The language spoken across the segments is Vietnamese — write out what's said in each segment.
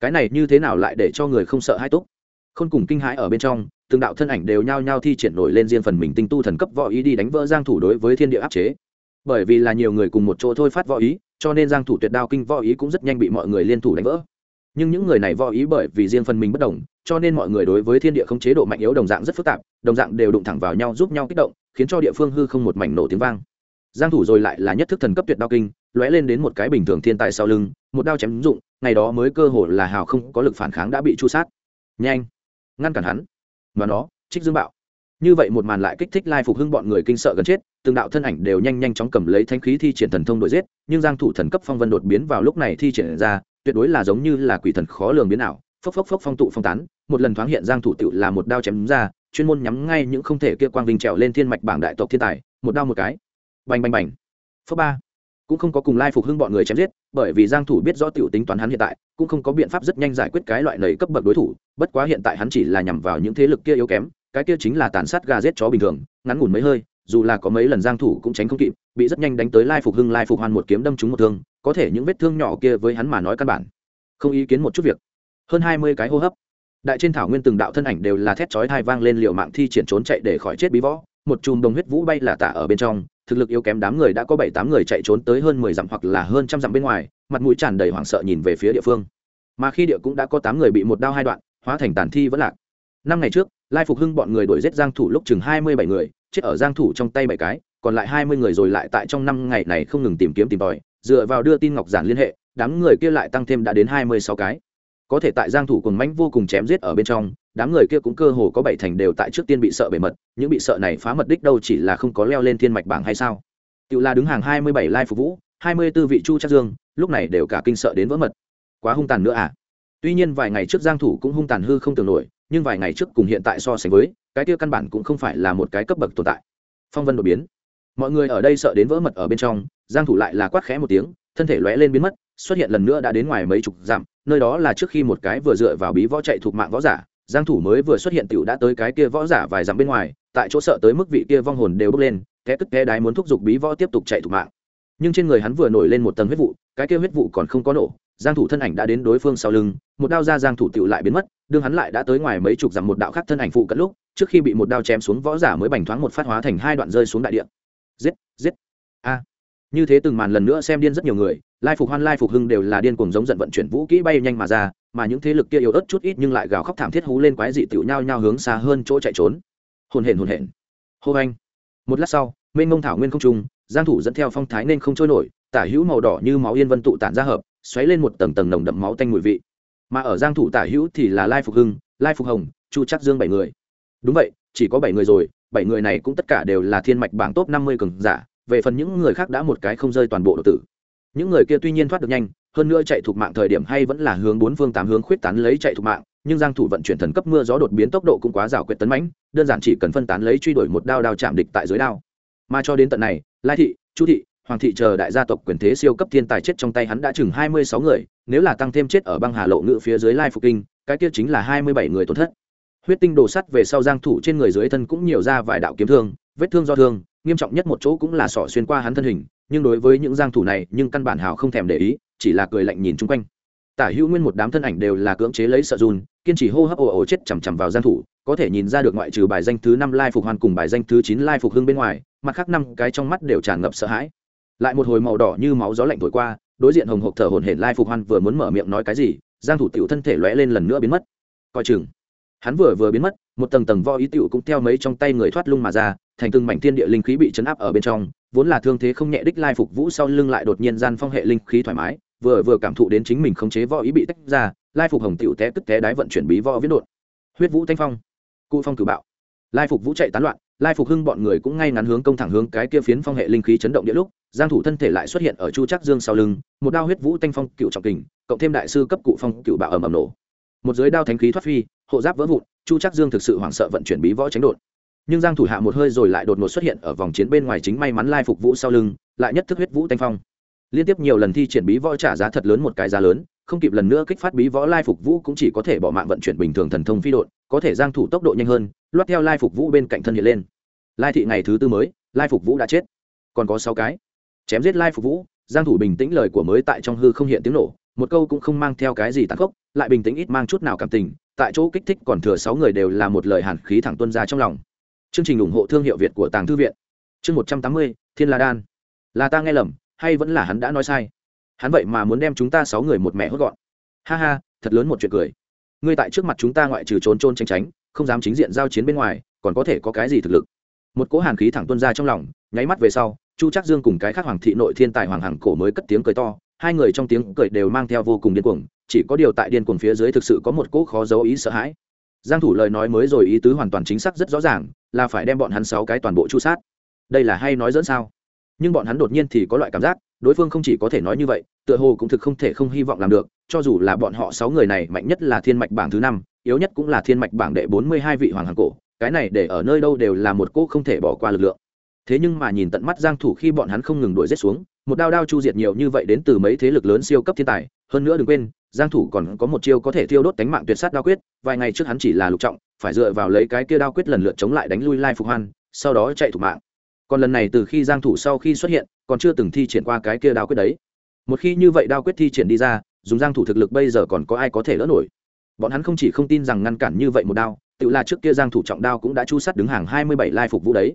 cái này như thế nào lại để cho người không sợ hai túc? Khôn cùng kinh hãi ở bên trong, từng đạo thân ảnh đều nhao nhao thi triển nổi lên riêng phần mình tinh tu thần cấp võ ý đi đánh vỡ giang thủ đối với thiên địa áp chế. Bởi vì là nhiều người cùng một chỗ thôi phát võ ý, cho nên giang thủ tuyệt đao kinh võ ý cũng rất nhanh bị mọi người liên thủ đánh vỡ. Nhưng những người này võ ý bởi vì riêng phần mình bất đồng, cho nên mọi người đối với thiên địa không chế độ mạnh yếu đồng dạng rất phức tạp, đồng dạng đều đụng thẳng vào nhau giúp nhau kích động, khiến cho địa phương hư không một mảnh nổ tiếng vang. Giang thủ rồi lại là nhất thức thần cấp tuyệt đao kinh, lóe lên đến một cái bình thường thiên tài sau lưng, một đao chém dụng ngày đó mới cơ hội là hào không có lực phản kháng đã bị chu sát. Nhanh, ngăn cản hắn. Và nó, trích dương bạo. Như vậy một màn lại kích thích lai phục hưng bọn người kinh sợ gần chết, từng đạo thân ảnh đều nhanh nhanh chóng cầm lấy thanh khí thi triển thần thông đội giết, nhưng giang thủ thần cấp phong vân đột biến vào lúc này thi triển ra, tuyệt đối là giống như là quỷ thần khó lường biến ảo. Phốc phốc phốc phong tụ phong tán, một lần thoáng hiện giang thủ tự là một đao chém ra, chuyên môn nhắm ngay những không thể kia quang vinh trèo lên thiên mạch bảng đại tộc thiên tài, một đao một cái. Bành bành bành. Phốc ba cũng không có cùng lai phục hưng bọn người chém giết, bởi vì giang thủ biết rõ tiểu tính toán hắn hiện tại, cũng không có biện pháp rất nhanh giải quyết cái loại nầy cấp bậc đối thủ, bất quá hiện tại hắn chỉ là nhằm vào những thế lực kia yếu kém, cái kia chính là tàn sát gà giết chó bình thường, ngắn ngủn mấy hơi, dù là có mấy lần giang thủ cũng tránh không kịp, bị rất nhanh đánh tới lai phục hưng, lai phục hoan một kiếm đâm trúng một thương, có thể những vết thương nhỏ kia với hắn mà nói căn bản không ý kiến một chút việc. Hơn 20 cái hô hấp, đại trên thảo nguyên từng đạo thân ảnh đều là thét chói tai vang lên liều mạng thi triển trốn chạy để khỏi chết bí võ, một chùm đồng huyết vũ bay là tả ở bên trong thực lực yếu kém đám người đã có bảy tám người chạy trốn tới hơn mười dặm hoặc là hơn trăm dặm bên ngoài, mặt mũi tràn đầy hoảng sợ nhìn về phía địa phương. Mà khi địa cũng đã có tám người bị một đao hai đoạn, hóa thành tàn thi vẫn lạc. Năm ngày trước, lai phục hưng bọn người đuổi giết giang thủ lúc chừng hai mươi bảy người, chết ở giang thủ trong tay bảy cái, còn lại hai mươi người rồi lại tại trong năm ngày này không ngừng tìm kiếm tìm tòi, dựa vào đưa tin ngọc giản liên hệ, đám người kia lại tăng thêm đã đến hai mươi sáu cái có thể tại giang thủ cùng mãnh vô cùng chém giết ở bên trong, đám người kia cũng cơ hồ có bảy thành đều tại trước tiên bị sợ bề mật, những bị sợ này phá mật đích đâu chỉ là không có leo lên thiên mạch bảng hay sao? Tự là đứng hàng hai mươi bảy lai phục vũ, hai mươi 24 vị chu chắc dương, lúc này đều cả kinh sợ đến vỡ mật. Quá hung tàn nữa à? Tuy nhiên vài ngày trước giang thủ cũng hung tàn hư không tưởng nổi, nhưng vài ngày trước cùng hiện tại so sánh với, cái kia căn bản cũng không phải là một cái cấp bậc tồn tại. Phong vân đột biến. Mọi người ở đây sợ đến vỡ mật ở bên trong, giang thủ lại là quát khẽ một tiếng, thân thể lóe lên biến mất xuất hiện lần nữa đã đến ngoài mấy chục dặm, nơi đó là trước khi một cái vừa dựa vào bí võ chạy thuộc mạng võ giả, giang thủ mới vừa xuất hiện tiểu đã tới cái kia võ giả vài dặm bên ngoài, tại chỗ sợ tới mức vị kia vong hồn đều bốc lên té tức té đái muốn thúc giục bí võ tiếp tục chạy thuộc mạng. Nhưng trên người hắn vừa nổi lên một tầng huyết vụ, cái kia huyết vụ còn không có nổ, giang thủ thân ảnh đã đến đối phương sau lưng, một đao ra giang thủ tiểu lại biến mất, đương hắn lại đã tới ngoài mấy chục dặm một đạo khác thân ảnh phụ cận lúc, trước khi bị một đao chém xuống võ giả mới bành thoáng một phát hóa thành hai đoạn rơi xuống đại địa. Giết giết. A. Như thế từng màn lần nữa xem điên rất nhiều người lai phục hoan lai phục hưng đều là điên cuồng giống giận vận chuyển vũ kỹ bay nhanh mà ra, mà những thế lực kia yếu ớt chút ít nhưng lại gào khóc thảm thiết hú lên quái dị tiểu nhau nhau hướng xa hơn chỗ chạy trốn. Hồn hển hồn hển. Hô anh. Một lát sau, mênh mông thảo nguyên không trung, giang thủ dẫn theo phong thái nên không trôi nổi, tả hữu màu đỏ như máu yên vân tụ tản ra hợp, xoáy lên một tầng tầng nồng đậm máu tanh mùi vị. Mà ở giang thủ tả hữu thì là lai phục hưng, lai phục hồng, chu chắc dương bảy người. Đúng vậy, chỉ có bảy người rồi, bảy người này cũng tất cả đều là thiên mạch bảng top 50 cường giả, về phần những người khác đã một cái không rơi toàn bộ độ tử những người kia tuy nhiên thoát được nhanh, hơn nữa chạy thuộc mạng thời điểm hay vẫn là hướng bốn phương tám hướng khuyết tán lấy chạy thuộc mạng, nhưng giang thủ vận chuyển thần cấp mưa gió đột biến tốc độ cũng quá rào quyệt tấn mãnh, đơn giản chỉ cần phân tán lấy truy đuổi một đao đao chạm địch tại dưới đao. Mà cho đến tận này, lai thị, chu thị, hoàng thị chờ đại gia tộc quyền thế siêu cấp thiên tài chết trong tay hắn đã chừng 26 người, nếu là tăng thêm chết ở băng hà lộ ngự phía dưới lai phục kinh, cái kia chính là 27 người tổn thất. Huyết tinh đổ sắt về sau giang thủ trên người dưới thân cũng nhiều ra vài đạo kiếm thương, vết thương do thương, nghiêm trọng nhất một chỗ cũng là sọ xuyên qua hắn thân hình nhưng đối với những giang thủ này, nhưng căn bản hào không thèm để ý, chỉ là cười lạnh nhìn chung quanh. Tả hữu nguyên một đám thân ảnh đều là cưỡng chế lấy sợ run, kiên trì hô hấp ồ ồ chết chầm chầm vào giang thủ, có thể nhìn ra được ngoại trừ bài danh thứ năm lai phục hoàn cùng bài danh thứ chín lai phục hưng bên ngoài, mặt khác năm cái trong mắt đều tràn ngập sợ hãi. Lại một hồi màu đỏ như máu gió lạnh thổi qua, đối diện hồng hộc thở hổn hển lai phục hoan vừa muốn mở miệng nói cái gì, giang thủ tiểu thân thể lóe lên lần nữa biến mất. Coi chừng, hắn vừa vừa biến mất, một tầng tầng vo ý tiểu cũng theo mấy trong tay người thoát lung mà ra, thành từng mảnh thiên địa linh khí bị chấn áp ở bên trong vốn là thương thế không nhẹ đích lai phục vũ sau lưng lại đột nhiên gian phong hệ linh khí thoải mái, vừa vừa cảm thụ đến chính mình khống chế võ ý bị tách ra, lai phục hồng tiểu té tức té đái vận chuyển bí võ viết đột huyết vũ thanh phong, cụ phong cử bạo. Lai phục vũ chạy tán loạn, lai phục hưng bọn người cũng ngay ngắn hướng công thẳng hướng cái kia phiến phong hệ linh khí chấn động địa lúc, giang thủ thân thể lại xuất hiện ở chu chắc dương sau lưng, một đao huyết vũ thanh phong cựu trọng kình, cộng thêm đại sư cấp cụ phong cựu bạo ầm ầm nổ. Một dưới đao thánh khí thoát phi, hộ giáp vỡ vụn, chu chắc dương thực sự hoảng sợ vận chuyển bí võ tránh đột nhưng giang thủ hạ một hơi rồi lại đột ngột xuất hiện ở vòng chiến bên ngoài chính may mắn lai phục vũ sau lưng, lại nhất thức huyết vũ thanh phong. Liên tiếp nhiều lần thi triển bí võ trả giá thật lớn một cái giá lớn, không kịp lần nữa kích phát bí võ lai phục vũ cũng chỉ có thể bỏ mạng vận chuyển bình thường thần thông phi đội có thể giang thủ tốc độ nhanh hơn, loát theo lai phục vũ bên cạnh thân hiện lên. Lai thị ngày thứ tư mới, lai phục vũ đã chết. Còn có sáu cái. Chém giết lai phục vũ, giang thủ bình tĩnh lời của mới tại trong hư không hiện tiếng nổ, một câu cũng không mang theo cái gì tàn khốc, lại bình tĩnh ít mang chút nào cảm tình, tại chỗ kích thích còn thừa sáu người đều là một lời hàn khí thẳng tuôn ra trong lòng chương trình ủng hộ thương hiệu việt của tàng thư viện. Chương một trăm tám mươi, thiên la đan. Là ta nghe lầm, hay vẫn là hắn đã nói sai? Hắn vậy mà muốn đem chúng ta sáu người một mẹ hốt gọn. Ha ha, thật lớn một chuyện cười. Ngươi tại trước mặt chúng ta ngoại trừ trốn trôn tránh tránh, không dám chính diện giao chiến bên ngoài, còn có thể có cái gì thực lực? Một cỗ hàn khí thẳng tuân ra trong lòng, nháy mắt về sau, chu trắc dương cùng cái khác hoàng thị nội thiên tài hoàng hằng cổ mới cất tiếng cười to. Hai người trong tiếng cười đều mang theo vô cùng điên cuồng, chỉ có điều tại điên cuồng phía dưới thực sự có một cỗ khó giấu ý sợ hãi giang thủ lời nói mới rồi ý tứ hoàn toàn chính xác rất rõ ràng, là phải đem bọn hắn sáu cái toàn bộ chu sát. Đây là hay nói dẫn sao? Nhưng bọn hắn đột nhiên thì có loại cảm giác, đối phương không chỉ có thể nói như vậy, tựa hồ cũng thực không thể không hy vọng làm được, cho dù là bọn họ sáu người này mạnh nhất là thiên mạch bảng thứ năm, yếu nhất cũng là thiên mạch bảng đệ bốn mươi hai vị hoàng hàng cổ, cái này để ở nơi đâu đều là một cô không thể bỏ qua lực lượng. Thế nhưng mà nhìn tận mắt giang thủ khi bọn hắn không ngừng đuổi giết xuống, một đao đao chu diệt nhiều như vậy đến từ mấy thế lực lớn siêu cấp thiên tài, hơn nữa đừng quên giang thủ còn có một chiêu có thể thiêu đốt đánh mạng tuyệt sát đao quyết, vài ngày trước hắn chỉ là lục trọng, phải dựa vào lấy cái kia đao quyết lần lượt chống lại đánh lui lai phục hoan, sau đó chạy thủ mạng. Còn lần này từ khi giang thủ sau khi xuất hiện, còn chưa từng thi triển qua cái kia đao quyết đấy. Một khi như vậy đao quyết thi triển đi ra, dùng giang thủ thực lực bây giờ còn có ai có thể đỡ nổi? Bọn hắn không chỉ không tin rằng ngăn cản như vậy một đao, tự là trước kia giang thủ trọng đao cũng đã chu sát đứng hàng 27 lai phục vũ đấy.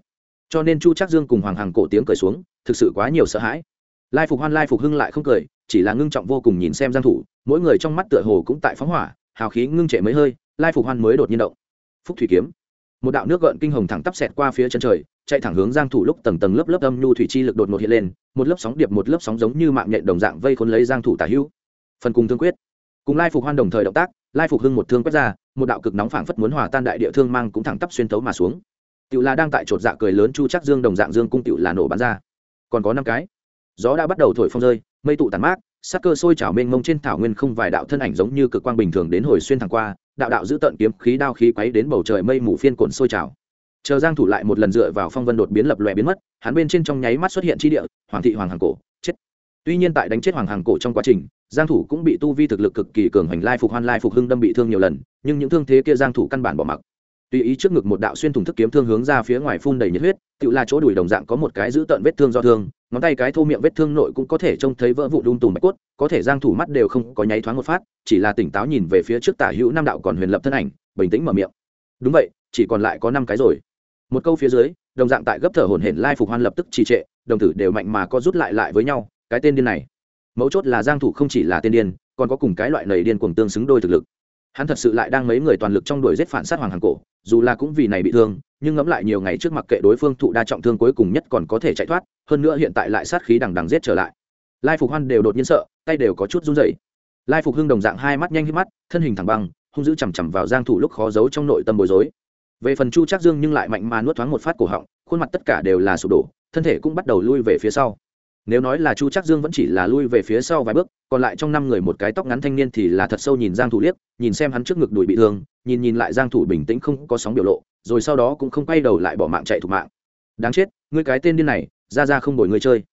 Cho nên chu Trác dương cùng hoàng hằng cổ tiếng cười xuống, thực sự quá nhiều sợ hãi. Lai phục hoan, lai phục hưng lại không cười chỉ là ngưng trọng vô cùng nhìn xem giang thủ, mỗi người trong mắt tựa hồ cũng tại phóng hỏa, hào khí ngưng trệ mấy hơi, lai phục hoan mới đột nhiên động. Phúc thủy kiếm. Một đạo nước gợn kinh hồng thẳng tắp xẹt qua phía chân trời, chạy thẳng hướng giang thủ lúc tầng tầng lớp lớp âm nhu thủy chi lực đột ngột hiện lên, một lớp sóng điệp, một lớp sóng giống như mạng nhện đồng dạng vây khốn lấy giang thủ tả hữu. Phần cùng thương quyết. Cùng lai phục hoan đồng thời động tác, lai phục hưng một thương quét ra, một đạo cực nóng phảng phất muốn hòa tan đại địa thương mang cũng thẳng tắp xuyên tấu mà xuống. Tiểu là đang tại trột dạ cười lớn chu chắc dương đồng dạng dương cung tiểu là nổ bắn ra. Còn có năm cái. Gió đã bắt đầu thổi phong rơi mây tụ tàn mát, sắc cơ sôi trào mênh mông trên thảo nguyên không vài đạo thân ảnh giống như cực quang bình thường đến hồi xuyên thẳng qua, đạo đạo giữ tận kiếm khí đao khí quấy đến bầu trời mây mù phiên cuộn sôi trào. Chờ giang thủ lại một lần dựa vào phong vân đột biến lập lòe biến mất, hắn bên trên trong nháy mắt xuất hiện chi địa, hoàng thị hoàng hàng cổ, chết. Tuy nhiên tại đánh chết hoàng hàng cổ trong quá trình, giang thủ cũng bị tu vi thực lực cực kỳ cường hành lai phục hoan lai phục hưng đâm bị thương nhiều lần, nhưng những thương thế kia giang thủ căn bản bỏ mặc tùy ý trước ngực một đạo xuyên thủng thức kiếm thương hướng ra phía ngoài phun đầy nhiệt huyết tự là chỗ đùi đồng dạng có một cái giữ tận vết thương do thương, ngón tay cái thô miệng vết thương nội cũng có thể trông thấy vỡ vụ đun tùm mạch cốt, có thể giang thủ mắt đều không có nháy thoáng một phát, chỉ là tỉnh táo nhìn về phía trước tả hữu năm đạo còn huyền lập thân ảnh, bình tĩnh mở miệng. Đúng vậy, chỉ còn lại có năm cái rồi. Một câu phía dưới, đồng dạng tại gấp thở hồn hển lai phục hoan lập tức trì trệ, đồng tử đều mạnh mà có rút lại lại với nhau, cái tên điên này. Mấu chốt là giang thủ không chỉ là tên điên, còn có cùng cái loại nầy điên cuồng tương xứng đôi thực lực hắn thật sự lại đang mấy người toàn lực trong đuổi giết phản sát hoàng hàng cổ, dù là cũng vì này bị thương, nhưng ngẫm lại nhiều ngày trước mặc kệ đối phương thụ đa trọng thương cuối cùng nhất còn có thể chạy thoát, hơn nữa hiện tại lại sát khí đằng đằng giết trở lại. Lai phục hoan đều đột nhiên sợ, tay đều có chút run rẩy. Lai phục hưng đồng dạng hai mắt nhanh hít mắt, thân hình thẳng băng, hung dữ chằm chằm vào giang thủ lúc khó giấu trong nội tâm bối rối. Về phần chu trác dương nhưng lại mạnh mà nuốt thoáng một phát cổ họng, khuôn mặt tất cả đều là sụp đổ, thân thể cũng bắt đầu lui về phía sau nếu nói là chu trác dương vẫn chỉ là lui về phía sau vài bước, còn lại trong năm người một cái tóc ngắn thanh niên thì là thật sâu nhìn giang thủ liếc, nhìn xem hắn trước ngực đùi bị thương, nhìn nhìn lại giang thủ bình tĩnh không có sóng biểu lộ, rồi sau đó cũng không quay đầu lại bỏ mạng chạy thủ mạng. Đáng chết, ngươi cái tên điên này, ra ra không đổi ngươi chơi.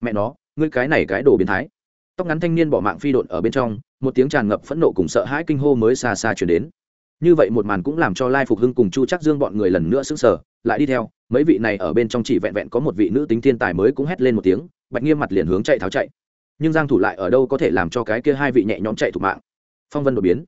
Mẹ nó, ngươi cái này cái đồ biến thái. Tóc ngắn thanh niên bỏ mạng phi độn ở bên trong, một tiếng tràn ngập phẫn nộ cùng sợ hãi kinh hô mới xa xa truyền đến. Như vậy một màn cũng làm cho lai phục hưng cùng chu Trác dương bọn người lần nữa sững sờ lại đi theo, mấy vị này ở bên trong chỉ vẹn vẹn có một vị nữ tính thiên tài mới cũng hét lên một tiếng, bạch nghiêm mặt liền hướng chạy tháo chạy. Nhưng giang thủ lại ở đâu có thể làm cho cái kia hai vị nhẹ nhõm chạy thủ mạng? Phong vân đột biến.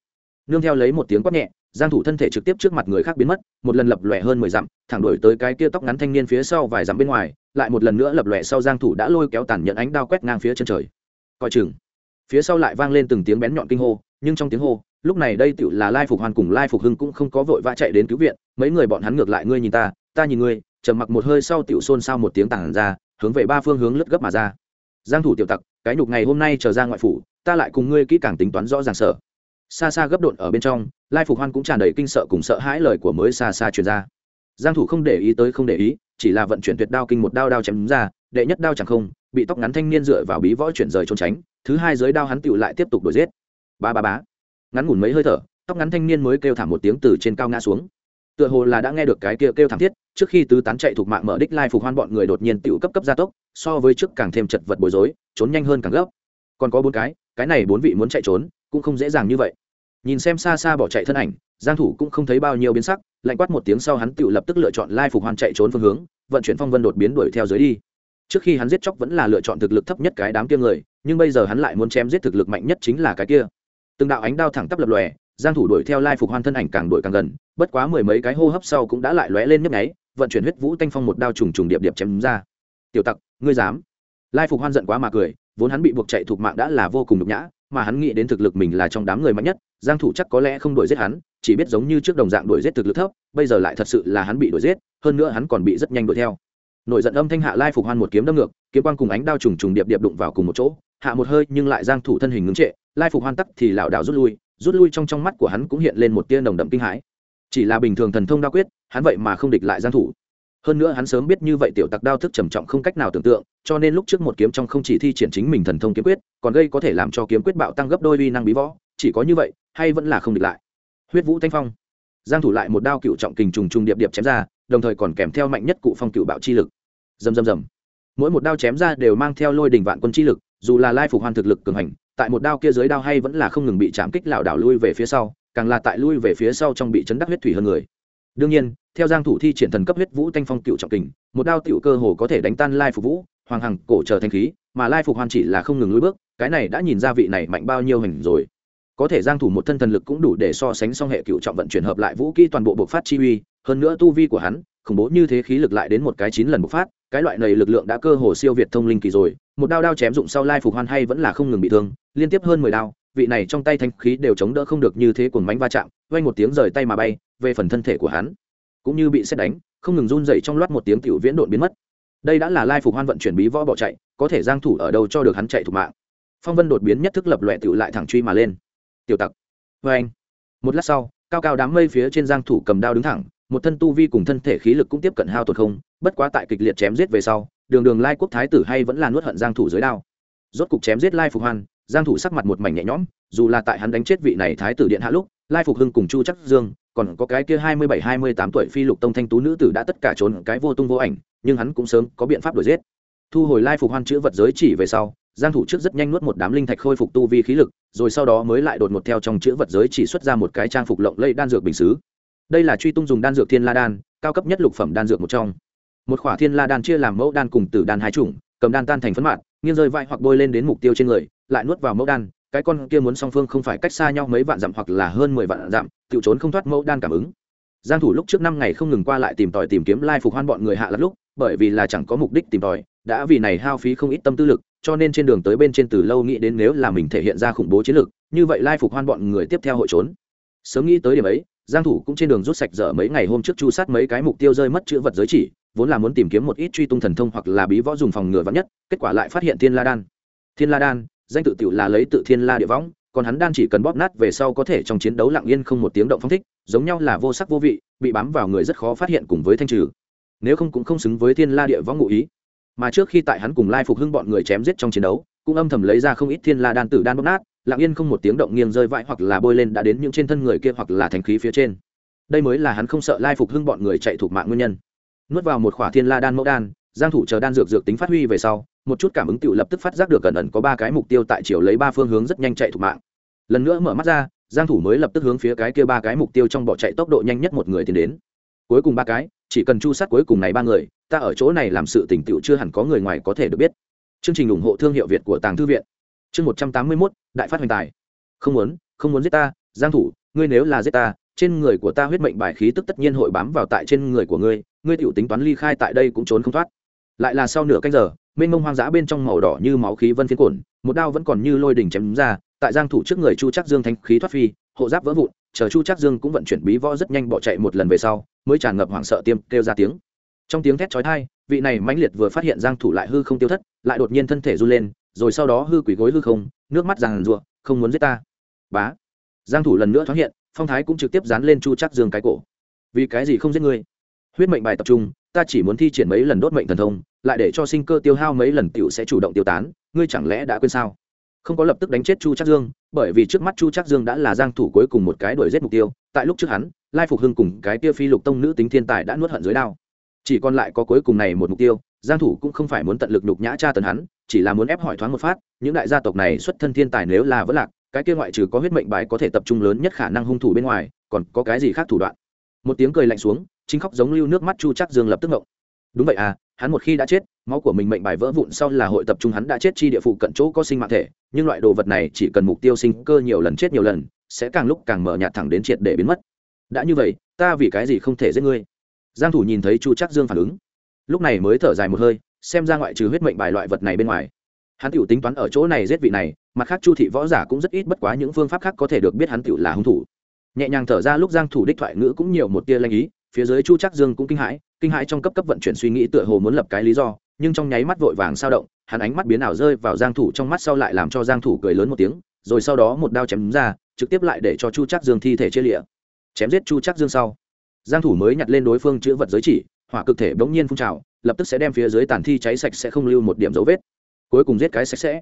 Nương theo lấy một tiếng quát nhẹ, giang thủ thân thể trực tiếp trước mặt người khác biến mất, một lần lập lòe hơn mười dặm, thẳng đuổi tới cái kia tóc ngắn thanh niên phía sau vài dặm bên ngoài, lại một lần nữa lập lòe sau giang thủ đã lôi kéo tàn nhận ánh đao quét ngang phía chân trời. Coi chừng. Phía sau lại vang lên từng tiếng bén nhọn kinh hô, nhưng trong tiếng hô, lúc này đây tiểu là lai phục hoàn cùng lai phục hưng cũng không có vội vã chạy đến cứu viện, mấy người bọn hắn ngược lại ngươi nhìn ta ta nhìn ngươi, trầm mặc một hơi sau tiểu xôn xao một tiếng tàng ra, hướng về ba phương hướng lướt gấp mà ra. Giang thủ tiểu tặc, cái nhục ngày hôm nay trở ra ngoại phủ, ta lại cùng ngươi kỹ càng tính toán rõ ràng sở xa xa gấp đột ở bên trong, lai phục hoan cũng tràn đầy kinh sợ cùng sợ hãi lời của mới xa xa truyền ra. Giang thủ không để ý tới không để ý, chỉ là vận chuyển tuyệt đao kinh một đao đao chém ra, đệ nhất đao chẳng không, bị tóc ngắn thanh niên dựa vào bí võ chuyển rời trốn tránh, thứ hai giới đao hắn tựu lại tiếp tục đuổi giết. Ba ba bá ngắn ngủn mấy hơi thở, tóc ngắn thanh niên mới kêu thảm một tiếng từ trên cao ngã xuống tựa hồ là đã nghe được cái kia kêu thảm thiết, trước khi tứ tán chạy thuộc mạng mở đích lai phục hoan bọn người đột nhiên tựu cấp cấp gia tốc, so với trước càng thêm chật vật bối rối, trốn nhanh hơn càng gấp. Còn có bốn cái cái này bốn vị muốn chạy trốn, cũng không dễ dàng như vậy. Nhìn xem xa xa bỏ chạy thân ảnh, giang thủ cũng không thấy bao nhiêu biến sắc, lạnh quát một tiếng sau hắn tựu lập tức lựa chọn lai phục hoan chạy trốn phương hướng, vận chuyển phong vân đột biến đuổi theo dưới đi. Trước khi hắn giết chóc vẫn là lựa chọn thực lực thấp nhất cái đám kia người, nhưng bây giờ hắn lại muốn chém giết thực lực mạnh nhất chính là cái kia. Từng đạo ánh đao thẳng tắp lập lòe giang thủ đuổi theo lai phục hoan thân ảnh càng đuổi càng gần, bất quá mười mấy cái hô hấp sau cũng đã lại lóe lên nhấp nháy, vận chuyển huyết vũ tanh phong một đao trùng trùng điệp điệp chém ra. Tiểu tặc, ngươi dám? Lai phục hoan giận quá mà cười, vốn hắn bị buộc chạy thuộc mạng đã là vô cùng nhục nhã, mà hắn nghĩ đến thực lực mình là trong đám người mạnh nhất, giang thủ chắc có lẽ không đuổi giết hắn, chỉ biết giống như trước đồng dạng đuổi giết thực lực thấp, bây giờ lại thật sự là hắn bị đuổi giết, hơn nữa hắn còn bị rất nhanh đuổi theo. Nội giận âm thanh hạ lai phục hoan một kiếm đâm ngược, kiếm quang cùng ánh đao trùng trùng điệp điệp đụng vào cùng một chỗ, hạ một hơi nhưng lại giang thủ thân hình ngưng trệ, lai phục hoan tắc thì lảo đảo rút lui rút lui trong trong mắt của hắn cũng hiện lên một tia nồng đậm kinh hãi. Chỉ là bình thường thần thông đao quyết, hắn vậy mà không địch lại giang thủ. Hơn nữa hắn sớm biết như vậy tiểu tặc đao thức trầm trọng không cách nào tưởng tượng, cho nên lúc trước một kiếm trong không chỉ thi triển chính mình thần thông kiếm quyết, còn gây có thể làm cho kiếm quyết bạo tăng gấp đôi uy năng bí võ, chỉ có như vậy, hay vẫn là không địch lại. Huyết vũ thanh phong. Giang thủ lại một đao cựu trọng kình trùng trùng điệp điệp chém ra, đồng thời còn kèm theo mạnh nhất cụ phong cựu bạo chi lực. Rầm rầm rầm. Mỗi một đao chém ra đều mang theo lôi đỉnh vạn quân chi lực, dù là lai phục hoàn thực lực cường hành tại một đao kia dưới đao hay vẫn là không ngừng bị chạm kích lảo đảo lui về phía sau, càng là tại lui về phía sau trong bị chấn đắc huyết thủy hơn người. Đương nhiên, theo giang thủ thi triển thần cấp huyết vũ thanh phong cựu trọng kình, một đao tiểu cơ hồ có thể đánh tan lai phục vũ, hoàng hằng cổ chờ thanh khí, mà lai phục hoàn chỉ là không ngừng lùi bước, cái này đã nhìn ra vị này mạnh bao nhiêu hình rồi. Có thể giang thủ một thân thần lực cũng đủ để so sánh song hệ cựu trọng vận chuyển hợp lại vũ khí toàn bộ bộc phát chi uy, hơn nữa tu vi của hắn, khủng bố như thế khí lực lại đến một cái chín lần bộc phát, cái loại này lực lượng đã cơ hồ siêu việt thông linh kỳ rồi một đao đao chém dụng sau lai phục hoan hay vẫn là không ngừng bị thương, liên tiếp hơn mười đao, vị này trong tay thanh khí đều chống đỡ không được như thế cuồng mánh va chạm vay một tiếng rời tay mà bay, về phần thân thể của hắn, cũng như bị xét đánh, không ngừng run dậy trong loát một tiếng tiểu viễn độn biến mất. Đây đã là lai phục hoan vận chuyển bí võ bỏ chạy, có thể giang thủ ở đâu cho được hắn chạy thục mạng. Phong vân đột biến nhất thức lập loẹ tiểu lại thẳng truy mà lên. Tiểu tặc. Vê anh. Một lát sau, cao cao đám mây phía trên giang thủ cầm đao đứng thẳng, một thân tu vi cùng thân thể khí lực cũng tiếp cận hao tột không, bất quá tại kịch liệt chém giết về sau đường đường lai quốc thái tử hay vẫn là nuốt hận giang thủ dưới đao. Rốt cục chém giết lai phục hoan, giang thủ sắc mặt một mảnh nhẹ nhõm, dù là tại hắn đánh chết vị này thái tử điện hạ lúc, lai phục hưng cùng chu chắc dương, còn có cái kia hai mươi bảy, hai mươi tám tuổi phi lục tông thanh tú nữ tử đã tất cả trốn cái vô tung vô ảnh, nhưng hắn cũng sớm có biện pháp đuổi giết. Thu hồi lai phục hoan chữa vật giới chỉ về sau, giang thủ trước rất nhanh nuốt một đám linh thạch khôi phục tu vi khí lực, rồi sau đó mới lại đột ngột theo trong chữ vật giới chỉ xuất ra một cái trang phục lộng lẫy đan dược bình sứ đây là truy tung dùng đan dược thiên la đan, cao cấp nhất lục phẩm đan dược một trong một khỏa thiên la đan chia làm mẫu đan cùng tử đan hai chủng, cầm đan tan thành phấn mạt, nghiêng rơi vai hoặc bôi lên đến mục tiêu trên người, lại nuốt vào mẫu đan, cái con kia muốn song phương không phải cách xa nhau mấy vạn dặm hoặc là hơn mười vạn dặm, tự trốn không thoát mẫu đan cảm ứng. Giang thủ lúc trước năm ngày không ngừng qua lại tìm tòi tìm kiếm lai phục hoan bọn người hạ lật lúc, bởi vì là chẳng có mục đích tìm tòi, đã vì này hao phí không ít tâm tư lực, cho nên trên đường tới bên trên từ lâu nghĩ đến nếu là mình thể hiện ra khủng bố chiến lược như vậy lai phục hoan bọn người tiếp theo hội trốn. Sớm nghĩ tới điểm ấy, giang thủ cũng trên đường rút sạch dở mấy ngày hôm trước chu sát mấy cái mục tiêu rơi mất chữ vật giới chỉ vốn là muốn tìm kiếm một ít truy tung thần thông hoặc là bí võ dùng phòng ngừa vắn nhất, kết quả lại phát hiện thiên la đan. Thiên la đan, danh tự tiểu là lấy tự thiên la địa võng, còn hắn đan chỉ cần bóp nát về sau có thể trong chiến đấu lặng yên không một tiếng động phong thích, giống nhau là vô sắc vô vị, bị bám vào người rất khó phát hiện cùng với thanh trừ. Nếu không cũng không xứng với thiên la địa võng ngụ ý. Mà trước khi tại hắn cùng lai phục hưng bọn người chém giết trong chiến đấu, cũng âm thầm lấy ra không ít thiên la đan tử đan bóp nát, lặng yên không một tiếng động nghiêng rơi vãi hoặc là bôi lên đã đến những trên thân người kia hoặc là thành khí phía trên. Đây mới là hắn không sợ lai phục hưng bọn người chạy thuộc mạng nguyên nhân nuốt vào một khỏa thiên la đan mẫu đan, giang thủ chờ đan dược dược tính phát huy về sau, một chút cảm ứng tự lập tức phát giác được cẩn ẩn có ba cái mục tiêu tại chiều lấy ba phương hướng rất nhanh chạy thủ mạng. Lần nữa mở mắt ra, giang thủ mới lập tức hướng phía cái kia ba cái mục tiêu trong bỏ chạy tốc độ nhanh nhất một người tiến đến. Cuối cùng ba cái, chỉ cần chu sát cuối cùng này ba người, ta ở chỗ này làm sự tình tựu chưa hẳn có người ngoài có thể được biết. Chương trình ủng hộ thương hiệu việt của tàng thư viện. Chương một trăm tám mươi mốt, đại phát hoành tài. Không muốn không muốn giết ta, giang thủ, ngươi nếu là giết ta, trên người của ta huyết mệnh bài khí tức tất nhiên hội bám vào tại trên người của ngươi ngươi tiểu tính toán ly khai tại đây cũng trốn không thoát. Lại là sau nửa canh giờ, mênh mông hoang dã bên trong màu đỏ như máu khí vân phiến cồn một đao vẫn còn như lôi đỉnh chém ra, tại giang thủ trước người chu chắc dương thanh khí thoát phi, hộ giáp vỡ vụn, chờ chu chắc dương cũng vận chuyển bí võ rất nhanh bỏ chạy một lần về sau, mới tràn ngập hoảng sợ tiêm, kêu ra tiếng. Trong tiếng thét chói tai, vị này mãnh liệt vừa phát hiện giang thủ lại hư không tiêu thất, lại đột nhiên thân thể run lên, rồi sau đó hư quỷ gối hư không, nước mắt ràng rụa, không muốn giết ta. Bá! Giang thủ lần nữa thoáng hiện, phong thái cũng trực tiếp dán lên chu chắc dương cái cổ. Vì cái gì không giết ngươi? Huyết mệnh bài tập trung, ta chỉ muốn thi triển mấy lần đốt mệnh thần thông, lại để cho sinh cơ tiêu hao mấy lần tiểu sẽ chủ động tiêu tán, ngươi chẳng lẽ đã quên sao? Không có lập tức đánh chết chu trắc dương, bởi vì trước mắt chu trắc dương đã là giang thủ cuối cùng một cái đuổi giết mục tiêu, tại lúc trước hắn, lai phục hưng cùng cái kia phi lục tông nữ tính thiên tài đã nuốt hận dưới đao. Chỉ còn lại có cuối cùng này một mục tiêu, giang thủ cũng không phải muốn tận lực nhục nhã cha tấn hắn, chỉ là muốn ép hỏi thoáng một phát, những đại gia tộc này xuất thân thiên tài nếu là vẫn lạc, cái kia ngoại trừ có huyết mệnh bài có thể tập trung lớn nhất khả năng hung thủ bên ngoài, còn có cái gì khác thủ đoạn? Một tiếng cười lạnh xuống chính khóc giống lưu nước mắt chu chắc dương lập tức ngộng. Đúng vậy à hắn một khi đã chết, máu của mình mệnh bài vỡ vụn sau là hội tập trung hắn đã chết chi địa phụ cận chỗ có sinh mạng thể, nhưng loại đồ vật này chỉ cần mục tiêu sinh cơ nhiều lần chết nhiều lần, sẽ càng lúc càng mở nhạt thẳng đến triệt để biến mất. Đã như vậy, ta vì cái gì không thể giết ngươi? Giang thủ nhìn thấy chu chắc dương phản ứng. Lúc này mới thở dài một hơi, xem ra ngoại trừ huyết mệnh bài loại vật này bên ngoài, hắn tiểu tính toán ở chỗ này giết vị này, mặt khác chu thị võ giả cũng rất ít bất quá những phương pháp khác có thể được biết hắn tiểu là hung thủ. Nhẹ nhàng thở ra lúc giang thủ đích thoại ngữ cũng nhiều một tia lanh ý phía dưới chu trắc dương cũng kinh hãi kinh hãi trong cấp cấp vận chuyển suy nghĩ tựa hồ muốn lập cái lý do, nhưng trong nháy mắt vội vàng sao động, hắn ánh mắt biến ảo rơi vào giang thủ trong mắt sau lại làm cho giang thủ cười lớn một tiếng, rồi sau đó một đao chém ra, trực tiếp lại để cho chu trắc dương thi thể chia lịa. Chém giết chu trắc dương sau, giang thủ mới nhặt lên đối phương chữ vật giới chỉ, hỏa cực thể bỗng nhiên phun trào, lập tức sẽ đem phía dưới tàn thi cháy sạch sẽ không lưu một điểm dấu vết. Cuối cùng giết cái sạch sẽ.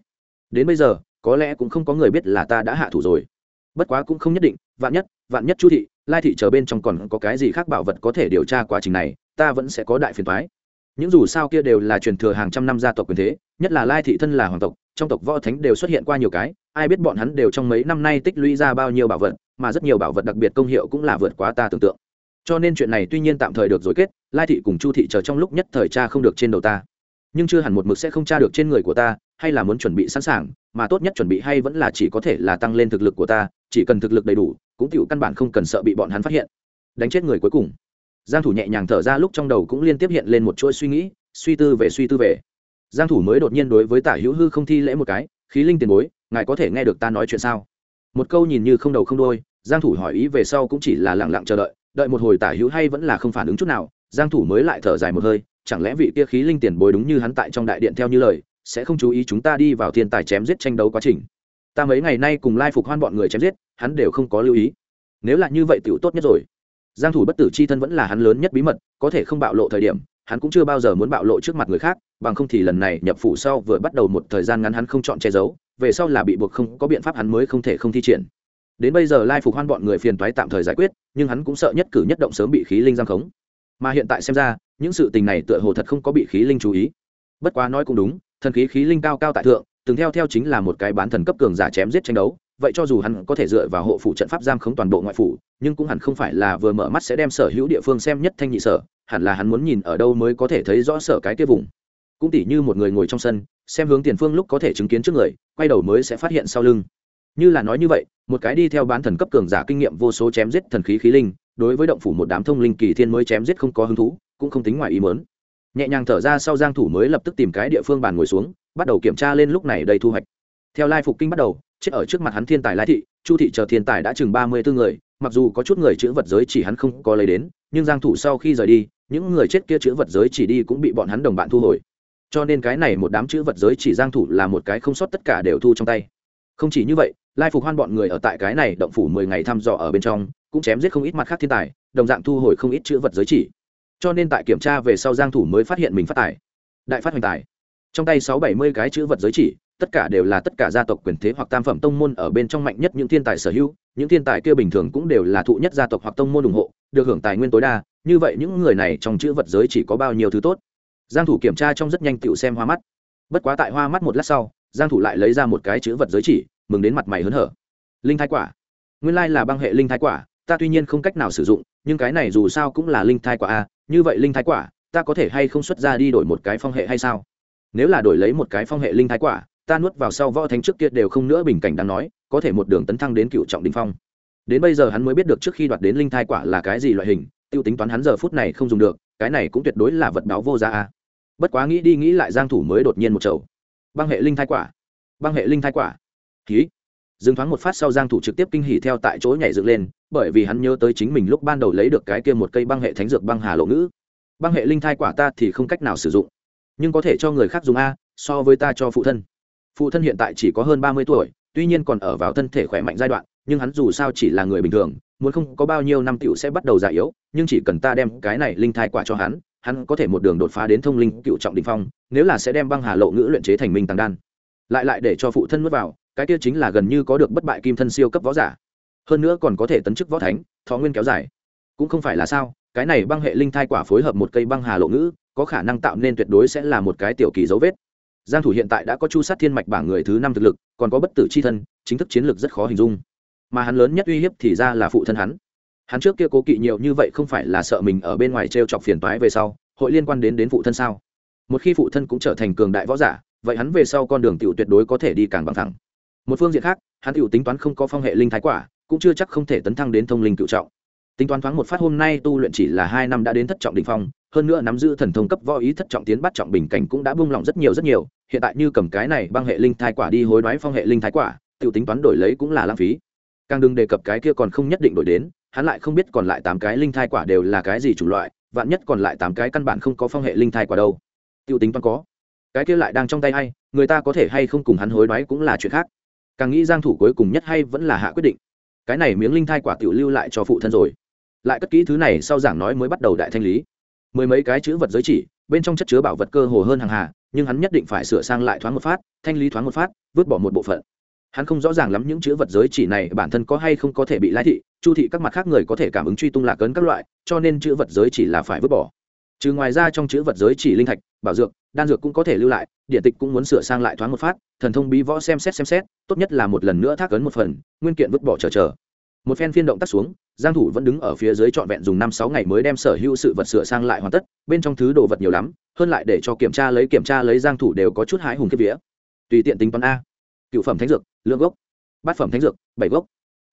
Đến bây giờ, có lẽ cũng không có người biết là ta đã hạ thủ rồi bất quá cũng không nhất định, vạn nhất vạn nhất chu thị, lai thị chờ bên trong còn có cái gì khác bảo vật có thể điều tra quá trình này, ta vẫn sẽ có đại phiền thoái những dù sao kia đều là truyền thừa hàng trăm năm gia tộc quyền thế, nhất là lai thị thân là hoàng tộc, trong tộc võ thánh đều xuất hiện qua nhiều cái, ai biết bọn hắn đều trong mấy năm nay tích lũy ra bao nhiêu bảo vật, mà rất nhiều bảo vật đặc biệt công hiệu cũng là vượt quá ta tưởng tượng. Cho nên chuyện này tuy nhiên tạm thời được dối kết, lai thị cùng chu thị chờ trong lúc nhất thời cha không được trên đầu ta nhưng chưa hẳn một mực sẽ không tra được trên người của ta, hay là muốn chuẩn bị sẵn sàng, mà tốt nhất chuẩn bị hay vẫn là chỉ có thể là tăng lên thực lực của ta, chỉ cần thực lực đầy đủ, cũng chịu căn bản không cần sợ bị bọn hắn phát hiện. Đánh chết người cuối cùng. Giang thủ nhẹ nhàng thở ra lúc trong đầu cũng liên tiếp hiện lên một chuỗi suy nghĩ, suy tư về, suy tư về. Giang thủ mới đột nhiên đối với tả hữu hư không thi lễ một cái, khí linh tiền bối, ngài có thể nghe được ta nói chuyện sao? Một câu nhìn như không đầu không đuôi, giang thủ hỏi ý về sau cũng chỉ là lặng lặng chờ đợi đợi một hồi tả hữu hay vẫn là không phản ứng chút nào, giang thủ mới lại thở dài một hơi chẳng lẽ vị kia khí linh tiền bối đúng như hắn tại trong đại điện theo như lời, sẽ không chú ý chúng ta đi vào thiên tài chém giết tranh đấu quá trình? Ta mấy ngày nay cùng lai phục hoan bọn người chém giết, hắn đều không có lưu ý. Nếu là như vậy tiểu tốt nhất rồi. Giang thủ bất tử chi thân vẫn là hắn lớn nhất bí mật, có thể không bạo lộ thời điểm, hắn cũng chưa bao giờ muốn bạo lộ trước mặt người khác, bằng không thì lần này nhập phủ sau vừa bắt đầu một thời gian ngắn hắn không chọn che giấu, về sau là bị buộc không, có biện pháp hắn mới không thể không thi triển. Đến bây giờ lai phục hoan bọn người phiền toái tạm thời giải quyết, nhưng hắn cũng sợ nhất cử nhất động sớm bị khí linh giam khống. Mà hiện tại xem ra những sự tình này tựa hồ thật không có bị khí linh chú ý. Bất quá nói cũng đúng, thần khí khí linh cao cao tại thượng, từng theo theo chính là một cái bán thần cấp cường giả chém giết tranh đấu, vậy cho dù hắn có thể dựa vào hộ phủ trận pháp giam khống toàn bộ ngoại phủ, nhưng cũng hẳn không phải là vừa mở mắt sẽ đem sở hữu địa phương xem nhất thanh nhị sở, hẳn là hắn muốn nhìn ở đâu mới có thể thấy rõ sở cái kia vùng. Cũng tỉ như một người ngồi trong sân, xem hướng tiền phương lúc có thể chứng kiến trước người, quay đầu mới sẽ phát hiện sau lưng. Như là nói như vậy, một cái đi theo bán thần cấp cường giả kinh nghiệm vô số chém giết thần khí khí linh, đối với động phủ một đám thông linh kỳ thiên mới chém giết không có hứng thú cũng không tính ngoài ý mớn nhẹ nhàng thở ra sau giang thủ mới lập tức tìm cái địa phương bàn ngồi xuống, bắt đầu kiểm tra lên lúc này đầy thu hoạch. Theo lai phục kinh bắt đầu, chết ở trước mặt hắn thiên tài lai thị, chu thị chờ thiên tài đã chừng ba mươi bốn người, mặc dù có chút người chữ vật giới chỉ hắn không có lấy đến, nhưng giang thủ sau khi rời đi, những người chết kia chữ vật giới chỉ đi cũng bị bọn hắn đồng bạn thu hồi. Cho nên cái này một đám chữ vật giới chỉ giang thủ là một cái không sót tất cả đều thu trong tay. Không chỉ như vậy, lai phục hoan bọn người ở tại cái này động phủ 10 ngày thăm dò ở bên trong, cũng chém giết không ít mặt khác thiên tài, đồng dạng thu hồi không ít chữ vật giới chỉ cho nên tại kiểm tra về sau giang thủ mới phát hiện mình phát tài. Đại phát hoành tài. Trong tay sáu bảy mươi cái chữ vật giới chỉ, tất cả đều là tất cả gia tộc quyền thế hoặc tam phẩm tông môn ở bên trong mạnh nhất những thiên tài sở hữu, những thiên tài kia bình thường cũng đều là thụ nhất gia tộc hoặc tông môn ủng hộ, được hưởng tài nguyên tối đa, như vậy những người này trong chữ vật giới chỉ có bao nhiêu thứ tốt? Giang thủ kiểm tra trong rất nhanh tựu xem hoa mắt. Bất quá tại hoa mắt một lát sau, giang thủ lại lấy ra một cái chữ vật giới chỉ, mừng đến mặt mày hớn hở. Linh thái quả. Nguyên lai là băng hệ linh thái quả, ta tuy nhiên không cách nào sử dụng, nhưng cái này dù sao cũng là linh thai quả a như vậy linh thái quả, ta có thể hay không xuất ra đi đổi một cái phong hệ hay sao? Nếu là đổi lấy một cái phong hệ linh thái quả, ta nuốt vào sau võ thánh trước kia đều không nữa bình cảnh đáng nói, có thể một đường tấn thăng đến cựu trọng đình phong. Đến bây giờ hắn mới biết được trước khi đoạt đến linh thai quả là cái gì loại hình t i ê u tính toán hắn giờ phút này không dùng được, cái này cũng tuyệt đối là vật báo vô giá a. Bất quá nghĩ đi nghĩ lại giang thủ mới đột nhiên một chầu. Băng hệ linh thai quả, băng hệ linh thai quả. Ký dừng thoáng một phát sau giang thủ trực tiếp kinh hỉ theo tại chỗ nhảy dựng lên, bởi vì hắn nhớ tới chính mình lúc ban đầu lấy được cái kia một cây băng hệ thánh dược băng hà lộ ngữ. Băng hệ linh thai quả ta thì không cách nào sử dụng, nhưng có thể cho người khác dùng a, so với ta cho phụ thân. Phụ thân hiện tại chỉ có hơn ba mươi tuổi, tuy nhiên còn ở vào thân thể khỏe mạnh giai đoạn, nhưng hắn dù sao chỉ là người bình thường, muốn không có bao nhiêu năm tiểu sẽ bắt đầu già yếu, nhưng chỉ cần ta đem cái này linh thai quả cho hắn hắn có thể một đường đột phá đến thông linh cựu trọng đỉnh phong, nếu là sẽ đem băng hà lộ ngữ luyện chế thành minh tàng đan. Lại lại để cho phụ thân nuốt vào cái kia chính là gần như có được bất bại kim thân siêu cấp võ giả. Hơn nữa còn có thể tấn chức võ thánh, thọ nguyên kéo dài. Cũng không phải là sao, cái này băng hệ linh thai quả phối hợp một cây băng hà lộ ngữ, có khả năng tạo nên tuyệt đối sẽ là một cái tiểu kỳ dấu vết. Giang thủ hiện tại đã có chu sát thiên mạch bảng người thứ năm thực lực, còn có bất tử chi thân, chính thức chiến lược rất khó hình dung. Mà hắn lớn nhất uy hiếp thì ra là phụ thân hắn. Hắn trước kia cố kỵ nhiều như vậy không phải là sợ mình ở bên ngoài treo chọc phiền toái về sau, hội liên quan đến đến phụ thân sao? Một khi phụ thân cũng trở thành cường đại võ giả, vậy hắn về sau con đường tiểu tuyệt đối có thể đi càng bằng thẳng một phương diện khác, hắn tiểu tính toán không có phong hệ linh thái quả, cũng chưa chắc không thể tấn thăng đến thông linh cựu trọng. Tính toán thoáng một phát hôm nay tu luyện chỉ là hai năm đã đến thất trọng đ ỉ n h phong, hơn nữa nắm giữ thần thông cấp võ ý thất trọng tiến bắt trọng bình cảnh cũng đã buông lỏng rất nhiều rất nhiều, hiện tại như cầm cái này băng hệ linh thái quả đi hối đoái phong hệ linh thái quả tự tính toán đổi lấy cũng là lãng phí. Càng đừng đề cập cái kia còn không nhất định đổi đến, hắn lại không biết còn lại tám cái linh thai quả đều là cái gì chủng loại, vạn nhất còn lại tám cái căn bản không có phong hệ linh thai quả đâu. Tiêu tính toán có. Cái kia lại đang trong tay hay người ta có thể hay không cùng hắn hối đoái cũng là chuyện khác càng nghĩ giang thủ cuối cùng nhất hay vẫn là hạ quyết định. Cái này miếng linh thai quả tiểu lưu lại cho phụ thân rồi. Lại cất kỹ thứ này sau giảng nói mới bắt đầu đại thanh lý. Mười mấy cái chữ vật giới chỉ, bên trong chất chứa bảo vật cơ hồ hơn hàng hà, nhưng hắn nhất định phải sửa sang lại thoáng một phát, thanh lý thoáng một phát, vứt bỏ một bộ phận. Hắn không rõ ràng lắm những chữ vật giới chỉ này bản thân có hay không có thể bị lái thị, chu thị các mặt khác người có thể cảm ứng truy tung lạc ấn các loại, cho nên chữ vật giới chỉ là phải vứt bỏ. Trừ ngoài ra trong chữ vật giới chỉ linh thạch, bảo dược đan dược cũng có thể lưu lại, điện tịch cũng muốn sửa sang lại thoáng một phát, thần thông bí võ xem xét xem xét, tốt nhất là một lần nữa thác ấn một phần, nguyên kiện vứt bỏ chờ chờ. Một phen phiên động tắt xuống, giang thủ vẫn đứng ở phía dưới trọn vẹn dùng năm sáu ngày mới đem sở hữu sự vật sửa sang lại hoàn tất, bên trong thứ đồ vật nhiều lắm, hơn lại để cho kiểm tra lấy kiểm tra lấy giang thủ đều có chút hái hùng kết vía. Tùy tiện tính toán a. Cựu phẩm thánh dược, lượng gốc. Bát phẩm thánh dược, bảy gốc.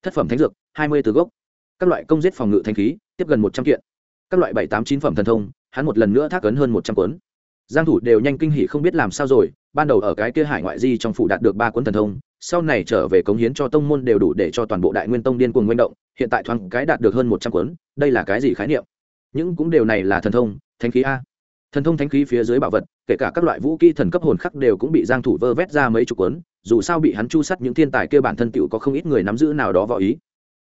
Thất phẩm thánh dược, hai mươi từ gốc. Các loại công giết phòng ngự thanh khí, tiếp gần một trăm kiện. Các loại bảy tám chín phẩm thần thông, hắn một lần nữa thác ấn hơn một trăm cuốn giang thủ đều nhanh kinh hỉ không biết làm sao rồi, ban đầu ở cái kia hải ngoại di trong phủ đạt được ba cuốn thần thông, sau này trở về cống hiến cho tông môn đều đủ để cho toàn bộ đại nguyên tông điên cuồng nguyên động, hiện tại thoáng cái đạt được hơn một trăm cuốn, đây là cái gì khái niệm? Những cũng đều này là thần thông, thánh khí a. Thần thông thánh khí phía dưới bảo vật, kể cả các loại vũ khí thần cấp hồn khắc đều cũng bị giang thủ vơ vét ra mấy chục cuốn, dù sao bị hắn chu sắt những thiên tài kia bản thân tiểu có không ít người nắm giữ nào đó võ ý.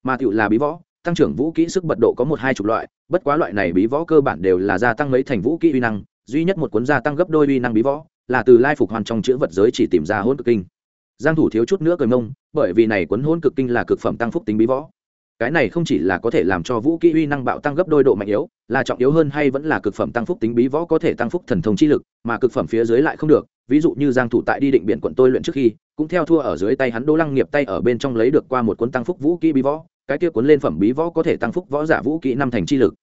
Mà tiểu là bí võ, tăng trưởng vũ kỹ sức bật độ có một hai chục loại, bất quá loại này bí võ cơ bản đều là gia tăng mấy thành vũ kỹ uy năng duy nhất một cuốn gia tăng gấp đôi uy năng bí võ, là từ lai phục hoàn trong chữ vật giới chỉ tìm ra hôn cực kinh. Giang thủ thiếu chút nữa cười mông, bởi vì này cuốn hôn cực kinh là cực phẩm tăng phúc tính bí võ. Cái này không chỉ là có thể làm cho vũ kỹ uy năng bạo tăng gấp đôi độ mạnh yếu, là trọng yếu hơn hay vẫn là cực phẩm tăng phúc tính bí võ có thể tăng phúc thần thông chi lực, mà cực phẩm phía dưới lại không được. Ví dụ như giang thủ tại đi định biển quận tôi luyện trước khi, cũng theo thua ở dưới tay hắn đô lăng nghiệp tay ở bên trong lấy được qua một cuốn tăng phúc vũ kỹ bí võ, cái kia cuốn lên phẩm bí võ có thể tăng phúc võ giả vũ kỹ năm thành chi lực.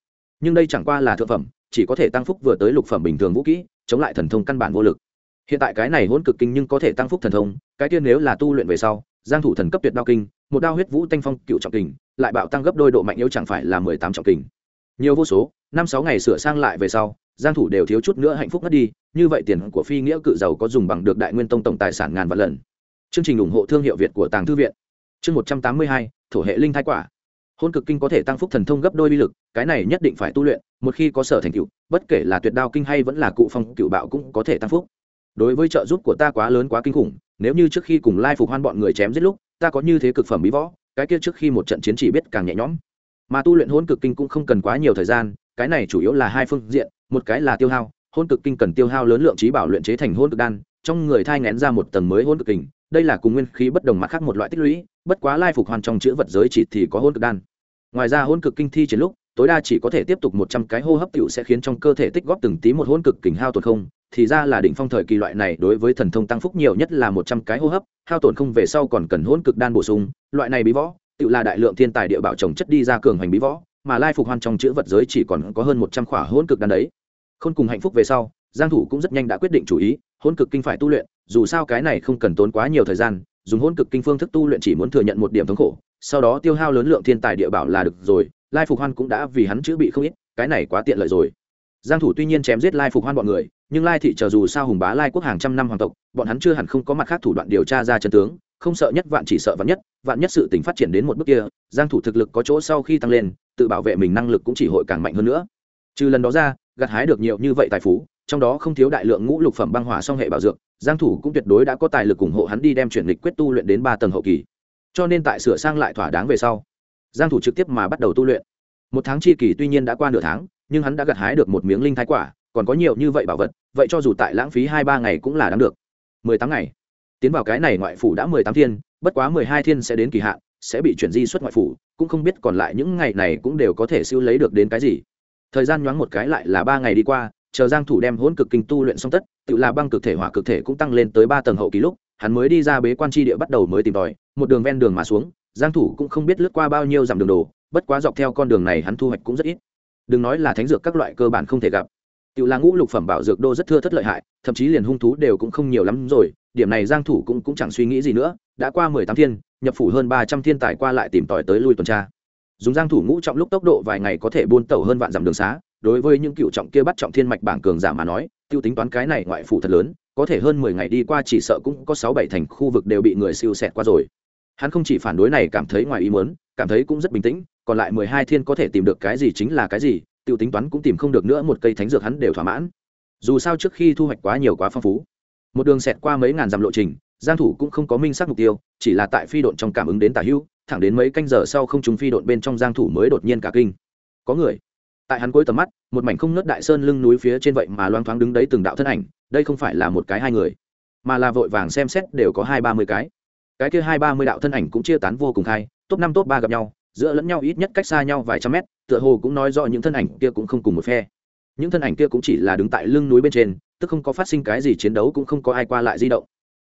Nhưng đây chẳng qua là thượng phẩm chỉ có thể tăng phúc vừa tới lục phẩm bình thường vũ kỹ, chống lại thần thông căn bản vô lực. Hiện tại cái này hỗn cực kinh nhưng có thể tăng phúc thần thông, cái tiên nếu là tu luyện về sau, giang thủ thần cấp tuyệt đao kinh, một đao huyết vũ tanh phong cựu trọng kình, lại bạo tăng gấp đôi độ mạnh yếu chẳng phải là mười tám trọng kình. Nhiều vô số, năm sáu ngày sửa sang lại về sau, giang thủ đều thiếu chút nữa hạnh phúc mất đi, như vậy tiền của phi nghĩa cự giàu có dùng bằng được đại nguyên tông tổng tài sản ngàn vạn lần. Chương trình ủng hộ thương hiệu việt của tàng thư viện. Chương một trăm tám mươi hai, thổ hệ linh thái quả hôn cực kinh có thể tăng phúc thần thông gấp đôi uy lực, cái này nhất định phải tu luyện, một khi có sở thành cựu bất kể là tuyệt đao kinh hay vẫn là cụ phong cựu bạo cũng có thể tăng phúc. Đối với trợ giúp của ta quá lớn quá kinh khủng, nếu như trước khi cùng lai phục hoan bọn người chém giết lúc, ta có như thế cực phẩm bí võ, cái kia trước khi một trận chiến chỉ biết càng nhẹ nhõm. Mà tu luyện hôn cực kinh cũng không cần quá nhiều thời gian, cái này chủ yếu là hai phương diện, một cái là tiêu hao, hôn cực kinh cần tiêu hao lớn lượng trí bảo luyện chế thành hôn cực đan, trong người thai ngén ra một tầng mới hôn cực kinh, đây là cùng nguyên khí bất đồng mặt khác một loại tích lũy, bất quá lai phục hoàn trong chữ vật giới chỉ thì có hôn cực đan ngoài ra hôn cực kinh thi chiến lúc, tối đa chỉ có thể tiếp tục một trăm cái hô hấp tiểu sẽ khiến trong cơ thể tích góp từng tí một hôn cực kình hao tổn không. Thì ra là đỉnh phong thời kỳ loại này đối với thần thông tăng phúc nhiều nhất là một trăm cái hô hấp, hao tổn không về sau còn cần hôn cực đan bổ sung. Loại này bí võ, tự là đại lượng thiên tài địa bảo trồng chất đi ra cường hành bí võ, mà lai phục hoan trong chữ vật giới chỉ còn có hơn một trăm khỏa hôn cực đan đấy. Khôn cùng hạnh phúc về sau, giang thủ cũng rất nhanh đã quyết định chủ ý, hôn cực kinh phải tu luyện, dù sao cái này không cần tốn quá nhiều thời gian, dùng hôn cực kinh phương thức tu luyện chỉ muốn thừa nhận một điểm thống khổ sau đó tiêu hao lớn lượng thiên tài địa bảo là được rồi, lai phục hoan cũng đã vì hắn chữa bị không ít, cái này quá tiện lợi rồi. Giang thủ tuy nhiên chém giết lai phục hoan bọn người, nhưng lai thị chờ dù sao hùng bá lai quốc hàng trăm năm hoàng tộc, bọn hắn chưa hẳn không có mặt khác thủ đoạn điều tra ra chân tướng, không sợ nhất vạn chỉ sợ vạn nhất vạn nhất sự tình phát triển đến một bước kia, giang thủ thực lực có chỗ sau khi tăng lên, tự bảo vệ mình năng lực cũng chỉ hội càng mạnh hơn nữa. Trừ lần đó ra, gặt hái được nhiều như vậy tài phú, trong đó không thiếu đại lượng ngũ lục phẩm băng hỏa song hệ bảo dược, giang thủ cũng tuyệt đối đã có tài lực ủng hộ hắn đi đem chuyển lịch quyết tu luyện đến ba tầng hậu kỳ cho nên tại sửa sang lại thỏa đáng về sau, giang thủ trực tiếp mà bắt đầu tu luyện. Một tháng chi kỳ tuy nhiên đã qua nửa tháng, nhưng hắn đã gặt hái được một miếng linh thái quả, còn có nhiều như vậy bảo vật, vậy cho dù tại lãng phí hai ba ngày cũng là đáng được. Mười tám ngày. Tiến vào cái này ngoại phủ đã mười tám thiên, bất quá mười hai thiên sẽ đến kỳ hạn, sẽ bị chuyển di xuất ngoại phủ, cũng không biết còn lại những ngày này cũng đều có thể siêu lấy được đến cái gì. Thời gian nhoáng một cái lại là ba ngày đi qua, chờ giang thủ đem hỗn cực kinh tu luyện xong tất, tự là băng cực thể, hỏa cực thể cũng tăng lên tới ba tầng hậu kỳ lúc, hắn mới đi ra bế quan tri địa bắt đầu mới tìm tòi một đường ven đường mà xuống, giang thủ cũng không biết lướt qua bao nhiêu dặm đường đồ, bất quá dọc theo con đường này hắn thu hoạch cũng rất ít. Đừng nói là thánh dược các loại cơ bản không thể gặp. Tiểu là ngũ lục phẩm bảo dược đô rất thưa thất lợi hại, thậm chí liền hung thú đều cũng không nhiều lắm rồi, điểm này giang thủ cũng cũng chẳng suy nghĩ gì nữa, đã qua mười tám thiên, nhập phủ hơn ba trăm thiên tài qua lại tìm tòi tới lui tuần tra. Dùng giang thủ ngũ trọng lúc tốc độ vài ngày có thể buôn tẩu hơn vạn dặm đường xá, đối với những cựu trọng kia bắt trọng thiên mạch bảng cường giả mà nói, tiêu tính toán cái này ngoại phủ thật lớn, có thể hơn mười ngày đi qua chỉ sợ cũng có sáu bảy thành khu vực đều bị người siêu xẹt qua rồi hắn không chỉ phản đối này cảm thấy ngoài ý muốn, cảm thấy cũng rất bình tĩnh, còn lại mười hai thiên có thể tìm được cái gì chính là cái gì tiêu tính toán cũng tìm không được nữa một cây thánh dược hắn đều thỏa mãn. Dù sao trước khi thu hoạch quá nhiều quá phong phú. Một đường xẹt qua mấy ngàn dặm lộ trình, giang thủ cũng không có minh xác mục tiêu, chỉ là tại phi độn trong cảm ứng đến tả hữu, thẳng đến mấy canh giờ sau không trùng phi độn bên trong giang thủ mới đột nhiên cả kinh. Có người. Tại hắn cuối tầm mắt, một mảnh không nứt đại sơn lưng núi phía trên vậy mà loang thoáng đứng đấy từng đạo thân ảnh, đây không phải là một cái hai người, mà là vội vàng xem xét đều có hai ba mươi cái cái kia hai ba mươi đạo thân ảnh cũng chia tán vô cùng khai, top năm, top ba gặp nhau, giữa lẫn nhau ít nhất cách xa nhau vài trăm mét, tựa hồ cũng nói rõ những thân ảnh kia cũng không cùng một phe. Những thân ảnh kia cũng chỉ là đứng tại lưng núi bên trên, tức không có phát sinh cái gì chiến đấu cũng không có ai qua lại di động.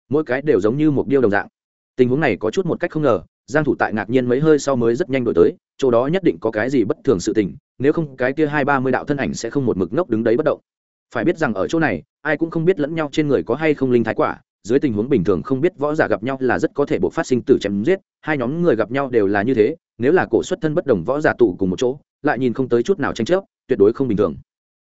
Mỗi cái đều giống như một điêu đồng dạng. Tình huống này có chút một cách không ngờ, giang thủ tại ngạc nhiên mấy hơi sau mới rất nhanh đổi tới, chỗ đó nhất định có cái gì bất thường sự tình, nếu không cái kia hai ba mươi đạo thân ảnh sẽ không một mực ngốc đứng đấy bất động. Phải biết rằng ở chỗ này, ai cũng không biết lẫn nhau trên người có hay không linh thái quả dưới tình huống bình thường không biết võ giả gặp nhau là rất có thể buộc phát sinh tử chém giết, hai nhóm người gặp nhau đều là như thế, nếu là cổ xuất thân bất đồng võ giả tụ cùng một chỗ, lại nhìn không tới chút nào tranh chấp, tuyệt đối không bình thường.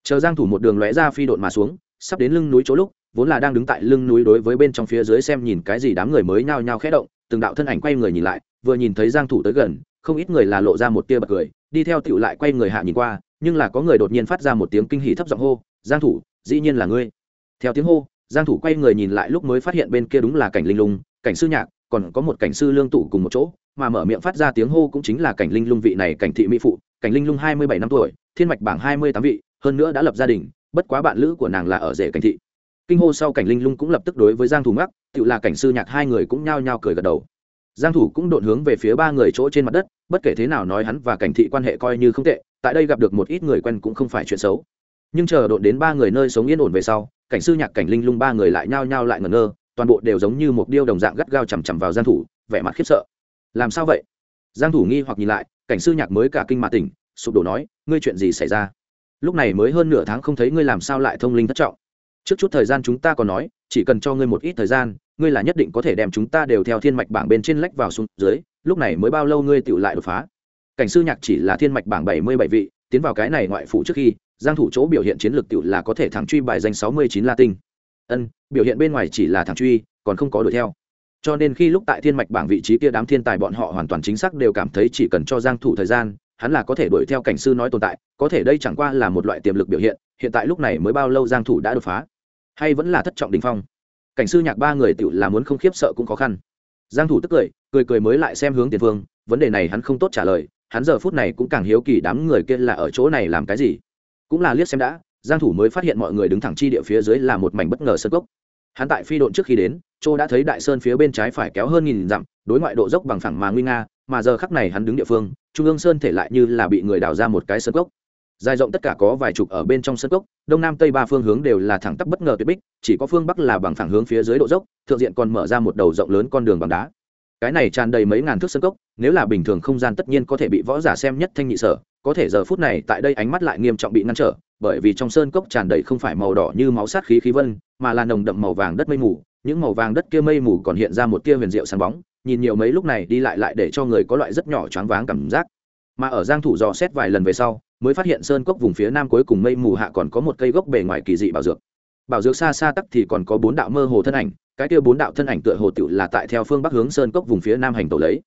Chờ giang thủ một đường lóe ra phi độn mà xuống, sắp đến lưng núi chỗ lúc, vốn là đang đứng tại lưng núi đối với bên trong phía dưới xem nhìn cái gì đám người mới nhao nhao khẽ động, từng đạo thân ảnh quay người nhìn lại, vừa nhìn thấy giang thủ tới gần, không ít người là lộ ra một tia bật cười, đi theo tiểu lại quay người hạ nhìn qua, nhưng là có người đột nhiên phát ra một tiếng kinh hỉ thấp giọng hô, giang thủ, dĩ nhiên là ngươi. Theo tiếng hô giang thủ quay người nhìn lại lúc mới phát hiện bên kia đúng là cảnh linh lung, cảnh sư nhạc, còn có một cảnh sư lương tụ cùng một chỗ, mà mở miệng phát ra tiếng hô cũng chính là cảnh linh lung vị này cảnh thị mỹ phụ, cảnh linh lung 27 năm tuổi, thiên mạch bảng 28 vị, hơn nữa đã lập gia đình, bất quá bạn lữ của nàng là ở rể cảnh thị. Kinh hô sau cảnh linh lung cũng lập tức đối với giang thủ ngắc tự là cảnh sư nhạc hai người cũng nhao nhao cười gật đầu. Giang thủ cũng đột hướng về phía ba người chỗ trên mặt đất, bất kể thế nào nói hắn và cảnh thị quan hệ coi như không tệ, tại đây gặp được một ít người quen cũng không phải chuyện xấu. Nhưng chờ đột đến ba người nơi sống yên ổn về sau cảnh sư nhạc cảnh linh lung ba người lại nhao nhao lại ngẩn ngơ, toàn bộ đều giống như một điêu đồng dạng gắt gao chầm chầm vào giang thủ, vẻ mặt khiếp sợ. Làm sao vậy? Giang thủ nghi hoặc nhìn lại, cảnh sư nhạc mới cả kinh mà tỉnh, sụp đổ nói, ngươi chuyện gì xảy ra? Lúc này mới hơn nửa tháng không thấy ngươi làm sao lại thông linh thất trọng. Trước chút thời gian chúng ta còn nói, chỉ cần cho ngươi một ít thời gian, ngươi là nhất định có thể đem chúng ta đều theo thiên mạch bảng bên trên lách vào xuống dưới, lúc này mới bao lâu ngươi tựu lại đột phá? Cảnh sư nhạc chỉ là thiên mạch bảng bảy mươi bảy vị, tiến vào cái này ngoại phủ trước khi giang thủ chỗ biểu hiện chiến lược tiểu là có thể thẳng truy bài danh sáu mươi chín la tinh ân, biểu hiện bên ngoài chỉ là thẳng truy, còn không có đuổi theo. Cho nên khi lúc tại thiên mạch bảng vị trí kia đám thiên tài bọn họ hoàn toàn chính xác đều cảm thấy chỉ cần cho giang thủ thời gian, hắn là có thể đuổi theo cảnh sư nói tồn tại, có thể đây chẳng qua là một loại tiềm lực biểu hiện hiện tại lúc này mới bao lâu giang thủ đã đột phá? Hay vẫn là thất trọng đỉnh phong? Cảnh sư nhạc ba người tiểu là muốn không khiếp sợ cũng khó khăn. Giang thủ tức cười cười cười mới lại xem hướng tiền vương. vấn đề này hắn không tốt trả lời, hắn giờ phút này cũng càng hiếu kỳ đám người kia là ở chỗ này làm cái gì cũng là liếc xem đã, giang thủ mới phát hiện mọi người đứng thẳng chi địa phía dưới là một mảnh bất ngờ sơn cốc. Hắn tại phi độn trước khi đến châu đã thấy đại sơn phía bên trái phải kéo hơn nghìn dặm, đối ngoại độ dốc bằng phẳng mà nguy nga, mà giờ khắc này hắn đứng địa phương, trung ương sơn thể lại như là bị người đào ra một cái sơn cốc. Dài rộng tất cả có vài chục ở bên trong sân cốc, đông nam tây ba phương hướng đều là thẳng tắp bất ngờ tuyệt bích, chỉ có phương bắc là bằng thẳng hướng phía dưới độ dốc, thượng diện còn mở ra một đầu rộng lớn con đường bằng đá. Cái này tràn đầy mấy ngàn thước sân cốc, nếu là bình thường không gian tất nhiên có thể bị võ giả xem nhất thanh nhị sở có thể giờ phút này tại đây ánh mắt lại nghiêm trọng bị ngăn trở, bởi vì trong sơn cốc tràn đầy không phải màu đỏ như máu sát khí khí vân, mà là nồng đậm màu vàng đất mây mù. Những màu vàng đất kia mây mù còn hiện ra một tia huyền diệu sáng bóng, nhìn nhiều mấy lúc này đi lại lại để cho người có loại rất nhỏ choáng váng cảm giác. Mà ở giang thủ dò xét vài lần về sau, mới phát hiện sơn cốc vùng phía nam cuối cùng mây mù hạ còn có một cây gốc bề ngoài kỳ dị bảo dược. Bảo dược xa xa tắc thì còn có bốn đạo mơ hồ thân ảnh, cái kia bốn đạo thân ảnh tựa hồ tựu là tại theo phương bắc hướng sơn cốc vùng phía nam hành tẩu lấy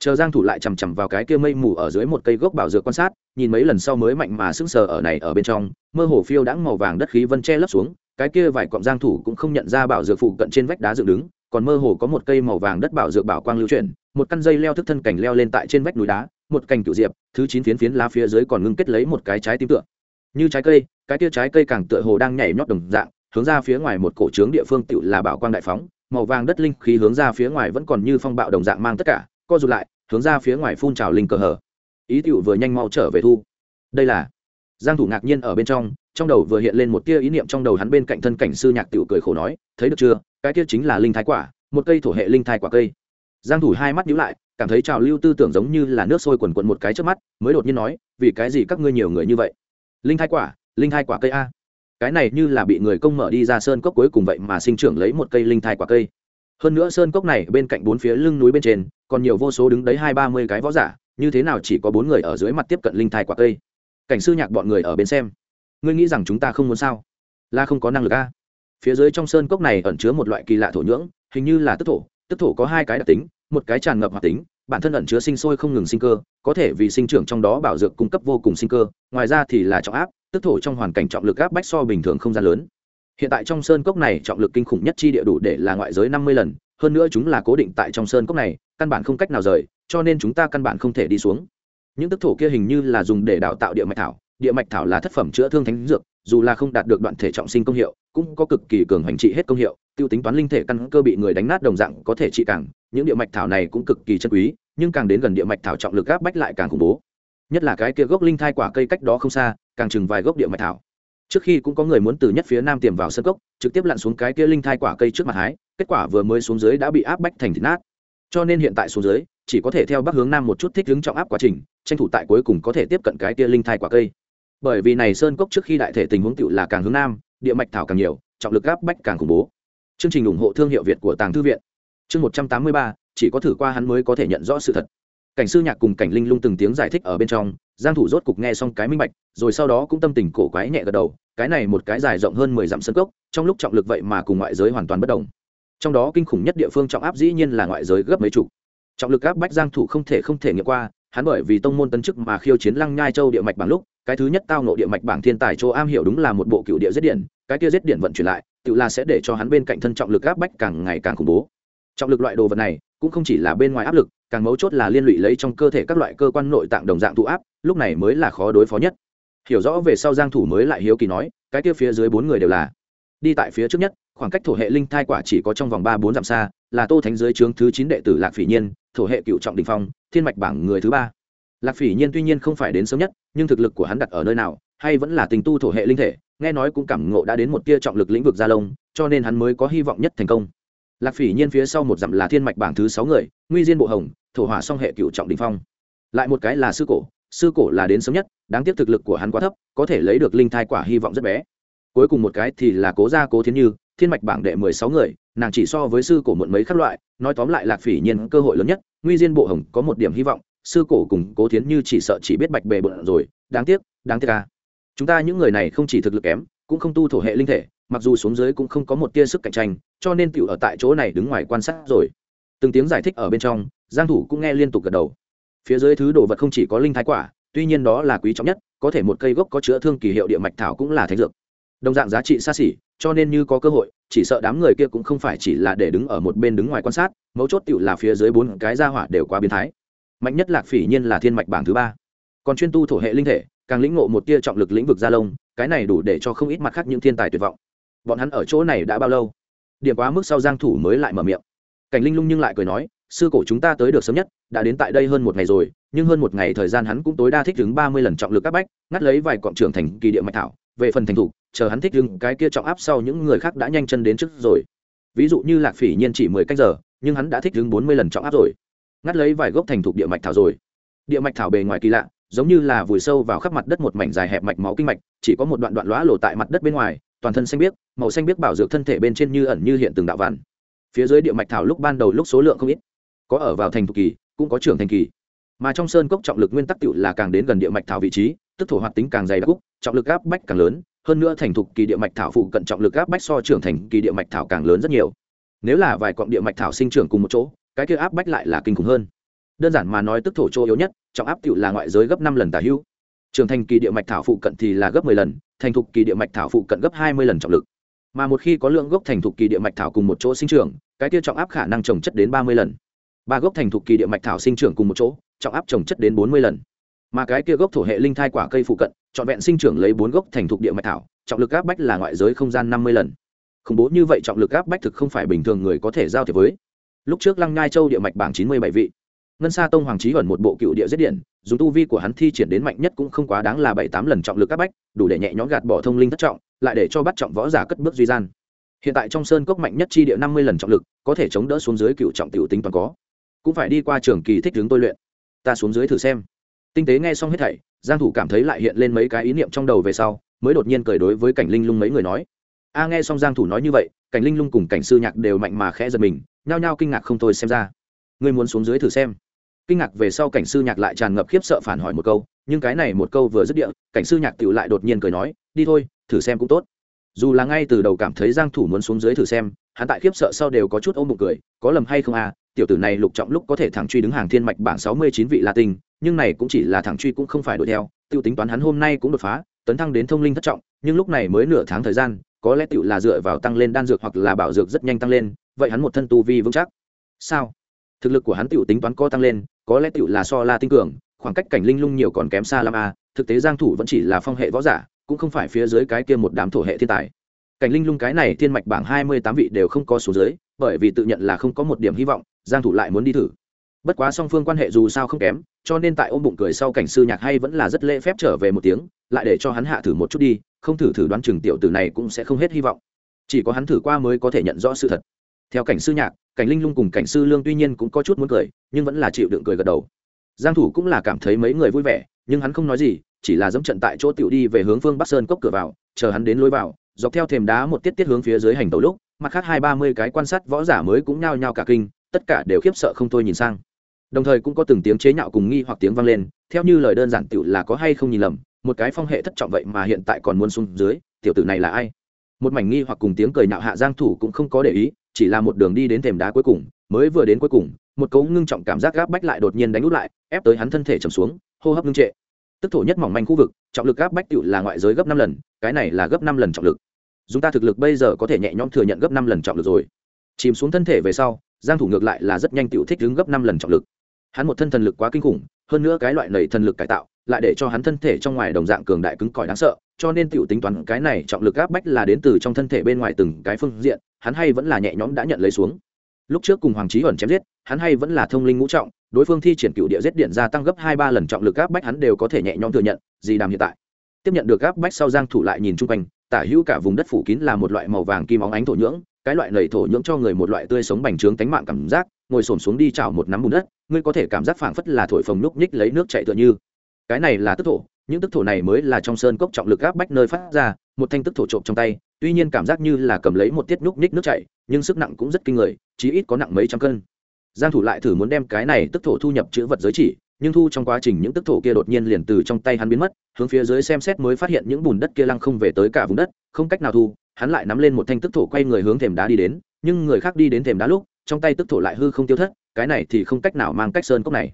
chờ giang thủ lại chầm chầm vào cái kia mây mù ở dưới một cây gốc bảo dược quan sát, nhìn mấy lần sau mới mạnh mà sững sờ ở này ở bên trong, mơ hồ phiêu đãng màu vàng đất khí vân che lấp xuống, cái kia vài cọng giang thủ cũng không nhận ra bảo dược phụ cận trên vách đá dựng đứng, còn mơ hồ có một cây màu vàng đất bảo dược bảo quang lưu chuyển, một căn dây leo thức thân cảnh leo lên tại trên vách núi đá, một cành cựu diệp, thứ chín phiến phiến lá phía dưới còn ngưng kết lấy một cái trái tim tượng. như trái cây, cái kia trái cây càng tựa hồ đang nhảy nhót đồng dạng, hướng ra phía ngoài một cổ trướng địa phương tựu là bảo quang đại phóng, màu vàng đất linh khí hướng ra phía ngoài vẫn còn như phong bạo đồng dạng mang tất cả co rụt lại, hướng ra phía ngoài phun trào linh cờ hở. Ý tựu vừa nhanh mau trở về thu. Đây là giang thủ ngạc nhiên ở bên trong trong đầu vừa hiện lên một tia ý niệm trong đầu hắn bên cạnh thân cảnh sư nhạc tiểu cười khổ nói, thấy được chưa? Cái kia chính là linh thái quả, một cây thổ hệ linh thai quả cây. Giang thủ hai mắt nhíu lại, cảm thấy trào lưu tư tưởng giống như là nước sôi quần quần một cái trước mắt, mới đột nhiên nói, vì cái gì các ngươi nhiều người như vậy? Linh thai quả, linh thai quả cây a. Cái này như là bị người công mở đi ra sơn cốc cuối cùng vậy mà sinh trưởng lấy một cây linh thai quả cây. Hơn nữa sơn cốc này bên cạnh bốn phía lưng núi bên trên còn nhiều vô số đứng đấy hai ba mươi cái võ giả, như thế nào chỉ có bốn người ở dưới mặt tiếp cận linh thai quả cây? Cảnh sư nhạc bọn người ở bên xem. Ngươi nghĩ rằng chúng ta không muốn sao? Là không có năng lực a. Phía dưới trong sơn cốc này ẩn chứa một loại kỳ lạ thổ nhưỡng, hình như là tức thổ. Tức thổ có hai cái đặc tính, một cái tràn ngập hoạt tính, bản thân ẩn chứa sinh sôi không ngừng sinh cơ, có thể vì sinh trưởng trong đó bảo dược cung cấp vô cùng sinh cơ, ngoài ra thì là trọng áp, tức thổ trong hoàn cảnh trọng lực áp bách so bình thường không gian lớn. Hiện tại trong sơn cốc này trọng lực kinh khủng nhất chi địa đủ để là ngoại giới năm mươi lần hơn nữa chúng là cố định tại trong sơn cốc này, căn bản không cách nào rời, cho nên chúng ta căn bản không thể đi xuống. Những tức thổ kia hình như là dùng để đào tạo địa mạch thảo. Địa mạch thảo là thất phẩm chữa thương thánh dược, dù là không đạt được đoạn thể trọng sinh công hiệu, cũng có cực kỳ cường hành trị hết công hiệu. Tiêu tính toán linh thể căn cơ bị người đánh nát đồng dạng có thể trị càng, những địa mạch thảo này cũng cực kỳ chân quý, nhưng càng đến gần địa mạch thảo trọng lực áp bách lại càng khủng bố. Nhất là cái kia gốc linh thai quả cây cách đó không xa, càng chừng vài gốc địa mạch thảo trước khi cũng có người muốn từ nhất phía nam tiềm vào sân cốc, trực tiếp lặn xuống cái kia linh thai quả cây trước mặt hái, kết quả vừa mới xuống dưới đã bị áp bách thành thịt nát. Cho nên hiện tại xuống dưới, chỉ có thể theo bắc hướng nam một chút thích ứng trọng áp quá trình, tranh thủ tại cuối cùng có thể tiếp cận cái kia linh thai quả cây. Bởi vì này sơn cốc trước khi đại thể tình huống tựu là càng hướng nam, địa mạch thảo càng nhiều, trọng lực áp bách càng khủng bố. Chương trình ủng hộ thương hiệu việt của tàng thư viện. Chương một trăm tám mươi ba, chỉ có thử qua hắn mới có thể nhận rõ sự thật cảnh sư nhạc cùng cảnh linh lung từng tiếng giải thích ở bên trong, giang thủ rốt cục nghe xong cái minh bạch, rồi sau đó cũng tâm tình cổ quái nhẹ gật đầu, cái này một cái dài rộng hơn mười dặm sân cốc, trong lúc trọng lực vậy mà cùng ngoại giới hoàn toàn bất động trong đó kinh khủng nhất địa phương trọng áp dĩ nhiên là ngoại giới gấp mấy chục. Trọng lực áp bách giang thủ không thể không thể nghiệm qua, hắn bởi vì tông môn tấn chức mà khiêu chiến lăng nhai châu địa mạch bảng lúc, cái thứ nhất tao nộ địa mạch bảng thiên tài châu am hiểu đúng là một bộ cựu địa giết điện, cái kia giết điện vận chuyển lại, tự là sẽ để cho hắn bên cạnh thân trọng lực áp bách càng ngày càng khủng bố. Trọng lực loại đồ vật này, cũng không chỉ là bên ngoài áp lực càng mấu chốt là liên lụy lấy trong cơ thể các loại cơ quan nội tạng đồng dạng thụ áp, lúc này mới là khó đối phó nhất. Hiểu rõ về sau giang thủ mới lại hiếu kỳ nói, cái kia phía dưới bốn người đều là. Đi tại phía trước nhất, khoảng cách thổ hệ linh thai quả chỉ có trong vòng ba bốn dặm xa, là tô thánh dưới trướng thứ chín đệ tử lạc phỉ nhiên, thổ hệ cựu trọng đình phong, thiên mạch bảng người thứ ba. Lạc phỉ nhiên tuy nhiên không phải đến sớm nhất, nhưng thực lực của hắn đặt ở nơi nào, hay vẫn là tình tu thổ hệ linh thể, nghe nói cũng cảm ngộ đã đến một tia trọng lực lĩnh vực gia lông, cho nên hắn mới có hy vọng nhất thành công lạc phỉ nhiên phía sau một dặm là thiên mạch bảng thứ sáu người, nguy diên bộ hồng, thổ hỏa song hệ cựu trọng đình phong. Lại một cái là sư cổ sư cổ là đến sớm nhất, đáng tiếc thực lực của hắn quá thấp, có thể lấy được linh thai quả hy vọng rất bé. Cuối cùng một cái thì là cố gia cố thiến như, thiên mạch bảng đệ mười sáu người, nàng chỉ so với sư cổ muộn mấy các loại, nói tóm lại lạc phỉ nhiên cơ hội lớn nhất, nguy diên bộ hồng có một điểm hy vọng, sư cổ cùng cố thiến như chỉ sợ chỉ biết bạch bề bận rồi, đáng tiếc đáng tiếc ca chúng ta những người này không chỉ thực lực kém, cũng không tu thổ hệ linh thể mặc dù xuống dưới cũng không có một tia sức cạnh tranh, cho nên tiểu ở tại chỗ này đứng ngoài quan sát rồi. Từng tiếng giải thích ở bên trong, giang thủ cũng nghe liên tục gật đầu. Phía dưới thứ đồ vật không chỉ có linh thái quả, tuy nhiên đó là quý trọng nhất, có thể một cây gốc có chữa thương kỳ hiệu địa mạch thảo cũng là thánh dược. Đồng dạng giá trị xa xỉ, cho nên như có cơ hội, chỉ sợ đám người kia cũng không phải chỉ là để đứng ở một bên đứng ngoài quan sát, mấu chốt tiểu là phía dưới bốn cái gia hỏa đều quá biến thái. Mạnh nhất lạc phỉ nhiên là thiên mạch bảng thứ ba. Còn chuyên tu thổ hệ linh thể, càng lĩnh ngộ một tia trọng lực lĩnh vực gia lông, cái này đủ để cho không ít mặt khác những thiên tài tuyệt vọng bọn hắn ở chỗ này đã bao lâu? Điểm quá mức sau giang thủ mới lại mở miệng. Cảnh linh lung nhưng lại cười nói, sư cổ chúng ta tới được sớm nhất, đã đến tại đây hơn một ngày rồi, nhưng hơn một ngày thời gian hắn cũng tối đa thích đứng ba mươi lần trọng lực các bách, ngắt lấy vài cọng trưởng thành kỳ địa mạch thảo, về phần thành thủ, chờ hắn thích đứng cái kia trọng áp sau những người khác đã nhanh chân đến trước rồi. Ví dụ như lạc phỉ nhiên chỉ mười cách giờ, nhưng hắn đã thích đứng bốn mươi lần trọng áp rồi. Ngắt lấy vài gốc thành thục địa mạch thảo rồi. Địa mạch thảo bề ngoài kỳ lạ, giống như là vùi sâu vào khắp mặt đất một mảnh dài hẹp mạch máu kinh mạch, chỉ có một đoạn đoạn lõa lộ tại mặt đất bên ngoài toàn thân xanh biếc, màu xanh biếc bảo dược thân thể bên trên như ẩn như hiện từng đạo vằn. Phía dưới địa mạch thảo lúc ban đầu lúc số lượng không ít, có ở vào thành thục kỳ, cũng có trưởng thành kỳ. Mà trong sơn cốc trọng lực nguyên tắc tựu là càng đến gần địa mạch thảo vị trí, tức thổ hoạt tính càng dày đặc cúc trọng lực áp bách càng lớn, hơn nữa thành thục kỳ địa mạch thảo phụ cận trọng lực áp bách so trưởng thành kỳ địa mạch thảo càng lớn rất nhiều. Nếu là vài cọng địa mạch thảo sinh trưởng cùng một chỗ, cái kia áp bách lại là kinh khủng hơn. Đơn giản mà nói tức thổ chỗ yếu nhất, trọng áp tựu là ngoại giới gấp năm lần tả hữu trưởng thành kỳ địa mạch thảo phụ cận thì là gấp mười lần, thành thục kỳ địa mạch thảo phụ cận gấp hai mươi lần trọng lực. Mà một khi có lượng gốc thành thục kỳ địa mạch thảo cùng một chỗ sinh trưởng, cái kia trọng áp khả năng trồng chất đến ba mươi lần. Ba gốc thành thục kỳ địa mạch thảo sinh trưởng cùng một chỗ, trọng áp trồng chất đến bốn mươi lần. Mà cái kia gốc thổ hệ linh thai quả cây phụ cận, trọn vẹn sinh trưởng lấy bốn gốc thành thục địa mạch thảo, trọng lực áp bách là ngoại giới không gian năm mươi lần. Khủng bố như vậy trọng lực áp bách thực không phải bình thường người có thể giao thiệp với. Lúc trước lăng ngai châu địa mạch bảng chín mươi bảy vị ngân sa tông hoàng trí ẩn một bộ cựu địa giết điện, dùng tu vi của hắn thi triển đến mạnh nhất cũng không quá đáng là bảy tám lần trọng lực áp bách, đủ để nhẹ nhõm gạt bỏ thông linh thất trọng, lại để cho bắt trọng võ giả cất bước duy gian. Hiện tại trong sơn cốc mạnh nhất chi địa năm mươi lần trọng lực, có thể chống đỡ xuống dưới cựu trọng tiểu tính toàn có. Cũng phải đi qua trường kỳ thích hướng tôi luyện. Ta xuống dưới thử xem. Tinh tế nghe xong hết thảy, giang thủ cảm thấy lại hiện lên mấy cái ý niệm trong đầu về sau, mới đột nhiên cười đối với cảnh linh lung mấy người nói. A, nghe xong giang thủ nói như vậy, cảnh linh lung cùng cảnh sư nhạc đều mạnh mà khẽ giật mình, nhao nhao kinh ngạc không thôi xem ra. Ngươi muốn xuống dưới thử xem kinh ngạc về sau cảnh sư nhạc lại tràn ngập khiếp sợ phản hỏi một câu, nhưng cái này một câu vừa dứt địa, cảnh sư nhạc tiểu lại đột nhiên cười nói, đi thôi, thử xem cũng tốt. Dù là ngay từ đầu cảm thấy giang thủ muốn xuống dưới thử xem, hắn tại khiếp sợ sau đều có chút ôm bụng cười, có lầm hay không à tiểu tử này lục trọng lúc có thể thẳng truy đứng hàng thiên mạch bảng 69 vị la tinh, nhưng này cũng chỉ là thẳng truy cũng không phải đuổi theo, tiêu tính toán hắn hôm nay cũng đột phá, tấn thăng đến thông linh thất trọng, nhưng lúc này mới nửa tháng thời gian, có lẽ tiểu là dựa vào tăng lên đan dược hoặc là bảo dược rất nhanh tăng lên, vậy hắn một thân tu vi vững chắc. Sao? Thực lực của hắn tiểu tính toán có tăng lên có lẽ tiểu là so la tinh cường, khoảng cách cảnh linh lung nhiều còn kém xa lắm a thực tế giang thủ vẫn chỉ là phong hệ võ giả, cũng không phải phía dưới cái kia một đám thổ hệ thiên tài. Cảnh linh lung cái này thiên mạch bảng 28 vị đều không có số dưới, bởi vì tự nhận là không có một điểm hy vọng, giang thủ lại muốn đi thử. Bất quá song phương quan hệ dù sao không kém, cho nên tại ôm bụng cười sau cảnh sư nhạc hay vẫn là rất lễ phép trở về một tiếng, lại để cho hắn hạ thử một chút đi, không thử thử đoán chừng tiểu tử này cũng sẽ không hết hy vọng. Chỉ có hắn thử qua mới có thể nhận rõ sự thật theo cảnh sư nhạc, cảnh linh lung cùng cảnh sư lương tuy nhiên cũng có chút muốn cười, nhưng vẫn là chịu đựng cười gật đầu. Giang thủ cũng là cảm thấy mấy người vui vẻ, nhưng hắn không nói gì, chỉ là dẫm trận tại chỗ tiểu đi về hướng phương bắc sơn cốc cửa vào, chờ hắn đến lối vào, dọc theo thềm đá một tiết tiết hướng phía dưới hành tàu lúc, mặt khác hai ba mươi cái quan sát võ giả mới cũng nhao nhao cả kinh, tất cả đều khiếp sợ không thôi nhìn sang. Đồng thời cũng có từng tiếng chế nhạo cùng nghi hoặc tiếng vang lên, theo như lời đơn giản tiểu là có hay không nhìn lầm, một cái phong hệ thất trọng vậy mà hiện tại còn muốn xuống dưới, tiểu tử này là ai? Một mảnh nghi hoặc cùng tiếng cười nhạo hạ giang thủ cũng không có để ý chỉ là một đường đi đến thềm đá cuối cùng, mới vừa đến cuối cùng, một cấu ngưng trọng cảm giác gáp bách lại đột nhiên đánh út lại, ép tới hắn thân thể trầm xuống, hô hấp ngưng trệ. Tức thổ nhất mỏng manh khu vực, trọng lực gáp bách tựu là ngoại giới gấp năm lần, cái này là gấp năm lần trọng lực. Chúng ta thực lực bây giờ có thể nhẹ nhõm thừa nhận gấp năm lần trọng lực rồi. Chìm xuống thân thể về sau, giang thủ ngược lại là rất nhanh tựu thích đứng gấp năm lần trọng lực. Hắn một thân thần lực quá kinh khủng, hơn nữa cái loại nầy thần lực cải tạo, lại để cho hắn thân thể trong ngoài đồng dạng cường đại cứng cỏi đáng sợ cho nên tiểu tính toán cái này trọng lực áp bách là đến từ trong thân thể bên ngoài từng cái phương diện, hắn hay vẫn là nhẹ nhõm đã nhận lấy xuống. Lúc trước cùng hoàng trí ẩn chém giết, hắn hay vẫn là thông linh ngũ trọng, đối phương thi triển cựu địa giết điện gia tăng gấp hai ba lần trọng lực áp bách hắn đều có thể nhẹ nhõm thừa nhận, gì đàm hiện tại. Tiếp nhận được áp bách sau giang thủ lại nhìn chung quanh, tả hữu cả vùng đất phủ kín là một loại màu vàng kim óng ánh thổ nhưỡng, cái loại nầy thổ nhưỡng cho người một loại tươi sống bành trướng tánh mạng cảm giác, ngồi xổm xuống đi chảo một nắm bùn đất, ngươi có thể cảm giác phảng phất là thổi phồng núc nhích lấy nước chảy tựa như. Cái này là tức thổ những tức thổ này mới là trong sơn cốc trọng lực áp bách nơi phát ra, một thanh tức thổ trộm trong tay, tuy nhiên cảm giác như là cầm lấy một tiết nhúc nhích nước chảy, nhưng sức nặng cũng rất kinh người, chí ít có nặng mấy trăm cân. Giang thủ lại thử muốn đem cái này tức thổ thu nhập chữ vật giới chỉ, nhưng thu trong quá trình những tức thổ kia đột nhiên liền từ trong tay hắn biến mất, hướng phía dưới xem xét mới phát hiện những bùn đất kia lăng không về tới cả vùng đất, không cách nào thu, hắn lại nắm lên một thanh tức thổ quay người hướng thềm đá đi đến, nhưng người khác đi đến thềm đá lúc, trong tay tức thổ lại hư không tiêu thất, cái này thì không cách nào mang cách sơn cốc này.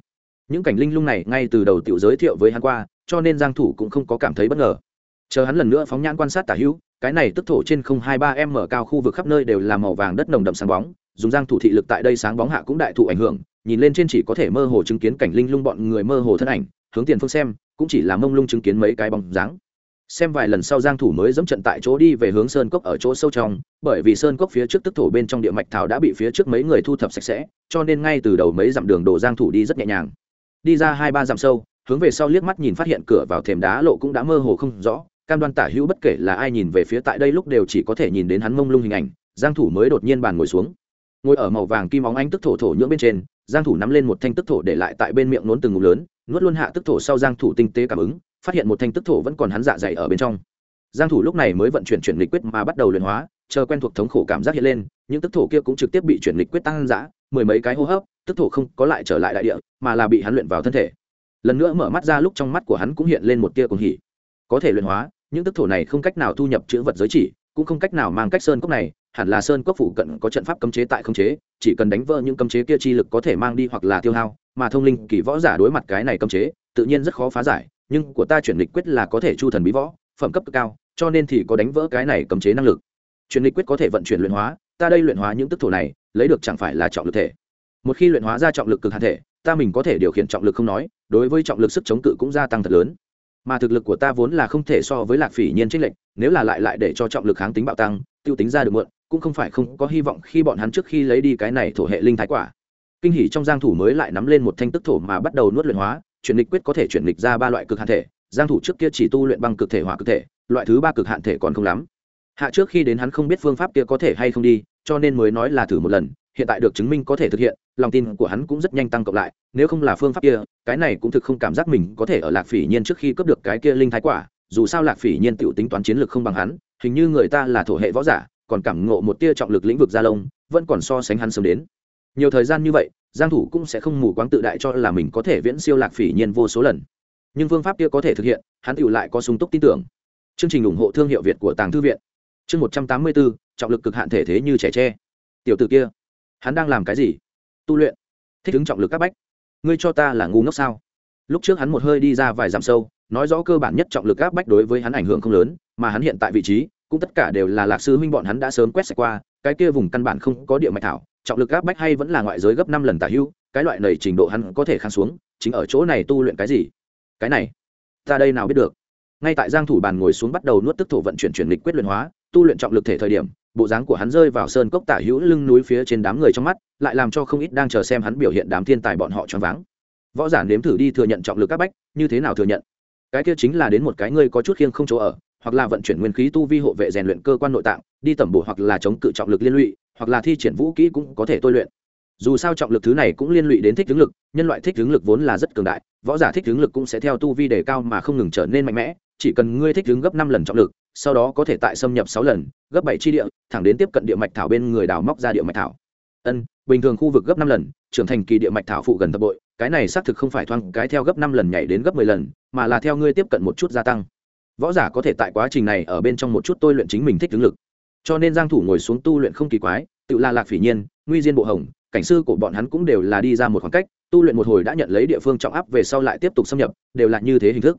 Những cảnh linh lung này ngay từ đầu tiểu giới thiệu với hắn qua cho nên giang thủ cũng không có cảm thấy bất ngờ. Chờ hắn lần nữa phóng nhãn quan sát tả hữu, cái này tức thổ trên không hai ba m cao khu vực khắp nơi đều là màu vàng đất nồng đậm sáng bóng, dùng giang thủ thị lực tại đây sáng bóng hạ cũng đại thụ ảnh hưởng, nhìn lên trên chỉ có thể mơ hồ chứng kiến cảnh linh lung bọn người mơ hồ thân ảnh, hướng tiền phương xem, cũng chỉ là mông lung chứng kiến mấy cái bóng dáng. Xem vài lần sau giang thủ mới dẫm trận tại chỗ đi về hướng sơn cốc ở chỗ sâu trong, bởi vì sơn cốc phía trước tức thổ bên trong địa mạch thảo đã bị phía trước mấy người thu thập sạch sẽ, cho nên ngay từ đầu mấy dặm đường đổ giang thủ đi rất nhẹ nhàng. Đi ra hai ba dặm sâu hướng về sau liếc mắt nhìn phát hiện cửa vào thềm đá lộ cũng đã mơ hồ không rõ, cam đoan tả hữu bất kể là ai nhìn về phía tại đây lúc đều chỉ có thể nhìn đến hắn mông lung hình ảnh, giang thủ mới đột nhiên bàn ngồi xuống. Ngồi ở màu vàng kim óng ánh tức thổ thổ nhưỡng bên trên, giang thủ nắm lên một thanh tức thổ để lại tại bên miệng nốn từng ngụm lớn, nuốt luôn hạ tức thổ sau giang thủ tinh tế cảm ứng, phát hiện một thanh tức thổ vẫn còn hắn dạ dày ở bên trong. Giang thủ lúc này mới vận chuyển chuyển lịch quyết mà bắt đầu luyện hóa, chờ quen thuộc thống khổ cảm giác hiện lên, những tức thổ kia cũng trực tiếp bị chuyển lịch quyết tăng dã, mười mấy cái hô hấp, tức thổ không có lại trở lại đại địa, mà là bị hắn luyện vào thân thể lần nữa mở mắt ra lúc trong mắt của hắn cũng hiện lên một tia cuồng hỉ. Có thể luyện hóa, những tức thổ này không cách nào thu nhập chữ vật giới chỉ, cũng không cách nào mang cách sơn cốc này, hẳn là sơn cốc phụ cận có trận pháp cấm chế tại không chế, chỉ cần đánh vỡ những cấm chế kia chi lực có thể mang đi hoặc là tiêu hao, mà thông linh kỳ võ giả đối mặt cái này cấm chế, tự nhiên rất khó phá giải, nhưng của ta chuyển lịch quyết là có thể chu thần bí võ, phẩm cấp cao, cho nên thì có đánh vỡ cái này cấm chế năng lực. Chuyển lịch quyết có thể vận chuyển luyện hóa, ta đây luyện hóa những tức thổ này, lấy được chẳng phải là trọng lực thể. Một khi luyện hóa ra trọng lực cực hạn thể, ta mình có thể điều khiển trọng lực không nói đối với trọng lực sức chống cự cũng gia tăng thật lớn. Mà thực lực của ta vốn là không thể so với lạc phỉ nhiên trích lệnh nếu là lại lại để cho trọng lực kháng tính bạo tăng, tiêu tính ra được mượn cũng không phải không có hy vọng khi bọn hắn trước khi lấy đi cái này thổ hệ linh thái quả. Kinh hỉ trong giang thủ mới lại nắm lên một thanh tức thổ mà bắt đầu nuốt luyện hóa, chuyển lịch quyết có thể chuyển lịch ra ba loại cực hạn thể, giang thủ trước kia chỉ tu luyện bằng cực thể, hỏa cực thể, loại thứ ba cực hạn thể còn không lắm. Hạ trước khi đến hắn không biết phương pháp kia có thể hay không đi, cho nên mới nói là thử một lần, hiện tại được chứng minh có thể thực hiện lòng tin của hắn cũng rất nhanh tăng cộng lại nếu không là phương pháp kia cái này cũng thực không cảm giác mình có thể ở lạc phỉ nhiên trước khi cướp được cái kia linh thái quả dù sao lạc phỉ nhiên t tính toán chiến lược không bằng hắn hình như người ta là thổ hệ võ giả còn cảm ngộ một tia trọng lực lĩnh vực gia lông vẫn còn so sánh hắn sớm đến. Nhiều thời gian như vậy giang thủ cũng sẽ không mù quáng tự đại cho là mình có thể viễn siêu lạc phỉ nhiên vô số lần. Nhưng phương pháp kia có thể thực hiện hắn tự lại có sung túc tin tưởng. Chương trình ủng hộ thương hiệu việt của tàng thư viện. Chương 184, trọng lực cực hạn thể thế như trẻ tre. Tiểu tử kia hắn đang làm cái gì? Tu luyện. Thích ứng trọng lực các bách. Ngươi cho ta là ngu ngốc sao? Lúc trước hắn một hơi đi ra vài dặm sâu, nói rõ cơ bản nhất trọng lực các bách đối với hắn ảnh hưởng không lớn, mà hắn hiện tại vị trí, cũng tất cả đều là lạc sư huynh bọn hắn đã sớm quét sạch qua, cái kia vùng căn bản không có địa mạch thảo, trọng lực các bách hay vẫn là ngoại giới gấp năm lần tả hưu, cái loại này trình độ hắn có thể khăn xuống, chính ở chỗ này tu luyện cái gì? Cái này, ta đây nào biết được. Ngay tại giang thủ bàn ngồi xuống bắt đầu nuốt tức thổ vận chuyển chuyển lịch quyết luyện hóa, tu luyện trọng lực thể thời điểm bộ dáng của hắn rơi vào sơn cốc tả hữu lưng núi phía trên đám người trong mắt, lại làm cho không ít đang chờ xem hắn biểu hiện đám thiên tài bọn họ choáng váng. Võ giả nếm thử đi thừa nhận trọng lực các bách, như thế nào thừa nhận? Cái kia chính là đến một cái ngươi có chút khiêng không chỗ ở, hoặc là vận chuyển nguyên khí tu vi hộ vệ rèn luyện cơ quan nội tạng, đi tẩm bổ hoặc là chống cự trọng lực liên lụy, hoặc là thi triển vũ kỹ cũng có thể tôi luyện. Dù sao trọng lực thứ này cũng liên lụy đến thích ứng lực, nhân loại thích ứng lực vốn là rất cường đại, võ giả thích ứng lực cũng sẽ theo tu vi đề cao mà không ngừng trở nên mạnh mẽ, chỉ cần ngươi thích ứng gấp năm lần trọng lực sau đó có thể tại xâm nhập sáu lần, gấp bảy chi địa, thẳng đến tiếp cận địa mạch thảo bên người đào móc ra địa mạch thảo. Ân, bình thường khu vực gấp năm lần, trưởng thành kỳ địa mạch thảo phụ gần thập bội, cái này xác thực không phải thoang cái theo gấp năm lần nhảy đến gấp mười lần, mà là theo ngươi tiếp cận một chút gia tăng. Võ giả có thể tại quá trình này ở bên trong một chút tôi luyện chính mình thích tướng lực. Cho nên giang thủ ngồi xuống tu luyện không kỳ quái, tự là lạc phỉ nhiên, nguy diên bộ hồng, cảnh sư của bọn hắn cũng đều là đi ra một khoảng cách, tu luyện một hồi đã nhận lấy địa phương trọng áp về sau lại tiếp tục xâm nhập, đều là như thế hình thức.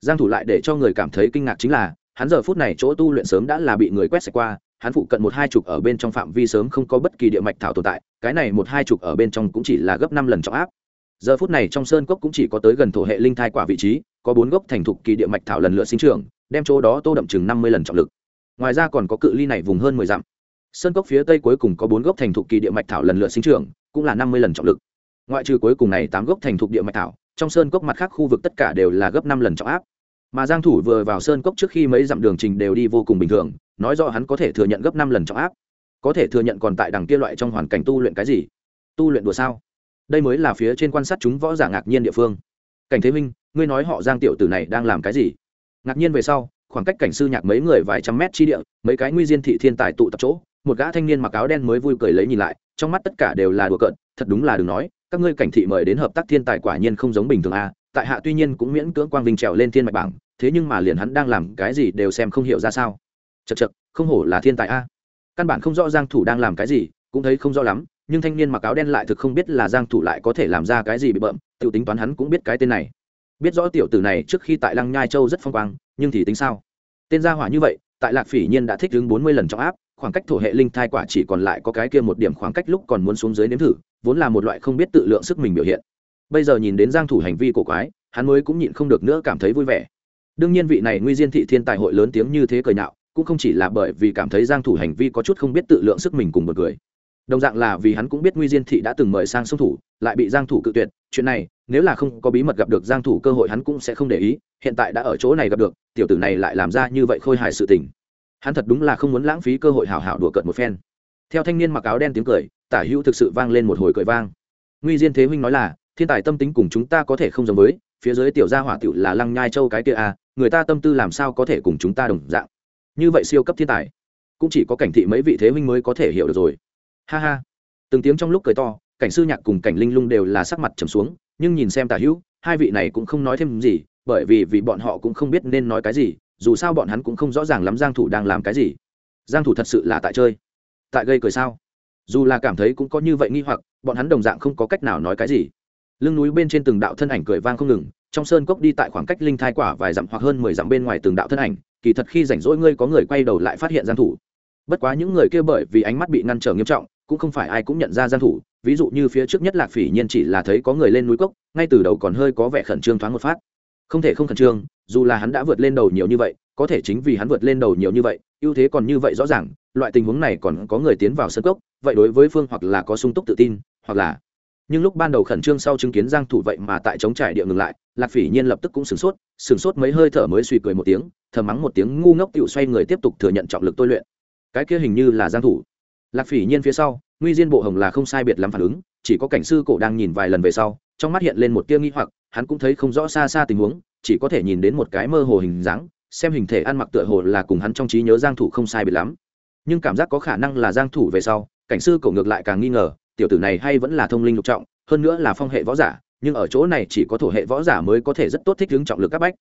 Giang thủ lại để cho người cảm thấy kinh ngạc chính là hắn giờ phút này chỗ tu luyện sớm đã là bị người quét sạch qua, hắn phụ cận một hai chục ở bên trong phạm vi sớm không có bất kỳ địa mạch thảo tồn tại, cái này một hai chục ở bên trong cũng chỉ là gấp năm lần trọng áp. Giờ phút này trong sơn cốc cũng chỉ có tới gần thổ hệ linh thai quả vị trí, có bốn gốc thành thục kỳ địa mạch thảo lần lượt sinh trưởng, đem chỗ đó tô đậm chừng năm mươi lần trọng lực. Ngoài ra còn có cự ly này vùng hơn mười dặm. Sơn cốc phía tây cuối cùng có bốn gốc thành thục kỳ địa mạch thảo lần lượt sinh trưởng, cũng là năm mươi lần trọng lực. Ngoại trừ cuối cùng này tám gốc thành thục địa mạch thảo, trong sơn cốc mặt khác khu vực tất cả đều là gấp năm lần trọng áp mà giang thủ vừa vào sơn cốc trước khi mấy dặm đường trình đều đi vô cùng bình thường, nói rõ hắn có thể thừa nhận gấp năm lần trọng áp. Có thể thừa nhận còn tại đằng kia loại trong hoàn cảnh tu luyện cái gì? Tu luyện đùa sao? Đây mới là phía trên quan sát chúng võ giả ngạc nhiên địa phương. Cảnh thế minh, ngươi nói họ giang tiểu tử này đang làm cái gì? Ngạc nhiên về sau, khoảng cách cảnh sư nhạc mấy người vài trăm mét chi địa, mấy cái nguy diên thị thiên tài tụ tập chỗ, một gã thanh niên mặc áo đen mới vui cười lấy nhìn lại, trong mắt tất cả đều là đùa cợt, thật đúng là đừng nói, các ngươi cảnh thị mời đến hợp tác thiên tài quả nhiên không giống bình thường a tại hạ tuy nhiên cũng miễn cưỡng quang vinh trèo lên thiên mạch bảng, thế nhưng mà liền hắn đang làm cái gì đều xem không hiểu ra sao. Chật chật không hổ là thiên tài a. Căn bản không rõ giang thủ đang làm cái gì, cũng thấy không rõ lắm, nhưng thanh niên mặc áo đen lại thực không biết là giang thủ lại có thể làm ra cái gì bị bợm, tiểu tính toán hắn cũng biết cái tên này. Biết rõ tiểu tử này trước khi tại lăng nhai châu rất phong quang, nhưng thì tính sao? Tên gia hỏa như vậy, tại lạc phỉ nhiên đã thích đứng 40 lần trọng áp, khoảng cách thổ hệ linh thai quả chỉ còn lại có cái kia một điểm khoảng cách lúc còn muốn xuống dưới nếm thử, vốn là một loại không biết tự lượng sức mình biểu hiện bây giờ nhìn đến giang thủ hành vi cổ quái, hắn mới cũng nhịn không được nữa cảm thấy vui vẻ. Đương nhiên vị này nguy diên thị thiên tài hội lớn tiếng như thế cười nhạo, cũng không chỉ là bởi vì cảm thấy giang thủ hành vi có chút không biết tự lượng sức mình cùng một người. Đồng dạng là vì hắn cũng biết nguy diên thị đã từng mời sang sông thủ, lại bị giang thủ cự tuyệt, chuyện này, nếu là không có bí mật gặp được giang thủ cơ hội hắn cũng sẽ không để ý, hiện tại đã ở chỗ này gặp được, tiểu tử này lại làm ra như vậy khôi hài sự tình. Hắn thật đúng là không muốn lãng phí cơ hội hảo hảo đùa cợt một phen. Theo thanh niên mặc áo đen tiếng cười, tả hữu thực sự vang lên một hồi cười vang. Nguy diên thế huynh nói là thiên tài tâm tính cùng chúng ta có thể không giống với, phía dưới tiểu gia hỏa tiểu là lăng nhai châu cái kia à người ta tâm tư làm sao có thể cùng chúng ta đồng dạng? Như vậy siêu cấp thiên tài, cũng chỉ có cảnh thị mấy vị thế huynh mới có thể hiểu được rồi. Ha ha. Từng tiếng trong lúc cười to, cảnh sư nhạc cùng cảnh linh lung đều là sắc mặt trầm xuống, nhưng nhìn xem tả hữu, hai vị này cũng không nói thêm gì, bởi vì vì bọn họ cũng không biết nên nói cái gì, dù sao bọn hắn cũng không rõ ràng lắm giang thủ đang làm cái gì. Giang thủ thật sự là tại chơi. Tại gây cười sao? Dù là cảm thấy cũng có như vậy nghi hoặc, bọn hắn đồng dạng không có cách nào nói cái gì lưng núi bên trên từng đạo thân ảnh cười vang không ngừng, trong sơn cốc đi tại khoảng cách linh thai quả vài dặm hoặc hơn mười dặm bên ngoài từng đạo thân ảnh, kỳ thật khi rảnh rỗi ngươi có người quay đầu lại phát hiện gian thủ. Bất quá những người kia bởi vì ánh mắt bị ngăn trở nghiêm trọng, cũng không phải ai cũng nhận ra gian thủ, ví dụ như phía trước nhất lạc phỉ nhiên chỉ là thấy có người lên núi cốc, ngay từ đầu còn hơi có vẻ khẩn trương thoáng một phát. Không thể không khẩn trương, dù là hắn đã vượt lên đầu nhiều như vậy, có thể chính vì hắn vượt lên đầu nhiều như vậy, ưu thế còn như vậy rõ ràng, loại tình huống này còn có người tiến vào sân cốc, vậy đối với phương hoặc là có sung túc tự tin, hoặc là nhưng lúc ban đầu khẩn trương sau chứng kiến giang thủ vậy mà tại chống trải địa ngừng lại, lạc phỉ nhiên lập tức cũng sửng sốt sửng sốt mấy hơi thở mới suy cười một tiếng, thầm mắng một tiếng ngu ngốc tiểu xoay người tiếp tục thừa nhận trọng lực tôi luyện. Cái kia hình như là giang thủ. Lạc phỉ nhiên phía sau, nguy diên bộ hồng là không sai biệt lắm phản ứng, chỉ có cảnh sư cổ đang nhìn vài lần về sau, trong mắt hiện lên một tia nghi hoặc, hắn cũng thấy không rõ xa xa tình huống, chỉ có thể nhìn đến một cái mơ hồ hình dáng, xem hình thể ăn mặc tựa hồ là cùng hắn trong trí nhớ giang thủ không sai biệt lắm. Nhưng cảm giác có khả năng là giang thủ về sau, cảnh sư cổ ngược lại càng nghi ngờ tiểu tử này hay vẫn là thông linh lục trọng, hơn nữa là phong hệ võ giả, nhưng ở chỗ này chỉ có thổ hệ võ giả mới có thể rất tốt thích ứng trọng lực các bách.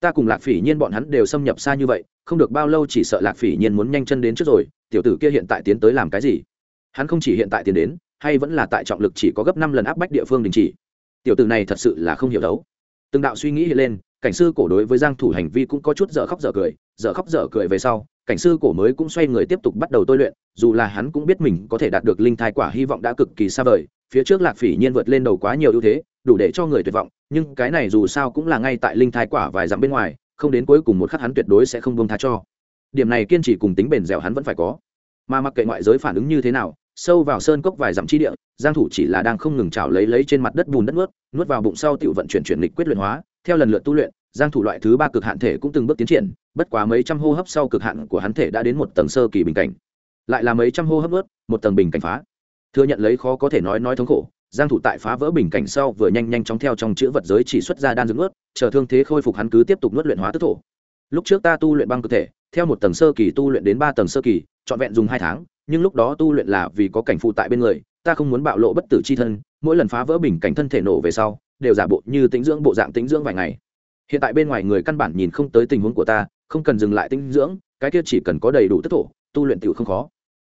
Ta cùng lạc phỉ nhiên bọn hắn đều xâm nhập xa như vậy, không được bao lâu chỉ sợ lạc phỉ nhiên muốn nhanh chân đến trước rồi, tiểu tử kia hiện tại tiến tới làm cái gì? Hắn không chỉ hiện tại tiến đến, hay vẫn là tại trọng lực chỉ có gấp năm lần áp bách địa phương đình chỉ. Tiểu tử này thật sự là không hiểu đấu. Từng đạo suy nghĩ hiện lên, cảnh sư cổ đối với giang thủ hành vi cũng có chút dở khóc dở cười, dở khóc dở cười về sau cảnh sư cổ mới cũng xoay người tiếp tục bắt đầu tôi luyện, dù là hắn cũng biết mình có thể đạt được linh thai quả hy vọng đã cực kỳ xa vời, phía trước lạc phỉ nhiên vượt lên đầu quá nhiều ưu thế, đủ để cho người tuyệt vọng, nhưng cái này dù sao cũng là ngay tại linh thai quả vài dặm bên ngoài, không đến cuối cùng một khắc hắn tuyệt đối sẽ không buông tha cho. Điểm này kiên trì cùng tính bền dẻo hắn vẫn phải có. Mà mặc kệ ngoại giới phản ứng như thế nào, sâu vào sơn cốc vài dặm chi địa, giang thủ chỉ là đang không ngừng trào lấy lấy trên mặt đất bùn đất nuốt nuốt vào bụng sau tiểu vận chuyển chuyển lịch quyết luyện hóa, theo lần lượt tu luyện giang thủ loại thứ ba cực hạn thể cũng từng bước tiến triển, bất quá mấy trăm hô hấp sau cực hạn của hắn thể đã đến một tầng sơ kỳ bình cảnh. Lại là mấy trăm hô hấp nuốt một tầng bình cảnh phá. Thừa nhận lấy khó có thể nói nói thống khổ, giang thủ tại phá vỡ bình cảnh sau vừa nhanh nhanh chóng theo trong chữ vật giới chỉ xuất ra đan dưỡng nuốt chờ thương thế khôi phục hắn cứ tiếp tục nuốt luyện hóa tức thổ. Lúc trước ta tu luyện băng cơ thể, theo một tầng sơ kỳ tu luyện đến ba tầng sơ kỳ, trọn vẹn dùng hai tháng, nhưng lúc đó tu luyện là vì có cảnh phụ tại bên người, ta không muốn bạo lộ bất tử chi thân, mỗi lần phá vỡ bình cảnh thân thể nổ về sau, đều giả bộ như tính dưỡng bộ dạng tính dưỡng vài ngày hiện tại bên ngoài người căn bản nhìn không tới tình huống của ta, không cần dừng lại tinh dưỡng, cái kia chỉ cần có đầy đủ tức thổ, tu luyện tiểu không khó.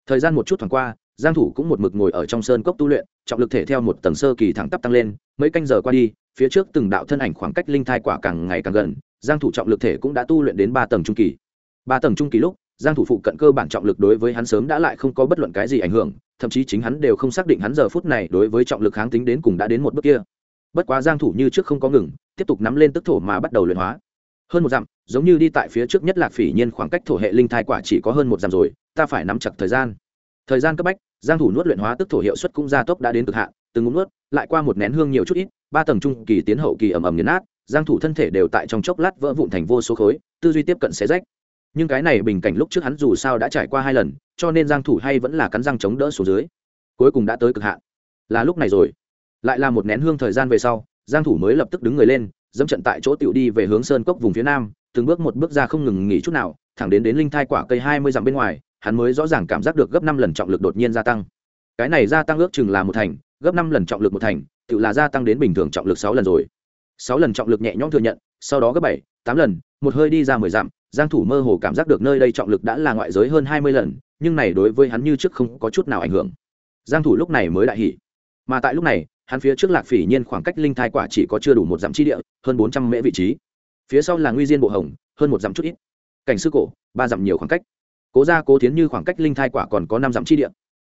Thời gian một chút thoáng qua, giang thủ cũng một mực ngồi ở trong sơn cốc tu luyện, trọng lực thể theo một tầng sơ kỳ thẳng tắp tăng lên, mấy canh giờ qua đi, phía trước từng đạo thân ảnh khoảng cách linh thai quả càng ngày càng gần, giang thủ trọng lực thể cũng đã tu luyện đến ba tầng trung kỳ. Ba tầng trung kỳ lúc, giang thủ phụ cận cơ bản trọng lực đối với hắn sớm đã lại không có bất luận cái gì ảnh hưởng, thậm chí chính hắn đều không xác định hắn giờ phút này đối với trọng lực kháng tính đến cùng đã đến một bước kia bất quá giang thủ như trước không có ngừng, tiếp tục nắm lên tức thổ mà bắt đầu luyện hóa. Hơn một dặm, giống như đi tại phía trước nhất lạc phỉ nhiên khoảng cách thổ hệ linh thai quả chỉ có hơn một dặm rồi, ta phải nắm chặt thời gian. Thời gian cấp bách, giang thủ nuốt luyện hóa tức thổ hiệu suất cũng gia tốc đã đến cực hạn, từng ngụm nuốt, lại qua một nén hương nhiều chút ít, ba tầng trung kỳ tiến hậu kỳ ẩm ẩm nghiền nát, giang thủ thân thể đều tại trong chốc lát vỡ vụn thành vô số khối, tư duy tiếp cận xé rách. Nhưng cái này bình cảnh lúc trước hắn dù sao đã trải qua hai lần, cho nên giang thủ hay vẫn là cắn răng chống đỡ xuống dưới. Cuối cùng đã tới cực hạn. Là lúc này rồi lại là một nén hương thời gian về sau giang thủ mới lập tức đứng người lên dẫm trận tại chỗ tiểu đi về hướng sơn cốc vùng phía nam từng bước một bước ra không ngừng nghỉ chút nào thẳng đến đến linh thai quả cây 20 dặm bên ngoài hắn mới rõ ràng cảm giác được gấp 5 lần trọng lực đột nhiên gia tăng. Cái này gia tăng ước chừng là một thành gấp 5 lần trọng lực một thành tự là gia tăng đến bình thường trọng lực 6 lần rồi. 6 lần trọng lực nhẹ nhõm thừa nhận sau đó gấp 7, 8 lần một hơi đi ra 10 dặm giang thủ mơ hồ cảm giác được nơi đây trọng lực đã là ngoại giới hơn 20 lần nhưng này đối với hắn như trước không có chút nào ảnh hưởng. Giang thủ lúc này mới đại hỉ mà tại lúc này, hắn phía trước lạc phỉ nhiên khoảng cách linh thai quả chỉ có chưa đủ một dặm chi địa, hơn 400 mễ vị trí. Phía sau là nguy diên bộ hồng, hơn một dặm chút ít. Cảnh sư cổ, ba dặm nhiều khoảng cách. Cố gia cố tiến như khoảng cách linh thai quả còn có năm dặm chi địa.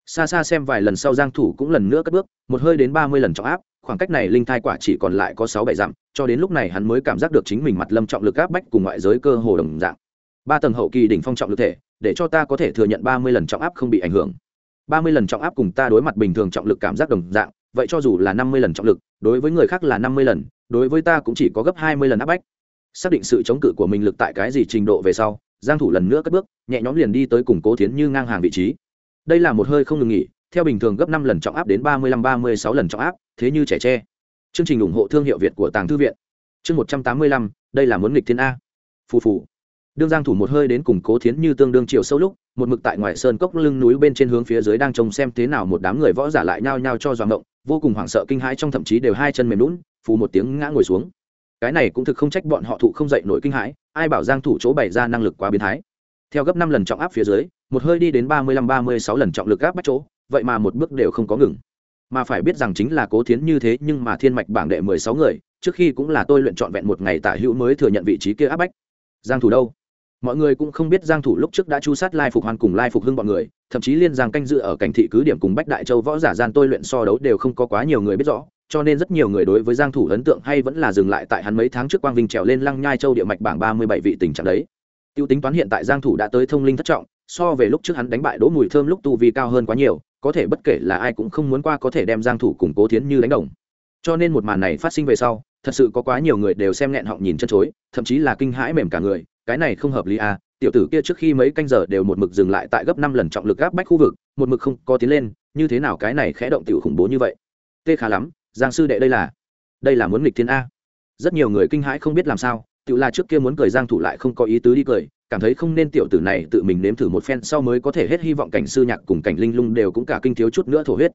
Xa xa xem vài lần sau giang thủ cũng lần nữa cất bước, một hơi đến 30 lần trọng áp, khoảng cách này linh thai quả chỉ còn lại có sáu bảy dặm, cho đến lúc này hắn mới cảm giác được chính mình mặt lâm trọng lực áp bách cùng ngoại giới cơ hồ đồng dạng. Ba tầng hậu kỳ đỉnh phong trọng lực thể, để cho ta có thể thừa nhận ba mươi lần trọng áp không bị ảnh hưởng ba mươi lần trọng áp cùng ta đối mặt bình thường trọng lực cảm giác đồng dạng, vậy cho dù là năm mươi lần trọng lực, đối với người khác là năm mươi lần, đối với ta cũng chỉ có gấp hai mươi lần áp bách. Xác định sự chống cự của mình lực tại cái gì trình độ về sau, giang thủ lần nữa cất bước, nhẹ nhõm liền đi tới củng cố thiến như ngang hàng vị trí. Đây là một hơi không ngừng nghỉ, theo bình thường gấp năm lần trọng áp đến ba mươi lăm, ba mươi sáu lần trọng áp, thế như trẻ tre. Chương trình ủng hộ thương hiệu việt của tàng thư viện. Chương một trăm tám mươi lăm, đây là muốn nghịch thiên a. Phù phù. Đương giang thủ một hơi đến củng cố thiến như tương đương chiều sâu lúc một mực tại ngoài sơn cốc lưng núi bên trên hướng phía dưới đang trông xem thế nào một đám người võ giả lại nhao nhao cho doạng động vô cùng hoảng sợ kinh hãi trong thậm chí đều hai chân mềm lún phù một tiếng ngã ngồi xuống. Cái này cũng thực không trách bọn họ thụ không dậy nổi kinh hãi, ai bảo giang thủ chỗ bày ra năng lực quá biến thái. Theo gấp 5 lần trọng áp phía dưới, một hơi đi đến 35-36 lần trọng lực áp bắt chỗ, vậy mà một bước đều không có ngừng. Mà phải biết rằng chính là cố thiến như thế, nhưng mà thiên mạch bảng đệ 16 người, trước khi cũng là tôi luyện trọn vẹn một ngày tả hữu mới thừa nhận vị trí kia áp bách. Giang thủ đâu? Mọi người cũng không biết giang thủ lúc trước đã chu sát lai phục hoàn cùng lai phục hưng bọn người, thậm chí liên giang canh dự ở cảnh thị cứ điểm cùng bách đại châu võ giả gian tôi luyện so đấu đều không có quá nhiều người biết rõ, cho nên rất nhiều người đối với giang thủ ấn tượng hay vẫn là dừng lại tại hắn mấy tháng trước quang vinh trèo lên lăng nhai châu địa mạch bảng 37 vị tình trạng đấy. Tiêu tính toán hiện tại giang thủ đã tới thông linh thất trọng, so về lúc trước hắn đánh bại đỗ mùi thơm lúc tu vi cao hơn quá nhiều, có thể bất kể là ai cũng không muốn qua có thể đem giang thủ cùng cố thiến như đánh đồng. Cho nên một màn này phát sinh về sau, thật sự có quá nhiều người đều xem nghẹn họng nhìn chân chối, thậm chí là kinh hãi mềm cả người cái này không hợp lý à tiểu tử kia trước khi mấy canh giờ đều một mực dừng lại tại gấp năm lần trọng lực gáp bách khu vực, một mực không có tiến lên, như thế nào cái này khẽ động tiểu khủng bố như vậy? Tê khá lắm, giang sư đệ đây là đây là muốn nghịch thiên a. Rất nhiều người kinh hãi không biết làm sao, tiểu là trước kia muốn cười giang thủ lại không có ý tứ đi cười, cảm thấy không nên tiểu tử này tự mình nếm thử một phen sau mới có thể hết hy vọng cảnh sư nhạc cùng cảnh linh lung đều cũng cả kinh thiếu chút nữa thổ huyết.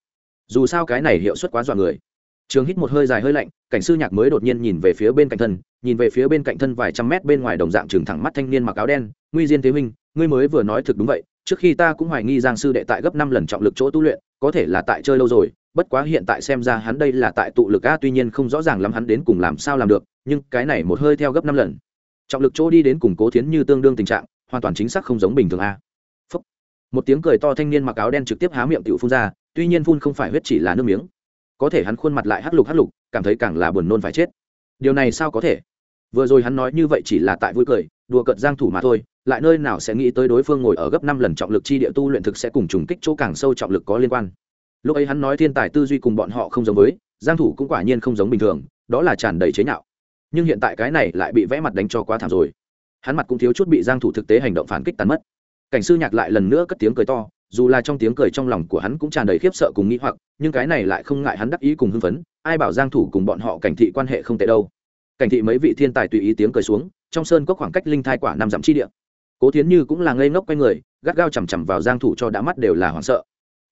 Dù sao cái này hiệu suất quá dọa người. Trường hít một hơi dài hơi lạnh, cảnh sư nhạc mới đột nhiên nhìn về phía bên cạnh thân nhìn về phía bên cạnh thân vài trăm mét bên ngoài đồng dạng trường thẳng mắt thanh niên mặc áo đen, nguy diên thế minh, ngươi mới vừa nói thực đúng vậy, trước khi ta cũng hoài nghi giang sư đệ tại gấp năm lần trọng lực chỗ tu luyện, có thể là tại chơi lâu rồi, bất quá hiện tại xem ra hắn đây là tại tụ lực a, tuy nhiên không rõ ràng lắm hắn đến cùng làm sao làm được, nhưng cái này một hơi theo gấp năm lần. Trọng lực chỗ đi đến cùng cố thiến như tương đương tình trạng, hoàn toàn chính xác không giống bình thường a. Phúc. một tiếng cười to thanh niên mặc áo đen trực tiếp há miệng tiểu phun ra, tuy nhiên phun không phải huyết chỉ là nước miếng. Có thể hắn khuôn mặt lại hắc lục hắc lục, cảm thấy càng là buồn nôn phải chết. Điều này sao có thể? Vừa rồi hắn nói như vậy chỉ là tại vui cười, đùa cợt giang thủ mà thôi, lại nơi nào sẽ nghĩ tới đối phương ngồi ở gấp năm lần trọng lực chi địa tu luyện thực sẽ cùng trùng kích chỗ càng sâu trọng lực có liên quan. Lúc ấy hắn nói thiên tài tư duy cùng bọn họ không giống với, giang thủ cũng quả nhiên không giống bình thường, đó là tràn đầy chế nhạo. Nhưng hiện tại cái này lại bị vẽ mặt đánh cho quá thảm rồi. Hắn mặt cũng thiếu chút bị giang thủ thực tế hành động phản kích tàn mất. Cảnh sư nhạc lại lần nữa cất tiếng cười to, dù là trong tiếng cười trong lòng của hắn cũng tràn đầy khiếp sợ cùng nghĩ hoặc, nhưng cái này lại không ngại hắn đắc ý cùng hưng phấn, ai bảo giang thủ cùng bọn họ cảnh thị quan hệ không tệ đâu cảnh thị mấy vị thiên tài tùy ý tiếng cười xuống, trong sơn có khoảng cách linh thai quả năm dặm chi địa. Cố thiến như cũng là ngây ngốc quay người, gắt gao chằm chằm vào giang thủ cho đã mắt đều là hoảng sợ.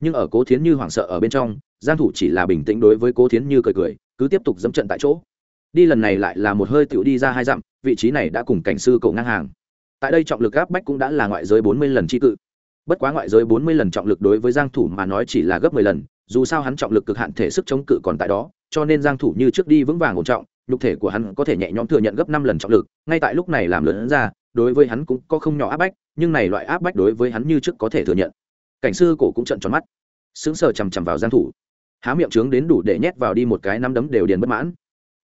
Nhưng ở cố thiến như hoảng sợ ở bên trong, giang thủ chỉ là bình tĩnh đối với cố thiến như cười cười, cứ tiếp tục dẫm trận tại chỗ. Đi lần này lại là một hơi tiểu đi ra hai dặm, vị trí này đã cùng cảnh sư cậu ngang hàng. Tại đây trọng lực áp bách cũng đã là ngoại giới 40 lần chi cự. Bất quá ngoại giới 40 lần trọng lực đối với giang thủ mà nói chỉ là gấp 10 lần, dù sao hắn trọng lực cực hạn thể sức chống cự còn tại đó, cho nên giang thủ như trước đi vững vàng ổn trọng nhục thể của hắn có thể nhẹ nhõm thừa nhận gấp 5 lần trọng lực, ngay tại lúc này làm lớn ra, đối với hắn cũng có không nhỏ áp bách, nhưng này loại áp bách đối với hắn như trước có thể thừa nhận. Cảnh sư cổ cũng trợn tròn mắt, sững sờ chằm chằm vào giang thủ. Há miệng trướng đến đủ để nhét vào đi một cái năm đấm đều điền bất mãn.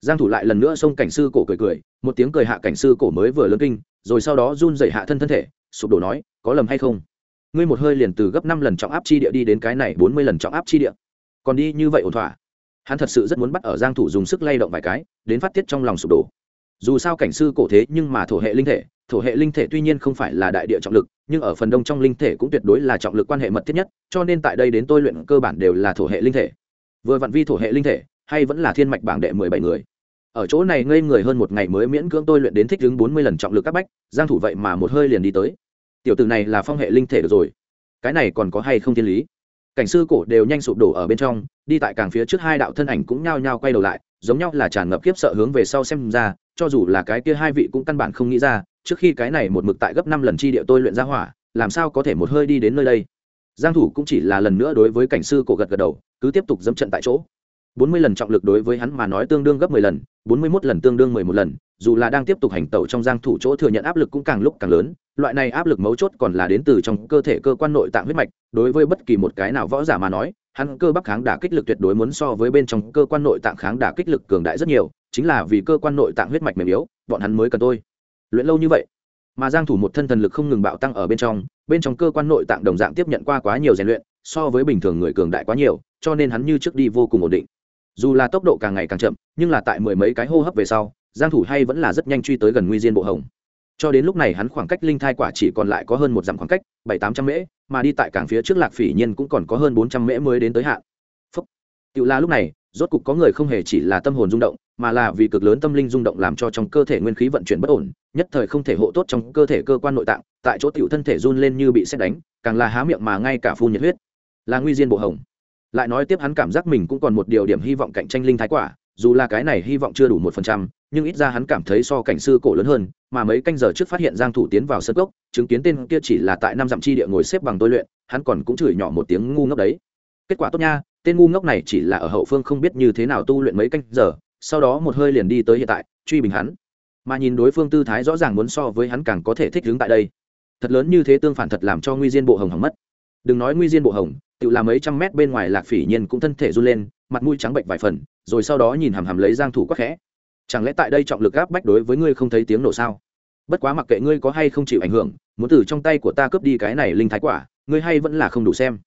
Giang thủ lại lần nữa xông cảnh sư cổ cười cười, một tiếng cười hạ cảnh sư cổ mới vừa lớn kinh, rồi sau đó run rẩy hạ thân thân thể, sụp đổ nói, có lầm hay không? Ngươi một hơi liền từ gấp 5 lần trọng áp chi địa đi đến cái này 40 lần trọng áp chi địa. Còn đi như vậy ổn thỏa hắn thật sự rất muốn bắt ở giang thủ dùng sức lay động vài cái, đến phát tiết trong lòng sụp đổ. Dù sao cảnh sư cổ thế nhưng mà thổ hệ linh thể, thổ hệ linh thể tuy nhiên không phải là đại địa trọng lực, nhưng ở phần đông trong linh thể cũng tuyệt đối là trọng lực quan hệ mật thiết nhất, cho nên tại đây đến tôi luyện cơ bản đều là thổ hệ linh thể. Vừa vặn vi thổ hệ linh thể, hay vẫn là thiên mạch bảng đệ mười bảy người. Ở chỗ này ngây người hơn một ngày mới miễn cưỡng tôi luyện đến thích ứng bốn mươi lần trọng lực các bách, giang thủ vậy mà một hơi liền đi tới. Tiểu tử này là phong hệ linh thể được rồi. Cái này còn có hay không thiên lý? Cảnh sư cổ đều nhanh sụp đổ ở bên trong, đi tại càng phía trước hai đạo thân ảnh cũng nhao nhao quay đầu lại, giống nhau là tràn ngập kiếp sợ hướng về sau xem ra, cho dù là cái kia hai vị cũng căn bản không nghĩ ra, trước khi cái này một mực tại gấp năm lần chi địa tôi luyện ra hỏa, làm sao có thể một hơi đi đến nơi đây. Giang thủ cũng chỉ là lần nữa đối với cảnh sư cổ gật gật đầu, cứ tiếp tục dẫm trận tại chỗ. 40 lần trọng lực đối với hắn mà nói tương đương gấp 10 lần 41 lần tương đương 11 lần dù là đang tiếp tục hành tẩu trong giang thủ chỗ thừa nhận áp lực cũng càng lúc càng lớn, loại này áp lực mấu chốt còn là đến từ trong cơ thể cơ quan nội tạng huyết mạch, đối với bất kỳ một cái nào võ giả mà nói, hắn cơ bắp kháng đả kích lực tuyệt đối muốn so với bên trong cơ quan nội tạng kháng đả kích lực cường đại rất nhiều, chính là vì cơ quan nội tạng huyết mạch mềm yếu, bọn hắn mới cần tôi. Luyện lâu như vậy, mà giang thủ một thân thần lực không ngừng bạo tăng ở bên trong bên trong cơ quan nội tạng đồng dạng tiếp nhận qua quá nhiều rèn luyện, so với bình thường người cường đại quá nhiều, cho nên hắn như trước đi vô cùng ổn định. Dù là tốc độ càng ngày càng chậm, nhưng là tại mười mấy cái hô hấp về sau giang thủ hay vẫn là rất nhanh truy tới gần nguy diên bộ hồng. Cho đến lúc này hắn khoảng cách linh thai quả chỉ còn lại có hơn một dặm khoảng cách, bảy tám trăm mễ, mà đi tại cảng phía trước lạc phỉ nhiên cũng còn có hơn bốn trăm mễ mới đến tới hạn. Phúc. Tự la lúc này, rốt cục có người không hề chỉ là tâm hồn rung động, mà là vì cực lớn tâm linh rung động làm cho trong cơ thể nguyên khí vận chuyển bất ổn, nhất thời không thể hộ tốt trong cơ thể cơ quan nội tạng, tại chỗ tiểu thân thể run lên như bị xét đánh, càng là há miệng mà ngay cả phun nhiệt huyết. Là nguy diên bộ hồng. Lại nói tiếp hắn cảm giác mình cũng còn một điều điểm hy vọng cạnh tranh linh thái quả dù là cái này hy vọng chưa đủ một phần trăm, nhưng ít ra hắn cảm thấy so cảnh sư cổ lớn hơn, mà mấy canh giờ trước phát hiện giang thủ tiến vào sân gốc chứng kiến tên kia chỉ là tại năm dặm chi địa ngồi xếp bằng tôi luyện, hắn còn cũng chửi nhỏ một tiếng ngu ngốc đấy. Kết quả tốt nha, tên ngu ngốc này chỉ là ở hậu phương không biết như thế nào tu luyện mấy canh giờ, sau đó một hơi liền đi tới hiện tại, truy bình hắn. Mà nhìn đối phương tư thái rõ ràng muốn so với hắn càng có thể thích đứng tại đây. Thật lớn như thế tương phản thật làm cho nguy diên bộ hồng hỏng mất. Đừng nói nguy diên bộ hồng, tự làm mấy trăm mét bên ngoài lạc phỉ nhiên cũng thân thể run lên, mặt mũi trắng bệnh vài phần rồi sau đó nhìn hàm hàm lấy giang thủ quắc khẽ. Chẳng lẽ tại đây trọng lực áp bách đối với ngươi không thấy tiếng nổ sao? Bất quá mặc kệ ngươi có hay không chịu ảnh hưởng, muốn từ trong tay của ta cướp đi cái này linh thái quả, ngươi hay vẫn là không đủ xem.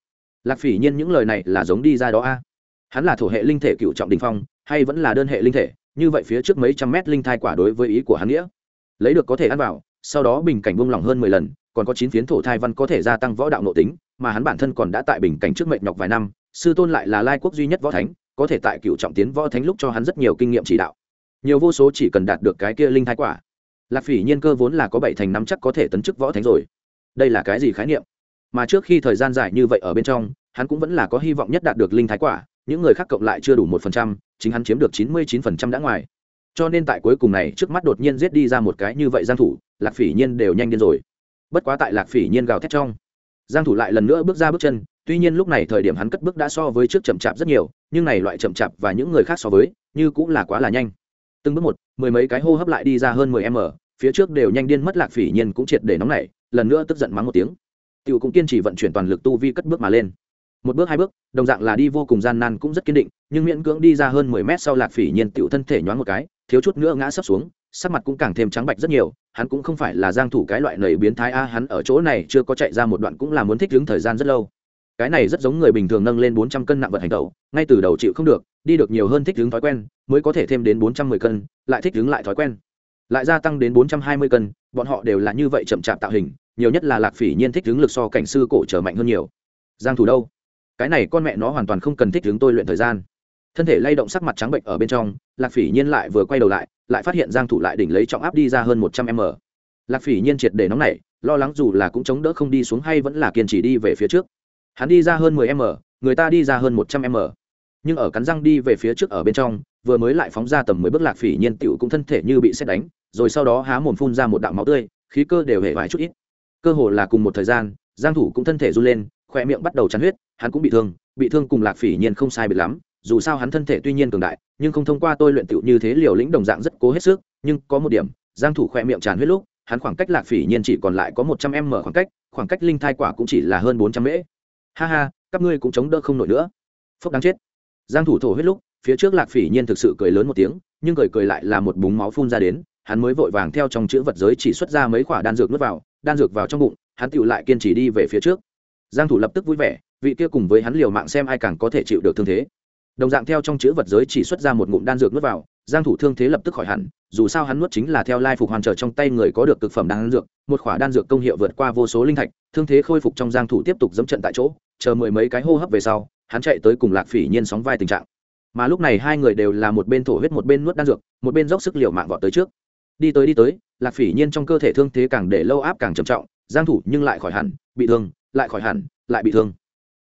Lạc phỉ nhiên những lời này là giống đi ra đó a. Hắn là thổ hệ linh thể cựu trọng đình phong, hay vẫn là đơn hệ linh thể, như vậy phía trước mấy trăm mét linh thai quả đối với ý của hắn nghĩa. Lấy được có thể ăn vào, sau đó bình cảnh buông lỏng hơn mười lần, còn có chín phiến thổ thai văn có thể gia tăng võ đạo nội tính, mà hắn bản thân còn đã tại bình cảnh trước mệnh nhọc vài năm, sư tôn lại là lai quốc duy nhất võ thánh có thể tại cựu trọng tiến võ thánh lúc cho hắn rất nhiều kinh nghiệm chỉ đạo. Nhiều vô số chỉ cần đạt được cái kia linh thái quả. Lạc phỉ nhiên cơ vốn là có bảy thành năm chắc có thể tấn chức võ thánh rồi. Đây là cái gì khái niệm? Mà trước khi thời gian dài như vậy ở bên trong, hắn cũng vẫn là có hy vọng nhất đạt được linh thái quả, những người khác cộng lại chưa đủ một phần trăm, chính hắn chiếm được chín mươi chín phần trăm đã ngoài. Cho nên tại cuối cùng này, trước mắt đột nhiên giết đi ra một cái như vậy giang thủ, lạc phỉ nhiên đều nhanh điên rồi. Bất quá tại lạc phỉ nhiên gào thét trong, giang thủ lại lần nữa bước ra bước chân, tuy nhiên lúc này thời điểm hắn cất bước đã so với trước chậm chạp rất nhiều nhưng này loại chậm chạp và những người khác so với, như cũng là quá là nhanh. Từng bước một, mười mấy cái hô hấp lại đi ra hơn 10 m, phía trước đều nhanh điên mất lạc phỉ nhiên cũng triệt để nóng nảy, lần nữa tức giận mắng một tiếng. Tiểu cũng kiên trì vận chuyển toàn lực tu vi cất bước mà lên. Một bước hai bước, đồng dạng là đi vô cùng gian nan cũng rất kiên định, nhưng miễn cưỡng đi ra hơn mười mét sau lạc phỉ nhiên tiểu thân thể nhoáng một cái, thiếu chút nữa ngã sấp xuống, sắc mặt cũng càng thêm trắng bạch rất nhiều, hắn cũng không phải là giang thủ cái loại nầy biến thái a, hắn ở chỗ này chưa có chạy ra một đoạn cũng là muốn thích đứng thời gian rất lâu cái này rất giống người bình thường nâng lên 400 cân nặng vật hành tẩu, ngay từ đầu chịu không được, đi được nhiều hơn thích ứng thói quen, mới có thể thêm đến 410 cân, lại thích ứng lại thói quen. Lại gia tăng đến 420 cân, bọn họ đều là như vậy chậm chạp tạo hình, nhiều nhất là lạc phỉ nhiên thích ứng lực so cảnh sư cổ trở mạnh hơn nhiều. Giang thủ đâu? Cái này con mẹ nó hoàn toàn không cần thích ứng tôi luyện thời gian. Thân thể lay động sắc mặt trắng bệnh ở bên trong, lạc phỉ nhiên lại vừa quay đầu lại lại phát hiện giang thủ lại đỉnh lấy trọng áp đi ra hơn 100 m. Lạc phỉ nhiên triệt để nóng nảy, lo lắng dù là cũng chống đỡ không đi xuống hay vẫn là kiên trì đi về phía trước hắn đi ra hơn 10 m, người ta đi ra hơn 100 m. Nhưng ở cắn răng đi về phía trước ở bên trong, vừa mới lại phóng ra tầm mới bước lạc phỉ nhiên tiểu cũng thân thể như bị xét đánh, rồi sau đó há mồm phun ra một đạo máu tươi, khí cơ đều hề vài chút ít. Cơ hồ là cùng một thời gian, giang thủ cũng thân thể run lên khoe miệng bắt đầu chắn huyết, hắn cũng bị thương bị thương cùng lạc phỉ nhiên không sai biệt lắm, dù sao hắn thân thể tuy nhiên cường đại, nhưng không thông qua tôi luyện tiểu như thế liều lĩnh đồng dạng rất cố hết sức, nhưng có một điểm, giang thủ khoe miệng tràn huyết lúc, hắn khoảng cách lạc phỉ nhiên chỉ còn lại có một trăm m khoảng cách khoảng cách linh thai quả cũng chỉ là hơn bốn trăm mễ ha ha, các ngươi cũng chống đỡ không nổi nữa. Phốc đáng chết. Giang thủ thổ huyết lúc, phía trước lạc phỉ nhiên thực sự cười lớn một tiếng, nhưng cười cười lại là một búng máu phun ra đến, hắn mới vội vàng theo trong chữ vật giới chỉ xuất ra mấy quả đan dược nuốt vào, đan dược vào trong bụng, hắn tựu lại kiên trì đi về phía trước. Giang thủ lập tức vui vẻ, vị kia cùng với hắn liều mạng xem ai càng có thể chịu được thương thế. Đồng dạng theo trong chữ vật giới chỉ xuất ra một ngụm đan dược nuốt vào giang thủ thương thế lập tức khỏi hẳn, dù sao hắn nuốt chính là theo lai phục hoàn trở trong tay người có được cực phẩm đan dược, một khỏa đan dược công hiệu vượt qua vô số linh thạch, thương thế khôi phục trong giang thủ tiếp tục dẫm trận tại chỗ, chờ mười mấy cái hô hấp về sau, hắn chạy tới cùng lạc phỉ nhiên sóng vai tình trạng. Mà lúc này hai người đều là một bên thổ huyết một bên nuốt đan dược, một bên dốc sức liều mạng vọt tới trước. Đi tới đi tới, lạc phỉ nhiên trong cơ thể thương thế càng để lâu áp càng trầm trọng, giang thủ nhưng lại khỏi hẳn, bị thương, lại khỏi hẳn, lại bị thương.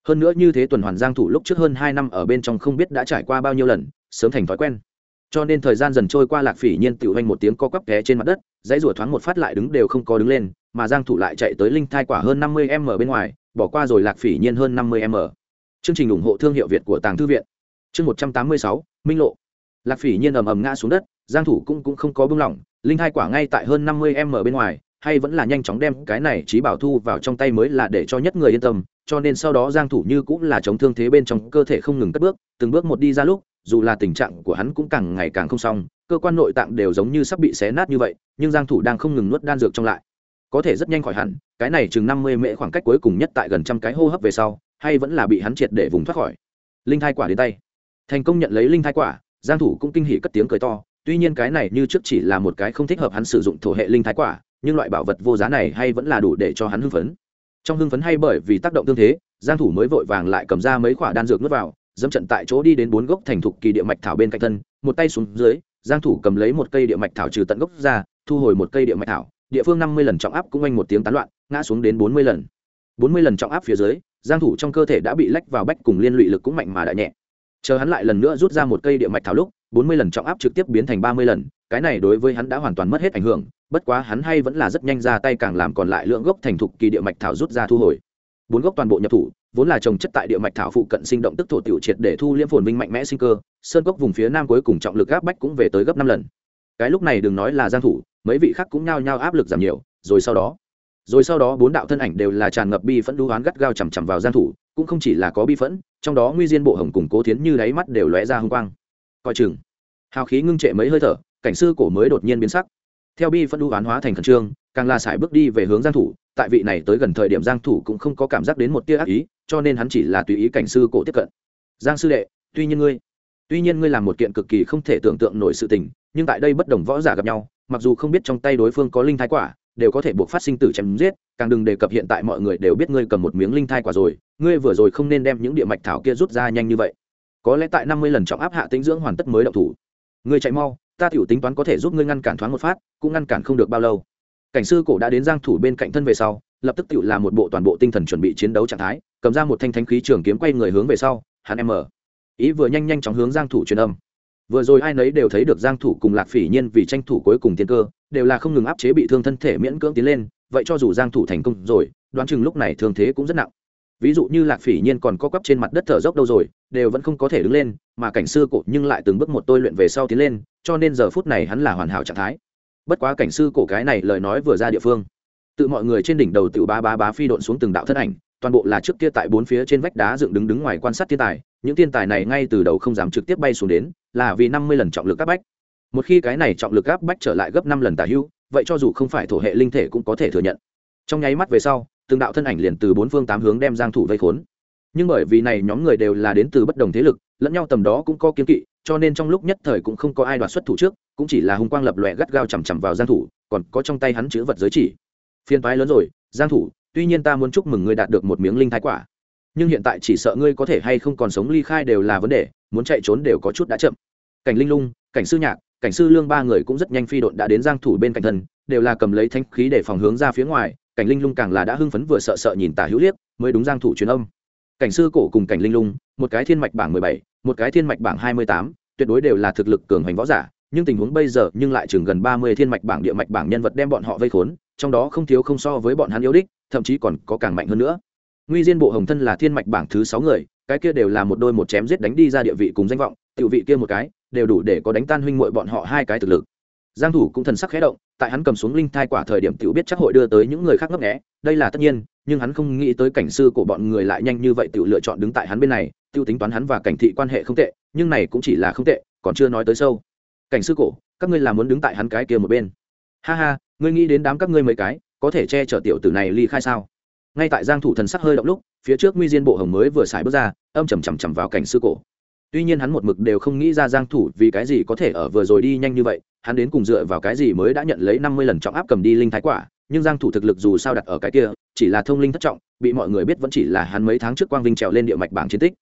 Hơn nữa như thế tuần hoàn giang thủ lúc trước hơn hai năm ở bên trong không biết đã trải qua bao nhiêu lần, sớm thành thói quen cho nên thời gian dần trôi qua lạc phỉ nhiên tự hoành một tiếng co quắp té trên mặt đất dãy rủa thoáng một phát lại đứng đều không có đứng lên mà giang thủ lại chạy tới linh thai quả hơn 50 m bên ngoài bỏ qua rồi lạc phỉ nhiên hơn 50 m. Chương trình ủng hộ thương hiệu việt của tàng thư viện. Chương 186, minh lộ. Lạc phỉ nhiên ầm ầm ngã xuống đất giang thủ cũng cũng không có buông lỏng linh thai quả ngay tại hơn 50 m bên ngoài hay vẫn là nhanh chóng đem cái này trí bảo thu vào trong tay mới là để cho nhất người yên tâm, cho nên sau đó giang thủ như cũng là chống thương thế bên trong cơ thể không ngừng cất bước, từng bước một đi ra lúc, dù là tình trạng của hắn cũng càng ngày càng không xong, cơ quan nội tạng đều giống như sắp bị xé nát như vậy, nhưng giang thủ đang không ngừng nuốt đan dược trong lại. Có thể rất nhanh khỏi hẳn, cái này chừng 50 mễ khoảng cách cuối cùng nhất tại gần trăm cái hô hấp về sau, hay vẫn là bị hắn triệt để vùng thoát khỏi. Linh thai quả đến tay. Thành công nhận lấy linh thai quả, giang thủ cũng kinh hỉ cất tiếng cười to, tuy nhiên cái này như trước chỉ là một cái không thích hợp hắn sử dụng thổ hệ linh thái quả nhưng loại bảo vật vô giá này hay vẫn là đủ để cho hắn hưng phấn. Trong hưng phấn hay bởi vì tác động tương thế, giang thủ mới vội vàng lại cầm ra mấy quả đan dược nuốt vào, dẫm trận tại chỗ đi đến bốn gốc thành thục kỳ địa mạch thảo bên cạnh thân, một tay xuống dưới, giang thủ cầm lấy một cây địa mạch thảo trừ tận gốc ra, thu hồi một cây địa mạch thảo, địa phương 50 lần trọng áp cũng anh một tiếng tán loạn, ngã xuống đến 40 lần. 40 lần trọng áp phía dưới, giang thủ trong cơ thể đã bị lách vào bách cùng liên lụy lực cũng mạnh mà đại nhẹ. Chờ hắn lại lần nữa rút ra một cây địa mạch thảo lúc 40 lần trọng áp trực tiếp biến thành 30 lần, cái này đối với hắn đã hoàn toàn mất hết ảnh hưởng bất quá hắn hay vẫn là rất nhanh ra tay càng làm còn lại lượng gốc thành thục kỳ địa mạch thảo rút ra thu hồi. Bốn gốc toàn bộ nhập thủ, vốn là trồng chất tại địa mạch thảo phụ cận sinh động tức thổ tiểu triệt để thu liễm phồn vinh mạnh mẽ sinh cơ, sơn gốc vùng phía nam cuối cùng trọng lực áp bách cũng về tới gấp năm lần. Cái lúc này đừng nói là giang thủ, mấy vị khác cũng nhao nhao áp lực giảm nhiều, rồi sau đó, rồi sau đó bốn đạo thân ảnh đều là tràn ngập bi phẫn đú oán gắt gao chầm chằm vào giang thủ, cũng không chỉ là có bi phẫn, trong đó nguy diên bộ hồng cùng cố thiến như đáy mắt đều lóe ra hung quang. Coi chừng, hào khí ngưng trệ mấy hơi thở, cảnh sư cổ mới đột nhiên biến sắc theo bi phân đu oán hóa thành khẩn trương, càng là sải bước đi về hướng giang thủ, tại vị này tới gần thời điểm giang thủ cũng không có cảm giác đến một tia ác ý, cho nên hắn chỉ là tùy ý cảnh sư cổ tiếp cận. Giang sư đệ, tuy nhiên ngươi, tuy nhiên ngươi làm một kiện cực kỳ không thể tưởng tượng nổi sự tình, nhưng tại đây bất đồng võ giả gặp nhau, mặc dù không biết trong tay đối phương có linh thái quả, đều có thể buộc phát sinh tử chém giết, càng đừng đề cập hiện tại mọi người đều biết ngươi cầm một miếng linh thai quả rồi, ngươi vừa rồi không nên đem những địa mạch thảo kia rút ra nhanh như vậy. Có lẽ tại năm mươi lần trọng áp hạ tính dưỡng hoàn tất mới động thủ. Ngươi chạy mau ta tiểu tính toán có thể giúp ngươi ngăn cản thoáng một phát, cũng ngăn cản không được bao lâu. Cảnh sư cổ đã đến giang thủ bên cạnh thân về sau, lập tức tiểu là một bộ toàn bộ tinh thần chuẩn bị chiến đấu trạng thái, cầm ra một thanh thánh khí trường kiếm quay người hướng về sau, hắn em mở. Ý vừa nhanh nhanh chóng hướng giang thủ truyền âm. Vừa rồi ai nấy đều thấy được giang thủ cùng lạc phỉ nhiên vì tranh thủ cuối cùng tiên cơ, đều là không ngừng áp chế bị thương thân thể miễn cưỡng tiến lên, vậy cho dù giang thủ thành công rồi, đoán chừng lúc này thương thế cũng rất nặng. Ví dụ như lạc phỉ nhiên còn co quắp trên mặt đất thở dốc đâu rồi, đều vẫn không có thể đứng lên, mà cảnh sư cổ nhưng lại từng bước một tôi luyện về sau tiến lên cho nên giờ phút này hắn là hoàn hảo trạng thái. Bất quá cảnh sư cổ cái này lời nói vừa ra địa phương, tự mọi người trên đỉnh đầu tự ba ba bá phi độn xuống từng đạo thân ảnh, toàn bộ là trước kia tại bốn phía trên vách đá dựng đứng đứng ngoài quan sát thiên tài, những thiên tài này ngay từ đầu không dám trực tiếp bay xuống đến, là vì năm mươi lần trọng lực áp bách. Một khi cái này trọng lực áp bách trở lại gấp năm lần tả hưu, vậy cho dù không phải thổ hệ linh thể cũng có thể thừa nhận. Trong nháy mắt về sau, từng đạo thân ảnh liền từ bốn phương tám hướng đem giang thủ vây khốn. Nhưng bởi vì này nhóm người đều là đến từ bất đồng thế lực, lẫn nhau tầm đó cũng có kiên kỵ cho nên trong lúc nhất thời cũng không có ai đoạt xuất thủ trước cũng chỉ là hung quang lập lòe gắt gao chằm chằm vào giang thủ còn có trong tay hắn chứa vật giới chỉ. Phiên toái lớn rồi giang thủ tuy nhiên ta muốn chúc mừng ngươi đạt được một miếng linh thái quả nhưng hiện tại chỉ sợ ngươi có thể hay không còn sống ly khai đều là vấn đề muốn chạy trốn đều có chút đã chậm. Cảnh linh lung cảnh sư nhạc cảnh sư lương ba người cũng rất nhanh phi độn đã đến giang thủ bên cạnh thân đều là cầm lấy thanh khí để phòng hướng ra phía ngoài cảnh linh lung càng là đã hưng phấn vừa sợ sợ nhìn tả hữu liếc mới đúng giang thủ truyền âm. Cảnh sư cổ cùng cảnh linh lung một cái thiên mạch bảng 17, một cái thiên mạch bảng 28, tuyệt đối đều là thực lực cường hành võ giả nhưng tình huống bây giờ nhưng lại chừng gần 30 thiên mạch bảng địa mạch bảng nhân vật đem bọn họ vây khốn trong đó không thiếu không so với bọn hắn yếu đích thậm chí còn có càng mạnh hơn nữa. Nguy diên bộ hồng thân là thiên mạch bảng thứ sáu người cái kia đều là một đôi một chém giết đánh đi ra địa vị cùng danh vọng tiểu vị kia một cái đều đủ để có đánh tan huynh muội bọn họ hai cái thực lực. Giang thủ cũng thần sắc khẽ động tại hắn cầm xuống linh thai quả thời điểm tiểu biết chắc hội đưa tới những người khác ngấp nghé đây là tất nhiên nhưng hắn không nghĩ tới cảnh sư của bọn người lại nhanh như vậy tiểu lựa chọn đứng tại hắn bên này tiêu tính toán hắn và cảnh thị quan hệ không tệ, nhưng này cũng chỉ là không tệ, còn chưa nói tới sâu. Cảnh sư cổ, các ngươi là muốn đứng tại hắn cái kia một bên. Ha ha, ngươi nghĩ đến đám các ngươi mấy cái, có thể che chở tiểu tử này ly khai sao? Ngay tại giang thủ thần sắc hơi động lúc, phía trước nguy diên bộ hồng mới vừa xài bước ra, âm chầm chầm chầm vào cảnh sư cổ. Tuy nhiên hắn một mực đều không nghĩ ra giang thủ vì cái gì có thể ở vừa rồi đi nhanh như vậy, hắn đến cùng dựa vào cái gì mới đã nhận lấy 50 lần trọng áp cầm đi linh thái quả, nhưng giang thủ thực lực dù sao đặt ở cái kia, chỉ là thông linh thất trọng, bị mọi người biết vẫn chỉ là hắn mấy tháng trước quang vinh trèo lên địa mạch bảng chiến tích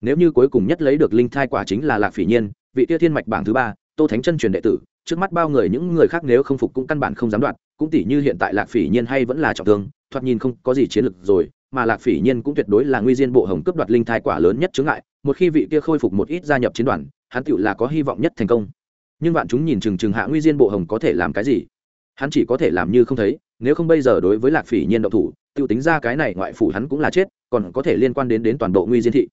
nếu như cuối cùng nhất lấy được linh thai quả chính là lạc phỉ nhiên, vị tia thiên mạch bảng thứ ba, tô thánh chân truyền đệ tử, trước mắt bao người những người khác nếu không phục cũng căn bản không dám đoạt, cũng tỷ như hiện tại lạc phỉ nhiên hay vẫn là trọng thương, thoạt nhìn không có gì chiến lực rồi, mà lạc phỉ nhiên cũng tuyệt đối là nguy diên bộ hồng cướp đoạt linh thai quả lớn nhất chứng ngại, một khi vị kia khôi phục một ít gia nhập chiến đoàn, hắn tựu là có hy vọng nhất thành công. Nhưng bạn chúng nhìn chừng chừng hạ nguy diên bộ hồng có thể làm cái gì? Hắn chỉ có thể làm như không thấy, nếu không bây giờ đối với lạc phỉ nhiên động thủ, tựu tính ra cái này ngoại phủ hắn cũng là chết, còn có thể liên quan đến đến toàn bộ nguy diên thị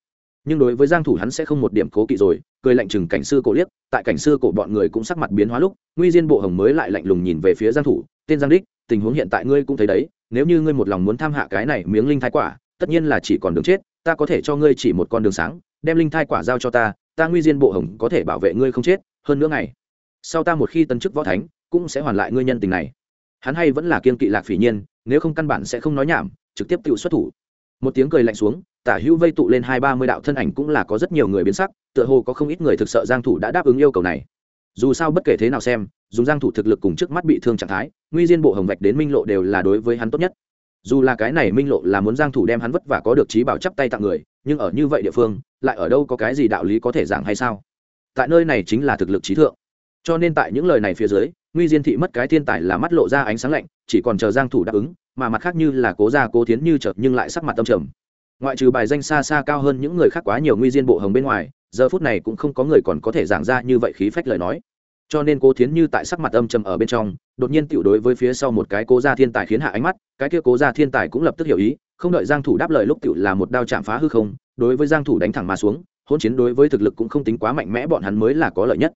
nhưng đối với giang thủ hắn sẽ không một điểm cố kỵ rồi, cười lạnh chừng cảnh sư cổ liếc, tại cảnh sư cổ bọn người cũng sắc mặt biến hóa lúc, nguy diên bộ hồng mới lại lạnh lùng nhìn về phía giang thủ, tên giang đích, tình huống hiện tại ngươi cũng thấy đấy, nếu như ngươi một lòng muốn tham hạ cái này miếng linh thái quả, tất nhiên là chỉ còn đường chết, ta có thể cho ngươi chỉ một con đường sáng, đem linh thai quả giao cho ta ta nguy diên bộ hồng có thể bảo vệ ngươi không chết, hơn nữa ngày sau ta một khi tân chức võ thánh, cũng sẽ hoàn lại ngươi nhân tình này. Hắn hay vẫn là kiên kỵ lạc phỉ nhiên, nếu không căn bản sẽ không nói nhảm, trực tiếp tự xuất thủ. Một tiếng cười lạnh xuống tả hữu vây tụ lên hai ba mươi đạo thân ảnh cũng là có rất nhiều người biến sắc, tựa hồ có không ít người thực sợ giang thủ đã đáp ứng yêu cầu này. Dù sao bất kể thế nào xem, dùng giang thủ thực lực cùng trước mắt bị thương trạng thái, nguy diên bộ hồng vạch đến minh lộ đều là đối với hắn tốt nhất. Dù là cái này minh lộ là muốn giang thủ đem hắn vất vả có được trí bảo chấp tay tặng người, nhưng ở như vậy địa phương, lại ở đâu có cái gì đạo lý có thể giảng hay sao? Tại nơi này chính là thực lực trí thượng. Cho nên tại những lời này phía dưới, nguy diên thị mất cái thiên tài là mắt lộ ra ánh sáng lạnh, chỉ còn chờ giang thủ đáp ứng, mà mặt khác như là cố gia cố thiến như chợt nhưng lại sắc mặt tâm trầm ngoại trừ bài danh xa xa cao hơn những người khác quá nhiều nguy diên bộ hồng bên ngoài, giờ phút này cũng không có người còn có thể giảng ra như vậy khí phách lời nói. Cho nên cố thiến như tại sắc mặt âm trầm ở bên trong, đột nhiên tiểu đối với phía sau một cái cố gia thiên tài khiến hạ ánh mắt, cái kia cố gia thiên tài cũng lập tức hiểu ý, không đợi giang thủ đáp lời lúc tiểu là một đao chạm phá hư không, đối với giang thủ đánh thẳng mà xuống, hỗn chiến đối với thực lực cũng không tính quá mạnh mẽ bọn hắn mới là có lợi nhất.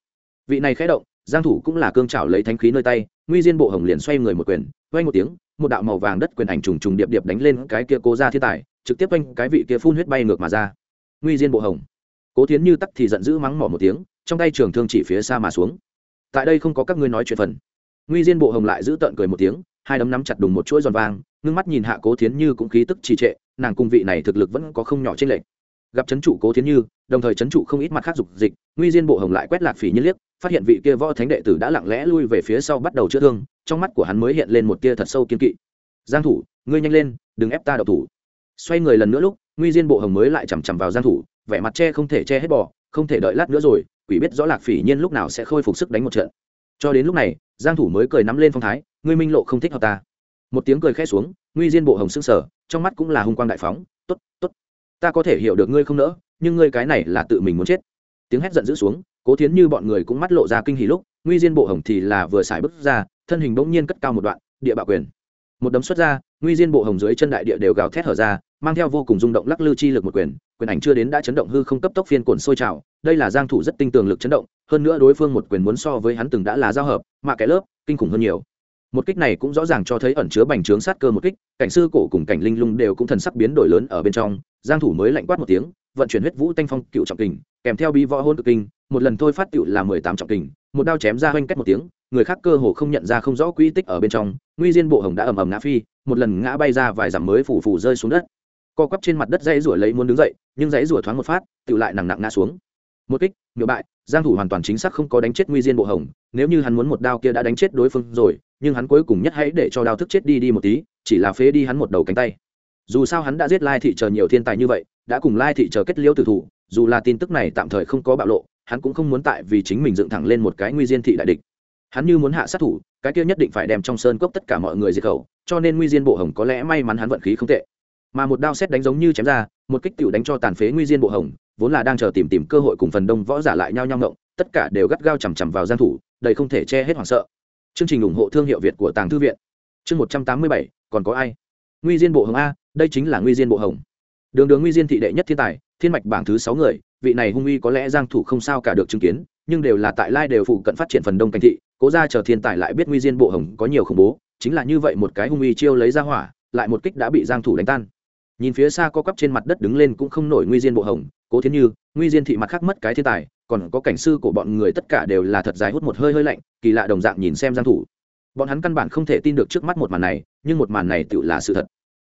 Vị này khẽ động, giang thủ cũng là cương trảo lấy thánh khí nơi tay, nguy diên bộ hồng liền xoay người một quyền, vang một tiếng, một đạo màu vàng đất quyền ảnh trùng trùng điệp điệp đánh lên cái kia cố gia thiên tài trực tiếp quanh cái vị kia phun huyết bay ngược mà ra. Nguy diên bộ hồng. Cố tiến như tắc thì giận dữ mắng mỏ một tiếng, trong tay trường thương chỉ phía xa mà xuống. Tại đây không có các ngươi nói chuyện phần. Nguy diên bộ hồng lại giữ tợn cười một tiếng, hai đấm nắm chặt đùng một chuỗi giòn vang, ngưng mắt nhìn hạ cố tiến như cũng khí tức trì trệ, nàng cung vị này thực lực vẫn có không nhỏ trên lệch. Gặp chấn trụ cố tiến như, đồng thời chấn trụ không ít mặt khác dục dịch, nguy diên bộ hồng lại quét lạc phỉ nhiên liếc, phát hiện vị kia võ thánh đệ tử đã lặng lẽ lui về phía sau bắt đầu chữa thương, trong mắt của hắn mới hiện lên một tia thật sâu kiên kỵ. Giang thủ, ngươi nhanh lên, đừng ép ta đậu thủ xoay người lần nữa lúc, nguy diên bộ hồng mới lại chằm chằm vào giang thủ, vẻ mặt che không thể che hết bỏ không thể đợi lát nữa rồi, quỷ biết rõ lạc phỉ nhiên lúc nào sẽ khôi phục sức đánh một trận. Cho đến lúc này, giang thủ mới cười nắm lên phong thái, ngươi minh lộ không thích hợp ta. Một tiếng cười khẽ xuống, nguy diên bộ hồng sững sờ, trong mắt cũng là hung quang đại phóng, tốt tốt, ta có thể hiểu được ngươi không nỡ, nhưng ngươi cái này là tự mình muốn chết. Tiếng hét giận dữ xuống, cố thiến như bọn người cũng mắt lộ ra kinh hỉ lúc, nguy diên bộ hồng thì là vừa xài bước ra, thân hình bỗng nhiên cất cao một đoạn, địa bạo quyền. Một đấm xuất ra, nguy diên bộ hồng dưới chân đại địa đều gào thét hở ra mang theo vô cùng rung động lắc lư chi lực một quyền quyền ảnh chưa đến đã chấn động hư không cấp tốc phiên cồn sôi trào. Đây là giang thủ rất tinh tường lực chấn động, hơn nữa đối phương một quyền muốn so với hắn từng đã là giao hợp, mà cái lớp, kinh khủng hơn nhiều. Một kích này cũng rõ ràng cho thấy ẩn chứa bành trướng sát cơ một kích, cảnh sư cổ cùng cảnh linh lung đều cũng thần sắc biến đổi lớn ở bên trong. Giang thủ mới lạnh quát một tiếng, vận chuyển huyết vũ thanh phong cựu trọng kình, kèm theo bí võ hôn cực kinh một lần thôi phát cựu là mười tám trọng kình, một đao chém ra hoanh cách một tiếng, người khác cơ hồ không nhận ra không rõ quỹ tích ở bên trong. Nguy diên bộ hồng đã ầm ầm ngã phi, một lần ngã bay ra vài dặm mới phủ phủ rơi xuống đất co quắp trên mặt đất dãy rủa lấy muốn đứng dậy, nhưng dãy rủa thoáng một phát tự lại nặng nặng ngã xuống. Một kích, miểu bại, giang thủ hoàn toàn chính xác không có đánh chết nguy diên bộ hồng, nếu như hắn muốn một đao kia đã đánh chết đối phương rồi, nhưng hắn cuối cùng nhất hãy để cho đao thức chết đi đi một tí, chỉ là phế đi hắn một đầu cánh tay. Dù sao hắn đã giết lai thị chờ nhiều thiên tài như vậy, đã cùng lai thị chờ kết liễu tử thủ, dù là tin tức này tạm thời không có bạo lộ, hắn cũng không muốn tại vì chính mình dựng thẳng lên một cái nguy diên thị đại địch. Hắn như muốn hạ sát thủ, cái kia nhất định phải đem trong sơn cốc tất cả mọi người diệt khẩu, cho nên nguy diên bộ hồng có lẽ may mắn hắn vận khí không tệ mà một đao xét đánh giống như chém ra, một kích tựu đánh cho tàn phế nguy diên bộ hồng, vốn là đang chờ tìm tìm cơ hội cùng phần đông võ giả lại nhau nhau ngộng, tất cả đều gắt gao chằm chằm vào gian thủ, đầy không thể che hết hoảng sợ. Chương trình ủng hộ thương hiệu việt của tàng thư viện. Chương một trăm tám mươi bảy, còn có ai? Nguy diên bộ hồng a, đây chính là nguy diên bộ hồng. Đường đường nguy diên thị đệ nhất thiên tài, thiên mạch bảng thứ sáu người, vị này hung uy có lẽ giang thủ không sao cả được chứng kiến, nhưng đều là tại lai đều phụ cận phát triển phần đông cảnh thị, cố ra chờ thiên tài lại biết nguy diên bộ hồng có nhiều khủng bố, chính là như vậy một cái hung uy chiêu lấy ra hỏa, lại một kích đã bị giang thủ đánh tan nhìn phía xa có cắp trên mặt đất đứng lên cũng không nổi nguy diên bộ hồng, cố thiến như, nguy diên thị mặt khác mất cái thiên tài, còn có cảnh sư của bọn người tất cả đều là thật dài hút một hơi hơi lạnh, kỳ lạ đồng dạng nhìn xem giang thủ. Bọn hắn căn bản không thể tin được trước mắt một màn này, nhưng một màn này tự là sự thật.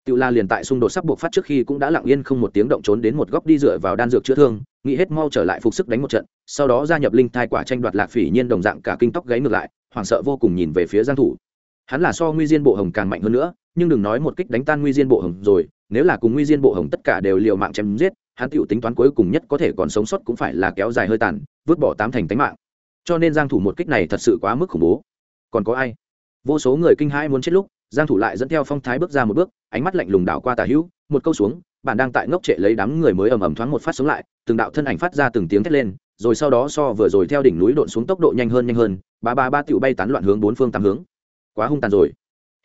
Tự la liền tại xung đột sắp buộc phát trước khi cũng đã lặng yên không một tiếng động trốn đến một góc đi dựa vào đan dược chữa thương, nghĩ hết mau trở lại phục sức đánh một trận, sau đó gia nhập linh thai quả tranh đoạt lạc phỉ nhiên đồng dạng cả kinh tóc gáy ngược lại, hoảng sợ vô cùng nhìn về phía giang thủ. Hắn là so nguy diên bộ hồng càng mạnh hơn nữa, nhưng đừng nói một kích đánh tan nguy diên bộ hồng rồi nếu là cùng nguy diên bộ hồng tất cả đều liều mạng chém giết, hắn tự tính toán cuối cùng nhất có thể còn sống sót cũng phải là kéo dài hơi tàn, vứt bỏ tám thành tánh mạng. Cho nên giang thủ một kích này thật sự quá mức khủng bố. Còn có ai? Vô số người kinh hãi muốn chết lúc, giang thủ lại dẫn theo phong thái bước ra một bước, ánh mắt lạnh lùng đảo qua tà hữu, một câu xuống, bạn đang tại ngốc trệ lấy đám người mới ầm ầm thoáng một phát sống lại, từng đạo thân ảnh phát ra từng tiếng thét lên, rồi sau đó so vừa rồi theo đỉnh núi độn xuống tốc độ nhanh hơn nhanh hơn, ba ba ba tiểu bay tán loạn hướng bốn phương tám hướng. Quá hung tàn rồi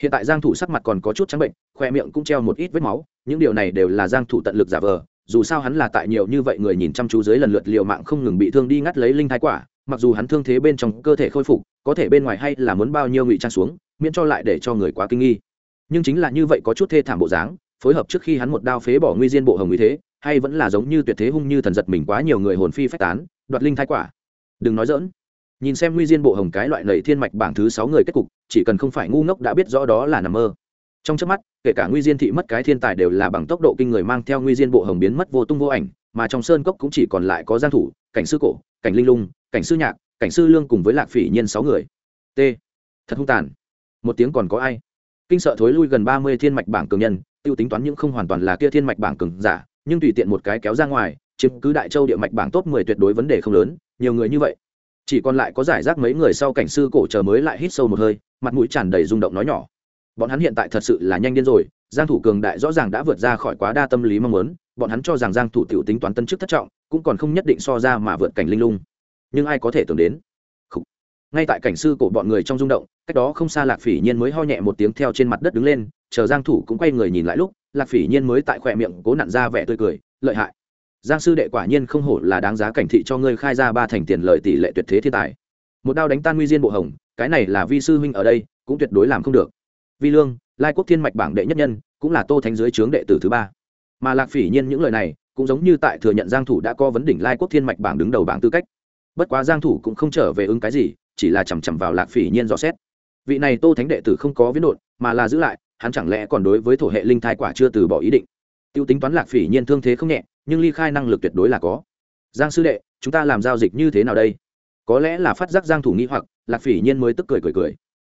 hiện tại giang thủ sắc mặt còn có chút trắng bệnh, khoe miệng cũng treo một ít vết máu, những điều này đều là giang thủ tận lực giả vờ, dù sao hắn là tại nhiều như vậy người nhìn chăm chú dưới lần lượt liều mạng không ngừng bị thương đi ngắt lấy linh thái quả, mặc dù hắn thương thế bên trong cơ thể khôi phục, có thể bên ngoài hay là muốn bao nhiêu ngụy trang xuống, miễn cho lại để cho người quá kinh nghi. Nhưng chính là như vậy có chút thê thảm bộ dáng, phối hợp trước khi hắn một đao phế bỏ nguy diên bộ hồng như thế, hay vẫn là giống như tuyệt thế hung như thần giật mình quá nhiều người hồn phi phách tán, đoạt linh thái quả. Đừng nói dỡn nhìn xem nguy diên bộ hồng cái loại lầy thiên mạch bảng thứ sáu người kết cục, chỉ cần không phải ngu ngốc đã biết rõ đó là nằm mơ. Trong trước mắt, kể cả nguy diên thị mất cái thiên tài đều là bằng tốc độ kinh người mang theo nguy diên bộ hồng biến mất vô tung vô ảnh, mà trong sơn cốc cũng chỉ còn lại có giang thủ, cảnh sư cổ, cảnh linh lung, cảnh sư nhạc, cảnh sư lương cùng với lạc phỉ nhiên sáu người. T. Thật hung tàn. Một tiếng còn có ai? Kinh sợ thối lui gần ba mươi thiên mạch bảng cường nhân, tiêu tính toán những không hoàn toàn là kia thiên mạch bảng cường giả, nhưng tùy tiện một cái kéo ra ngoài, chiếm cứ đại châu địa mạch bảng top mười tuyệt đối vấn đề không lớn, nhiều người như vậy chỉ còn lại có giải rác mấy người sau cảnh sư cổ chờ mới lại hít sâu một hơi, mặt mũi tràn đầy rung động nói nhỏ. Bọn hắn hiện tại thật sự là nhanh điên rồi, giang thủ cường đại rõ ràng đã vượt ra khỏi quá đa tâm lý mong muốn, bọn hắn cho rằng giang thủ tiểu tính toán tân chức thất trọng, cũng còn không nhất định so ra mà vượt cảnh linh lung. Nhưng ai có thể tưởng đến? Khủ. ngay tại cảnh sư cổ bọn người trong rung động, cách đó không xa lạc phỉ nhiên mới ho nhẹ một tiếng theo trên mặt đất đứng lên, chờ giang thủ cũng quay người nhìn lại lúc, lạc phỉ nhiên mới tại khỏe miệng cố nặn ra vẻ tươi cười, lợi hại giang sư đệ quả nhiên không hổ là đáng giá cảnh thị cho ngươi khai ra ba thành tiền lợi tỷ lệ tuyệt thế thiên tài. Một đao đánh tan nguy diên bộ hồng, cái này là vi sư huynh ở đây, cũng tuyệt đối làm không được. Vi lương, lai quốc thiên mạch bảng đệ nhất nhân, cũng là tô thánh dưới trướng đệ tử thứ ba. Mà lạc phỉ nhiên những lời này, cũng giống như tại thừa nhận giang thủ đã có vấn đỉnh lai quốc thiên mạch bảng đứng đầu bảng tư cách. Bất quá giang thủ cũng không trở về ứng cái gì, chỉ là chầm chậm vào lạc phỉ nhiên dò xét. Vị này tô thánh đệ tử không có viễn đột mà là giữ lại, hắn chẳng lẽ còn đối với thổ hệ linh thai quả chưa từ bỏ ý định. Tiêu tính toán lạc phỉ nhiên thương thế không nhẹ nhưng ly khai năng lực tuyệt đối là có. Giang sư đệ chúng ta làm giao dịch như thế nào đây? Có lẽ là phát giác giang thủ nghi hoặc lạc phỉ nhiên mới tức cười cười cười.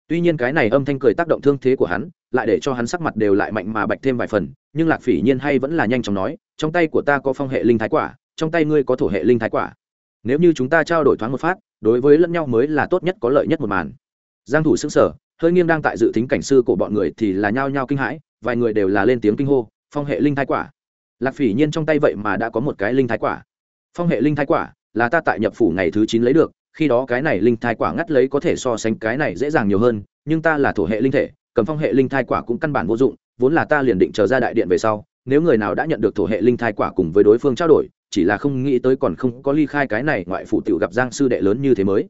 Tuy nhiên cái này âm thanh cười tác động thương thế của hắn lại để cho hắn sắc mặt đều lại mạnh mà bạch thêm vài phần nhưng lạc phỉ nhiên hay vẫn là nhanh chóng nói trong tay của ta có phong hệ linh thái quả trong tay ngươi có thổ hệ linh thái quả. Nếu như chúng ta trao đổi thoáng một phát đối với lẫn nhau mới là tốt nhất có lợi nhất một màn. Giang thủ sững sờ, hơi nghiêng đang tại dự tính cảnh sư của bọn người thì là nhao nhao kinh hãi vài người đều là lên tiếng kinh hô phong hệ linh thái quả lạc phỉ nhiên trong tay vậy mà đã có một cái linh thái quả. Phong hệ linh thái quả là ta tại nhập phủ ngày thứ chín lấy được, khi đó cái này linh thái quả ngắt lấy có thể so sánh cái này dễ dàng nhiều hơn, nhưng ta là thổ hệ linh thể, cầm phong hệ linh thái quả cũng căn bản vô dụng, vốn là ta liền định chờ ra đại điện về sau, nếu người nào đã nhận được thổ hệ linh thái quả cùng với đối phương trao đổi, chỉ là không nghĩ tới còn không có ly khai cái này ngoại phụ tiểu gặp giang sư đệ lớn như thế mới.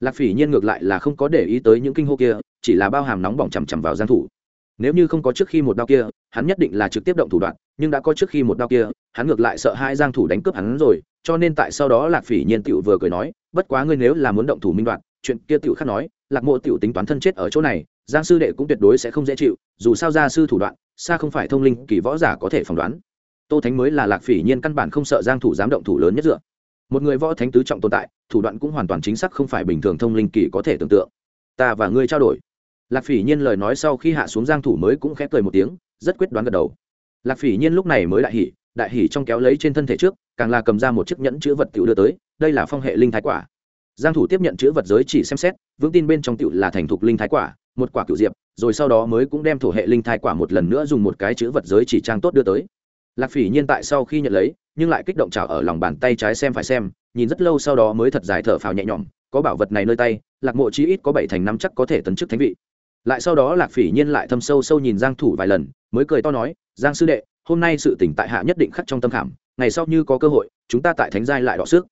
Lạc phỉ nhiên ngược lại là không có để ý tới những kinh hô kia, chỉ là bao hàm nóng bỏng chằm chằm vào giang thủ. Nếu như không có trước khi một đao kia, hắn nhất định là trực tiếp động thủ đoạn nhưng đã có trước khi một đao kia, hắn ngược lại sợ hai giang thủ đánh cướp hắn rồi, cho nên tại sau đó lạc phỉ nhiên tiểu vừa cười nói, bất quá ngươi nếu là muốn động thủ minh đoạn chuyện kia tiểu khác nói, lạc mộ tiểu tính toán thân chết ở chỗ này, giang sư đệ cũng tuyệt đối sẽ không dễ chịu, dù sao gia sư thủ đoạn, xa không phải thông linh kỳ võ giả có thể phỏng đoán. Tô thánh mới là lạc phỉ nhiên căn bản không sợ giang thủ dám động thủ lớn nhất dựa. Một người võ thánh tứ trọng tồn tại, thủ đoạn cũng hoàn toàn chính xác không phải bình thường thông linh kỳ có thể tưởng tượng. Ta và ngươi trao đổi. Lạc phỉ nhiên lời nói sau khi hạ xuống giang thủ mới cũng khẽ cười một tiếng, rất quyết đoán gật đầu lạc phỉ nhiên lúc này mới đại hỉ đại hỉ trong kéo lấy trên thân thể trước, càng là cầm ra một chiếc nhẫn chữ vật tiểu đưa tới, đây là phong hệ linh thái quả. Giang thủ tiếp nhận chữ vật giới chỉ xem xét, vững tin bên trong tiểu là thành thục linh thái quả, một quả cựu diệp, rồi sau đó mới cũng đem thổ hệ linh thái quả một lần nữa dùng một cái chữ vật giới chỉ trang tốt đưa tới. Lạc phỉ nhiên tại sau khi nhận lấy, nhưng lại kích động trào ở lòng bàn tay trái xem phải xem, nhìn rất lâu sau đó mới thật dài thở phào nhẹ nhõm, có bảo vật này nơi tay, lạc mộ chí ít có bảy thành năm chắc có thể tấn chức thánh vị lại sau đó lạc phỉ nhiên lại thâm sâu sâu nhìn giang thủ vài lần, mới cười to nói, giang sư đệ, hôm nay sự tỉnh tại hạ nhất định khắc trong tâm khảm, ngày sau như có cơ hội, chúng ta tại thánh giai lại đọ sức.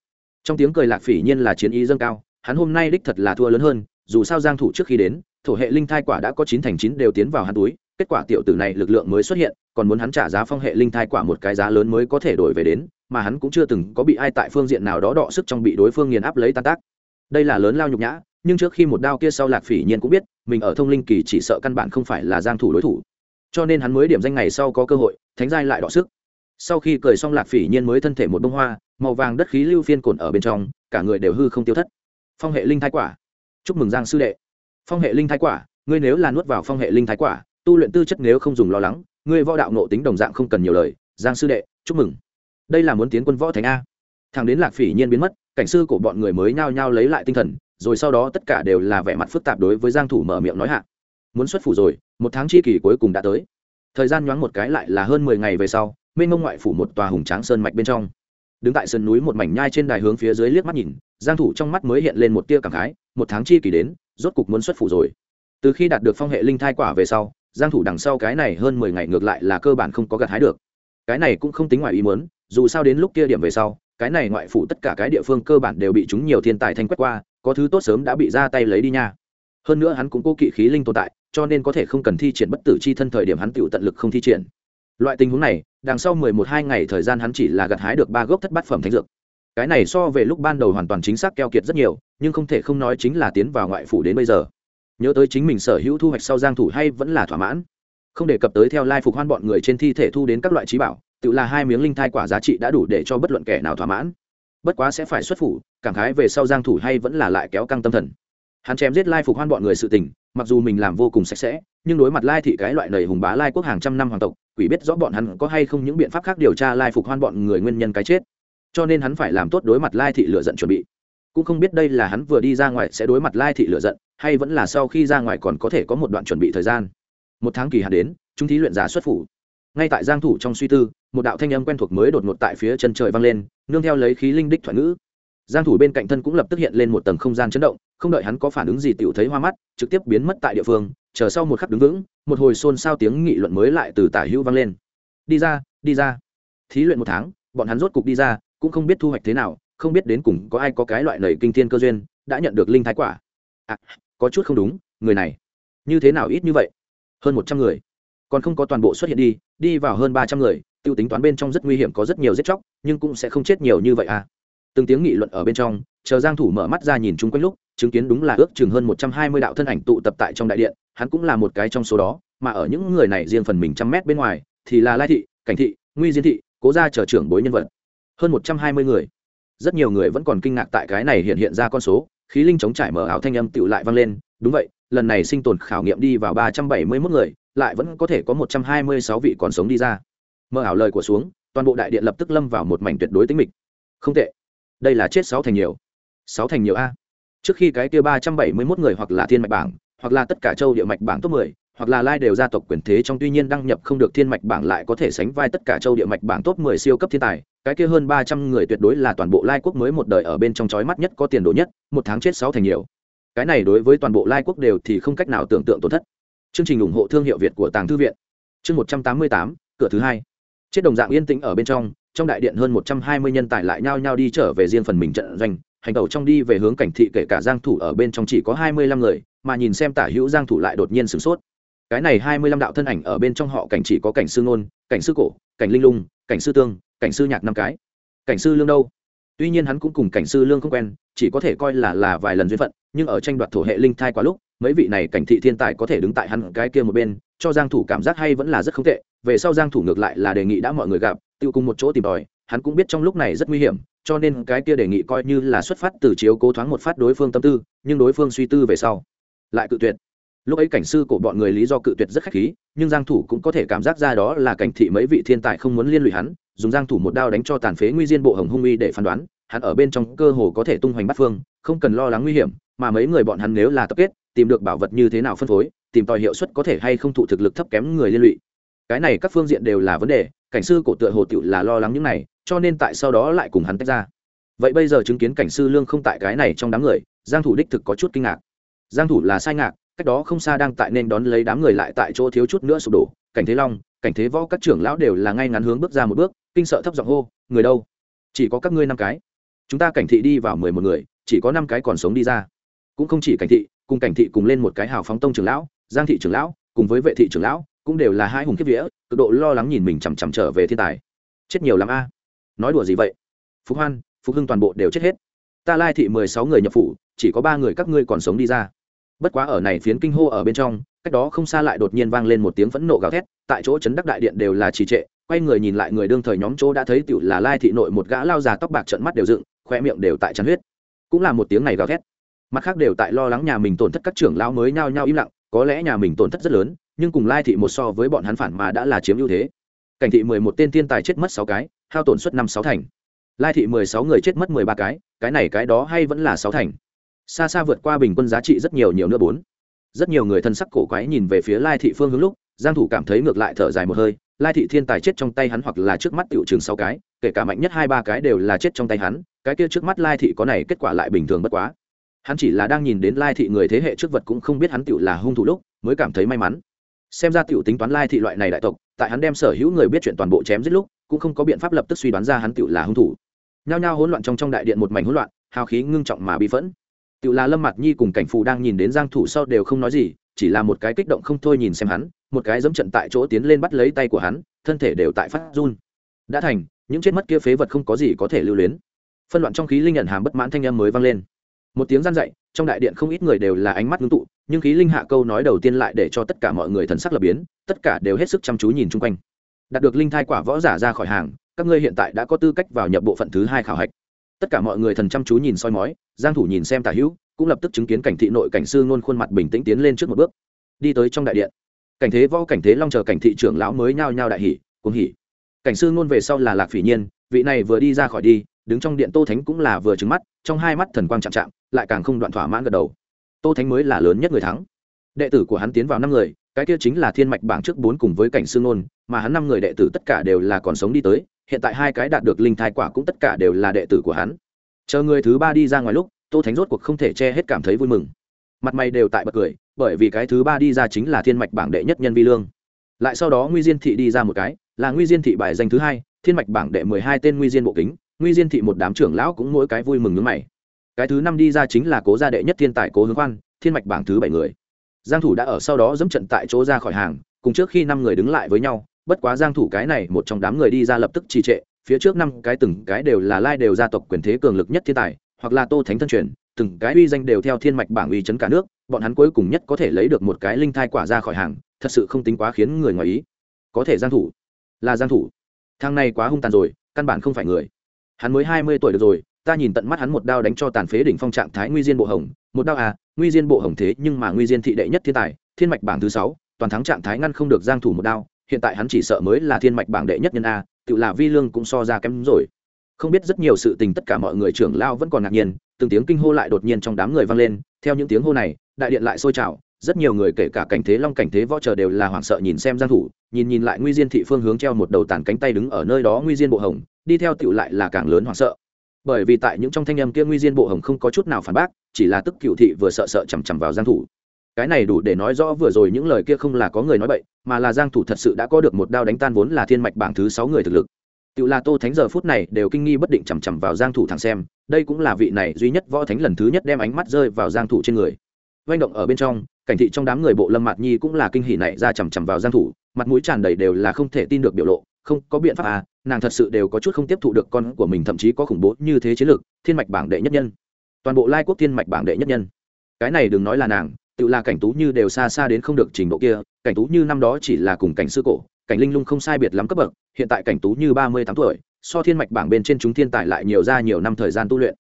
Trong tiếng cười lạc phỉ nhiên là chiến ý dâng cao, hắn hôm nay đích thật là thua lớn hơn, dù sao giang thủ trước khi đến, thổ hệ linh thai quả đã có chín thành chín đều tiến vào hắn túi, kết quả tiểu tử này lực lượng mới xuất hiện, còn muốn hắn trả giá phong hệ linh thai quả một cái giá lớn mới có thể đổi về đến, mà hắn cũng chưa từng có bị ai tại phương diện nào đó đọ sức trong bị đối phương nghiền áp lấy tan tác. Đây là lớn lao nhục nhã nhưng trước khi một đao kia sau lạc phỉ nhiên cũng biết, mình ở thông linh kỳ chỉ sợ căn bản không phải là giang thủ đối thủ. Cho nên hắn mới điểm danh ngày sau có cơ hội, thánh giai lại đọ sức. Sau khi cười xong lạc phỉ nhiên mới thân thể một bông hoa, màu vàng đất khí lưu phiên cồn ở bên trong, cả người đều hư không tiêu thất. Phong hệ linh thái quả. Chúc mừng giang sư đệ. Phong hệ linh thái quả, ngươi nếu là nuốt vào phong hệ linh thái quả, tu luyện tư chất nếu không dùng lo lắng, ngươi võ đạo nộ tính đồng dạng không cần nhiều lời. Giang sư đệ, chúc mừng. Đây là muốn tiến quân võ thánh a. Thằng đến lạc phỉ nhiên biến mất, cảnh sư của bọn người mới nhao nhao lấy lại tinh thần rồi sau đó tất cả đều là vẻ mặt phức tạp đối với giang thủ mở miệng nói hạ. Muốn xuất phủ rồi, một tháng chi kỳ cuối cùng đã tới. Thời gian nhoáng một cái lại là hơn 10 ngày về sau mênh mông ngoại phủ một tòa hùng tráng sơn mạch bên trong. Đứng tại sườn núi một mảnh nhai trên đài hướng phía dưới liếc mắt nhìn, giang thủ trong mắt mới hiện lên một tia cảm khái, một tháng chi kỳ đến, rốt cục muốn xuất phủ rồi. Từ khi đạt được phong hệ linh thai quả về sau, giang thủ đằng sau cái này hơn 10 ngày ngược lại là cơ bản không có gặt hái được. Cái này cũng không tính ngoài ý muốn, dù sao đến lúc kia điểm về sau, cái này ngoại phủ tất cả cái địa phương cơ bản đều bị chúng nhiều thiên tài thanh quét qua có thứ tốt sớm đã bị ra tay lấy đi nha. Hơn nữa hắn cũng cố kỵ khí linh tồn tại, cho nên có thể không cần thi triển bất tử chi thân thời điểm hắn tự tận lực không thi triển. Loại tình huống này, đằng sau mười một hai ngày thời gian hắn chỉ là gặt hái được ba gốc thất bát phẩm thánh dược. Cái này so về lúc ban đầu hoàn toàn chính xác keo kiệt rất nhiều, nhưng không thể không nói chính là tiến vào ngoại phủ đến bây giờ. Nhớ tới chính mình sở hữu thu hoạch sau giang thủ hay vẫn là thỏa mãn. Không đề cập tới theo lai phục hoan bọn người trên thi thể thu đến các loại trí bảo tự là hai miếng linh thai quả giá trị đã đủ để cho bất luận kẻ nào thỏa mãn. Bất quá sẽ phải xuất phủ cảm khái về sau giang thủ hay vẫn là lại kéo căng tâm thần. Hắn chém giết lai phục hoan bọn người sự tình, mặc dù mình làm vô cùng sạch sẽ, nhưng đối mặt lai thị cái loại nầy hùng bá lai quốc hàng trăm năm hoàng tộc, quỷ biết rõ bọn hắn có hay không những biện pháp khác điều tra lai phục hoan bọn người nguyên nhân cái chết. Cho nên hắn phải làm tốt đối mặt lai thị lựa giận chuẩn bị. Cũng không biết đây là hắn vừa đi ra ngoài sẽ đối mặt lai thị lựa giận, hay vẫn là sau khi ra ngoài còn có thể có một đoạn chuẩn bị thời gian. Một tháng kỳ hạn đến, chúng thí luyện giả xuất phủ. Ngay tại giang thủ trong suy tư, một đạo thanh âm quen thuộc mới đột ngột tại phía chân trời vang lên, nương theo lấy khí linh đích thoại ngữ giang thủ bên cạnh thân cũng lập tức hiện lên một tầng không gian chấn động không đợi hắn có phản ứng gì tiểu thấy hoa mắt trực tiếp biến mất tại địa phương chờ sau một khắc đứng vững một hồi xôn xao tiếng nghị luận mới lại từ tả hữu vang lên. Đi ra đi ra. Thí luyện một tháng bọn hắn rốt cục đi ra cũng không biết thu hoạch thế nào không biết đến cùng có ai có cái loại nảy kinh thiên cơ duyên đã nhận được linh thái quả. À, có chút không đúng người này như thế nào ít như vậy? Hơn một trăm người. Còn không có toàn bộ xuất hiện đi đi vào hơn ba trăm người tiêu tính toán bên trong rất nguy hiểm có rất nhiều giết chóc nhưng cũng sẽ không chết nhiều như vậy à từng tiếng nghị luận ở bên trong, chờ giang thủ mở mắt ra nhìn chung quanh lúc, chứng kiến đúng là ước chừng hơn 120 đạo thân ảnh tụ tập tại trong đại điện, hắn cũng là một cái trong số đó, mà ở những người này riêng phần mình trăm mét bên ngoài, thì là lai thị, cảnh thị, nguy diên thị, cố gia chờ trưởng bối nhân vật. Hơn 120 người. Rất nhiều người vẫn còn kinh ngạc tại cái này hiện hiện ra con số, khí linh chống trải mở ảo thanh âm tựu lại vang lên, đúng vậy, lần này sinh tồn khảo nghiệm đi vào 371 người, lại vẫn có thể có 126 vị còn sống đi ra. Mở ảo lời của xuống, toàn bộ đại điện lập tức lâm vào một mảnh tuyệt đối tĩnh mịch. Không tệ đây là chết sáu thành nhiều. Sáu thành nhiều a. Trước khi cái kia ba trăm bảy mươi mốt người hoặc là thiên mạch bảng, hoặc là tất cả châu địa mạch bảng top mười, hoặc là lai đều gia tộc quyền thế trong tuy nhiên đăng nhập không được thiên mạch bảng lại có thể sánh vai tất cả châu địa mạch bảng top mười siêu cấp thiên tài, cái kia hơn ba trăm người tuyệt đối là toàn bộ lai quốc mới một đời ở bên trong chói mắt nhất có tiền đồ nhất, một tháng chết sáu thành nhiều. Cái này đối với toàn bộ lai quốc đều thì không cách nào tưởng tượng tổn thất. Chương trình ủng hộ thương hiệu việt của tàng thư viện. Chương một trăm tám mươi tám, cửa thứ hai. Chết đồng dạng yên tĩnh ở bên trong trong đại điện hơn một trăm hai mươi nhân tài lại nhao nhao đi trở về riêng phần mình trận doanh, hành tẩu trong đi về hướng cảnh thị kể cả giang thủ ở bên trong chỉ có hai mươi lăm người, mà nhìn xem tả hữu giang thủ lại đột nhiên sửng sốt. Cái này hai mươi lăm đạo thân ảnh ở bên trong họ cảnh chỉ có cảnh sư ngôn, cảnh sư cổ, cảnh linh lung, cảnh sư tương, cảnh sư nhạc năm cái. Cảnh sư lương đâu? Tuy nhiên hắn cũng cùng cảnh sư lương không quen, chỉ có thể coi là là vài lần duyên phận, nhưng ở tranh đoạt thổ hệ linh thai quá lúc, mấy vị này cảnh thị thiên tài có thể đứng tại hắn cái kia một bên, cho giang thủ cảm giác hay vẫn là rất không tệ. Về sau giang thủ ngược lại là đề nghị đã mọi người gặp tự cùng một chỗ tìm tòi, hắn cũng biết trong lúc này rất nguy hiểm, cho nên cái kia đề nghị coi như là xuất phát từ chiếu cố thoáng một phát đối phương tâm tư, nhưng đối phương suy tư về sau, lại cự tuyệt. Lúc ấy cảnh sư của bọn người lý do cự tuyệt rất khách khí, nhưng giang thủ cũng có thể cảm giác ra đó là cảnh thị mấy vị thiên tài không muốn liên lụy hắn, dùng giang thủ một đao đánh cho tàn phế nguy diên bộ hồng hung uy để phán đoán, hắn ở bên trong cơ hồ có thể tung hoành bắt phương, không cần lo lắng nguy hiểm, mà mấy người bọn hắn nếu là tập kết, tìm được bảo vật như thế nào phân phối, tìm tòi hiệu suất có thể hay không thụ thực lực thấp kém người liên lụy. Cái này các phương diện đều là vấn đề cảnh sư cổ tựa hồ tiểu là lo lắng những này, cho nên tại sau đó lại cùng hắn tách ra. Vậy bây giờ chứng kiến cảnh sư lương không tại cái này trong đám người, giang thủ đích thực có chút kinh ngạc. Giang thủ là sai ngạc, cách đó không xa đang tại nên đón lấy đám người lại tại chỗ thiếu chút nữa sụp đổ. Cảnh thế long, cảnh thế võ các trưởng lão đều là ngay ngắn hướng bước ra một bước, kinh sợ thấp giọng hô, người đâu? Chỉ có các ngươi năm cái. Chúng ta cảnh thị đi vào mười một người, chỉ có năm cái còn sống đi ra. Cũng không chỉ cảnh thị, cùng cảnh thị cùng lên một cái hào phóng tông trưởng lão, giang thị trưởng lão, cùng với vệ thị trưởng lão cũng đều là hai hùng kiếp vía, cực độ lo lắng nhìn mình chằm chằm trở về thiên tài. Chết nhiều lắm a. Nói đùa gì vậy? Phục hoan, phục hưng toàn bộ đều chết hết. Ta lai thị mười sáu người nhập phủ, chỉ có ba người các ngươi còn sống đi ra. Bất quá ở này phiến kinh hô ở bên trong, cách đó không xa lại đột nhiên vang lên một tiếng phẫn nộ gào thét, tại chỗ chấn đắc đại điện đều là trì trệ, quay người nhìn lại người đương thời nhóm chỗ đã thấy tiểu là lai thị nội một gã lao già tóc bạc trận mắt đều dựng khoe miệng đều tại chăn huyết. Cũng là một tiếng này gào thét. Mặt khác đều tại lo lắng nhà mình tổn thất các trưởng lao mới nhao nhao im lặng, có lẽ nhà mình tổn thất rất lớn nhưng cùng lai thị một so với bọn hắn phản mà đã là chiếm ưu thế. Cảnh thị mười một tên thiên tài chết mất sáu cái, hao tổn suất năm sáu thành. Lai thị mười sáu người chết mất mười ba cái cái này cái đó hay vẫn là sáu thành. Xa xa vượt qua bình quân giá trị rất nhiều nhiều nữa bốn. Rất nhiều người thân sắc cổ quái nhìn về phía lai thị phương hướng lúc, giang thủ cảm thấy ngược lại thở dài một hơi, lai thị thiên tài chết trong tay hắn hoặc là trước mắt tiểu trường sáu cái, kể cả mạnh nhất hai ba cái đều là chết trong tay hắn, cái kia trước mắt lai thị có này kết quả lại bình thường bất quá. Hắn chỉ là đang nhìn đến lai thị người thế hệ trước vật cũng không biết hắn tiểu là hung thủ lúc, mới cảm thấy may mắn xem ra tiểu tính toán lai thị loại này đại tộc, tại hắn đem sở hữu người biết chuyện toàn bộ chém giết lúc, cũng không có biện pháp lập tức suy đoán ra hắn tiểu là hung thủ. Nhao nhao hỗn loạn trong trong đại điện một mảnh hỗn loạn, hào khí ngưng trọng mà bị phẫn. Tiểu là lâm mặt nhi cùng cảnh phù đang nhìn đến giang thủ sau đều không nói gì, chỉ là một cái kích động không thôi nhìn xem hắn, một cái dẫm trận tại chỗ tiến lên bắt lấy tay của hắn, thân thể đều tại phát run. Đã thành, những chết mất kia phế vật không có gì có thể lưu luyến. Phân loạn trong khí linh nhận hàm bất mãn thanh âm mới vang lên một tiếng gian dậy trong đại điện không ít người đều là ánh mắt ngưng tụ, nhưng khí linh hạ câu nói đầu tiên lại để cho tất cả mọi người thần sắc lập biến, tất cả đều hết sức chăm chú nhìn chung quanh. Đạt được linh thai quả võ giả ra khỏi hàng, các ngươi hiện tại đã có tư cách vào nhập bộ phận thứ hai khảo hạch. Tất cả mọi người thần chăm chú nhìn soi mói, giang thủ nhìn xem tả hữu, cũng lập tức chứng kiến cảnh thị nội cảnh sư ngôn khuôn mặt bình tĩnh tiến lên trước một bước. Đi tới trong đại điện. Cảnh thế võ, cảnh thế long chờ cảnh thị trưởng lão mới nhao nhao đại hỉ, cuồng hỉ. Cảnh sư ngôn về sau là lạc phỉ nhiên, vị này vừa đi ra khỏi đi đứng trong điện tô thánh cũng là vừa trứng mắt, trong hai mắt thần quang chạm chạm, lại càng không đoạn thỏa mãn gật đầu. Tô thánh mới là lớn nhất người thắng. Đệ tử của hắn tiến vào năm người, cái kia chính là thiên mạch bảng trước bốn cùng với cảnh sư nôn mà hắn năm người đệ tử tất cả đều là còn sống đi tới, hiện tại hai cái đạt được linh thai quả cũng tất cả đều là đệ tử của hắn. Chờ người thứ ba đi ra ngoài lúc, tô thánh rốt cuộc không thể che hết cảm thấy vui mừng. Mặt mày đều tại bật cười, bởi vì cái thứ ba đi ra chính là thiên mạch bảng đệ nhất nhân vi lương. Lại sau đó nguy diên thị đi ra một cái, là nguy diên thị bài danh thứ hai, thiên mạch bảng đệ mười hai tên nguy diên bộ kính nguy diên thị một đám trưởng lão cũng mỗi cái vui mừng nước mày. Cái thứ năm đi ra chính là cố gia đệ nhất thiên tài cố hướng khoan, thiên mạch bảng thứ bảy người. Giang thủ đã ở sau đó dẫm trận tại chỗ ra khỏi hàng, cùng trước khi năm người đứng lại với nhau, bất quá giang thủ cái này một trong đám người đi ra lập tức trì trệ, phía trước năm cái từng cái đều là lai đều gia tộc quyền thế cường lực nhất thiên tài, hoặc là tô thánh thân truyền, từng cái uy danh đều theo thiên mạch bảng uy chấn cả nước, bọn hắn cuối cùng nhất có thể lấy được một cái linh thai quả ra khỏi hàng, thật sự không tính quá khiến người ngoài ý. Có thể giang thủ. Là giang thủ. Thằng này quá hung tàn rồi, căn bản không phải người hắn mới hai mươi tuổi được rồi, ta nhìn tận mắt hắn một đao đánh cho tàn phế đỉnh phong trạng thái nguy diên bộ hồng. Một đao à nguy diên bộ hồng thế nhưng mà nguy diên thị đệ nhất thiên tài, thiên mạch bảng thứ sáu, toàn thắng trạng thái ngăn không được giang thủ một đao, hiện tại hắn chỉ sợ mới là thiên mạch bảng đệ nhất nhân a, tự là vi lương cũng so ra kém rồi. Không biết rất nhiều sự tình tất cả mọi người trưởng lao vẫn còn ngạc nhiên, từng tiếng kinh hô lại đột nhiên trong đám người vang lên, theo những tiếng hô này, đại điện lại sôi trào rất nhiều người kể cả cảnh thế long cảnh thế võ chờ đều là hoảng sợ nhìn xem giang thủ nhìn nhìn lại nguy diên thị phương hướng treo một đầu tàn cánh tay đứng ở nơi đó nguy diên bộ hồng đi theo tiểu lại là càng lớn hoảng sợ. Bởi vì tại những trong thanh âm kia nguy diên bộ hồng không có chút nào phản bác chỉ là tức cựu thị vừa sợ sợ chằm chằm vào giang thủ. Cái này đủ để nói rõ vừa rồi những lời kia không là có người nói bậy mà là giang thủ thật sự đã có được một đao đánh tan vốn là thiên mạch bảng thứ sáu người thực lực. Tiểu là Tô Thánh giờ phút này đều kinh nghi bất định chằm chằm vào Giang Thủ thẳng xem, đây cũng là vị này duy nhất võ thánh lần thứ nhất đem ánh mắt rơi vào Giang Thủ trên người. Vành động ở bên trong, cảnh thị trong đám người bộ Lâm Mạt Nhi cũng là kinh hỉ này ra chằm chằm vào Giang Thủ, mặt mũi tràn đầy đều là không thể tin được biểu lộ, không có biện pháp à, nàng thật sự đều có chút không tiếp thụ được con của mình thậm chí có khủng bố như thế chiến lược, thiên mạch bảng đệ nhất nhân. Toàn bộ Lai quốc thiên mạch bảng đệ nhất nhân. Cái này đừng nói là nàng, tự là cảnh tú như đều xa xa đến không được trình độ kia, cảnh tú như năm đó chỉ là cùng cảnh sư cổ, cảnh linh lung không sai biệt lắm cấp bậc, hiện tại cảnh tú như ba mươi tám tuổi, so thiên mạch bảng bên trên chúng thiên tài lại nhiều ra nhiều năm thời gian tu luyện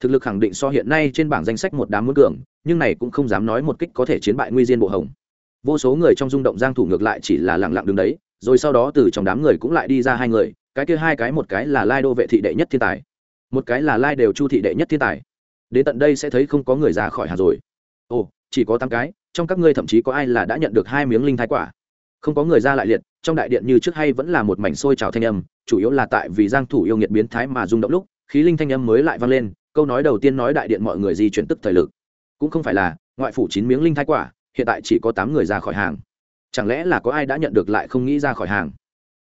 thực lực khẳng định so hiện nay trên bảng danh sách một đám muốn cường, nhưng này cũng không dám nói một kích có thể chiến bại nguy diên bộ hồng. Vô số người trong rung động giang thủ ngược lại chỉ là lặng lặng đứng đấy, rồi sau đó từ trong đám người cũng lại đi ra hai người, cái kia hai cái một cái là lai đô vệ thị đệ nhất thiên tài, một cái là lai đều chu thị đệ nhất thiên tài. Đến tận đây sẽ thấy không có người ra khỏi hà rồi. Ồ, chỉ có tám cái, trong các ngươi thậm chí có ai là đã nhận được hai miếng linh thái quả? Không có người ra lại liệt, trong đại điện như trước hay vẫn là một mảnh sôi trào thanh âm, chủ yếu là tại vì giang thủ yêu nghiệt biến thái mà rung động lúc, khí linh thanh âm mới lại vang lên câu nói đầu tiên nói đại điện mọi người di chuyển tức thời lực. Cũng không phải là, ngoại phủ chín miếng linh thái quả, hiện tại chỉ có tám người ra khỏi hàng. Chẳng lẽ là có ai đã nhận được lại không nghĩ ra khỏi hàng?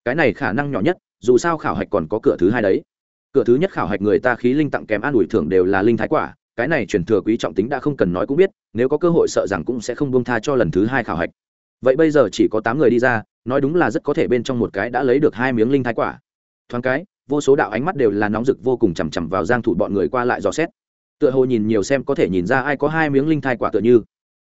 Cái này khả năng nhỏ nhất, dù sao khảo hạch còn có cửa thứ hai đấy. Cửa thứ nhất khảo hạch người ta khí linh tặng kèm an ủi thưởng đều là linh thái quả, cái này truyền thừa quý trọng tính đã không cần nói cũng biết, nếu có cơ hội sợ rằng cũng sẽ không buông tha cho lần thứ hai khảo hạch. Vậy bây giờ chỉ có tám người đi ra, nói đúng là rất có thể bên trong một cái đã lấy được hai miếng linh thái quả. Thoáng cái vô số đạo ánh mắt đều là nóng rực vô cùng chằm chằm vào giang thủ bọn người qua lại dò xét. Tựa hồ nhìn nhiều xem có thể nhìn ra ai có hai miếng linh thai quả tựa như.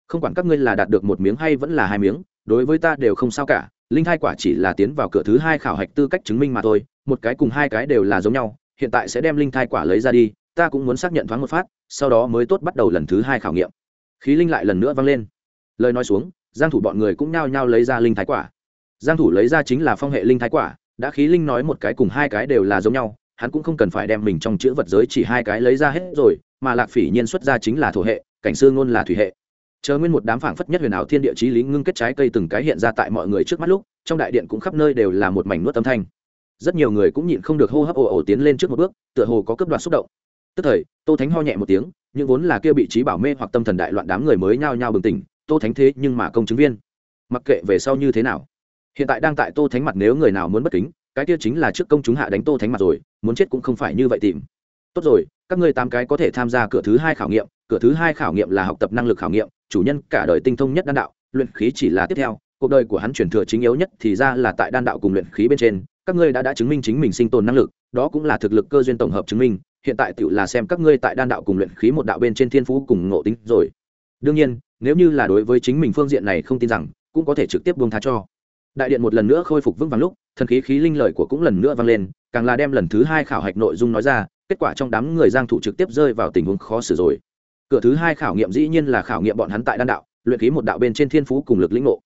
Không quản các ngươi là đạt được một miếng hay vẫn là hai miếng, đối với ta đều không sao cả, linh thai quả chỉ là tiến vào cửa thứ hai khảo hạch tư cách chứng minh mà thôi, một cái cùng hai cái đều là giống nhau, hiện tại sẽ đem linh thai quả lấy ra đi, ta cũng muốn xác nhận thoáng một phát, sau đó mới tốt bắt đầu lần thứ hai khảo nghiệm. Khí linh lại lần nữa vang lên. Lời nói xuống, giang thủ bọn người cũng nhao nhao lấy ra linh thái quả. Giang thủ lấy ra chính là phong hệ linh thái quả đã khí linh nói một cái cùng hai cái đều là giống nhau, hắn cũng không cần phải đem mình trong chữ vật giới chỉ hai cái lấy ra hết rồi, mà lạc phỉ nhiên xuất ra chính là thổ hệ, cảnh sư ngôn là thủy hệ. Chờ nguyên một đám phảng phất nhất huyền ảo thiên địa chí lý ngưng kết trái cây từng cái hiện ra tại mọi người trước mắt lúc, trong đại điện cũng khắp nơi đều là một mảnh nuốt âm thanh. Rất nhiều người cũng nhịn không được hô hấp ồ ồ tiến lên trước một bước, tựa hồ có cấp đoạt xúc động. Tức thời, tô thánh ho nhẹ một tiếng nhưng vốn là kia bị trí bảo mê hoặc tâm thần đại loạn đám người mới nhao nhao bừng tỉnh, tô thánh thế nhưng mà công chứng viên. Mặc kệ về sau như thế nào hiện tại đang tại tô thánh mặt nếu người nào muốn bất kính, cái kia chính là trước công chúng hạ đánh tô thánh mặt rồi, muốn chết cũng không phải như vậy tìm. Tốt rồi, các ngươi tám cái có thể tham gia cửa thứ hai khảo nghiệm, cửa thứ hai khảo nghiệm là học tập năng lực khảo nghiệm, chủ nhân cả đời tinh thông nhất đan đạo, luyện khí chỉ là tiếp theo, cuộc đời của hắn truyền thừa chính yếu nhất thì ra là tại đan đạo cùng luyện khí bên trên, các ngươi đã đã chứng minh chính mình sinh tồn năng lực, đó cũng là thực lực cơ duyên tổng hợp chứng minh, hiện tại tựu là xem các ngươi tại đan đạo cùng luyện khí một đạo bên trên thiên phú cùng ngộ tính rồi. Đương nhiên, nếu như là đối với chính mình phương diện này không tin rằng, cũng có thể trực tiếp buông tha cho đại điện một lần nữa khôi phục vững vàng lúc, thần khí khí linh lời của cũng lần nữa vang lên, càng là đem lần thứ hai khảo hạch nội dung nói ra, kết quả trong đám người giang thủ trực tiếp rơi vào tình huống khó xử rồi. Cửa thứ hai khảo nghiệm dĩ nhiên là khảo nghiệm bọn hắn tại đan đạo, luyện khí một đạo bên trên thiên phú cùng lực lĩnh ngộ.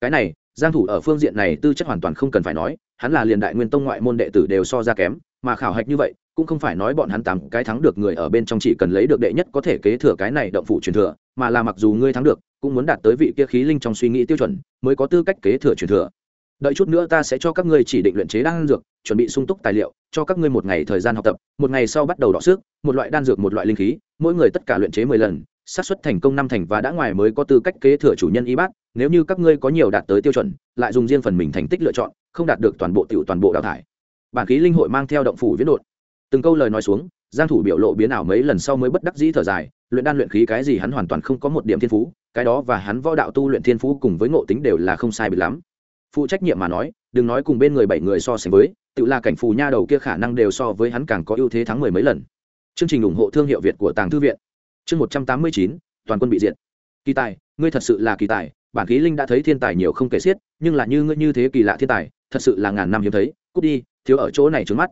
Cái này, giang thủ ở phương diện này tư chất hoàn toàn không cần phải nói, hắn là liền đại nguyên tông ngoại môn đệ tử đều so ra kém, mà khảo hạch như vậy, cũng không phải nói bọn hắn tám cái thắng được người ở bên trong chỉ cần lấy được đệ nhất có thể kế thừa cái này động phủ truyền thừa, mà là mặc dù ngươi thắng được, cũng muốn đạt tới vị kia khí linh trong suy nghĩ tiêu chuẩn, mới có tư cách kế thừa truyền thừa đợi chút nữa ta sẽ cho các ngươi chỉ định luyện chế đan dược, chuẩn bị sung túc tài liệu, cho các ngươi một ngày thời gian học tập, một ngày sau bắt đầu đọ sức, một loại đan dược, một loại linh khí, mỗi người tất cả luyện chế mười lần, xác suất thành công năm thành và đã ngoài mới có tư cách kế thừa chủ nhân y bát, nếu như các ngươi có nhiều đạt tới tiêu chuẩn, lại dùng riêng phần mình thành tích lựa chọn, không đạt được toàn bộ tiểu toàn bộ đào thải. Bản khí linh hội mang theo động phủ viết đột. Từng câu lời nói xuống, giang thủ biểu lộ biến ảo mấy lần sau mới bất đắc dĩ thở dài, luyện đan luyện khí cái gì hắn hoàn toàn không có một điểm thiên phú, cái đó và hắn võ đạo tu luyện thiên phú cùng với ngộ tính đều là không sai biệt lắm phụ trách nhiệm mà nói, đừng nói cùng bên người bảy người so sánh với, tự là cảnh phù nha đầu kia khả năng đều so với hắn càng có ưu thế thắng mười mấy lần. Chương trình ủng hộ thương hiệu việt của tàng thư viện. Chương một trăm tám mươi chín, toàn quân bị diệt. Kỳ tài, ngươi thật sự là kỳ tài, bản khí linh đã thấy thiên tài nhiều không kể xiết, nhưng là như ngươi như thế kỳ lạ thiên tài, thật sự là ngàn năm hiếm thấy, cút đi, thiếu ở chỗ này trướng mắt.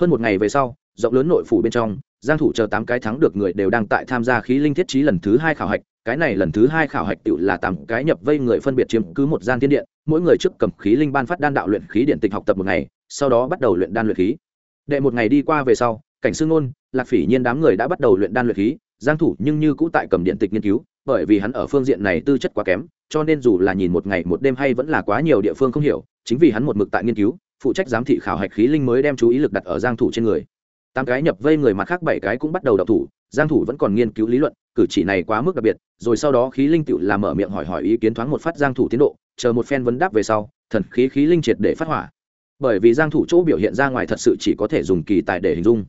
Hơn một ngày về sau, rộng lớn nội phủ bên trong, giang thủ chờ tám cái thắng được người đều đang tại tham gia khí linh thiết trí lần thứ hai khảo hạch cái này lần thứ hai khảo hạch tự là tám cái nhập vây người phân biệt chiếm cứ một gian thiên điện, mỗi người trước cầm khí linh ban phát đan đạo luyện khí điện tịch học tập một ngày, sau đó bắt đầu luyện đan luyện khí. Đệ một ngày đi qua về sau, cảnh sư ngôn, lạc phỉ nhiên đám người đã bắt đầu luyện đan luyện khí, giang thủ nhưng như cũ tại cầm điện tịch nghiên cứu, bởi vì hắn ở phương diện này tư chất quá kém, cho nên dù là nhìn một ngày một đêm hay vẫn là quá nhiều địa phương không hiểu, chính vì hắn một mực tại nghiên cứu, phụ trách giám thị khảo hạch khí linh mới đem chú ý lực đặt ở giang thủ trên người tám cái nhập vây người mặt khác bảy cái cũng bắt đầu đọc thủ, giang thủ vẫn còn nghiên cứu lý luận, cử chỉ này quá mức đặc biệt, rồi sau đó khí linh tự làm mở miệng hỏi hỏi ý kiến thoáng một phát giang thủ tiến độ, chờ một phen vấn đáp về sau, thần khí khí linh triệt để phát hỏa. Bởi vì giang thủ chỗ biểu hiện ra ngoài thật sự chỉ có thể dùng kỳ tài để hình dung.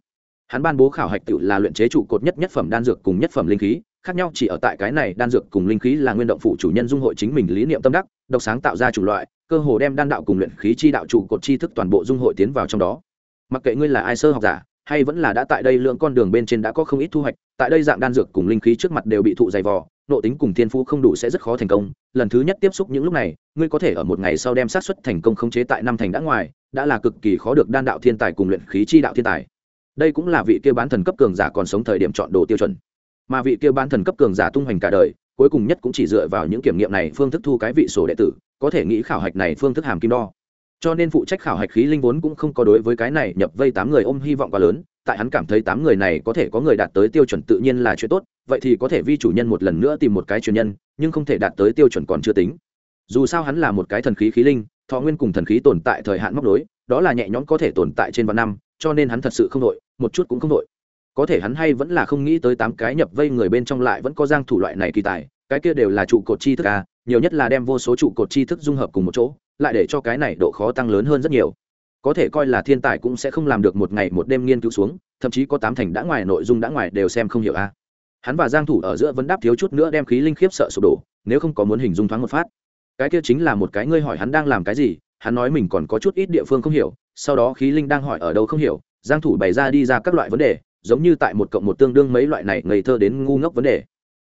Hắn ban bố khảo hạch tự là luyện chế trụ cột nhất nhất phẩm đan dược cùng nhất phẩm linh khí, khác nhau chỉ ở tại cái này đan dược cùng linh khí là nguyên động phụ chủ nhân dung hội chính mình lý niệm tâm đắc, độc sáng tạo ra chủ loại, cơ hồ đem đan đạo cùng luyện khí chi đạo trụ cột chi thức toàn bộ dung hội tiến vào trong đó. Mặc kệ ngươi là ai sơ học giả hay vẫn là đã tại đây lượng con đường bên trên đã có không ít thu hoạch, tại đây dạng đan dược cùng linh khí trước mặt đều bị thụ dày vò nộ tính cùng thiên phú không đủ sẽ rất khó thành công. Lần thứ nhất tiếp xúc những lúc này, ngươi có thể ở một ngày sau đem sát xuất thành công khống chế tại năm thành đã ngoài, đã là cực kỳ khó được đan đạo thiên tài cùng luyện khí chi đạo thiên tài. Đây cũng là vị kia bán thần cấp cường giả còn sống thời điểm chọn đồ tiêu chuẩn. Mà vị kia bán thần cấp cường giả tung hoành cả đời, cuối cùng nhất cũng chỉ dựa vào những kiểm nghiệm này phương thức thu cái vị sổ đệ tử, có thể nghĩ khảo hạch này phương thức hàm kim đo cho nên phụ trách khảo hạch khí linh vốn cũng không có đối với cái này nhập vây tám người ôm hy vọng quá lớn, tại hắn cảm thấy tám người này có thể có người đạt tới tiêu chuẩn tự nhiên là chuyện tốt, vậy thì có thể vi chủ nhân một lần nữa tìm một cái truyền nhân, nhưng không thể đạt tới tiêu chuẩn còn chưa tính. Dù sao hắn là một cái thần khí khí linh, thọ nguyên cùng thần khí tồn tại thời hạn móc đối đó là nhẹ nhõm có thể tồn tại trên vạn năm, cho nên hắn thật sự không đội, một chút cũng không đội. Có thể hắn hay vẫn là không nghĩ tới tám cái nhập vây người bên trong lại vẫn có giang thủ loại này kỳ tài, cái kia đều là trụ cột chi thức à nhiều nhất là đem vô số trụ cột chi thức dung hợp cùng một chỗ lại để cho cái này độ khó tăng lớn hơn rất nhiều. Có thể coi là thiên tài cũng sẽ không làm được một ngày một đêm nghiên cứu xuống, thậm chí có tám thành đã ngoài nội dung đã ngoài đều xem không hiểu a. Hắn và giang thủ ở giữa vấn đáp thiếu chút nữa đem khí linh khiếp sợ sụp đổ, nếu không có muốn hình dung thoáng một phát. Cái kia chính là một cái ngươi hỏi hắn đang làm cái gì, hắn nói mình còn có chút ít địa phương không hiểu, sau đó khí linh đang hỏi ở đâu không hiểu, giang thủ bày ra đi ra các loại vấn đề, giống như tại một cộng một tương đương mấy loại này ngây thơ đến ngu ngốc vấn đề.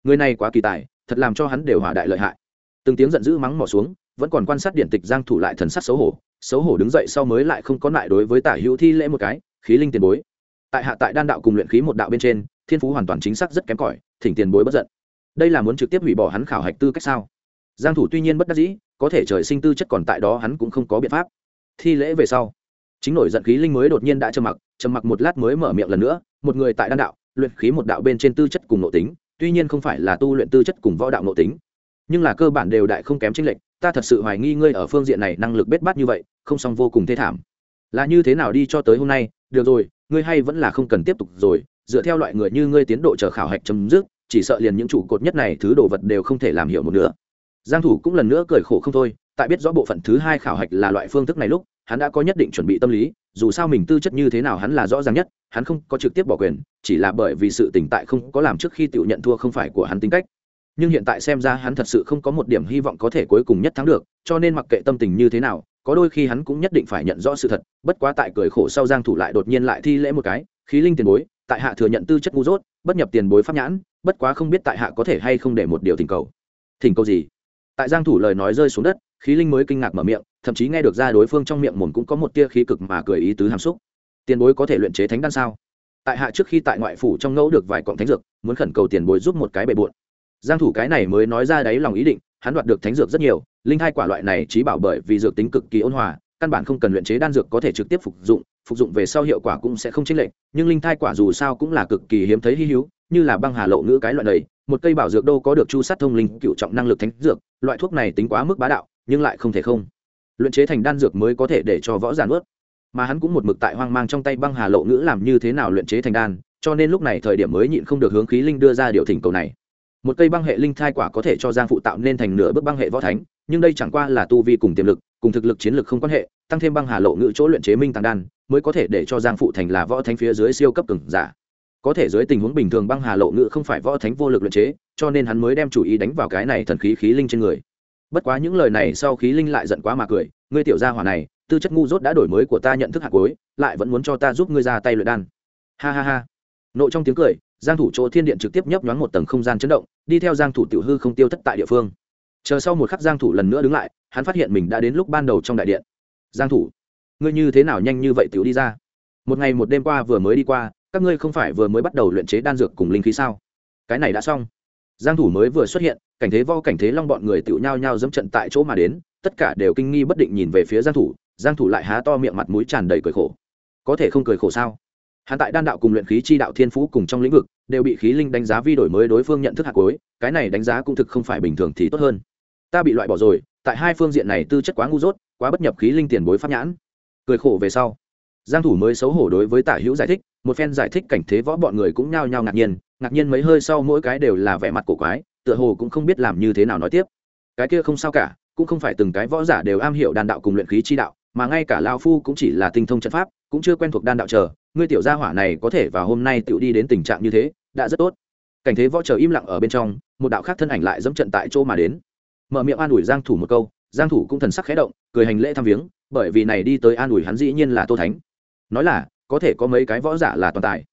Người này quá kỳ tài, thật làm cho hắn đều hỏa đại lợi hại. Từng tiếng giận dữ mắng mỏ xuống vẫn còn quan sát điện tịch giang thủ lại thần sắc xấu hổ xấu hổ đứng dậy sau mới lại không có lại đối với tả hữu thi lễ một cái, khí linh tiền bối. Tại hạ tại đan đạo cùng luyện khí một đạo bên trên, thiên phú hoàn toàn chính xác rất kém cỏi, thỉnh tiền bối bất giận. Đây là muốn trực tiếp hủy bỏ hắn khảo hạch tư cách sao? Giang thủ tuy nhiên bất đắc dĩ, có thể trời sinh tư chất còn tại đó hắn cũng không có biện pháp. Thi lễ về sau, chính nổi giận khí linh mới đột nhiên đã trầm mặc trầm mặc một lát mới mở miệng lần nữa, một người tại đan đạo, luyện khí một đạo bên trên tư chất cùng nội tính, tuy nhiên không phải là tu luyện tư chất cùng võ đạo nội tính nhưng là cơ bản đều đại không kém chênh lệch, ta thật sự hoài nghi ngươi ở phương diện này năng lực bết bát như vậy, không xong vô cùng thê thảm. Là như thế nào đi cho tới hôm nay, được rồi, ngươi hay vẫn là không cần tiếp tục rồi, dựa theo loại người như ngươi tiến độ chờ khảo hạch chấm dứt, chỉ sợ liền những trụ cột nhất này thứ đồ vật đều không thể làm hiểu một nữa giang thủ cũng lần nữa cười khổ không thôi, tại biết rõ bộ phận thứ hai khảo hạch là loại phương thức này lúc, hắn đã có nhất định chuẩn bị tâm lý, dù sao mình tư chất như thế nào hắn là rõ ràng nhất, hắn không có trực tiếp bỏ quyền, chỉ là bởi vì sự tỉnh tại không có làm trước khi tự nhận thua không phải của hắn tính cách nhưng hiện tại xem ra hắn thật sự không có một điểm hy vọng có thể cuối cùng nhất thắng được, cho nên mặc kệ tâm tình như thế nào, có đôi khi hắn cũng nhất định phải nhận rõ sự thật, bất quá tại cười khổ sau giang thủ lại đột nhiên lại thi lễ một cái, khí linh tiền bối, tại hạ thừa nhận tư chất ngu dốt, bất nhập tiền bối pháp nhãn, bất quá không biết tại hạ có thể hay không để một điều thỉnh cầu. Thỉnh cầu gì? Tại giang thủ lời nói rơi xuống đất, khí linh mới kinh ngạc mở miệng, thậm chí nghe được ra đối phương trong miệng mồm cũng có một tia khí cực mà cười ý tứ hàm xúc. Tiền bối có thể luyện chế thánh đan sao? Tại hạ trước khi tại ngoại phủ trong ngẫu được vài cọng thánh dược, muốn khẩn cầu tiền bối giúp một cái bệ bội giang thủ cái này mới nói ra đấy lòng ý định, hắn đoạt được thánh dược rất nhiều, linh hai quả loại này trí bảo bởi vì dược tính cực kỳ ôn hòa, căn bản không cần luyện chế đan dược có thể trực tiếp phục dụng phục dụng về sau hiệu quả cũng sẽ không chênh lệch, nhưng linh thai quả dù sao cũng là cực kỳ hiếm thấy hi hữu, như là băng hà lộ ngữ cái loại này, một cây bảo dược đô có được chu sát thông linh, cựu trọng năng lực thánh dược, loại thuốc này tính quá mức bá đạo, nhưng lại không thể không. Luyện chế thành đan dược mới có thể để cho võ giản ướt mà hắn cũng một mực tại hoang mang trong tay băng hà lộ ngữ làm như thế nào luyện chế thành đan, cho nên lúc này thời điểm mới nhịn không được hướng khí linh đưa ra điều thỉnh cầu này một cây băng hệ linh thai quả có thể cho giang phụ tạo nên thành nửa bước băng hệ võ thánh, nhưng đây chẳng qua là tu vi cùng tiềm lực, cùng thực lực chiến lực không quan hệ, tăng thêm băng hà lộ ngự chỗ luyện chế minh tàng đan, mới có thể để cho giang phụ thành là võ thánh phía dưới siêu cấp cường giả. Có thể dưới tình huống bình thường băng hà lộ ngự không phải võ thánh vô lực luyện chế, cho nên hắn mới đem chủ ý đánh vào cái này thần khí khí linh trên người. Bất quá những lời này sau khí linh lại giận quá mà cười, ngươi tiểu gia hỏa này, tư chất ngu dốt đã đổi mới của ta nhận thức hạt cối lại vẫn muốn cho ta giúp ngươi ra tay luyện đan. Ha ha ha. Nộ trong tiếng cười giang thủ chỗ thiên điện trực tiếp nhấp nhoáng một tầng không gian chấn động, đi theo giang thủ tiểu hư không tiêu thất tại địa phương. Chờ sau một khắc giang thủ lần nữa đứng lại, hắn phát hiện mình đã đến lúc ban đầu trong đại điện. Giang thủ, ngươi như thế nào nhanh như vậy tiểu đi ra? Một ngày một đêm qua vừa mới đi qua, các ngươi không phải vừa mới bắt đầu luyện chế đan dược cùng linh khí sao? Cái này đã xong. Giang thủ mới vừa xuất hiện, cảnh thế vo cảnh thế long bọn người tiểu nhao nhao dẫm trận tại chỗ mà đến, tất cả đều kinh nghi bất định nhìn về phía giang thủ. Giang thủ lại há to miệng mặt mũi tràn đầy cười khổ. Có thể không cười khổ sao? Hắn tại đan đạo cùng luyện khí chi đạo thiên phú cùng trong lĩnh vực, đều bị khí linh đánh giá vi đổi mới đối phương nhận thức hạt cối, cái này đánh giá cũng thực không phải bình thường thì tốt hơn. Ta bị loại bỏ rồi, tại hai phương diện này tư chất quá ngu dốt, quá bất nhập khí linh tiền bối pháp nhãn. Cười khổ về sau, giang thủ mới xấu hổ đối với tả hữu giải thích, một phen giải thích cảnh thế võ bọn người cũng nhao nhao ngạc nhiên ngạc nhiên mấy hơi sau mỗi cái đều là vẻ mặt cổ quái, tựa hồ cũng không biết làm như thế nào nói tiếp. Cái kia không sao cả, cũng không phải từng cái võ giả đều am hiểu đan đạo cùng luyện khí chi đạo, mà ngay cả lao phu cũng chỉ là tinh thông trận pháp, cũng chưa quen thuộc đan đạo chờ ngươi tiểu gia hỏa này có thể vào hôm nay tiểu đi đến tình trạng như thế, đã rất tốt. Cảnh thế võ chờ im lặng ở bên trong, một đạo khác thân ảnh lại dẫm trận tại chỗ mà đến. Mở miệng an ủi giang thủ một câu, giang thủ cũng thần sắc khẽ động, cười hành lễ thăm viếng, bởi vì này đi tới an ủi hắn dĩ nhiên là tô thánh. Nói là, có thể có mấy cái võ giả là toàn tài.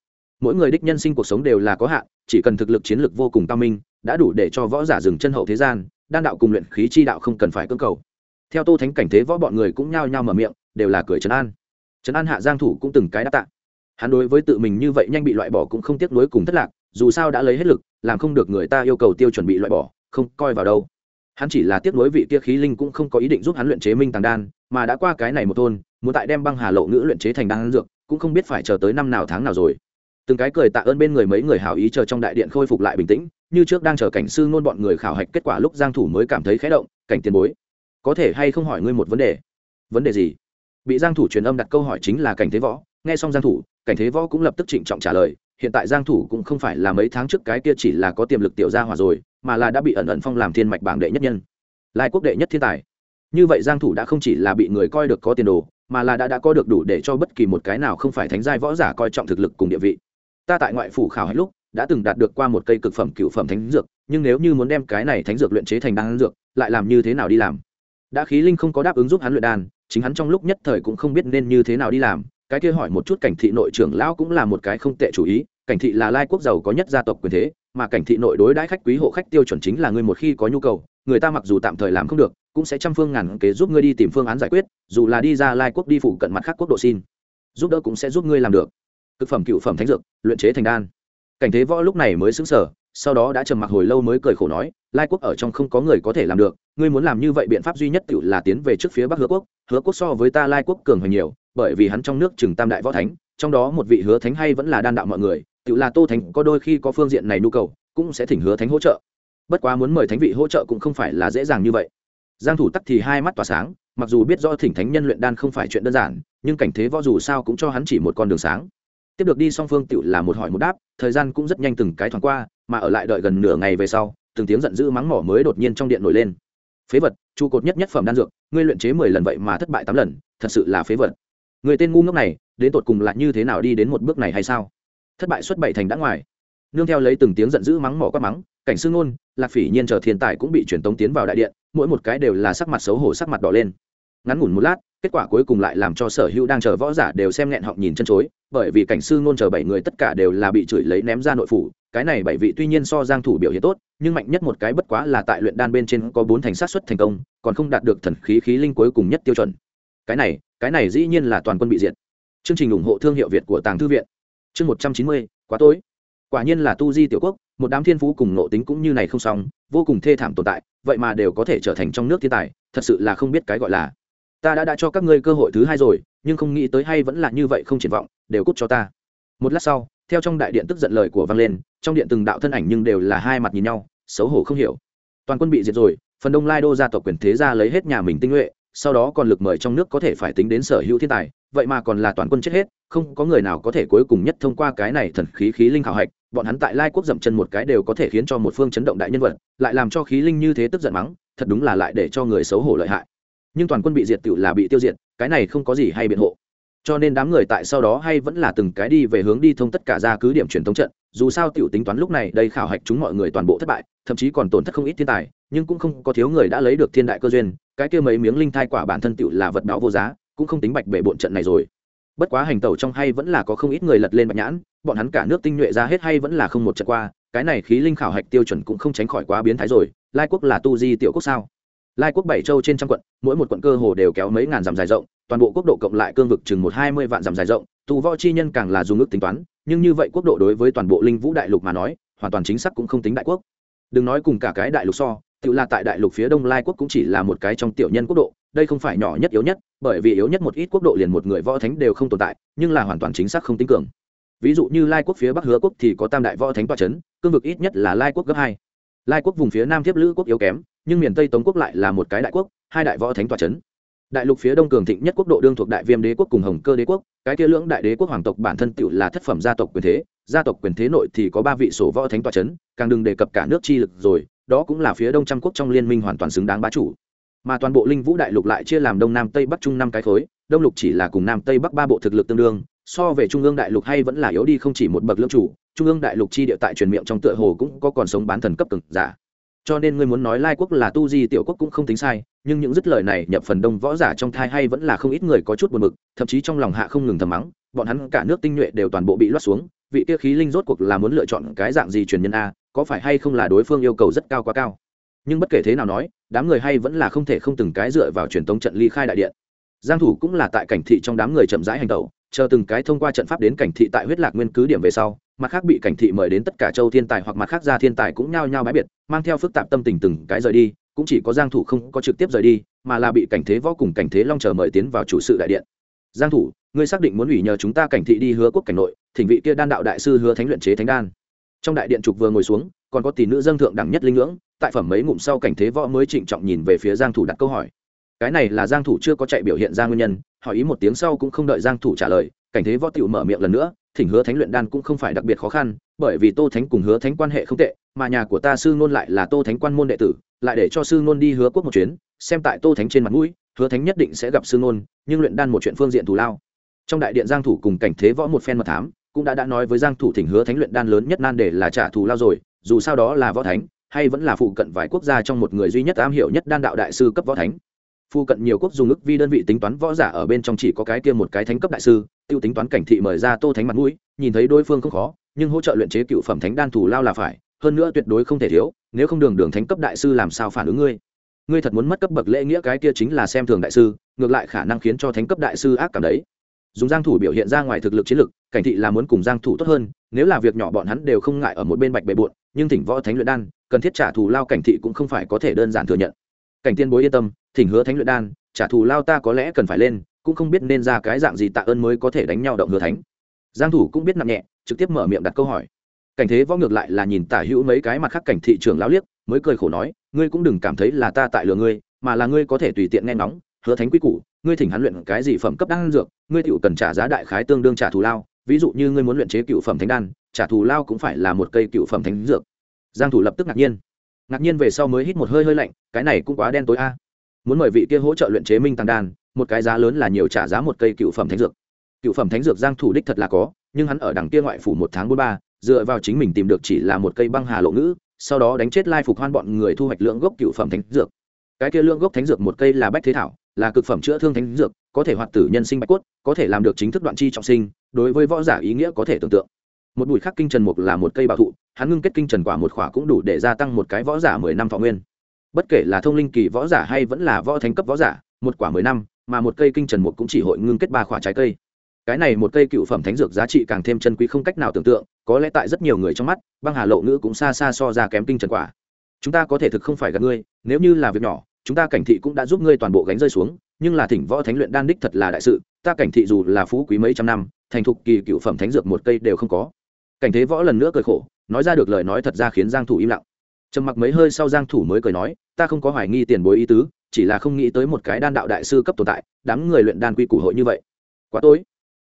Mỗi người đích nhân sinh cuộc sống đều là có hạn, chỉ cần thực lực chiến lực vô cùng cao minh, đã đủ để cho võ giả dừng chân hậu thế gian, đan đạo cùng luyện khí chi đạo không cần phải cưỡng cầu. Theo tô thánh cảnh thế võ bọn người cũng nhao nhao mở miệng, đều là cười trấn an. Trấn an hạ giang thủ cũng từng cái đáp tạ hắn đối với tự mình như vậy nhanh bị loại bỏ cũng không tiếc nuối cùng thất lạc, dù sao đã lấy hết lực, làm không được người ta yêu cầu tiêu chuẩn bị loại bỏ, không coi vào đâu. Hắn chỉ là tiếc nuối vị kia khí linh cũng không có ý định giúp hắn luyện chế minh tàng đan, mà đã qua cái này một thôn, muốn tại đem băng hà lộ ngữ luyện chế thành đan dược, cũng không biết phải chờ tới năm nào tháng nào rồi. Từng cái cười tạ ơn bên người mấy người hảo ý chờ trong đại điện khôi phục lại bình tĩnh, như trước đang chờ cảnh sư ngôn bọn người khảo hạch kết quả lúc giang thủ mới cảm thấy khẽ động, cảnh tiền bối, có thể hay không hỏi ngươi một vấn đề? Vấn đề gì? Bị giang thủ truyền âm đặt câu hỏi chính là cảnh thế võ nghe xong giang thủ, cảnh thế võ cũng lập tức trịnh trọng trả lời, hiện tại giang thủ cũng không phải là mấy tháng trước cái kia chỉ là có tiềm lực tiểu gia hỏa rồi, mà là đã bị ẩn ẩn phong làm thiên mạch bảng đệ nhất nhân. Lai quốc đệ nhất thiên tài. Như vậy giang thủ đã không chỉ là bị người coi được có tiền đồ, mà là đã đã có được đủ để cho bất kỳ một cái nào không phải thánh giai võ giả coi trọng thực lực cùng địa vị. Ta tại ngoại phủ khảo hạch lúc, đã từng đạt được qua một cây cực phẩm cựu phẩm thánh dược, nhưng nếu như muốn đem cái này thánh dược luyện chế thành đan dược, lại làm như thế nào đi làm? Đã khí linh không có đáp ứng giúp hắn luyện đan, chính hắn trong lúc nhất thời cũng không biết nên như thế nào đi làm cái kia hỏi một chút cảnh thị nội trưởng lão cũng là một cái không tệ chủ ý, cảnh thị là lai quốc giàu có nhất gia tộc quyền thế, mà cảnh thị nội đối đãi khách quý hộ khách tiêu chuẩn chính là người một khi có nhu cầu, người ta mặc dù tạm thời làm không được, cũng sẽ trăm phương ngàn kế giúp ngươi đi tìm phương án giải quyết, dù là đi ra lai quốc đi phụ cận mặt khác quốc độ xin, giúp đỡ cũng sẽ giúp ngươi làm được. Thực phẩm cựu phẩm thánh dược, luyện chế thành đan. Cảnh thế võ lúc này mới xứng sở sau đó đã trầm mặc hồi lâu mới cười khổ nói, lai quốc ở trong không có người có thể làm được, ngươi muốn làm như vậy biện pháp duy nhất tự là tiến về trước phía bắc hứa quốc hứa quốc so với ta lai quốc cường hơn nhiều bởi vì hắn trong nước chừng tam đại võ thánh, trong đó một vị hứa thánh hay vẫn là đan đạo mọi người, tự là tô thánh, có đôi khi có phương diện này nhu cầu, cũng sẽ thỉnh hứa thánh hỗ trợ. Bất quá muốn mời thánh vị hỗ trợ cũng không phải là dễ dàng như vậy. Giang thủ tắc thì hai mắt tỏa sáng, mặc dù biết rõ thỉnh thánh nhân luyện đan không phải chuyện đơn giản, nhưng cảnh thế võ dù sao cũng cho hắn chỉ một con đường sáng. Tiếp được đi song phương tự là một hỏi một đáp, thời gian cũng rất nhanh từng cái thoáng qua, mà ở lại đợi gần nửa ngày về sau, từng tiếng giận dữ mắng mỏ mới đột nhiên trong điện nổi lên. Phế vật, trụ cột nhất nhất phẩm đan dược, ngươi luyện chế mười lần vậy mà thất bại tám lần, thật sự là phế vật người tên ngu ngốc này, đến tột cùng lại như thế nào đi đến một bước này hay sao? Thất bại xuất bảy thành đã ngoài. Nương theo lấy từng tiếng giận dữ mắng mỏ quát mắng, cảnh sư ngôn, lạc phỉ nhiên chờ thiên tài cũng bị truyền tống tiến vào đại điện, mỗi một cái đều là sắc mặt xấu hổ, sắc mặt đỏ lên. Ngắn ngủn một lát, kết quả cuối cùng lại làm cho sở hữu đang chờ võ giả đều xem nghẹn họng nhìn chân chối, bởi vì cảnh sư ngôn chờ bảy người tất cả đều là bị chửi lấy ném ra nội phủ, cái này bảy vị tuy nhiên so giang thủ biểu hiện tốt, nhưng mạnh nhất một cái bất quá là tại luyện đan bên trên có bốn thành sát xuất thành công, còn không đạt được thần khí khí linh cuối cùng nhất tiêu chuẩn. Cái này cái này dĩ nhiên là toàn quân bị diệt. Chương trình ủng hộ thương hiệu việt của tàng thư viện. Chương một trăm chín mươi, quá tối. Quả nhiên là tu di tiểu quốc, một đám thiên phú cùng nộ tính cũng như này không xong, vô cùng thê thảm tồn tại, vậy mà đều có thể trở thành trong nước thiên tài, thật sự là không biết cái gọi là. Ta đã đã cho các ngươi cơ hội thứ hai rồi, nhưng không nghĩ tới hay vẫn là như vậy không triển vọng, đều cút cho ta. Một lát sau, theo trong đại điện tức giận lời của vang lên, trong điện từng đạo thân ảnh nhưng đều là hai mặt nhìn nhau, xấu hổ không hiểu. Toàn quân bị diệt rồi, phần đông lai đô gia tộc quyền thế ra lấy hết nhà mình tinh nhuệ sau đó còn lực mời trong nước có thể phải tính đến sở hữu thiên tài, vậy mà còn là toàn quân chết hết, không có người nào có thể cuối cùng nhất thông qua cái này thần khí khí linh khảo hạch, bọn hắn tại lai quốc dậm chân một cái đều có thể khiến cho một phương chấn động đại nhân vật, lại làm cho khí linh như thế tức giận mắng, thật đúng là lại để cho người xấu hổ lợi hại. Nhưng toàn quân bị diệt tự là bị tiêu diệt, cái này không có gì hay biện hộ cho nên đám người tại sau đó hay vẫn là từng cái đi về hướng đi thông tất cả ra cứ điểm truyền thống trận. Dù sao tiểu tính toán lúc này đây khảo hạch chúng mọi người toàn bộ thất bại, thậm chí còn tổn thất không ít thiên tài, nhưng cũng không có thiếu người đã lấy được thiên đại cơ duyên. Cái kia mấy miếng linh thai quả bản thân tiểu là vật báo vô giá, cũng không tính bạch bể bộn trận này rồi. Bất quá hành tẩu trong hay vẫn là có không ít người lật lên bạch nhãn, bọn hắn cả nước tinh nhuệ ra hết hay vẫn là không một trận qua, cái này khí linh khảo hạch tiêu chuẩn cũng không tránh khỏi quá biến thái rồi. Lai quốc là tu di tiểu quốc sao? Lai quốc bảy châu trên trăm quận, mỗi một quận cơ hồ đều kéo mấy ngàn dặm dài rộng toàn bộ quốc độ cộng lại cương vực chừng một hai mươi vạn dặm dài rộng tù võ chi nhân càng là dùng ước tính toán, nhưng như vậy quốc độ đối với toàn bộ linh vũ đại lục mà nói, hoàn toàn chính xác cũng không tính đại quốc. Đừng nói cùng cả cái đại lục so, tự là tại đại lục phía đông lai quốc cũng chỉ là một cái trong tiểu nhân quốc độ, đây không phải nhỏ nhất yếu nhất, bởi vì yếu nhất một ít quốc độ liền một người võ thánh đều không tồn tại, nhưng là hoàn toàn chính xác không tính cường. Ví dụ như lai quốc phía bắc hứa quốc thì có tam đại võ thánh toa c h ấ n cương vực ít nhất là lai quốc gấp hai. Lai quốc vùng phía nam thiếp lữ quốc yếu kém, nhưng miền tây tống quốc lại là một cái đại quốc, hai đại võ thánh toa c h ấ n đại lục phía đông cường thịnh nhất quốc độ đương thuộc đại viêm đế quốc cùng hồng cơ đế quốc, cái kia lưỡng đại đế quốc hoàng tộc bản thân tự là thất phẩm gia tộc quyền thế, gia tộc quyền thế nội thì có ba vị sổ võ thánh toa c h ấ n càng đừng đề cập cả nước chi lực rồi, đó cũng là phía đông trăm quốc trong liên minh hoàn toàn xứng đáng bá chủ. Mà toàn bộ linh vũ đại lục lại chia làm đông nam tây bắc trung năm cái khối, đông lục chỉ là cùng nam tây bắc ba bộ thực lực tương đương, so về trung ương đại lục hay vẫn là yếu đi không chỉ một bậc lương chủ, trung ương đại lục chi địa tại truyền miệng trong tựa hồ cũng có còn sống bán thần cấp từng giả. Cho nên ngươi muốn nói lai quốc là tu di tiểu quốc cũng không tính sai nhưng những dứt lời này nhập phần đông võ giả trong thai hay vẫn là không ít người có chút buồn bực thậm chí trong lòng hạ không ngừng thầm mắng bọn hắn cả nước tinh nhuệ đều toàn bộ bị loát xuống vị kia khí linh rốt cuộc là muốn lựa chọn cái dạng gì truyền nhân a có phải hay không là đối phương yêu cầu rất cao quá cao? Nhưng bất kể thế nào nói đám người hay vẫn là không thể không từng cái dựa vào truyền tống trận ly khai đại điện. Giang thủ cũng là tại cảnh thị trong đám người chậm rãi hành động, chờ từng cái thông qua trận pháp đến cảnh thị tại huyết lạc nguyên cứ điểm về sau mặt khác bị cảnh thị mời đến tất cả châu thiên tài hoặc mặt khác gia thiên tài cũng nhao nhao bái biệt mang theo phức tạp tâm tình từng cái rời đi cũng chỉ có giang thủ không có trực tiếp rời đi, mà là bị cảnh thế võ cùng cảnh thế long chờ mời tiến vào chủ sự đại điện. Giang thủ, ngươi xác định muốn ủy nhờ chúng ta cảnh thị đi hứa quốc cảnh nội, thỉnh vị kia đan đạo đại sư hứa thánh luyện chế thánh đan. Trong đại điện trục vừa ngồi xuống, còn có tỷ nữ dâng thượng đẳng nhất linh ngưỡng, tại phẩm mấy ngụm sau cảnh thế võ mới trịnh trọng nhìn về phía giang thủ đặt câu hỏi. Cái này là giang thủ chưa có chạy biểu hiện ra nguyên nhân, hỏi ý một tiếng sau cũng không đợi giang thủ trả lời, cảnh thế võ tiểu mở miệng lần nữa thỉnh hứa thánh luyện đan cũng không phải đặc biệt khó khăn, bởi vì tô thánh cùng hứa thánh quan hệ không tệ, mà nhà của ta sư ngôn lại là tô thánh quan môn đệ tử, lại để cho sư ngôn đi hứa quốc một chuyến, xem tại tô thánh trên mặt mũi, hứa thánh nhất định sẽ gặp sư ngôn, nhưng luyện đan một chuyện phương diện thù lao. Trong đại điện giang thủ cùng cảnh thế võ một phen mật thám, cũng đã đã nói với giang thủ thỉnh hứa thánh luyện đan lớn nhất nan để là trả thù lao rồi, dù sao đó là võ thánh, hay vẫn là phụ cận vài quốc gia trong một người duy nhất am hiểu nhất đan đạo đại sư cấp võ thánh. Phụ cận nhiều quốc dùng ức vi đơn vị tính toán võ giả ở bên trong chỉ có cái kia một cái thánh cấp đại sư tiêu tính toán cảnh thị mời ra tô thánh mặt mũi, nhìn thấy đối phương không khó, nhưng hỗ trợ luyện chế cựu phẩm thánh đan thủ lao là phải, hơn nữa tuyệt đối không thể thiếu, nếu không đường đường thánh cấp đại sư làm sao phản ứng ngươi? Ngươi thật muốn mất cấp bậc lễ nghĩa cái kia chính là xem thường đại sư, ngược lại khả năng khiến cho thánh cấp đại sư ác cảm đấy. Dùng giang thủ biểu hiện ra ngoài thực lực chiến lực, cảnh thị là muốn cùng giang thủ tốt hơn, nếu là việc nhỏ bọn hắn đều không ngại ở một bên bạch bệ bộn, nhưng thỉnh võ thánh luyện đan, cần thiết trả thù lao cảnh thị cũng không phải có thể đơn giản thừa nhận. Cảnh tiên bối yên tâm, thỉnh hứa thánh luyện đan, trả thù lao ta có lẽ cần phải lên cũng không biết nên ra cái dạng gì tạ ơn mới có thể đánh nhau động hứa thánh. Giang thủ cũng biết nặng nhẹ, trực tiếp mở miệng đặt câu hỏi. Cảnh thế võ ngược lại là nhìn tả hữu mấy cái mặt khác cảnh thị trường lão liếc, mới cười khổ nói, ngươi cũng đừng cảm thấy là ta tại lừa ngươi, mà là ngươi có thể tùy tiện nghe nóng hứa thánh quý củ, ngươi thỉnh hắn luyện cái gì phẩm cấp đan dược, ngươi tiểu cần trả giá đại khái tương đương trả thù lao, ví dụ như ngươi muốn luyện chế cựu phẩm thánh đan, trả thù lao cũng phải là một cây cựu phẩm thánh dược. Giang thủ lập tức ngạc nhiên. Ngạc nhiên về sau mới hít một hơi hơi lạnh, cái này cũng quá đen tối a. Muốn mời vị kia hỗ trợ luyện chế minh tăng đan một cái giá lớn là nhiều trả giá một cây cựu phẩm thánh dược. Cựu phẩm thánh dược giang thủ đích thật là có, nhưng hắn ở đằng kia ngoại phủ một tháng bốn ba, dựa vào chính mình tìm được chỉ là một cây băng hà lộ ngữ, sau đó đánh chết lai phục hoan bọn người thu hoạch lượng gốc cựu phẩm thánh dược. Cái kia lượng gốc thánh dược một cây là bách thế thảo, là cực phẩm chữa thương thánh dược, có thể hoạt tử nhân sinh bạch cốt, có thể làm được chính thức đoạn chi trọng sinh, đối với võ giả ý nghĩa có thể tưởng tượng. Một bụi khắc kinh trần mục là một cây bảo thụ, hắn ngưng kết kinh trần quả một khỏa cũng đủ để gia tăng một cái võ giả mười năm thọ nguyên. Bất kể là thông linh kỳ võ giả hay vẫn là võ thánh cấp võ giả, một quả mười năm mà một cây kinh trần mục cũng chỉ hội ngưng kết ba quả trái cây. Cái này một cây cựu phẩm thánh dược giá trị càng thêm chân quý không cách nào tưởng tượng, có lẽ tại rất nhiều người trong mắt, băng hà lộ ngữ cũng xa xa so ra kém kinh trần quả. Chúng ta có thể thực không phải gặp ngươi, nếu như là việc nhỏ, chúng ta cảnh thị cũng đã giúp ngươi toàn bộ gánh rơi xuống, nhưng là thỉnh võ thánh luyện đan đích thật là đại sự, ta cảnh thị dù là phú quý mấy trăm năm, thành thục kỳ cựu phẩm thánh dược một cây đều không có. Cảnh thế võ lần nữa cười khổ, nói ra được lời nói thật ra khiến giang thủ im lặng trầm mặc mấy hơi sau giang thủ mới cười nói, ta không có hoài nghi tiền bối ý tứ, chỉ là không nghĩ tới một cái đan đạo đại sư cấp tồn tại, đám người luyện đan quy củ hội như vậy. Quá tối.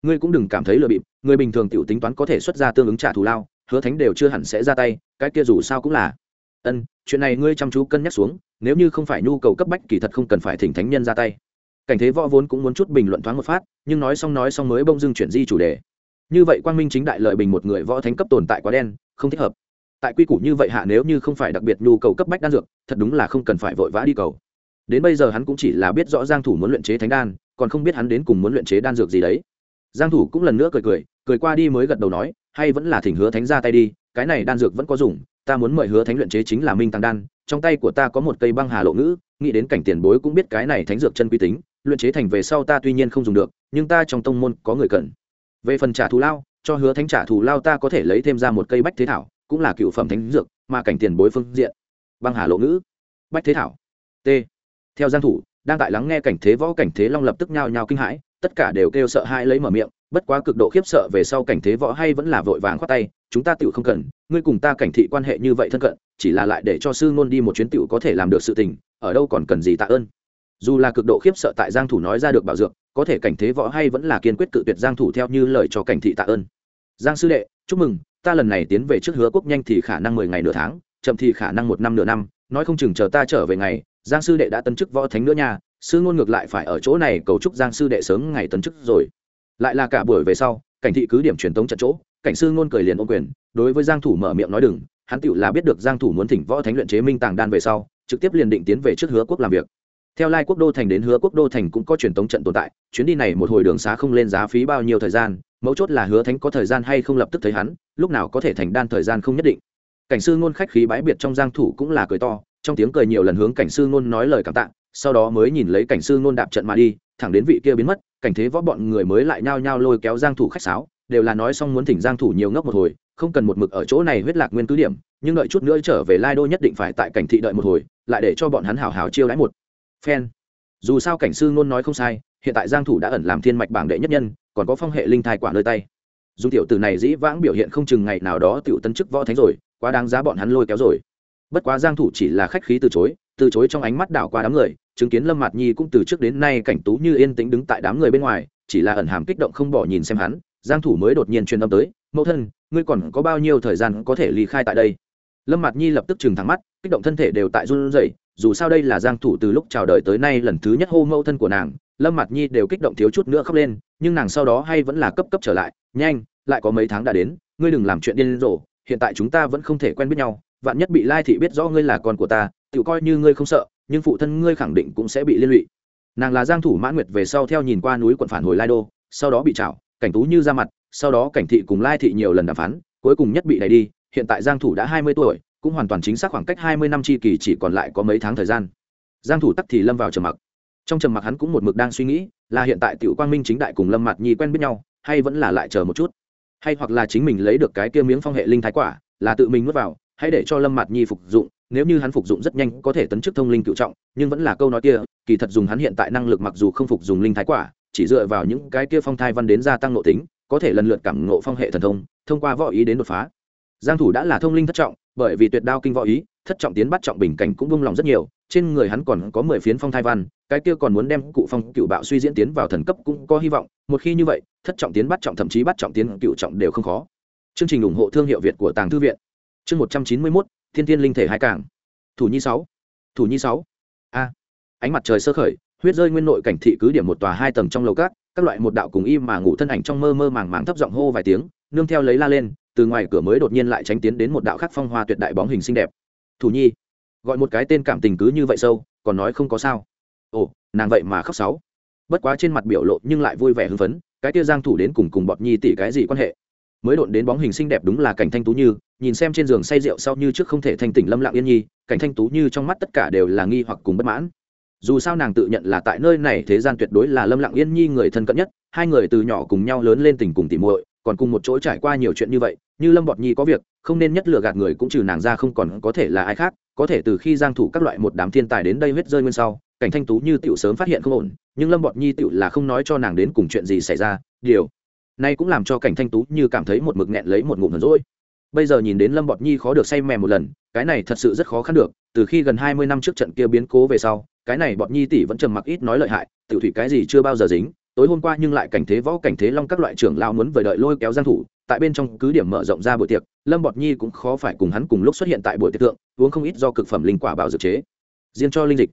Ngươi cũng đừng cảm thấy lừa bịp, người bình thường tiểu tính toán có thể xuất ra tương ứng trả thù lao, hứa thánh đều chưa hẳn sẽ ra tay, cái kia dù sao cũng là. Ân, chuyện này ngươi chăm chú cân nhắc xuống, nếu như không phải nhu cầu cấp bách kỳ thật không cần phải thỉnh thánh nhân ra tay. Cảnh thế võ vốn cũng muốn chút bình luận thoáng một phát, nhưng nói xong nói xong mới bông dưng chuyển di chủ đề. Như vậy quang minh chính đại lợi bình một người võ thánh cấp tồn tại quá đen, không thích hợp tại quy củ như vậy hạ nếu như không phải đặc biệt nhu cầu cấp bách đan dược, thật đúng là không cần phải vội vã đi cầu. Đến bây giờ hắn cũng chỉ là biết rõ giang thủ muốn luyện chế thánh đan, còn không biết hắn đến cùng muốn luyện chế đan dược gì đấy. Giang thủ cũng lần nữa cười cười cười qua đi mới gật đầu nói, hay vẫn là thỉnh hứa thánh ra tay đi, cái này đan dược vẫn có dùng, ta muốn mời hứa thánh luyện chế chính là minh tăng đan, trong tay của ta có một cây băng hà lộ ngữ, nghĩ đến cảnh tiền bối cũng biết cái này thánh dược chân quy tính, luyện chế thành về sau ta tuy nhiên không dùng được, nhưng ta trong tông môn có người cần. Về phần trả thù lao, cho hứa thánh trả thù lao ta có thể lấy thêm ra một cây bách thế thảo cũng là cựu phẩm thánh dược, mà cảnh tiền bối phương diện. Băng hà lộ ngữ, bách thế thảo, t. Theo giang thủ, đang tại lắng nghe cảnh thế võ, cảnh thế long lập tức nhao nhao kinh hãi, tất cả đều kêu sợ hãi lấy mở miệng, bất quá cực độ khiếp sợ về sau cảnh thế võ hay vẫn là vội vàng khoát tay, chúng ta tựu không cần, ngươi cùng ta cảnh thị quan hệ như vậy thân cận, chỉ là lại để cho sư ngôn đi một chuyến tựu có thể làm được sự tình, ở đâu còn cần gì tạ ơn. Dù là cực độ khiếp sợ tại giang thủ nói ra được bảo dược, có thể cảnh thế võ hay vẫn là kiên quyết cự tuyệt giang thủ theo như lời cho cảnh thị tạ ơn. Giang sư đệ, chúc mừng ta lần này tiến về trước hứa quốc nhanh thì khả năng mười ngày nửa tháng, chậm thì khả năng một năm nửa năm, nói không chừng chờ ta trở về ngày, giang sư đệ đã tấn chức võ thánh nữa nha, sư ngôn ngược lại phải ở chỗ này cầu chúc giang sư đệ sớm ngày tấn chức rồi. Lại là cả buổi về sau, cảnh thị cứ điểm truyền tống trận chỗ, cảnh sư ngôn cười liền ô quyền, đối với giang thủ mở miệng nói đừng, hắn tựu là biết được giang thủ muốn thỉnh võ thánh luyện chế minh tàng đan về sau, trực tiếp liền định tiến về trước hứa quốc làm việc. Theo lai quốc đô thành đến hứa quốc đô thành cũng có truyền tống trận tồn tại, chuyến đi này một hồi đường xá không lên giá phí bao nhiêu thời gian mấu chốt là hứa thánh có thời gian hay không lập tức thấy hắn, lúc nào có thể thành đan thời gian không nhất định. Cảnh sư ngôn khách khí bãi biệt trong giang thủ cũng là cười to, trong tiếng cười nhiều lần hướng cảnh sư ngôn nói lời cảm tạ, sau đó mới nhìn lấy cảnh sư ngôn đạp trận mà đi, thẳng đến vị kia biến mất, cảnh thế võ bọn người mới lại nhao nhao lôi kéo giang thủ khách sáo, đều là nói xong muốn thỉnh giang thủ nhiều ngốc một hồi, không cần một mực ở chỗ này huyết lạc nguyên cứ điểm, nhưng đợi chút nữa trở về lai đô nhất định phải tại cảnh thị đợi một hồi, lại để cho bọn hắn hảo hảo chiêu đãi một. Phen. Dù sao cảnh sư ngôn nói không sai, hiện tại giang thủ đã ẩn làm thiên mạch bảng đệ nhất nhân còn có phong hệ linh thai quả nơi tay. Dù tiểu tử này dĩ vãng biểu hiện không chừng ngày nào đó tiểu tân chức võ thánh rồi, quá đáng giá bọn hắn lôi kéo rồi. Bất quá giang thủ chỉ là khách khí từ chối từ chối trong ánh mắt đảo qua đám người, chứng kiến lâm mạt nhi cũng từ trước đến nay cảnh tú như yên tĩnh đứng tại đám người bên ngoài, chỉ là ẩn hàm kích động không bỏ nhìn xem hắn, giang thủ mới đột nhiên truyền âm tới, mẫu thân, ngươi còn có bao nhiêu thời gian có thể ly khai tại đây? Lâm mạt nhi lập tức trừng thẳng mắt, kích động thân thể đều tại run rẩy, dù sao đây là giang thủ từ lúc chào đời tới nay lần thứ nhất hô mẫu thân của nàng lâm mặt nhi đều kích động thiếu chút nữa khóc lên, nhưng nàng sau đó hay vẫn là cấp cấp trở lại, nhanh, lại có mấy tháng đã đến, ngươi đừng làm chuyện điên rồ, hiện tại chúng ta vẫn không thể quen biết nhau, vạn nhất bị lai thị biết rõ ngươi là con của ta tự coi như ngươi không sợ, nhưng phụ thân ngươi khẳng định cũng sẽ bị liên lụy. Nàng là giang thủ mãn nguyệt về sau theo nhìn qua núi quận phản hồi lai đô, sau đó bị chảo cảnh tú như ra mặt, sau đó cảnh thị cùng lai thị nhiều lần đàm phán, cuối cùng nhất bị đẩy đi, hiện tại giang thủ đã 20 tuổi, cũng hoàn toàn chính xác khoảng cách 20 năm chi kỳ chỉ còn lại có mấy tháng thời gian. Giang thủ tắc thì lâm vào trầm mặc trong trầm mặc hắn cũng một mực đang suy nghĩ, là hiện tại tiểu quang minh chính đại cùng lâm mặt nhi quen biết nhau, hay vẫn là lại chờ một chút. Hay hoặc là chính mình lấy được cái kia miếng phong hệ linh thái quả, là tự mình nuốt vào, hãy để cho lâm mạt nhi phục dụng, nếu như hắn phục dụng rất nhanh có thể tấn chức thông linh cựu trọng, nhưng vẫn là câu nói kia, kỳ thật dùng hắn hiện tại năng lực mặc dù không phục dùng linh thái quả, chỉ dựa vào những cái kia phong thai văn đến gia tăng nội tính, có thể lần lượt cảm ngộ phong hệ thần thông thông qua võ ý đến đột phá. Giang thủ đã là thông linh thất trọng, bởi vì tuyệt đao kinh võ ý, thất trọng tiến bắt trọng bình cảnh cũng vung lòng rất nhiều trên người hắn còn có mười phiến phong thai văn, cái kia còn muốn đem cụ phong cựu bạo suy diễn tiến vào thần cấp cũng có hy vọng, một khi như vậy, thất trọng tiến bắt trọng thậm chí bắt trọng tiến cựu trọng đều không khó. Chương trình ủng hộ thương hiệu việt của tàng thư viện. Chương một trăm chín mươi mốt, thiên tiên linh thể hai cảng. Thủ nhi sáu. Thủ nhi sáu. A. Ánh mặt trời sơ khởi, huyết rơi nguyên nội cảnh thị cứ điểm một tòa hai tầng trong lầu cát các loại một đạo cùng im mà ngủ thân ảnh trong mơ mơ màng màng thấp giọng hô vài tiếng, nương theo lấy la lên, từ ngoài cửa mới đột nhiên lại tránh tiến đến một đạo khắc phong hoa tuyệt đại bóng hình xinh đẹp. Thủ nhi gọi một cái tên cảm tình cứ như vậy sâu, còn nói không có sao. Ồ, nàng vậy mà khóc sáu. Bất quá trên mặt biểu lộ nhưng lại vui vẻ hưng phấn, cái kia giang thủ đến cùng cùng bọt nhi tỷ cái gì quan hệ? Mới độn đến bóng hình xinh đẹp đúng là cảnh thanh tú như, nhìn xem trên giường say rượu sau như trước không thể thanh tỉnh lâm lặng yên nhi, cảnh thanh tú như trong mắt tất cả đều là nghi hoặc cùng bất mãn. Dù sao nàng tự nhận là tại nơi này thế gian tuyệt đối là lâm lặng yên nhi người thân cận nhất, hai người từ nhỏ cùng nhau lớn lên tình cùng tỉ muội, còn cùng một chỗ trải qua nhiều chuyện như vậy, như lâm bọt nhi có việc không nên nhất lừa gạt người cũng trừ nàng ra không còn có thể là ai khác, có thể từ khi giang thủ các loại một đám thiên tài đến đây huyết rơi nguyên sau, cảnh thanh tú như tiểu sớm phát hiện không ổn, nhưng lâm bọt nhi tiểu là không nói cho nàng đến cùng chuyện gì xảy ra, điều này cũng làm cho cảnh thanh tú như cảm thấy một mực nghẹn lấy một ngụm hờn rỗi bây giờ nhìn đến lâm bọt nhi khó được say mềm một lần, cái này thật sự rất khó khăn được, từ khi gần hai mươi năm trước trận kia biến cố về sau, cái này bọt nhi tỷ vẫn trầm mặc ít nói lợi hại, tiểu thủy cái gì chưa bao giờ dính tối hôm qua nhưng lại cảnh thế võ, cảnh thế long các loại trưởng lao muốn vời đợi lôi kéo giang thủ, tại bên trong cứ điểm mở rộng ra buổi tiệc, lâm bọt nhi cũng khó phải cùng hắn cùng lúc xuất hiện tại buổi tiệc tượng uống không ít do cực phẩm linh quả bảo dược chế. Riêng cho linh dịch.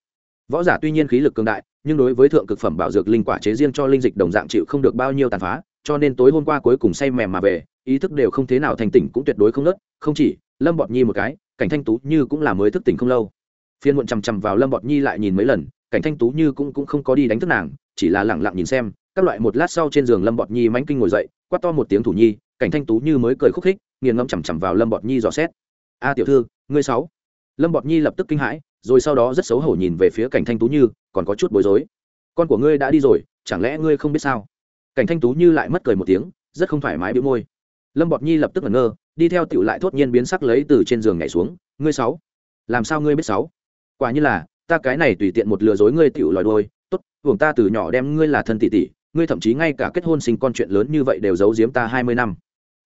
Võ giả tuy nhiên khí lực cường đại, nhưng đối với thượng cực phẩm bảo dược linh quả chế riêng cho linh dịch đồng dạng chịu không được bao nhiêu tàn phá, cho nên tối hôm qua cuối cùng say mềm mà về, ý thức đều không thế nào thành tỉnh cũng tuyệt đối không nớt không chỉ lâm bọt nhi một cái, cảnh thanh tú như cũng là mới thức tỉnh không lâu. Phiên muộn chằm chằm vào lâm bọt nhi lại nhìn mấy lần, cảnh thanh tú như cũng cũng không có đi đánh thức nàng chỉ là lẳng lặng nhìn xem, các loại một lát sau trên giường lâm bọt nhi mánh kinh ngồi dậy, quát to một tiếng thủ nhi, cảnh thanh tú như mới cười khúc khích, nghiền ngẫm chằm chằm vào lâm bọt nhi dò xét. A tiểu thư, ngươi sáu. Lâm bọt nhi lập tức kinh hãi, rồi sau đó rất xấu hổ nhìn về phía cảnh thanh tú như, còn có chút bối rối. Con của ngươi đã đi rồi, chẳng lẽ ngươi không biết sao? Cảnh thanh tú như lại mất cười một tiếng, rất không thoải mái bị môi. Lâm bọt nhi lập tức ngẩn ngơ, đi theo tiểu lại thốt nhiên biến sắc lấy từ trên giường nhảy xuống, ngươi sáu. Làm sao ngươi biết sáu? Quả như là, ta cái này tùy tiện một lừa dối ngươi tiểu lòi đôi hưởng ta từ nhỏ đem ngươi là thân tỷ tỷ, ngươi thậm chí ngay cả kết hôn sinh con chuyện lớn như vậy đều giấu giếm ta hai mươi năm.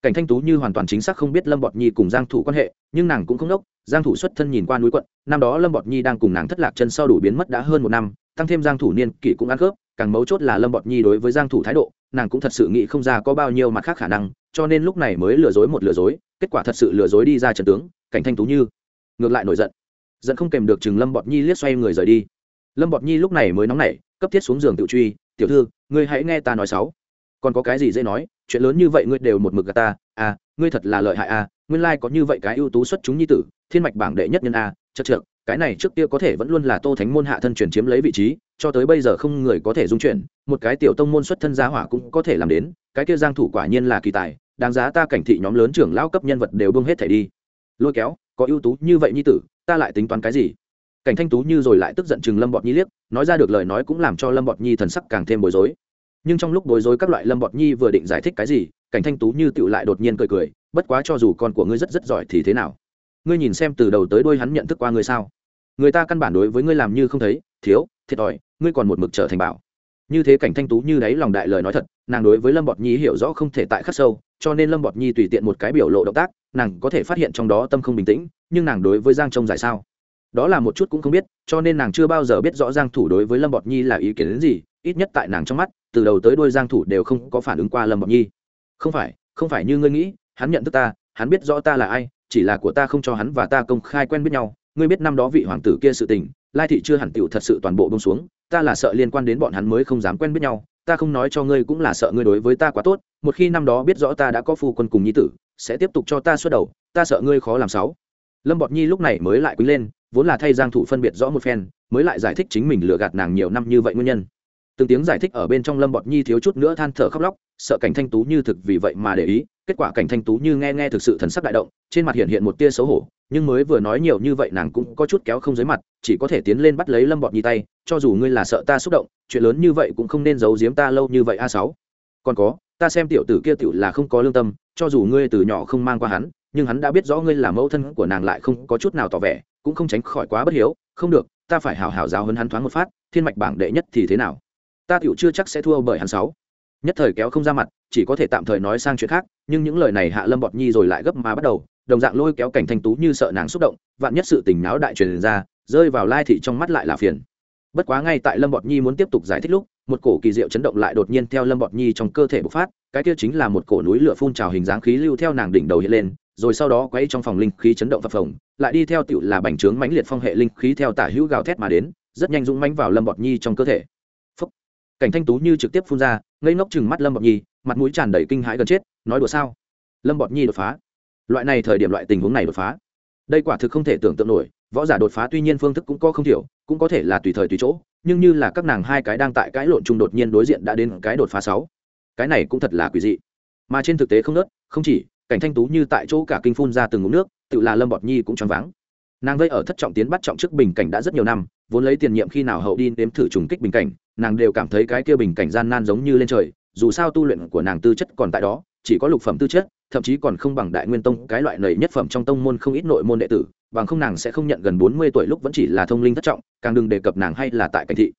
Cảnh thanh tú như hoàn toàn chính xác không biết lâm bọt nhi cùng giang thủ quan hệ, nhưng nàng cũng không đốc, giang thủ xuất thân nhìn qua núi quận, năm đó lâm bọt nhi đang cùng nàng thất lạc chân sau đủ biến mất đã hơn một năm, tăng thêm giang thủ niên kỷ cũng ăn khớp, càng mấu chốt là lâm bọt nhi đối với giang thủ thái độ, nàng cũng thật sự nghĩ không ra có bao nhiêu mặt khác khả năng, cho nên lúc này mới lừa dối một lừa dối, kết quả thật sự lừa dối đi ra trận tướng, cảnh thanh tú như ngược lại nổi giận. Giận không kèm được chừng lâm bọt nhi liếc xoay người rời đi lâm bọt nhi lúc này mới nóng nảy, cấp thiết xuống giường tự truy, tiểu thư, ngươi hãy nghe ta nói sáu. Còn có cái gì dễ nói, chuyện lớn như vậy ngươi đều một mực gạt ta à ngươi thật là lợi hại à nguyên lai có như vậy cái ưu tú xuất chúng nhi tử, thiên mạch bảng đệ nhất nhân a chất trượt cái này trước kia có thể vẫn luôn là tô thánh môn hạ thân chuyển chiếm lấy vị trí, cho tới bây giờ không người có thể dung chuyển, một cái tiểu tông môn xuất thân gia hỏa cũng có thể làm đến, cái kia giang thủ quả nhiên là kỳ tài, đáng giá ta cảnh thị nhóm lớn trưởng lao cấp nhân vật đều buông hết thể đi. Lôi kéo, có ưu tú như vậy nhi tử, ta lại tính toán cái gì? Cảnh thanh tú như rồi lại tức giận chừng lâm bọt nhi liếc, nói ra được lời nói cũng làm cho lâm bọt nhi thần sắc càng thêm bối rối. Nhưng trong lúc bối rối các loại lâm bọt nhi vừa định giải thích cái gì, cảnh thanh tú như tựu lại đột nhiên cười cười, bất quá cho dù con của ngươi rất rất giỏi thì thế nào? Ngươi nhìn xem từ đầu tới đôi hắn nhận thức qua ngươi sao? Người ta căn bản đối với ngươi làm như không thấy, thiếu, thiệt thòi, ngươi còn một mực trở thành bảo. Như thế cảnh thanh tú như đáy lòng đại lời nói thật, nàng đối với lâm bọt nhi hiểu rõ không thể tại khắc sâu, cho nên lâm bọt nhi tùy tiện một cái biểu lộ động tác, nàng có thể phát hiện trong đó tâm không bình tĩnh, nhưng nàng đối với giang trông giải sao? Đó là một chút cũng không biết, cho nên nàng chưa bao giờ biết rõ giang thủ đối với lâm bọt nhi là ý kiến đến gì, ít nhất tại nàng trong mắt, từ đầu tới đuôi giang thủ đều không có phản ứng qua lâm bọt nhi. Không phải không phải như ngươi nghĩ, hắn nhận thức ta, hắn biết rõ ta là ai, chỉ là của ta không cho hắn và ta công khai quen biết nhau, ngươi biết năm đó vị hoàng tử kia sự tình, lai thị chưa hẳn tiểu thật sự toàn bộ bông xuống, ta là sợ liên quan đến bọn hắn mới không dám quen biết nhau, ta không nói cho ngươi cũng là sợ ngươi đối với ta quá tốt, một khi năm đó biết rõ ta đã có phu quân cùng nhi tử, sẽ tiếp tục cho ta xuất đầu, ta sợ ngươi khó làm sáu. Lâm bọt nhi lúc này mới lại quý lên vốn là thay giang thủ phân biệt rõ một phen, mới lại giải thích chính mình lừa gạt nàng nhiều năm như vậy nguyên nhân. Từng tiếng giải thích ở bên trong lâm bọt nhi thiếu chút nữa than thở khóc lóc, sợ cảnh thanh tú như thực vì vậy mà để ý, kết quả cảnh thanh tú như nghe nghe thực sự thần sắc đại động, trên mặt hiện hiện một tia xấu hổ, nhưng mới vừa nói nhiều như vậy nàng cũng có chút kéo không dưới mặt, chỉ có thể tiến lên bắt lấy lâm bọt nhi tay, cho dù ngươi là sợ ta xúc động, chuyện lớn như vậy cũng không nên giấu giếm ta lâu như vậy a sáu. Còn có, ta xem tiểu tử kia tiểu là không có lương tâm, cho dù ngươi từ nhỏ không mang qua hắn nhưng hắn đã biết rõ ngươi là mẫu thân của nàng lại không có chút nào tỏ vẻ, cũng không tránh khỏi quá bất hiếu. Không được, ta phải hào hào giáo hơn hắn thoáng một phát, thiên mạch bảng đệ nhất thì thế nào? Ta tiểu chưa chắc sẽ thua bởi hắn sáu. Nhất thời kéo không ra mặt, chỉ có thể tạm thời nói sang chuyện khác, nhưng những lời này hạ lâm bọt nhi rồi lại gấp mà bắt đầu, đồng dạng lôi kéo cảnh thanh tú như sợ nàng xúc động, vạn nhất sự tình náo đại truyền ra, rơi vào lai thị trong mắt lại là phiền. Bất quá ngay tại lâm bọt nhi muốn tiếp tục giải thích lúc, một cổ kỳ diệu chấn động lại đột nhiên theo lâm bọt nhi trong cơ thể bộc phát, cái kia chính là một cổ núi lửa phun trào hình dáng khí lưu theo nàng đỉnh đầu hiện lên rồi sau đó quay trong phòng linh khí chấn động phập phồng, lại đi theo tựu là bành trướng mãnh liệt phong hệ linh khí theo tả hữu gào thét mà đến, rất nhanh dũng mãnh vào lâm bọt nhi trong cơ thể. Phúc. cảnh thanh tú như trực tiếp phun ra, ngây ngốc chừng mắt lâm bọt nhi, mặt mũi tràn đầy kinh hãi gần chết, nói đùa sao? Lâm bọt nhi đột phá. Loại này thời điểm loại tình huống này đột phá. Đây quả thực không thể tưởng tượng nổi, võ giả đột phá tuy nhiên phương thức cũng có không thiểu, cũng có thể là tùy thời tùy chỗ, nhưng như là các nàng hai cái đang tại cãi lộn chung đột nhiên đối diện đã đến cái đột phá sáu. Cái này cũng thật là quỷ dị. Mà trên thực tế không nớt, không chỉ cảnh thanh tú như tại chỗ cả kinh phun ra từng ngụm nước, tự là lâm bọt nhi cũng choáng váng. Nàng vây ở thất trọng tiến bắt trọng trước bình cảnh đã rất nhiều năm, vốn lấy tiền nhiệm khi nào hậu đi nếm thử trùng kích bình cảnh, nàng đều cảm thấy cái kia bình cảnh gian nan giống như lên trời, dù sao tu luyện của nàng tư chất còn tại đó, chỉ có lục phẩm tư chất, thậm chí còn không bằng đại nguyên tông, cái loại nầy nhất phẩm trong tông môn không ít nội môn đệ tử, bằng không nàng sẽ không nhận gần bốn mươi tuổi lúc vẫn chỉ là thông linh thất trọng, càng đừng đề cập nàng hay là tại cảnh thị.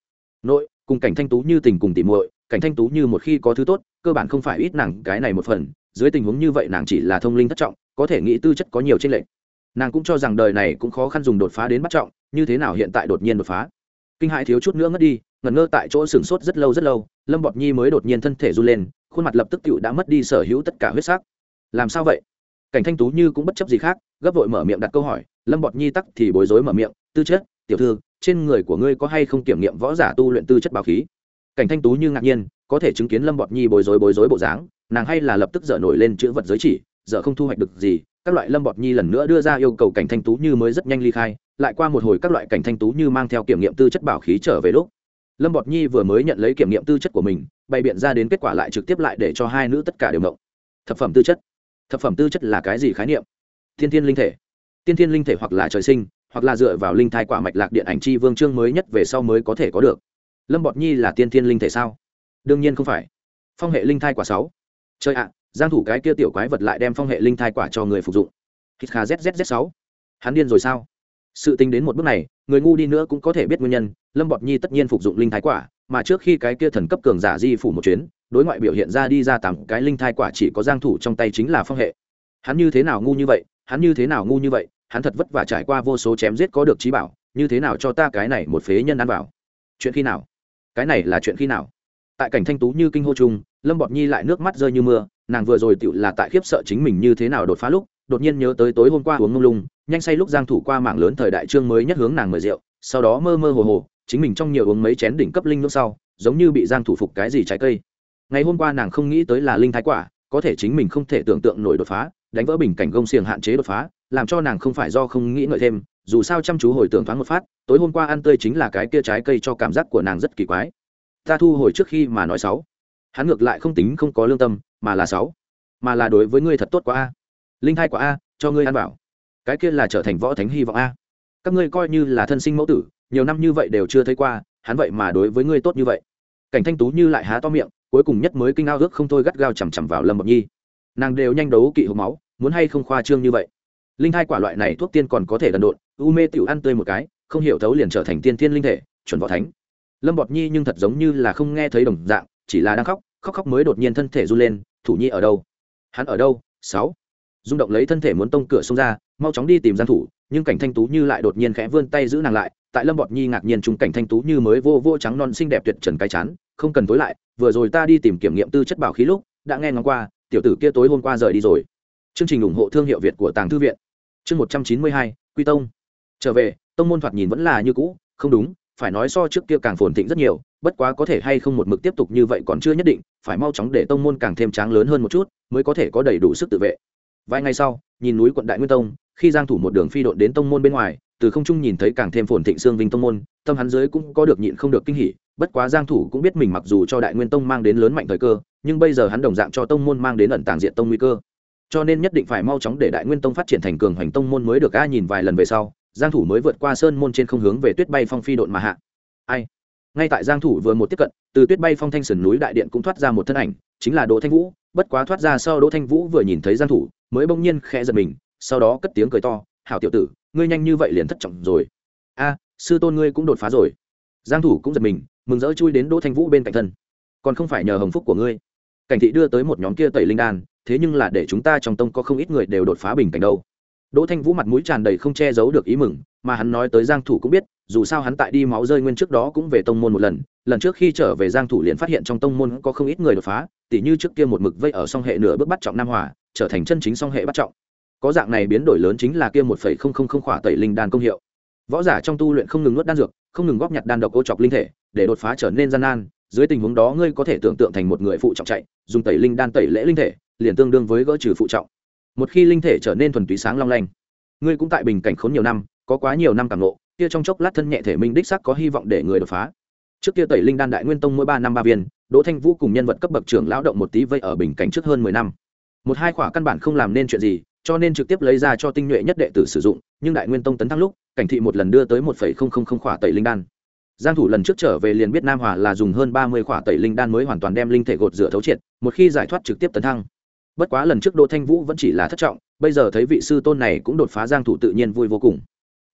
Nội, cùng cảnh thanh tú như tình cùng tỉ muội, cảnh thanh tú như một khi có thứ tốt, cơ bản không phải ít nàng cái này một phần dưới tình huống như vậy nàng chỉ là thông linh thất trọng, có thể nghĩ tư chất có nhiều trên lệnh nàng cũng cho rằng đời này cũng khó khăn dùng đột phá đến bắt trọng, như thế nào hiện tại đột nhiên đột phá. Kinh hãi thiếu chút nữa ngất đi, ngẩn ngơ tại chỗ sửng sốt rất lâu rất lâu, lâm bọt nhi mới đột nhiên thân thể run lên, khuôn mặt lập tức cựu đã mất đi sở hữu tất cả huyết sắc. Làm sao vậy? Cảnh thanh tú như cũng bất chấp gì khác, gấp vội mở miệng đặt câu hỏi, lâm bọt nhi tắc thì bối rối mở miệng, tư chất, tiểu thư, trên người của ngươi có hay không kiểm nghiệm võ giả tu luyện tư chất bảo khí? Cảnh thanh tú như ngạc nhiên, có thể chứng kiến lâm bọt nhi bối rối bối rối bộ dáng nàng hay là lập tức dở nổi lên chữ vật giới chỉ, dở không thu hoạch được gì, các loại lâm bọt nhi lần nữa đưa ra yêu cầu cảnh thanh tú như mới rất nhanh ly khai, lại qua một hồi các loại cảnh thanh tú như mang theo kiểm nghiệm tư chất bảo khí trở về lúc. Lâm bọt nhi vừa mới nhận lấy kiểm nghiệm tư chất của mình, bày biện ra đến kết quả lại trực tiếp lại để cho hai nữ tất cả đều mộng thập phẩm tư chất. Thập phẩm tư chất là cái gì khái niệm? Thiên thiên linh thể. Tiên thiên linh thể hoặc là trời sinh, hoặc là dựa vào linh thai quả mạch lạc điện ảnh chi vương chương mới nhất về sau mới có thể có được. Lâm bọt nhi là tiên thiên linh thể sao? Đương nhiên không phải. Phong hệ linh thai quả sáu chơi ạ, giang thủ cái kia tiểu quái vật lại đem phong hệ linh thai quả cho người phục dụng. Hít kha zzz sáu. Hắn điên rồi sao? Sự tính đến một bước này, người ngu đi nữa cũng có thể biết nguyên nhân, lâm bọt nhi tất nhiên phục dụng linh thái quả, mà trước khi cái kia thần cấp cường giả di phủ một chuyến, đối ngoại biểu hiện ra đi ra tặng cái linh thai quả chỉ có giang thủ trong tay chính là phong hệ. Hắn như thế nào ngu như vậy, hắn như thế nào ngu như vậy, hắn thật vất vả trải qua vô số chém giết có được trí bảo, như thế nào cho ta cái này một phế nhân ăn vào? Chuyện khi nào? Cái này là chuyện khi nào? Tại cảnh thanh tú như kinh hô chung, lâm bọt nhi lại nước mắt rơi như mưa, nàng vừa rồi tựu là tại khiếp sợ chính mình như thế nào đột phá lúc, đột nhiên nhớ tới tối hôm qua uống ngông lung, nhanh say lúc giang thủ qua mạng lớn thời đại trương mới nhất hướng nàng mời rượu, sau đó mơ mơ hồ hồ, chính mình trong nhiều uống mấy chén đỉnh cấp linh nước sau, giống như bị giang thủ phục cái gì trái cây. Ngày hôm qua nàng không nghĩ tới là linh thái quả, có thể chính mình không thể tưởng tượng nổi đột phá, đánh vỡ bình cảnh gông xiềng hạn chế đột phá, làm cho nàng không phải do không nghĩ ngợi thêm, dù sao chăm chú hồi tưởng thoáng một phát, tối hôm qua ăn tươi chính là cái kia trái cây cho cảm giác của nàng rất kỳ quái ta thu hồi trước khi mà nói sáu. Hắn ngược lại không tính không có lương tâm, mà là sáu. Mà là đối với ngươi thật tốt quá a. Linh thai quả a, cho ngươi ăn bảo. Cái kia là trở thành võ thánh hy vọng a. Các ngươi coi như là thân sinh mẫu tử, nhiều năm như vậy đều chưa thấy qua, hắn vậy mà đối với ngươi tốt như vậy. Cảnh thanh tú như lại há to miệng, cuối cùng nhất mới kinh ao ước không thôi gắt gao chằm chằm vào lâm bọc nhi. Nàng đều nhanh đấu kỵ hộp máu, muốn hay không khoa trương như vậy. Linh thai quả loại này thuốc tiên còn có thể đần độn, u mê tiểu ăn tươi một cái, không hiểu thấu liền trở thành tiên thiên linh thể, chuẩn võ thánh lâm bọt nhi nhưng thật giống như là không nghe thấy đồng dạng, chỉ là đang khóc khóc khóc mới đột nhiên thân thể run lên, thủ nhi ở đâu? Hắn ở đâu? Sáu. Rung động lấy thân thể muốn tông cửa xông ra, mau chóng đi tìm giang thủ, nhưng cảnh thanh tú như lại đột nhiên khẽ vươn tay giữ nàng lại, tại lâm bọt nhi ngạc nhiên chung cảnh thanh tú như mới vô vô trắng non xinh đẹp tuyệt trần cái chán, không cần tối lại, vừa rồi ta đi tìm kiểm nghiệm tư chất bảo khí lúc, đã nghe ngóng qua, tiểu tử kia tối hôm qua rời đi rồi. Chương trình ủng hộ thương hiệu việt của tàng thư viện. Chương một trăm chín mươi hai, quy tông. Trở về, tông môn thoạt nhìn vẫn là như cũ, không đúng phải nói so trước kia càng phồn thịnh rất nhiều, bất quá có thể hay không một mực tiếp tục như vậy còn chưa nhất định, phải mau chóng để tông môn càng thêm tráng lớn hơn một chút, mới có thể có đầy đủ sức tự vệ. Vài ngày sau, nhìn núi quận đại nguyên tông, khi giang thủ một đường phi đội đến tông môn bên ngoài, từ không trung nhìn thấy càng thêm phồn thịnh xương vinh tông môn, tâm hắn dưới cũng có được nhịn không được kinh hỉ, bất quá giang thủ cũng biết mình mặc dù cho đại nguyên tông mang đến lớn mạnh thời cơ, nhưng bây giờ hắn đồng dạng cho tông môn mang đến ẩn tàng diện tông nguy cơ. Cho nên nhất định phải mau chóng để đại nguyên tông phát triển thành cường hoành tông môn mới được, a, nhìn vài lần về sau giang thủ mới vượt qua sơn môn trên không hướng về tuyết bay phong phi độn mà hạ. Ai? Ngay tại giang thủ vừa một tiếp cận, từ tuyết bay phong thanh sườn núi đại điện cũng thoát ra một thân ảnh, chính là đỗ thanh vũ. Bất quá thoát ra sau đỗ thanh vũ vừa nhìn thấy giang thủ, mới bỗng nhiên khẽ giật mình, sau đó cất tiếng cười to, hảo tiểu tử, ngươi nhanh như vậy liền thất trọng rồi. A, sư tôn ngươi cũng đột phá rồi. Giang thủ cũng giật mình, mừng rỡ chui đến đỗ thanh vũ bên cạnh thân. Còn không phải nhờ hồng phúc của ngươi. Cảnh thị đưa tới một nhóm kia tẩy linh đan, thế nhưng là để chúng ta trong tông có không ít người đều đột phá bình cảnh đâu đỗ thanh vũ mặt mũi tràn đầy không che giấu được ý mừng, mà hắn nói tới giang thủ cũng biết, dù sao hắn tại đi máu rơi nguyên trước đó cũng về tông môn một lần lần trước khi trở về giang thủ liền phát hiện trong tông môn có không ít người đột phá, tỉ như trước kia một mực vây ở song hệ nửa bước bắt trọng nam hòa, trở thành chân chính song hệ bắt trọng. Có dạng này biến đổi lớn chính là kia một phẩy không không không khỏa tẩy linh đan công hiệu. Võ giả trong tu luyện không ngừng nuốt đan dược, không ngừng góp nhặt đan độc ô chọc linh thể, để đột phá trở nên gian nan, dưới tình huống đó ngươi có thể tưởng tượng thành một người phụ trọng chạy, dùng tẩy linh đan tẩy lễ linh thể, liền tương đương với gỡ trừ phụ trọng một khi linh thể trở nên thuần túy sáng long lanh, ngươi cũng tại bình cảnh khốn nhiều năm, có quá nhiều năm cảm lộ kia trong chốc lát thân nhẹ thể minh đích sắc có hy vọng để người đột phá. Trước kia tẩy linh đan đại nguyên tông mỗi ba năm ba viên, đỗ thanh vũ cùng nhân vật cấp bậc trưởng lão động một tí vây ở bình cảnh trước hơn mười năm. Một hai khỏa căn bản không làm nên chuyện gì, cho nên trực tiếp lấy ra cho tinh nhuệ nhất đệ tử sử dụng, nhưng đại nguyên tông tấn thăng lúc, cảnh thị một lần đưa tới một phẩy không không không khỏa tẩy linh đan. Giang thủ lần trước trở về liền biết nam hòa là dùng hơn ba mươi khỏa tẩy linh đan mới hoàn toàn đem linh thể gột rửa thấu triệt, một khi giải thoát trực tiếp tấn thăng bất quá lần trước đỗ thanh vũ vẫn chỉ là thất trọng, bây giờ thấy vị sư tôn này cũng đột phá giang thủ tự nhiên vui vô cùng.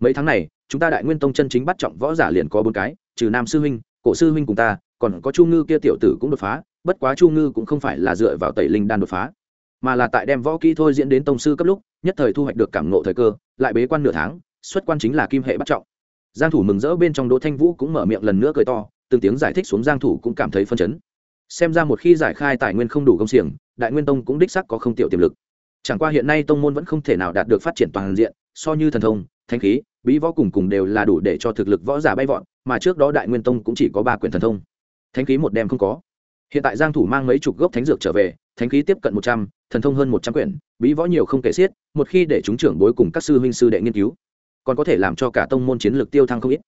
Mấy tháng này, chúng ta đại nguyên tông chân chính bắt trọng võ giả liền có bốn cái, trừ nam sư huynh, cổ sư huynh cùng ta, còn có chu ngư kia tiểu tử cũng đột phá, bất quá chu ngư cũng không phải là dựa vào tẩy linh đan đột phá, mà là tại đem võ kỹ thôi diễn đến tông sư cấp lúc, nhất thời thu hoạch được cảm ngộ thời cơ, lại bế quan nửa tháng, xuất quan chính là kim hệ bắt trọng. Giang thủ mừng rỡ bên trong đỗ thanh vũ cũng mở miệng lần nữa cười to, từng tiếng giải thích xuống giang thủ cũng cảm thấy phân chấn xem ra một khi giải khai tài nguyên không đủ công xiềng, đại nguyên tông cũng đích xác có không tiểu tiềm lực. Chẳng qua hiện nay tông môn vẫn không thể nào đạt được phát triển toàn diện, so như thần thông thanh khí, bí võ cùng cùng đều là đủ để cho thực lực võ giả bay vọt, mà trước đó đại nguyên tông cũng chỉ có ba quyển thần thông. Thanh khí một đem không có. Hiện tại giang thủ mang mấy chục gốc thánh dược trở về, thánh khí tiếp cận một trăm, thần thông hơn một trăm quyển, bí võ nhiều không kể xiết, một khi để chúng trưởng bối cùng các sư huynh sư đệ nghiên cứu, còn có thể làm cho cả tông môn chiến lược tiêu thăng không ít.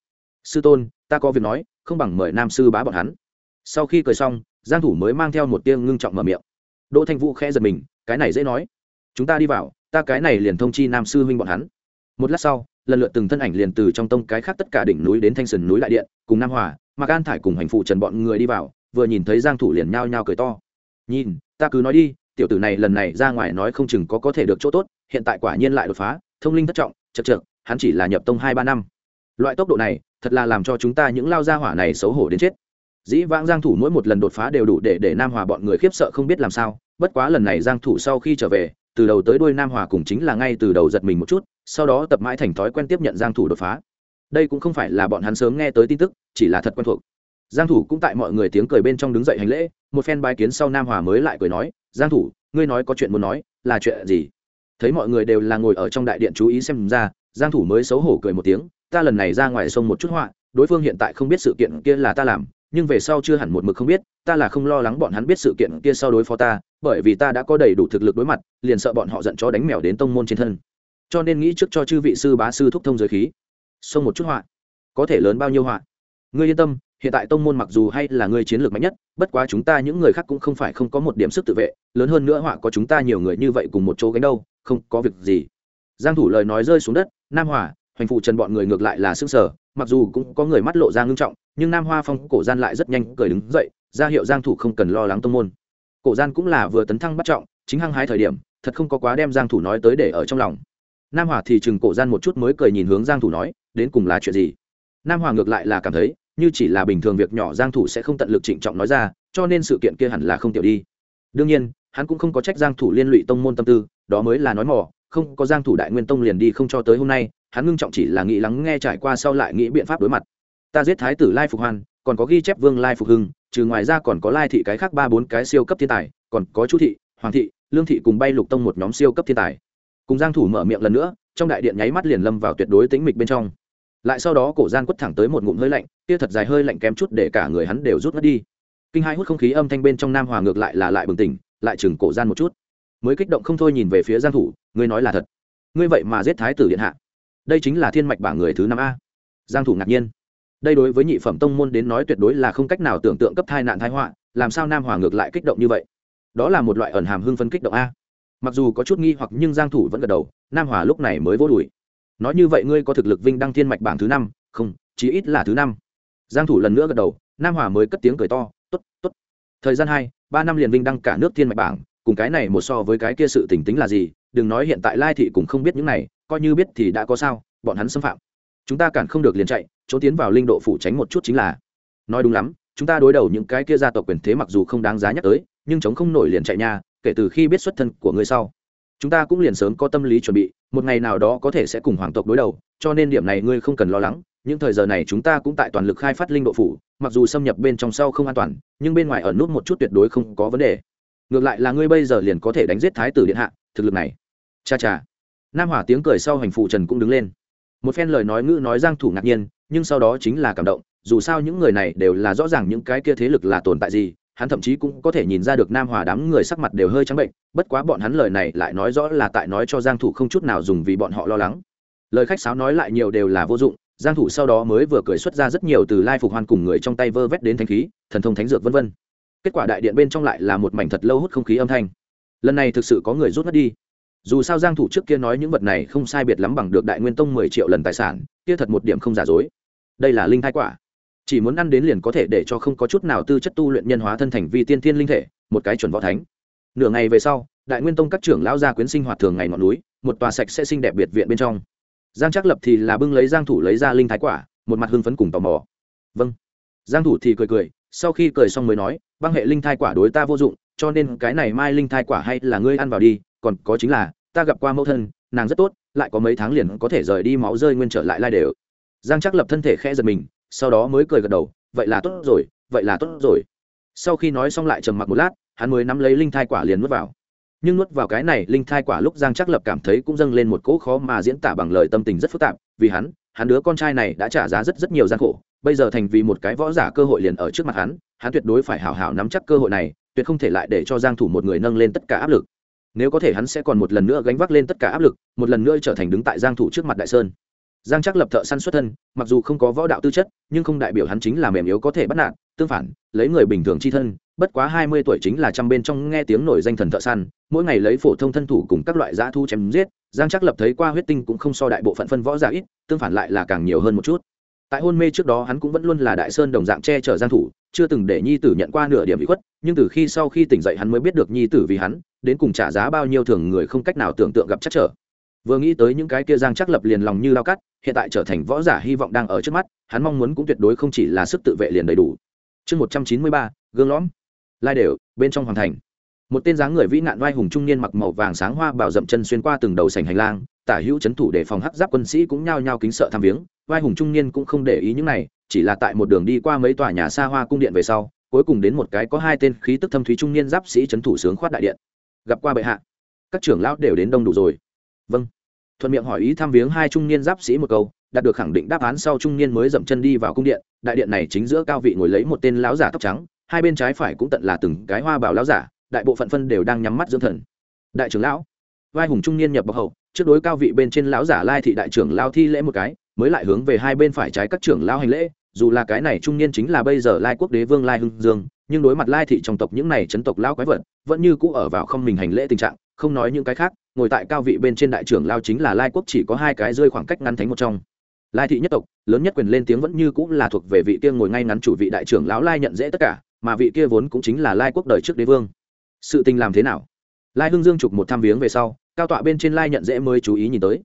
Sư tôn, ta có việc nói, không bằng mời nam sư bá bọn hắn sau khi cười xong, giang thủ mới mang theo một tiếng ngưng trọng mở miệng. Đỗ thanh vũ khẽ giật mình, cái này dễ nói. Chúng ta đi vào, ta cái này liền thông chi nam sư huynh bọn hắn. Một lát sau, lần lượt từng thân ảnh liền từ trong tông cái khác tất cả đỉnh núi đến thanh sườn núi đại điện, cùng nam hòa mà an thải cùng hành phụ trần bọn người đi vào, vừa nhìn thấy giang thủ liền nhao nhao cười to. Nhìn, ta cứ nói đi, tiểu tử này lần này ra ngoài nói không chừng có có thể được chỗ tốt, hiện tại quả nhiên lại đột phá, thông linh thất trọng chật chật hắn chỉ là nhập tông hai ba năm. Loại tốc độ này, thật là làm cho chúng ta những lao gia hỏa này xấu hổ đến chết dĩ vãng giang thủ mỗi một lần đột phá đều đủ để để nam hòa bọn người khiếp sợ không biết làm sao, bất quá lần này giang thủ sau khi trở về, từ đầu tới đuôi nam hòa cùng chính là ngay từ đầu giật mình một chút, sau đó tập mãi thành thói quen tiếp nhận giang thủ đột phá. Đây cũng không phải là bọn hắn sớm nghe tới tin tức, chỉ là thật quen thuộc. Giang thủ cũng tại mọi người tiếng cười bên trong đứng dậy hành lễ, một phen bái kiến sau nam hòa mới lại cười nói, giang thủ, ngươi nói có chuyện muốn nói, là chuyện gì? Thấy mọi người đều là ngồi ở trong đại điện chú ý xem ra, giang thủ mới xấu hổ cười một tiếng, ta lần này ra ngoài sông một chút họa, đối phương hiện tại không biết sự kiện kia là ta làm nhưng về sau chưa hẳn một mực không biết, ta là không lo lắng bọn hắn biết sự kiện kia sau đối phó ta, bởi vì ta đã có đầy đủ thực lực đối mặt, liền sợ bọn họ giận chó đánh mèo đến tông môn trên thân. Cho nên nghĩ trước cho chư vị sư bá sư thúc thông giới khí. Xông một chút họa. Có thể lớn bao nhiêu họa? Ngươi yên tâm, hiện tại tông môn mặc dù hay là ngươi chiến lược mạnh nhất, bất quá chúng ta những người khác cũng không phải không có một điểm sức tự vệ, lớn hơn nữa họa có chúng ta nhiều người như vậy cùng một chỗ gánh đâu, không có việc gì. Giang thủ lời nói rơi xuống đất, nam hỏa hoành phụ trần bọn người ngược lại là sững sờ mặc dù cũng có người mắt lộ ra ngưng trọng, nhưng nam hoa phong cổ gian lại rất nhanh cười đứng dậy, ra hiệu giang thủ không cần lo lắng tông môn. Cổ gian cũng là vừa tấn thăng bắt trọng, chính hăng hái thời điểm, thật không có quá đem giang thủ nói tới để ở trong lòng. Nam hòa thì chừng cổ gian một chút mới cười nhìn hướng giang thủ nói, đến cùng là chuyện gì? Nam hòa ngược lại là cảm thấy, như chỉ là bình thường việc nhỏ giang thủ sẽ không tận lực trịnh trọng nói ra, cho nên sự kiện kia hẳn là không tiểu đi. Đương nhiên, hắn cũng không có trách giang thủ liên lụy tông môn tâm tư, đó mới là nói mỏ, không có giang thủ đại nguyên tông liền đi không cho tới hôm nay hắn ngưng trọng chỉ là nghĩ lắng nghe trải qua sau lại nghĩ biện pháp đối mặt. Ta giết thái tử lai phục hoan, còn có ghi chép vương lai phục hưng, trừ ngoài ra còn có lai thị cái khác ba bốn cái siêu cấp thiên tài, còn có chu thị, hoàng thị, lương thị cùng bay lục tông một nhóm siêu cấp thiên tài. Cùng giang thủ mở miệng lần nữa, trong đại điện nháy mắt liền lâm vào tuyệt đối tĩnh mịch bên trong. Lại sau đó cổ gian quất thẳng tới một ngụm hơi lạnh, kia thật dài hơi lạnh kém chút để cả người hắn đều rút mất đi. Kinh hai hút không khí âm thanh bên trong nam hòa ngược lại là lại bừng tỉnh, lại chừng cổ gian một chút. Mới kích động không thôi nhìn về phía giang thủ, ngươi nói là thật. Ngươi vậy mà giết thái tử điện hạ đây chính là thiên mạch bảng người thứ năm a. Giang thủ ngạc nhiên. Đây đối với nhị phẩm tông môn đến nói tuyệt đối là không cách nào tưởng tượng cấp thai nạn thái họa, làm sao nam hòa ngược lại kích động như vậy? Đó là một loại ẩn hàm hưng phân kích động a. Mặc dù có chút nghi hoặc nhưng giang thủ vẫn gật đầu, nam hòa lúc này mới vô đuổi nói như vậy ngươi có thực lực vinh đăng thiên mạch bảng thứ năm? Không, chí ít là thứ năm. Giang thủ lần nữa gật đầu, nam hòa mới cất tiếng cười to, tốt tốt. Thời gian hai, ba năm liền vinh đăng cả nước thiên mạch bảng, cùng cái này một so với cái kia sự tình tính là gì? Đừng nói hiện tại lai thị cũng không biết những này, coi như biết thì đã có sao, bọn hắn xâm phạm. Chúng ta cản không được liền chạy trốn tiến vào linh độ phủ tránh một chút chính là. Nói đúng lắm, chúng ta đối đầu những cái kia gia tộc quyền thế mặc dù không đáng giá nhắc tới, nhưng chống không nổi liền chạy nha, kể từ khi biết xuất thân của ngươi sau. Chúng ta cũng liền sớm có tâm lý chuẩn bị, một ngày nào đó có thể sẽ cùng hoàng tộc đối đầu, cho nên điểm này ngươi không cần lo lắng, những thời giờ này chúng ta cũng tại toàn lực khai phát linh độ phủ, mặc dù xâm nhập bên trong sau không an toàn, nhưng bên ngoài ở nút một chút tuyệt đối không có vấn đề. Ngược lại là ngươi bây giờ liền có thể đánh giết thái tử điện hạ, thực lực này cha cha. Nam hỏa tiếng cười sau hành phụ trần cũng đứng lên. Một phen lời nói ngữ nói giang thủ ngạc nhiên, nhưng sau đó chính là cảm động, dù sao những người này đều là rõ ràng những cái kia thế lực là tồn tại gì, hắn thậm chí cũng có thể nhìn ra được nam hòa đám người sắc mặt đều hơi trắng bệnh, bất quá bọn hắn lời này lại nói rõ là tại nói cho giang thủ không chút nào dùng vì bọn họ lo lắng. Lời khách sáo nói lại nhiều đều là vô dụng, giang thủ sau đó mới vừa cười xuất ra rất nhiều từ lai phục hoan cùng người trong tay vơ vét đến thánh khí, thần thông thánh dược vân vân. Kết quả đại điện bên trong lại là một mảnh thật lâu hút không khí âm thanh. Lần này thực sự có người rút mất đi dù sao giang thủ trước kia nói những vật này không sai biệt lắm bằng được đại nguyên tông 10 triệu lần tài sản, kia thật một điểm không giả dối. Đây là linh thai quả. Chỉ muốn ăn đến liền có thể để cho không có chút nào tư chất tu luyện nhân hóa thân thành vi tiên thiên linh thể, một cái chuẩn võ thánh. Nửa ngày về sau, đại nguyên tông các trưởng lão gia quyến sinh hoạt thường ngày ngọn núi, một tòa sạch sẽ xinh đẹp biệt viện bên trong. Giang Trác lập thì là bưng lấy giang thủ lấy ra linh thái quả, một mặt hưng phấn cùng tò mò. Vâng. Giang thủ thì cười cười, sau khi cười xong mới nói, băng hệ linh thai quả đối ta vô dụng, cho nên cái này mai linh thai quả hay là ngươi ăn vào đi còn có chính là, ta gặp qua mẫu thân, nàng rất tốt, lại có mấy tháng liền có thể rời đi máu rơi nguyên trở lại lai đều. Giang chắc lập thân thể khẽ giật mình, sau đó mới cười gật đầu, vậy là tốt rồi, vậy là tốt rồi. Sau khi nói xong lại trầm mặc một lát, hắn mới nắm lấy linh thai quả liền nuốt vào. Nhưng nuốt vào cái này linh thai quả lúc giang chắc lập cảm thấy cũng dâng lên một cỗ khó mà diễn tả bằng lời tâm tình rất phức tạp, vì hắn hắn đứa con trai này đã trả giá rất rất nhiều gian khổ. Bây giờ thành vì một cái võ giả cơ hội liền ở trước mặt hắn hắn tuyệt đối phải hảo hảo nắm chắc cơ hội này, tuyệt không thể lại để cho giang thủ một người nâng lên tất cả áp lực nếu có thể hắn sẽ còn một lần nữa gánh vác lên tất cả áp lực, một lần nữa trở thành đứng tại giang thủ trước mặt đại sơn. Giang chắc lập thợ săn xuất thân, mặc dù không có võ đạo tư chất, nhưng không đại biểu hắn chính là mềm yếu có thể bắt nạt, tương phản, lấy người bình thường chi thân, bất quá hai mươi tuổi chính là trăm bên trong nghe tiếng nổi danh thần thợ săn, mỗi ngày lấy phổ thông thân thủ cùng các loại dã thu chém giết, giang chắc lập thấy qua huyết tinh cũng không so đại bộ phận phân võ giả ít, tương phản lại là càng nhiều hơn một chút. Tại hôn mê trước đó hắn cũng vẫn luôn là đại sơn đồng dạng che chở giang thủ, chưa từng để nhi tử nhận qua nửa điểm bị khuất, nhưng từ khi sau khi tỉnh dậy hắn mới biết được nhi tử vì hắn đến cùng trả giá bao nhiêu thường người không cách nào tưởng tượng gặp chắc trở. Vừa nghĩ tới những cái kia giang chắc lập liền lòng như lao cắt, hiện tại trở thành võ giả hy vọng đang ở trước mắt, hắn mong muốn cũng tuyệt đối không chỉ là sức tự vệ liền đầy đủ. Chương một trăm chín mươi ba, gương lõm. Lai đều, bên trong hoàng thành. Một tên dáng người vĩ nạn vai hùng trung niên mặc màu vàng sáng hoa bảo dậm chân xuyên qua từng đầu sành hành lang, tả hữu c h ấ n thủ để phòng hắc giáp quân sĩ cũng nhao nhao kính sợ tham viếng, vai hùng trung niên cũng không để ý những này, chỉ là tại một đường đi qua mấy tòa nhà xa hoa cung điện về sau, cuối cùng đến một cái có hai tên khí tức thâm thúy trung niên giáp sĩ c h ấ n thủ sướng khoát đại điện gặp qua bệ hạ. Các trưởng lão đều đến đông đủ rồi. Vâng. Thuận miệng hỏi ý thăm viếng hai trung niên giáp sĩ một câu, đạt được khẳng định đáp án sau trung niên mới dậm chân đi vào cung điện. Đại điện này chính giữa cao vị ngồi lấy một tên lão giả tóc trắng, hai bên trái phải cũng tận là từng cái hoa bảo lão giả, đại bộ phận phân đều đang nhắm mắt dưỡng thần. Đại trưởng lão, vai hùng trung niên nhập bậc hậu, trước đối cao vị bên trên lão giả lai thị đại trưởng lao thi lễ một cái, mới lại hướng về hai bên phải trái các trưởng lao hành lễ dù là cái này trung niên chính là bây giờ lai quốc đế vương lai hưng dương, nhưng đối mặt lai thị trong tộc những này chấn tộc lao quái vật, vẫn như cũ ở vào không mình hành lễ tình trạng, không nói những cái khác, ngồi tại cao vị bên trên đại trưởng lao chính là lai quốc chỉ có hai cái rơi khoảng cách ngăn thánh một trong. Lai thị nhất tộc, lớn nhất quyền lên tiếng vẫn như cũ là thuộc về vị kia ngồi ngay ngắn chủ vị đại trưởng lão lai nhận dễ tất cả, mà vị kia vốn cũng chính là lai quốc đời trước đế vương. Sự tình làm thế nào? Lai hưng dương chụp một tham viếng về sau, cao tọa bên trên lai nhận dễ mới chú ý nhìn tới.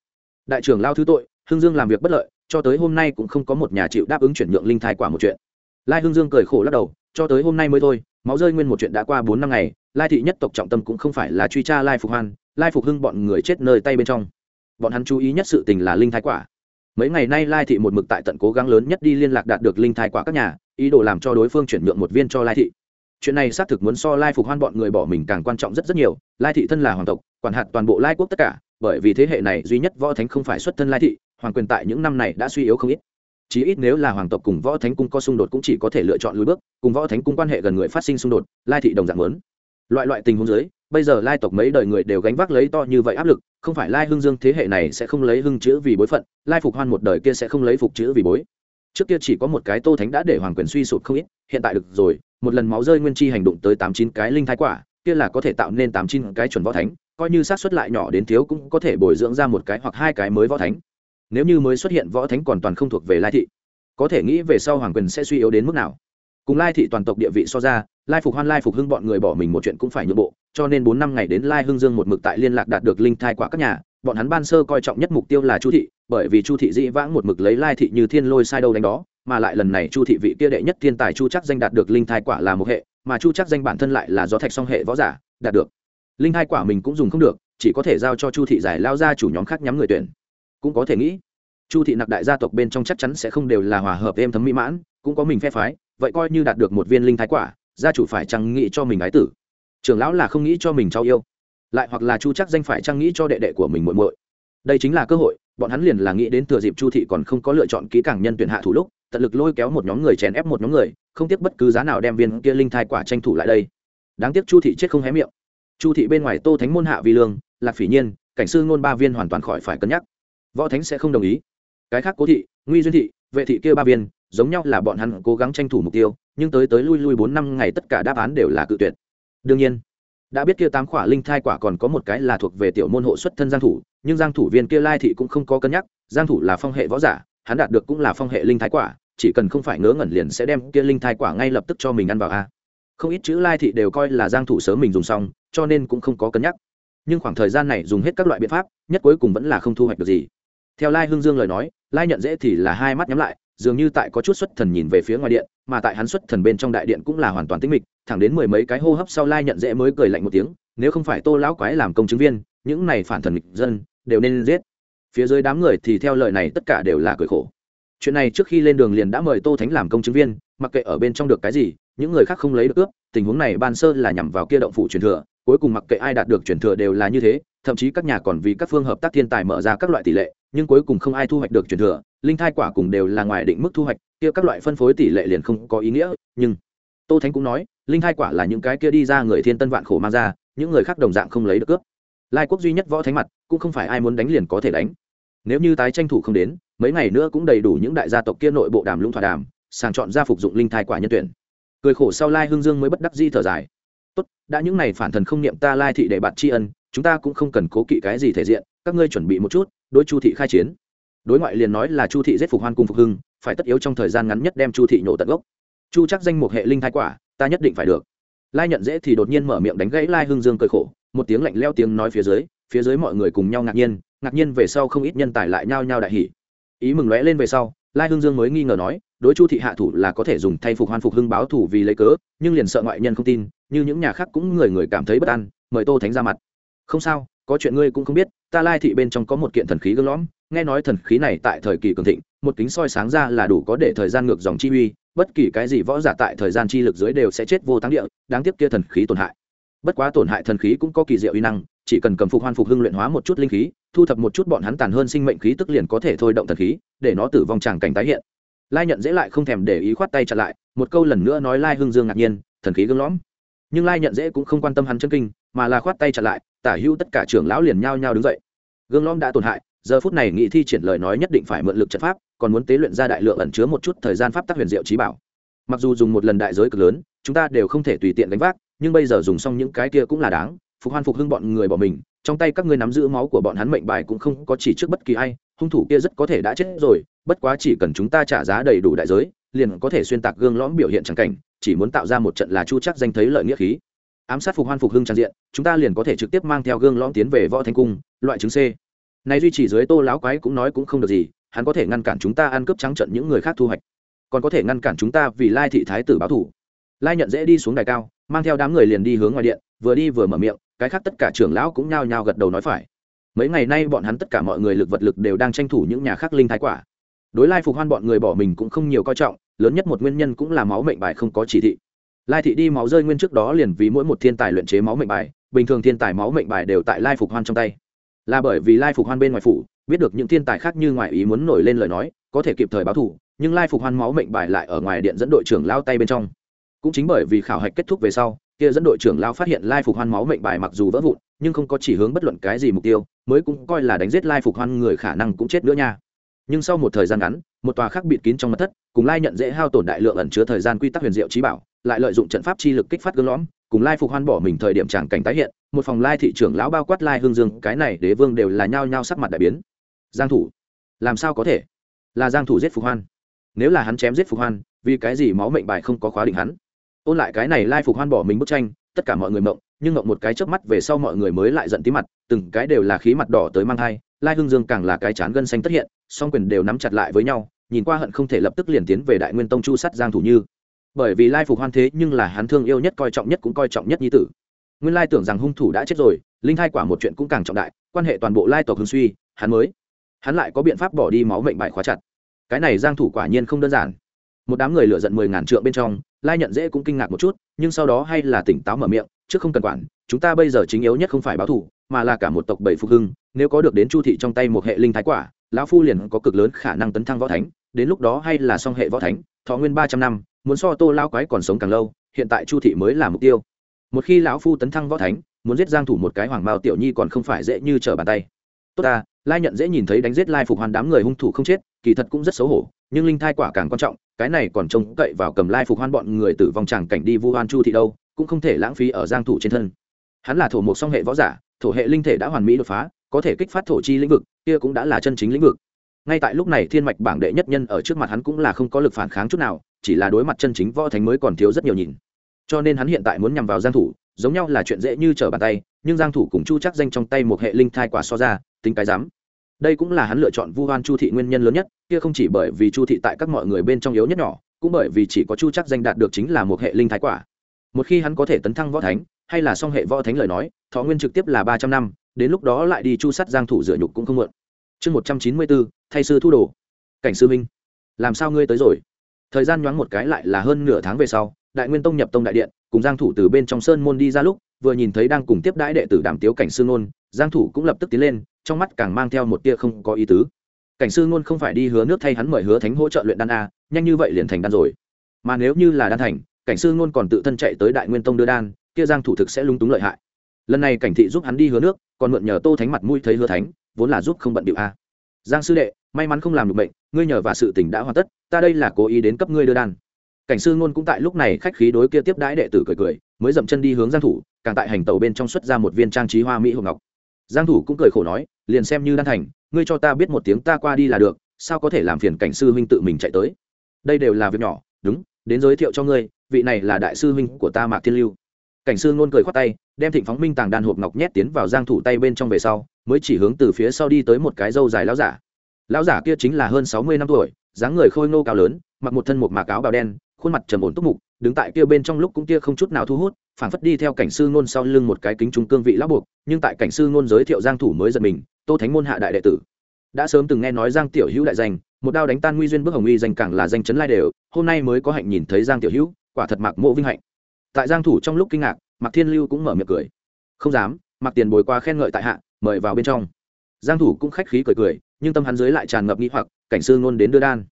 Đại trưởng lao thứ tội, hưng dương làm việc bất lợi cho tới hôm nay cũng không có một nhà chịu đáp ứng chuyển nhượng linh thai quả một chuyện. Lai hưng dương cười khổ lắc đầu, cho tới hôm nay mới thôi, máu rơi nguyên một chuyện đã qua bốn năm ngày, lai thị nhất tộc trọng tâm cũng không phải là truy tra lai phục hoan, lai phục hưng bọn người chết nơi tay bên trong. Bọn hắn chú ý nhất sự tình là linh thái quả. Mấy ngày nay lai thị một mực tại tận cố gắng lớn nhất đi liên lạc đạt được linh thái quả các nhà, ý đồ làm cho đối phương chuyển nhượng một viên cho lai thị. Chuyện này xác thực muốn so lai phục hoan bọn người bỏ mình càng quan trọng rất rất nhiều, lai thị thân là hoàng tộc, quản hạt toàn bộ lai quốc tất cả, bởi vì thế hệ này duy nhất võ thánh không phải xuất thân lai thị hoàng quyền tại những năm này đã suy yếu không ít. Chí ít nếu là hoàng tộc cùng võ thánh cung có xung đột cũng chỉ có thể lựa chọn lùi bước, cùng võ thánh cung quan hệ gần người phát sinh xung đột, lai thị đồng dạng lớn. Loại loại tình huống dưới, bây giờ lai tộc mấy đời người đều gánh vác lấy to như vậy áp lực, không phải lai hưng dương thế hệ này sẽ không lấy hưng chữ vì bối phận, lai phục hoan một đời kia sẽ không lấy phục chữ vì bối. Trước kia chỉ có một cái tô thánh đã để hoàng quyền suy sụp không ít, hiện tại được rồi, một lần máu rơi nguyên chi hành động tới tám chín cái linh thái quả, kia là có thể tạo nên tám chín cái chuẩn võ thánh, coi như sát xuất lại nhỏ đến thiếu cũng có thể bồi dưỡng ra một cái hoặc hai cái mới võ thánh nếu như mới xuất hiện võ thánh còn toàn không thuộc về lai thị, có thể nghĩ về sau hoàng quyền sẽ suy yếu đến mức nào. Cùng lai thị toàn tộc địa vị so ra, lai phục hoan lai phục hưng bọn người bỏ mình một chuyện cũng phải nhượng bộ, cho nên bốn năm ngày đến lai hưng dương một mực tại liên lạc đạt được linh thai quả các nhà, bọn hắn ban sơ coi trọng nhất mục tiêu là chu thị, bởi vì chu thị dĩ vãng một mực lấy lai thị như thiên lôi sai đâu đánh đó, mà lại lần này chu thị vị kia đệ nhất thiên tài chu chắc danh đạt được linh thai quả là một hệ, mà chu chắc danh bản thân lại là do thạch song hệ võ giả đạt được. Linh thai quả mình cũng dùng không được, chỉ có thể giao cho chu thị giải lao ra chủ nhóm khác nhắm người tuyển cũng có thể nghĩ. Chu thị nặc đại gia tộc bên trong chắc chắn sẽ không đều là hòa hợp êm thấm mỹ mãn, cũng có mình phe phái, vậy coi như đạt được một viên linh thái quả, gia chủ phải chăng nghĩ cho mình ái tử? Trưởng lão là không nghĩ cho mình cháu yêu, lại hoặc là chu chắc danh phải chăng nghĩ cho đệ đệ của mình muội muội. Đây chính là cơ hội, bọn hắn liền là nghĩ đến thừa dịp chu thị còn không có lựa chọn kỹ càng nhân tuyển hạ thủ lúc, tận lực lôi kéo một nhóm người chèn ép một nhóm người, không tiếc bất cứ giá nào đem viên kia linh thai quả tranh thủ lại đây. Đáng tiếc chu thị chết không hé miệng. Chu thị bên ngoài tô thánh môn hạ vi lương, lạc phỉ nhiên, cảnh sư ngôn ba viên hoàn toàn khỏi phải cân nhắc võ thánh sẽ không đồng ý. Cái khác cố thị, nguy duyên thị, vệ thị kia ba viên, giống nhau là bọn hắn cố gắng tranh thủ mục tiêu, nhưng tới tới lui lui bốn năm ngày tất cả đáp án đều là cự tuyệt. Đương nhiên, đã biết kia tám khỏa linh thai quả còn có một cái là thuộc về tiểu môn hộ xuất thân giang thủ, nhưng giang thủ viên kia lai thị cũng không có cân nhắc, giang thủ là phong hệ võ giả, hắn đạt được cũng là phong hệ linh thái quả, chỉ cần không phải ngớ ngẩn liền sẽ đem kia linh thai quả ngay lập tức cho mình ăn vào a. Không ít chữ lai thị đều coi là giang thủ sớm mình dùng xong, cho nên cũng không có cân nhắc. Nhưng khoảng thời gian này dùng hết các loại biện pháp, nhất cuối cùng vẫn là không thu hoạch được gì theo lai hương dương lời nói, lai nhận dễ thì là hai mắt nhắm lại, dường như tại có chút xuất thần nhìn về phía ngoài điện, mà tại hắn xuất thần bên trong đại điện cũng là hoàn toàn tĩnh mịch, thẳng đến mười mấy cái hô hấp sau lai nhận dễ mới cười lạnh một tiếng, nếu không phải tô lão quái làm công chứng viên, những này phản thần nghịch dân, đều nên giết. Phía dưới đám người thì theo lời này tất cả đều là cười khổ. Chuyện này trước khi lên đường liền đã mời tô thánh làm công chứng viên, mặc kệ ở bên trong được cái gì, những người khác không lấy được ước, tình huống này ban sơ là nhằm vào kia động phủ truyền thừa, cuối cùng mặc kệ ai đạt được truyền thừa đều là như thế, thậm chí các nhà còn vì các phương hợp tác thiên tài mở ra các loại tỷ lệ nhưng cuối cùng không ai thu hoạch được truyền thừa, linh thai quả cùng đều là ngoài định mức thu hoạch, kia các loại phân phối tỷ lệ liền không có ý nghĩa, nhưng tô thánh cũng nói, linh thai quả là những cái kia đi ra người thiên tân vạn khổ mang ra, những người khác đồng dạng không lấy được cướp. Lai quốc duy nhất võ thánh mặt, cũng không phải ai muốn đánh liền có thể đánh. Nếu như tái tranh thủ không đến, mấy ngày nữa cũng đầy đủ những đại gia tộc kia nội bộ đàm lũng thỏa đàm, sàng chọn ra phục dụng linh thai quả nhân tuyển. Cười khổ sau lai hương dương mới bất đắc di thở dài. Tốt, đã những này phản thần không niệm ta lai thị để bạn tri ân chúng ta cũng không cần cố kỵ cái gì thể diện, các ngươi chuẩn bị một chút, đối chu thị khai chiến. Đối ngoại liền nói là chu thị giết phục hoan cùng phục hưng, phải tất yếu trong thời gian ngắn nhất đem chu thị nhổ tận gốc. Chu chắc danh một hệ linh thai quả, ta nhất định phải được. Lai nhận dễ thì đột nhiên mở miệng đánh gãy lai hương dương cười khổ, một tiếng lạnh leo tiếng nói phía dưới phía dưới mọi người cùng nhau ngạc nhiên ngạc nhiên về sau không ít nhân tài lại nhao nhao đại hỉ. Ý mừng lóe lên về sau, lai hương dương mới nghi ngờ nói, đối chu thị hạ thủ là có thể dùng thay phục hoan phục hưng báo thủ vì lấy cớ, nhưng liền sợ ngoại nhân không tin, như những nhà khác cũng người người cảm thấy bất an, mời tô thánh ra mặt không sao, có chuyện ngươi cũng không biết, ta lai thị bên trong có một kiện thần khí gương lõm, nghe nói thần khí này tại thời kỳ cường thịnh, một kính soi sáng ra là đủ có để thời gian ngược dòng chi uy, bất kỳ cái gì võ giả tại thời gian chi lực dưới đều sẽ chết vô tăng địa, đáng tiếc kia thần khí tổn hại. Bất quá tổn hại thần khí cũng có kỳ diệu uy năng, chỉ cần cầm phục hoan phục hưng luyện hóa một chút linh khí, thu thập một chút bọn hắn tàn hơn sinh mệnh khí tức liền có thể thôi động thần khí, để nó tử vong tràng cảnh tái hiện. Lai nhận dễ lại không thèm để ý khoát tay chặn lại, một câu lần nữa nói lai hưng dương ngạc nhiên, thần khí gương lõm. Nhưng lai nhận dễ cũng không quan tâm hắn chân kinh mà là khoát tay chặn lại, tả hữu tất cả trưởng lão liền nhao nhao đứng dậy. Gương lõm đã tổn hại, giờ phút này nghị thi triển lời nói nhất định phải mượn lực trận pháp, còn muốn tế luyện ra đại lượng ẩn chứa một chút thời gian pháp tác huyền diệu trí bảo. Mặc dù dùng một lần đại giới cực lớn, chúng ta đều không thể tùy tiện đánh vác, nhưng bây giờ dùng xong những cái kia cũng là đáng, phục hoan phục hưng bọn người bỏ mình, trong tay các ngươi nắm giữ máu của bọn hắn mệnh bài cũng không có chỉ trước bất kỳ ai, hung thủ kia rất có thể đã chết rồi, bất quá chỉ cần chúng ta trả giá đầy đủ đại giới, liền có thể xuyên tạc gương lõm biểu hiện trắng cảnh, chỉ muốn tạo ra một trận là chu chắc danh thấy lợi nghĩa khí ám sát phục hoan phục hưng trang diện, chúng ta liền có thể trực tiếp mang theo gương lõm tiến về võ thanh cung, loại chứng c. Này duy trì dưới tô lão quái cũng nói cũng không được gì, hắn có thể ngăn cản chúng ta ăn cướp trắng trận những người khác thu hoạch. Còn có thể ngăn cản chúng ta vì lai thị thái tử báo thủ. Lai nhận dễ đi xuống đài cao, mang theo đám người liền đi hướng ngoài điện, vừa đi vừa mở miệng, cái khác tất cả trưởng lão cũng nhao nhao gật đầu nói phải. Mấy ngày nay bọn hắn tất cả mọi người lực vật lực đều đang tranh thủ những nhà khác linh thái quả. Đối lai phục hoan bọn người bỏ mình cũng không nhiều coi trọng, lớn nhất một nguyên nhân cũng là máu mệnh bài không có chỉ thị lai thị đi máu rơi nguyên trước đó liền vì mỗi một thiên tài luyện chế máu mệnh bài, bình thường thiên tài máu mệnh bài đều tại lai phục hoan trong tay. Là bởi vì lai phục hoan bên ngoài phủ, biết được những thiên tài khác như ngoại ý muốn nổi lên lời nói, có thể kịp thời báo thủ nhưng lai phục hoan máu mệnh bài lại ở ngoài điện dẫn đội trưởng lao tay bên trong. Cũng chính bởi vì khảo hạch kết thúc về sau, kia dẫn đội trưởng lao phát hiện lai phục hoan máu mệnh bài mặc dù vỡ vụn, nhưng không có chỉ hướng bất luận cái gì mục tiêu, mới cũng coi là đánh giết lai phục hoan người khả năng cũng chết nữa nha. Nhưng sau một thời gian ngắn, một tòa khác bịt kín trong mặt thất, cùng lai nhận dễ hao tổn đại lượng ẩn chứa thời gian quy tắc huyền diệu trí bảo lại lợi dụng trận pháp chi lực kích phát gương lõm, cùng lai phục hoan bỏ mình thời điểm tràng cảnh tái hiện, một phòng lai thị trưởng lão bao quát lai hương dương, cái này đế vương đều là nhao nhao sắc mặt đại biến. Giang thủ, làm sao có thể? Là giang thủ giết phục hoan. Nếu là hắn chém giết phục hoan, vì cái gì máu mệnh bài không có khóa định hắn? Ôn lại cái này lai phục hoan bỏ mình bức tranh, tất cả mọi người mộng, nhưng mộng một cái chớp mắt về sau mọi người mới lại giận tí mặt, từng cái đều là khí mặt đỏ tới mang thai, lai hương dương càng là cái chán gân xanh tất hiện, song quyền đều nắm chặt lại với nhau, nhìn qua hận không thể lập tức liền tiến về đại nguyên tông chu sắt giang thủ như bởi vì lai phục hoan thế nhưng là hắn thương yêu nhất, coi trọng nhất cũng coi trọng nhất nhi tử. Nguyên lai tưởng rằng hung thủ đã chết rồi, linh thai quả một chuyện cũng càng trọng đại, quan hệ toàn bộ lai tộc hương suy, hắn mới, hắn lại có biện pháp bỏ đi máu mệnh bại khóa chặt. Cái này giang thủ quả nhiên không đơn giản. Một đám người lựa giận mười ngàn trượng bên trong, lai nhận dễ cũng kinh ngạc một chút, nhưng sau đó hay là tỉnh táo mở miệng, trước không cần quản, chúng ta bây giờ chính yếu nhất không phải báo thủ mà là cả một tộc bảy phục hưng, nếu có được đến chu thị trong tay một hệ linh thái quả, lão phu liền có cực lớn khả năng tấn thăng võ thánh, đến lúc đó hay là song hệ võ thánh, thọ nguyên ba trăm năm muốn so tô lao quái còn sống càng lâu, hiện tại chu thị mới là mục tiêu. Một khi lão phu tấn thăng võ thánh, muốn giết giang thủ một cái hoàng mao tiểu nhi còn không phải dễ như trở bàn tay. Tốt ta, lai nhận dễ nhìn thấy đánh giết lai phục hoàn đám người hung thủ không chết, kỳ thật cũng rất xấu hổ, nhưng linh thai quả càng quan trọng, cái này còn trông cậy vào cầm lai phục hoan bọn người tử vong tràng cảnh đi vu hoan chu thị đâu, cũng không thể lãng phí ở giang thủ trên thân. Hắn là thổ một song hệ võ giả, thổ hệ linh thể đã hoàn mỹ đột phá, có thể kích phát thổ chi lĩnh vực, kia cũng đã là chân chính lĩnh vực ngay tại lúc này thiên mạch bảng đệ nhất nhân ở trước mặt hắn cũng là không có lực phản kháng chút nào, chỉ là đối mặt chân chính võ thánh mới còn thiếu rất nhiều nhìn. Cho nên hắn hiện tại muốn nhằm vào giang thủ, giống nhau là chuyện dễ như trở bàn tay, nhưng giang thủ cùng chu chắc danh trong tay một hệ linh thai quả so ra, tính cái dám đây cũng là hắn lựa chọn vu hoan chu thị nguyên nhân lớn nhất, kia không chỉ bởi vì chu thị tại các mọi người bên trong yếu nhất nhỏ, cũng bởi vì chỉ có chu chắc danh đạt được chính là một hệ linh thái quả. Một khi hắn có thể tấn thăng võ thánh, hay là song hệ võ thánh lời nói, thọ nguyên trực tiếp là ba trăm năm, đến lúc đó lại đi chu sắt giang thủ rửa nhục cũng không muộn chương một trăm chín mươi bốn, thay sư thu đồ. Cảnh sư minh làm sao ngươi tới rồi? Thời gian nhoáng một cái lại là hơn nửa tháng về sau, đại nguyên tông nhập tông đại điện, cùng giang thủ từ bên trong sơn môn đi ra lúc, vừa nhìn thấy đang cùng tiếp đãi đệ tử đàm tiếu cảnh sư nôn, giang thủ cũng lập tức tiến lên, trong mắt càng mang theo một tia không có ý tứ. Cảnh sư nôn không phải đi hứa nước thay hắn mời hứa thánh hỗ trợ luyện đan a, nhanh như vậy liền thành đan rồi. Mà nếu như là đan thành, cảnh sư nôn còn tự thân chạy tới đại nguyên tông đưa đan, kia giang thủ thực sẽ lung túng lợi hại. Lần này cảnh thị giúp hắn đi hứa nước, còn mượn nhờ tô thánh mặt mũi thấy hứa thánh vốn là giúp không bận điệu a. Giang sư đệ, may mắn không làm được bệnh ngươi nhờ và sự tình đã hoàn tất, ta đây là cố ý đến cấp ngươi đưa đan. Cảnh sư ngôn cũng tại lúc này khách khí đối kia tiếp đãi đệ tử cười cười, mới dậm chân đi hướng giang thủ, càng tại hành tàu bên trong xuất ra một viên trang trí hoa mỹ hồng ngọc. Giang thủ cũng cười khổ nói, liền xem như đan thành, ngươi cho ta biết một tiếng ta qua đi là được, sao có thể làm phiền cảnh sư huynh tự mình chạy tới? Đây đều là việc nhỏ, đúng, đến giới thiệu cho ngươi, vị này là đại sư huynh của ta mạc thiên lưu. Cảnh sư ngôn cười khoát tay đem thịnh phóng minh tàng đan hộp ngọc nhét tiến vào giang thủ tay bên trong về sau, mới chỉ hướng từ phía sau đi tới một cái râu dài lão giả. Lão giả kia chính là hơn sáu mươi năm tuổi, dáng người khôi ngô cao lớn, mặc một thân một mạc áo bào đen, khuôn mặt trầm ổn túc mục, đứng tại kia bên trong lúc cũng kia không chút nào thu hút, phảng phất đi theo cảnh sư ngôn sau lưng một cái kính trung cương vị lão buộc, nhưng tại cảnh sư ngôn giới thiệu giang thủ mới giật mình, tô thánh môn hạ đại đệ tử. Đã sớm từng nghe nói giang tiểu hữu đại danh, một đao đánh tan nguy duyên bước hồng uy danh càng là danh chấn lai đều, hôm nay mới có hạnh nhìn thấy giang tiểu hữu, quả thật mạc mộ vinh hạnh. Tại giang thủ trong lúc kinh ngạc mạc thiên lưu cũng mở miệng cười. Không dám mặc tiền bồi qua khen ngợi tại hạ, mời vào bên trong. Giang thủ cũng khách khí cười cười, nhưng tâm hắn dưới lại tràn ngập nghi hoặc, cảnh sư ngôn đến đưa đan.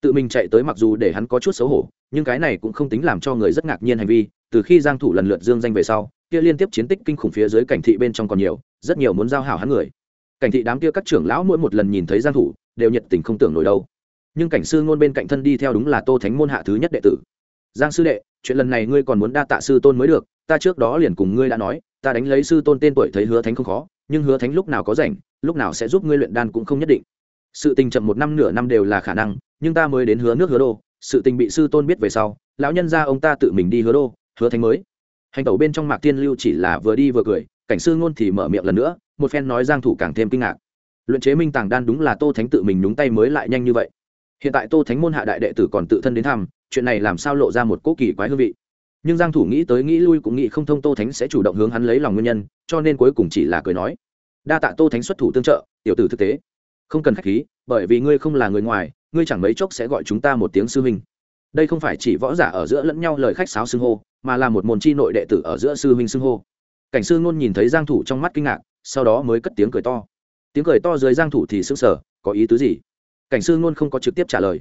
Tự mình chạy tới mặc dù để hắn có chút xấu hổ, nhưng cái này cũng không tính làm cho người rất ngạc nhiên hành vi, từ khi giang thủ lần lượt dương danh về sau, kia liên tiếp chiến tích kinh khủng phía dưới cảnh thị bên trong còn nhiều, rất nhiều muốn giao hảo hắn người. Cảnh thị đám kia các trưởng lão mỗi một lần nhìn thấy giang thủ, đều nhiệt tình không tưởng nổi đâu. Nhưng cảnh sư ngôn bên cạnh thân đi theo đúng là tô thánh môn hạ thứ nhất đệ tử. Giang sư đệ, chuyện lần này ngươi còn muốn đa tạ sư tôn mới được ta trước đó liền cùng ngươi đã nói, ta đánh lấy sư tôn tên tuổi thấy hứa thánh không khó, nhưng hứa thánh lúc nào có rảnh, lúc nào sẽ giúp ngươi luyện đan cũng không nhất định. Sự tình chậm một năm nửa năm đều là khả năng, nhưng ta mới đến hứa nước hứa đô, sự tình bị sư tôn biết về sau, lão nhân ra ông ta tự mình đi hứa đô, hứa thánh mới. Hành tẩu bên trong mạc tiên lưu chỉ là vừa đi vừa cười, cảnh sư ngôn thì mở miệng lần nữa, một phen nói giang thủ càng thêm kinh ngạc. Luyện chế minh tàng đan đúng là tô thánh tự mình nhúng tay mới lại nhanh như vậy. Hiện tại tô thánh môn hạ đại đệ tử còn tự thân đến thăm, chuyện này làm sao lộ ra một cố kỳ quái hương vị nhưng giang thủ nghĩ tới nghĩ lui cũng nghĩ không thông tô thánh sẽ chủ động hướng hắn lấy lòng nguyên nhân, cho nên cuối cùng chỉ là cười nói. Đa tạ tô thánh xuất thủ tương trợ, tiểu tử thực tế. Không cần khách khí, bởi vì ngươi không là người ngoài, ngươi chẳng mấy chốc sẽ gọi chúng ta một tiếng sư huynh. Đây không phải chỉ võ giả ở giữa lẫn nhau lời khách sáo xưng hô, mà là một môn chi nội đệ tử ở giữa sư huynh xưng hô. Cảnh sư ngôn nhìn thấy giang thủ trong mắt kinh ngạc, sau đó mới cất tiếng cười to. Tiếng cười to dưới giang thủ thì sững sờ, có ý tứ gì? Cảnh sư ngôn không có trực tiếp trả lời.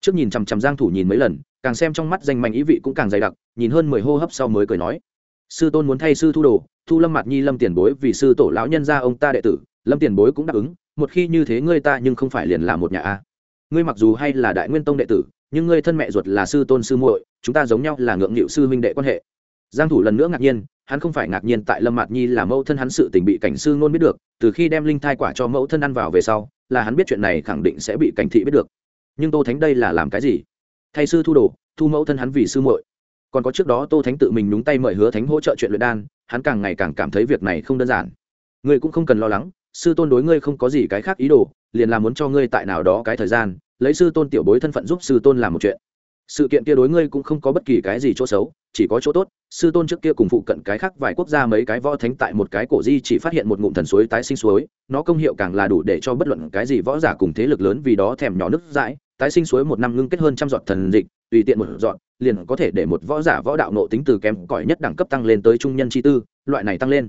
Trước nhìn chằm chằm giang thủ nhìn mấy lần càng xem trong mắt danh mạnh ý vị cũng càng dày đặc, nhìn hơn mười hô hấp sau mới cười nói. Sư tôn muốn thay sư thu đồ, thu lâm mặt nhi lâm tiền bối vì sư tổ lão nhân gia ông ta đệ tử, lâm tiền bối cũng đáp ứng, một khi như thế ngươi ta nhưng không phải liền là một nhà a. Ngươi mặc dù hay là đại nguyên tông đệ tử, nhưng ngươi thân mẹ ruột là sư tôn sư muội, chúng ta giống nhau là ngưỡng nghịu sư huynh đệ quan hệ. Giang thủ lần nữa ngạc nhiên, hắn không phải ngạc nhiên tại lâm mạt nhi là mẫu thân hắn sự tình bị cảnh sư ngôn biết được, từ khi đem linh thai quả cho mẫu thân ăn vào về sau, là hắn biết chuyện này khẳng định sẽ bị cảnh thị biết được. Nhưng tô thánh đây là làm cái gì? Thay sư thu đồ, thu mẫu thân hắn vì sư muội. Còn có trước đó tô thánh tự mình nhúng tay mời hứa thánh hỗ trợ chuyện luyện đan, hắn càng ngày càng cảm thấy việc này không đơn giản. Ngươi cũng không cần lo lắng, sư tôn đối ngươi không có gì cái khác ý đồ, liền là muốn cho ngươi tại nào đó cái thời gian, lấy sư tôn tiểu bối thân phận giúp sư tôn làm một chuyện. Sự kiện kia đối ngươi cũng không có bất kỳ cái gì chỗ xấu, chỉ có chỗ tốt, sư tôn trước kia cùng phụ cận cái khác vài quốc gia mấy cái võ thánh tại một cái cổ di chỉ phát hiện một ngụm thần suối tái sinh suối, nó công hiệu càng là đủ để cho bất luận cái gì võ giả cùng thế lực lớn vì đó thèm nhỏ nước dãi tái sinh suối một năm ngưng kết hơn trăm giọt thần dịch, tùy tiện một giọt, liền có thể để một võ giả võ đạo nộ tính từ kém cỏi nhất đẳng cấp tăng lên tới trung nhân chi tư, loại này tăng lên.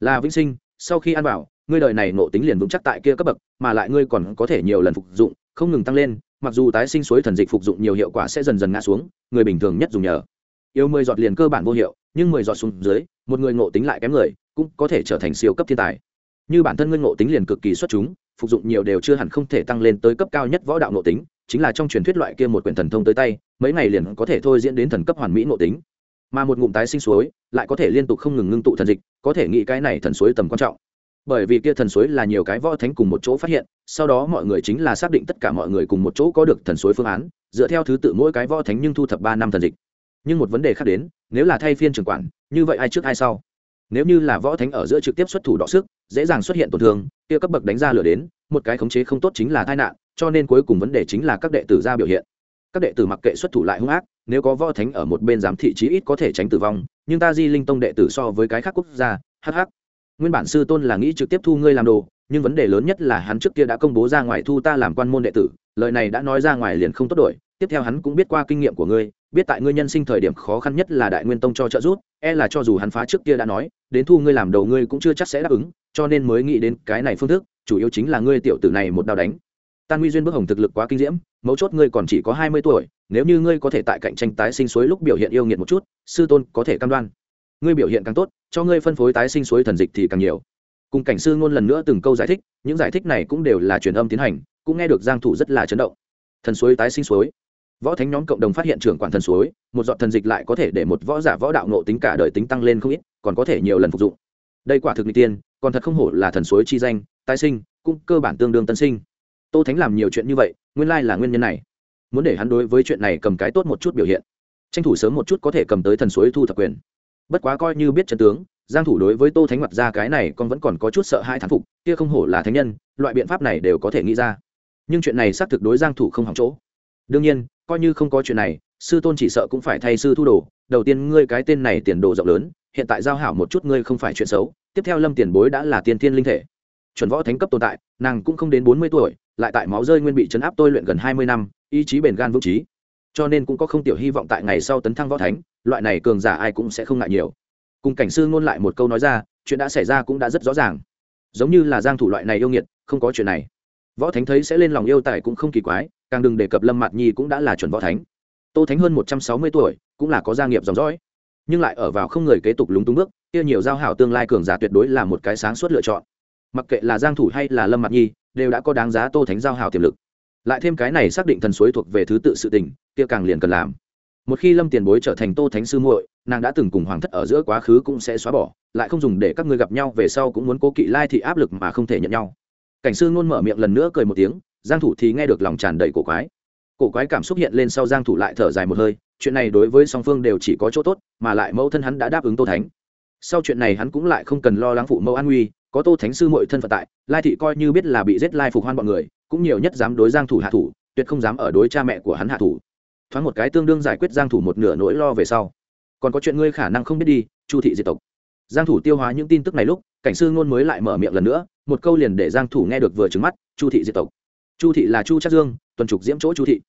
Là vĩnh sinh, sau khi ăn vào ngươi đời này nộ tính liền vững chắc tại kia cấp bậc, mà lại ngươi còn có thể nhiều lần phục dụng, không ngừng tăng lên, mặc dù tái sinh suối thần dịch phục dụng nhiều hiệu quả sẽ dần dần ngã xuống, người bình thường nhất dùng nhờ. Yêu mười giọt liền cơ bản vô hiệu, nhưng mười giọt xuống dưới, một người ngộ tính lại kém người, cũng có thể trở thành siêu cấp thiên tài. Như bản thân ngươi ngộ tính liền cực kỳ xuất chúng, phục dụng nhiều đều chưa hẳn không thể tăng lên tới cấp cao nhất võ đạo ngộ tính chính là trong truyền thuyết loại kia một quyển thần thông tới tay, mấy ngày liền có thể thôi diễn đến thần cấp hoàn mỹ ngộ tính. Mà một ngụm tái sinh suối lại có thể liên tục không ngừng ngưng tụ thần dịch, có thể nghĩ cái này thần suối tầm quan trọng. Bởi vì kia thần suối là nhiều cái võ thánh cùng một chỗ phát hiện, sau đó mọi người chính là xác định tất cả mọi người cùng một chỗ có được thần suối phương án, dựa theo thứ tự mỗi cái võ thánh nhưng thu thập ba năm thần dịch. Nhưng một vấn đề khác đến, nếu là thay phiên trưởng quản, như vậy ai trước ai sau? Nếu như là võ thánh ở giữa trực tiếp xuất thủ đọ sức, dễ dàng xuất hiện tổn thương, kia cấp bậc đánh ra lửa đến, một cái khống chế không tốt chính là tai nạn cho nên cuối cùng vấn đề chính là các đệ tử ra biểu hiện. Các đệ tử mặc kệ xuất thủ lại hung ác, nếu có võ thánh ở một bên giám thị chí ít có thể tránh tử vong, nhưng ta di linh tông đệ tử so với cái khác quốc gia hh nguyên bản sư tôn là nghĩ trực tiếp thu ngươi làm đồ, nhưng vấn đề lớn nhất là hắn trước kia đã công bố ra ngoài thu ta làm quan môn đệ tử, lời này đã nói ra ngoài liền không tốt đổi. Tiếp theo hắn cũng biết qua kinh nghiệm của ngươi, biết tại ngươi nhân sinh thời điểm khó khăn nhất là đại nguyên tông cho trợ giúp e là cho dù hắn phá trước kia đã nói, đến thu ngươi làm đầu ngươi cũng chưa chắc sẽ đáp ứng, cho nên mới nghĩ đến cái này phương thức, chủ yếu chính là ngươi tiểu tử này một đao đánh tan nguy duyên bước hồng thực lực quá kinh diễm, mấu chốt ngươi còn chỉ có hai mươi tuổi, nếu như ngươi có thể tại cạnh tranh tái sinh suối lúc biểu hiện yêu nghiệt một chút, sư tôn có thể cam đoan. Ngươi biểu hiện càng tốt, cho ngươi phân phối tái sinh suối thần dịch thì càng nhiều. Cùng cảnh sư ngôn lần nữa từng câu giải thích, những giải thích này cũng đều là truyền âm tiến hành, cũng nghe được giang thủ rất là chấn động. Thần suối tái sinh suối. Võ thánh nhóm cộng đồng phát hiện trưởng quản thần suối, một giọt thần dịch lại có thể để một võ giả võ đạo nộ tính cả đời tính tăng lên không ít, còn có thể nhiều lần phục dụng. Đây quả thực n tiên, còn thật không hổ là thần suối chi danh, tái sinh, cũng cơ bản tương đương tân sinh tô thánh làm nhiều chuyện như vậy, nguyên lai là nguyên nhân này. Muốn để hắn đối với chuyện này cầm cái tốt một chút biểu hiện. Tranh thủ sớm một chút có thể cầm tới thần suối thu thập quyền. Bất quá coi như biết chân tướng, giang thủ đối với tô thánh mặt ra cái này con vẫn còn có chút sợ hai thán phục, kia không hổ là thánh nhân, loại biện pháp này đều có thể nghĩ ra. Nhưng chuyện này xác thực đối giang thủ không hỏng chỗ. Đương nhiên, coi như không có chuyện này, sư tôn chỉ sợ cũng phải thay sư thu đồ, đầu tiên ngươi cái tên này tiền đồ rộng lớn, hiện tại giao hảo một chút ngươi không phải chuyện xấu, tiếp theo lâm tiền bối đã là tiên thiên linh thể. Chuẩn võ thánh cấp tồn tại, nàng cũng không đến bốn mươi tuổi lại tại máu rơi nguyên bị chấn áp tôi luyện gần hai mươi năm, ý chí bền gan vững trí. Cho nên cũng có không tiểu hy vọng tại ngày sau tấn thăng võ thánh, loại này cường giả ai cũng sẽ không ngại nhiều. Cùng cảnh sư ngôn lại một câu nói ra, chuyện đã xảy ra cũng đã rất rõ ràng. Giống như là giang thủ loại này yêu nghiệt, không có chuyện này. Võ thánh thấy sẽ lên lòng yêu tài cũng không kỳ quái, càng đừng đề cập lâm mạt nhi cũng đã là chuẩn võ thánh. Tô thánh hơn một trăm sáu mươi tuổi, cũng là có gia nghiệp dòng dõi. Nhưng lại ở vào không người kế tục lúng túng bước, kia nhiều giao hảo tương lai cường giả tuyệt đối là một cái sáng suốt lựa chọn. Mặc kệ là giang thủ hay là lâm mạt nhi đều đã có đáng giá tô thánh giao hảo tiềm lực. Lại thêm cái này xác định thần suối thuộc về thứ tự sự tình, kia càng liền cần làm. Một khi lâm tiền bối trở thành tô thánh sư muội, nàng đã từng cùng hoàng thất ở giữa quá khứ cũng sẽ xóa bỏ, lại không dùng để các ngươi gặp nhau về sau cũng muốn cố kỵ lai thị áp lực mà không thể nhận nhau. Cảnh sư ngôn mở miệng lần nữa cười một tiếng, giang thủ thì nghe được lòng tràn đầy cổ quái. Cổ quái cảm xúc hiện lên sau giang thủ lại thở dài một hơi, chuyện này đối với song phương đều chỉ có chỗ tốt, mà lại mẫu thân hắn đã đáp ứng tô thánh. Sau chuyện này hắn cũng lại không cần lo lắng phụ mẫu an nguy có tô thánh sư muội thân phận tại, lai thị coi như biết là bị giết lai phục hoan bọn người, cũng nhiều nhất dám đối giang thủ hạ thủ, tuyệt không dám ở đối cha mẹ của hắn hạ thủ. Thoáng một cái tương đương giải quyết giang thủ một nửa nỗi lo về sau. Còn có chuyện ngươi khả năng không biết đi, chu thị diệt tộc. Giang thủ tiêu hóa những tin tức này lúc, cảnh sư ngôn mới lại mở miệng lần nữa, một câu liền để giang thủ nghe được vừa trứng mắt, chu thị diệt tộc. Chu thị là chu chắc dương, tuần trục diễm chỗ chu thị.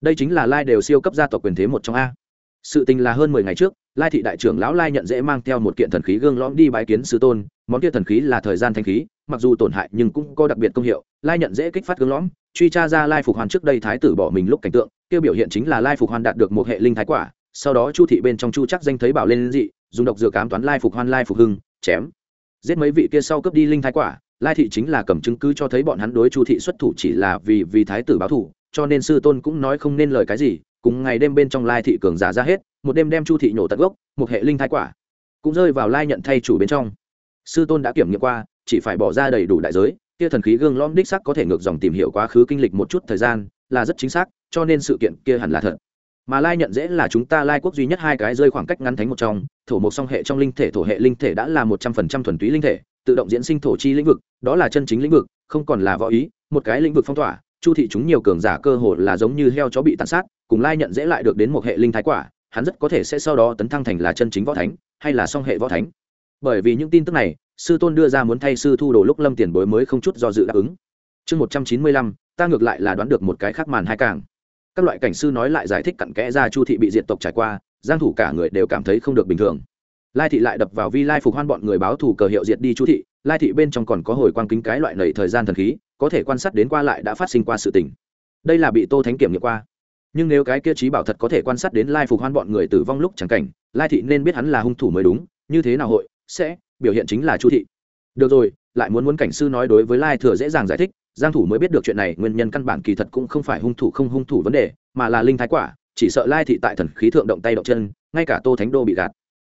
Đây chính là lai đều siêu cấp gia tộc quyền thế một trong a. Sự tình là hơn mười ngày trước, lai thị đại trưởng lão lai nhận dễ mang theo một kiện thần khí gương lõm đi bái kiến sư tôn món kia thần khí là thời gian thanh khí, mặc dù tổn hại nhưng cũng có đặc biệt công hiệu, lai nhận dễ kích phát gương lõm, truy tra ra lai phục hoàn trước đây thái tử bỏ mình lúc cảnh tượng kia biểu hiện chính là lai phục hoàn đạt được một hệ linh thái quả, sau đó chu thị bên trong chu chắc danh thấy bảo lên dị, dùng độc dược cám toán lai phục hoan lai phục hưng, chém. Giết mấy vị kia sau cướp đi linh thái quả, lai thị chính là cầm chứng cứ cho thấy bọn hắn đối chu thị xuất thủ chỉ là vì vì thái tử báo thủ cho nên sư tôn cũng nói không nên lời cái gì, cùng ngày đêm bên trong lai thị cường giả ra hết, một đêm đem chu thị nhổ tận gốc, một hệ linh thái quả, cũng rơi vào lai nhận thay chủ bên trong sư tôn đã kiểm nghiệm qua, chỉ phải bỏ ra đầy đủ đại giới, kia thần khí gương lõm đích sắc có thể ngược dòng tìm hiểu quá khứ kinh lịch một chút thời gian, là rất chính xác, cho nên sự kiện kia hẳn là thật. Mà lai nhận dễ là chúng ta lai quốc duy nhất hai cái rơi khoảng cách ngắn thánh một trong, thổ một song hệ trong linh thể, thổ hệ linh thể đã là một trăm phần trăm thuần túy linh thể, tự động diễn sinh thổ chi lĩnh vực, đó là chân chính lĩnh vực, không còn là võ ý, một cái lĩnh vực phong tỏa, chu thị chúng nhiều cường giả cơ hồ là giống như heo chó bị tàn sát, cùng lai nhận dễ lại được đến một hệ linh thái quả, hắn rất có thể sẽ sau đó tấn thăng thành là chân chính võ thánh, hay là song hệ võ thánh bởi vì những tin tức này, sư tôn đưa ra muốn thay sư thu đồ lúc lâm tiền bối mới không chút do dự đáp ứng. Chương một trăm chín mươi lăm, ta ngược lại là đoán được một cái khác màn hai càng. Các loại cảnh sư nói lại giải thích cặn kẽ ra chu thị bị diệt tộc trải qua, giang thủ cả người đều cảm thấy không được bình thường. Lai thị lại đập vào vi lai phục hoan bọn người báo thủ cờ hiệu diệt đi chu thị, lai thị bên trong còn có hồi quang kính cái loại nầy thời gian thần khí, có thể quan sát đến qua lại đã phát sinh qua sự tình. Đây là bị tô thánh kiểm nghiệm qua. Nhưng nếu cái kia trí bảo thật có thể quan sát đến lai phục hoan bọn người tử vong lúc chẳng cảnh, lai thị nên biết hắn là hung thủ mới đúng, như thế nào hội sẽ biểu hiện chính là chu thị. Được rồi, lại muốn muốn cảnh sư nói đối với lai thừa dễ dàng giải thích, giang thủ mới biết được chuyện này, nguyên nhân căn bản kỳ thật cũng không phải hung thủ không hung thủ vấn đề, mà là linh thái quả, chỉ sợ lai thị tại thần khí thượng động tay động chân, ngay cả tô thánh đô bị gạt.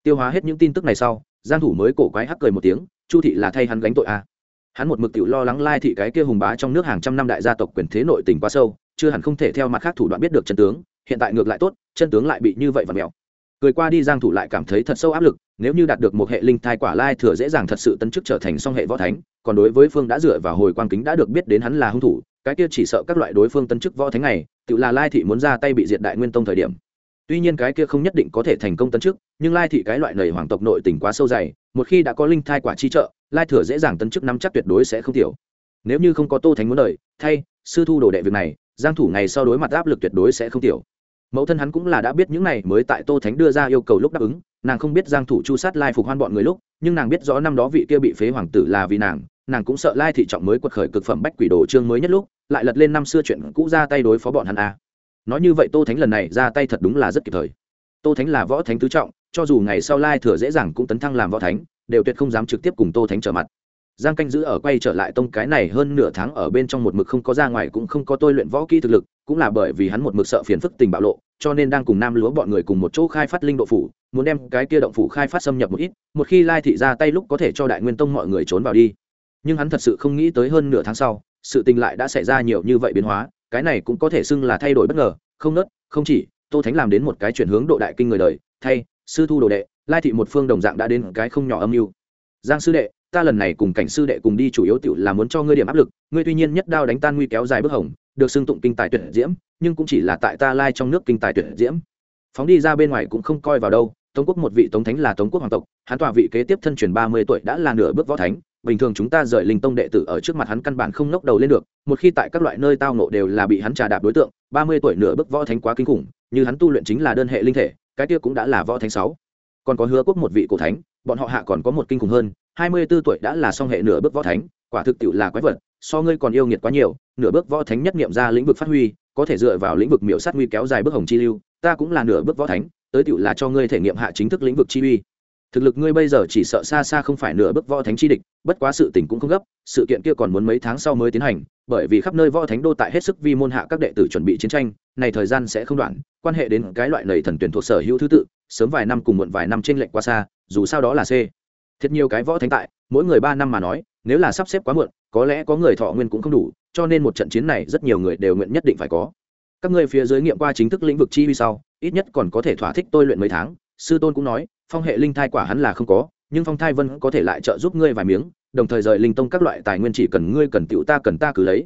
Tiêu hóa hết những tin tức này sau, giang thủ mới cổ quái hắc cười một tiếng, chu thị là thay hắn gánh tội à. hắn một mực tiểu lo lắng lai thị cái kia hùng bá trong nước hàng trăm năm đại gia tộc quyền thế nội tình quá sâu, chưa hẳn không thể theo mặt khác thủ đoạn biết được chân tướng, hiện tại ngược lại tốt, chân tướng lại bị như vậy vặn mèo cười qua đi giang thủ lại cảm thấy thật sâu áp lực, nếu như đạt được một hệ linh thai quả lai thừa dễ dàng thật sự tân chức trở thành song hệ võ thánh, còn đối với phương đã dựa vào hồi quang kính đã được biết đến hắn là hung thủ, cái kia chỉ sợ các loại đối phương tân chức võ thánh này, tự là lai thị muốn ra tay bị diệt đại nguyên tông thời điểm. Tuy nhiên cái kia không nhất định có thể thành công tân chức, nhưng lai thị cái loại nầy hoàng tộc nội tình quá sâu dày, một khi đã có linh thai quả chi trợ, lai thừa dễ dàng tân chức năm chắc tuyệt đối sẽ không tiểu. Nếu như không có tô thánh muốn đời thay, sư thu đồ đệ việc này, giang thủ ngày sau đối mặt áp lực tuyệt đối sẽ không tiểu mẫu thân hắn cũng là đã biết những này mới tại tô thánh đưa ra yêu cầu lúc đáp ứng, nàng không biết giang thủ chu sát lai phục hoan bọn người lúc, nhưng nàng biết rõ năm đó vị kia bị phế hoàng tử là vì nàng nàng cũng sợ lai thị trọng mới quật khởi cực phẩm bách quỷ đồ trương mới nhất lúc, lại lật lên năm xưa chuyện cũ ra tay đối phó bọn hắn a à. nói như vậy tô thánh lần này ra tay thật đúng là rất kịp thời tô thánh là võ thánh tứ trọng, cho dù ngày sau lai thừa dễ dàng cũng tấn thăng làm võ thánh, đều tuyệt không dám trực tiếp cùng tô thánh trở mặt giang canh giữ ở quay trở lại tông cái này hơn nửa tháng ở bên trong một mực không có ra ngoài cũng không có tôi luyện võ kỹ thực lực cũng là bởi vì hắn một mực sợ phiền phức tình bạo lộ, cho nên đang cùng nam lúa bọn người cùng một chỗ khai phát linh độ phủ, muốn đem cái kia động phủ khai phát xâm nhập một ít, một khi lai thị ra tay lúc có thể cho đại nguyên tông mọi người trốn vào đi. Nhưng hắn thật sự không nghĩ tới hơn nửa tháng sau, sự tình lại đã xảy ra nhiều như vậy biến hóa, cái này cũng có thể xưng là thay đổi bất ngờ, không nớt, không chỉ, tô thánh làm đến một cái chuyển hướng độ đại kinh người đời, thay, sư thu đồ đệ, lai thị một phương đồng dạng đã đến cái không nhỏ âm mưu. Giang sư đệ, ta lần này cùng cảnh sư đệ cùng đi chủ yếu tiểu là muốn cho ngươi điểm áp lực, ngươi tuy nhiên nhất đao đánh tan nguy kéo dài bước hồng được xưng tụng kinh tài tuyệt diễm, nhưng cũng chỉ là tại ta lai trong nước kinh tài tuyệt diễm. Phóng đi ra bên ngoài cũng không coi vào đâu, tống quốc một vị tống thánh là tống quốc hoàng tộc, hắn tọa vị kế tiếp thân truyền ba mươi tuổi đã là nửa bước võ thánh, bình thường chúng ta rời linh tông đệ tử ở trước mặt hắn căn bản không ngóc đầu lên được, một khi tại các loại nơi tao nộ đều là bị hắn trà đạp đối tượng, ba mươi tuổi nửa bước võ thánh quá kinh khủng, như hắn tu luyện chính là đơn hệ linh thể, cái kia cũng đã là võ thánh sáu. Còn có hứa quốc một vị cổ thánh, bọn họ hạ còn có một kinh khủng hơn, hai mươi 24 tuổi đã là song hệ nửa bước võ thánh, quả thực tiệu là quái vật so ngươi còn yêu nghiệt quá nhiều, nửa bước võ thánh nhất niệm ra lĩnh vực phát huy, có thể dựa vào lĩnh vực miểu sát nguy kéo dài bước hồng chi lưu, ta cũng là nửa bước võ thánh, tới tiệu là cho ngươi thể nghiệm hạ chính thức lĩnh vực chi uy. Thực lực ngươi bây giờ chỉ sợ xa xa không phải nửa bước võ thánh chi địch, bất quá sự tình cũng không gấp, sự kiện kia còn muốn mấy tháng sau mới tiến hành, bởi vì khắp nơi võ thánh đô tại hết sức vi môn hạ các đệ tử chuẩn bị chiến tranh, này thời gian sẽ không đoạn, quan hệ đến cái loại nầy thần tuyển thuộc sở hữu thứ tự, sớm vài năm cùng muộn vài năm trên lệnh qua xa, dù sao đó là c. Thiệt nhiều cái võ thánh tại, mỗi người ba năm mà nói nếu là sắp xếp quá muộn, có lẽ có người thọ nguyên cũng không đủ, cho nên một trận chiến này rất nhiều người đều nguyện nhất định phải có. Các ngươi phía dưới nghiệm qua chính thức lĩnh vực chi vi sau, ít nhất còn có thể thỏa thích tôi luyện mấy tháng. Sư tôn cũng nói, phong hệ linh thai quả hắn là không có, nhưng phong thai vân có thể lại trợ giúp ngươi vài miếng, đồng thời rời linh tông các loại tài nguyên chỉ cần ngươi cần tiểu ta cần ta cứ lấy.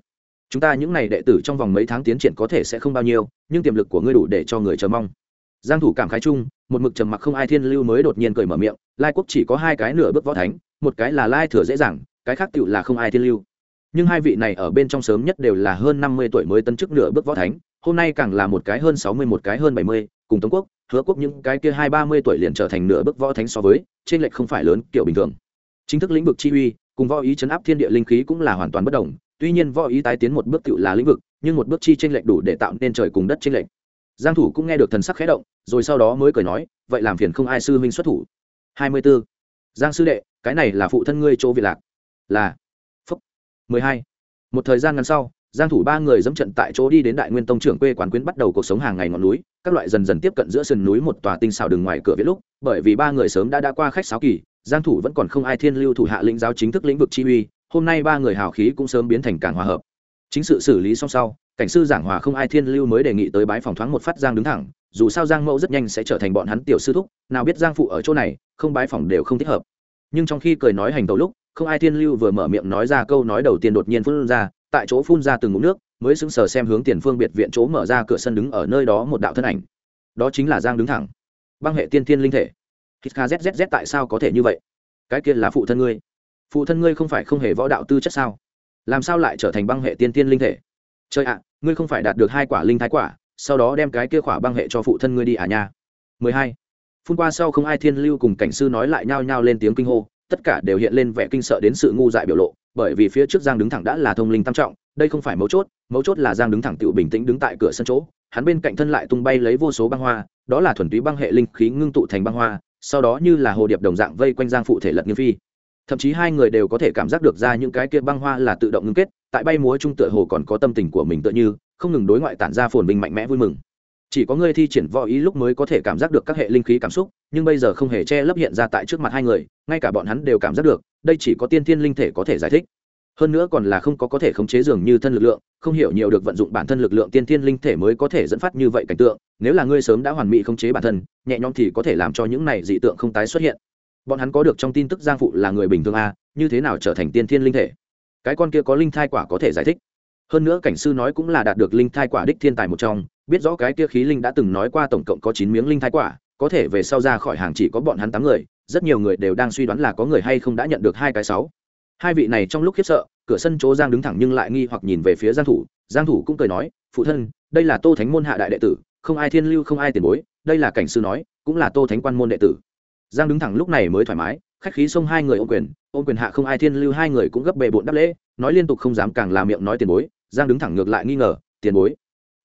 Chúng ta những n à y đệ tử trong vòng mấy tháng tiến triển có thể sẽ không bao nhiêu, nhưng tiềm lực của ngươi đủ để cho người chờ mong. Giang thủ cảm khái chung, một mực trầm mặc không ai thiên lưu mới đột nhiên cười mở miệng, lai quốc chỉ có hai cái nửa bước võ thánh, một cái là lai thừa dễ dàng cái khác tựu là không ai thiên lưu. Nhưng hai vị này ở bên trong sớm nhất đều là hơn năm mươi tuổi mới tân chức nửa bước võ thánh, hôm nay càng là một cái hơn sáu mươi, một cái hơn bảy mươi, cùng tống quốc, hứa quốc những cái kia hai ba mươi tuổi liền trở thành nửa bước võ thánh so với, trên lệch không phải lớn, kiểu bình thường. Chính thức lĩnh vực chi uy, cùng võ ý chấn áp thiên địa linh khí cũng là hoàn toàn bất đồng, tuy nhiên võ ý tái tiến một bước tựu là lĩnh vực, nhưng một bước chi trên lệch đủ để tạo nên trời cùng đất trên lệch. Giang thủ cũng nghe được thần sắc khẽ động, rồi sau đó mới cười nói, vậy làm phiền không ai sư huynh xuất thủ. 24. giang sư đệ, cái này là phụ thân ngươi chỗ vị lạc là phúc. 12. một thời gian ngắn sau, giang thủ ba người dẫm trận tại chỗ đi đến đại nguyên tông trưởng quê quán quyến bắt đầu cuộc sống hàng ngày ngọn núi, các loại dần dần tiếp cận giữa sườn núi một tòa tinh xảo đường ngoài cửa viết lúc, bởi vì ba người sớm đã đã qua khách sáo kỳ, giang thủ vẫn còn không ai thiên lưu thủ hạ lĩnh giáo chính thức lĩnh vực chi uy, hôm nay ba người hào khí cũng sớm biến thành càng hòa hợp. Chính sự xử lý xong sau, cảnh sư giảng hòa không ai thiên lưu mới đề nghị tới bái phòng thoáng một phát giang đứng thẳng, dù sao giang mẫu rất nhanh sẽ trở thành bọn hắn tiểu sư thúc, nào biết giang phụ ở chỗ này, không bái phòng đều không thích hợp. Nhưng trong khi cười nói hành tấu lúc không ai thiên lưu vừa mở miệng nói ra câu nói đầu tiên đột nhiên phun ra, tại chỗ phun ra từng ngụm nước, mới sững sờ xem hướng tiền phương biệt viện chỗ mở ra cửa sân đứng ở nơi đó một đạo thân ảnh. Đó chính là giang đứng thẳng. Băng hệ tiên thiên linh thể. Hít kha zzz tại sao có thể như vậy? Cái kia là phụ thân ngươi. Phụ thân ngươi không phải không hề võ đạo tư chất sao? Làm sao lại trở thành băng hệ tiên thiên linh thể? Chơi ạ, ngươi không phải đạt được hai quả linh thái quả, sau đó đem cái kia quả băng hệ cho phụ thân ngươi đi à nha. 12. phun qua sau không ai thiên lưu cùng cảnh sư nói lại nhao nhao lên tiếng kinh hô tất cả đều hiện lên vẻ kinh sợ đến sự ngu dại biểu lộ, bởi vì phía trước giang đứng thẳng đã là thông linh tam trọng, đây không phải mấu chốt mấu chốt là giang đứng thẳng tự bình tĩnh đứng tại cửa sân chỗ, hắn bên cạnh thân lại tung bay lấy vô số băng hoa, đó là thuần túy băng hệ linh khí ngưng tụ thành băng hoa, sau đó như là hồ điệp đồng dạng vây quanh giang phụ thể lật như phi. Thậm chí hai người đều có thể cảm giác được ra những cái kia băng hoa là tự động ngưng kết, tại bay múa trung tựa hồ còn có tâm tình của mình tựa như, không ngừng đối ngoại tản ra phồn bình mạnh mẽ vui mừng chỉ có ngươi thi triển võ ý lúc mới có thể cảm giác được các hệ linh khí cảm xúc, nhưng bây giờ không hề che lấp hiện ra tại trước mặt hai người, ngay cả bọn hắn đều cảm giác được, đây chỉ có tiên thiên linh thể có thể giải thích. Hơn nữa còn là không có có thể khống chế dường như thân lực lượng, không hiểu nhiều được vận dụng bản thân lực lượng tiên thiên linh thể mới có thể dẫn phát như vậy cảnh tượng, nếu là ngươi sớm đã hoàn mỹ khống chế bản thân, nhẹ nhõm thì có thể làm cho những này dị tượng không tái xuất hiện. Bọn hắn có được trong tin tức giang phụ là người bình thường a, như thế nào trở thành tiên thiên linh thể? Cái con kia có linh thai quả có thể giải thích. Hơn nữa cảnh sư nói cũng là đạt được linh thai quả đích thiên tài một trong biết rõ cái kia khí linh đã từng nói qua tổng cộng có chín miếng linh thai quả, có thể về sau ra khỏi hàng chỉ có bọn hắn tám người, rất nhiều người đều đang suy đoán là có người hay không đã nhận được hai cái sáu. Hai vị này trong lúc khiếp sợ, cửa sân chỗ giang đứng thẳng nhưng lại nghi hoặc nhìn về phía giang thủ. Giang thủ cũng cười nói, phụ thân, đây là tô thánh môn hạ đại đệ tử, không ai thiên lưu, không ai tiền bối, đây là cảnh sư nói, cũng là tô thánh quan môn đệ tử. Giang đứng thẳng lúc này mới thoải mái, khách khí xông hai người ôm quyền ôm quyền hạ không ai thiên lưu, hai người cũng gấp bề bộn đáp lễ, nói liên tục không dám càng làm miệng nói tiền bối. Giang đứng thẳng ngược lại nghi ngờ, tiền bối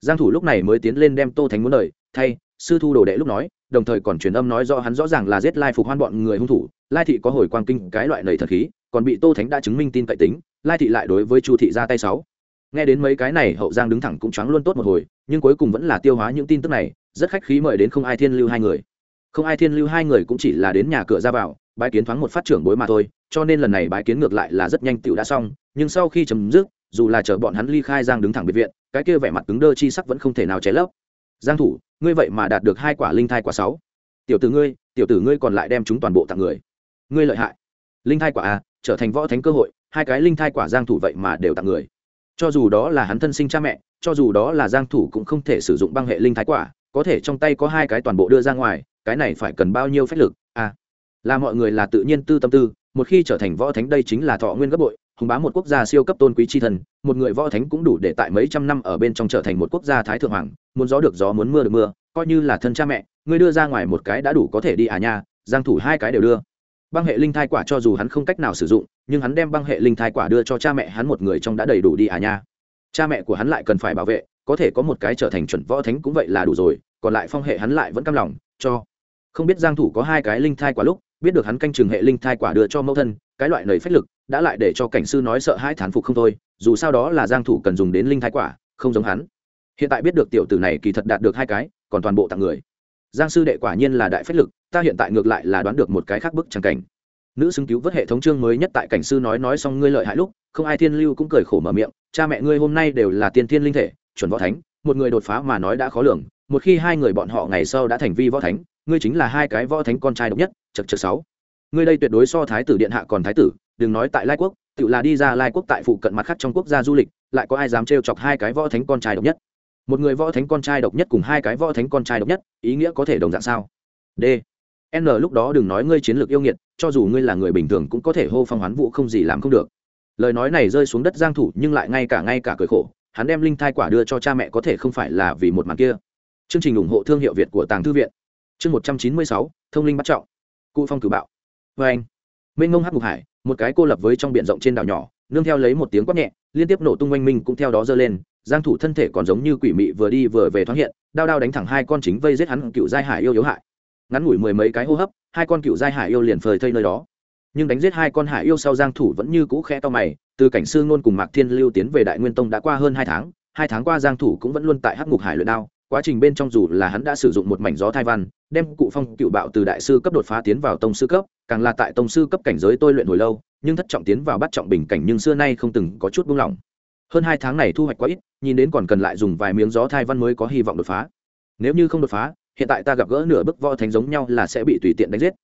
giang thủ lúc này mới tiến lên đem tô thánh muốn đợi, thay sư thu đồ đệ lúc nói đồng thời còn truyền âm nói do hắn rõ ràng là giết lai phục hoan bọn người hung thủ lai thị có hồi quang kinh cái loại nầy thật khí còn bị tô thánh đã chứng minh tin cậy tính lai thị lại đối với chu thị ra tay sáu. Nghe đến mấy cái này hậu giang đứng thẳng cũng choáng luôn tốt một hồi nhưng cuối cùng vẫn là tiêu hóa những tin tức này rất khách khí mời đến không ai thiên lưu hai người. Không ai thiên lưu hai người cũng chỉ là đến nhà cửa ra vào bái kiến thoáng một phát trưởng bối mà thôi cho nên lần này bái kiến ngược lại là rất nhanh tựu đã xong nhưng sau khi chấm dứt dù là chờ bọn hắn ly khai giang đứng thẳng biệt viện, cái kia vẻ mặt cứng đơ chi sắc vẫn không thể nào cháy lấp. Giang thủ, ngươi vậy mà đạt được hai quả linh thai quả sáu. Tiểu tử ngươi, tiểu tử ngươi còn lại đem chúng toàn bộ tặng người. Ngươi lợi hại. Linh thai quả à trở thành võ thánh cơ hội, hai cái linh thai quả giang thủ vậy mà đều tặng người. Cho dù đó là hắn thân sinh cha mẹ, cho dù đó là giang thủ cũng không thể sử dụng băng hệ linh thái quả, có thể trong tay có hai cái toàn bộ đưa ra ngoài, cái này phải cần bao nhiêu phách lực? À là mọi người là tự nhiên tư tâm tư, một khi trở thành võ thánh đây chính là thọ nguyên gấp bội hùng bá một quốc gia siêu cấp tôn quý chi thần, một người võ thánh cũng đủ để tại mấy trăm năm ở bên trong trở thành một quốc gia thái thượng hoàng, muốn gió được gió, muốn mưa được mưa, coi như là thân cha mẹ ngươi đưa ra ngoài một cái đã đủ có thể đi à nha, giang thủ hai cái đều đưa. Băng hệ linh thai quả cho dù hắn không cách nào sử dụng, nhưng hắn đem băng hệ linh thai quả đưa cho cha mẹ hắn một người trong đã đầy đủ đi à nha. Cha mẹ của hắn lại cần phải bảo vệ, có thể có một cái trở thành chuẩn võ thánh cũng vậy là đủ rồi, còn lại phong hệ hắn lại vẫn căm lòng, cho. Không biết giang thủ có hai cái linh thai quả lúc, biết được hắn canh trường hệ linh thai quả đưa cho mẫu thân cái loại nầy phách lực, đã lại để cho cảnh sư nói sợ hai thán phục không thôi, dù sao đó là giang thủ cần dùng đến linh thái quả, không giống hắn. Hiện tại biết được tiểu tử này kỳ thật đạt được hai cái, còn toàn bộ tặng người. Giang sư đệ quả nhiên là đại phách lực, ta hiện tại ngược lại là đoán được một cái khác bức chẳng cảnh. Nữ xứng cứu vớt hệ thống chương mới nhất tại cảnh sư nói nói xong ngươi lợi hại lúc, không ai thiên lưu cũng cười khổ mở miệng, cha mẹ ngươi hôm nay đều là tiên thiên linh thể, chuẩn võ thánh, một người đột phá mà nói đã khó lường, một khi hai người bọn họ ngày sau đã thành vi võ thánh, ngươi chính là hai cái võ thánh con trai độc nhất chật chật sáu ngươi đây tuyệt đối so thái tử điện hạ còn thái tử đừng nói tại lai quốc tự là đi ra lai quốc tại phụ cận mặt khác trong quốc gia du lịch lại có ai dám trêu chọc hai cái võ thánh con trai độc nhất? Một người võ thánh con trai độc nhất cùng hai cái võ thánh con trai độc nhất ý nghĩa có thể đồng dạng sao? D. N lúc đó đừng nói ngươi chiến lược yêu nghiệt cho dù ngươi là người bình thường cũng có thể hô phong hoán vũ không gì làm không được. Lời nói này rơi xuống đất giang thủ nhưng lại ngay cả ngay cả cười khổ hắn đem linh thai quả đưa cho cha mẹ có thể không phải là vì một màn kia. Chương trình ủng hộ thương hiệu việt của tàng thư viện. Chương 196, thông linh bắt trọng. Cụ phong cử bạo với anh. Mênh ngông hắc ngục hải, một cái cô lập với trong biển rộng trên đảo nhỏ, nương theo lấy một tiếng quát nhẹ, liên tiếp nổ tung oanh minh cũng theo đó dơ lên, giang thủ thân thể còn giống như quỷ mị vừa đi vừa về thoáng hiện, đao đao đánh thẳng hai con chính vây giết hắn cựu giai hải yêu yếu hại. Ngắn ngủi mười mấy cái hô hấp, hai con cựu giai hải yêu liền phơi thây nơi đó. Nhưng đánh giết hai con hải yêu sau giang thủ vẫn như cũ khẽ to mày, từ cảnh sư ngôn cùng mạc thiên lưu tiến về đại nguyên tông đã qua hơn hai tháng hai tháng qua giang thủ cũng vẫn luôn tại hắc ngục hải luyện đao quá trình bên trong dù là hắn đã sử dụng một mảnh gió thai văn, đem cụ phong cựu bạo từ đại sư cấp đột phá tiến vào tông sư cấp, càng là tại tông sư cấp cảnh giới tôi luyện hồi lâu, nhưng thất trọng tiến vào bắt trọng bình cảnh nhưng xưa nay không từng có chút buông lỏng. Hơn hai tháng này thu hoạch quá ít, nhìn đến còn cần lại dùng vài miếng gió thai văn mới có hy vọng đột phá. Nếu như không đột phá, hiện tại ta gặp gỡ nửa bức võ thánh giống nhau là sẽ bị tùy tiện đánh giết.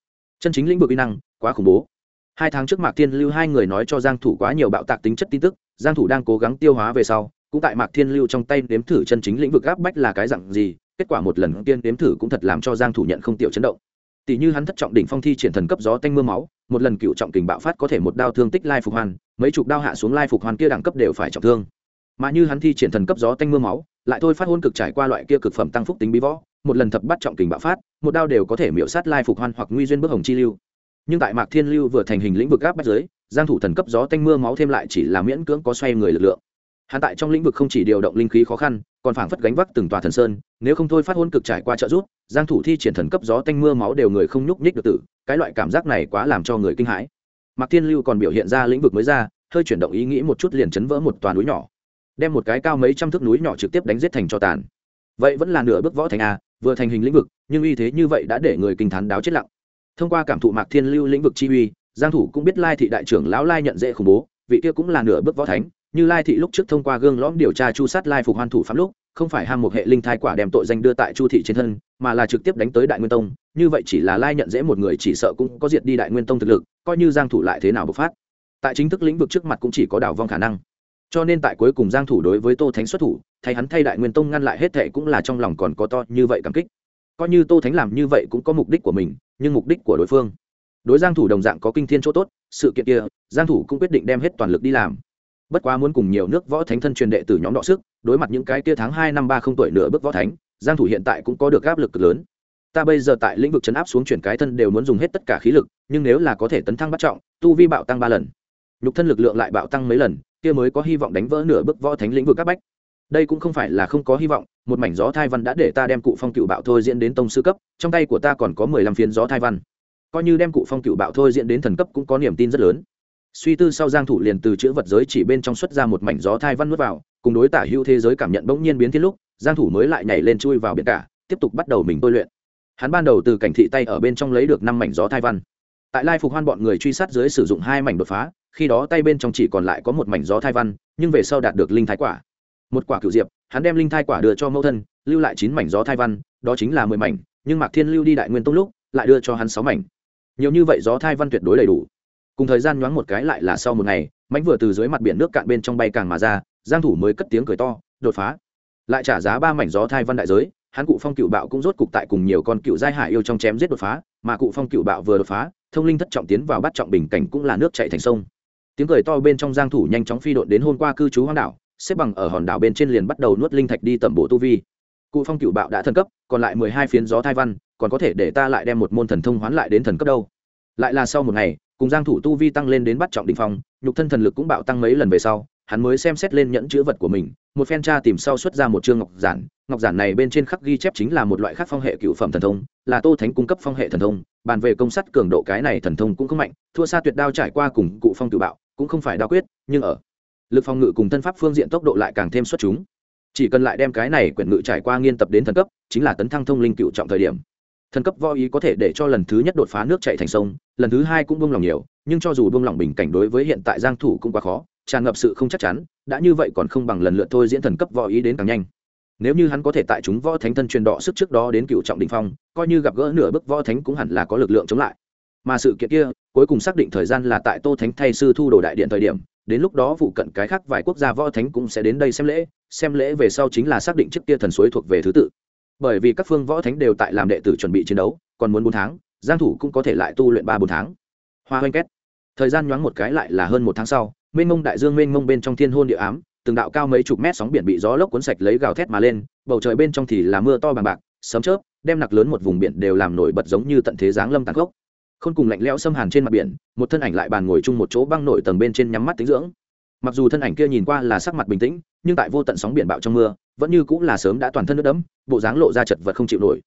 Chân chính lĩnh vực uy năng, quá khủng bố. Hai tháng trước mạc thiên lưu hai người nói cho giang thủ quá nhiều bạo tạc tính chất tin tức, giang thủ đang cố gắng tiêu hóa về sau cũng tại mạc thiên lưu trong tay nếm thử chân chính lĩnh vực áp bách là cái dạng gì, kết quả một lần tiên nếm thử cũng thật làm cho giang thủ nhận không tiểu chấn động. Tỷ như hắn thất trọng đỉnh phong thi triển thần cấp gió tanh mưa máu, một lần cựu trọng kình bạo phát có thể một đao thương tích lai phục hoàn mấy chục đao hạ xuống lai phục hoàn kia đẳng cấp đều phải trọng thương. Mà như hắn thi triển thần cấp gió tanh mưa máu, lại thôi phát hôn cực trải qua loại kia cực phẩm tăng phúc tính bí võ, một lần thập bắt trọng kình bạo phát, một đao đều có thể miểu sát lai phục hoàn hoặc nguy duyên bước hồng chi lưu. Nhưng tại mạc thiên lưu vừa thành hình lĩnh vực áp bách giới giang thủ thần cấp gió tanh mưa máu thêm lại chỉ là miễn cưỡng có xoay người lực lượng hắn tại trong lĩnh vực không chỉ điều động linh khí khó khăn, còn phảng phất gánh vác từng tòa thần sơn, nếu không thôi phát hôn cực trải qua trợ giúp, giang thủ thi triển thần cấp gió tanh mưa máu đều người không nhúc nhích được tử, cái loại cảm giác này quá làm cho người kinh hãi. Mạc thiên lưu còn biểu hiện ra lĩnh vực mới ra, hơi chuyển động ý nghĩ một chút liền chấn vỡ một tòa núi nhỏ, đem một cái cao mấy trăm thước núi nhỏ trực tiếp đánh giết thành cho tàn. Vậy vẫn là nửa bước võ thành a, vừa thành hình lĩnh vực, nhưng uy thế như vậy đã để người kinh thán đáo chết lặng. Thông qua cảm thụ mạc thiên lưu lĩnh vực chi uy, giang thủ cũng biết lai thị đại trưởng lão lai nhận dễ khủng bố, vị kia cũng là nửa bước võ thánh như lai thị lúc trước thông qua gương lõm điều tra chu sát lai phục hoan thủ phạm lúc, không phải ham một hệ linh thai quả đem tội danh đưa tại chu thị trên thân, mà là trực tiếp đánh tới đại nguyên tông, như vậy chỉ là lai nhận dễ một người chỉ sợ cũng có diệt đi đại nguyên tông thực lực, coi như giang thủ lại thế nào bộc phát. Tại chính thức lĩnh vực trước mặt cũng chỉ có đảo vong khả năng. Cho nên tại cuối cùng giang thủ đối với tô thánh xuất thủ, thay hắn thay đại nguyên tông ngăn lại hết thề cũng là trong lòng còn có to như vậy cảm kích. Coi như tô thánh làm như vậy cũng có mục đích của mình, nhưng mục đích của đối phương. Đối giang thủ đồng dạng có kinh thiên chỗ tốt, sự kiện kia, giang thủ cũng quyết định đem hết toàn lực đi làm bất quá muốn cùng nhiều nước võ thánh thân truyền đệ từ nhóm đọ sức, đối mặt những cái tia tháng hai năm ba không tuổi nửa bước võ thánh, giang thủ hiện tại cũng có được áp lực cực lớn. Ta bây giờ tại lĩnh vực chấn áp xuống chuyển cái thân đều muốn dùng hết tất cả khí lực, nhưng nếu là có thể tấn thăng bắt trọng, tu vi bạo tăng ba lần. Nhục thân lực lượng lại bạo tăng mấy lần, kia mới có hy vọng đánh vỡ nửa bước võ thánh lĩnh vực các bách. Đây cũng không phải là không có hy vọng, một mảnh gió thai văn đã để ta đem cụ phong cựu bạo thôi diễn đến tông sư cấp, trong tay của ta còn có mười lăm phiến gió thai văn. Coi như đem cụ phong cựu bạo thôi diễn đến thần cấp cũng có niềm tin rất lớn suy tư sau giang thủ liền từ chữ vật giới chỉ bên trong xuất ra một mảnh gió thai văn nuốt vào, cùng đối tả Hưu thế giới cảm nhận bỗng nhiên biến thiên lúc, giang thủ mới lại nhảy lên chui vào biển cả, tiếp tục bắt đầu mình tôi luyện. Hắn ban đầu từ cảnh thị tay ở bên trong lấy được năm mảnh gió thai văn. Tại lai phục hoan bọn người truy sát dưới sử dụng hai mảnh đột phá, khi đó tay bên trong chỉ còn lại có một mảnh gió thai văn, nhưng về sau đạt được linh thái quả. Một quả cửu diệp, hắn đem linh thai quả đưa cho mẫu thân, lưu lại chín mảnh gió thai văn, đó chính là mười mảnh, nhưng mạc thiên lưu đi đại nguyên tông lúc, lại đưa cho hắn sáu mảnh. Nhiều như vậy gió thai văn tuyệt đối đầy đủ cùng thời gian nhoáng một cái lại là sau một ngày mãnh vừa từ dưới mặt biển nước cạn bên trong bay càng mà ra, giang thủ mới cất tiếng cười to, đột phá. Lại trả giá ba mảnh gió thai văn đại giới, hắn cụ phong cựu bạo cũng rốt cục tại cùng nhiều con cựu giai hải yêu trong chém giết đột phá, mà cụ phong cựu bạo vừa đột phá, thông linh thất trọng tiến vào bắt trọng bình cảnh cũng là nước chảy thành sông. Tiếng cười to bên trong giang thủ nhanh chóng phi độn đến hôm qua cư trú hoang đảo, xếp bằng ở hòn đảo bên trên liền bắt đầu nuốt linh thạch đi tẩm bổ tu vi. Cụ phong cựu bạo đã thần cấp, còn lại mười hai phiến gió thai văn, còn có thể để ta lại đem một môn thần thông hoán lại đến thần cấp đâu? Lại là sau một ngày cùng giang thủ tu vi tăng lên đến bắt trọng đỉnh phong, nhục thân thần lực cũng bạo tăng mấy lần về sau, hắn mới xem xét lên nhẫn chữ vật của mình, một phen tra tìm sau xuất ra một chương ngọc giản ngọc giản này bên trên khắc ghi chép chính là một loại khác phong hệ cựu phẩm thần thông, là tô thánh cung cấp phong hệ thần thông, bàn về công sắt cường độ cái này thần thông cũng không mạnh, thua xa tuyệt đao trải qua cùng cụ phong tự bạo, cũng không phải đao quyết, nhưng ở lực phòng ngự cùng thân pháp phương diện tốc độ lại càng thêm xuất chúng. Chỉ cần lại đem cái này quyển ngự trải qua nghiên tập đến thần cấp, chính là tấn thăng thông linh cựu trọng thời điểm thần cấp võ ý có thể để cho lần thứ nhất đột phá nước chạy thành sông, lần thứ hai cũng buông lòng nhiều, nhưng cho dù buông lòng bình cảnh đối với hiện tại giang thủ cũng quá khó, tràn ngập sự không chắc chắn, đã như vậy còn không bằng lần lượt thôi diễn thần cấp võ ý đến càng nhanh. Nếu như hắn có thể tại chúng võ thánh thân truyền đọ sức trước đó đến cựu trọng đỉnh phong, coi như gặp gỡ nửa bước võ thánh cũng hẳn là có lực lượng chống lại. Mà sự kiện kia, cuối cùng xác định thời gian là tại tô thánh thay sư thu đồ đại điện thời điểm, đến lúc đó phụ cận cái khác vài quốc gia võ thánh cũng sẽ đến đây xem lễ xem lễ về sau chính là xác định trước kia thần suối thuộc về thứ tự bởi vì các phương võ thánh đều tại làm đệ tử chuẩn bị chiến đấu, còn muốn bốn tháng, giang thủ cũng có thể lại tu luyện ba bốn tháng. Hoa hoanh két. Thời gian nhoáng một cái lại là hơn một tháng sau, mênh mông đại dương mênh mông bên trong thiên hôn địa ám, từng đạo cao mấy chục mét sóng biển bị gió lốc cuốn sạch lấy gào thét mà lên, bầu trời bên trong thì là mưa to bằng bạc, sấm chớp, đem nặc lớn một vùng biển đều làm nổi bật giống như tận thế giáng lâm tàn khốc. Không cùng lạnh lẽo xâm hàn trên mặt biển, một thân ảnh lại bàn ngồi chung một chỗ băng nổi tầng bên trên nhắm mắt tính dưỡng. Mặc dù thân ảnh kia nhìn qua là sắc mặt bình tĩnh, nhưng tại vô tận sóng biển bạo trong mưa vẫn như cũng là sớm đã toàn thân nước đẫm, bộ dáng lộ ra chật vật không chịu nổi.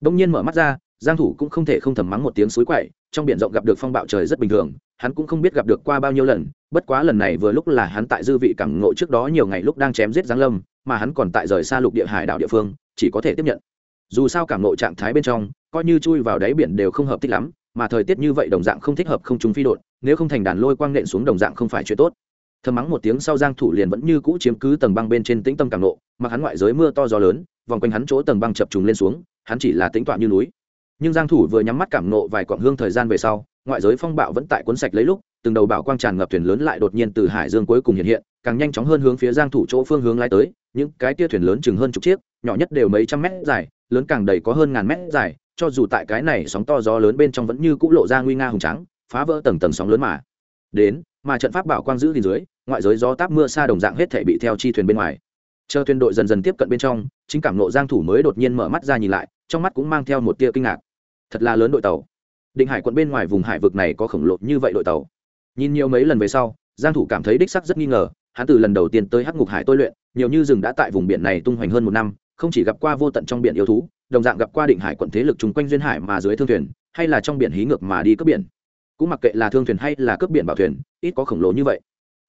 Đông nhiên mở mắt ra, giang thủ cũng không thể không thầm mắng một tiếng suối quậy, trong biển rộng gặp được phong bạo trời rất bình thường, hắn cũng không biết gặp được qua bao nhiêu lần, bất quá lần này vừa lúc là hắn tại dư vị cảng ngộ trước đó nhiều ngày lúc đang chém giết giáng lâm, mà hắn còn tại rời xa lục địa hải đảo địa phương, chỉ có thể tiếp nhận. Dù sao cảng ngộ trạng thái bên trong, coi như chui vào đáy biển đều không hợp thích lắm, mà thời tiết như vậy đồng dạng không thích hợp không trùng phi đột, nếu không thành đàn lôi quang nện xuống đồng dạng không phải chuyện tốt thầm mắng một tiếng sau giang thủ liền vẫn như cũ chiếm cứ tầng băng bên trên tĩnh tâm cảng nộ, mặc hắn ngoại giới mưa to gió lớn, vòng quanh hắn chỗ tầng băng chập trùng lên xuống, hắn chỉ là tĩnh tọa như núi. Nhưng giang thủ vừa nhắm mắt cảm nộ vài quãng hương thời gian về sau, ngoại giới phong bạo vẫn tại cuốn sạch lấy lúc, từng đầu bảo quang tràn ngập thuyền lớn lại đột nhiên từ hải dương cuối cùng hiện hiện, càng nhanh chóng hơn hướng phía giang thủ chỗ phương hướng lái tới, những cái tia thuyền lớn chừng hơn chục chiếc, nhỏ nhất đều mấy trăm mét dài, lớn càng đầy có hơn ngàn mét dài, cho dù tại cái này sóng to gió lớn bên trong vẫn như cũ lộ ra nguy nga hùng trắng phá vỡ tầng tầng sóng lớn mà. Đến mà trận pháp bảo quang giữ gìn dưới, ngoại giới gió táp mưa xa đồng dạng hết thể bị theo chi thuyền bên ngoài. Chờ thuyền đội dần dần tiếp cận bên trong, chính cảm nộ giang thủ mới đột nhiên mở mắt ra nhìn lại, trong mắt cũng mang theo một tia kinh ngạc. Thật là lớn đội tàu. Định hải quận bên ngoài vùng hải vực này có khổng lồ như vậy đội tàu. Nhìn nhiều mấy lần về sau, giang thủ cảm thấy đích sắc rất nghi ngờ, hắn từ lần đầu tiên tới hắc ngục hải tôi luyện, nhiều như rừng đã tại vùng biển này tung hoành hơn một năm, không chỉ gặp qua vô tận trong biển yêu thú, đồng dạng gặp qua định hải quận thế lực chung quanh duyên hải mà dưới thương thuyền, hay là trong biển hí ngược mà đi cướp biển cũng mặc kệ là thương thuyền hay là cướp biển bảo thuyền, ít có khổng lồ như vậy.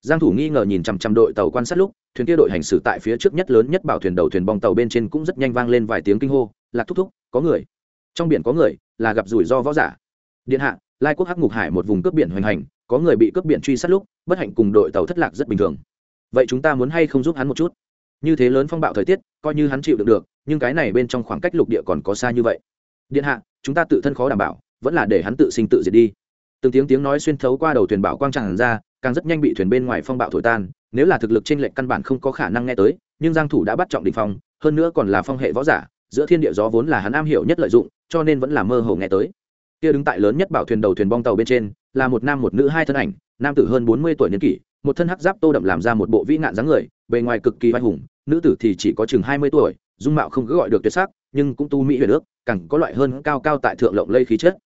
Giang thủ nghi ngờ nhìn chằm chằm đội tàu quan sát lúc, thuyền kia đội hành xử tại phía trước nhất lớn nhất bảo thuyền đầu thuyền bong tàu bên trên cũng rất nhanh vang lên vài tiếng kinh hô, lạc thúc thúc, có người. Trong biển có người, là gặp rủi ro võ giả. Điện hạ, lai quốc hắc ngục hải một vùng cướp biển hoành hành, có người bị cướp biển truy sát lúc, bất hạnh cùng đội tàu thất lạc rất bình thường. Vậy chúng ta muốn hay không giúp hắn một chút? Như thế lớn phong bạo thời tiết, coi như hắn chịu được được, nhưng cái này bên trong khoảng cách lục địa còn có xa như vậy. Điện hạ, chúng ta tự thân khó đảm bảo, vẫn là để hắn tự sinh tự diệt đi từng tiếng tiếng nói xuyên thấu qua đầu thuyền bảo quang tràn ra, càng rất nhanh bị thuyền bên ngoài phong bạo thổi tan. Nếu là thực lực trên lệnh căn bản không có khả năng nghe tới, nhưng giang thủ đã bắt trọng đỉnh phong, hơn nữa còn là phong hệ võ giả, giữa thiên địa gió vốn là hắn am hiểu nhất lợi dụng, cho nên vẫn là mơ hồ nghe tới. Kia đứng tại lớn nhất bảo thuyền đầu thuyền bong tàu bên trên, là một nam một nữ hai thân ảnh, nam tử hơn bốn mươi tuổi niên kỷ, một thân hắc giáp tô đậm làm ra một bộ vĩ nạn dáng người, bề ngoài cực kỳ vai hùng, nữ tử thì chỉ có chừng hai mươi tuổi, dung mạo không cứ gọi được tuyệt sắc, nhưng cũng tu mỹ huyền ước, càng có loại hơn cao cao tại thượng lộng lây khí chất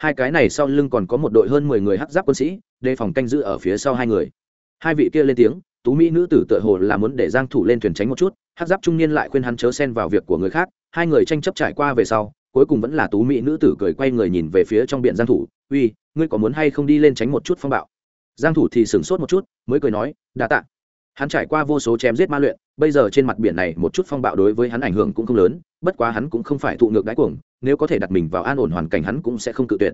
hai cái này sau lưng còn có một đội hơn mười người hắc giáp quân sĩ, đề phòng canh giữ ở phía sau hai người. Hai vị kia lên tiếng, tú mỹ nữ tử tựa hồ là muốn để giang thủ lên thuyền tránh một chút, hắc giáp trung niên lại khuyên hắn chớ xen vào việc của người khác, hai người tranh chấp trải qua về sau, cuối cùng vẫn là tú mỹ nữ tử cười quay người nhìn về phía trong biển giang thủ, uy, ngươi có muốn hay không đi lên tránh một chút phong bạo? Giang thủ thì sửng sốt một chút, mới cười nói, đa tạ. Hắn trải qua vô số chém giết ma luyện, bây giờ trên mặt biển này một chút phong bạo đối với hắn ảnh hưởng cũng không lớn bất quá hắn cũng không phải thụ ngược đáy cuồng, nếu có thể đặt mình vào an ổn hoàn cảnh hắn cũng sẽ không cự tuyệt.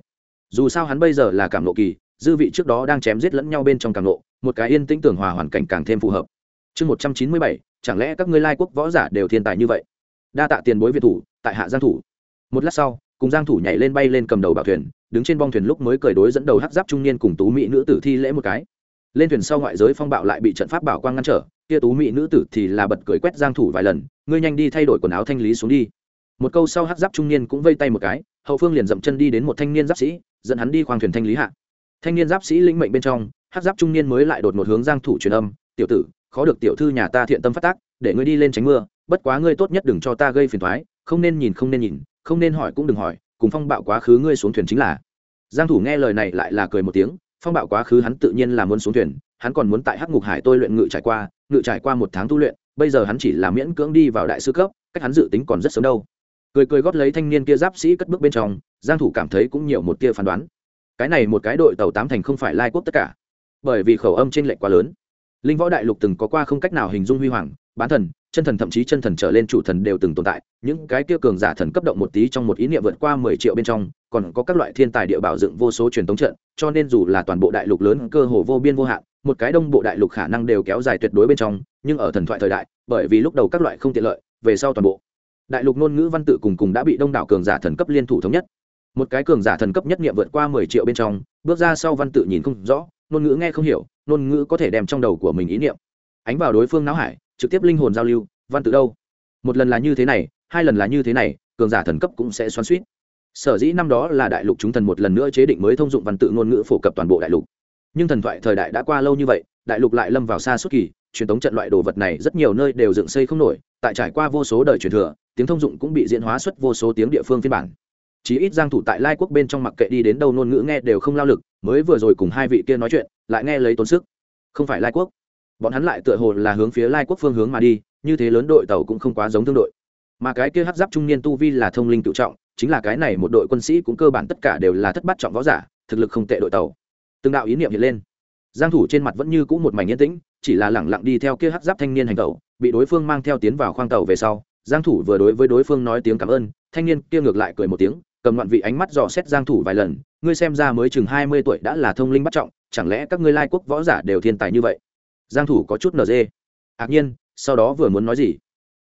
Dù sao hắn bây giờ là cảm nộ kỳ, dư vị trước đó đang chém giết lẫn nhau bên trong cảm nộ, một cái yên tĩnh tưởng hòa hoàn cảnh càng thêm phù hợp. Chương một trăm chín mươi bảy, chẳng lẽ các ngươi lai quốc võ giả đều thiên tài như vậy? Đa tạ tiền bối việt thủ, tại hạ giang thủ. Một lát sau, cùng giang thủ nhảy lên bay lên cầm đầu bảo thuyền, đứng trên bong thuyền lúc mới cởi đối dẫn đầu hắc giáp trung niên cùng tú mỹ nữ tử thi lễ một cái lên thuyền sau ngoại giới phong bạo lại bị trận pháp bảo quang ngăn trở, kia tú mỹ nữ tử thì là bật cười quét giang thủ vài lần, ngươi nhanh đi thay đổi quần áo thanh lý xuống đi. Một câu sau hắc giáp trung niên cũng vây tay một cái, hậu phương liền dậm chân đi đến một thanh niên giáp sĩ, dẫn hắn đi khoang thuyền thanh lý hạ. Thanh niên giáp sĩ lĩnh mệnh bên trong, hắc giáp trung niên mới lại đột một hướng giang thủ truyền âm, tiểu tử, khó được tiểu thư nhà ta thiện tâm phát tác, để ngươi đi lên tránh mưa, bất quá ngươi tốt nhất đừng cho ta gây phiền toái, không nên nhìn, không nên nhìn, không nên hỏi cũng đừng hỏi, cùng phong bạo quá khứ ngươi xuống thuyền chính là. Giang thủ nghe lời này lại là cười một tiếng phong bạo quá khứ hắn tự nhiên là muốn xuống thuyền, hắn còn muốn tại hắc ngục hải tôi luyện ngự trải qua, ngự trải qua một tháng tu luyện, bây giờ hắn chỉ là miễn cưỡng đi vào đại sư cấp, cách hắn dự tính còn rất sớm đâu. Cười cười gót lấy thanh niên kia giáp sĩ cất bước bên trong, giang thủ cảm thấy cũng nhiều một tia phán đoán. Cái này một cái đội tàu tám thành không phải lai quốc tất cả, bởi vì khẩu âm trên lệ quá lớn. Linh võ đại lục từng có qua không cách nào hình dung huy hoàng, bán thần, chân thần thậm chí chân thần trở lên chủ thần đều từng tồn tại, những cái kia cường giả thần cấp động một tí trong một ý niệm vượt qua mười triệu bên trong còn có các loại thiên tài địa bảo dựng vô số truyền thống trận, cho nên dù là toàn bộ đại lục lớn cơ hồ vô biên vô hạn, một cái đông bộ đại lục khả năng đều kéo dài tuyệt đối bên trong, nhưng ở thần thoại thời đại, bởi vì lúc đầu các loại không tiện lợi, về sau toàn bộ đại lục ngôn ngữ văn tự cùng cùng đã bị đông đảo cường giả thần cấp liên thủ thống nhất. Một cái cường giả thần cấp nhất nghiệm vượt qua mười triệu bên trong, bước ra sau văn tự nhìn không rõ, ngôn ngữ nghe không hiểu, ngôn ngữ có thể đem trong đầu của mình ý niệm ánh vào đối phương não hải, trực tiếp linh hồn giao lưu, văn tự đâu? Một lần là như thế này, hai lần là như thế này, cường giả thần cấp cũng sẽ xoắn suýt sở dĩ năm đó là đại lục chúng thần một lần nữa chế định mới thông dụng văn tự ngôn ngữ phổ cập toàn bộ đại lục. Nhưng thần thoại thời đại đã qua lâu như vậy, đại lục lại lâm vào xa suốt kỳ, truyền thống trận loại đồ vật này rất nhiều nơi đều dựng xây không nổi, tại trải qua vô số đời truyền thừa, tiếng thông dụng cũng bị diễn hóa xuất vô số tiếng địa phương phiên bản. Chí ít giang thủ tại lai quốc bên trong mặc kệ đi đến đâu ngôn ngữ nghe đều không lao lực, mới vừa rồi cùng hai vị kia nói chuyện, lại nghe lấy tốn sức. Không phải lai quốc. Bọn hắn lại tựa hồ là hướng phía lai quốc phương hướng mà đi, như thế lớn đội tàu cũng không quá giống thương đội. Mà cái kia hấp giáp trung niên tu vi là thông linh tự trọng chính là cái này một đội quân sĩ cũng cơ bản tất cả đều là thất bát trọng võ giả, thực lực không tệ đội tàu. Từng đạo ý niệm hiện lên. Giang thủ trên mặt vẫn như cũ một mảnh yên tĩnh, chỉ là lẳng lặng đi theo kia hắc giáp thanh niên hành tẩu, bị đối phương mang theo tiến vào khoang tàu về sau, giang thủ vừa đối với đối phương nói tiếng cảm ơn, thanh niên kia ngược lại cười một tiếng, cầm loạn vị ánh mắt dò xét giang thủ vài lần, ngươi xem ra mới chừng 20 tuổi đã là thông linh bắt trọng, chẳng lẽ các ngươi lai quốc võ giả đều thiên tài như vậy? Giang thủ có chút nở dê. Ngạc nhiên, sau đó vừa muốn nói gì?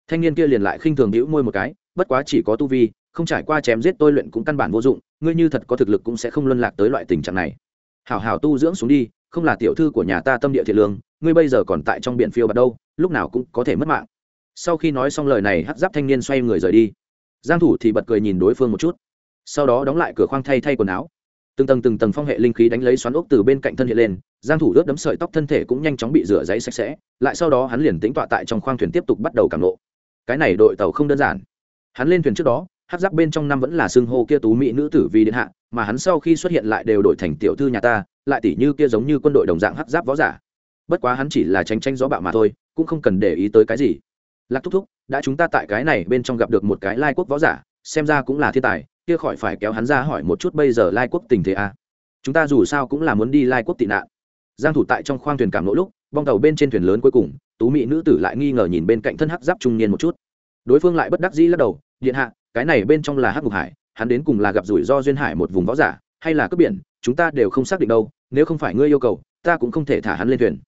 Thanh niên kia liền lại khinh thường nhíu môi một cái, bất quá chỉ có tu vi không trải qua chém giết tôi luyện cũng căn bản vô dụng, ngươi như thật có thực lực cũng sẽ không luân lạc tới loại tình trạng này. Hảo hảo tu dưỡng xuống đi, không là tiểu thư của nhà ta tâm địa thiện lương, ngươi bây giờ còn tại trong biển phiêu bạt đâu, lúc nào cũng có thể mất mạng. Sau khi nói xong lời này, hắc giáp thanh niên xoay người rời đi. Giang thủ thì bật cười nhìn đối phương một chút. Sau đó đóng lại cửa khoang thay thay quần áo. Từng tầng từng tầng phong hệ linh khí đánh lấy xoắn ốc từ bên cạnh thân hiện lên, giang thủ ướt đấm sợi tóc thân thể cũng nhanh chóng bị rửa giấy sạch sẽ, lại sau đó hắn liền tĩnh tọa tại trong khoang thuyền tiếp tục bắt đầu cảm nộ cái này đội tàu không đơn giản. Hắn lên thuyền trước đó hắc giáp bên trong năm vẫn là xương hô kia tú mỹ nữ tử vì điện hạ, mà hắn sau khi xuất hiện lại đều đổi thành tiểu thư nhà ta, lại tỷ như kia giống như quân đội đồng dạng hắc giáp võ giả. Bất quá hắn chỉ là tranh tranh gió bạo mà thôi, cũng không cần để ý tới cái gì. Lạc thúc thúc, đã chúng ta tại cái này bên trong gặp được một cái lai quốc võ giả, xem ra cũng là thiên tài, kia khỏi phải kéo hắn ra hỏi một chút bây giờ lai quốc tình thế à. chúng ta dù sao cũng là muốn đi lai quốc tị nạn. Giang thủ tại trong khoang thuyền cảm nỗi lúc, bong tàu bên trên thuyền lớn cuối cùng, tú mỹ nữ tử lại nghi ngờ nhìn bên cạnh thân hắc giáp trung niên một chút. Đối phương lại bất đắc dĩ lắc đầu, điện hạ cái này bên trong là hắc ngục hải, hắn đến cùng là gặp rủi ro duyên hải một vùng võ giả, hay là cướp biển, chúng ta đều không xác định đâu, nếu không phải ngươi yêu cầu, ta cũng không thể thả hắn lên thuyền.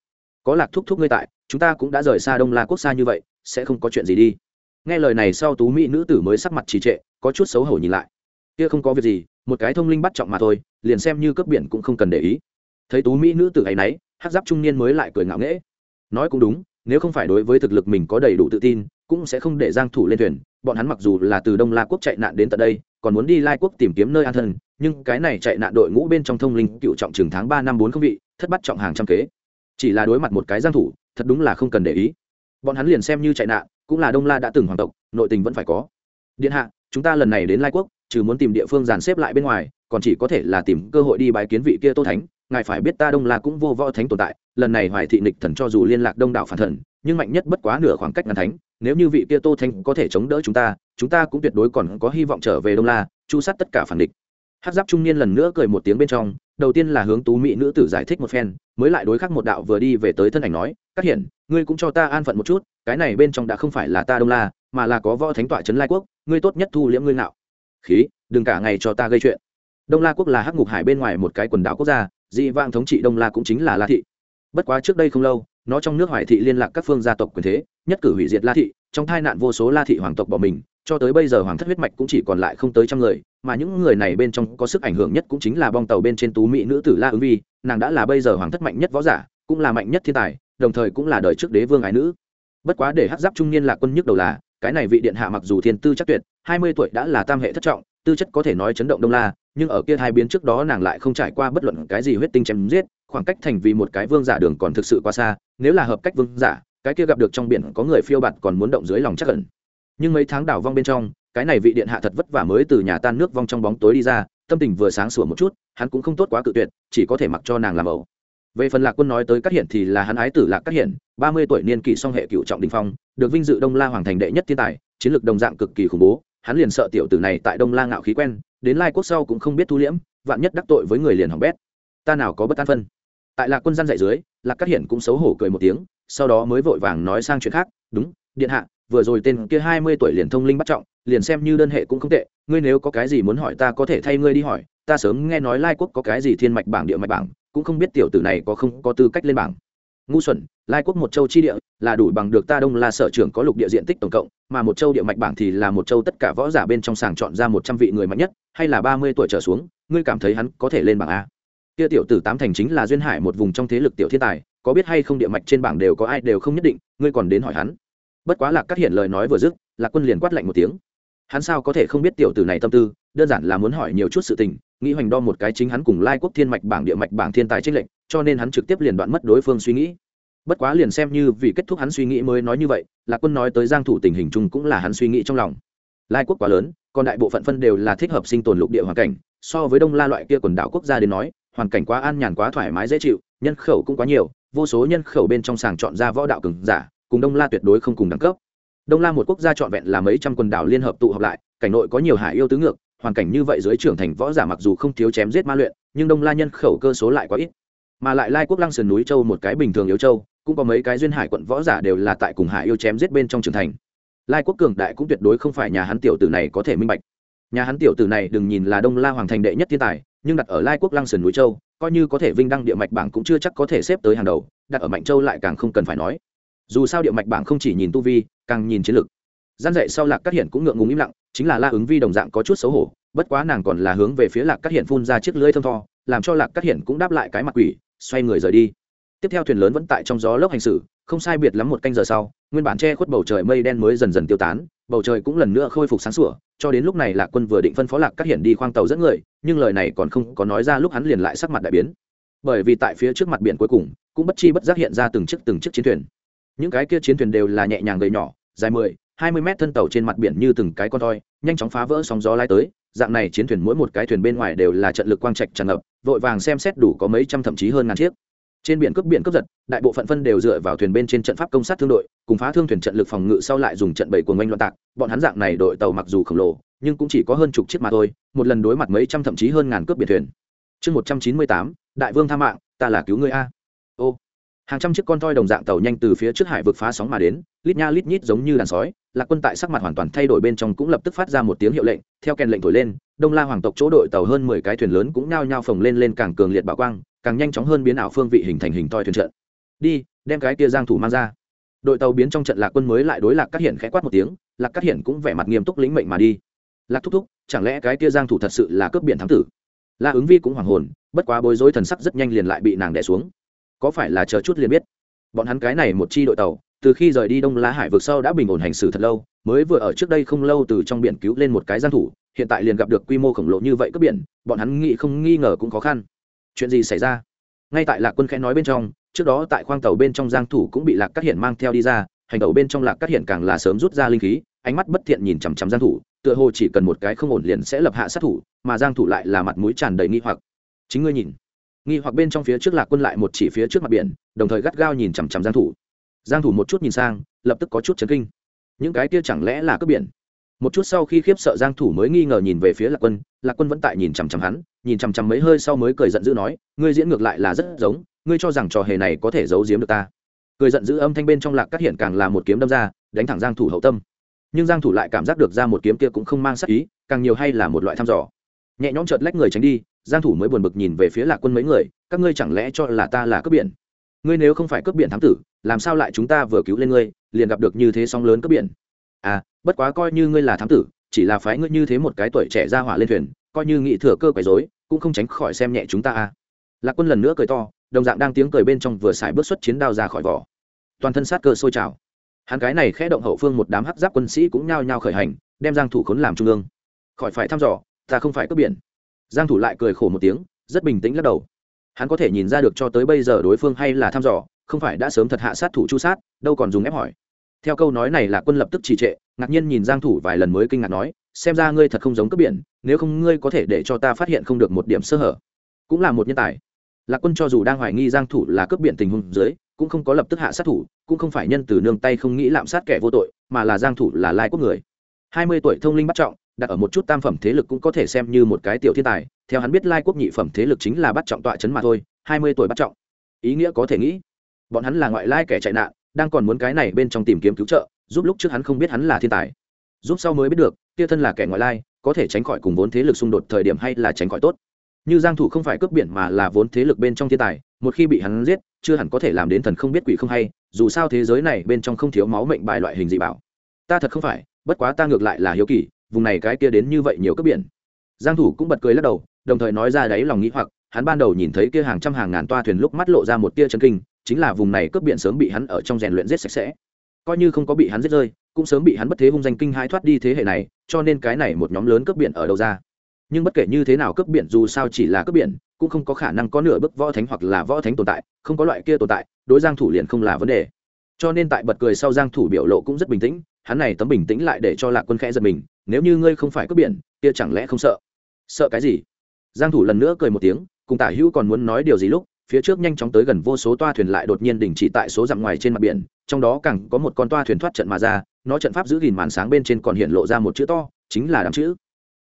Có lạc thúc thúc ngươi tại, chúng ta cũng đã rời xa đông la quốc xa như vậy, sẽ không có chuyện gì đi. Nghe lời này sau tú mỹ nữ tử mới sắc mặt trì trệ, có chút xấu hổ nhìn lại. Kia không có việc gì, một cái thông linh bắt trọng mà thôi, liền xem như cướp biển cũng không cần để ý. Thấy tú mỹ nữ tử ấy nấy hát giáp trung niên mới lại cười ngạo nghễ. Nói cũng đúng, nếu không phải đối với thực lực mình có đầy đủ tự tin cũng sẽ không để giang thủ lên thuyền, bọn hắn mặc dù là từ đông la quốc chạy nạn đến tận đây, còn muốn đi lai quốc tìm kiếm nơi an thân, nhưng cái này chạy nạn đội ngũ bên trong thông linh cựu trọng trường tháng ba năm bốn không vị, thất bắt trọng hàng trăm kế. Chỉ là đối mặt một cái giang thủ, thật đúng là không cần để ý. Bọn hắn liền xem như chạy nạn, cũng là đông la đã từng hoàng tộc, nội tình vẫn phải có. Điện hạ, chúng ta lần này đến lai quốc, trừ muốn tìm địa phương dàn xếp lại bên ngoài, còn chỉ có thể là tìm cơ hội đi bái kiến vị kia tô thánh. Ngài phải biết ta đông la cũng vô võ thánh tồn tại, lần này hoài thị nịch thần cho dù liên lạc đông đảo phản thần, nhưng mạnh nhất bất quá nửa khoảng cách ngàn thánh nếu như vị kia tô Thanh có thể chống đỡ chúng ta chúng ta cũng tuyệt đối còn có hy vọng trở về đông la, chu sát tất cả phản địch. Hát giáp trung niên lần nữa cười một tiếng bên trong, đầu tiên là hướng tú mỹ nữ tử giải thích một phen, mới lại đối khắc một đạo vừa đi về tới thân ảnh nói các hiển, ngươi cũng cho ta an phận một chút, cái này bên trong đã không phải là ta đông la, mà là có võ thánh tọa trấn lai quốc, ngươi tốt nhất thu liễm ngươi nạo khí, đừng cả ngày cho ta gây chuyện. Đông la quốc là hắc ngục hải bên ngoài một cái quần đảo quốc gia, dị vang thống trị đông la cũng chính là la thị. Bất quá trước đây không lâu, nó trong nước hoài thị liên lạc các phương gia tộc quyền thế nhất cử hủy diệt la thị, trong tai nạn vô số la thị hoàng tộc bỏ mình, cho tới bây giờ hoàng thất huyết mạch cũng chỉ còn lại không tới trăm người, mà những người này bên trong có sức ảnh hưởng nhất cũng chính là bong tàu bên trên tú mỹ nữ tử la ứng vi, nàng đã là bây giờ hoàng thất mạnh nhất võ giả, cũng là mạnh nhất thiên tài, đồng thời cũng là đời trước đế vương ái nữ. Bất quá để hát giáp trung niên là quân nhức đầu là, cái này vị điện hạ mặc dù thiên tư chắc tuyệt, hai mươi tuổi đã là tam hệ thất trọng, tư chất có thể nói chấn động đông la, nhưng ở kia hai biến trước đó nàng lại không trải qua bất luận cái gì huyết tinh chém giết, khoảng cách thành vì một cái vương giả đường còn thực sự quá xa, nếu là hợp cách vương giả cái kia gặp được trong biển có người phiêu bạt còn muốn động dưới lòng chắc ẩn. Nhưng mấy tháng đảo vong bên trong, cái này vị điện hạ thật vất vả mới từ nhà tan nước vong trong bóng tối đi ra, tâm tình vừa sáng sủa một chút, hắn cũng không tốt quá cự tuyệt, chỉ có thể mặc cho nàng làm ẩu. Về phần lạc quân nói tới các hiện thì là hắn ái tử lạc các hiện ba mươi tuổi niên kỷ song hệ cựu trọng đình phong, được vinh dự đông la hoàng thành đệ nhất thiên tài, chiến lược đồng dạng cực kỳ khủng bố, hắn liền sợ tiểu tử này tại đông la ngạo khí quen, đến lai quốc sau cũng không biết thu liễm, vạn nhất đắc tội với người liền hỏng bét. Ta nào có bất an phân. Tại lạc quân gian dạy dưới, lạc các hiện cũng xấu hổ cười một tiếng sau đó mới vội vàng nói sang chuyện khác, đúng, điện hạ, vừa rồi tên kia hai mươi tuổi liền thông linh bắt trọng, liền xem như đơn hệ cũng không tệ, ngươi nếu có cái gì muốn hỏi ta có thể thay ngươi đi hỏi, ta sớm nghe nói lai quốc có cái gì thiên mạch bảng, địa mạch bảng, cũng không biết tiểu tử này có không có tư cách lên bảng. Ngu xuẩn, lai quốc một châu chi địa, là đủ bằng được ta đông là sở trưởng có lục địa diện tích tổng cộng, mà một châu địa mạch bảng thì là một châu tất cả võ giả bên trong sàng chọn ra một trăm vị người mạnh nhất, hay là ba mươi tuổi trở xuống, ngươi cảm thấy hắn có thể lên bảng a? Kia tiểu tử tám thành chính là duyên hải một vùng trong thế lực tiểu thiên tài có biết hay không địa mạch trên bảng đều có ai đều không nhất định, ngươi còn đến hỏi hắn. Bất quá lạc cắt hiện lời nói vừa dứt, lạc quân liền quát lạnh một tiếng. Hắn sao có thể không biết tiểu tử này tâm tư, đơn giản là muốn hỏi nhiều chút sự tình, nghĩ hoành đo một cái chính hắn cùng lai quốc thiên mạch bảng địa mạch bảng thiên tài trích lệnh cho nên hắn trực tiếp liền đoạn mất đối phương suy nghĩ. Bất quá liền xem như vì kết thúc hắn suy nghĩ mới nói như vậy là quân nói tới giang thủ tình hình chung cũng là hắn suy nghĩ trong lòng. Lai quốc quá lớn, còn đại bộ phận phân đều là thích hợp sinh tồn lục địa hoàn cảnh, so với đông la loại kia quần đảo quốc gia đến nói, hoàn cảnh quá an nhàn quá thoải mái dễ chịu, nhân khẩu cũng quá nhiều vô số nhân khẩu bên trong sàng chọn ra võ đạo cường giả, cùng đông la tuyệt đối không cùng đẳng cấp. Đông la một quốc gia trọn vẹn là mấy trăm quần đảo liên hợp tụ họp lại, cảnh nội có nhiều hải yêu tứ ngược, hoàn cảnh như vậy dưới trưởng thành võ giả mặc dù không thiếu chém giết ma luyện, nhưng đông la nhân khẩu cơ số lại quá ít. Mà lại lai quốc lăng sườn núi châu một cái bình thường yếu châu, cũng có mấy cái duyên hải quận võ giả đều là tại cùng hải yêu chém giết bên trong trưởng thành. Lai quốc cường đại cũng tuyệt đối không phải nhà hắn tiểu tử này có thể minh bạch. Nhà hắn tiểu tử này đừng nhìn là đông la hoàng thành đệ nhất thiên tài, nhưng đặt ở lai quốc lăng sườn núi châu coi như có thể vinh đăng địa mạch bảng cũng chưa chắc có thể xếp tới hàng đầu, đặt ở mạnh châu lại càng không cần phải nói. Dù sao địa mạch bảng không chỉ nhìn tu vi, càng nhìn chiến lược gian dạy sau lạc các hiển cũng ngượng ngùng im lặng, chính là la ứng vi đồng dạng có chút xấu hổ, bất quá nàng còn là hướng về phía lạc các hiển phun ra chiếc lưỡi thơm tho, làm cho lạc các hiển cũng đáp lại cái mặt quỷ, xoay người rời đi. Tiếp theo thuyền lớn vẫn tại trong gió lốc hành xử, không sai biệt lắm một canh giờ sau, nguyên bản che khuất bầu trời mây đen mới dần dần tiêu tán, bầu trời cũng lần nữa khôi phục sáng sủa cho đến lúc này lạc quân vừa định phân phó lạc các hiển đi khoang tàu dẫn người, nhưng lời này còn không có nói ra lúc hắn liền lại sắc mặt đại biến. Bởi vì tại phía trước mặt biển cuối cùng, cũng bất chi bất giác hiện ra từng chiếc từng chiếc chiến thuyền. Những cái kia chiến thuyền đều là nhẹ nhàng gầy nhỏ, dài mười, hai mươi mét thân tàu trên mặt biển như từng cái con toi nhanh chóng phá vỡ sóng gió lai tới. Dạng này chiến thuyền mỗi một cái thuyền bên ngoài đều là trận lực quang trạch tràn ngập, vội vàng xem xét đủ có mấy trăm thậm chí hơn ngàn chiếc trên biển cướp biển cướp giật, đại bộ phận phân đều dựa vào thuyền bên trên trận pháp công sát thương đội, cùng phá thương thuyền trận lực phòng ngự sau lại dùng trận bảy của ngoanh loạn tạc. Bọn hắn dạng này đội tàu mặc dù khổng lồ, nhưng cũng chỉ có hơn chục chiếc mà thôi, một lần đối mặt mấy trăm thậm chí hơn ngàn cướp biển thuyền. Chương một trăm chín mươi tám, đại vương tha mạng, ta là cứu người a. Ô, hàng trăm chiếc con toi đồng dạng tàu nhanh từ phía trước hải vực phá sóng mà đến, lít nha lít nhít giống như đàn sói, lạc quân tại sắc mặt hoàn toàn thay đổi bên trong cũng lập tức phát ra một tiếng hiệu lệnh, theo kèn lệnh thổi lên đông la hoàng tộc chỗ đội tàu hơn mười cái thuyền lớn cũng nhao nhao phồng lên lên càng cường liệt bảo quang, càng nhanh chóng hơn biến ảo phương vị hình thành hình toi thuyền trận. Đi, đem cái kia giang thủ mang ra. Đội tàu biến trong trận lạc quân mới lại đối lạc cát hiển khẽ quát một tiếng, lạc cát hiển cũng vẻ mặt nghiêm túc lĩnh mệnh mà đi. Lạc thúc thúc, chẳng lẽ cái kia giang thủ thật sự là cướp biển thắng tử? La ứng vi cũng hoàng hồn, bất quá bối rối thần sắc rất nhanh liền lại bị nàng đè xuống. Có phải là chờ chút liền biết? Bọn hắn cái này một chi đội tàu từ khi rời đi đông lá hải vực sau đã bình ổn hành xử thật lâu, mới vừa ở trước đây không lâu từ trong biển cứu lên một cái Gian thủ, hiện tại liền gặp được quy mô khổng lồ như vậy cướp biển, bọn hắn nghĩ không nghi ngờ cũng khó khăn. Chuyện gì xảy ra? Ngay tại lạc quân khẽ nói bên trong, trước đó tại khoang tàu bên trong giang thủ cũng bị lạc cát hiển mang theo đi ra, hành tàu bên trong lạc cát hiển càng là sớm rút ra linh khí, ánh mắt bất thiện nhìn chằm chằm giang thủ, tựa hồ chỉ cần một cái không ổn liền sẽ lập hạ sát thủ, mà giang thủ lại là mặt mũi tràn đầy nghi hoặc. Chính ngươi nhìn. Nghi hoặc bên trong phía trước lạc quân lại một chỉ phía trước mặt biển, đồng thời gắt gao nhìn chằm chằm giang thủ giang thủ một chút nhìn sang, lập tức có chút chấn kinh. Những cái kia chẳng lẽ là cướp biển? Một chút sau khi khiếp sợ giang thủ mới nghi ngờ nhìn về phía lạc quân lạc quân vẫn tại nhìn chằm chằm hắn, nhìn chằm chằm mấy hơi sau mới cười giận dữ nói, ngươi diễn ngược lại là rất giống, ngươi cho rằng trò hề này có thể giấu giếm được ta. Cười giận dữ âm thanh bên trong lạc cắt hiện càng là một kiếm đâm ra, đánh thẳng giang thủ hậu tâm. Nhưng giang thủ lại cảm giác được ra một kiếm kia cũng không mang sát ý, càng nhiều hay là một loại thăm dò. Nhẹ nhõm chợt lách người tránh đi, giang thủ mới buồn bực nhìn về phía lạc quân mấy người, các ngươi chẳng lẽ cho là ta là cướp biển? Ngươi nếu không phải cướp biển thám tử, làm sao lại chúng ta vừa cứu lên ngươi, liền gặp được như thế sóng lớn cướp biển? À bất quá coi như ngươi là thám tử, chỉ là phái ngươi như thế một cái tuổi trẻ ra hỏa lên thuyền, coi như nghị thừa cơ quấy rối, cũng không tránh khỏi xem nhẹ chúng ta à. Lạc quân lần nữa cười to, đồng dạng đang tiếng cười bên trong vừa xài bước xuất chiến đao ra khỏi vỏ. Toàn thân sát cơ sôi trào. Hắn cái này khẽ động hậu phương một đám hắc giáp quân sĩ cũng nhao nhao khởi hành, đem giang thủ khốn làm trung ương. Khỏi phải thăm dò, ta không phải cướp biển. Giang thủ lại cười khổ một tiếng, rất bình tĩnh lắc đầu hắn có thể nhìn ra được cho tới bây giờ đối phương hay là thăm dò, không phải đã sớm thật hạ sát thủ chu sát, đâu còn dùng ép hỏi. Theo câu nói này là quân lập tức trì trệ, ngạc nhiên nhìn giang thủ vài lần mới kinh ngạc nói, xem ra ngươi thật không giống cướp biển, nếu không ngươi có thể để cho ta phát hiện không được một điểm sơ hở. Cũng là một nhân tài. Lạc quân cho dù đang hoài nghi giang thủ là cướp biển tình huống dưới, cũng không có lập tức hạ sát thủ, cũng không phải nhân từ nương tay không nghĩ lạm sát kẻ vô tội, mà là giang thủ là lai quốc người. 20 tuổi thông linh bắt trọng đặt ở một chút tam phẩm thế lực cũng có thể xem như một cái tiểu thiên tài, theo hắn biết lai quốc nhị phẩm thế lực chính là bắt trọng tọa chấn mà thôi 20 tuổi bắt trọng. Ý nghĩa có thể nghĩ, bọn hắn là ngoại lai kẻ chạy nạn, đang còn muốn cái này bên trong tìm kiếm cứu trợ, giúp lúc trước hắn không biết hắn là thiên tài. Giúp sau mới biết được, kia thân là kẻ ngoại lai, có thể tránh khỏi cùng vốn thế lực xung đột thời điểm hay là tránh khỏi tốt. Như giang thủ không phải cướp biển mà là vốn thế lực bên trong thiên tài, một khi bị hắn giết, chưa hẳn có thể làm đến thần không biết quỷ không hay, dù sao thế giới này bên trong không thiếu máu mệnh bài loại hình dị bảo. Ta thật không phải, bất quá ta ngược lại là hiếu kỳ vùng này cái kia đến như vậy nhiều cướp biển. Giang thủ cũng bật cười lắc đầu, đồng thời nói ra đấy lòng nghĩ hoặc, hắn ban đầu nhìn thấy kia hàng trăm hàng ngàn toa thuyền lúc mắt lộ ra một tia chấn kinh, chính là vùng này cướp biển sớm bị hắn ở trong rèn luyện giết sạch sẽ. Coi như không có bị hắn giết rơi, cũng sớm bị hắn bất thế hung danh kinh hai thoát đi thế hệ này, cho nên cái này một nhóm lớn cướp biển ở đâu ra. Nhưng bất kể như thế nào cướp biển dù sao chỉ là cướp biển, cũng không có khả năng có nửa bước võ thánh hoặc là võ thánh tồn tại, không có loại kia tồn tại, đối giang thủ liền không là vấn đề. Cho nên tại bật cười sau giang thủ biểu lộ cũng rất bình tĩnh, hắn này tấm bình tĩnh lại để cho lạc quân khẽ giật mình nếu như ngươi không phải cướp biển, kia chẳng lẽ không sợ? Sợ cái gì? Giang thủ lần nữa cười một tiếng, cùng tả hữu còn muốn nói điều gì lúc, phía trước nhanh chóng tới gần vô số toa thuyền lại đột nhiên đình chỉ tại số dặm ngoài trên mặt biển, trong đó càng có một con toa thuyền thoát trận mà ra, nó trận pháp giữ gìn màn sáng bên trên còn hiện lộ ra một chữ to, chính là đám chữ.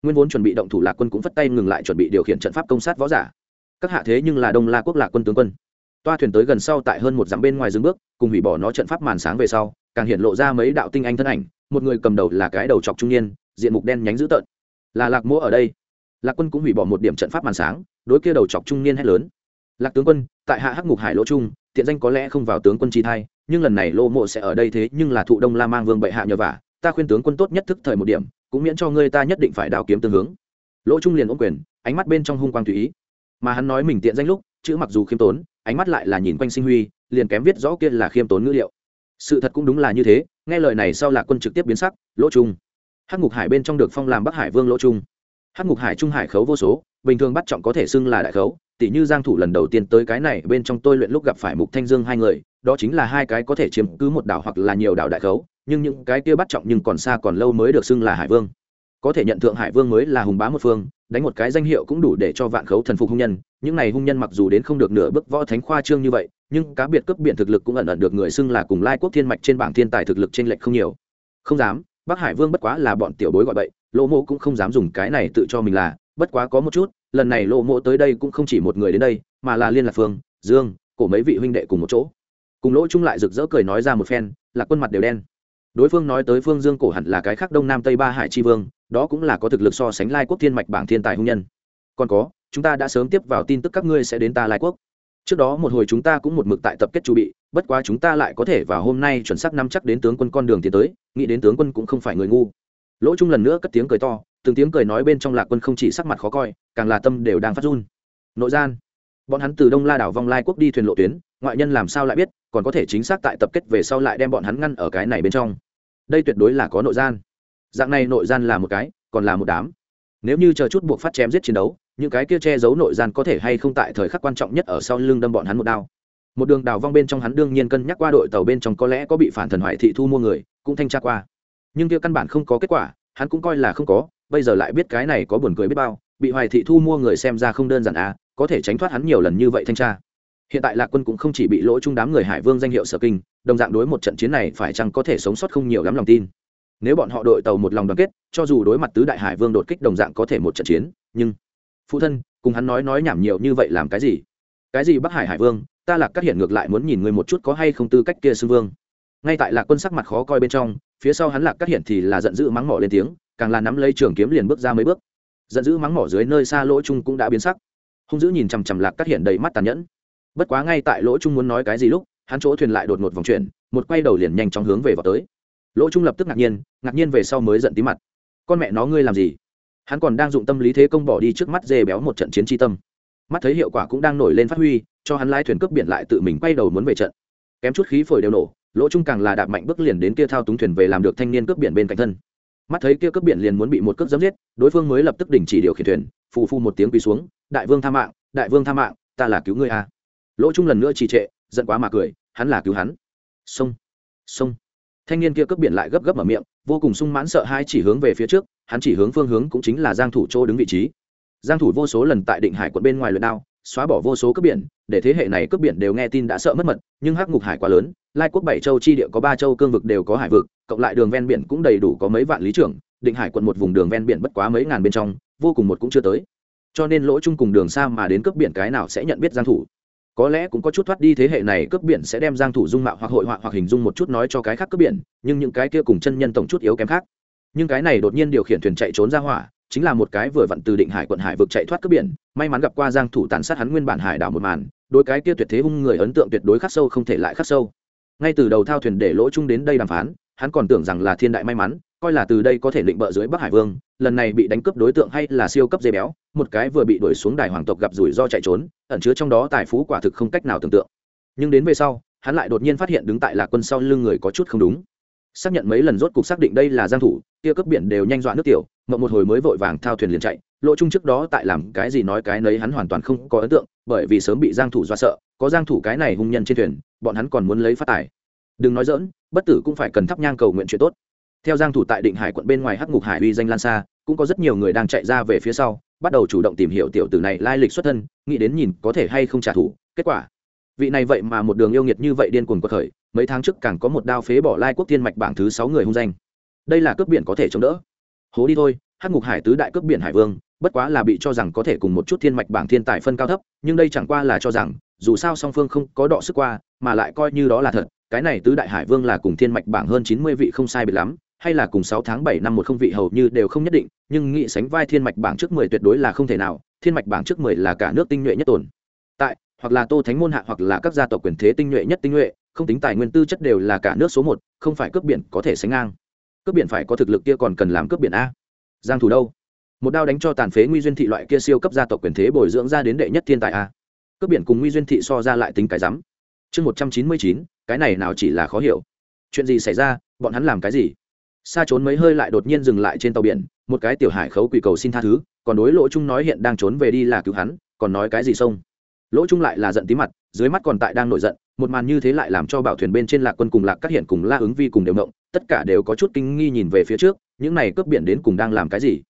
Nguyên vốn chuẩn bị động thủ lạc quân cũng phất tay ngừng lại chuẩn bị điều khiển trận pháp công sát võ giả. Các hạ thế nhưng là đông la quốc lạc quân tướng quân. Toa thuyền tới gần sau tại hơn một dặm bên ngoài dừng bước, cùng hủy bỏ nó trận pháp màn sáng về sau, càng hiện lộ ra mấy đạo tinh anh thân ảnh, một người cầm đầu là cái đầu chọc trung niên diện mục đen nhánh dữ tợn. Là lạc mỗ ở đây. Lạc quân cũng hủy bỏ một điểm trận pháp màn sáng, đối kia đầu chọc trung niên hét lớn. Lạc tướng quân, tại hạ hắc ngục hải lỗ trung tiện danh có lẽ không vào tướng quân chi thai, nhưng lần này lô mộ sẽ ở đây thế nhưng là thụ đông la mang vương bệ hạ nhờ vả, ta khuyên tướng quân tốt nhất thức thời một điểm, cũng miễn cho ngươi ta nhất định phải đào kiếm tương hướng. Lỗ trung liền ôm quyền, ánh mắt bên trong hung quang tùy ý. Mà hắn nói mình tiện danh lúc, chữ mặc dù khiêm tốn, ánh mắt lại là nhìn quanh sinh huy, liền kém viết rõ kia là khiêm tốn ngữ liệu. Sự thật cũng đúng là như thế, nghe lời này sau lạc quân trực tiếp biến sắc, lỗ trung hắc ngục hải bên trong được phong làm bắc hải vương lỗ trung. Hắc ngục hải trung hải khấu vô số, bình thường bắt trọng có thể xưng là đại khấu tỷ như giang thủ lần đầu tiên tới cái này bên trong tôi luyện lúc gặp phải mục thanh dương hai người, đó chính là hai cái có thể chiếm cứ một đảo hoặc là nhiều đảo đại khấu, nhưng những cái kia bắt trọng nhưng còn xa còn lâu mới được xưng là hải vương. Có thể nhận thượng hải vương mới là hùng bá một phương, đánh một cái danh hiệu cũng đủ để cho vạn khấu thần phục hung nhân, những này hung nhân mặc dù đến không được nửa bước võ thánh khoa trương như vậy, nhưng cá biệt cấp biển thực lực cũng ẩn ẩn được người xưng là cùng lai quốc thiên mạch trên bảng thiên tài thực lực trên lệch không nhiều. Không dám bắc hải vương bất quá là bọn tiểu bối gọi bậy lỗ mộ cũng không dám dùng cái này tự cho mình là, bất quá có một chút, lần này lỗ mộ tới đây cũng không chỉ một người đến đây, mà là liên lạc phương, dương, cổ mấy vị huynh đệ cùng một chỗ. Cùng lỗ chung lại rực rỡ cười nói ra một phen là quân mặt đều đen. Đối phương nói tới phương dương cổ hẳn là cái khác đông nam tây ba hải tri vương, đó cũng là có thực lực so sánh lai quốc thiên mạch bảng thiên tài Hùng nhân. Còn có, chúng ta đã sớm tiếp vào tin tức các ngươi sẽ đến ta lai quốc. Trước đó một hồi chúng ta cũng một mực tại tập kết chu bị bất quá chúng ta lại có thể vào hôm nay chuẩn xác năm chắc đến tướng quân con đường tiến tới, nghĩ đến tướng quân cũng không phải người ngu. Lỗ trung lần nữa cất tiếng cười to, từng tiếng cười nói bên trong lạc quân không chỉ sắc mặt khó coi, càng là tâm đều đang phát run. Nội gian, bọn hắn từ đông la đảo vong lai quốc đi thuyền lộ tuyến, ngoại nhân làm sao lại biết, còn có thể chính xác tại tập kết về sau lại đem bọn hắn ngăn ở cái này bên trong. Đây tuyệt đối là có nội gian. Dạng này nội gian là một cái, còn là một đám. Nếu như chờ chút buộc phát chém giết chiến đấu, những cái kia che giấu nội gian có thể hay không tại thời khắc quan trọng nhất ở sau lưng đâm bọn hắn một đao một đường đào vong bên trong hắn đương nhiên cân nhắc qua đội tàu bên trong có lẽ có bị phản thần hoại thị thu mua người, cũng thanh tra qua. Nhưng kia căn bản không có kết quả, hắn cũng coi là không có, bây giờ lại biết cái này có buồn cười biết bao, bị hoài thị thu mua người xem ra không đơn giản à có thể tránh thoát hắn nhiều lần như vậy thanh tra. Hiện tại lạc quân cũng không chỉ bị lỗ chung đám người hải vương danh hiệu sở kinh, đồng dạng đối một trận chiến này phải chăng có thể sống sót không nhiều lắm lòng tin. Nếu bọn họ đội tàu một lòng đoàn kết, cho dù đối mặt tứ đại hải vương đột kích đồng dạng có thể một trận chiến, nhưng phụ thân, cùng hắn nói nói nhảm nhiều như vậy làm cái gì? Cái gì bắc hải hải vương ta lạc cắt hiện ngược lại muốn nhìn ngươi một chút có hay không tư cách kia xưng vương. Ngay tại lạc quân sắc mặt khó coi bên trong, phía sau hắn lạc cắt hiện thì là giận dữ mắng mỏ lên tiếng, càng là nắm lấy trường kiếm liền bước ra mấy bước. Giận dữ mắng mỏ dưới nơi xa lỗ trung cũng đã biến sắc. Hung dữ nhìn chằm chằm lạc cắt hiện đầy mắt tàn nhẫn. Bất quá ngay tại lỗ trung muốn nói cái gì lúc, hắn chỗ thuyền lại đột ngột vòng chuyển, một quay đầu liền nhanh chóng hướng về vào tới. Lỗ trung lập tức ngạc nhiên ngạc nhiên về sau mới giận tí mặt. Con mẹ nó ngươi làm gì? Hắn còn đang dụng tâm lý thế công bỏ đi trước mắt dê béo một trận chiến tri tâm mắt thấy hiệu quả cũng đang nổi lên phát huy, cho hắn lái thuyền cướp biển lại tự mình quay đầu muốn về trận. Kém chút khí phổi đều nổ, lỗ trung càng là đạp mạnh bước liền đến kia thao túng thuyền về làm được thanh niên cướp biển bên cạnh thân. Mắt thấy kia cướp biển liền muốn bị một cướp dấm giết, đối phương mới lập tức đình chỉ điều khiển thuyền, phù phu một tiếng quỳ xuống, đại vương tha mạng, đại vương tha mạng, ta là cứu ngươi a. Lỗ trung lần nữa trì trệ, giận quá mà cười, hắn là cứu hắn. Sông sông thanh niên kia cướp biển lại gấp gấp mở miệng, vô cùng sung mãn sợ hai chỉ hướng về phía trước, hắn chỉ hướng phương hướng cũng chính là giang thủ chỗ đứng vị trí giang thủ vô số lần tại định hải quận bên ngoài luyện đao, xóa bỏ vô số cướp biển, để thế hệ này cướp biển đều nghe tin đã sợ mất mật, nhưng hắc ngục hải quá lớn, lai quốc bảy châu chi địa có ba châu cương vực đều có hải vực, cộng lại đường ven biển cũng đầy đủ có mấy vạn lý trưởng, định hải quận một vùng đường ven biển bất quá mấy ngàn bên trong, vô cùng một cũng chưa tới. Cho nên lỗ chung cùng đường xa mà đến cướp biển cái nào sẽ nhận biết giang thủ? Có lẽ cũng có chút thoát đi thế hệ này cướp biển sẽ đem giang thủ dung mạo hoặc hội họa hoặc hình dung một chút nói cho cái khác cướp biển, nhưng những cái kia cùng chân nhân tổng chút yếu kém khác. Nhưng cái này đột nhiên điều khiển thuyền chạy trốn ra hỏa chính là một cái vừa vặn từ định hải quận hải vực chạy thoát cướp biển, may mắn gặp qua giang thủ tàn sát hắn nguyên bản hải đảo một màn đôi cái kia tuyệt thế hung người ấn tượng tuyệt đối khắc sâu không thể lại khắc sâu. Ngay từ đầu thao thuyền để lỗ chung đến đây đàm phán, hắn còn tưởng rằng là thiên đại may mắn, coi là từ đây có thể định bợ dưới bắc hải vương, lần này bị đánh cướp đối tượng hay là siêu cấp dây béo, một cái vừa bị đuổi xuống đài hoàng tộc gặp rủi ro chạy trốn, ẩn chứa trong đó tài phú quả thực không cách nào tưởng tượng. Nhưng đến về sau, hắn lại đột nhiên phát hiện đứng tại lạc quân sau lưng người có chút không đúng. Xác nhận mấy lần rốt cục xác định đây là giang thủ, kia cướp biển đều nhanh dọa nước tiểu mộng một hồi mới vội vàng thao thuyền liền chạy lộ trung trước đó tại làm cái gì nói cái nấy hắn hoàn toàn không có ấn tượng, bởi vì sớm bị giang thủ do sợ, có giang thủ cái này hung nhân trên thuyền, bọn hắn còn muốn lấy phát tài. Đừng nói dỡn bất tử cũng phải cần thắp nhang cầu nguyện chuyện tốt. Theo giang thủ tại định hải quận bên ngoài hắc ngục hải uy danh lan xa, cũng có rất nhiều người đang chạy ra về phía sau, bắt đầu chủ động tìm hiểu tiểu tử này lai lịch xuất thân, nghĩ đến nhìn có thể hay không trả thù, kết quả. Vị này vậy mà một đường yêu nghiệt như vậy điên cuồng quật khởi, mấy tháng trước càng có một đao phế bỏ lai quốc thiên mạch bảng thứ sáu người hung danh. Đây là cướp biển có thể chống đỡ hố đi thôi, hắc ngục hải tứ đại cướp biển hải vương, bất quá là bị cho rằng có thể cùng một chút thiên mạch bảng thiên tài phân cao thấp, nhưng đây chẳng qua là cho rằng, dù sao song phương không có đọ sức qua, mà lại coi như đó là thật, cái này tứ đại hải vương là cùng thiên mạch bảng hơn chín mươi vị không sai biệt lắm, hay là cùng sáu tháng bảy năm một không vị hầu như đều không nhất định, nhưng nghị sánh vai thiên mạch bảng trước mười tuyệt đối là không thể nào, thiên mạch bảng trước mười là cả nước tinh nhuệ nhất tồn. Tại, hoặc là tô thánh môn hạ hoặc là các gia tộc quyền thế tinh nhuệ nhất tinh nhuệ, không tính tài nguyên tư chất đều là cả nước số một, không phải cướp biển có thể sánh ngang cướp biển phải có thực lực kia còn cần làm cướp biển a. Giang thủ đâu? Một đao đánh cho tàn phế nguy duyên thị loại kia siêu cấp gia tộc quyền thế bồi dưỡng ra đến đệ nhất thiên tài a. Cướp biển cùng nguy duyên thị so ra lại tính cái rắm. Chương một trăm chín mươi chín, cái này nào chỉ là khó hiểu. Chuyện gì xảy ra? Bọn hắn làm cái gì? Xa trốn mấy hơi lại đột nhiên dừng lại trên tàu biển, một cái tiểu hải khấu quỳ cầu xin tha thứ, còn đối lỗ trung nói hiện đang trốn về đi là cứu hắn, còn nói cái gì xong? lỗ trung lại là giận tí mặt, dưới mắt còn tại đang nổi giận, một màn như thế lại làm cho bảo thuyền bên trên lạc quân cùng lạc các hiện cùng la ứng vi cùng đều ngộng tất cả đều có chút kinh nghi nhìn về phía trước, những này cướp biển đến cùng đang làm cái gì?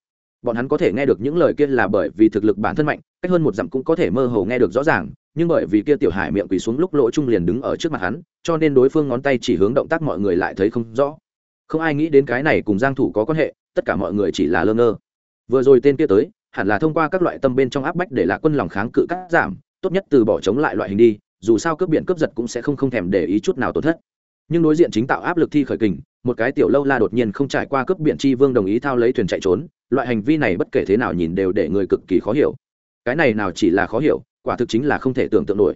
Bọn hắn có thể nghe được những lời kia là bởi vì thực lực bản thân mạnh, cách hơn một dặm cũng có thể mơ hồ nghe được rõ ràng, nhưng bởi vì kia tiểu hải miệng quỳ xuống lúc lỗ trung liền đứng ở trước mặt hắn, cho nên đối phương ngón tay chỉ hướng động tác mọi người lại thấy không rõ. Không ai nghĩ đến cái này cùng giang thủ có quan hệ, tất cả mọi người chỉ là lơ ngơ. Vừa rồi tên kia tới, hẳn là thông qua các loại tâm bên trong áp bách để là quân lòng kháng cự cắt giảm, tốt nhất từ bỏ chống lại loại hình đi, dù sao cướp biển cướp giật cũng sẽ không không thèm để ý chút nào tổn thất nhưng đối diện chính tạo áp lực thi khởi kình, một cái tiểu lâu la đột nhiên không trải qua cướp biển chi vương đồng ý thao lấy thuyền chạy trốn, loại hành vi này bất kể thế nào nhìn đều để người cực kỳ khó hiểu. Cái này nào chỉ là khó hiểu, quả thực chính là không thể tưởng tượng nổi.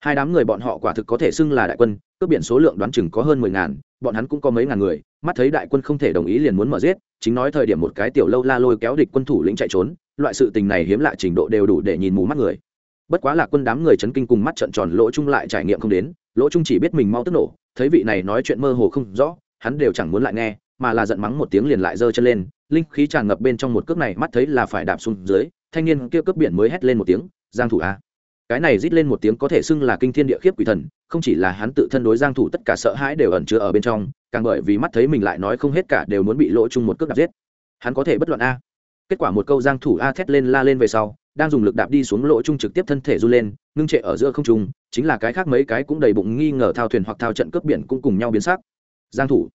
Hai đám người bọn họ quả thực có thể xưng là đại quân, cướp biển số lượng đoán chừng có hơn mười ngàn, bọn hắn cũng có mấy ngàn người, mắt thấy đại quân không thể đồng ý liền muốn mở giết, chính nói thời điểm một cái tiểu lâu la lôi kéo địch quân thủ lĩnh chạy trốn, loại sự tình này hiếm lạ trình độ đều đủ để nhìn mù mắt người. Bất quá là quân đám người chấn kinh cùng mắt trận tròn lỗ chung lại trải nghiệm không đến lỗ Trung chỉ biết mình mau tức nổ, thấy vị này nói chuyện mơ hồ không rõ, hắn đều chẳng muốn lại nghe, mà là giận mắng một tiếng liền lại giơ chân lên, linh khí tràn ngập bên trong một cước này mắt thấy là phải đạp xuống dưới, thanh niên kia cướp biển mới hét lên một tiếng, giang thủ a. Cái này rít lên một tiếng có thể xưng là kinh thiên địa khiếp quỷ thần, không chỉ là hắn tự thân đối giang thủ tất cả sợ hãi đều ẩn chứa ở bên trong, càng bởi vì mắt thấy mình lại nói không hết cả đều muốn bị lỗ chung một cước đạp giết. Hắn có thể bất luận a. Kết quả một câu giang thủ a thét lên la lên về sau đang dùng lực đạp đi xuống lỗ trung trực tiếp thân thể du lên, ngưng trệ ở giữa không trung, chính là cái khác mấy cái cũng đầy bụng nghi ngờ thao thuyền hoặc thao trận cướp biển cũng cùng nhau biến sắc. Giang thủ,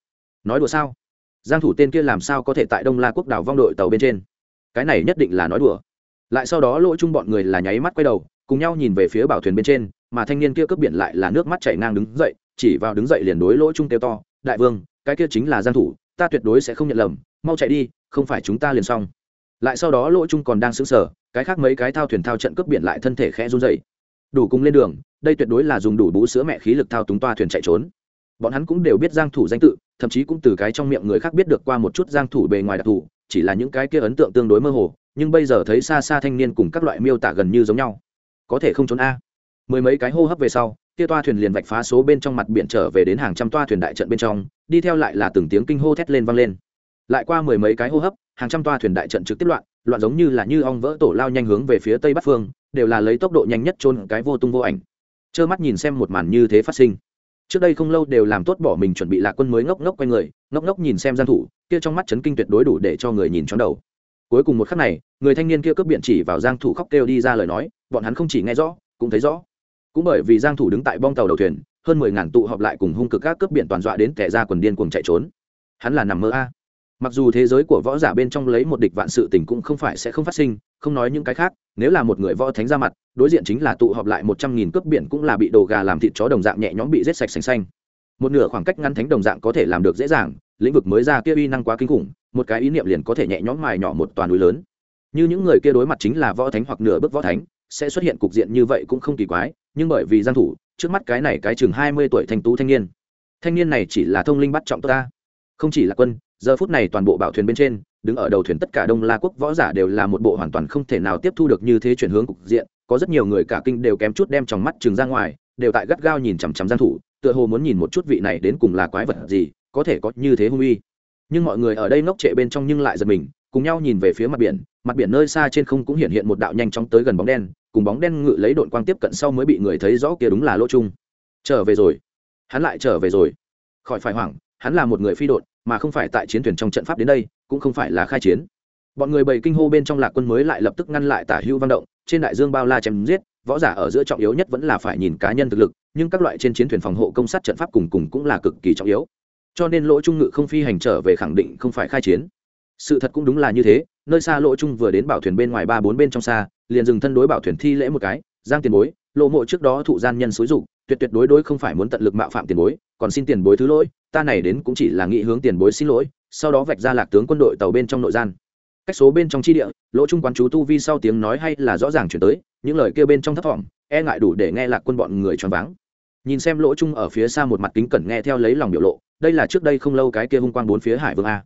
nói đùa sao? Giang thủ tên kia làm sao có thể tại đông la quốc đảo vong đội tàu bên trên? Cái này nhất định là nói đùa. Lại sau đó lỗ chung bọn người là nháy mắt quay đầu, cùng nhau nhìn về phía bảo thuyền bên trên, mà thanh niên kia cướp biển lại là nước mắt chảy ngang đứng dậy, chỉ vào đứng dậy liền đối lỗ chung kêu to, đại vương, cái kia chính là giang thủ, ta tuyệt đối sẽ không nhận lầm, mau chạy đi, không phải chúng ta liền xong. Lại sau đó lỗ chung còn đang sững sờ cái khác mấy cái thao thuyền thao trận cướp biển lại thân thể khẽ run dày đủ cùng lên đường, đây tuyệt đối là dùng đủ bú sữa mẹ khí lực thao túng toa thuyền chạy trốn. Bọn hắn cũng đều biết giang thủ danh tự, thậm chí cũng từ cái trong miệng người khác biết được qua một chút giang thủ bề ngoài đặc thù, chỉ là những cái kia ấn tượng tương đối mơ hồ, nhưng bây giờ thấy xa xa thanh niên cùng các loại miêu tả gần như giống nhau. Có thể không trốn a. Mười mấy cái hô hấp về sau, kia toa thuyền liền vạch phá số bên trong mặt biển trở về đến hàng trăm toa thuyền đại trận bên trong, đi theo lại là từng tiếng kinh hô thét lên vang lên. Lại qua mười mấy cái hô hấp, hàng trăm toa thuyền đại trận trực tiếp loạn loạn giống như là như ong vỡ tổ lao nhanh hướng về phía tây bắc phương, đều là lấy tốc độ nhanh nhất trôn cái vô tung vô ảnh. Trơ mắt nhìn xem một màn như thế phát sinh. Trước đây không lâu đều làm tốt bỏ mình chuẩn bị lạc quân mới ngốc ngốc quanh người, ngốc ngốc nhìn xem gian thủ, kia trong mắt chấn kinh tuyệt đối đủ để cho người nhìn chóng đầu. Cuối cùng một khắc này, người thanh niên kia cướp biện chỉ vào giang thủ khóc kêu đi ra lời nói, bọn hắn không chỉ nghe rõ, cũng thấy rõ. Cũng bởi vì giang thủ đứng tại bong tàu đầu thuyền, hơn mười ngàn tụ họp lại cùng hung cực các cướp biển toàn dọa đến kẻ ra quần điên cuồng chạy trốn. Hắn là nằm mơ a mặc dù thế giới của võ giả bên trong lấy một địch vạn sự tình cũng không phải sẽ không phát sinh, không nói những cái khác, nếu là một người võ thánh ra mặt, đối diện chính là tụ họp lại một trăm nghìn cướp biển cũng là bị đồ gà làm thịt chó đồng dạng nhẹ nhõm bị rết sạch xanh xanh. Một nửa khoảng cách ngăn thánh đồng dạng có thể làm được dễ dàng, lĩnh vực mới ra kia uy năng quá kinh khủng, một cái ý niệm liền có thể nhẹ nhõm mài nhỏ một toàn núi lớn. Như những người kia đối mặt chính là võ thánh hoặc nửa bước võ thánh, sẽ xuất hiện cục diện như vậy cũng không kỳ quái, nhưng bởi vì giang thủ, trước mắt cái này cái chừng hai mươi tuổi thanh tú thanh niên. Thanh niên này chỉ là thông linh bắt trọng ta, không chỉ là quân giờ phút này toàn bộ bảo thuyền bên trên, đứng ở đầu thuyền tất cả đông la quốc võ giả đều là một bộ hoàn toàn không thể nào tiếp thu được như thế chuyển hướng cục diện. Có rất nhiều người cả kinh đều kém chút đem trong mắt trường ra ngoài, đều tại gắt gao nhìn chằm chằm gian thủ, tựa hồ muốn nhìn một chút vị này đến cùng là quái vật gì, có thể có như thế hung uy. Nhưng mọi người ở đây ngốc trệ bên trong nhưng lại giật mình, cùng nhau nhìn về phía mặt biển mặt biển nơi xa trên không cũng hiện hiện một đạo nhanh chóng tới gần bóng đen, cùng bóng đen ngự lấy đội quang tiếp cận sau mới bị người thấy rõ kia đúng là lỗ trung. Trở về rồi. Hắn lại trở về rồi. Khỏi phải hoảng, hắn là một người phi đột mà không phải tại chiến thuyền trong trận pháp đến đây, cũng không phải là khai chiến. Bọn người bầy kinh hô bên trong lạc quân mới lại lập tức ngăn lại tả hưu văn động, trên đại dương bao la chém giết, võ giả ở giữa trọng yếu nhất vẫn là phải nhìn cá nhân thực lực, nhưng các loại trên chiến thuyền phòng hộ công sát trận pháp cùng cùng cũng là cực kỳ trọng yếu. Cho nên lỗ trung ngự không phi hành trở về khẳng định không phải khai chiến. Sự thật cũng đúng là như thế, nơi xa lỗ trung vừa đến bảo thuyền bên ngoài ba bốn bên trong xa, liền dừng thân đối bảo thuyền thi lễ một cái, giang tiền bối lộ mộ trước đó thụ gian nhân xúi dục, tuyệt tuyệt đối đối không phải muốn tận lực mạo phạm tiền bối còn xin tiền bối thứ lỗi, ta này đến cũng chỉ là nghị hướng tiền bối xin lỗi, sau đó vạch ra lạc tướng quân đội tàu bên trong nội gian. Cách số bên trong chi địa, lỗ trung quán chú tu vi sau tiếng nói hay là rõ ràng chuyển tới, những lời kêu bên trong thấp thỏm e ngại đủ để nghe lạc quân bọn người choáng váng. Nhìn xem lỗ trung ở phía xa một mặt kính cẩn nghe theo lấy lòng biểu lộ, đây là trước đây không lâu cái kia hung quang bốn phía hải vương a.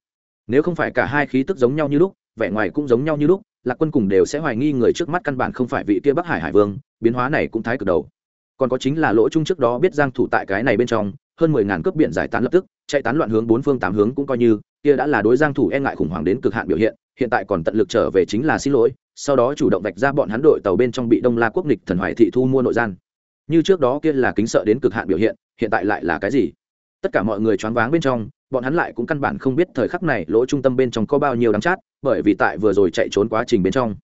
Nếu không phải cả hai khí tức giống nhau như lúc, vẻ ngoài cũng giống nhau như lúc, lạc quân cùng đều sẽ hoài nghi người trước mắt căn bản không phải vị kia bắc hải hải vương, biến hóa này cũng thái cực đầu. Còn có chính là lỗ trung trước đó biết giang thủ tại cái này bên trong hơn mười ngàn cướp biển giải tán lập tức, chạy tán loạn hướng bốn phương tám hướng cũng coi như, kia đã là đối giang thủ e ngại khủng hoảng đến cực hạn biểu hiện hiện tại còn tận lực trở về chính là xin lỗi, sau đó chủ động vạch ra bọn hắn đội tàu bên trong bị đông la quốc nghịch thần hoài thị thu mua nội gian. Như trước đó kia là kính sợ đến cực hạn biểu hiện hiện tại lại là cái gì? Tất cả mọi người choáng váng bên trong, bọn hắn lại cũng căn bản không biết thời khắc này lỗ trung tâm bên trong có bao nhiêu đắng chát, bởi vì tại vừa rồi chạy trốn quá trình bên trong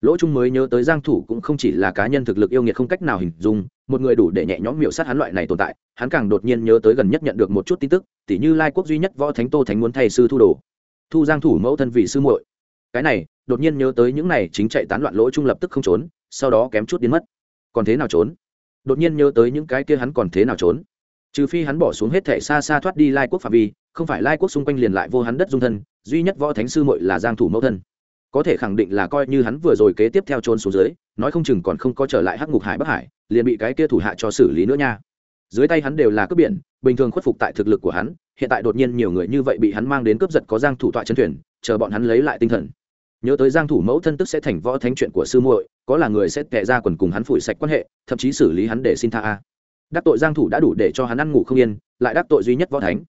lỗ trung mới nhớ tới giang thủ cũng không chỉ là cá nhân thực lực yêu nghiệt không cách nào hình dung, một người đủ để nhẹ nhõm miểu sát hắn loại này tồn tại, hắn càng đột nhiên nhớ tới gần nhất nhận được một chút tin tức, tỉ như lai quốc duy nhất võ thánh tô thánh muốn thay sư thu đồ. Thu giang thủ mẫu thân vị sư muội. Cái này, đột nhiên nhớ tới những này chính chạy tán loạn lỗ trung lập tức không trốn, sau đó kém chút biến mất. Còn thế nào trốn? Đột nhiên nhớ tới những cái kia hắn còn thế nào trốn? Trừ phi hắn bỏ xuống hết thể xa xa thoát đi lai quốc phạm vi, không phải lai quốc xung quanh liền lại vô hắn đất dung thân, duy nhất võ thánh sư muội là giang thủ mẫu thân có thể khẳng định là coi như hắn vừa rồi kế tiếp theo trôn xuống dưới, nói không chừng còn không có trở lại hắc ngục hải bắc hải, liền bị cái kia thủ hạ cho xử lý nữa nha. Dưới tay hắn đều là cướp biển, bình thường khuất phục tại thực lực của hắn, hiện tại đột nhiên nhiều người như vậy bị hắn mang đến cướp giật có giang thủ tọa chân thuyền, chờ bọn hắn lấy lại tinh thần. Nhớ tới giang thủ mẫu thân tức sẽ thành võ thánh chuyện của sư muội, có là người sẽ tẹt ra quần cùng hắn phủi sạch quan hệ, thậm chí xử lý hắn để xin tha a. Đắc tội giang thủ đã đủ để cho hắn ăn ngủ không yên, lại đắc tội duy nhất võ thánh.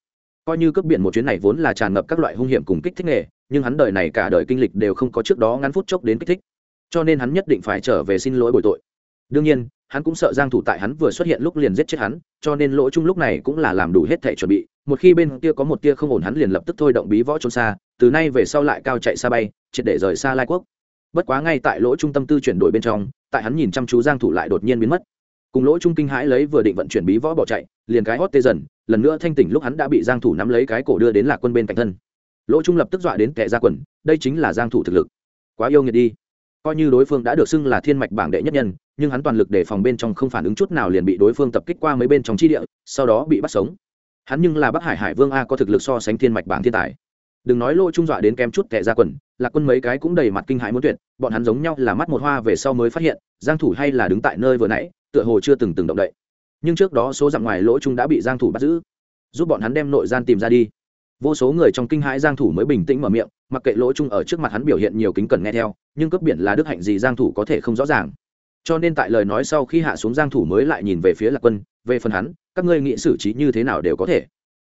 Coi như cướp biển một chuyến này vốn là tràn ngập các loại hung hiểm cùng kích thích nghề nhưng hắn đời này cả đời kinh lịch đều không có trước đó ngắn phút chốc đến kích thích. Cho nên hắn nhất định phải trở về xin lỗi bồi tội. Đương nhiên, hắn cũng sợ giang thủ tại hắn vừa xuất hiện lúc liền giết chết hắn, cho nên lỗ chung lúc này cũng là làm đủ hết thể chuẩn bị. Một khi bên kia có một tia không ổn hắn liền lập tức thôi động bí võ trốn xa, từ nay về sau lại cao chạy xa bay, triệt để rời xa lai quốc. Bất quá ngay tại lỗ trung tâm tư chuyển đổi bên trong, tại hắn nhìn chăm chú giang thủ lại đột nhiên biến mất. Cùng lỗ trung kinh hãi lấy vừa định vận chuyển bí võ bỏ chạy, liền cái hót tê dần, lần nữa thanh tỉnh lúc hắn đã bị giang thủ nắm lấy cái cổ đưa đến lạc quân bên cạnh thân lỗ trung lập tức dọa đến kẻ ra quần, đây chính là giang thủ thực lực. Quá yêu nghiệt đi. Coi như đối phương đã được xưng là thiên mạch bảng đệ nhất nhân, nhưng hắn toàn lực để phòng bên trong không phản ứng chút nào liền bị đối phương tập kích qua mấy bên trong chi địa, sau đó bị bắt sống. Hắn nhưng là bắc hải hải vương a có thực lực so sánh thiên mạch bảng thiên tài. Đừng nói lỗ trung dọa đến kém chút kẻ ra quần, lạc quân mấy cái cũng đầy mặt kinh hãi muốn tuyệt, bọn hắn giống nhau là mắt một hoa về sau mới phát hiện, giang thủ hay là đứng tại nơi vừa nãy, tựa hồ chưa từng từng động đậy. Nhưng trước đó số dặm ngoài lỗ trung đã bị giang thủ bắt giữ. Giúp bọn hắn đem nội gian tìm ra đi vô số người trong kinh hãi giang thủ mới bình tĩnh mở miệng, mặc kệ lỗ trung ở trước mặt hắn biểu hiện nhiều kính cẩn nghe theo, nhưng cướp biển là đức hạnh gì giang thủ có thể không rõ ràng. Cho nên tại lời nói sau khi hạ xuống giang thủ mới lại nhìn về phía lạc quân, về phần hắn, các ngươi nghĩ xử trí như thế nào đều có thể.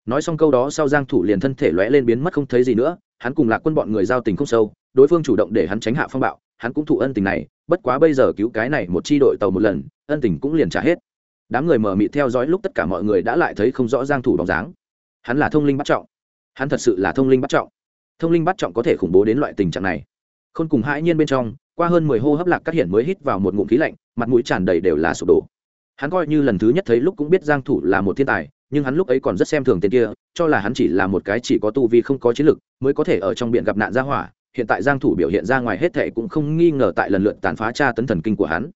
Nói xong câu đó sau giang thủ liền thân thể lóe lên biến mất không thấy gì nữa, hắn cùng lạc quân bọn người giao tình không sâu, đối phương chủ động để hắn tránh hạ phong bạo, hắn cũng thụ ân tình này, bất quá bây giờ cứu cái này một chi đội tàu một lần, ân tình cũng liền trả hết. Đám người mở mịt theo dõi lúc tất cả mọi người đã lại thấy không rõ giang thủ bóng dáng. Hắn là thông linh bắt trọng hắn thật sự là thông linh bắt trọng. Thông linh bắt trọng có thể khủng bố đến loại tình trạng này. Khôn cùng hãi nhiên bên trong, qua hơn mười hô hấp lạc các hiển mới hít vào một ngụm khí lạnh, mặt mũi tràn đầy đều là sụp đổ. Hắn coi như lần thứ nhất thấy lúc cũng biết giang thủ là một thiên tài, nhưng hắn lúc ấy còn rất xem thường tên kia, cho là hắn chỉ là một cái chỉ có tu vi không có chiến lực, mới có thể ở trong biển gặp nạn ra hỏa. Hiện tại giang thủ biểu hiện ra ngoài hết thệ cũng không nghi ngờ tại lần lượt tàn phá tra tấn thần kinh của hắn.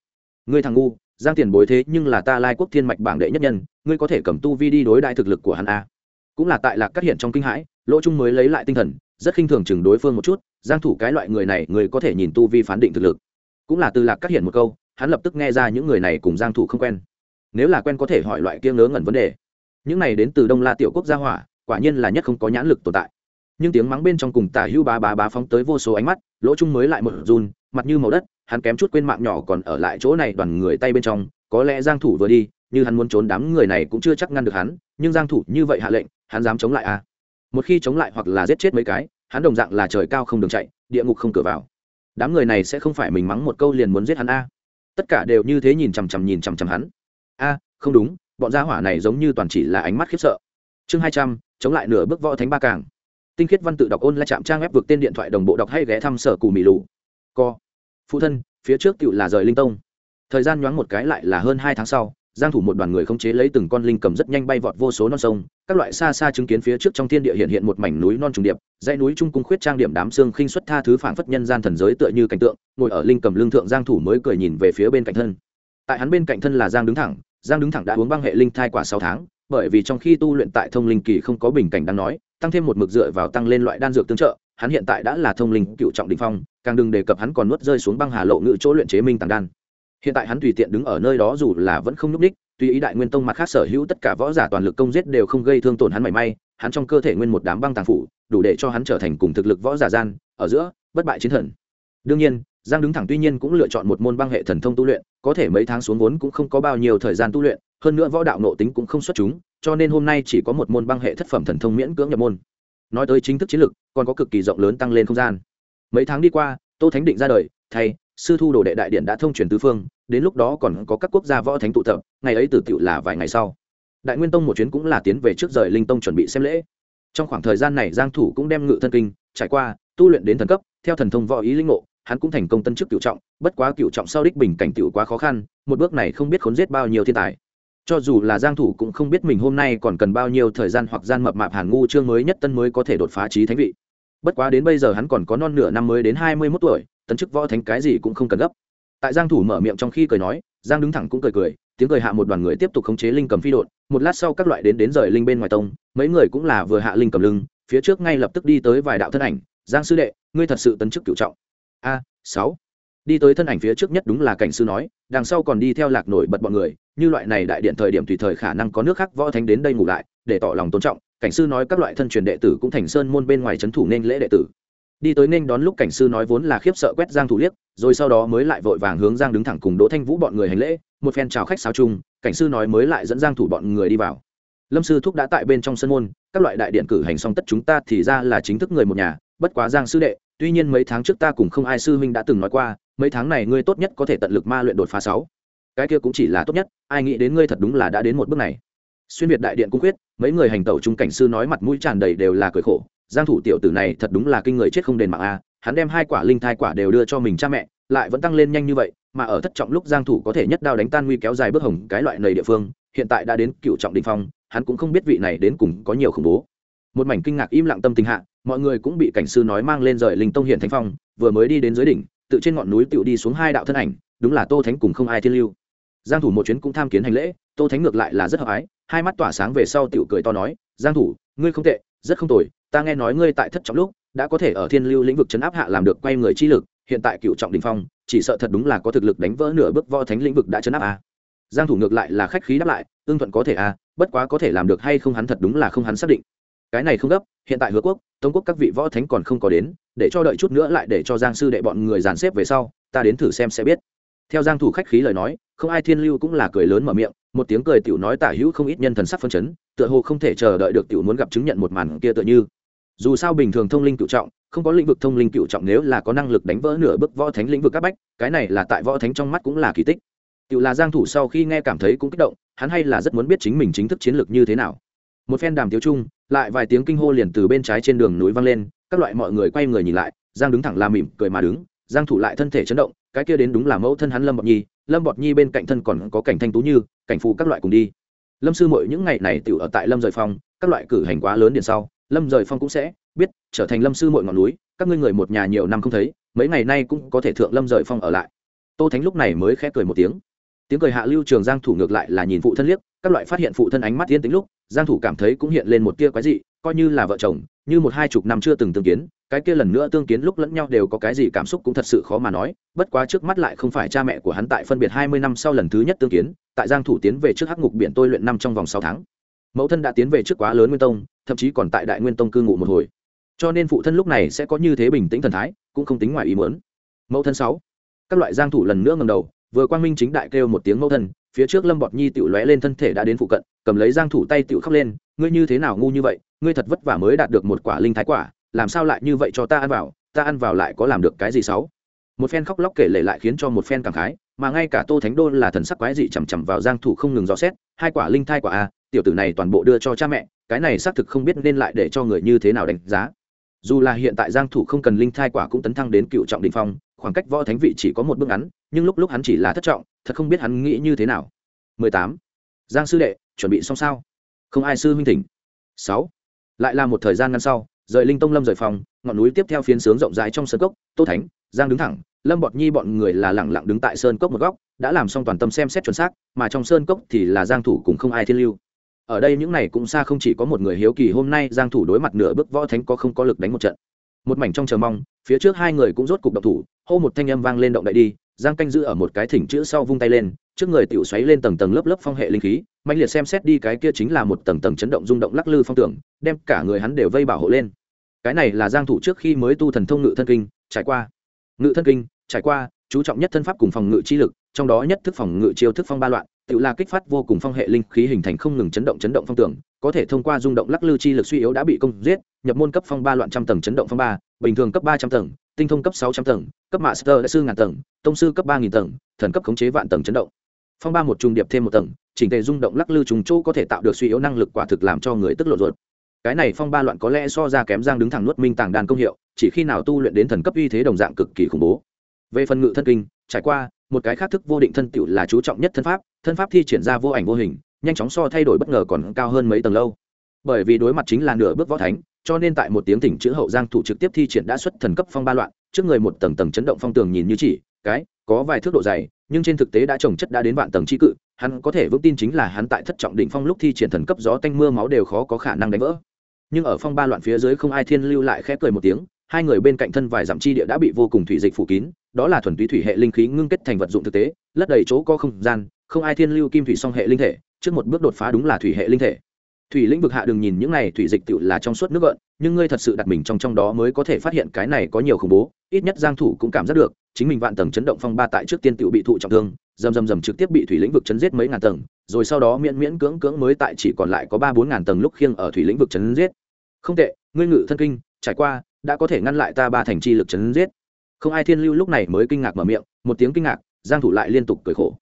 Ngươi thằng ngu, giang tiền bối thế nhưng là ta lai quốc thiên mạch bảng đệ nhất nhân, ngươi có thể cầm tu vi đi đối đại thực lực của hắn a cũng là tại lạc cắt hiện trong kinh hãi, lỗ trung mới lấy lại tinh thần, rất khinh thường chừng đối phương một chút, giang thủ cái loại người này, người có thể nhìn tu vi phán định thực lực. Cũng là từ lạc cắt hiện một câu, hắn lập tức nghe ra những người này cùng giang thủ không quen. Nếu là quen có thể hỏi loại kia ngớ ngẩn vấn đề. Những này đến từ đông la tiểu quốc gia hỏa, quả nhiên là nhất không có nhãn lực tồn tại. Nhưng tiếng mắng bên trong cùng tả hưu bá bá bá phóng tới vô số ánh mắt, lỗ trung mới lại một run, mặt như màu đất, hắn kém chút quên mạng nhỏ còn ở lại chỗ này đoàn người tay bên trong, có lẽ giang thủ vừa đi, như hắn muốn trốn đám người này cũng chưa chắc ngăn được hắn, nhưng giang thủ như vậy hạ lệnh hắn dám chống lại à? Một khi chống lại hoặc là giết chết mấy cái, hắn đồng dạng là trời cao không đường chạy, địa ngục không cửa vào. Đám người này sẽ không phải mình mắng một câu liền muốn giết hắn a tất cả đều như thế nhìn chằm chằm nhìn chằm chằm hắn. A không đúng, bọn gia hỏa này giống như toàn chỉ là ánh mắt khiếp sợ. Chương hai trăm, chống lại nửa bước võ thánh ba càng. Tinh khiết văn tự đọc ôn lại chạm trang ép vượt tên điện thoại đồng bộ đọc hay ghé thăm sở cù mì lù. Co. Phụ thân, phía trước cựu là rời linh tông. Thời gian nhoáng một cái lại là hơn hai tháng sau giang thủ một đoàn người không chế lấy từng con linh cầm rất nhanh bay vọt vô số non sông, các loại xa xa chứng kiến phía trước trong thiên địa hiện hiện một mảnh núi non trùng điệp, dãy núi trung cung khuyết trang điểm đám xương khinh xuất tha thứ phảng phất nhân gian thần giới tựa như cảnh tượng, ngồi ở linh cầm lương thượng giang thủ mới cười nhìn về phía bên cạnh thân. Tại hắn bên cạnh thân là giang đứng thẳng, giang đứng thẳng đã uống băng hệ linh thai quả sáu tháng, bởi vì trong khi tu luyện tại thông linh kỳ không có bình cảnh đang nói, tăng thêm một mực dựa vào tăng lên loại đan dược tương trợ, hắn hiện tại đã là thông linh cựu trọng đỉnh phong, càng đừng đề cập hắn còn nuốt rơi xuống băng hà lộ ngự chỗ luyện chế minh tàng đan hiện tại hắn tùy tiện đứng ở nơi đó dù là vẫn không nhúc đích tuy ý đại nguyên tông mặt khác sở hữu tất cả võ giả toàn lực công giết đều không gây thương tổn hắn mảy may, hắn trong cơ thể nguyên một đám băng tàng phủ, đủ để cho hắn trở thành cùng thực lực võ giả gian, ở giữa, bất bại chiến thần. Đương nhiên, giang đứng thẳng tuy nhiên cũng lựa chọn một môn băng hệ thần thông tu luyện, có thể mấy tháng xuống vốn cũng không có bao nhiêu thời gian tu luyện, hơn nữa võ đạo nộ tính cũng không xuất chúng, cho nên hôm nay chỉ có một môn băng hệ thất phẩm thần thông miễn cưỡng nhập môn. Nói tới chính thức chiến lực còn có cực kỳ rộng lớn tăng lên không gian. Mấy tháng đi qua, tô thánh định ra đời, thay sư thu đồ đệ đại điện đã thông truyền tứ phương, đến lúc đó còn có các quốc gia võ thánh tụ tập, ngày ấy tử tựu là vài ngày sau. Đại nguyên tông một chuyến cũng là tiến về trước rời linh tông chuẩn bị xem lễ. Trong khoảng thời gian này giang thủ cũng đem ngự thân kinh, trải qua, tu luyện đến thần cấp, theo thần thông võ ý linh ngộ, hắn cũng thành công tân chức cựu trọng, bất quá cựu trọng sau đích bình cảnh tiểu quá khó khăn, một bước này không biết khốn giết bao nhiêu thiên tài. Cho dù là giang thủ cũng không biết mình hôm nay còn cần bao nhiêu thời gian hoặc gian mập mạp hàn ngu chương mới nhất tân mới có thể đột phá trí thánh vị. Bất quá đến bây giờ hắn còn có non nửa năm mới đến 21 tuổi tấn chức võ thánh cái gì cũng không cần gấp. Tại giang thủ mở miệng trong khi cười nói, giang đứng thẳng cũng cười cười, tiếng cười hạ một đoàn người tiếp tục khống chế linh cầm phi đột một lát sau các loại đến đến rời linh bên ngoài tông, mấy người cũng là vừa hạ linh cầm lưng, phía trước ngay lập tức đi tới vài đạo thân ảnh, giang sư đệ, ngươi thật sự tấn chức cửu trọng. A, sáu. Đi tới thân ảnh phía trước nhất đúng là cảnh sư nói, đằng sau còn đi theo lạc nổi bật bọn người, như loại này đại điện thời điểm tùy thời khả năng có nước khác võ thánh đến đây ngủ lại, để tỏ lòng tôn trọng, cảnh sư nói các loại thân truyền đệ tử cũng thành sơn môn bên ngoài trấn thủ nên lễ đệ tử đi tới nên đón lúc cảnh sư nói vốn là khiếp sợ quét giang thủ liếc, rồi sau đó mới lại vội vàng hướng giang đứng thẳng cùng đỗ thanh vũ bọn người hành lễ, một phen chào khách sáo chung, cảnh sư nói mới lại dẫn giang thủ bọn người đi vào. Lâm sư thúc đã tại bên trong sân môn, các loại đại điện cử hành xong tất chúng ta thì ra là chính thức người một nhà, bất quá giang sư đệ, tuy nhiên mấy tháng trước ta cùng không ai sư huynh đã từng nói qua, mấy tháng này ngươi tốt nhất có thể tận lực ma luyện đột phá sáu. Cái kia cũng chỉ là tốt nhất, ai nghĩ đến ngươi thật đúng là đã đến một bước này. Xuyên việt đại điện cung quyết, mấy người hành tẩu trung cảnh sư nói mặt mũi tràn đầy đều là cười khổ giang thủ tiểu tử này thật đúng là kinh người chết không đền mạng a, hắn đem hai quả linh thai quả đều đưa cho mình cha mẹ, lại vẫn tăng lên nhanh như vậy, mà ở thất trọng lúc giang thủ có thể nhất đao đánh tan nguy kéo dài bước hồng cái loại nầy địa phương, hiện tại đã đến cựu trọng đỉnh phong, hắn cũng không biết vị này đến cùng có nhiều khủng bố. Một mảnh kinh ngạc im lặng tâm tình hạ, mọi người cũng bị cảnh sư nói mang lên rời linh tông hiện thánh phong, vừa mới đi đến dưới đỉnh, tự trên ngọn núi tiểu đi xuống hai đạo thân ảnh, đúng là tô thánh cùng không ai thiên lưu. Giang thủ một chuyến cũng tham kiến hành lễ, tô thánh ngược lại là rất hợp ái, hai mắt tỏa sáng về sau tiểu cười to nói, giang thủ, ngươi không tệ, rất không tồi ta nghe nói ngươi tại thất trọng lúc, đã có thể ở thiên lưu lĩnh vực chấn áp hạ làm được quay người chi lực, hiện tại cựu trọng đỉnh phong, chỉ sợ thật đúng là có thực lực đánh vỡ nửa bước võ thánh lĩnh vực đã chấn áp a. Giang thủ ngược lại là khách khí đáp lại ương thuận có thể a, bất quá có thể làm được hay không hắn thật đúng là không hắn xác định. Cái này không gấp, hiện tại hứa quốc tống quốc các vị võ thánh còn không có đến, để cho đợi chút nữa lại để cho giang sư đệ bọn người dàn xếp về sau, ta đến thử xem sẽ biết. Theo giang thủ khách khí lời nói không ai thiên lưu cũng là cười lớn mở miệng, một tiếng cười tiểu nói tả hữu không ít nhân thần sắc phân chấn, tựa hồ không thể chờ đợi được tiểu muốn gặp chứng nhận một màn kia tựa như. Dù sao bình thường thông linh cựu trọng, không có lĩnh vực thông linh cựu trọng nếu là có năng lực đánh vỡ nửa bước võ thánh lĩnh vực các bách, cái này là tại võ thánh trong mắt cũng là kỳ tích. Tiểu là giang thủ sau khi nghe cảm thấy cũng kích động, hắn hay là rất muốn biết chính mình chính thức chiến lược như thế nào. Một phen đàm tiếu chung, lại vài tiếng kinh hô liền từ bên trái trên đường núi vang lên, các loại mọi người quay người nhìn lại, giang đứng thẳng là mỉm cười mà đứng, giang thủ lại thân thể chấn động, cái kia đến đúng là mẫu thân hắn lâm bọt nhi lâm bọt nhi bên cạnh thân còn có cảnh thanh tú như, cảnh phù các loại cùng đi. Lâm sư muội những ngày này tiểu ở tại lâm rời phong, các loại cử hành quá lớn điện sau, lâm rời phong cũng sẽ biết trở thành lâm sư muội ngọn núi, các ngươi người một nhà nhiều năm không thấy, mấy ngày nay cũng có thể thượng lâm rời phong ở lại. Tô thánh lúc này mới khẽ cười một tiếng. Tiếng cười hạ lưu trường giang thủ ngược lại là nhìn phụ thân liếc, các loại phát hiện phụ thân ánh mắt yên tĩnh lúc, giang thủ cảm thấy cũng hiện lên một tia quái dị coi như là vợ chồng, như một hai chục năm chưa từng tương kiến, cái kia lần nữa tương kiến lúc lẫn nhau đều có cái gì cảm xúc cũng thật sự khó mà nói, bất quá trước mắt lại không phải cha mẹ của hắn tại phân biệt 20 năm sau lần thứ nhất tương kiến, tại giang thủ tiến về trước hắc ngục biển tôi luyện năm trong vòng sáu tháng. Mẫu thân đã tiến về trước quá lớn nguyên tông, thậm chí còn tại đại nguyên tông cư ngụ một hồi. Cho nên phụ thân lúc này sẽ có như thế bình tĩnh thần thái, cũng không tính ngoài ý muốn. Mẫu thân sáu. Các loại giang thủ lần nữa ngẩng đầu, vừa quang minh chính đại kêu một tiếng mẫu thân phía trước lâm bọt nhi tiểu lóe lên thân thể đã đến phụ cận, cầm lấy giang thủ tay tiểu khóc lên, ngươi như thế nào ngu như vậy? Ngươi thật vất vả mới đạt được một quả linh thái quả, làm sao lại như vậy cho ta ăn vào? Ta ăn vào lại có làm được cái gì xấu? Một phen khóc lóc kể lể lại khiến cho một phen cảm khái, mà ngay cả tô thánh đô là thần sắc quái dị chằm chằm vào giang thủ không ngừng dò xét, hai quả linh thai quả a tiểu tử này toàn bộ đưa cho cha mẹ, cái này xác thực không biết nên lại để cho người như thế nào đánh giá. Dù là hiện tại giang thủ không cần linh thai quả cũng tấn thăng đến cựu trọng đỉnh phong khoảng cách võ thánh vị chỉ có một bước ngắn, nhưng lúc lúc hắn chỉ là thất trọng, thật không biết hắn nghĩ như thế nào. 18. giang sư đệ, chuẩn bị xong sao? Không ai sư huynh thỉnh. 6. lại là một thời gian ngắn sau, rời linh tông lâm rời phòng, ngọn núi tiếp theo phiến sướng rộng rãi trong sơn cốc, tô thánh, giang đứng thẳng, lâm bọt nhi bọn người là lẳng lặng đứng tại sơn cốc một góc, đã làm xong toàn tâm xem xét chuẩn xác, mà trong sơn cốc thì là giang thủ cùng không ai thiên lưu. Ở đây những này cũng xa không chỉ có một người hiếu kỳ, hôm nay giang thủ đối mặt nửa bước võ thánh có không có lực đánh một trận một mảnh trong chờ mong, phía trước hai người cũng rốt cục động thủ, hô một thanh âm vang lên động đậy đi, giang canh giữ ở một cái thỉnh chữ sau vung tay lên, trước người tiểu xoáy lên tầng tầng lớp lớp phong hệ linh khí mạnh liệt xem xét đi cái kia chính là một tầng tầng chấn động rung động lắc lư phong tưởng, đem cả người hắn đều vây bảo hộ lên. Cái này là giang thủ trước khi mới tu thần thông ngự thân kinh, trải qua. Ngự thân kinh, trải qua, chú trọng nhất thân pháp cùng phòng ngự chi lực, trong đó nhất thức phòng ngự chiêu thức phong ba loạn tự là kích phát vô cùng phong hệ linh khí hình thành không ngừng chấn động chấn động phong tưởng có thể thông qua rung động lắc lư chi lực suy yếu đã bị công giết, nhập môn cấp phong ba loạn trăm tầng chấn động phong ba, bình thường cấp ba trăm tầng, tinh thông cấp sáu trăm tầng, cấp master đại sư ngàn tầng, tông sư cấp ba nghìn tầng, thần cấp khống chế vạn tầng chấn động. Phong ba một trùng điệp thêm một tầng, chỉnh tề rung động lắc lư trùng chỗ có thể tạo được suy yếu năng lực quả thực làm cho người tức lộ ruột. Cái này phong ba loạn có lẽ so ra kém giang đứng thẳng nuốt minh tàng đàn công hiệu, chỉ khi nào tu luyện đến thần cấp uy thế đồng dạng cực kỳ khủng bố. Về phần ngự thân kinh, trải qua một cái khác thức vô định thân tựu là chú trọng nhất thân pháp thân pháp thi triển ra vô ảnh vô hình, nhanh chóng so thay đổi bất ngờ còn cao hơn mấy tầng lâu. Bởi vì đối mặt chính là nửa bước võ thánh, cho nên tại một tiếng tỉnh chữ hậu giang thủ trực tiếp thi triển đã xuất thần cấp phong ba loạn, trước người một tầng tầng chấn động phong tường nhìn như chỉ, cái, có vài thước độ dày, nhưng trên thực tế đã trồng chất đã đến vạn tầng trí cự, hắn có thể vững tin chính là hắn tại thất trọng định phong lúc thi triển thần cấp gió tanh mưa máu đều khó có khả năng đánh vỡ. Nhưng ở phong ba loạn phía dưới không ai thiên lưu lại khẽ cười một tiếng hai người bên cạnh thân vài dặm chi địa đã bị vô cùng thủy dịch phủ kín, đó là thuần túy thủy hệ linh khí ngưng kết thành vật dụng thực tế, lấp đầy chỗ có không gian, không ai thiên lưu kim thủy song hệ linh thể, trước một bước đột phá đúng là thủy hệ linh thể. Thủy lĩnh vực hạ đừng nhìn những này thủy dịch tự là trong suốt nước gợn, nhưng ngươi thật sự đặt mình trong trong đó mới có thể phát hiện cái này có nhiều khủng bố, ít nhất giang thủ cũng cảm giác được, chính mình vạn tầng chấn động phong ba tại trước tiên tự bị thụ trọng thương dầm dầm dầm trực tiếp bị thủy lĩnh vực chấn giết mấy ngàn tầng, rồi sau đó miễn miễn cưỡng cưỡng mới tại chỉ còn lại có ba bốn ngàn tầng lúc khiêng ở thủy lĩnh vực chấn giết. Không tệ, ngươi ngự thân kinh, trải qua đã có thể ngăn lại ta ba thành chi lực chấn giết. Không ai thiên lưu lúc này mới kinh ngạc mở miệng, một tiếng kinh ngạc, giang thủ lại liên tục cười khổ.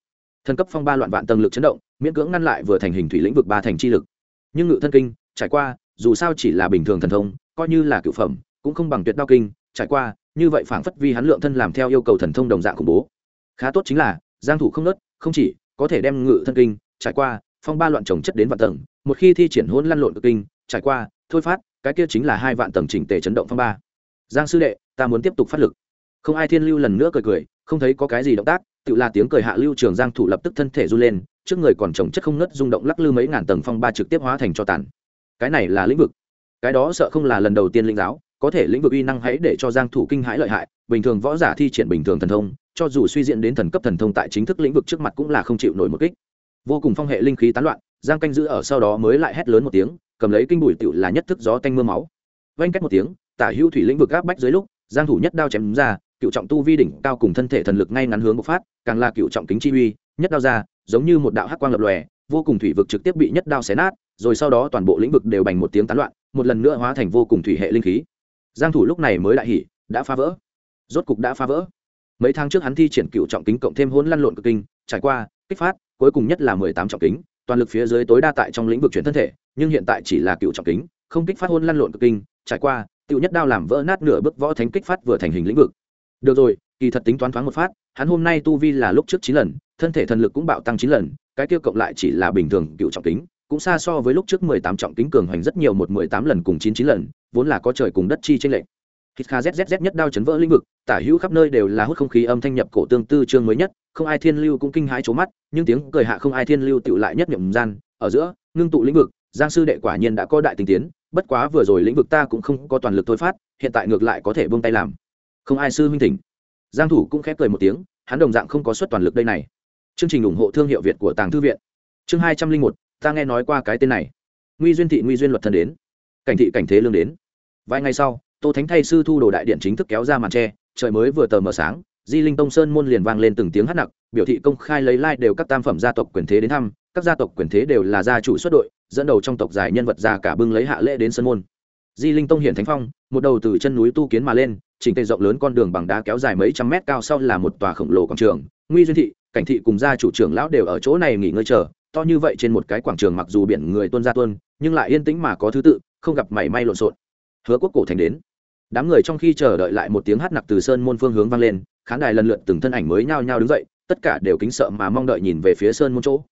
Thân cấp phong ba loạn vạn tầng lực chấn động, miễn cưỡng ngăn lại vừa thành hình thủy lĩnh vực ba thành chi lực. Nhưng ngự thân kinh, trải qua, dù sao chỉ là bình thường thần thông, coi như là cựu phẩm, cũng không bằng tuyệt đao kinh, trải qua, như vậy phảng phất vi hắn lượng thân làm theo yêu cầu thần thông đồng dạng khủng bố. Khá tốt chính là, giang thủ không nớt, không chỉ có thể đem ngự thân kinh, trải qua, phong ba loạn trồng chất đến vạn tầng, một khi thi triển hỗn lăn lộn cực kinh, trải qua, thôi phát cái kia chính là hai vạn tầng chỉnh tề chấn động phong ba. Giang sư đệ, ta muốn tiếp tục phát lực. Không ai thiên lưu lần nữa cười cười, không thấy có cái gì động tác, tự là tiếng cười hạ lưu trường giang thủ lập tức thân thể run lên, trước người còn trồng chất không ngất rung động lắc lư mấy ngàn tầng phong ba trực tiếp hóa thành cho tàn. Cái này là lĩnh vực. Cái đó sợ không là lần đầu tiên linh giáo, có thể lĩnh vực uy năng hãy để cho giang thủ kinh hãi lợi hại, bình thường võ giả thi triển bình thường thần thông, cho dù suy diễn đến thần cấp thần thông tại chính thức lĩnh vực trước mặt cũng là không chịu nổi một kích. Vô cùng phong hệ linh khí tán loạn giang canh giữ ở sau đó mới lại hét lớn một tiếng, cầm lấy kinh bùi tựu là nhất thức gió tanh mưa máu. Vanh cách một tiếng, tả hữu thủy lĩnh vực gáp bách dưới lúc, giang thủ nhất đao chém ra, cựu trọng tu vi đỉnh cao cùng thân thể thần lực ngay ngắn hướng bộc phát, càng là cựu trọng kính chi uy, nhất đao ra, giống như một đạo hắc quang lập lòe, vô cùng thủy vực trực tiếp bị nhất đao xé nát, rồi sau đó toàn bộ lĩnh vực đều bành một tiếng tán loạn, một lần nữa hóa thành vô cùng thủy hệ linh khí. Giang thủ lúc này mới đại hỉ, đã phá vỡ. Rốt cục đã phá vỡ. Mấy tháng trước hắn thi triển cựu trọng kính cộng thêm hôn lăn lộn cực kinh, trải qua, kích phát, cuối cùng nhất là 18 trọng kính toàn lực phía dưới tối đa tại trong lĩnh vực chuyển thân thể, nhưng hiện tại chỉ là cựu trọng kính, không kích phát hôn lăn lộn cực kinh, trải qua, tiểu nhất đao làm vỡ nát nửa bước võ thánh kích phát vừa thành hình lĩnh vực. Được rồi, kỳ thật tính toán thoáng một phát, hắn hôm nay tu vi là lúc trước chín lần, thân thể thần lực cũng bạo tăng chín lần, cái kia cộng lại chỉ là bình thường cựu trọng kính, cũng xa so với lúc trước mười tám trọng kính cường hoành rất nhiều một mười tám lần cùng chín chín lần, vốn là có trời cùng đất chi tranh lệch. Hít kha zzz nhất đao chấn vỡ lĩnh vực, tả hữu khắp nơi đều là hút không khí âm thanh nhập cổ tương tư chương mới nhất không ai thiên lưu cũng kinh hãi trố mắt, nhưng tiếng cười hạ không ai thiên lưu tựu lại nhất nhậm gian. Ở giữa, ngưng tụ lĩnh vực, giang sư đệ quả nhiên đã có đại tình tiến, bất quá vừa rồi lĩnh vực ta cũng không có toàn lực thôi phát, hiện tại ngược lại có thể buông tay làm. Không ai sư huynh thỉnh. Giang thủ cũng khép cười một tiếng, hắn đồng dạng không có suất toàn lực đây này. Chương trình ủng hộ thương hiệu việt của tàng thư viện. Chương hai trăm linh một, ta nghe nói qua cái tên này. Nguy duyên thị, nguy duyên luật thân đến. Cảnh thị, cảnh thế lương đến. Vài ngày sau, tô thánh thay sư thu đồ đại điện chính thức kéo ra màn tre, trời mới vừa tờ mờ sáng di linh tông sơn môn liền vang lên từng tiếng hát nặc, biểu thị công khai lấy lai、like、đều đều các tam phẩm gia tộc quyền thế đến thăm, các gia tộc quyền thế đều là gia chủ xuất đội, dẫn đầu trong tộc dài nhân vật già cả bưng lấy hạ lễ đến sơn môn. Di linh tông hiển thánh phong, một đầu từ chân núi tu kiến mà lên, chỉnh tề rộng lớn con đường bằng đá kéo dài mấy trăm mét cao sau là một tòa khổng lồ quảng trường. Nguy duyên thị, cảnh thị cùng gia chủ trưởng lão đều ở chỗ này nghỉ ngơi chờ, to như vậy trên một cái quảng trường mặc dù biển người tuân ra tuân nhưng lại yên tĩnh mà có thứ tự, không gặp mảy may lộn xộn. Hứa quốc cổ thành đến. Đám người trong khi chờ đợi lại một tiếng hát nặc từ sơn môn phương hướng vang lên khán đài lần lượt từng thân ảnh mới nhao nhao đứng dậy, tất cả đều kính sợ mà mong đợi nhìn về phía sơn môn chỗ.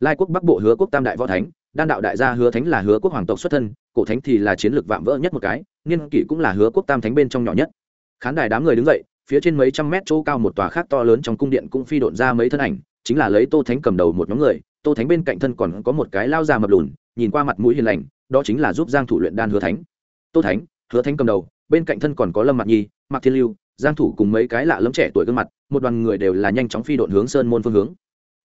Lai quốc bắc bộ hứa quốc tam đại võ thánh, đan đạo đại gia hứa thánh là hứa quốc hoàng tộc xuất thân, cổ thánh thì là chiến lược vạm vỡ nhất một cái, niên kỷ cũng là hứa quốc tam thánh bên trong nhỏ nhất. Khán đài đám người đứng dậy, phía trên mấy trăm mét chỗ cao một tòa khác to lớn trong cung điện cũng phi độn ra mấy thân ảnh, chính là lấy tô thánh cầm đầu một nhóm người. Tô thánh bên cạnh thân còn có một cái lao già mập lùn, nhìn qua mặt mũi hiền lành, đó chính là giúp giang thủ luyện đan hứa thánh. Tô thánh, hứa thánh cầm đầu, bên cạnh thân còn có lâm mạc nhi, mạc thiên lưu giang thủ cùng mấy cái lạ lẫm trẻ tuổi gương mặt, một đoàn người đều là nhanh chóng phi độn hướng sơn môn phương hướng.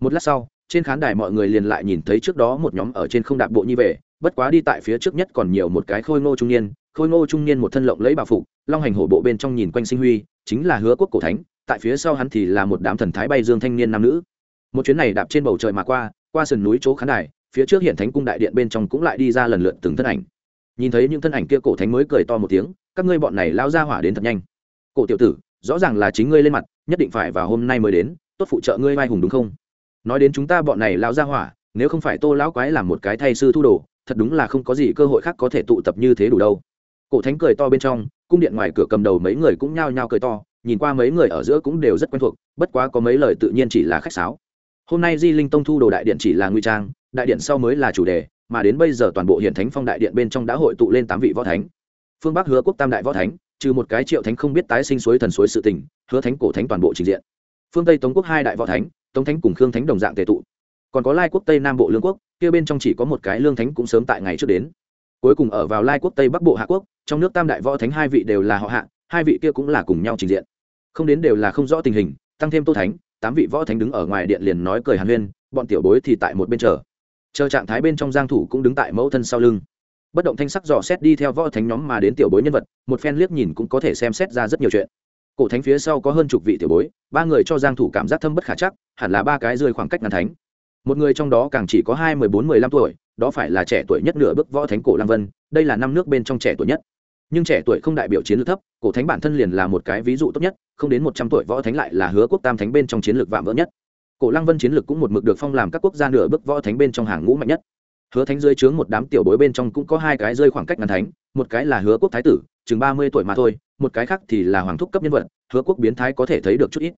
Một lát sau, trên khán đài mọi người liền lại nhìn thấy trước đó một nhóm ở trên không đạp bộ như về, bất quá đi tại phía trước nhất còn nhiều một cái khôi ngô trung niên, khôi ngô trung niên một thân lộng lấy bà phục, long hành hổ bộ bên trong nhìn quanh sinh huy, chính là hứa quốc cổ thánh, tại phía sau hắn thì là một đám thần thái bay dương thanh niên nam nữ. Một chuyến này đạp trên bầu trời mà qua qua sườn núi chỗ khán đài, phía trước hiện thánh cung đại điện bên trong cũng lại đi ra lần lượt từng thân ảnh. Nhìn thấy những thân ảnh kia cổ thánh mới cười to một tiếng, các ngươi bọn này lao ra hỏa đến thật nhanh cổ tiểu tử, rõ ràng là chính ngươi lên mặt, nhất định phải vào hôm nay mới đến, tốt phụ trợ ngươi vai hùng đúng không? Nói đến chúng ta bọn này lão ra hỏa, nếu không phải tô lão quái làm một cái thay sư thu đồ, thật đúng là không có gì cơ hội khác có thể tụ tập như thế đủ đâu. Cổ thánh cười to bên trong, cung điện ngoài cửa cầm đầu mấy người cũng nhao nhao cười to, nhìn qua mấy người ở giữa cũng đều rất quen thuộc, bất quá có mấy lời tự nhiên chỉ là khách sáo. Hôm nay di linh tông thu đồ đại điện chỉ là nguy trang, đại điện sau mới là chủ đề, mà đến bây giờ toàn bộ hiện thánh phong đại điện bên trong đã hội tụ lên tám vị võ thánh. Phương bắc hứa quốc tam đại võ thánh trừ một cái triệu thánh không biết tái sinh suối thần suối sự tình, hứa thánh cổ thánh toàn bộ trình diện. Phương tây tống quốc hai đại võ thánh, tống thánh cùng khương thánh đồng dạng tề tụ. Còn có lai quốc tây nam bộ lương quốc, kia bên trong chỉ có một cái lương thánh cũng sớm tại ngày trước đến. Cuối cùng ở vào lai quốc tây bắc bộ hạ quốc, trong nước tam đại võ thánh hai vị đều là họ hạ, hai vị kia cũng là cùng nhau trình diện. Không đến đều là không rõ tình hình, tăng thêm tô thánh, tám vị võ thánh đứng ở ngoài điện liền nói cười hàn huyên, bọn tiểu bối thì tại một bên chờ. Chờ trạng thái bên trong giang thủ cũng đứng tại mẫu thân sau lưng bất động thanh sắc dò xét đi theo võ thánh nhóm mà đến tiểu bối nhân vật, một phen liếc nhìn cũng có thể xem xét ra rất nhiều chuyện. Cổ thánh phía sau có hơn chục vị tiểu bối, ba người cho giang thủ cảm giác thâm bất khả chắc, hẳn là ba cái rơi khoảng cách ngàn thánh. Một người trong đó càng chỉ có hai mười bốn mười lăm tuổi, đó phải là trẻ tuổi nhất nửa bước võ thánh cổ lăng vân, đây là năm nước bên trong trẻ tuổi nhất. Nhưng trẻ tuổi không đại biểu chiến lược thấp, cổ thánh bản thân liền là một cái ví dụ tốt nhất, không đến một trăm tuổi võ thánh lại là hứa quốc tam thánh bên trong chiến lược vạm vỡ nhất. Cổ lăng vân chiến lược cũng một mực được phong làm các quốc gia nửa bước võ thánh bên trong hàng ngũ mạnh nhất hứa thánh dưới trướng một đám tiểu bối bên trong cũng có hai cái rơi khoảng cách ngàn thánh, một cái là hứa quốc thái tử, chừng ba mươi tuổi mà thôi, một cái khác thì là hoàng thúc cấp nhân vật, hứa quốc biến thái có thể thấy được chút ít.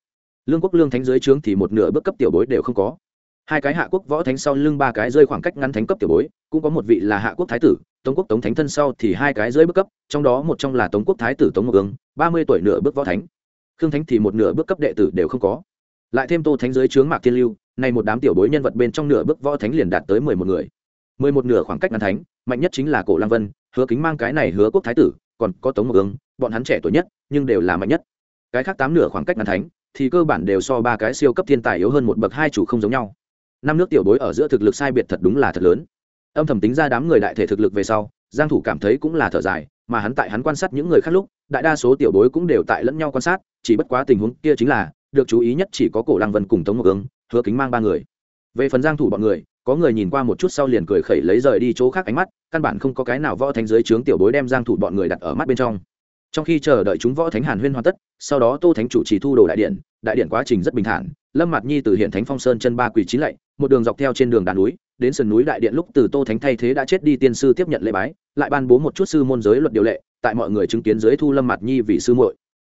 Lương quốc lương thánh dưới trướng thì một nửa bước cấp tiểu bối đều không có. Hai cái hạ quốc võ thánh sau lưng ba cái rơi khoảng cách ngắn thánh cấp tiểu bối, cũng có một vị là hạ quốc thái tử, tống quốc tống thánh thân sau thì hai cái rơi bước cấp, trong đó một trong là tống quốc thái tử tống ngọc ương, ba mươi tuổi nửa bước võ thánh. Khương thánh thì một nửa bước cấp đệ tử đều không có. Lại thêm tô thánh dưới trướng mạc thiên lưu, nay một đám tiểu bối nhân vật bên trong nửa bước võ thánh liền đạt tới mười một người mười một nửa khoảng cách ngăn thánh, mạnh nhất chính là cổ lăng vân, hứa kính mang cái này hứa quốc thái tử, còn có tống Mộc ương, bọn hắn trẻ tuổi nhất, nhưng đều là mạnh nhất. Cái khác tám nửa khoảng cách ngăn thánh, thì cơ bản đều so ba cái siêu cấp thiên tài yếu hơn một bậc hai chủ không giống nhau. Năm nước tiểu bối ở giữa thực lực sai biệt thật đúng là thật lớn. Âm thầm tính ra đám người đại thể thực lực về sau, giang thủ cảm thấy cũng là thở dài, mà hắn tại hắn quan sát những người khác lúc, đại đa số tiểu bối cũng đều tại lẫn nhau quan sát, chỉ bất quá tình huống kia chính là, được chú ý nhất chỉ có cổ lăng vân cùng tống Mộc ương, hứa kính mang ba người. Về phần giang thủ bọn người có người nhìn qua một chút sau liền cười khẩy lấy rời đi chỗ khác ánh mắt, căn bản không có cái nào võ thánh dưới trướng tiểu bối đem giang thủ bọn người đặt ở mắt bên trong. Trong khi chờ đợi chúng võ thánh hàn huyên hoàn tất, sau đó tô thánh chủ trì thu đồ đại điện đại điện quá trình rất bình thản, lâm mạt nhi từ hiện thánh phong sơn chân ba quỳ chín lạy, một đường dọc theo trên đường đàn núi, đến sườn núi đại điện lúc từ tô thánh thay thế đã chết đi tiên sư tiếp nhận lễ bái, lại ban bố một chút sư môn giới luật điều lệ, tại mọi người chứng kiến dưới thu lâm mạt nhi vì sư muội.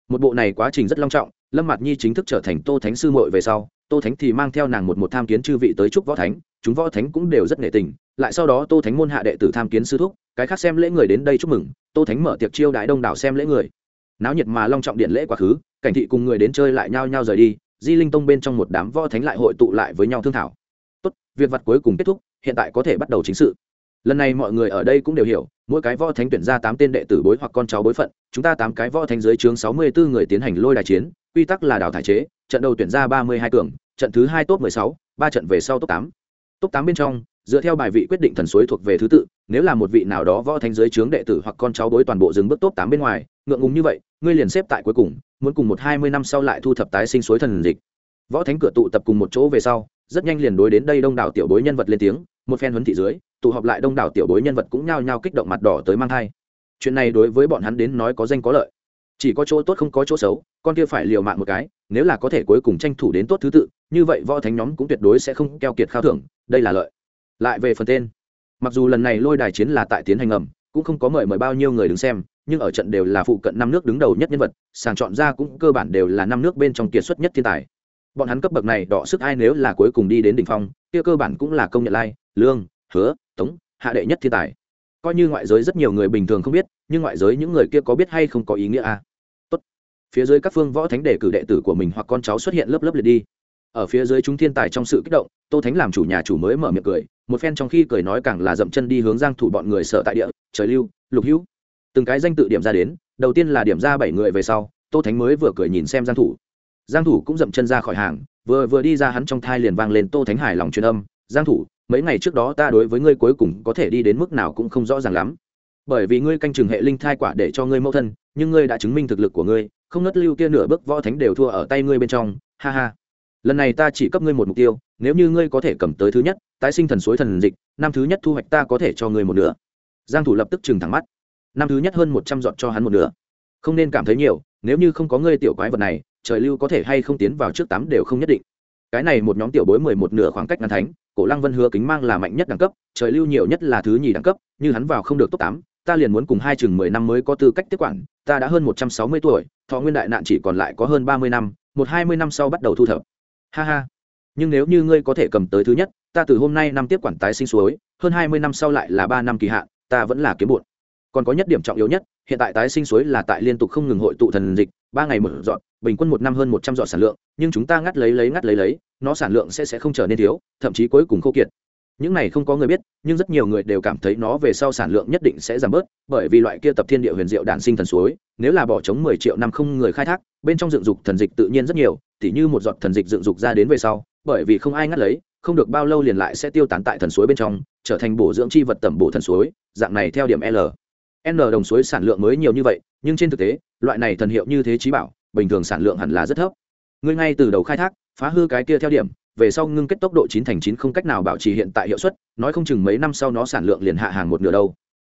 Một bộ này quá trình rất long trọng, lâm mạt nhi chính thức trở thành tô thánh sư muội về sau tô thánh thì mang theo nàng một một tham kiến chư vị tới chúc võ thánh, chúng võ thánh cũng đều rất nể tình. Lại sau đó tô thánh môn hạ đệ tử tham kiến sư thúc, cái khác xem lễ người đến đây chúc mừng. Tô thánh mở tiệc chiêu đại đông đảo xem lễ người. Náo nhiệt mà long trọng điện lễ quá khứ, cảnh thị cùng người đến chơi lại nhao nhao rời đi, di linh tông bên trong một đám võ thánh lại hội tụ lại với nhau thương thảo. Tốt, việc vặt cuối cùng kết thúc, hiện tại có thể bắt đầu chính sự. Lần này mọi người ở đây cũng đều hiểu, mỗi cái võ thánh tuyển ra tám tên đệ tử bối hoặc con cháu bối phận, chúng ta tám cái võ thánh dưới chướng sáu mươi bốn người tiến hành lôi đài chiến, quy tắc là đào thải chế trận đầu tuyển ra ba mươi hai cường, trận thứ hai top mười sáu, ba trận về sau top tám. Top tám bên trong, dựa theo bài vị quyết định thần suối thuộc về thứ tự, nếu là một vị nào đó võ thánh dưới trướng đệ tử hoặc con cháu đối toàn bộ dừng bước top tám bên ngoài, ngượng ngùng như vậy, ngươi liền xếp tại cuối cùng, muốn cùng một hai mươi năm sau lại thu thập tái sinh suối thần dịch. Võ thánh cửa tụ tập cùng một chỗ về sau, rất nhanh liền đối đến đây đông đảo tiểu bối nhân vật lên tiếng, một phen huấn thị dưới, tụ họp lại đông đảo tiểu bối nhân vật cũng nhao nhao kích động mặt đỏ tới mang thai. Chuyện này đối với bọn hắn đến nói có danh có lợi chỉ có chỗ tốt không có chỗ xấu, con kia phải liều mạng một cái, nếu là có thể cuối cùng tranh thủ đến tốt thứ tự, như vậy võ thánh nhóm cũng tuyệt đối sẽ không keo kiệt khao thưởng, đây là lợi. Lại về phần tên. Mặc dù lần này lôi đài chiến là tại tiến hành ngầm, cũng không có mời mời bao nhiêu người đứng xem, nhưng ở trận đều là phụ cận năm nước đứng đầu nhất nhân vật, sàng chọn ra cũng cơ bản đều là năm nước bên trong kiệt xuất nhất thiên tài. Bọn hắn cấp bậc này đọ sức ai nếu là cuối cùng đi đến đỉnh phong, kia cơ bản cũng là công nhận lai, lương, hứa, tống, hạ đệ nhất thiên tài. Coi như ngoại giới rất nhiều người bình thường không biết, nhưng ngoại giới những người kia có biết hay không có ý nghĩa à? Phía dưới các phương võ thánh đề cử đệ tử của mình hoặc con cháu xuất hiện lớp lớp liệt đi. Ở phía dưới chúng thiên tài trong sự kích động, tô thánh làm chủ nhà chủ mới mở miệng cười, một phen trong khi cười nói càng là dậm chân đi hướng giang thủ bọn người sợ tại địa, trời lưu, lục hữu. Từng cái danh tự điểm ra đến, đầu tiên là điểm ra bảy người về sau, tô thánh mới vừa cười nhìn xem giang thủ. Giang thủ cũng dậm chân ra khỏi hàng, vừa vừa đi ra hắn trong thai liền vang lên tô thánh hải lòng truyền âm, giang thủ, mấy ngày trước đó ta đối với ngươi cuối cùng có thể đi đến mức nào cũng không rõ ràng lắm. Bởi vì ngươi canh chừng hệ linh thai quả để cho ngươi mẫu thân nhưng ngươi đã chứng minh thực lực của ngươi, không ngất lưu kia nửa bước võ thánh đều thua ở tay ngươi bên trong, ha ha. Lần này ta chỉ cấp ngươi một mục tiêu, nếu như ngươi có thể cầm tới thứ nhất, tái sinh thần suối thần dịch, năm thứ nhất thu hoạch ta có thể cho ngươi một nửa. Giang thủ lập tức trừng thẳng mắt. Năm thứ nhất hơn một trăm dọn cho hắn một nửa. Không nên cảm thấy nhiều, nếu như không có ngươi tiểu quái vật này, trời lưu có thể hay không tiến vào trước tám đều không nhất định. Cái này một nhóm tiểu bối mười một nửa khoảng cách ngàn thánh, cổ lăng vân hứa kính mang là mạnh nhất đẳng cấp, trời lưu nhiều nhất là thứ nhì đẳng cấp, như hắn vào không được top tám ta liền muốn cùng hai chừng mười năm mới có tư cách tiếp quản, ta đã hơn một trăm sáu mươi tuổi, thọ nguyên đại nạn chỉ còn lại có hơn ba mươi năm, một hai mươi năm sau bắt đầu thu thập. Ha ha. Nhưng nếu như ngươi có thể cầm tới thứ nhất, ta từ hôm nay năm tiếp quản tái sinh suối, hơn hai mươi năm sau lại là ba năm kỳ hạn, ta vẫn là kiếm bụn còn có nhất điểm trọng yếu nhất, hiện tại tái sinh suối là tại liên tục không ngừng hội tụ thần dịch, ba ngày một dọn, bình quân một năm hơn một trăm dọn sản lượng, nhưng chúng ta ngắt lấy lấy ngắt lấy lấy, nó sản lượng sẽ sẽ không trở nên thiếu, thậm chí cuối cùng khô kiệt những này không có người biết, nhưng rất nhiều người đều cảm thấy nó về sau sản lượng nhất định sẽ giảm bớt, bởi vì loại kia tập thiên địa huyền diệu đản sinh thần suối, nếu là bỏ trống mười triệu năm không người khai thác, bên trong dựng dục thần dịch tự nhiên rất nhiều, tỉ như một giọt thần dịch dựng dục ra đến về sau, bởi vì không ai ngắt lấy, không được bao lâu liền lại sẽ tiêu tán tại thần suối bên trong, trở thành bổ dưỡng chi vật tẩm bổ thần suối, dạng này theo điểm l. N đồng suối sản lượng mới nhiều như vậy, nhưng trên thực tế, loại này thần hiệu như thế trí bảo, bình thường sản lượng hẳn là rất thấp. Ngươi ngay từ đầu khai thác phá hư cái kia theo điểm, về sau ngưng kết tốc độ chín thành chín không cách nào bảo trì hiện tại hiệu suất, nói không chừng mấy năm sau nó sản lượng liền hạ hàng một nửa đâu.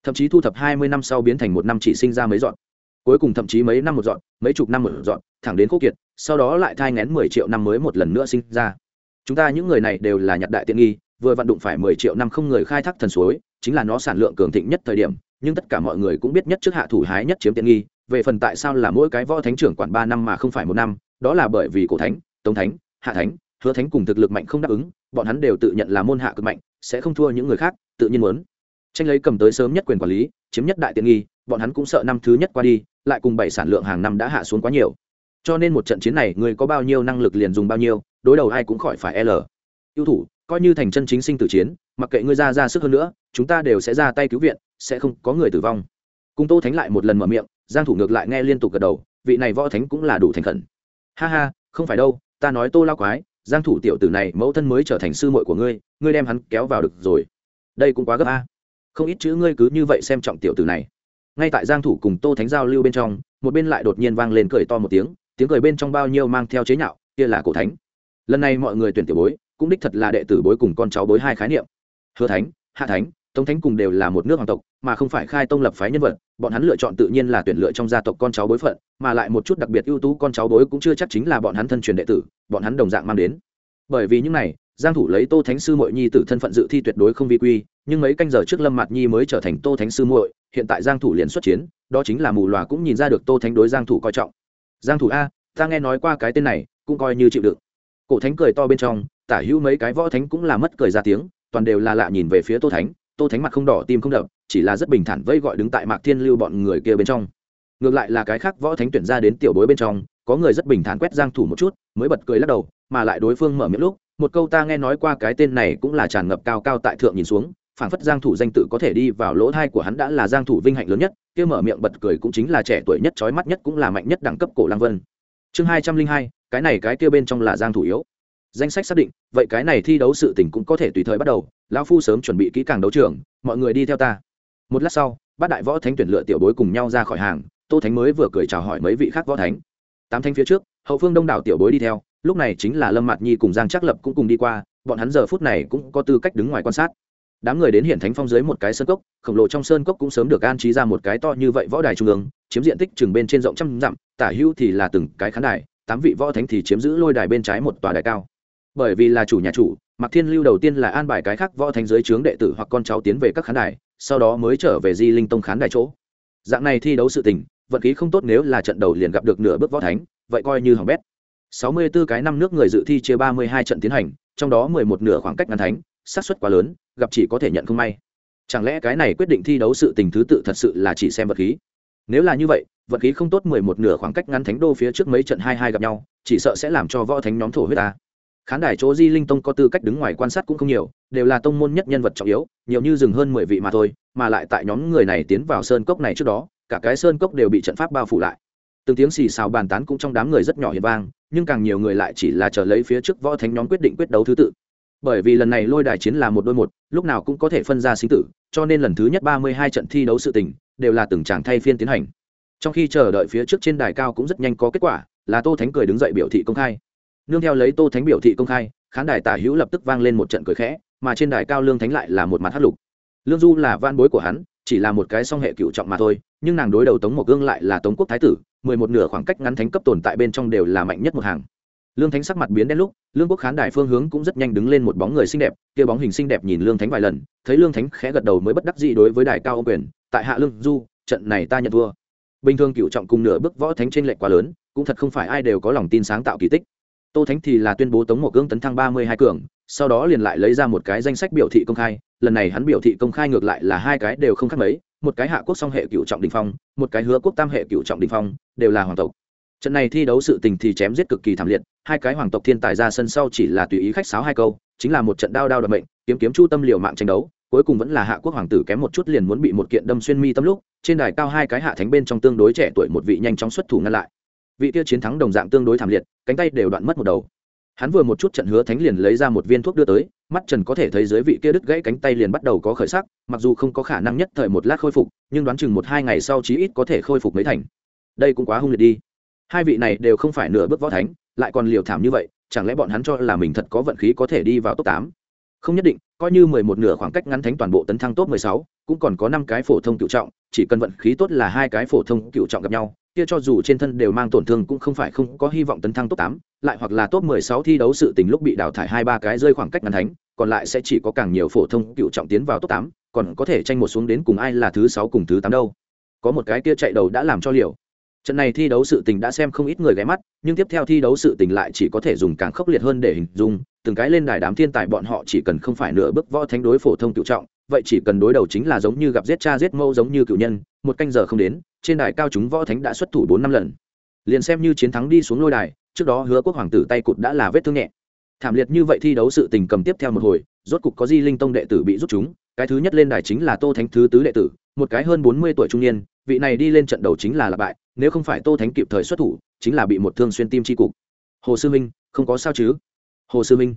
Thậm chí thu thập hai mươi năm sau biến thành một năm chỉ sinh ra mấy dọn cuối cùng thậm chí mấy năm một dọn mấy chục năm một dọn thẳng đến khúc kiệt, sau đó lại thai ngén mười triệu năm mới một lần nữa sinh ra. Chúng ta những người này đều là nhặt đại tiện nghi, vừa vận đụng phải mười triệu năm không người khai thác thần suối, chính là nó sản lượng cường thịnh nhất thời điểm, nhưng tất cả mọi người cũng biết nhất trước hạ thủ hái nhất chiếm tiện nghi, về phần tại sao là mỗi cái võ thánh trưởng quản ba năm mà không phải một năm, đó là bởi vì cổ thánh, tống thánh hạ thánh, hứa thánh cùng thực lực mạnh không đáp ứng, bọn hắn đều tự nhận là môn hạ cực mạnh, sẽ không thua những người khác, tự nhiên muốn. Tranh lấy cầm tới sớm nhất quyền quản lý, chiếm nhất đại tiện nghi, bọn hắn cũng sợ năm thứ nhất qua đi, lại cùng bảy sản lượng hàng năm đã hạ xuống quá nhiều. Cho nên một trận chiến này, người có bao nhiêu năng lực liền dùng bao nhiêu, đối đầu ai cũng khỏi phải e l ưu thủ, coi như thành chân chính sinh tử chiến, mặc kệ ngươi ra ra sức hơn nữa, chúng ta đều sẽ ra tay cứu viện, sẽ không có người tử vong. Cung tô thánh lại một lần mở miệng, giang thủ ngược lại nghe liên tục gật đầu, vị này võ thánh cũng là đủ thành khẩn. Ha ha, không phải đâu ta nói tô lao quái, giang thủ tiểu tử này mẫu thân mới trở thành sư muội của ngươi ngươi đem hắn kéo vào được rồi. Đây cũng quá gấp a. Không ít chữ ngươi cứ như vậy xem trọng tiểu tử này. Ngay tại giang thủ cùng tô thánh giao lưu bên trong, một bên lại đột nhiên vang lên cười to một tiếng tiếng cười bên trong bao nhiêu mang theo chế nhạo, kia là cổ thánh. Lần này mọi người tuyển tiểu bối, cũng đích thật là đệ tử bối cùng con cháu bối hai khái niệm. Hứa thánh, hạ thánh tống thánh cùng đều là một nước hoàng tộc, mà không phải khai tông lập phái nhân vật, bọn hắn lựa chọn tự nhiên là tuyển lựa trong gia tộc con cháu bối phận, mà lại một chút đặc biệt ưu tú con cháu bối cũng chưa chắc chính là bọn hắn thân truyền đệ tử, bọn hắn đồng dạng mang đến. Bởi vì những này, giang thủ lấy tô thánh sư muội nhi tử thân phận dự thi tuyệt đối không vi quy, nhưng mấy canh giờ trước lâm mạt nhi mới trở thành tô thánh sư muội, hiện tại giang thủ liền xuất chiến, đó chính là mù lòa cũng nhìn ra được tô thánh đối giang thủ coi trọng. Giang thủ a, ta nghe nói qua cái tên này, cũng coi như chịu đựng. Cổ thánh cười to bên trong, tả hữu mấy cái võ thánh cũng là mất cười ra tiếng, toàn đều là lạ nhìn về phía tô thánh tô thánh mặt không đỏ, tim không đập, chỉ là rất bình thản vây gọi đứng tại mạc thiên lưu bọn người kia bên trong. Ngược lại là cái khác võ thánh tuyển ra đến tiểu bối bên trong, có người rất bình thản quét giang thủ một chút, mới bật cười lắc đầu, mà lại đối phương mở miệng lúc, một câu ta nghe nói qua cái tên này cũng là tràn ngập cao cao tại thượng nhìn xuống, phảng phất giang thủ danh tự có thể đi vào lỗ thai của hắn đã là giang thủ vinh hạnh lớn nhất, kia mở miệng bật cười cũng chính là trẻ tuổi nhất, chói mắt nhất cũng là mạnh nhất đẳng cấp cổ lang vân. Chương hai trăm linh hai, cái này cái kia bên trong là giang thủ yếu danh sách xác định, vậy cái này thi đấu sự tình cũng có thể tùy thời bắt đầu, lão phu sớm chuẩn bị kỹ càng đấu trường, mọi người đi theo ta. Một lát sau, bát đại võ thánh tuyển lựa tiểu bối cùng nhau ra khỏi hàng, tô thánh mới vừa cười chào hỏi mấy vị khác võ thánh. Tám thánh phía trước, hậu phương đông đảo tiểu bối đi theo, lúc này chính là lâm mạt nhi cùng giang trắc lập cũng cùng đi qua, bọn hắn giờ phút này cũng có tư cách đứng ngoài quan sát. Đám người đến hiện thánh phong dưới một cái sơn cốc, khổng lồ trong sơn cốc cũng sớm được an trí ra một cái to như vậy võ đài trung ương, chiếm diện tích chừng bên trên rộng trăm dặm, tả hữu thì là từng cái khán đài, tám vị võ thánh thì chiếm giữ lôi đài bên trái một tòa đài cao bởi vì là chủ nhà chủ, mạc thiên lưu đầu tiên là an bài cái khác võ thánh dưới trướng đệ tử hoặc con cháu tiến về các khán đài, sau đó mới trở về di linh tông khán đài chỗ. Dạng này thi đấu sự tình, vận khí không tốt nếu là trận đầu liền gặp được nửa bước võ thánh, vậy coi như hỏng bét. Sáu mươi 64 cái năm nước người dự thi chia ba mươi hai trận tiến hành, trong đó mười một nửa khoảng cách ngăn thánh, xác suất quá lớn, gặp chỉ có thể nhận không may. Chẳng lẽ cái này quyết định thi đấu sự tình thứ tự thật sự là chỉ xem vật khí? Nếu là như vậy vật khí không tốt mười một nửa khoảng cách ngăn thánh đô phía trước mấy trận hai hai gặp nhau, chỉ sợ sẽ làm cho võ thánh nhóm thổ huyết ta khán đài chỗ di linh tông có tư cách đứng ngoài quan sát cũng không nhiều, đều là tông môn nhất nhân vật trọng yếu, nhiều như dừng hơn mười vị mà thôi, mà lại tại nhóm người này tiến vào sơn cốc này trước đó, cả cái sơn cốc đều bị trận pháp bao phủ lại. Từng tiếng xì xào bàn tán cũng trong đám người rất nhỏ hiện vang, nhưng càng nhiều người lại chỉ là chờ lấy phía trước võ thánh nhóm quyết định quyết đấu thứ tự. Bởi vì lần này lôi đài chiến là một đôi một, lúc nào cũng có thể phân ra sinh tử, cho nên lần thứ nhất ba mươi hai trận thi đấu sự tình, đều là từng tràng thay phiên tiến hành. Trong khi chờ đợi phía trước trên đài cao cũng rất nhanh có kết quả, là tô thánh cười đứng dậy biểu thị công khai nương theo lấy tô thánh biểu thị công khai, khán đài tả hữu lập tức vang lên một trận cười khẽ, mà trên đài cao lương thánh lại là một mặt hát lục. Lương du là van bối của hắn, chỉ là một cái song hệ cựu trọng mà thôi, nhưng nàng đối đầu tống một gương lại là tống quốc thái tử, mười một nửa khoảng cách ngắn thánh cấp tồn tại bên trong đều là mạnh nhất một hàng. Lương thánh sắc mặt biến đen lúc, lương quốc khán đài phương hướng cũng rất nhanh đứng lên một bóng người xinh đẹp, kia bóng hình xinh đẹp nhìn lương thánh vài lần, thấy lương thánh khẽ gật đầu mới bất đắc dĩ đối với đài cao ô quyền, tại hạ lương du, trận này ta nhận thua. Bình thường cựu trọng cùng nửa bước võ thánh trên lệnh quá lớn, cũng thật không phải ai đều có lòng tin sáng tạo kỳ tích tô thánh thì là tuyên bố tống một cương tấn thăng ba mươi hai cường, sau đó liền lại lấy ra một cái danh sách biểu thị công khai. Lần này hắn biểu thị công khai ngược lại là hai cái đều không khác mấy, một cái hạ quốc song hệ cựu trọng đình phong, một cái hứa quốc tam hệ cựu trọng đình phong, đều là hoàng tộc. Trận này thi đấu sự tình thì chém giết cực kỳ thảm liệt, hai cái hoàng tộc thiên tài ra sân sau chỉ là tùy ý khách sáo hai câu, chính là một trận đao đao đập mệnh, kiếm kiếm chu tâm liều mạng tranh đấu, cuối cùng vẫn là hạ quốc hoàng tử kém một chút liền muốn bị một kiện đâm xuyên mi tâm lúc, trên đài cao hai cái hạ thánh bên trong tương đối trẻ tuổi một vị nhanh chóng xuất thủ ngăn lại vị kia chiến thắng đồng dạng tương đối thảm liệt, cánh tay đều đoạn mất một đầu. Hắn vừa một chút trận hứa thánh liền lấy ra một viên thuốc đưa tới, mắt trần có thể thấy dưới vị kia đứt gãy cánh tay liền bắt đầu có khởi sắc, mặc dù không có khả năng nhất thời một lát khôi phục, nhưng đoán chừng một hai ngày sau chí ít có thể khôi phục mấy thành. Đây cũng quá hung liệt đi. Hai vị này đều không phải nửa bước võ thánh, lại còn liều thảm như vậy, chẳng lẽ bọn hắn cho là mình thật có vận khí có thể đi vào top tám? Không nhất định, coi như mười một nửa khoảng cách ngắn thánh toàn bộ tấn thăng top mười sáu, cũng còn có năm cái phổ thông cựu trọng, chỉ cần vận khí tốt là hai cái phổ thông cựu trọng gặp nhau kia cho dù trên thân đều mang tổn thương cũng không phải không có hy vọng tấn thăng top tám, lại hoặc là top mười sáu thi đấu sự tình lúc bị đào thải hai ba cái rơi khoảng cách ngắn thánh, còn lại sẽ chỉ có càng nhiều phổ thông cựu trọng tiến vào top tám, còn có thể tranh một xuống đến cùng ai là thứ sáu cùng thứ tám đâu. Có một cái kia chạy đầu đã làm cho liều. Trận này thi đấu sự tình đã xem không ít người ghé mắt, nhưng tiếp theo thi đấu sự tình lại chỉ có thể dùng càng khốc liệt hơn để hình dung, từng cái lên đài đám thiên tài bọn họ chỉ cần không phải nửa bước võ thánh đối phổ thông cựu trọng, vậy chỉ cần đối đầu chính là giống như gặp giết cha giết mâu giống như cựu nhân, một canh giờ không đến trên đài cao chúng võ thánh đã xuất thủ bốn năm lần. Liền xem như chiến thắng đi xuống lôi đài, trước đó hứa quốc hoàng tử tay cụt đã là vết thương nhẹ. Thảm liệt như vậy thi đấu sự tình cầm tiếp theo một hồi, rốt cục có di linh tông đệ tử bị rút chúng, cái thứ nhất lên đài chính là tô thánh thứ tứ đệ tử, một cái hơn bốn mươi tuổi trung niên, vị này đi lên trận đầu chính là lạc bại, nếu không phải tô thánh kịp thời xuất thủ, chính là bị một thương xuyên tim chi cục. Hồ sư minh, không có sao chứ? Hồ sư minh,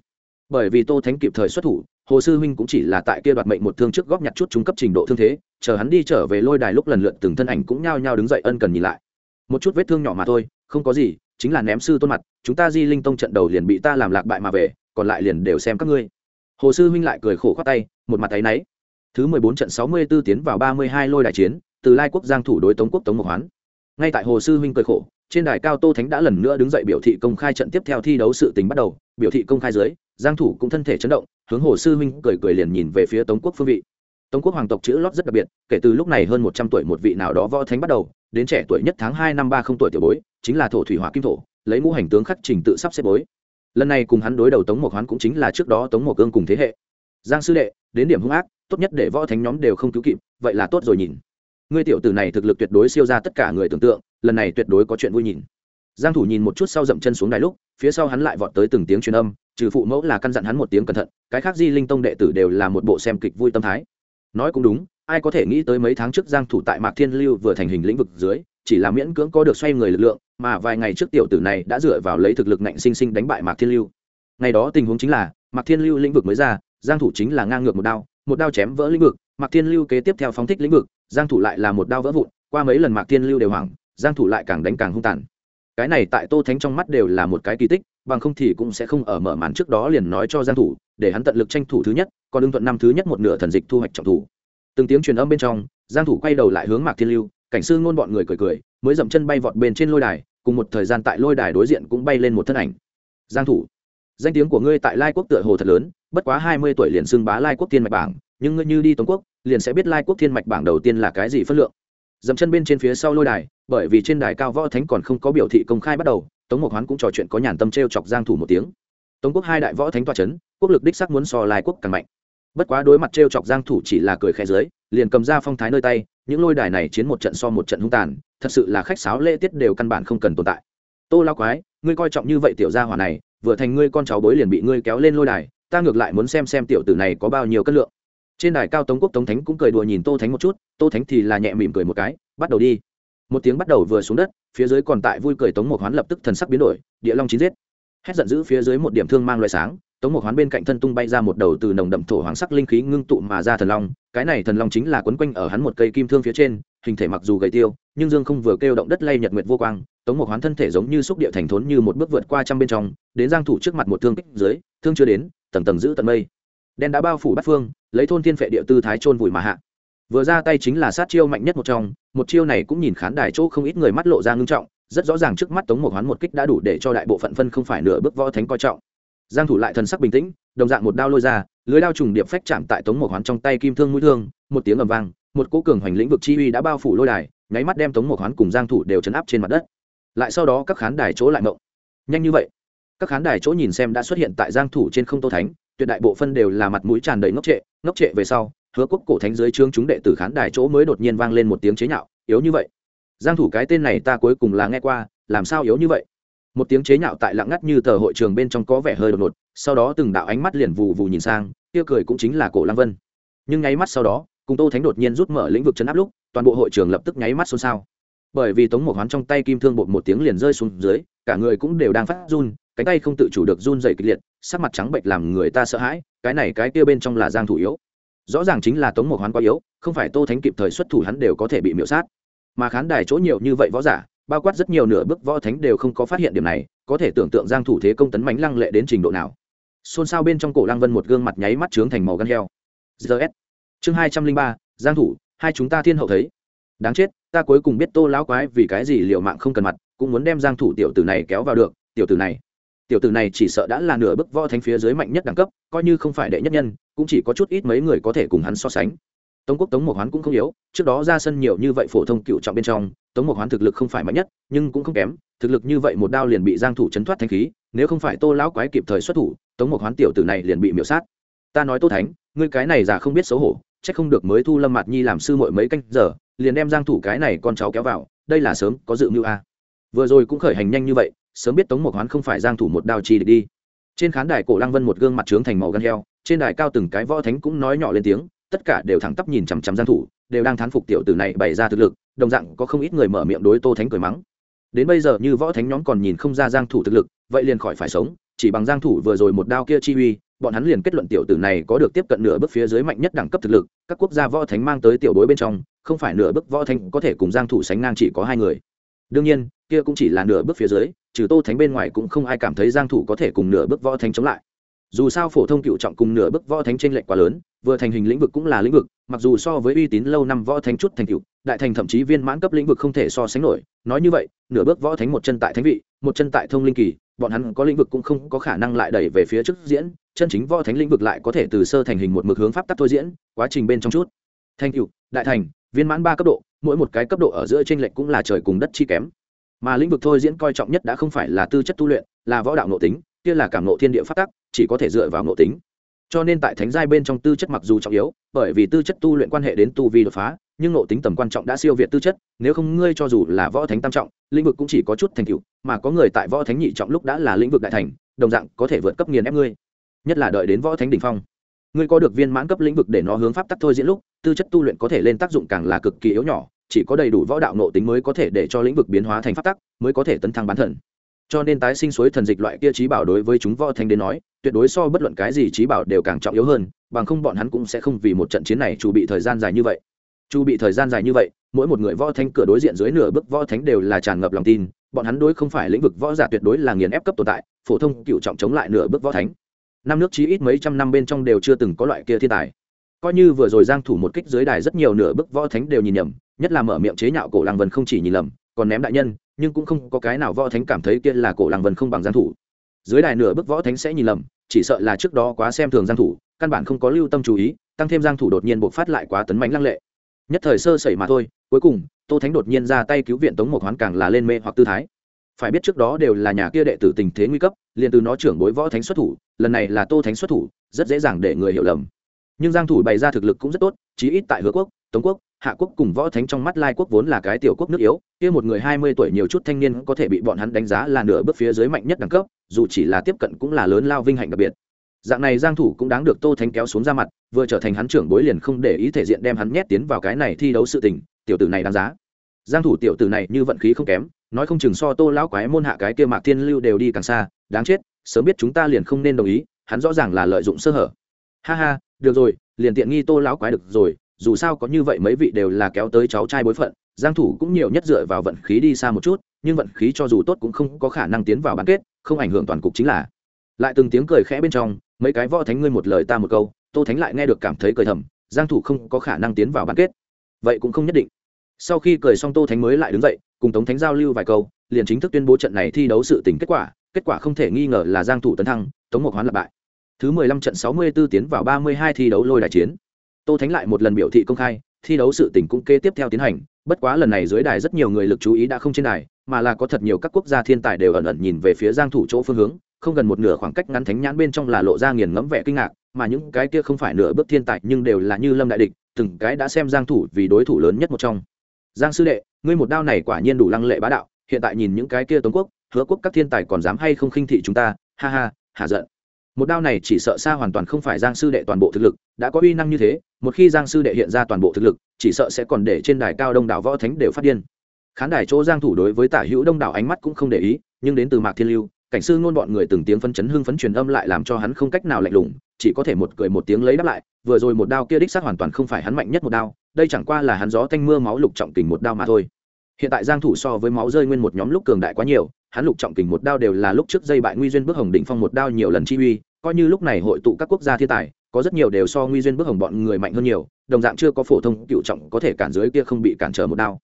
bởi vì tô thánh kịp thời xuất thủ hồ sư huynh cũng chỉ là tại kia đoạt mệnh một thương trước góp nhặt chút trung cấp trình độ thương thế, chờ hắn đi trở về lôi đài lúc lần lượt từng thân ảnh cũng nhao nhao đứng dậy ân cần nhìn lại. Một chút vết thương nhỏ mà thôi, không có gì, chính là ném sư tôn mặt, chúng ta di linh tông trận đầu liền bị ta làm lạc bại mà về, còn lại liền đều xem các ngươi. Hồ sư huynh lại cười khổ khoát tay, một mặt tay náy. Thứ mười bốn trận sáu mươi 64 tiến vào ba mươi hai lôi đại chiến, từ lai quốc giang thủ đối tống quốc tống mộc hoán. Ngay tại hồ sư huynh cười khổ trên đài cao tô thánh đã lần nữa đứng dậy biểu thị công khai trận tiếp theo thi đấu sự tình bắt đầu. Biểu thị công khai dưới, giang thủ cũng thân thể chấn động, hướng hồ sư huynh cười cười liền nhìn về phía tống quốc phương vị. Tống quốc hoàng tộc chữ lót rất đặc biệt, kể từ lúc này hơn 100 tuổi một vị nào đó võ thánh bắt đầu, đến trẻ tuổi nhất tháng 2 năm 30 tuổi tiểu bối, chính là thổ thủy hỏa kim thổ, lấy ngũ hành tướng khắc trình tự sắp xếp bối. Lần này cùng hắn đối đầu tống mộc hoán cũng chính là trước đó tống mộc cương cùng thế hệ. Giang sư đệ, đến điểm hung ác, tốt nhất để võ thánh nhóm đều không cứu kịp, vậy là tốt rồi nhìn ngươi tiểu tử này thực lực tuyệt đối siêu ra tất cả người tưởng tượng, lần này tuyệt đối có chuyện vui nhìn. Giang thủ nhìn một chút sau dậm chân xuống đài lúc, phía sau hắn lại vọt tới từng tiếng truyền âm, trừ phụ mẫu là căn dặn hắn một tiếng cẩn thận, cái khác di linh tông đệ tử đều là một bộ xem kịch vui tâm thái. Nói cũng đúng, ai có thể nghĩ tới mấy tháng trước giang thủ tại mạc thiên lưu vừa thành hình lĩnh vực dưới, chỉ là miễn cưỡng có được xoay người lực lượng, mà vài ngày trước tiểu tử này đã dựa vào lấy thực lực nạnh sinh sinh đánh bại mạc thiên lưu. Ngày đó tình huống chính là, mạc thiên lưu lĩnh vực mới ra, giang thủ chính là ngang ngược một đao một đao chém vỡ lĩnh vực mạc thiên lưu kế tiếp theo phóng thích lĩnh vực, giang thủ lại là một đao vỡ vụn, qua mấy lần mạc thiên lưu đều hoảng, giang thủ lại càng đánh càng hung tàn. Cái này tại tô thánh trong mắt đều là một cái kỳ tích, bằng không thì cũng sẽ không ở mở màn trước đó liền nói cho giang thủ, để hắn tận lực tranh thủ thứ nhất, còn đương thuận năm thứ nhất một nửa thần dịch thu hoạch trọng thủ. Từng tiếng truyền âm bên trong, giang thủ quay đầu lại hướng mạc thiên lưu, cảnh sư ngôn bọn người cười cười, mới dậm chân bay vọt bên trên lôi đài, cùng một thời gian tại lôi đài đối diện cũng bay lên một thân ảnh. Giang thủ, danh tiếng của ngươi tại lai quốc tựa hồ thật lớn, bất quá 20 tuổi liền xưng bá lai quốc tiên mạch bảng nhưng ngươi như đi tống quốc, liền sẽ biết lai quốc thiên mạch bảng đầu tiên là cái gì phân lượng. Dậm chân bên trên phía sau lôi đài, bởi vì trên đài cao võ thánh còn không có biểu thị công khai bắt đầu, tống mộc hoán cũng trò chuyện có nhàn tâm t r e o chọc giang thủ một tiếng. Tống quốc hai đại võ thánh toa c h ấ n quốc lực đích sắc muốn so lai quốc càng mạnh. Bất quá đối mặt t r e o chọc giang thủ chỉ là cười khẽ dưới, liền cầm ra phong thái nơi tay, những lôi đài này chiến một trận so một trận hung tàn, thật sự là khách sáo lễ tiết đều căn bản không cần tồn tại. Tô lao quái, ngươi coi trọng như vậy tiểu gia hỏa này, vừa thành ngươi con cháu bối liền bị ngươi kéo lên lôi đài, ta ngược lại muốn xem xem tiểu tử này có bao nhiêu cân lượng trên đài cao tống quốc tống thánh cũng cười đùa nhìn tô thánh một chút, tô thánh thì là nhẹ mỉm cười một cái, bắt đầu đi. Một tiếng bắt đầu vừa xuống đất, phía dưới còn tại vui cười tống một hoán lập tức thần sắc biến đổi, địa long chín giết. Hét giận dữ phía dưới một điểm thương mang loại sáng, tống một hoán bên cạnh thân tung bay ra một đầu từ nồng đậm thổ hoàng sắc linh khí ngưng tụ mà ra thần long, cái này thần long chính là quấn quanh ở hắn một cây kim thương phía trên, hình thể mặc dù gầy tiêu, nhưng dương không vừa kêu động đất lay nhật nguyệt vô quang, tống một hoán thân thể giống như xúc địa thành thốn như một bước vượt qua trăm bên trong, đến giang thủ trước mặt một thương kích dưới, thương chưa đến, tầng tầng giữ tận mây đen đã bao phủ bát phương, lấy thôn thiên phệ địa tư thái trôn vùi mà hạ. Vừa ra tay chính là sát chiêu mạnh nhất một trong, một chiêu này cũng nhìn khán đài chỗ không ít người mắt lộ ra ngưng trọng, rất rõ ràng trước mắt tống một hoán một kích đã đủ để cho đại bộ phận phân không phải nửa bước võ thánh coi trọng. Giang thủ lại thần sắc bình tĩnh, đồng dạng một đao lôi ra, lưới đao trùng điệp phách chạm tại tống một hoán trong tay kim thương mũi thương, một tiếng ầm vang, một cỗ cường hoành lĩnh vực chi uy đã bao phủ lôi đài, nháy mắt đem tống một hoán cùng giang thủ đều chấn áp trên mặt đất. Lại sau đó các khán đài chỗ lại mộng. Nhanh như vậy. Các khán đài chỗ nhìn xem đã xuất hiện tại giang thủ trên không tô thánh tuyệt đại bộ phân đều là mặt mũi tràn đầy ngốc trệ ngốc trệ về sau, hứa quốc cổ thánh dưới trướng chúng đệ tử khán đài chỗ mới đột nhiên vang lên một tiếng chế nhạo, yếu như vậy. Giang thủ cái tên này ta cuối cùng là nghe qua, làm sao yếu như vậy? Một tiếng chế nhạo tại lặng ngắt như tờ hội trường bên trong có vẻ hơi đột ngột, sau đó từng đạo ánh mắt liền vù vù nhìn sang kia cười cũng chính là cổ lăng vân. Nhưng nháy mắt sau đó, cùng tô thánh đột nhiên rút mở lĩnh vực chấn áp lúc, toàn bộ hội trường lập tức nháy mắt xôn xao. Bởi vì tống một hoán trong tay kim thương bột một tiếng liền rơi xuống dưới, cả người cũng đều đang phát run cánh tay không tự chủ được run dày kịch liệt, sắc mặt trắng bệnh làm người ta sợ hãi, cái này cái kia bên trong là giang thủ yếu. Rõ ràng chính là tống một hoán quá yếu, không phải tô thánh kịp thời xuất thủ hắn đều có thể bị miễu sát. Mà khán đài chỗ nhiều như vậy võ giả, bao quát rất nhiều nửa bước võ thánh đều không có phát hiện điểm này, có thể tưởng tượng giang thủ thế công tấn mãnh lăng lệ đến trình độ nào. Xôn xao bên trong cổ lăng vân một gương mặt nháy mắt trướng thành màu gan heo. Gs chương hai trăm linh ba, giang thủ, hai chúng ta thiên hậu thấy. Đáng chết, ta cuối cùng biết tô lão quái vì cái gì liều mạng không cần mặt, cũng muốn đem giang thủ tiểu tử này kéo vào được, tiểu tử này tiểu tử này chỉ sợ đã là nửa bước võ thánh phía dưới mạnh nhất đẳng cấp, coi như không phải đệ nhất nhân, cũng chỉ có chút ít mấy người có thể cùng hắn so sánh. Tống quốc tống mộc hoán cũng không yếu, trước đó ra sân nhiều như vậy phổ thông cựu trọng bên trong, tống mộc hoán thực lực không phải mạnh nhất, nhưng cũng không kém, thực lực như vậy một đao liền bị giang thủ chấn thoát thanh khí, nếu không phải tô lão quái kịp thời xuất thủ, tống mộc hoán tiểu tử này liền bị miểu sát. Ta nói tô thánh, ngươi cái này già không biết xấu hổ, chắc không được mới thu lâm mạt nhi làm sư muội mấy canh giờ, liền đem giang thủ cái này con cháu kéo vào, đây là sớm có dự mưu a. Vừa rồi cũng khởi hành nhanh như vậy sớm biết tống mộc hoán không phải giang thủ một đao chi để đi. Trên khán đài cổ lăng vân một gương mặt trướng thành màu gan heo, trên đài cao từng cái võ thánh cũng nói nhỏ lên tiếng, tất cả đều thẳng tắp nhìn chằm chằm giang thủ, đều đang thán phục tiểu tử này bày ra thực lực, đồng dạng có không ít người mở miệng đối tô thánh cười mắng. Đến bây giờ như võ thánh nhóm còn nhìn không ra giang thủ thực lực, vậy liền khỏi phải sống, chỉ bằng giang thủ vừa rồi một đao kia chi uy, bọn hắn liền kết luận tiểu tử này có được tiếp cận nửa bước phía dưới mạnh nhất đẳng cấp thực lực, các quốc gia võ thánh mang tới tiểu đối bên trong, không phải nửa bước võ thánh có thể cùng giang thủ sánh ngang chỉ có hai người đương nhiên, kia cũng chỉ là nửa bước phía dưới, trừ tô thánh bên ngoài cũng không ai cảm thấy giang thủ có thể cùng nửa bước võ thánh chống lại. Dù sao phổ thông cựu trọng cùng nửa bước võ thánh trên lệnh quá lớn, vừa thành hình lĩnh vực cũng là lĩnh vực, mặc dù so với uy tín lâu năm võ thánh chút thành cựu đại thành thậm chí viên mãn cấp lĩnh vực không thể so sánh nổi. Nói như vậy, nửa bước võ thánh một chân tại thánh vị, một chân tại thông linh kỳ, bọn hắn có lĩnh vực cũng không có khả năng lại đẩy về phía trước diễn, chân chính võ thánh lĩnh vực lại có thể từ sơ thành hình một mực hướng pháp tắc thôi diễn, quá trình bên trong chút. Thành cựu đại thành, viên mãn ba cấp độ mỗi một cái cấp độ ở giữa trên lệch cũng là trời cùng đất chi kém. Mà lĩnh vực thôi diễn coi trọng nhất đã không phải là tư chất tu luyện, là võ đạo nội tính, kia là cảm nộ thiên địa phát tắc, chỉ có thể dựa vào nội tính. Cho nên tại thánh giai bên trong tư chất mặc dù trọng yếu, bởi vì tư chất tu luyện quan hệ đến tu vi đột phá, nhưng nội tính tầm quan trọng đã siêu việt tư chất, nếu không ngươi cho dù là võ thánh tam trọng, lĩnh vực cũng chỉ có chút thành tựu, mà có người tại võ thánh nhị trọng lúc đã là lĩnh vực đại thành, đồng dạng có thể vượt cấp nghiền ép ngươi. Nhất là đợi đến võ thánh đỉnh phong. Ngươi có được viên mãn cấp lĩnh vực để nó hướng pháp tắc thôi diễn lúc, tư chất tu luyện có thể lên tác dụng càng là cực kỳ yếu nhỏ chỉ có đầy đủ võ đạo nội tính mới có thể để cho lĩnh vực biến hóa thành pháp tắc, mới có thể tấn thăng bán thần. Cho nên tái sinh suối thần dịch loại kia trí bảo đối với chúng võ thánh đến nói, tuyệt đối so bất luận cái gì trí bảo đều càng trọng yếu hơn, bằng không bọn hắn cũng sẽ không vì một trận chiến này chu bị thời gian dài như vậy. Chu bị thời gian dài như vậy, mỗi một người võ thánh cửa đối diện dưới nửa bước võ thánh đều là tràn ngập lòng tin, bọn hắn đối không phải lĩnh vực võ giả tuyệt đối là nghiền ép cấp tồn tại, phổ thông cựu trọng chống lại nửa bước võ thánh. Năm nước chí ít mấy trăm năm bên trong đều chưa từng có loại kia thiên tài. Coi như vừa rồi giang thủ một kích dưới đài rất nhiều nửa bước võ thánh đều nhìn nhầm nhất là mở miệng chế nhạo cổ lăng vân không chỉ nhìn lầm, còn ném đại nhân, nhưng cũng không có cái nào võ thánh cảm thấy kia là cổ lăng vân không bằng giang thủ. Dưới đài nửa bước võ thánh sẽ nhìn lầm, chỉ sợ là trước đó quá xem thường giang thủ, căn bản không có lưu tâm chú ý, tăng thêm giang thủ đột nhiên bộc phát lại quá tấn mãnh lăng lệ. Nhất thời sơ sẩy mà thôi, cuối cùng, tô thánh đột nhiên ra tay cứu viện tống một hoán càng là lên mê hoặc tư thái. Phải biết trước đó đều là nhà kia đệ tử tình thế nguy cấp, liền từ nó trưởng bối võ thánh xuất thủ, lần này là tô thánh xuất thủ, rất dễ dàng để người hiểu lầm. Nhưng giang thủ bày ra thực lực cũng rất tốt, chí ít tại hứa quốc, tống quốc hạ quốc cùng võ thánh trong mắt lai quốc vốn là cái tiểu quốc nước yếu, kia một người hai mươi tuổi nhiều chút thanh niên có thể bị bọn hắn đánh giá là nửa bước phía dưới mạnh nhất đẳng cấp, dù chỉ là tiếp cận cũng là lớn lao vinh hạnh đặc biệt. Dạng này giang thủ cũng đáng được tô thánh kéo xuống ra mặt, vừa trở thành hắn trưởng bối liền không để ý thể diện đem hắn nhét tiến vào cái này thi đấu sự tình, tiểu tử này đáng giá. Giang thủ tiểu tử này như vận khí không kém, nói không chừng so tô lão quái môn hạ cái kia mạc thiên lưu đều đi càng xa, đáng chết, sớm biết chúng ta liền không nên đồng ý, hắn rõ ràng là lợi dụng sơ hở. Ha ha, được rồi, liền tiện nghi tô lão quái được rồi dù sao có như vậy mấy vị đều là kéo tới cháu trai bối phận, giang thủ cũng nhiều nhất dựa vào vận khí đi xa một chút, nhưng vận khí cho dù tốt cũng không có khả năng tiến vào bán kết, không ảnh hưởng toàn cục chính là. Lại từng tiếng cười khẽ bên trong, mấy cái võ thánh ngươi một lời ta một câu, tô thánh lại nghe được cảm thấy cười thầm, giang thủ không có khả năng tiến vào bán kết. Vậy cũng không nhất định. Sau khi cười xong tô thánh mới lại đứng dậy, cùng tống thánh giao lưu vài câu, liền chính thức tuyên bố trận này thi đấu sự tình kết quả kết quả không thể nghi ngờ là giang thủ tấn thăng, tống mục hoán lập bại. Thứ 15 trận 64 tiến vào 32 thi đấu lôi đại chiến tô thánh lại một lần biểu thị công khai, thi đấu sự tỉnh cũng kế tiếp theo tiến hành, bất quá lần này dưới đài rất nhiều người lực chú ý đã không trên đài, mà là có thật nhiều các quốc gia thiên tài đều ẩn ẩn nhìn về phía giang thủ chỗ phương hướng, không gần một nửa khoảng cách ngắn thánh nhãn bên trong là lộ ra nghiền ngẫm vẻ kinh ngạc, mà những cái kia không phải nửa bước thiên tài nhưng đều là như lâm đại địch, từng cái đã xem giang thủ vì đối thủ lớn nhất một trong. Giang sư đệ, ngươi một đao này quả nhiên đủ lăng lệ bá đạo, hiện tại nhìn những cái kia tống quốc, hứa quốc các thiên tài còn dám hay không khinh thị chúng ta, ha ha hạ giận một đao này chỉ sợ xa hoàn toàn không phải giang sư đệ toàn bộ thực lực, đã có uy năng như thế, một khi giang sư đệ hiện ra toàn bộ thực lực, chỉ sợ sẽ còn để trên đài cao đông đảo võ thánh đều phát điên. Khán đài chỗ giang thủ đối với tả hữu đông đảo ánh mắt cũng không để ý, nhưng đến từ mạc thiên lưu, cảnh sư ngôn bọn người từng tiếng phấn chấn hưng phấn truyền âm lại làm cho hắn không cách nào lạnh lùng, chỉ có thể một cười một tiếng lấy đáp lại, vừa rồi một đao kia đích xác hoàn toàn không phải hắn mạnh nhất một đao, đây chẳng qua là hắn gió thanh mưa máu lục trọng tình một đao mà thôi hiện tại giang thủ so với máu rơi nguyên một nhóm lúc cường đại quá nhiều, hắn lục trọng kình một đao đều là lúc trước dây bại nguy duyên bước hồng đỉnh phong một đao nhiều lần chi uy, coi như lúc này hội tụ các quốc gia thiên tài, có rất nhiều đều so nguy duyên bước hồng bọn người mạnh hơn nhiều, đồng dạng chưa có phổ thông cựu trọng có thể cản dưới kia không bị cản trở một đao.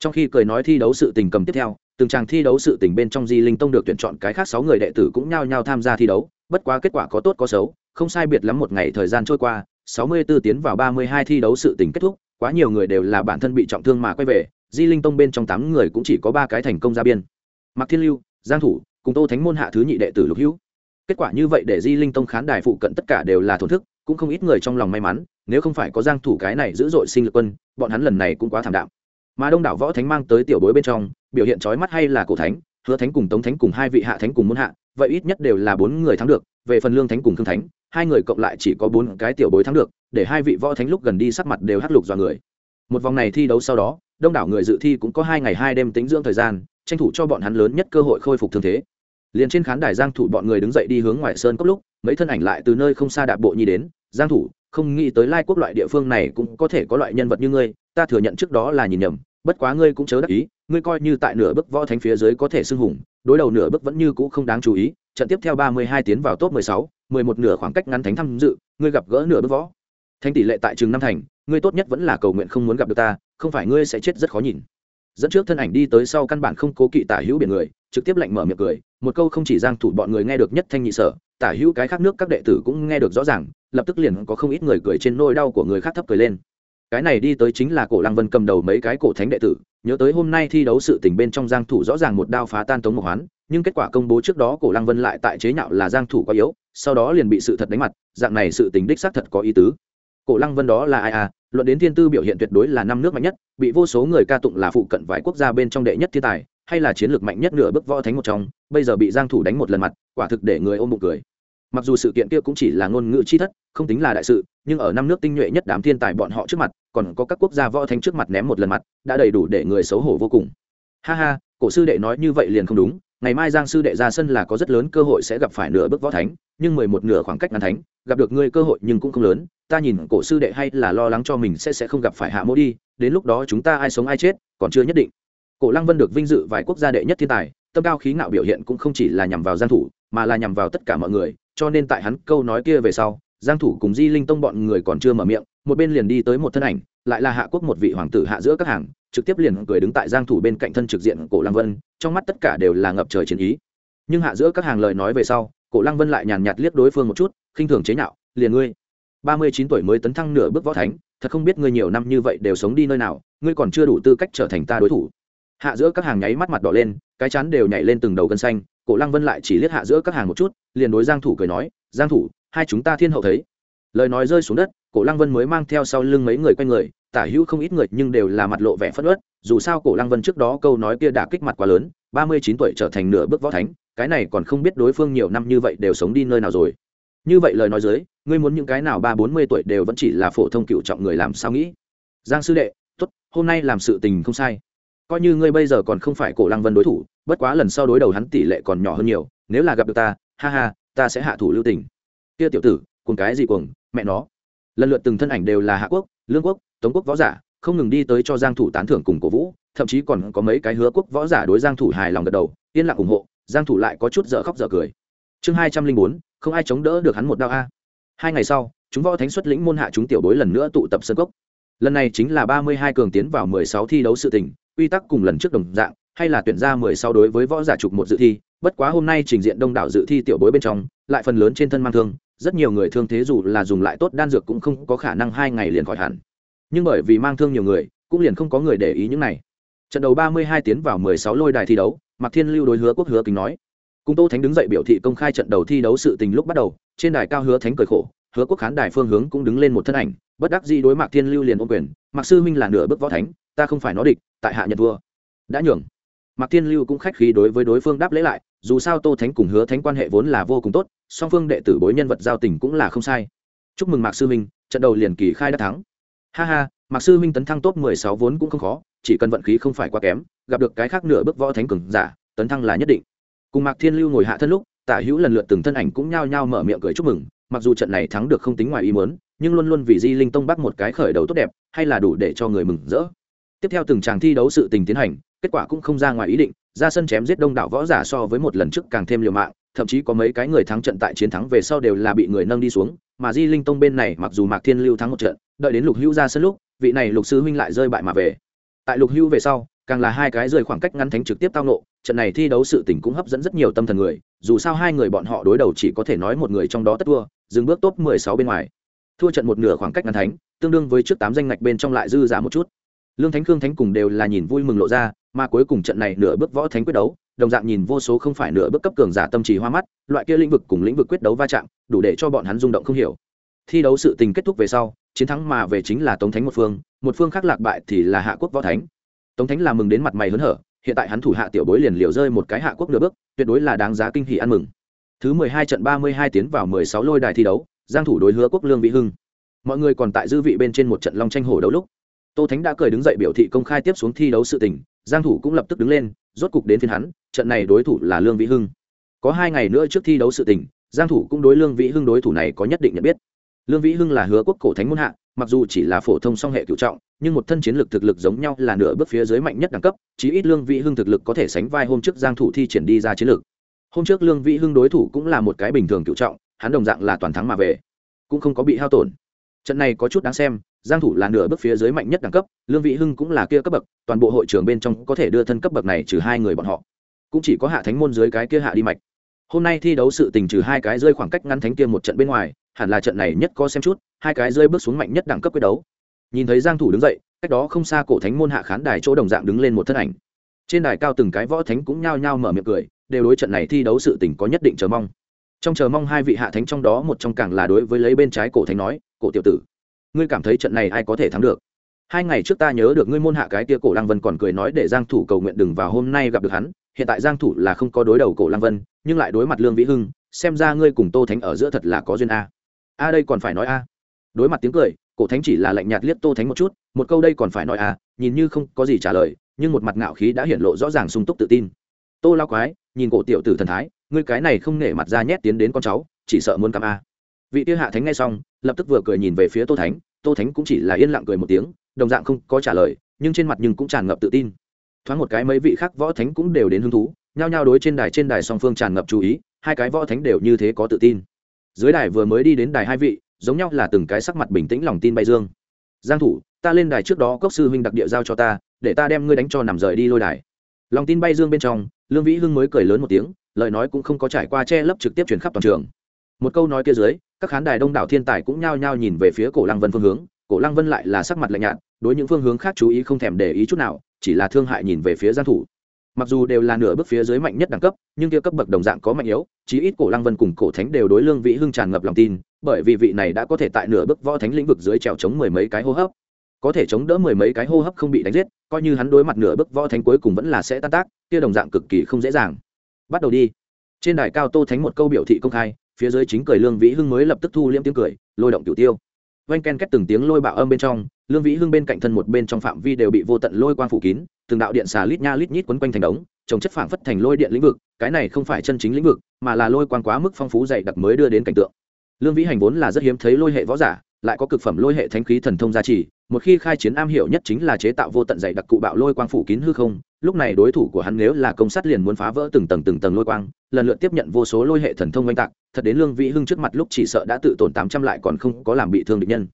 Trong khi cười nói thi đấu sự tình cầm tiếp theo, từng tràng thi đấu sự tình bên trong di linh tông được tuyển chọn cái khác sáu người đệ tử cũng nhao nhao tham gia thi đấu, bất quá kết quả có tốt có xấu, không sai biệt lắm một ngày thời gian trôi qua, sáu mươi 64 tiến vào ba mươi hai thi đấu sự tình kết thúc, quá nhiều người đều là bản thân bị trọng thương mà quay về di linh tông bên trong tám người cũng chỉ có ba cái thành công ra biên. Mạc thiên lưu, giang thủ, cùng tô thánh môn hạ thứ nhị đệ tử lục hữu. Kết quả như vậy để di linh tông khán đài phụ cận tất cả đều là thổn thức, cũng không ít người trong lòng may mắn, nếu không phải có giang thủ cái này dữ dội sinh lực quân, bọn hắn lần này cũng quá thảm đạm. Mà đông đảo võ thánh mang tới tiểu bối bên trong, biểu hiện chói mắt hay là cổ thánh, hứa thánh cùng tống thánh cùng hai vị hạ thánh cùng môn hạ, vậy ít nhất đều là bốn người thắng được, về phần lương thánh cùng thương thánh, hai người cộng lại chỉ có bốn cái tiểu bối thắng được, để hai vị võ thánh lúc gần đi sắc mặt đều hắc lục do người. Một vòng này thi đấu sau đó đông đảo người dự thi cũng có hai ngày hai đêm tính dưỡng thời gian tranh thủ cho bọn hắn lớn nhất cơ hội khôi phục thương thế. Liền trên khán đài giang thủ bọn người đứng dậy đi hướng ngoài sơn cốc lúc mấy thân ảnh lại từ nơi không xa đạp bộ nhi đến giang thủ không nghĩ tới lai quốc loại địa phương này cũng có thể có loại nhân vật như ngươi ta thừa nhận trước đó là nhìn nhầm bất quá ngươi cũng chớ đắc ý ngươi coi như tại nửa bước võ thánh phía dưới có thể xưng hùng đối đầu nửa bước vẫn như cũ không đáng chú ý trận tiếp theo 32 tiến vào top 16, 11 nửa khoảng cách ngắn thánh tham dự ngươi gặp gỡ nửa bước võ. Thánh tỷ lệ tại trường năm thành ngươi tốt nhất vẫn là cầu nguyện không muốn gặp được ta không phải ngươi sẽ chết rất khó nhìn. Dẫn trước thân ảnh đi tới sau căn bản không cố kỵ tả hữu biển người, trực tiếp lạnh mở miệng cười, một câu không chỉ giang thủ bọn người nghe được nhất thanh nhị sở, tả hữu cái khác nước các đệ tử cũng nghe được rõ ràng, lập tức liền có không ít người cười trên nỗi đau của người khác thấp cười lên. Cái này đi tới chính là cổ lăng vân cầm đầu mấy cái cổ thánh đệ tử, nhớ tới hôm nay thi đấu sự tình bên trong giang thủ rõ ràng một đao phá tan tống mộc hoán, nhưng kết quả công bố trước đó cổ lăng vân lại tại chế nhạo là giang thủ quá yếu, sau đó liền bị sự thật đánh mặt, dạng này sự tình đích xác thật có ý tứ. Cổ lăng vân đó là ai à? Luận đến thiên tư biểu hiện tuyệt đối là năm nước mạnh nhất, bị vô số người ca tụng là phụ cận vài quốc gia bên trong đệ nhất thiên tài, hay là chiến lược mạnh nhất nửa bước võ thánh một trong, bây giờ bị giang thủ đánh một lần mặt, quả thực để người ôm bụng cười. Mặc dù sự kiện kia cũng chỉ là ngôn ngữ chi thất, không tính là đại sự, nhưng ở năm nước tinh nhuệ nhất đám thiên tài bọn họ trước mặt, còn có các quốc gia võ thánh trước mặt ném một lần mặt, đã đầy đủ để người xấu hổ vô cùng. Ha ha, cổ sư đệ nói như vậy liền không đúng ngày mai giang sư đệ ra sân là có rất lớn cơ hội sẽ gặp phải nửa bước võ thánh, nhưng mười một nửa khoảng cách ngàn thánh, gặp được ngươi cơ hội nhưng cũng không lớn. Ta nhìn cổ sư đệ hay là lo lắng cho mình sẽ sẽ không gặp phải hạ mô đi, đến lúc đó chúng ta ai sống ai chết, còn chưa nhất định. Cổ lăng vân được vinh dự vài quốc gia đệ nhất thiên tài, tâm cao khí ngạo biểu hiện cũng không chỉ là nhằm vào giang thủ, mà là nhằm vào tất cả mọi người, cho nên tại hắn câu nói kia về sau, giang thủ cùng di linh tông bọn người còn chưa mở miệng, một bên liền đi tới một thân ảnh, lại là hạ quốc một vị hoàng tử hạ giữa các hàng trực tiếp liền cười đứng tại giang thủ bên cạnh thân trực diện cổ lăng vân, trong mắt tất cả đều là ngập trời chiến ý. Nhưng hạ giữa các hàng lời nói về sau, cổ lăng vân lại nhàn nhạt liếc đối phương một chút, khinh thường chế nhạo, liền ngươi, ba mươi chín tuổi mới tấn thăng nửa bước võ thánh, thật không biết ngươi nhiều năm như vậy đều sống đi nơi nào, ngươi còn chưa đủ tư cách trở thành ta đối thủ. Hạ giữa các hàng nháy mắt mặt đỏ lên, cái chán đều nhảy lên từng đầu gân xanh, cổ lăng vân lại chỉ liếc hạ giữa các hàng một chút, liền đối giang thủ cười nói, giang thủ, hai chúng ta thiên hậu thấy. Lời nói rơi xuống đất, cổ lăng vân mới mang theo sau lưng mấy người quanh người tả hữu không ít người nhưng đều là mặt lộ vẻ phất ớt dù sao cổ lăng vân trước đó câu nói kia đã kích mặt quá lớn ba mươi chín tuổi trở thành nửa bước võ thánh cái này còn không biết đối phương nhiều năm như vậy đều sống đi nơi nào rồi. Như vậy lời nói dưới ngươi muốn những cái nào ba bốn mươi tuổi đều vẫn chỉ là phổ thông cựu trọng người làm sao nghĩ? Giang sư đệ tốt hôm nay làm sự tình không sai. Coi như ngươi bây giờ còn không phải cổ lăng vân đối thủ bất quá lần sau đối đầu hắn tỷ lệ còn nhỏ hơn nhiều nếu là gặp được ta ha ha ta sẽ hạ thủ lưu tình. Kia tiểu tử cùng cái gì cùng, mẹ nó. Lần lượt từng thân ảnh đều là hạ quốc lương quốc tống quốc võ giả, không ngừng đi tới cho giang thủ tán thưởng cùng cổ vũ, thậm chí còn có mấy cái hứa quốc võ giả đối giang thủ hài lòng gật đầu, yên lặng ủng hộ, giang thủ lại có chút dở khóc dở cười. Chương hai trăm linh bốn, không ai chống đỡ được hắn một đao a. Hai ngày sau, chúng võ thánh xuất lĩnh môn hạ chúng tiểu bối lần nữa tụ tập sân cốc. Lần này chính là ba mươi hai cường tiến vào mười sáu thi đấu sự tình, quy tắc cùng lần trước đồng dạng, hay là tuyển ra mười sáu đối với võ giả chụp một dự thi, bất quá hôm nay trình diện đông đảo dự thi tiểu bối bên trong, lại phần lớn trên thân mang thương, rất nhiều người thương thế dù là dùng lại tốt đan dược cũng không có khả năng hai ngày liền khỏi hẳn nhưng bởi vì mang thương nhiều người, cũng liền không có người để ý những này. Trận đầu ba mươi hai tiến vào mười sáu lôi đài thi đấu, mạc thiên lưu đối hứa quốc hứa kính nói. Cùng tô thánh đứng dậy biểu thị công khai trận đầu thi đấu sự tình lúc bắt đầu, trên đài cao hứa thánh cười khổ, hứa quốc khán đài phương hướng cũng đứng lên một thân ảnh, bất đắc dĩ đối mạc thiên lưu liền ôm quyền, mạc sư minh là nửa bước võ thánh, ta không phải nó địch, tại hạ nhận vua. Đã nhường. Mạc thiên lưu cũng khách khí đối với đối phương đáp lễ lại, dù sao tô thánh cùng hứa thánh quan hệ vốn là vô cùng tốt, song phương đệ tử bối nhân vật giao tình cũng là không sai. Chúc mừng mạc sư minh trận đầu liền kỳ khai đã thắng ha ha mặc sư minh tấn thăng top mười sáu vốn cũng không khó, chỉ cần vận khí không phải quá kém, gặp được cái khác nửa bước võ thánh cường giả, tấn thăng là nhất định. Cùng mạc thiên lưu ngồi hạ thân lúc, tả hữu lần lượt từng thân ảnh cũng nhao nhao mở miệng cười chúc mừng, mặc dù trận này thắng được không tính ngoài ý muốn, nhưng luôn luôn vì di linh tông bắt một cái khởi đầu tốt đẹp, hay là đủ để cho người mừng rỡ. Tiếp theo từng tràng thi đấu sự tình tiến hành, kết quả cũng không ra ngoài ý định, ra sân chém giết đông đảo võ giả so với một lần trước càng thêm liều mạng, thậm chí có mấy cái người thắng trận tại chiến thắng về sau đều là bị người nâng đi xuống, mà di linh tông bên này mặc dù mạc thiên lưu thắng một trận đợi đến lục hữu ra sân lúc, vị này lục sư huynh lại rơi bại mà về. Tại lục hữu về sau, càng là hai cái rơi khoảng cách ngắn thánh trực tiếp tao nộ trận này thi đấu sự tình cũng hấp dẫn rất nhiều tâm thần người, dù sao hai người bọn họ đối đầu chỉ có thể nói một người trong đó tất thua, dừng bước top 16 bên ngoài. Thua trận một nửa khoảng cách ngắn thánh, tương đương với trước tám danh ngạch bên trong lại dư giả một chút. Lương thánh khương thánh cùng đều là nhìn vui mừng lộ ra, mà cuối cùng trận này nửa bước võ thánh quyết đấu, đồng dạng nhìn vô số không phải nửa bước cấp cường giả tâm trí hoa mắt, loại kia lĩnh vực cùng lĩnh vực quyết đấu va chạm, đủ để cho bọn hắn rung động không hiểu thi đấu sự tình kết thúc về sau, chiến thắng mà về chính là tống thánh một phương một phương khác lạc bại thì là hạ quốc võ thánh. Tống thánh là mừng đến mặt mày hớn hở, hiện tại hắn thủ hạ tiểu bối liền liều rơi một cái hạ quốc nửa bước, tuyệt đối là đáng giá kinh hỷ ăn mừng. Thứ mười hai trận ba mươi hai tiến vào mười sáu lôi đài thi đấu, giang thủ đối hứa quốc lương vĩ hưng. Mọi người còn tại dư vị bên trên một trận long tranh hổ đấu lúc, tô thánh đã cười đứng dậy biểu thị công khai tiếp xuống thi đấu sự tình, giang thủ cũng lập tức đứng lên, rốt cục đến phiên hắn, trận này đối thủ là lương vĩ hưng. Có hai ngày nữa trước thi đấu sự tình, giang thủ cũng đối lương vĩ hưng đối thủ này có nhất định nhận biết lương vĩ hưng là hứa quốc cổ thánh môn hạ, mặc dù chỉ là phổ thông song hệ cựu trọng, nhưng một thân chiến lực thực lực giống nhau là nửa bước phía dưới mạnh nhất đẳng cấp, chí ít lương vĩ hưng thực lực có thể sánh vai hôm trước giang thủ thi triển đi ra chiến lực. Hôm trước lương vĩ hưng đối thủ cũng là một cái bình thường cựu trọng, hắn đồng dạng là toàn thắng mà về, cũng không có bị hao tổn. Trận này có chút đáng xem, giang thủ là nửa bước phía dưới mạnh nhất đẳng cấp, lương vĩ hưng cũng là kia cấp bậc, toàn bộ hội trường bên trong có thể đưa thân cấp bậc này trừ hai người bọn họ. Cũng chỉ có hạ thánh môn dưới cái kia hạ đi mạch. Hôm nay thi đấu sự tình trừ hai cái rơi khoảng cách ngắn thánh kia một trận bên ngoài hẳn là trận này nhất có xem chút, hai cái rơi bước xuống mạnh nhất đẳng cấp quyết đấu. Nhìn thấy giang thủ đứng dậy, cách đó không xa cổ thánh môn hạ khán đài chỗ đồng dạng đứng lên một thân ảnh. Trên đài cao từng cái võ thánh cũng nhao nhao mở miệng cười, đều đối trận này thi đấu sự tình có nhất định chờ mong. Trong chờ mong hai vị hạ thánh trong đó một trong càng là đối với lấy bên trái cổ thánh nói, cổ tiểu tử, ngươi cảm thấy trận này ai có thể thắng được? Hai ngày trước ta nhớ được ngươi môn hạ cái kia cổ lăng vân còn cười nói để giang thủ cầu nguyện đừng vào hôm nay gặp được hắn, hiện tại giang thủ là không có đối đầu cổ lăng vân, nhưng lại đối mặt lương vĩ hưng, xem ra ngươi cùng tô thánh ở giữa thật là có duyên a a đây còn phải nói a. Đối mặt tiếng cười, cổ thánh chỉ là lạnh nhạt liếc tô thánh một chút, một câu đây còn phải nói a, nhìn như không có gì trả lời, nhưng một mặt ngạo khí đã hiện lộ rõ ràng sung túc tự tin. Tô lao quái, nhìn cổ tiểu tử thần thái, ngươi cái này không nể mặt ra nhét tiến đến con cháu, chỉ sợ muốn cắm a. Vị tiêu hạ thánh nghe xong, lập tức vừa cười nhìn về phía tô thánh tô thánh cũng chỉ là yên lặng cười một tiếng, đồng dạng không có trả lời, nhưng trên mặt nhưng cũng tràn ngập tự tin. Thoáng một cái mấy vị khác võ thánh cũng đều đến hứng thú, nhao nhao đối trên đài trên đài song phương tràn ngập chú ý, hai cái võ thánh đều như thế có tự tin dưới đài vừa mới đi đến đài hai vị, giống nhau là từng cái sắc mặt bình tĩnh lòng tin bay dương. Giang thủ, ta lên đài trước đó cốc sư huynh đặc địa giao cho ta, để ta đem ngươi đánh cho nằm rời đi lôi đài. Lòng tin bay dương bên trong, lương vĩ hưng mới cười lớn một tiếng, lời nói cũng không có trải qua che lấp trực tiếp truyền khắp toàn trường. Một câu nói kia dưới, các khán đài đông đảo thiên tài cũng nhao nhao nhìn về phía cổ lăng vân phương hướng, cổ lăng vân lại là sắc mặt lạnh nhạt, đối những phương hướng khác chú ý không thèm để ý chút nào, chỉ là thương hại nhìn về phía giang thủ mặc dù đều là nửa bước phía dưới mạnh nhất đẳng cấp, nhưng kia cấp bậc đồng dạng có mạnh yếu, chí ít cổ lăng vân cùng cổ thánh đều đối lương vĩ hưng tràn ngập lòng tin, bởi vì vị này đã có thể tại nửa bước võ thánh lĩnh vực dưới trèo chống mười mấy cái hô hấp. Có thể chống đỡ mười mấy cái hô hấp không bị đánh giết, coi như hắn đối mặt nửa bước võ thánh cuối cùng vẫn là sẽ tan tác, kia đồng dạng cực kỳ không dễ dàng. Bắt đầu đi. Trên đài cao tô thánh một câu biểu thị công khai, phía dưới chính cười lương vĩ hưng mới lập tức thu liễm tiếng cười, lôi động tiểu tiêu vanh ken kết từng tiếng lôi bạo âm bên trong, lương vĩ hưng bên cạnh thân một bên trong phạm vi đều bị vô tận lôi quang phủ kín, từng đạo điện xà lít nha lít nhít quấn quanh thành đống, trồng chất phảng phất thành lôi điện lĩnh vực, cái này không phải chân chính lĩnh vực, mà là lôi quang quá mức phong phú dày đặc mới đưa đến cảnh tượng. Lương vĩ hành vốn là rất hiếm thấy lôi hệ võ giả lại có cực phẩm lôi hệ thánh khí thần thông gia trì, một khi khai chiến am hiểu nhất chính là chế tạo vô tận dày đặc cụ bạo lôi quang phủ kín hư không, lúc này đối thủ của hắn nếu là công sát liền muốn phá vỡ từng tầng từng tầng lôi quang, lần lượt tiếp nhận vô số lôi hệ thần thông oanh tạc, thật đến lương vĩ hưng trước mặt lúc chỉ sợ đã tự tổn tám trăm lại còn không có làm bị thương địch nhân.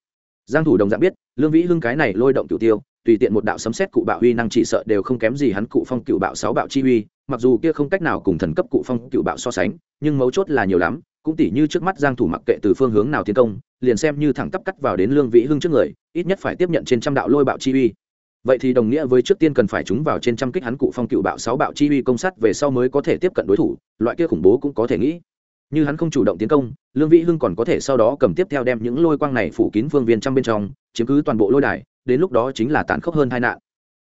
Giang thủ đồng dạng biết, lương vĩ hưng cái này lôi động cửu tiêu, tùy tiện một đạo sấm xét cụ bạo huy năng chỉ sợ đều không kém gì hắn cụ phong cựu bạo sáu bạo chi huy mặc dù kia không cách nào cùng thần cấp cụ phong cựu bạo so sánh, nhưng mấu chốt là nhiều lắm cũng tỉ như trước mắt giang thủ mặc kệ từ phương hướng nào tiến công, liền xem như thẳng tắp cắt vào đến lương vĩ hưng trước người, ít nhất phải tiếp nhận trên trăm đạo lôi bạo chi uy. Vậy thì đồng nghĩa với trước tiên cần phải chúng vào trên trăm kích hắn cụ phong cựu bạo sáu bạo chi uy công sát về sau mới có thể tiếp cận đối thủ, loại kia khủng bố cũng có thể nghĩ. Như hắn không chủ động tiến công, lương vĩ hưng còn có thể sau đó cầm tiếp theo đem những lôi quang này phủ kín phương viên trăm bên trong, chiếm cứ toàn bộ lôi đài, đến lúc đó chính là tàn khốc hơn tai nạn.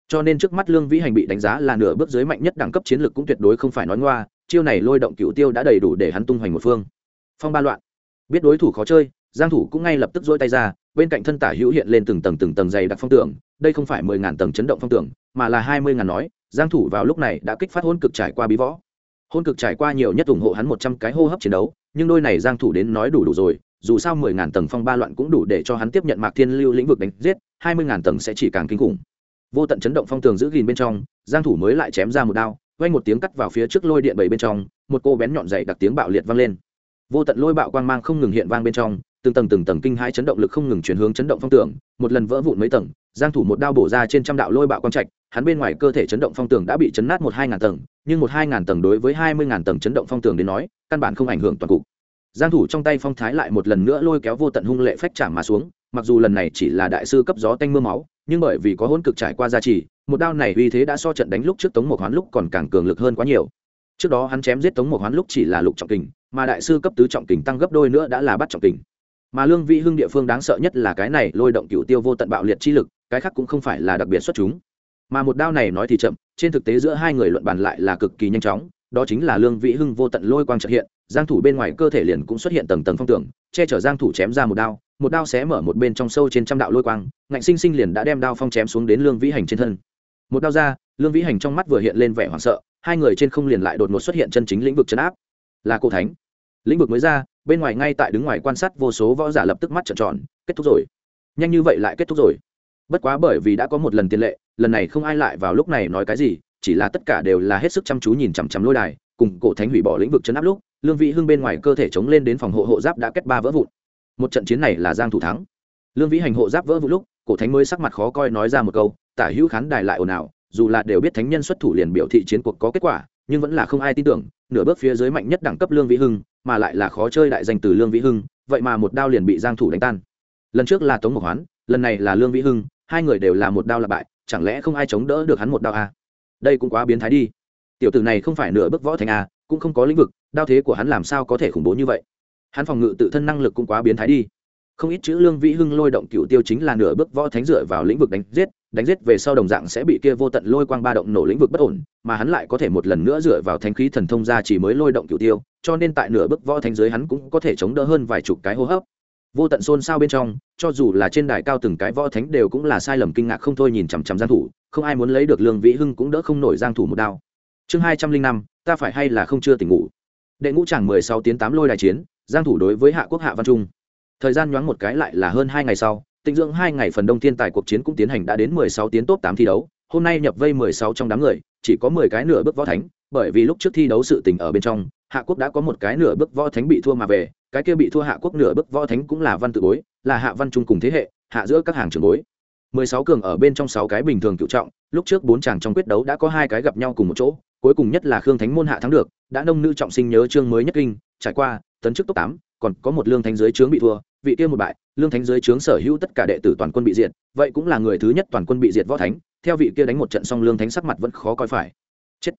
Cho nên trước mắt lương vĩ hành bị đánh giá là nửa bước dưới mạnh nhất đẳng cấp chiến lược cũng tuyệt đối không phải nói ngoa, chiêu này lôi động cựu tiêu đã đầy đủ để hắn tung hoành một phương phong ba loạn. Biết đối thủ khó chơi, giang thủ cũng ngay lập tức dỗi tay ra, bên cạnh thân tả hữu hiện lên từng tầng từng tầng dày đặc phong tượng, đây không phải mười ngàn tầng chấn động phong tượng, mà là hai mươi ngàn nói, giang thủ vào lúc này đã kích phát hôn cực trải qua bí võ. Hôn cực trải qua nhiều nhất ủng hộ hắn một trăm cái hô hấp chiến đấu, nhưng đôi này giang thủ đến nói đủ đủ rồi, dù sao mười ngàn tầng phong ba loạn cũng đủ để cho hắn tiếp nhận mạc thiên lưu lĩnh vực đánh giết, hai mươi ngàn tầng sẽ chỉ càng kinh khủng. Vô tận chấn động phong tường giữ gìn bên trong, giang thủ mới lại chém ra một đao, quay một tiếng cắt vào phía trước lôi điện bảy bên trong, một cô bén nhọn dày đặc tiếng bạo liệt vang lên vô tận lôi bạo quang mang không ngừng hiện vang bên trong, từng tầng từng tầng kinh hãi chấn động lực không ngừng chuyển hướng chấn động phong tường một lần vỡ vụn mấy tầng, giang thủ một đao bổ ra trên trăm đạo lôi bạo quang trạch, hắn bên ngoài cơ thể chấn động phong tường đã bị chấn nát một hai ngàn tầng, nhưng một hai ngàn tầng đối với hai mươi ngàn tầng chấn động phong tường đến nói, căn bản không ảnh hưởng toàn cục. Giang thủ trong tay phong thái lại một lần nữa lôi kéo vô tận hung lệ phách chạm mà xuống, mặc dù lần này chỉ là đại sư cấp gió tanh mưa máu, nhưng bởi vì có hỗn cực trải qua gia trì, một đao này uy thế đã so trận đánh lúc trước tống một hoán lúc còn càng cường lực hơn quá nhiều trước đó hắn chém giết tống một hoán lúc chỉ là lục trọng kình, mà đại sư cấp tứ trọng kình tăng gấp đôi nữa đã là bắt trọng kình. Mà lương vị hưng địa phương đáng sợ nhất là cái này, lôi động cựu tiêu vô tận bạo liệt chi lực, cái khác cũng không phải là đặc biệt xuất chúng. Mà một đao này nói thì chậm, trên thực tế giữa hai người luận bàn lại là cực kỳ nhanh chóng, đó chính là lương vĩ hưng vô tận lôi quang trợ hiện, giang thủ bên ngoài cơ thể liền cũng xuất hiện tầng tầng phong tưởng che chở giang thủ chém ra một đao một đao xé mở một bên trong sâu trên trăm đạo lôi quang, ngạnh sinh sinh liền đã đem đao phong chém xuống đến lương vĩ hành trên thân. Một đao ra, lương vĩ hành trong mắt vừa hiện lên vẻ hoảng sợ hai người trên không liền lại đột ngột xuất hiện chân chính lĩnh vực chấn áp. Là cổ thánh. Lĩnh vực mới ra, bên ngoài ngay tại đứng ngoài quan sát vô số võ giả lập tức mắt trợn tròn, kết thúc rồi. Nhanh như vậy lại kết thúc rồi. Bất quá bởi vì đã có một lần tiền lệ, lần này không ai lại vào lúc này nói cái gì, chỉ là tất cả đều là hết sức chăm chú nhìn chằm chằm lôi đài, cùng cổ thánh hủy bỏ lĩnh vực chấn áp lúc, lương vị hưng bên ngoài cơ thể chống lên đến phòng hộ hộ giáp đã kết ba vỡ vụn. Một trận chiến này là giang thủ thắng. Lương vĩ hành hộ giáp vỡ vụn lúc, cổ thánh mới sắc mặt khó coi nói ra một câu, tả hữu khán đài lại ồn ào dù là đều biết thánh nhân xuất thủ liền biểu thị chiến cuộc có kết quả nhưng vẫn là không ai tin tưởng nửa bước phía dưới mạnh nhất đẳng cấp lương vĩ hưng mà lại là khó chơi đại danh từ lương vĩ hưng vậy mà một đao liền bị giang thủ đánh tan. Lần trước là tống mộc hoán lần này là lương vĩ hưng hai người đều là một đao là bại chẳng lẽ không ai chống đỡ được hắn một đao à? đây cũng quá biến thái đi. Tiểu tử này không phải nửa bước võ thành à, cũng không có lĩnh vực đao thế của hắn làm sao có thể khủng bố như vậy? Hắn phòng ngự tự thân năng lực cũng quá biến thái đi không ít chữ lương vĩ hưng lôi động cựu tiêu chính là nửa bước võ thánh dựa vào lĩnh vực đánh giết đánh giết về sau đồng dạng sẽ bị kia vô tận lôi quang ba động nổ lĩnh vực bất ổn, mà hắn lại có thể một lần nữa dựa vào thánh khí thần thông ra chỉ mới lôi động cựu tiêu, cho nên tại nửa bước võ thánh giới hắn cũng có thể chống đỡ hơn vài chục cái hô hấp. Vô tận xôn xao bên trong, cho dù là trên đài cao từng cái võ thánh đều cũng là sai lầm kinh ngạc không thôi nhìn chằm chằm giang thủ, không ai muốn lấy được lương vĩ hưng cũng đỡ không nổi giang thủ một đao. Chương hai trăm linh năm, ta phải hay là không chưa tỉnh ngủ. Đệ ngũ tràng mười sáu tiến tám lôi đài chiến, giang thủ đối với hạ quốc hạ văn trung thời gian nhoáng một cái lại là hơn hai ngày sau, tinh dưỡng hai ngày phần đông thiên tài cuộc chiến cũng tiến hành đã đến mười sáu tiến top tám thi đấu, hôm nay nhập vây mười sáu trong đám người, chỉ có mười cái nửa bước võ thánh, bởi vì lúc trước thi đấu sự tình ở bên trong, hạ quốc đã có một cái nửa bước võ thánh bị thua mà về, cái kia bị thua hạ quốc nửa bước võ thánh cũng là văn tự bối, là hạ văn trung cùng thế hệ, hạ giữa các hàng trường bối. mười sáu cường ở bên trong sáu cái bình thường cựu trọng, lúc trước bốn chàng trong quyết đấu đã có hai cái gặp nhau cùng một chỗ, cuối cùng nhất là khương thánh môn hạ thắng được, đã nông nữ trọng sinh nhớ chương mới nhất kinh, trải qua, tấn chức top tám, còn có một lương thánh dưới trướng bị thua vị kia một bại, lương thánh dưới trướng sở hữu tất cả đệ tử toàn quân bị diệt, vậy cũng là người thứ nhất toàn quân bị diệt võ thánh, theo vị kia đánh một trận xong lương thánh sắc mặt vẫn khó coi phải. Chết.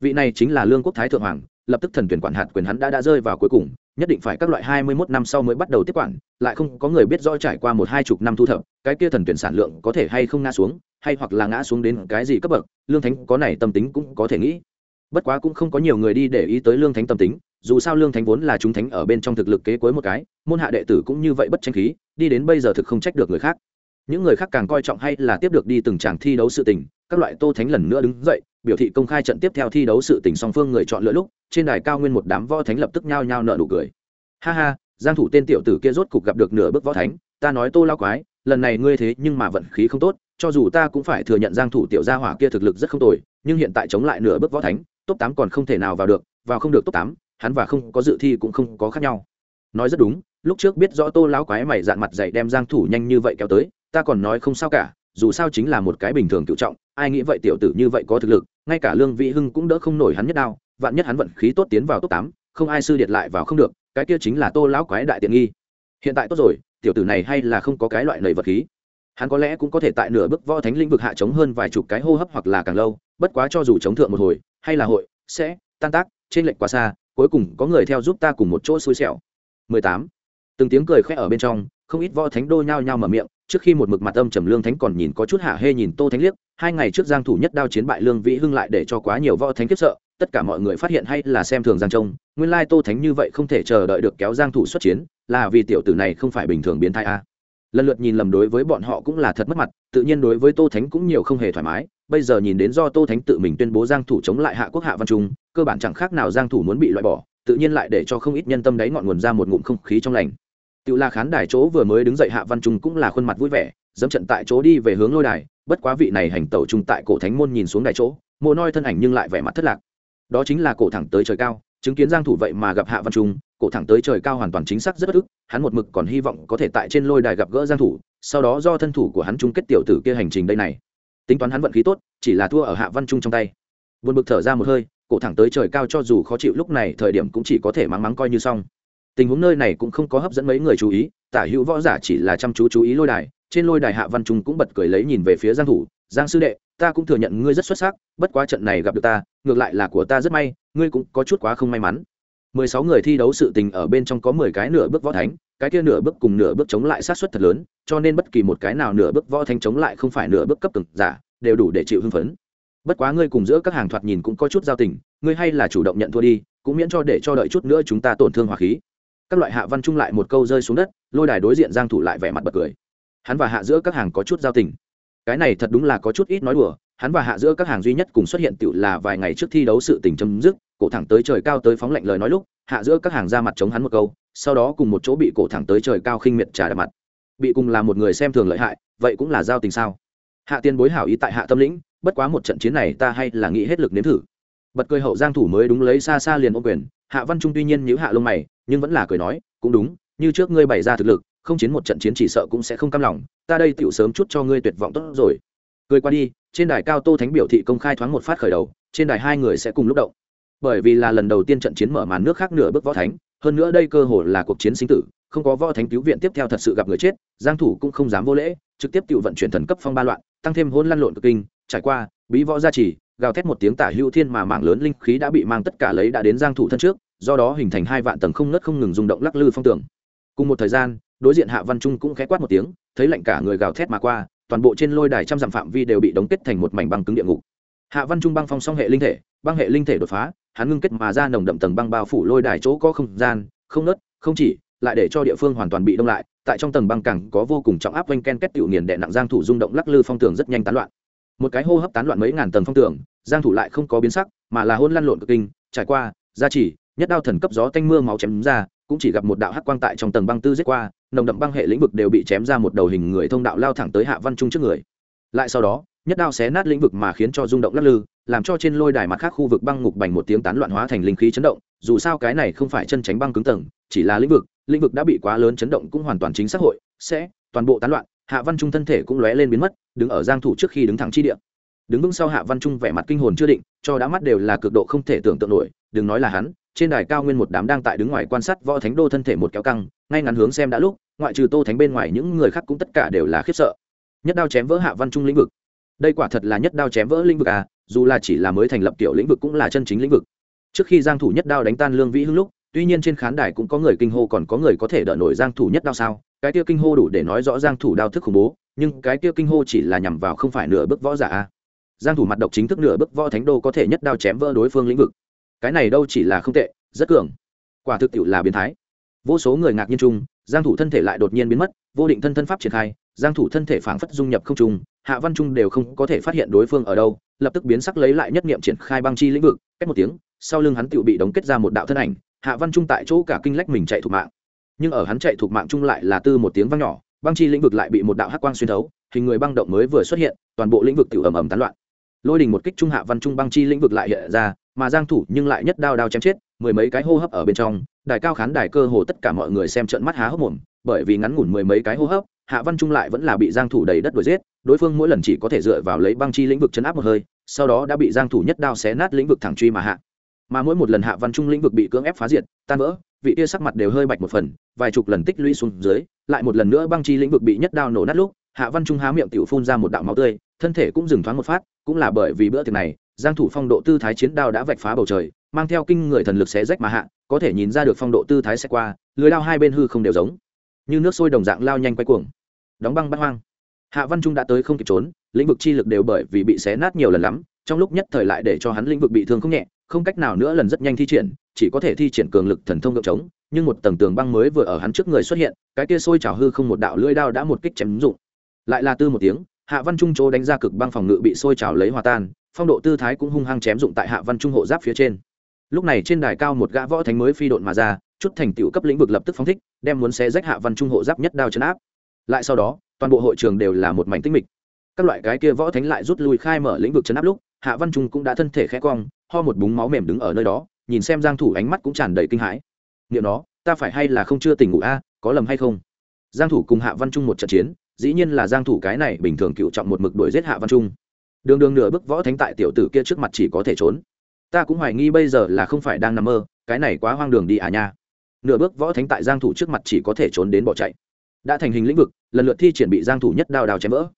Vị này chính là lương quốc thái thượng hoàng, lập tức thần tuyển quản hạt quyền hắn đã đã rơi vào cuối cùng, nhất định phải các loại hai mươi 21 năm sau mới bắt đầu tiếp quản, lại không có người biết rõ trải qua một hai chục năm thu thập, cái kia thần tuyển sản lượng có thể hay không ngã xuống, hay hoặc là ngã xuống đến cái gì cấp bậc, lương thánh có này tâm tính cũng có thể nghĩ. Bất quá cũng không có nhiều người đi để ý tới lương thánh tâm tính dù sao lương thánh vốn là chúng thánh ở bên trong thực lực kế cuối một cái môn hạ đệ tử cũng như vậy bất tranh khí đi đến bây giờ thực không trách được người khác. Những người khác càng coi trọng hay là tiếp được đi từng tràng thi đấu sự tình các loại tô thánh lần nữa đứng dậy biểu thị công khai trận tiếp theo thi đấu sự tình song phương người chọn lựa lúc trên đài cao nguyên một đám võ thánh lập tức nhao nhao nợ nụ cười. Ha ha giang thủ tên tiểu tử kia rốt cục gặp được nửa bước võ thánh ta nói tô lao quái lần này ngươi thế nhưng mà vận khí không tốt cho dù ta cũng phải thừa nhận giang thủ tiểu gia hỏa kia thực lực rất không tồi nhưng hiện tại chống lại nửa bước võ thánh top 8 còn không thể nào vào được vào không được top 8, hắn và không có dự thi cũng không có khác nhau. Nói rất đúng lúc trước biết rõ tô lão quái mày dạn mặt dày đem giang thủ nhanh như vậy kéo tới ta còn nói không sao cả dù sao chính là một cái bình thường cựu trọng ai nghĩ vậy tiểu tử như vậy có thực lực ngay cả lương vĩ hưng cũng đỡ không nổi hắn nhất đao vạn nhất hắn vận khí tốt tiến vào top tám, không ai sư điệt lại vào không được cái kia chính là tô lão quái đại tiện nghi. Hiện tại tốt rồi tiểu tử này hay là không có cái loại lầy vật khí. Hắn có lẽ cũng có thể tại nửa bước võ thánh lĩnh vực hạ chống hơn vài chục cái hô hấp hoặc là càng lâu bất quá cho dù chống thượng một hồi hay là hội sẽ tan tác trên lệnh quá xa cuối cùng có người theo giúp ta cùng một chỗ xui xẻo 18. từng tiếng cười khẽ ở bên trong, không ít võ thánh đô nhao nhao mở miệng, trước khi một mực mặt âm trầm lương thánh còn nhìn có chút hạ hê nhìn tô thánh liếc, hai ngày trước giang thủ nhất đao chiến bại lương vĩ hưng lại để cho quá nhiều võ thánh kiếp sợ, tất cả mọi người phát hiện hay là xem thường giang trông, nguyên lai tô thánh như vậy không thể chờ đợi được kéo giang thủ xuất chiến, là vì tiểu tử này không phải bình thường biến thái a à lần lượt nhìn lầm đối với bọn họ cũng là thật mất mặt, tự nhiên đối với tô thánh cũng nhiều không hề thoải mái. Bây giờ nhìn đến do tô thánh tự mình tuyên bố giang thủ chống lại hạ quốc hạ văn trung, cơ bản chẳng khác nào giang thủ muốn bị loại bỏ, tự nhiên lại để cho không ít nhân tâm đáy ngọn nguồn ra một ngụm không khí trong lành. Tự là khán đài chỗ vừa mới đứng dậy hạ văn trung cũng là khuôn mặt vui vẻ, dẫm trận tại chỗ đi về hướng lôi đài, bất quá vị này hành tẩu trung tại cổ thánh môn nhìn xuống đài chỗ, mồ noi thân ảnh nhưng lại vẻ mặt thất lạc. Đó chính là cổ thẳng tới trời cao, chứng kiến giang thủ vậy mà gặp hạ văn trung cổ thẳng tới trời cao hoàn toàn chính xác rất bất ức, hắn một mực còn hy vọng có thể tại trên lôi đài gặp gỡ giang thủ, sau đó do thân thủ của hắn chung kết tiểu tử kia hành trình đây này. Tính toán hắn vận khí tốt, chỉ là thua ở hạ văn trung trong tay. Buồn bực thở ra một hơi, cổ thẳng tới trời cao cho dù khó chịu lúc này thời điểm cũng chỉ có thể mắng mắng coi như xong. Tình huống nơi này cũng không có hấp dẫn mấy người chú ý, tả hữu võ giả chỉ là chăm chú chú ý lôi đài, trên lôi đài hạ văn trung cũng bật cười lấy nhìn về phía giang thủ, giang sư đệ, ta cũng thừa nhận ngươi rất xuất sắc, bất quá trận này gặp được ta, ngược lại là của ta rất may, ngươi cũng có chút quá không may mắn mười sáu người thi đấu sự tình ở bên trong có mười cái nửa bước võ thánh, cái kia nửa bước cùng nửa bước chống lại sát suất thật lớn, cho nên bất kỳ một cái nào nửa bước võ thánh chống lại không phải nửa bước cấp cực giả, đều đủ để chịu hưng phấn. Bất quá ngươi cùng giữa các hàng thoạt nhìn cũng có chút giao tình, ngươi hay là chủ động nhận thua đi, cũng miễn cho để cho đợi chút nữa chúng ta tổn thương hỏa khí. Các loại hạ văn trung lại một câu rơi xuống đất, lôi đài đối diện giang thủ lại vẻ mặt bật cười. Hắn và hạ giữa các hàng có chút giao tình. Cái này thật đúng là có chút ít nói đùa, hắn và hạ giữa các hàng duy nhất cùng xuất hiện tựu là vài ngày trước thi đấu sự tình chấm dứt cổ thẳng tới trời cao tới phóng lạnh lời nói lúc, hạ giữa các hàng ra mặt chống hắn một câu, sau đó cùng một chỗ bị cổ thẳng tới trời cao khinh miệt trả đạp mặt. Bị cùng là một người xem thường lợi hại, vậy cũng là giao tình sao? Hạ tiên bối hảo ý tại hạ tâm lĩnh, bất quá một trận chiến này ta hay là nghĩ hết lực nếm thử. Bật cười hậu giang thủ mới đúng lấy xa xa liền ô quyền, hạ văn trung tuy nhiên nhíu hạ lông mày, nhưng vẫn là cười nói, cũng đúng, như trước ngươi bày ra thực lực, không chiến một trận chiến chỉ sợ cũng sẽ không cam lòng, ta đây tựu sớm chút cho ngươi tuyệt vọng tốt rồi. Cười qua đi, trên đài cao tô thánh biểu thị công khai thoáng một phát khởi đầu, trên đài hai người sẽ cùng lúc động bởi vì là lần đầu tiên trận chiến mở màn nước khác nửa bước võ thánh, hơn nữa đây cơ hội là cuộc chiến sinh tử, không có võ thánh cứu viện tiếp theo thật sự gặp người chết, giang thủ cũng không dám vô lễ, trực tiếp tự vận chuyển thần cấp phong ba loạn, tăng thêm hỗn lăn lộn cực kinh, trải qua, bí võ gia trì, gào thét một tiếng tả hưu thiên mà mảng lớn linh khí đã bị mang tất cả lấy đã đến giang thủ thân trước, do đó hình thành hai vạn tầng không nứt không ngừng rung động lắc lư phong tưởng cùng một thời gian, đối diện hạ văn trung cũng khẽ quát một tiếng, thấy lạnh cả người gào thét mà qua, toàn bộ trên lôi đài trăm dặm phạm vi đều bị đóng kết thành một mảnh băng cứng địa ngục. Hạ văn trung băng phong song hệ linh thể, băng hệ linh thể đột phá hắn ngưng kết mà ra nồng đậm tầng băng bao phủ lôi đài chỗ có không gian, không nớt, không chỉ, lại để cho địa phương hoàn toàn bị đông lại. Tại trong tầng băng cẳng có vô cùng trọng áp quanh ken kết tiểu nghiền đệ nặng giang thủ rung động lắc lư phong tường rất nhanh tán loạn. Một cái hô hấp tán loạn mấy ngàn tầng phong tường, giang thủ lại không có biến sắc, mà là hôn lăn lộn cực kinh. Trải qua, gia chỉ nhất đao thần cấp gió tanh mưa máu chém ra, cũng chỉ gặp một đạo hắc quang tại trong tầng băng tư giết qua, nồng đậm băng hệ lĩnh vực đều bị chém ra một đầu hình người thông đạo lao thẳng tới hạ văn trung trước người. Lại sau đó nhất đao xé nát lĩnh vực mà khiến cho rung động lắc lư, làm cho trên lôi đài mặt khác khu vực băng ngục bành một tiếng tán loạn hóa thành linh khí chấn động, dù sao cái này không phải chân tránh băng cứng tầng, chỉ là lĩnh vực lĩnh vực đã bị quá lớn chấn động cũng hoàn toàn chính xã hội, sẽ, toàn bộ tán loạn, hạ văn trung thân thể cũng lóe lên biến mất, đứng ở giang thủ trước khi đứng thẳng chi địa. Đứng vững sau hạ văn trung vẻ mặt kinh hồn chưa định, cho đã mắt đều là cực độ không thể tưởng tượng nổi, đừng nói là hắn, trên đài cao nguyên một đám đang tại đứng ngoài quan sát võ thánh đô thân thể một kéo căng, ngay ngắn hướng xem đã lúc, ngoại trừ tô thánh bên ngoài những người khác cũng tất cả đều là khiếp sợ. Nhất đao chém vỡ hạ văn trung lĩnh vực đây quả thật là nhất đao chém vỡ lĩnh vực à dù là chỉ là mới thành lập tiểu lĩnh vực cũng là chân chính lĩnh vực. Trước khi giang thủ nhất đao đánh tan lương vĩ hưng lúc, tuy nhiên trên khán đài cũng có người kinh hô còn có người có thể đỡ nổi giang thủ nhất đao sao? Cái kia kinh hô đủ để nói rõ giang thủ đao thức khủng bố, nhưng cái kia kinh hô chỉ là nhằm vào không phải nửa bước võ giả à. Giang thủ mặt độc chính thức nửa bước võ thánh đô có thể nhất đao chém vỡ đối phương lĩnh vực. Cái này đâu chỉ là không tệ, rất cường. Quả thực tiệu là biến thái. Vô số người ngạc nhiên chung, giang thủ thân thể lại đột nhiên biến mất, vô định thân thân pháp triển khai giang thủ thân thể phảng phất dung nhập không trùng hạ văn trung đều không có thể phát hiện đối phương ở đâu, lập tức biến sắc lấy lại nhất niệm triển khai băng chi lĩnh vực, cách một tiếng, sau lưng hắn tự bị đóng kết ra một đạo thân ảnh, hạ văn trung tại chỗ cả kinh lách mình chạy thục mạng. Nhưng ở hắn chạy thục mạng trung lại là tư một tiếng vang nhỏ, băng chi lĩnh vực lại bị một đạo hắc quang xuyên thấu, hình người băng động mới vừa xuất hiện, toàn bộ lĩnh vực tự ầm ầm tán loạn. Lôi đình một kích trung hạ văn trung băng chi lĩnh vực lại hiện ra, mà giang thủ nhưng lại nhất đao đao chém chết, mười mấy cái hô hấp ở bên trong, đài cao khán đài cơ hồ tất cả mọi người xem trợn mắt há hốc mồm, bởi vì ngắn ngủn mười mấy cái hô hấp hạ văn trung lại vẫn là bị giang thủ đầy đất đuổi giết, đối phương mỗi lần chỉ có thể dựa vào lấy băng chi lĩnh vực chấn áp một hơi, sau đó đã bị giang thủ nhất đao xé nát lĩnh vực thẳng truy mà hạ. Mà mỗi một lần hạ văn trung lĩnh vực bị cưỡng ép phá diệt, tan vỡ, vị kia sắc mặt đều hơi bạch một phần, vài chục lần tích lũy xuống dưới, lại một lần nữa băng chi lĩnh vực bị nhất đao nổ nát lúc, hạ văn trung há miệng tiểu phun ra một đạo máu tươi, thân thể cũng dừng thoáng một phát, cũng là bởi vì bữa tiệc này, giang thủ phong độ tư thái chiến đao đã vạch phá bầu trời, mang theo kinh người thần lực xé rách mà hạ, có thể nhìn ra được phong độ tư thái sẽ qua, lưới đao hai bên hư không đều giống như nước sôi đồng dạng lao nhanh quay cuồng đóng băng bắt hoang. Hạ văn trung đã tới không kịp trốn, lĩnh vực chi lực đều bởi vì bị xé nát nhiều lần lắm, trong lúc nhất thời lại để cho hắn lĩnh vực bị thương không nhẹ, không cách nào nữa lần rất nhanh thi triển, chỉ có thể thi triển cường lực thần thông gượng chống nhưng một tầng tường băng mới vừa ở hắn trước người xuất hiện, cái kia sôi trào hư không một đạo lưỡi đao đã một kích chém dụng. Lại là tư một tiếng, hạ văn trung chỗ đánh ra cực băng phòng ngự bị sôi trào lấy hòa tan, phong độ tư thái cũng hung hăng chém dụng tại hạ văn trung hộ giáp phía trên. Lúc này trên đài cao một gã võ thánh mới phi độn mà ra, chút thành tựu cấp lĩnh vực lập tức phóng thích, đem muốn xé rách hạ văn trung hộ giáp nhất đao chấn áp lại sau đó, toàn bộ hội trường đều là một mảnh tinh mịch. Các loại cái kia võ thánh lại rút lui khai mở lĩnh vực chấn áp lúc, hạ văn trung cũng đã thân thể khẽ cong, ho một búng máu mềm đứng ở nơi đó, nhìn xem giang thủ ánh mắt cũng tràn đầy kinh hãi. Niệm đó ta phải hay là không chưa tỉnh ngủ a, có lầm hay không? Giang thủ cùng hạ văn trung một trận chiến, dĩ nhiên là giang thủ cái này bình thường cựu trọng một mực đuổi giết hạ văn trung. Đường đường nửa bước võ thánh tại tiểu tử kia trước mặt chỉ có thể trốn. Ta cũng hoài nghi bây giờ là không phải đang nằm mơ, cái này quá hoang đường đi à nha. Nửa bước võ thánh tại giang thủ trước mặt chỉ có thể trốn đến bỏ chạy đã thành hình lĩnh vực, lần lượt thi triển bị giang thủ nhất đao đào chém vỡ.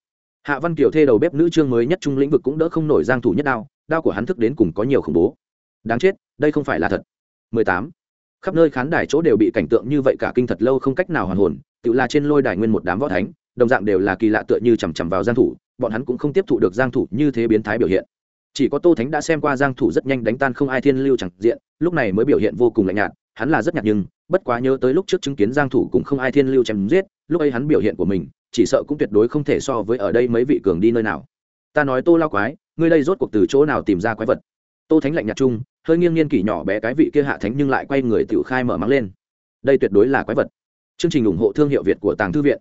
Hạ văn kiều thê đầu bếp nữ trương mới nhất trung lĩnh vực cũng đỡ không nổi giang thủ nhất đao đao của hắn thức đến cùng có nhiều khủng bố. Đáng chết, đây không phải là thật. 18. khắp nơi khán đài chỗ đều bị cảnh tượng như vậy cả kinh thật lâu không cách nào hoàn hồn, tự là trên lôi đài nguyên một đám võ thánh, đồng dạng đều là kỳ lạ tựa như chằm chằm vào giang thủ, bọn hắn cũng không tiếp thụ được giang thủ như thế biến thái biểu hiện. Chỉ có tô thánh đã xem qua giang thủ rất nhanh đánh tan không ai thiên lưu chẳng diện, lúc này mới biểu hiện vô cùng lạnh nhạt, hắn là rất nhạt nhưng bất quá nhớ tới lúc trước chứng kiến giang thủ cũng không ai thiên lưu chém giết, lúc ấy hắn biểu hiện của mình, chỉ sợ cũng tuyệt đối không thể so với ở đây mấy vị cường đi nơi nào. Ta nói tô lao quái, ngươi đây rốt cuộc từ chỗ nào tìm ra quái vật? Tô thánh lạnh nhạt chung, hơi nghiêng nghiêng kỷ nhỏ bé cái vị kia hạ thánh nhưng lại quay người tiểu khai mở mắng lên. Đây tuyệt đối là quái vật. Chương trình ủng hộ thương hiệu việt của tàng thư viện.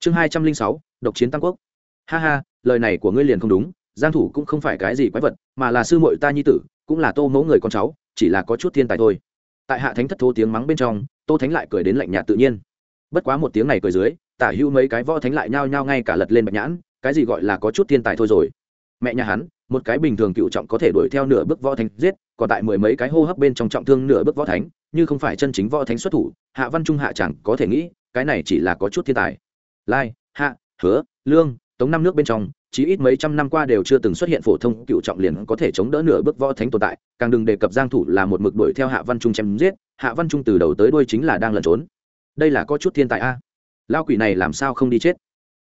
Chương hai trăm linh sáu, độc chiến tam quốc. Ha ha, lời này của ngươi liền không đúng, giang thủ cũng không phải cái gì quái vật, mà là sư muội ta nhi tử, cũng là tô mẫu người con cháu, chỉ là có chút thiên tài thôi tại hạ thánh thất thố tiếng mắng bên trong, tô thánh lại cười đến lạnh nhạt tự nhiên. Bất quá một tiếng này cười dưới, tả hữu mấy cái võ thánh lại nhao nhao ngay cả lật lên bạch nhãn, cái gì gọi là có chút thiên tài thôi rồi. Mẹ nhà hắn, một cái bình thường cựu trọng có thể đuổi theo nửa bước võ thánh giết, còn tại mười mấy cái hô hấp bên trong trọng thương nửa bước võ thánh, như không phải chân chính võ thánh xuất thủ, hạ văn trung hạ chẳng có thể nghĩ, cái này chỉ là có chút thiên tài. Lai, hạ, hứa, lương, tống năm nước bên trong chí ít mấy trăm năm qua đều chưa từng xuất hiện phổ thông cựu trọng liền có thể chống đỡ nửa bước võ thánh tồn tại, càng đừng đề cập giang thủ là một mực đuổi theo hạ văn trung chém giết, hạ văn trung từ đầu tới đuôi chính là đang lẩn trốn. Đây là có chút thiên tài a. Lao quỷ này làm sao không đi chết?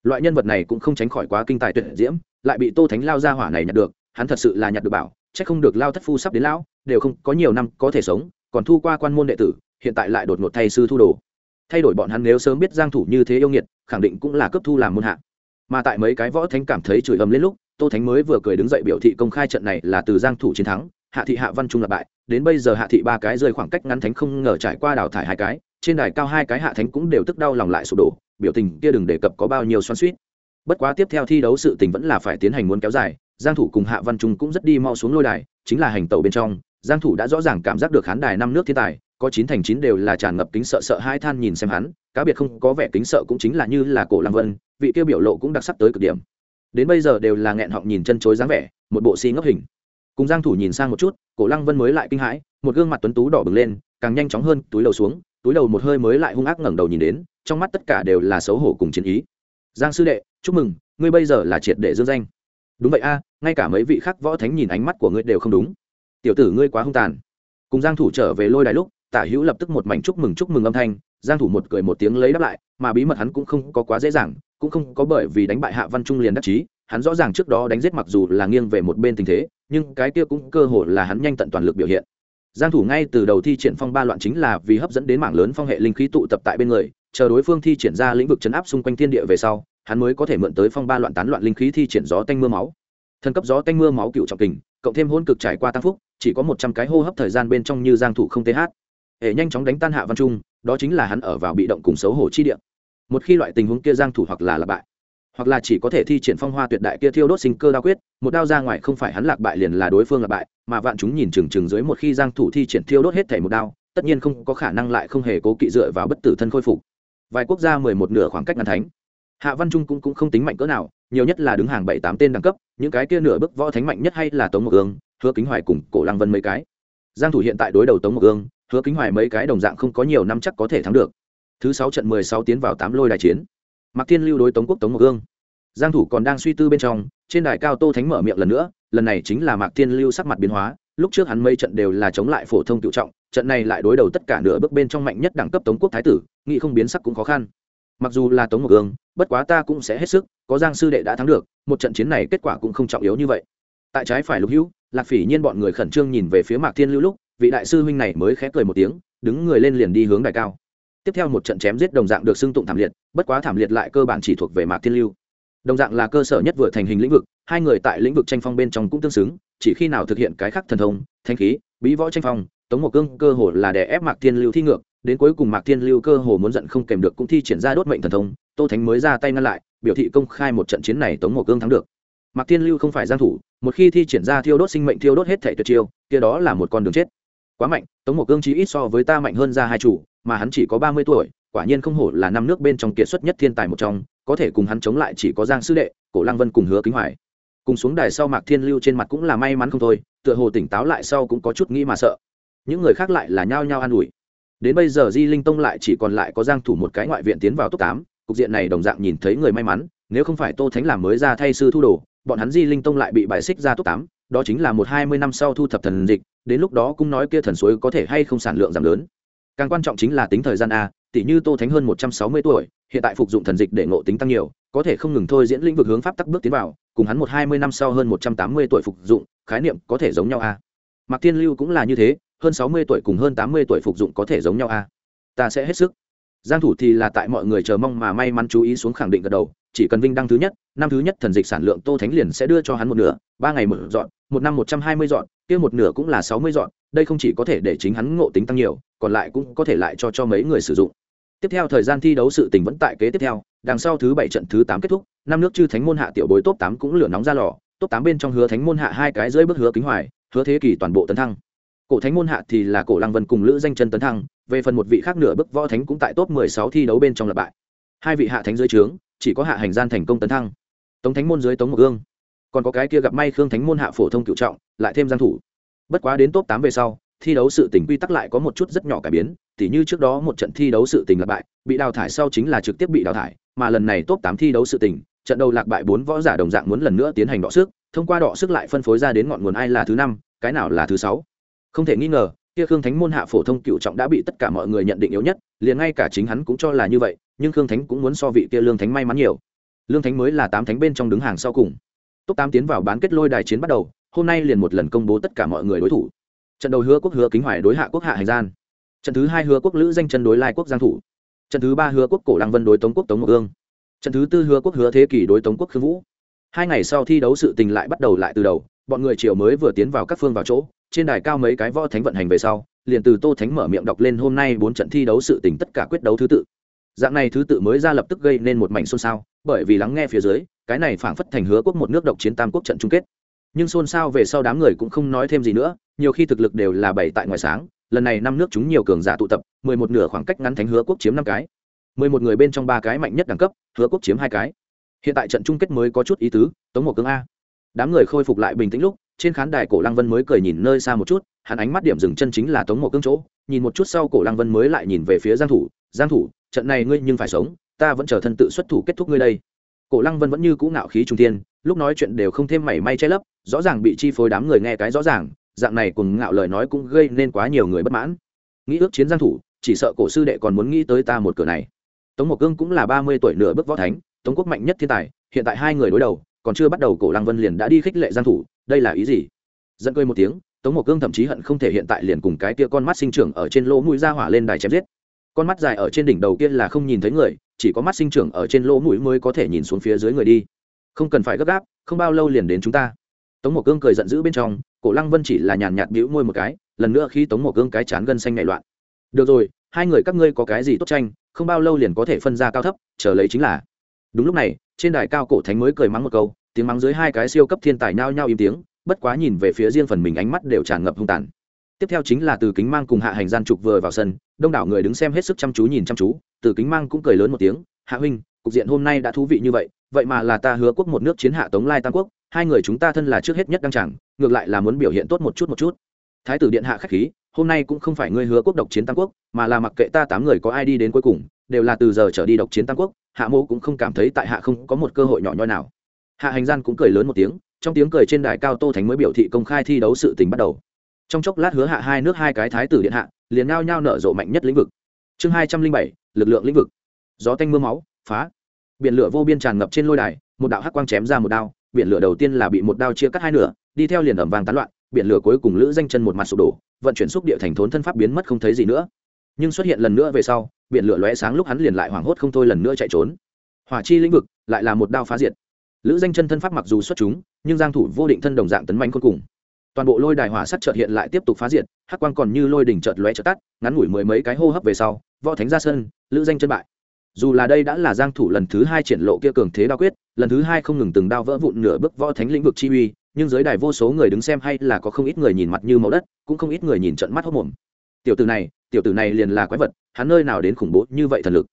Loại nhân vật này cũng không tránh khỏi quá kinh tài tuyệt diễm, lại bị tô thánh lao ra hỏa này nhặt được, hắn thật sự là nhặt được bảo, chắc không được lao thất phu sắp đến lão, đều không có nhiều năm có thể sống, còn thu qua quan môn đệ tử, hiện tại lại đột ngột thay sư thu đồ. Thay đổi bọn hắn nếu sớm biết giang thủ như thế yêu nghiệt, khẳng định cũng là cấp thu làm môn hạ mà tại mấy cái võ thánh cảm thấy chửi ầm lên lúc, tô thánh mới vừa cười đứng dậy biểu thị công khai trận này là từ giang thủ chiến thắng, hạ thị hạ văn trung là bại, đến bây giờ hạ thị ba cái rơi khoảng cách ngắn thánh không ngờ trải qua đào thải hai cái, trên đài cao hai cái hạ thánh cũng đều tức đau lòng lại sụp đổ, biểu tình kia đừng đề cập có bao nhiêu xoắn xuýt. Bất quá tiếp theo thi đấu sự tình vẫn là phải tiến hành muốn kéo dài, giang thủ cùng hạ văn trung cũng rất đi mau xuống lôi đài, chính là hành tẩu bên trong, giang thủ đã rõ ràng cảm giác được khán đài năm nước thiên tài có chín thành chín đều là tràn ngập kính sợ sợ hai than nhìn xem hắn, cá biệt không có vẻ kính sợ cũng chính là như là cổ lăng vân, vị kia biểu lộ cũng đặc sắc tới cực điểm. Đến bây giờ đều là nghẹn họng nhìn chân chối dáng vẻ, một bộ si ngốc hình. Cùng giang thủ nhìn sang một chút, cổ lăng vân mới lại kinh hãi, một gương mặt tuấn tú đỏ bừng lên, càng nhanh chóng hơn, túi đầu xuống, túi đầu một hơi mới lại hung ác ngẩng đầu nhìn đến, trong mắt tất cả đều là xấu hổ cùng chiến ý. Giang sư đệ, chúc mừng, ngươi bây giờ là triệt để dương danh. Đúng vậy a, ngay cả mấy vị khác võ thánh nhìn ánh mắt của ngươi đều không đúng. Tiểu tử ngươi quá hung tàn. Cùng giang thủ trở về lôi đài lúc tả hữu lập tức một mảnh chúc mừng chúc mừng âm thanh, giang thủ một cười một tiếng lấy đáp lại, mà bí mật hắn cũng không có quá dễ dàng, cũng không có bởi vì đánh bại hạ văn trung liền đắc chí, hắn rõ ràng trước đó đánh giết mặc dù là nghiêng về một bên tình thế, nhưng cái kia cũng cơ hội là hắn nhanh tận toàn lực biểu hiện. Giang thủ ngay từ đầu thi triển phong ba loạn chính là vì hấp dẫn đến mảng lớn phong hệ linh khí tụ tập tại bên người, chờ đối phương thi triển ra lĩnh vực chấn áp xung quanh thiên địa về sau, hắn mới có thể mượn tới phong ba loạn tán loạn linh khí thi triển gió tanh mưa máu. Thần cấp gió tanh mưa máu cựu trọng kình, cộng thêm hôn cực trải qua tăng phúc, chỉ có một trăm cái hô hấp thời gian bên trong như giang thủ không th hệ nhanh chóng đánh tan hạ văn trung đó chính là hắn ở vào bị động cùng xấu hổ chi địa. Một khi loại tình huống kia giang thủ hoặc là lạc bại hoặc là chỉ có thể thi triển phong hoa tuyệt đại kia thiêu đốt sinh cơ đao quyết một đao ra ngoài không phải hắn lạc bại liền là đối phương lạc bại mà vạn chúng nhìn chừng chừng dưới một khi giang thủ thi triển thiêu đốt hết thể một đao tất nhiên không có khả năng lại không hề cố kỵ dựa vào bất tử thân khôi phục. Vài quốc gia mười một nửa khoảng cách ngăn thánh. Hạ văn trung cũng, cũng không tính mạnh cỡ nào nhiều nhất là đứng hàng bảy tám tên đẳng cấp những cái kia nửa bức võ thánh mạnh nhất hay là tống mộc ương hứa kính hoài cùng cổ lăng vân mấy cái. Giang thủ hiện tại đối đầu tống mộc ương hứa kính hoài mấy cái đồng dạng không có nhiều năm chắc có thể thắng được. Thứ sáu trận mười sáu tiến vào tám lôi đại chiến. Mạc thiên lưu đối tống quốc tống mộc ương giang thủ còn đang suy tư bên trong, trên đài cao tô thánh mở miệng lần nữa, lần này chính là mạc thiên lưu sắc mặt biến hóa, lúc trước hắn mấy trận đều là chống lại phổ thông cựu trọng, trận này lại đối đầu tất cả nửa bước bên trong mạnh nhất đẳng cấp tống quốc thái tử nghị không biến sắc cũng khó khăn. Mặc dù là tống mộc ương bất quá ta cũng sẽ hết sức, có giang sư đệ đã thắng được, một trận chiến này kết quả cũng không trọng yếu như vậy. Tại trái phải lục hữu, lạc phỉ nhiên bọn người khẩn trương nhìn về phía mạc thiên lưu lúc vị đại sư huynh này mới khẽ cười một tiếng, đứng người lên liền đi hướng đài cao. Tiếp theo một trận chém giết đồng dạng được xưng tụng thảm liệt, bất quá thảm liệt lại cơ bản chỉ thuộc về mạc thiên lưu. Đồng dạng là cơ sở nhất vừa thành hình lĩnh vực, hai người tại lĩnh vực tranh phong bên trong cũng tương xứng, chỉ khi nào thực hiện cái khắc thần thông, thanh khí, bí võ tranh phong, tống một cương cơ hồ là đè ép mạc thiên lưu thi ngược, đến cuối cùng mạc thiên lưu cơ hồ muốn giận không kèm được cũng thi triển ra đốt mệnh thần thông, tô thánh mới ra tay ngăn lại, biểu thị công khai một trận chiến này tống một cương thắng được. Mạc thiên lưu không phải giang thủ, một khi thi triển ra thiêu đốt sinh mệnh thiêu đốt hết thể tuyệt chiêu, kia đó là một con đường chết quá mạnh, tống một cương chí ít so với ta mạnh hơn ra hai chủ, mà hắn chỉ có ba mươi tuổi, quả nhiên không hổ là năm nước bên trong kiệt xuất nhất thiên tài một trong, có thể cùng hắn chống lại chỉ có giang sư đệ, cổ lăng vân cùng hứa kính hoài. Cùng xuống đài sau mạc thiên lưu trên mặt cũng là may mắn không thôi, tựa hồ tỉnh táo lại sau cũng có chút nghĩ mà sợ. Những người khác lại là nhao nhao an ủi. Đến bây giờ di linh tông lại chỉ còn lại có giang thủ một cái ngoại viện tiến vào top tám, cục diện này đồng dạng nhìn thấy người may mắn, nếu không phải tô thánh làm mới ra thay sư thu đồ, bọn hắn di linh tông lại bị bài xích ra top tám đó chính là một hai mươi năm sau thu thập thần dịch, đến lúc đó cũng nói kia thần suối có thể hay không sản lượng giảm lớn. Càng quan trọng chính là tính thời gian a, tỷ như tô thánh hơn một trăm sáu mươi tuổi, hiện tại phục dụng thần dịch để ngộ tính tăng nhiều, có thể không ngừng thôi diễn lĩnh vực hướng pháp tắc bước tiến vào, cùng hắn một hai mươi năm sau hơn một trăm tám mươi tuổi phục dụng, khái niệm có thể giống nhau a. Mạc thiên lưu cũng là như thế, hơn sáu mươi tuổi cùng hơn tám mươi tuổi phục dụng có thể giống nhau a. Ta sẽ hết sức. Giang thủ thì là tại mọi người chờ mong mà may mắn chú ý xuống khẳng định gật đầu chỉ cần vinh đăng thứ nhất, năm thứ nhất thần dịch sản lượng tô thánh liền sẽ đưa cho hắn một nửa, ba ngày một dọn, một năm một trăm hai mươi dọn, kia một nửa cũng là sáu mươi dọn, đây không chỉ có thể để chính hắn ngộ tính tăng nhiều, còn lại cũng có thể lại cho cho mấy người sử dụng. Tiếp theo thời gian thi đấu sự tình vẫn tại kế tiếp theo, đằng sau thứ bảy trận thứ tám kết thúc, năm nước chư thánh môn hạ tiểu bối top tám cũng lửa nóng ra lò, top tám bên trong hứa thánh môn hạ hai cái dưới bước hứa kính hoài, hứa thế kỷ toàn bộ tấn thăng. Cổ thánh môn hạ thì là cổ lăng vân cùng lữ danh chân tấn thăng, về phần một vị khác nửa bức võ thánh cũng tại top mười sáu thi đấu bên trong lập bại. Hai vị hạ thánh dưới trướng chỉ có hạ hành gian thành công tấn thăng. Tống thánh môn dưới tống một gương. Còn có cái kia gặp may khương thánh môn hạ phổ thông cựu trọng, lại thêm giang thủ. Bất quá đến top tám về sau, thi đấu sự tình quy tắc lại có một chút rất nhỏ cải biến, tỉ như trước đó một trận thi đấu sự tình lạc bại, bị đào thải sau chính là trực tiếp bị đào thải, mà lần này top tám thi đấu sự tình, trận đầu lạc bại bốn võ giả đồng dạng muốn lần nữa tiến hành đọ sức, thông qua đọ sức lại phân phối ra đến ngọn nguồn ai là thứ năm, cái nào là thứ sáu. Không thể nghi ngờ, kia khương thánh môn hạ phổ thông cựu trọng đã bị tất cả mọi người nhận định yếu nhất, liền ngay cả chính hắn cũng cho là như vậy nhưng khương thánh cũng muốn so vị kia lương thánh may mắn nhiều. Lương thánh mới là tám thánh bên trong đứng hàng sau cùng. Top tám tiến vào bán kết lôi đài chiến bắt đầu, hôm nay liền một lần công bố tất cả mọi người đối thủ. Trận đầu hứa quốc, hứa kính hoài đối hạ quốc, hạ hành gian. Trận thứ hai hứa quốc, lữ danh chân đối lai quốc, giang thủ. Trận thứ ba hứa quốc, cổ lăng vân đối tống quốc, tống ngọc ương. Trận thứ tư hứa quốc, hứa thế kỷ đối tống quốc, khương vũ. Hai ngày sau thi đấu sự tình lại bắt đầu lại từ đầu, bọn người triều mới vừa tiến vào các phương vào chỗ, trên đài cao mấy cái võ thánh vận hành về sau, liền từ tô thánh mở miệng đọc lên hôm nay bốn trận thi đấu sự tình tất cả quyết đấu thứ tự dạng này thứ tự mới ra lập tức gây nên một mảnh xôn xao, bởi vì lắng nghe phía dưới, cái này phảng phất thành hứa quốc một nước độc chiến tam quốc trận chung kết. Nhưng xôn xao về sau đám người cũng không nói thêm gì nữa, nhiều khi thực lực đều là bảy tại ngoài sáng, lần này năm nước chúng nhiều cường giả tụ tập, mười một nửa khoảng cách ngắn thánh hứa quốc chiếm năm cái. mười một người bên trong ba cái mạnh nhất đẳng cấp, hứa quốc chiếm hai cái. Hiện tại trận chung kết mới có chút ý tứ, tống một cương a. Đám người khôi phục lại bình tĩnh lúc, trên khán đài cổ lăng vân mới cười nhìn nơi xa một chút, hắn ánh mắt điểm dừng chân chính là tống một cương chỗ, nhìn một chút sau cổ lăng vân mới lại nhìn về phía giang thủ giang thủ trận này ngươi nhưng phải sống, ta vẫn chờ thân tự xuất thủ kết thúc ngươi đây. Cổ lăng vân vẫn như cũ ngạo khí trung thiên, lúc nói chuyện đều không thêm mảy may che lấp, rõ ràng bị chi phối đám người nghe cái rõ ràng, dạng này cùng ngạo lời nói cũng gây nên quá nhiều người bất mãn. Nghĩ ước chiến giang thủ, chỉ sợ cổ sư đệ còn muốn nghĩ tới ta một cửa này. Tống mộc cương cũng là ba mươi tuổi nửa bước võ thánh, tống quốc mạnh nhất thiên tài, hiện tại hai người đối đầu, còn chưa bắt đầu cổ lăng vân liền đã đi khích lệ giang thủ, đây là ý gì? Giận cười một tiếng, tống mộc cương thậm chí hận không thể hiện tại liền cùng cái kia con mắt sinh trưởng ở trên lỗ mũi ra hỏa lên đài chém giết con mắt dài ở trên đỉnh đầu kia là không nhìn thấy người, chỉ có mắt sinh trưởng ở trên lỗ mũi mới có thể nhìn xuống phía dưới người đi. Không cần phải gấp gáp, không bao lâu liền đến chúng ta. Tống mộc cương cười giận dữ bên trong, cổ lăng vân chỉ là nhàn nhạt bĩu môi một cái, lần nữa khi tống mộc cương cái chán gân xanh nhảy loạn. Được rồi, hai người các ngươi có cái gì tốt tranh, không bao lâu liền có thể phân ra cao thấp, chờ lấy chính là. Đúng lúc này, trên đài cao cổ thánh mới cười mắng một câu, tiếng mắng dưới hai cái siêu cấp thiên tài nhao nhao im tiếng, bất quá nhìn về phía riêng phần mình ánh mắt đều tràn ngập hung tàn tiếp theo chính là từ kính mang cùng hạ hành gian trục vừa vào sân, đông đảo người đứng xem hết sức chăm chú nhìn chăm chú, từ kính mang cũng cười lớn một tiếng, hạ huynh, cục diện hôm nay đã thú vị như vậy vậy mà là ta hứa quốc một nước chiến hạ tống lai tam quốc, hai người chúng ta thân là trước hết nhất đăng chẳng, ngược lại là muốn biểu hiện tốt một chút một chút. Thái tử điện hạ khách khí, hôm nay cũng không phải ngươi hứa quốc độc chiến tam quốc, mà là mặc kệ ta tám người có ai đi đến cuối cùng, đều là từ giờ trở đi độc chiến tam quốc, hạ mô cũng không cảm thấy tại hạ không có một cơ hội nhỏ nhoi nào. Hạ hành gian cũng cười lớn một tiếng, trong tiếng cười trên đài cao tô thánh mới biểu thị công khai thi đấu sự tình bắt đầu trong chốc lát hứa hạ hai nước hai cái thái tử điện hạ, liền ngao nhau nở rộ mạnh nhất lĩnh vực. Chương hai trăm linh bảy, lực lượng lĩnh vực. Gió tanh mưa máu, phá. Biển lửa vô biên tràn ngập trên lôi đài, một đạo hắc quang chém ra một đao, biển lửa đầu tiên là bị một đao chia cắt hai nửa, đi theo liền ẩm vàng tán loạn, biển lửa cuối cùng lữ danh chân một mặt sụp đổ, vận chuyển xúc địa thành thốn thân pháp biến mất không thấy gì nữa. Nhưng xuất hiện lần nữa về sau, biển lửa lóe sáng lúc hắn liền lại hoảng hốt không thôi lần nữa chạy trốn. Hỏa chi lĩnh vực lại là một đao phá diệt. Lữ danh chân thân pháp mặc dù xuất chúng, nhưng giang thủ vô định thân đồng dạng tấn manh cuối cùng toàn bộ lôi đài hỏa sắt chợt hiện lại tiếp tục phá diệt, hắc quang còn như lôi đỉnh chợt lóe chợt tắt, ngắn ngủi mười mấy cái hô hấp về sau, võ thánh ra sân, lữ danh chân bại. Dù là đây đã là giang thủ lần thứ hai triển lộ kia cường thế đao quyết, lần thứ hai không ngừng từng đao vỡ vụn nửa bước võ thánh lĩnh vực chi uy, nhưng dưới đài vô số người đứng xem hay là có không ít người nhìn mặt như màu đất, cũng không ít người nhìn trận mắt hốt mồm. Tiểu tử này, tiểu tử này liền là quái vật, hắn nơi nào đến khủng bố như vậy thần lực.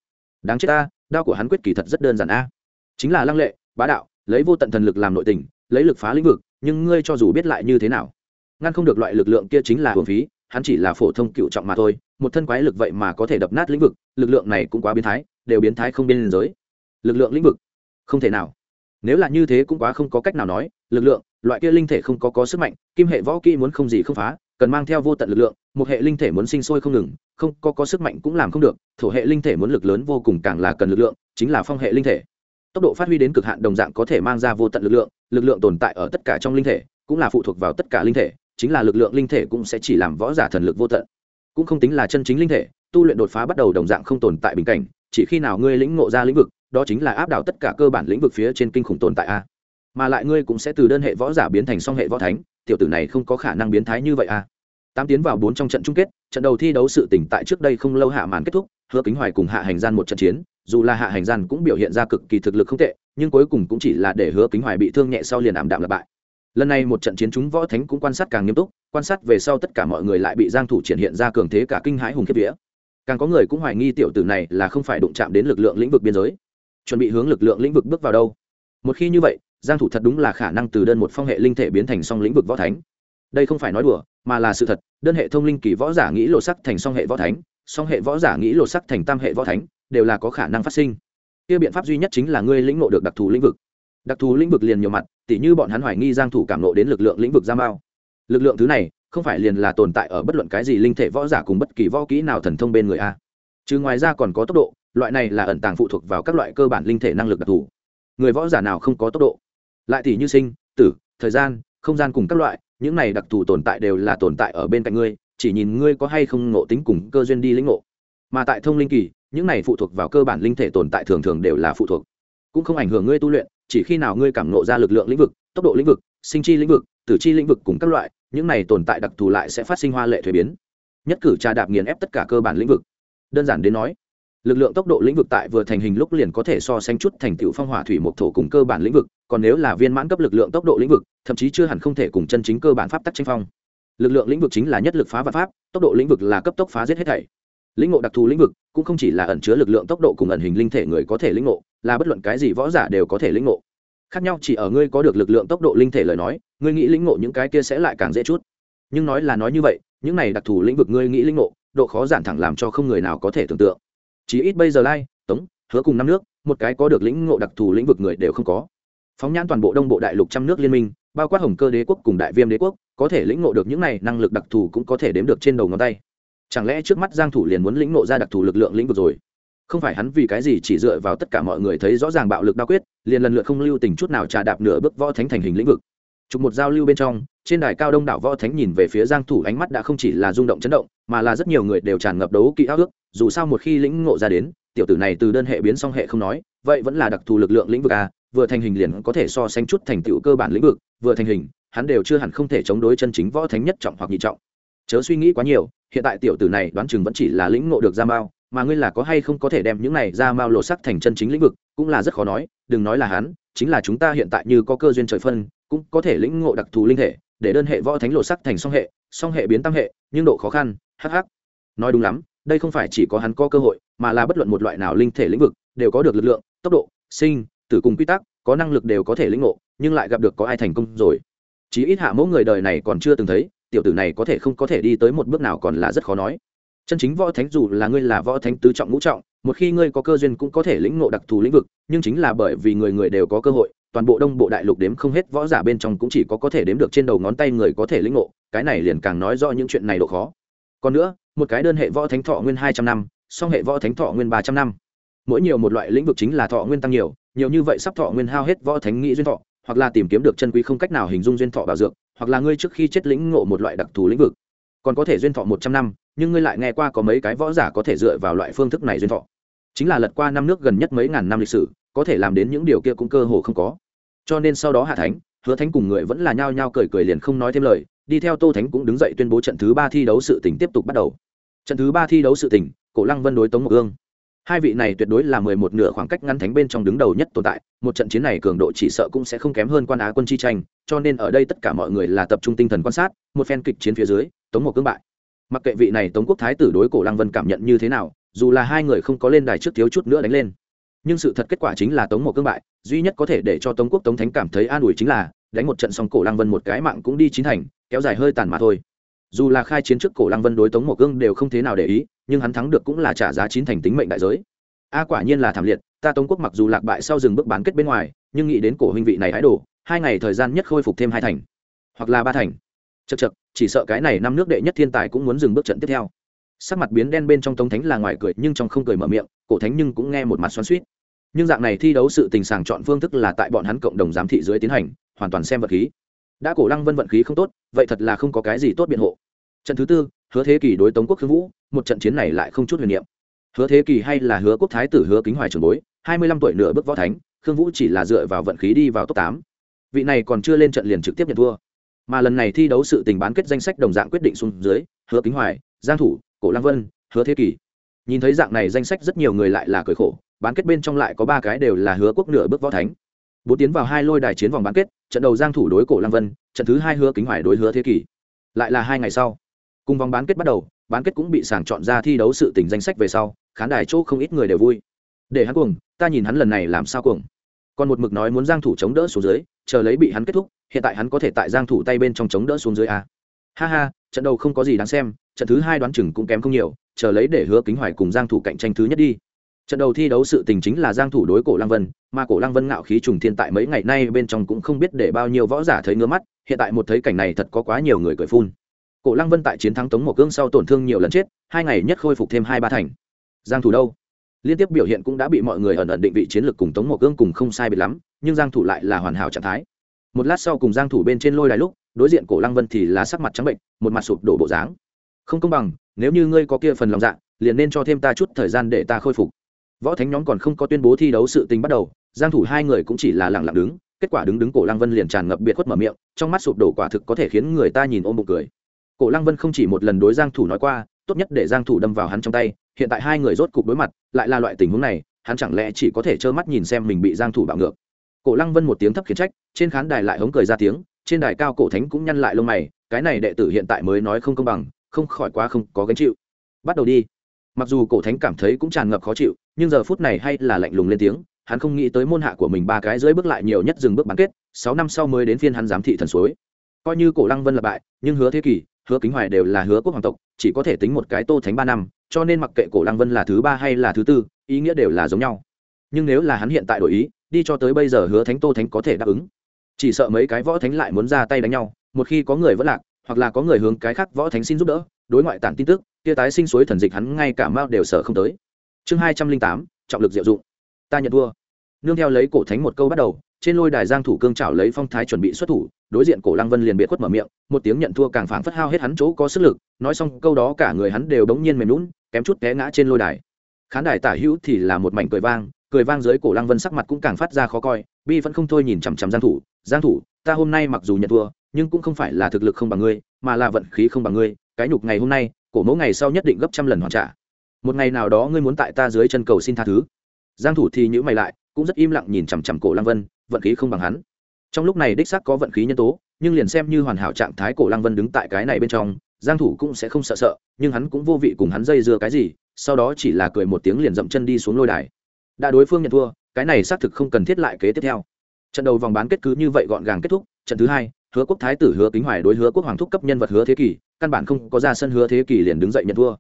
Đáng chết ta, đao của hắn quyết kỳ thật rất đơn giản a. Chính là lăng lệ, bá đạo, lấy vô tận thần lực làm nội tình, lấy lực phá lĩnh vực nhưng ngươi cho dù biết lại như thế nào, ngăn không được loại lực lượng kia chính là hưởng phí, hắn chỉ là phổ thông cựu trọng mà thôi, một thân quái lực vậy mà có thể đập nát lĩnh vực, lực lượng này cũng quá biến thái, đều biến thái không biên giới. Lực lượng lĩnh vực? Không thể nào. Nếu là như thế cũng quá không có cách nào nói, lực lượng, loại kia linh thể không có có sức mạnh, kim hệ võ kỹ muốn không gì không phá, cần mang theo vô tận lực lượng, một hệ linh thể muốn sinh sôi không ngừng, không có có sức mạnh cũng làm không được, thổ hệ linh thể muốn lực lớn vô cùng càng là cần lực lượng, chính là phong hệ linh thể tốc độ phát huy đến cực hạn đồng dạng có thể mang ra vô tận lực lượng lực lượng tồn tại ở tất cả trong linh thể, cũng là phụ thuộc vào tất cả linh thể, chính là lực lượng linh thể cũng sẽ chỉ làm võ giả thần lực vô tận cũng không tính là chân chính linh thể, tu luyện đột phá bắt đầu đồng dạng không tồn tại bình cảnh, chỉ khi nào ngươi lĩnh ngộ ra lĩnh vực, đó chính là áp đảo tất cả cơ bản lĩnh vực phía trên kinh khủng tồn tại a mà lại ngươi cũng sẽ từ đơn hệ võ giả biến thành song hệ võ thánh, tiểu tử này không có khả năng biến thái như vậy a. tám tiến vào bốn trong trận chung kết, trận đầu thi đấu sự tỉnh tại trước đây không lâu hạ màn kết thúc, hứa kính hoài cùng hạ hành gian một trận chiến dù là hạ hành gian cũng biểu hiện ra cực kỳ thực lực không tệ, nhưng cuối cùng cũng chỉ là để hứa kính hoài bị thương nhẹ sau liền ảm đạm lặp bại. Lần này một trận chiến chúng võ thánh cũng quan sát càng nghiêm túc, quan sát về sau tất cả mọi người lại bị giang thủ triển hiện ra cường thế cả kinh hãi hùng kiếp vía. Càng có người cũng hoài nghi tiểu tử này là không phải đụng chạm đến lực lượng lĩnh vực biên giới, chuẩn bị hướng lực lượng lĩnh vực bước vào đâu. Một khi như vậy, giang thủ thật đúng là khả năng từ đơn một phong hệ linh thể biến thành song lĩnh vực võ thánh. Đây không phải nói đùa, mà là sự thật, đơn hệ thông linh kỳ võ giả nghĩ lộ sắc thành song hệ võ thánh, song hệ võ giả nghĩ lộ sắc thành tam hệ võ thánh đều là có khả năng phát sinh. Kia biện pháp duy nhất chính là ngươi lĩnh ngộ được đặc thù lĩnh vực. Đặc thù lĩnh vực liền nhiều mặt, tỉ như bọn hắn hoài nghi giang thủ cảm nộ đến lực lượng lĩnh vực giam bao lực lượng thứ này, không phải liền là tồn tại ở bất luận cái gì linh thể võ giả cùng bất kỳ võ kỹ nào thần thông bên người a. Chứ ngoài ra còn có tốc độ, loại này là ẩn tàng phụ thuộc vào các loại cơ bản linh thể năng lực đặc thù. Người võ giả nào không có tốc độ? Lại tỉ như sinh, tử, thời gian, không gian cùng các loại, những này đặc thù tồn tại đều là tồn tại ở bên cạnh ngươi, chỉ nhìn ngươi có hay không ngộ tính cùng cơ duyên đi lĩnh ngộ. Mà tại thông linh kỳ những này phụ thuộc vào cơ bản linh thể tồn tại thường thường đều là phụ thuộc. Cũng không ảnh hưởng ngươi tu luyện, chỉ khi nào ngươi cảm nộ ra lực lượng lĩnh vực, tốc độ lĩnh vực, sinh chi lĩnh vực, tử chi lĩnh vực cùng các loại, những này tồn tại đặc thù lại sẽ phát sinh hoa lệ thuế biến. Nhất cử trà đạp nghiền ép tất cả cơ bản lĩnh vực. Đơn giản đến nói, lực lượng tốc độ lĩnh vực tại vừa thành hình lúc liền có thể so sánh chút thành tựu phong hỏa thủy một thổ cùng cơ bản lĩnh vực, còn nếu là viên mãn cấp lực lượng tốc độ lĩnh vực, thậm chí chưa hẳn không thể cùng chân chính cơ bản pháp tắc tranh phong. Lực lượng lĩnh vực chính là nhất lực phá và pháp, tốc độ lĩnh vực là cấp tốc phá giết hết thảy lĩnh ngộ đặc thù lĩnh vực cũng không chỉ là ẩn chứa lực lượng tốc độ cùng ẩn hình linh thể người có thể lĩnh ngộ, là bất luận cái gì võ giả đều có thể lĩnh ngộ. Khác nhau chỉ ở ngươi có được lực lượng tốc độ linh thể lời nói, ngươi nghĩ lĩnh ngộ những cái kia sẽ lại càng dễ chút. Nhưng nói là nói như vậy, những này đặc thù lĩnh vực ngươi nghĩ lĩnh ngộ, độ khó giản thẳng làm cho không người nào có thể tưởng tượng. Chỉ ít bây giờ lai, tống, hứa cùng năm nước, một cái có được lĩnh ngộ đặc thù lĩnh vực người đều không có. Phóng nhãn toàn bộ đông bộ đại lục trăm nước liên minh, bao quát hồng cơ đế quốc cùng đại viêm đế quốc, có thể lĩnh ngộ được những này năng lực đặc thù cũng có thể đếm được trên đầu ngón tay chẳng lẽ trước mắt giang thủ liền muốn lĩnh nộ ra đặc thù lực lượng lĩnh vực rồi? Không phải hắn vì cái gì chỉ dựa vào tất cả mọi người thấy rõ ràng bạo lực đa quyết, liền lần lượt không lưu tình chút nào trà đạp nửa bước võ thánh thành hình lĩnh vực. Chụp một giao lưu bên trong, trên đài cao đông đảo võ thánh nhìn về phía giang thủ ánh mắt đã không chỉ là rung động chấn động, mà là rất nhiều người đều tràn ngập đấu kỹ áo ước, dù sao một khi lĩnh ngộ ra đến, tiểu tử này từ đơn hệ biến song hệ không nói, vậy vẫn là đặc thù lực lượng lĩnh vực a vừa thành hình liền có thể so sánh chút thành tựu cơ bản lĩnh vực, vừa thành hình, hắn đều chưa hẳn không thể chống đối chân chính võ thánh nhất trọng hoặc nhị trọng. Chớ suy nghĩ quá nhiều hiện tại tiểu tử này đoán chừng vẫn chỉ là lĩnh ngộ được ra mao, mà ngươi là có hay không có thể đem những này ra mao lột sắc thành chân chính lĩnh vực, cũng là rất khó nói, đừng nói là hắn, chính là chúng ta hiện tại như có cơ duyên trời phân, cũng có thể lĩnh ngộ đặc thù linh thể, để đơn hệ võ thánh lột sắc thành song hệ song hệ biến tam hệ, nhưng độ khó khăn hh nói đúng lắm, đây không phải chỉ có hắn có cơ hội, mà là bất luận một loại nào linh thể lĩnh vực, đều có được lực lượng, tốc độ, sinh, tử cùng quy tắc, có năng lực đều có thể lĩnh ngộ, nhưng lại gặp được có ai thành công rồi. Chí ít hạ mẫu người đời này còn chưa từng thấy tiểu tử này có thể không có thể đi tới một bước nào còn là rất khó nói. Chân chính võ thánh dù là ngươi là võ thánh tứ trọng ngũ trọng, một khi ngươi có cơ duyên cũng có thể lĩnh ngộ đặc thù lĩnh vực, nhưng chính là bởi vì người người đều có cơ hội, toàn bộ đông bộ đại lục đếm không hết võ giả bên trong cũng chỉ có có thể đếm được trên đầu ngón tay người có thể lĩnh ngộ, cái này liền càng nói rõ những chuyện này độ khó. Còn nữa, một cái đơn hệ võ thánh thọ nguyên hai trăm năm, song hệ võ thánh thọ nguyên ba trăm năm. Mỗi nhiều một loại lĩnh vực chính là thọ nguyên tăng nhiều nhiều như vậy sắp thọ nguyên hao hết võ thánh nghĩ duyên thọ, hoặc là tìm kiếm được chân quý không cách nào hình dung duyên thọ bảo dược hoặc là ngươi trước khi chết lĩnh ngộ một loại đặc thù lĩnh vực. Còn có thể duyên thọ một trăm năm, nhưng ngươi lại nghe qua có mấy cái võ giả có thể dựa vào loại phương thức này duyên thọ. Chính là lật qua năm nước gần nhất mấy ngàn năm lịch sử, có thể làm đến những điều kia cũng cơ hồ không có. Cho nên sau đó hạ thánh, hứa thánh cùng người vẫn là nhao nhao cười cười liền không nói thêm lời, đi theo tô thánh cũng đứng dậy tuyên bố trận thứ ba thi đấu sự tỉnh tiếp tục bắt đầu. Trận thứ ba thi đấu sự tỉnh cổ lăng vân đối tống mộc ương hai vị này tuyệt đối là mười một nửa khoảng cách ngăn thánh bên trong đứng đầu nhất tồn tại, một trận chiến này cường độ chỉ sợ cũng sẽ không kém hơn quan á quân chi tranh, cho nên ở đây tất cả mọi người là tập trung tinh thần quan sát, một phen kịch chiến phía dưới, tống một cương bại. Mặc kệ vị này tống quốc thái tử đối cổ lăng vân cảm nhận như thế nào, dù là hai người không có lên đài trước thiếu chút nữa đánh lên. Nhưng sự thật kết quả chính là tống một cương bại, duy nhất có thể để cho tống quốc tống thánh cảm thấy an ủi chính là, đánh một trận xong cổ lăng vân một cái mạng cũng đi chín thành, kéo dài hơi tàn mà thôi. Dù là khai chiến trước cổ lăng vân đối tống một cương đều không thế nào để ý nhưng hắn thắng được cũng là trả giá chín thành tính mệnh đại giới. A quả nhiên là thảm liệt ta tống quốc mặc dù lạc bại sau dừng bước bán kết bên ngoài nhưng nghĩ đến cổ huynh vị này hái đổ, hai ngày thời gian nhất khôi phục thêm hai thành hoặc là ba thành. Chật chật chỉ sợ cái này năm nước đệ nhất thiên tài cũng muốn dừng bước trận tiếp theo. Sắc mặt biến đen bên trong tống thánh là ngoài cười nhưng trong không cười mở miệng cổ thánh nhưng cũng nghe một mặt xoắn suýt nhưng dạng này thi đấu sự tình sàng chọn phương thức là tại bọn hắn cộng đồng giám thị dưới tiến hành hoàn toàn xem vật khí. Đã cổ lăng vân vận khí không tốt vậy thật là không có cái gì tốt biện hộ. Trận thứ tư hứa thế kỷ đối tống quốc khương vũ một trận chiến này lại không chút huyền niệm. Hứa thế Kỳ hay là hứa quốc thái tử hứa kính hoài trường bối, hai mươi lăm tuổi nửa bước võ thánh, khương vũ chỉ là dựa vào vận khí đi vào top tám. Vị này còn chưa lên trận liền trực tiếp nhận thua. Mà lần này thi đấu sự tình bán kết danh sách đồng dạng quyết định xuống dưới, hứa kính hoài, giang thủ, cổ lăng vân, hứa thế Kỳ. nhìn thấy dạng này danh sách rất nhiều người lại là cười khổ, bán kết bên trong lại có ba cái đều là hứa quốc nửa bước võ thánh. Bốn tiến vào hai lôi đài chiến vòng bán kết, trận đầu giang thủ đối cổ lăng vân, trận thứ hai hứa kính hoài đối hứa thế kỷ lại là hai ngày sau, cùng vòng bán kết bắt đầu bán kết cũng bị sàng chọn ra thi đấu sự tình danh sách về sau, khán đài chỗ không ít người đều vui. Để hắn cuồng, ta nhìn hắn lần này làm sao cuồng. Còn một mực nói muốn giang thủ chống đỡ xuống dưới, chờ lấy bị hắn kết thúc, hiện tại hắn có thể tại giang thủ tay bên trong chống đỡ xuống dưới à? ha ha, trận đầu không có gì đáng xem, trận thứ hai đoán chừng cũng kém không nhiều, chờ lấy để hứa kính hoài cùng giang thủ cạnh tranh thứ nhất đi. Trận đầu thi đấu sự tình chính là giang thủ đối cổ lăng vân, mà cổ lăng vân ngạo khí trùng thiên tại mấy ngày nay bên trong cũng không biết để bao nhiêu võ giả thấy ngứa mắt, hiện tại một thấy cảnh này thật có quá nhiều người cười phun cổ lăng vân tại chiến thắng tống một cương sau tổn thương nhiều lần chết, hai ngày nhất khôi phục thêm hai ba thành. Giang thủ đâu? Liên tiếp biểu hiện cũng đã bị mọi người ẩn ẩn định vị chiến lược cùng tống một cương cùng không sai biệt lắm, nhưng giang thủ lại là hoàn hảo trạng thái. Một lát sau cùng giang thủ bên trên lôi đài lúc, đối diện cổ lăng vân thì là sắc mặt trắng bệnh, một mặt sụp đổ bộ dáng. Không công bằng, nếu như ngươi có kia phần lòng dạ liền nên cho thêm ta chút thời gian để ta khôi phục. Võ thánh nhóm còn không có tuyên bố thi đấu sự tình bắt đầu, giang thủ hai người cũng chỉ là lặng lặng đứng, kết quả đứng đứng cổ lăng vân liền tràn ngập biệt khuất mở miệng, trong mắt sụp đổ quả thực có thể khiến người ta nhìn ôm bụng cười cổ lăng vân không chỉ một lần đối giang thủ nói qua, tốt nhất để giang thủ đâm vào hắn trong tay, hiện tại hai người rốt cục đối mặt, lại là loại tình huống này, hắn chẳng lẽ chỉ có thể trơ mắt nhìn xem mình bị giang thủ bạo ngược. Cổ lăng vân một tiếng thấp khiển trách, trên khán đài lại hống cười ra tiếng, trên đài cao cổ thánh cũng nhăn lại lông mày, cái này đệ tử hiện tại mới nói không công bằng, không khỏi quá không có gánh chịu. Bắt đầu đi. Mặc dù cổ thánh cảm thấy cũng tràn ngập khó chịu, nhưng giờ phút này hay là lạnh lùng lên tiếng, hắn không nghĩ tới môn hạ của mình ba cái dưới bước lại nhiều nhất dừng bước bán kết, sáu năm sau mới đến phiên hắn giám thị thần suối. Coi như cổ lăng vân là bại, nhưng hứa thế kỷ hứa kính hoài đều là hứa quốc hoàng tộc, chỉ có thể tính một cái tô thánh ba năm, cho nên mặc kệ cổ lăng vân là thứ ba hay là thứ tư, ý nghĩa đều là giống nhau. Nhưng nếu là hắn hiện tại đổi ý, đi cho tới bây giờ hứa thánh tô thánh có thể đáp ứng. Chỉ sợ mấy cái võ thánh lại muốn ra tay đánh nhau, một khi có người vẫn lạc, hoặc là có người hướng cái khác võ thánh xin giúp đỡ, đối ngoại tản tin tức, kia tái sinh suối thần dịch hắn ngay cả mao đều sợ không tới. Chương hai trăm linh tám, trọng lực diệu dụng. Ta nhận thua. Nương theo lấy cổ thánh một câu bắt đầu trên lôi đài giang thủ cương trảo lấy phong thái chuẩn bị xuất thủ, đối diện cổ lăng vân liền biệt quất mở miệng, một tiếng nhận thua càng phảng phất hao hết hắn chỗ có sức lực, nói xong câu đó cả người hắn đều đống nhiên mềm lún kém chút té ngã trên lôi đài. Khán đài tả hữu thì là một mảnh cười vang cười vang dưới cổ lăng vân sắc mặt cũng càng phát ra khó coi, bi vẫn không thôi nhìn chằm chằm giang thủ giang thủ, ta hôm nay mặc dù nhận thua, nhưng cũng không phải là thực lực không bằng ngươi, mà là vận khí không bằng ngươi, cái nhục ngày hôm nay, cổ mẫu ngày sau nhất định gấp trăm lần hoàn trả. Một ngày nào đó ngươi muốn tại ta dưới chân cầu xin tha thứ. Giang thủ thì nhũ mày lại cũng rất im lặng nhìn chằm chằm cổ lăng vân, vận khí không bằng hắn. Trong lúc này đích xác có vận khí nhân tố, nhưng liền xem như hoàn hảo trạng thái cổ lăng vân đứng tại cái này bên trong, giang thủ cũng sẽ không sợ sợ, nhưng hắn cũng vô vị cùng hắn dây dưa cái gì, sau đó chỉ là cười một tiếng liền dậm chân đi xuống lôi đài. Đã đối phương nhận thua, cái này xác thực không cần thiết lại kế tiếp theo. Trận đầu vòng bán kết cứ như vậy gọn gàng kết thúc, trận thứ hai, hứa quốc thái tử, hứa kính hoài đối hứa quốc hoàng thúc cấp nhân vật hứa thế kỷ, căn bản không có ra sân hứa thế kỷ liền đứng dậy nhận thua.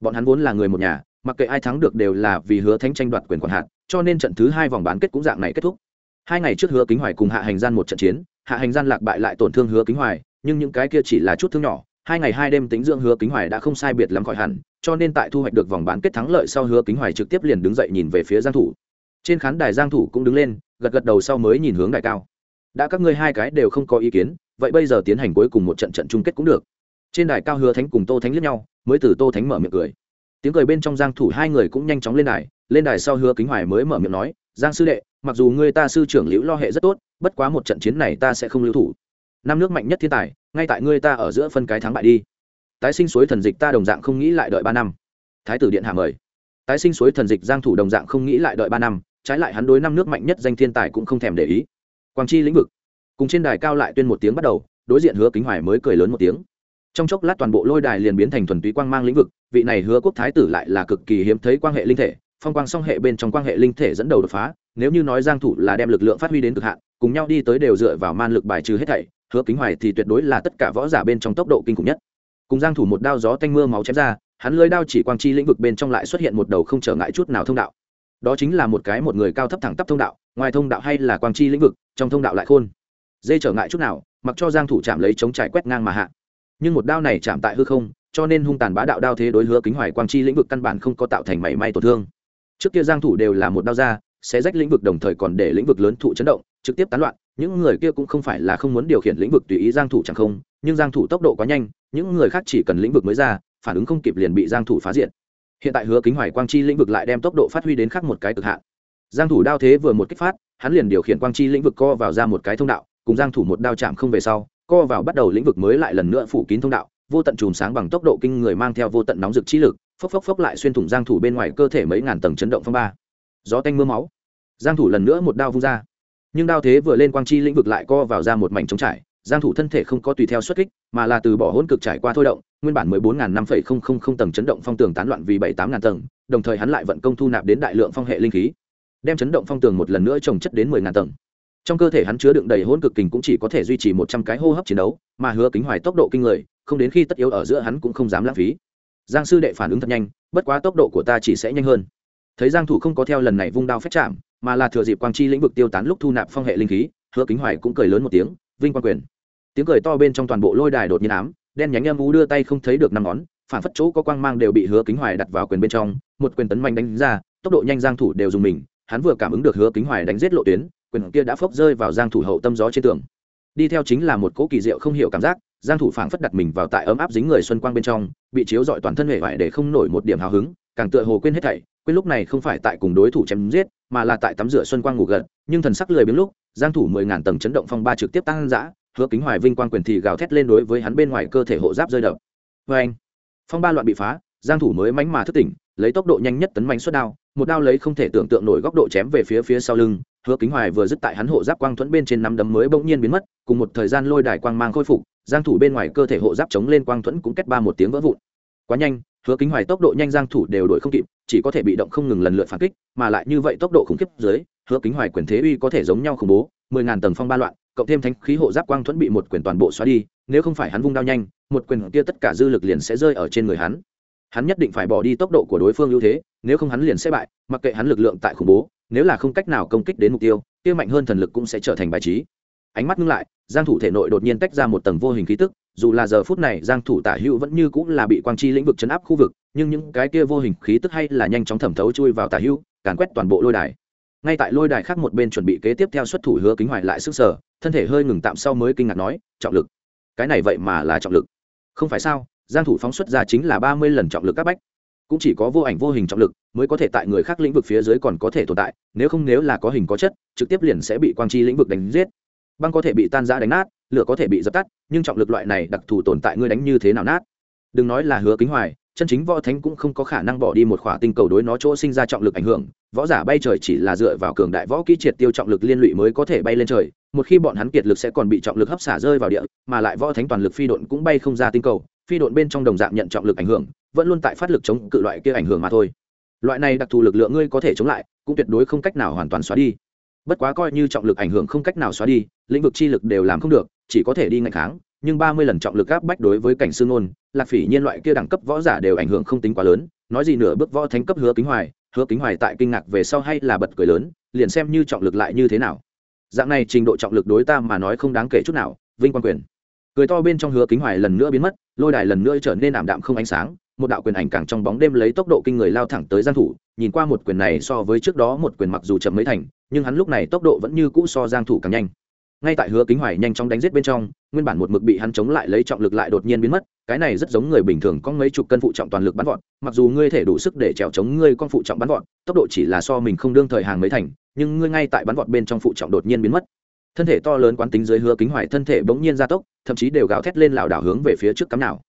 Bọn hắn vốn là người một nhà, mặc kệ ai thắng được đều là vì hứa thánh tranh đoạt quyền quản hạt cho nên trận thứ hai vòng bán kết cũng dạng này kết thúc. Hai ngày trước hứa kính hoài cùng hạ hành gian một trận chiến, hạ hành gian lạc bại lại tổn thương hứa kính hoài, nhưng những cái kia chỉ là chút thương nhỏ. Hai ngày hai đêm tính dưỡng hứa kính hoài đã không sai biệt lắm khỏi hẳn, cho nên tại thu hoạch được vòng bán kết thắng lợi sau hứa kính hoài trực tiếp liền đứng dậy nhìn về phía giang thủ. Trên khán đài giang thủ cũng đứng lên, gật gật đầu sau mới nhìn hướng đài cao. Đã các ngươi hai cái đều không có ý kiến, vậy bây giờ tiến hành cuối cùng một trận trận chung kết cũng được. Trên đài cao hứa thánh cùng tô thánh liếc nhau, mới từ tô thánh mở miệng cười tiếng cười bên trong giang thủ hai người cũng nhanh chóng lên đài lên đài sau hứa kính hoài mới mở miệng nói, giang sư đệ, mặc dù ngươi ta sư trưởng liễu lo hệ rất tốt, bất quá một trận chiến này ta sẽ không lưu thủ. Năm nước mạnh nhất thiên tài, ngay tại ngươi ta ở giữa phân cái thắng bại đi. Tái sinh suối thần dịch ta đồng dạng không nghĩ lại đợi ba năm. Thái tử điện hạ mời. Tái sinh suối thần dịch giang thủ đồng dạng không nghĩ lại đợi ba năm, trái lại hắn đối năm nước mạnh nhất danh thiên tài cũng không thèm để ý. Quang chi lĩnh vực. Cùng trên đài cao lại tuyên một tiếng bắt đầu, đối diện hứa kính hoài mới cười lớn một tiếng. Trong chốc lát toàn bộ lôi đài liền biến thành thuần túy quang mang lĩnh vực vị này hứa quốc thái tử lại là cực kỳ hiếm thấy quan hệ linh thể, phong quang song hệ bên trong quan hệ linh thể dẫn đầu đột phá, nếu như nói giang thủ là đem lực lượng phát huy đến cực hạn, cùng nhau đi tới đều dựa vào man lực bài trừ hết thảy, hứa kính hoài thì tuyệt đối là tất cả võ giả bên trong tốc độ kinh khủng nhất. Cùng giang thủ một đao gió tanh mưa máu chém ra, hắn lưỡi đao chỉ quang chi lĩnh vực bên trong lại xuất hiện một đầu không trở ngại chút nào thông đạo. Đó chính là một cái một người cao thấp thẳng tắp thông đạo, ngoài thông đạo hay là quang chi lĩnh vực, trong thông đạo lại khôn. Dây trở ngại chút nào, mặc cho giang thủ chạm lấy chống trải quét ngang mà hạ. Nhưng một đao này chạm tại hư không cho nên hung tàn bá đạo đao thế đối hứa kính hoài quang chi lĩnh vực căn bản không có tạo thành mảy may tổn thương. Trước kia giang thủ đều là một đao ra sẽ rách lĩnh vực đồng thời còn để lĩnh vực lớn thụ chấn động, trực tiếp tán loạn, những người kia cũng không phải là không muốn điều khiển lĩnh vực tùy ý giang thủ chẳng không, nhưng giang thủ tốc độ quá nhanh, những người khác chỉ cần lĩnh vực mới ra, phản ứng không kịp liền bị giang thủ phá diện hiện tại hứa kính hoài quang chi lĩnh vực lại đem tốc độ phát huy đến khác một cái cực hạn. Giang thủ đao thế vừa một kích phát, hắn liền điều khiển quang chi lĩnh vực co vào ra một cái thông đạo, cùng giang thủ một đao chạm không về sau, co vào bắt đầu lĩnh vực mới lại lần nữa phủ kín thông đạo vô tận chùm sáng bằng tốc độ kinh người mang theo vô tận nóng rực trí lực phốc phốc phốc lại xuyên thủng giang thủ bên ngoài cơ thể mấy ngàn tầng chấn động phong ba. Gió tanh mưa máu. Giang thủ lần nữa một đao vung ra. Nhưng đao thế vừa lên quang chi lĩnh vực lại co vào ra một mảnh trống trải giang thủ thân thể không có tùy theo xuất kích mà là từ bỏ hỗn cực trải qua thôi động nguyên bản 14.5,000 tầng chấn động phong tường tán loạn vì 7-8.000 tầng đồng thời hắn lại vận công thu nạp đến đại lượng phong hệ linh khí đem chấn động phong tường một lần nữa trồng chất đến 10.000 tầng. Trong cơ thể hắn chứa đựng đầy hỗn cực kình cũng chỉ có thể duy trì 100 cái hô hấp chiến đấu mà hứa kính hoài tốc độ kinh người không đến khi tất yếu ở giữa hắn cũng không dám lãng phí. Giang sư đệ phản ứng thật nhanh, bất quá tốc độ của ta chỉ sẽ nhanh hơn. Thấy giang thủ không có theo lần này vung đao phép chạm, mà là thừa dịp quang chi lĩnh vực tiêu tán lúc thu nạp phong hệ linh khí, hứa kính hoài cũng cười lớn một tiếng, vinh quang quyền. Tiếng cười to bên trong toàn bộ lôi đài đột nhiên ám, đen nhánh âm u đưa tay không thấy được năm ngón, phản phất chỗ có quang mang đều bị hứa kính hoài đặt vào quyền bên trong, một quyền tấn mạnh đánh ra, tốc độ nhanh giang thủ đều dùng mình, hắn vừa cảm ứng được hứa kính hoài đánh giết lộ tuyến, quyền kia đã phốc rơi vào giang thủ hậu tâm gió trên tường. Đi theo chính là một cỗ kỳ diệu không hiểu cảm giác giang thủ phảng phất đặt mình vào tại ấm áp dính người xuân quang bên trong, bị chiếu dọi toàn thân hệ vải để không nổi một điểm hào hứng, càng tựa hồ quên hết thảy, quên lúc này không phải tại cùng đối thủ chém giết, mà là tại tắm rửa xuân quang ngủ gật, nhưng thần sắc lười biếng lúc, giang thủ mười ngàn tầng chấn động phong ba trực tiếp tăng dã, hứa kính hoài vinh quang quyền thì gào thét lên đối với hắn bên ngoài cơ thể hộ giáp rơi đập. Với anh, phong ba loạn bị phá, giang thủ mới mánh mà thức tỉnh, lấy tốc độ nhanh nhất tấn mãnh xuất đao, một đao lấy không thể tưởng tượng nổi góc độ chém về phía phía sau lưng hứa kính hoài vừa dứt tại hắn hộ giáp quang thuẫn bên trên năm đấm mới bỗng nhiên biến mất, cùng một thời gian lôi đài quang mang khôi phục, giang thủ bên ngoài cơ thể hộ giáp chống lên quang thuẫn cũng kết ba một tiếng vỡ vụn. Quá nhanh, hứa kính hoài tốc độ nhanh giang thủ đều đuổi không kịp, chỉ có thể bị động không ngừng lần lượt phản kích, mà lại như vậy tốc độ khủng khiếp dưới, hứa kính hoài quyền thế uy có thể giống nhau khủng bố, mười ngàn tầng phong ba loạn, cộng thêm thánh khí hộ giáp quang thuẫn bị một quyền toàn bộ xóa đi, nếu không phải hắn vung đao nhanh, một quyền kia tất cả dư lực liền sẽ rơi ở trên người hắn hắn nhất định phải bỏ đi tốc độ của đối phương ưu thế, nếu không hắn liền sẽ bại, mặc kệ hắn lực lượng tại khủng bố, nếu là không cách nào công kích đến mục tiêu, kia mạnh hơn thần lực cũng sẽ trở thành bài trí. Ánh mắt ngưng lại, giang thủ thể nội đột nhiên tách ra một tầng vô hình khí tức, dù là giờ phút này giang thủ tả hữu vẫn như cũng là bị quang chi lĩnh vực chấn áp khu vực, nhưng những cái kia vô hình khí tức hay là nhanh chóng thẩm thấu chui vào tả hữu, càn quét toàn bộ lôi đài. Ngay tại lôi đài khác một bên chuẩn bị kế tiếp theo xuất thủ hứa kính hoài lại sức sở, thân thể hơi ngừng tạm sau mới kinh ngạc nói, trọng lực. Cái này vậy mà là trọng lực. Không phải sao? Giang thủ phóng xuất ra chính là 30 lần trọng lực các bách. Cũng chỉ có vô ảnh vô hình trọng lực mới có thể tại người khác lĩnh vực phía dưới còn có thể tồn tại, nếu không nếu là có hình có chất, trực tiếp liền sẽ bị quang chi lĩnh vực đánh giết. Băng có thể bị tan rã đánh nát, lửa có thể bị dập tắt, nhưng trọng lực loại này đặc thù tồn tại ngươi đánh như thế nào nát? Đừng nói là hứa kính hoài, chân chính võ thánh cũng không có khả năng bỏ đi một khỏa tinh cầu đối nó chỗ sinh ra trọng lực ảnh hưởng. Võ giả bay trời chỉ là dựa vào cường đại võ kỹ triệt tiêu trọng lực liên lụy mới có thể bay lên trời. Một khi bọn hắn kiệt lực sẽ còn bị trọng lực hấp xả rơi vào địa, mà lại võ thánh toàn lực phi độn cũng bay không ra tinh cầu phi độn bên trong đồng dạng nhận trọng lực ảnh hưởng, vẫn luôn tại phát lực chống cự loại kia ảnh hưởng mà thôi. Loại này đặc thù lực lượng ngươi có thể chống lại, cũng tuyệt đối không cách nào hoàn toàn xóa đi. Bất quá coi như trọng lực ảnh hưởng không cách nào xóa đi, lĩnh vực chi lực đều làm không được, chỉ có thể đi ngày kháng, nhưng ba mươi lần trọng lực áp bách đối với cảnh sư ngôn, lạc phỉ nhiên loại kia đẳng cấp võ giả đều ảnh hưởng không tính quá lớn, nói gì nửa bước võ thánh cấp hứa kính hoài, hứa kính hoài tại kinh ngạc về sau hay là bật cười lớn, liền xem như trọng lực lại như thế nào. Dạng này trình độ trọng lực đối ta mà nói không đáng kể chút nào, vinh quang quyền cười to bên trong hứa kính hoài lần nữa biến mất, lôi đài lần nữa trở nên ảm đạm không ánh sáng, một đạo quyền ảnh càng trong bóng đêm lấy tốc độ kinh người lao thẳng tới giang thủ, nhìn qua một quyền này so với trước đó một quyền mặc dù chậm mấy thành, nhưng hắn lúc này tốc độ vẫn như cũ so giang thủ càng nhanh. Ngay tại hứa kính hoài nhanh chóng đánh giết bên trong, nguyên bản một mực bị hắn chống lại lấy trọng lực lại đột nhiên biến mất, cái này rất giống người bình thường có mấy chục cân phụ trọng toàn lực bắn vọt, mặc dù ngươi thể đủ sức để trèo chống ngươi con phụ trọng bắn vọt, tốc độ chỉ là so mình không đương thời hàng mấy thành, nhưng ngươi ngay tại bắn vọt bên trong phụ trọng đột nhiên biến mất. Thân thể to lớn quán tính dưới hứa kính hoài thân thể bỗng nhiên gia tốc thậm chí đều gào thét lên lảo đảo hướng về phía trước cắm nào.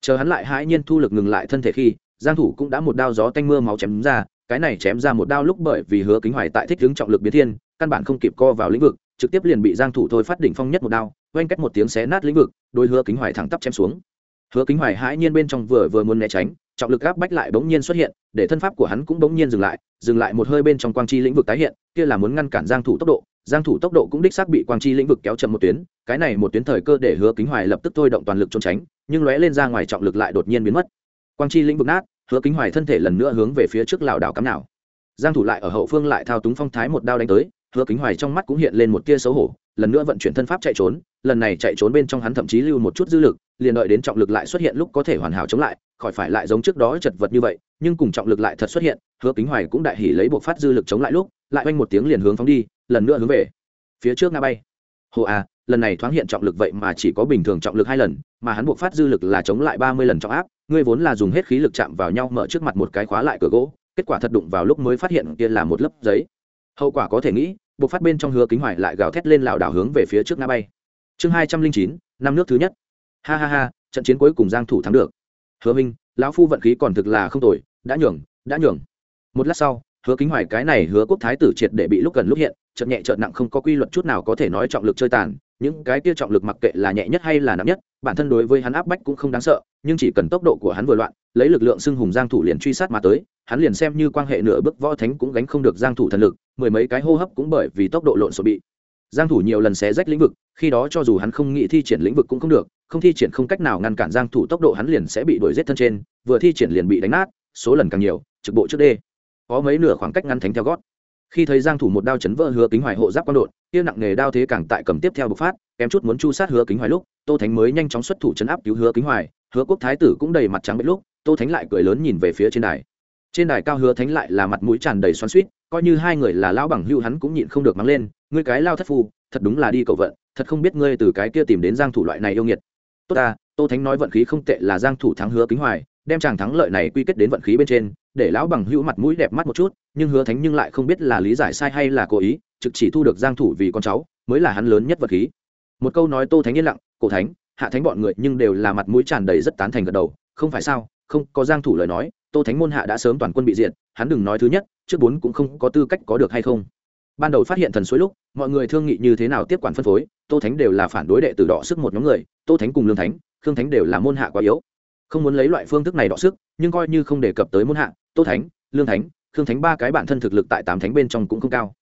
Chờ hắn lại hãi nhiên thu lực ngừng lại thân thể khi, giang thủ cũng đã một đao gió tanh mưa máu chém ra, cái này chém ra một đao lúc bởi vì hứa kính hoài tại thích hướng trọng lực biến thiên, căn bản không kịp co vào lĩnh vực, trực tiếp liền bị giang thủ thôi phát đỉnh phong nhất một đao, oanh cách một tiếng xé nát lĩnh vực, đôi hứa kính hoài thẳng tắp chém xuống. Hứa kính hoài hãi nhiên bên trong vừa vừa muốn né tránh, trọng lực áp bách lại bỗng nhiên xuất hiện, để thân pháp của hắn cũng bỗng nhiên dừng lại dừng lại một hơi bên trong quang chi lĩnh vực tái hiện, kia là muốn ngăn cản giang thủ tốc độ giang thủ tốc độ cũng đích xác bị quang chi lĩnh vực kéo chậm một tuyến, cái này một tuyến thời cơ để hứa kính hoài lập tức thôi động toàn lực trốn tránh, nhưng lóe lên ra ngoài trọng lực lại đột nhiên biến mất. Quang chi lĩnh vực nát, hứa kính hoài thân thể lần nữa hướng về phía trước lảo đảo cắm nào. Giang thủ lại ở hậu phương lại thao túng phong thái một đao đánh tới, hứa kính hoài trong mắt cũng hiện lên một tia xấu hổ, lần nữa vận chuyển thân pháp chạy trốn, lần này chạy trốn bên trong hắn thậm chí lưu một chút dư lực, liền đợi đến trọng lực lại xuất hiện lúc có thể hoàn hảo chống lại khỏi phải lại giống trước đó chật vật như vậy, nhưng cùng trọng lực lại thật xuất hiện, hứa kính hoài cũng đại hỉ lấy bộ phát dư lực chống lại lúc, lại oanh một tiếng liền hướng phóng đi, lần nữa hướng về phía trước nga bay. Hồ à lần này thoáng hiện trọng lực vậy mà chỉ có bình thường trọng lực hai lần, mà hắn buộc phát dư lực là chống lại ba mươi lần trọng áp, ngươi vốn là dùng hết khí lực chạm vào nhau mở trước mặt một cái khóa lại cửa gỗ, kết quả thật đụng vào lúc mới phát hiện kia là một lớp giấy. Hậu quả có thể nghĩ, buộc phát bên trong hứa kính hoài lại gào thét lên lảo đảo hướng về phía trước nga bay. Chương hai trăm linh chín, năm nước thứ nhất. Ha ha ha, trận chiến cuối cùng giang thủ thắng được hứa minh, lão phu vận khí còn thực là không tồi, đã nhường đã nhường. Một lát sau, hứa kính hoài cái này hứa quốc thái tử triệt để bị lúc gần lúc hiện, chợt nhẹ chợt nặng không có quy luật chút nào có thể nói trọng lực chơi tàn, những cái kia trọng lực mặc kệ là nhẹ nhất hay là nặng nhất, bản thân đối với hắn áp bách cũng không đáng sợ, nhưng chỉ cần tốc độ của hắn vừa loạn, lấy lực lượng xưng hùng giang thủ liền truy sát mà tới, hắn liền xem như quan hệ nửa bước võ thánh cũng gánh không được giang thủ thần lực, mười mấy cái hô hấp cũng bởi vì tốc độ lộn xộn bị. Giang thủ nhiều lần xé rách lĩnh vực, khi đó cho dù hắn không nghĩ thi triển lĩnh vực cũng không được không thi triển không cách nào ngăn cản giang thủ tốc độ hắn liền sẽ bị đuổi giết thân trên, vừa thi triển liền bị đánh nát, số lần càng nhiều, trực bộ trước đê. Có mấy nửa khoảng cách ngăn thánh theo gót. Khi thấy giang thủ một đao chấn vỡ hứa kính hoài hộ giáp quan đột, kia nặng nghề đao thế càng tại cầm tiếp theo bộc phát, kém chút muốn chu sát hứa kính hoài lúc, tô thánh mới nhanh chóng xuất thủ chấn áp cứu hứa kính hoài, hứa quốc thái tử cũng đầy mặt trắng bệch lúc, tô thánh lại cười lớn nhìn về phía trên đài. Trên đài cao hứa thánh lại là mặt mũi tràn đầy xoắn xuýt, coi như hai người là lão bằng hữu hắn cũng nhịn không được mắng lên, ngươi cái lao thất phu, thật đúng là đi cầu vận, thật không biết ngươi từ cái kia tìm đến giang thủ loại này yêu nghiệt tốt ta, tô thánh nói vận khí không tệ là giang thủ thắng hứa kính hoài, đem chàng thắng lợi này quy kết đến vận khí bên trên, để lão bằng hữu mặt mũi đẹp mắt một chút, nhưng hứa thánh nhưng lại không biết là lý giải sai hay là cố ý, trực chỉ thu được giang thủ vì con cháu, mới là hắn lớn nhất vật khí. Một câu nói tô thánh yên lặng, cổ thánh, hạ thánh bọn người nhưng đều là mặt mũi tràn đầy rất tán thành gật đầu, không phải sao, không, có giang thủ lời nói, tô thánh môn hạ đã sớm toàn quân bị diệt, hắn đừng nói thứ nhất, trước bốn cũng không có tư cách có được hay không. Ban đầu phát hiện thần suối lúc, mọi người thương nghị như thế nào tiếp quản phân phối tô thánh đều là phản đối đệ tử đọ sức một nhóm người, tô thánh cùng lương thánh, khương thánh đều là môn hạ quá yếu. Không muốn lấy loại phương thức này đọ sức, nhưng coi như không đề cập tới môn hạ, tô thánh, lương thánh, khương thánh ba cái bản thân thực lực tại tám thánh bên trong cũng không cao.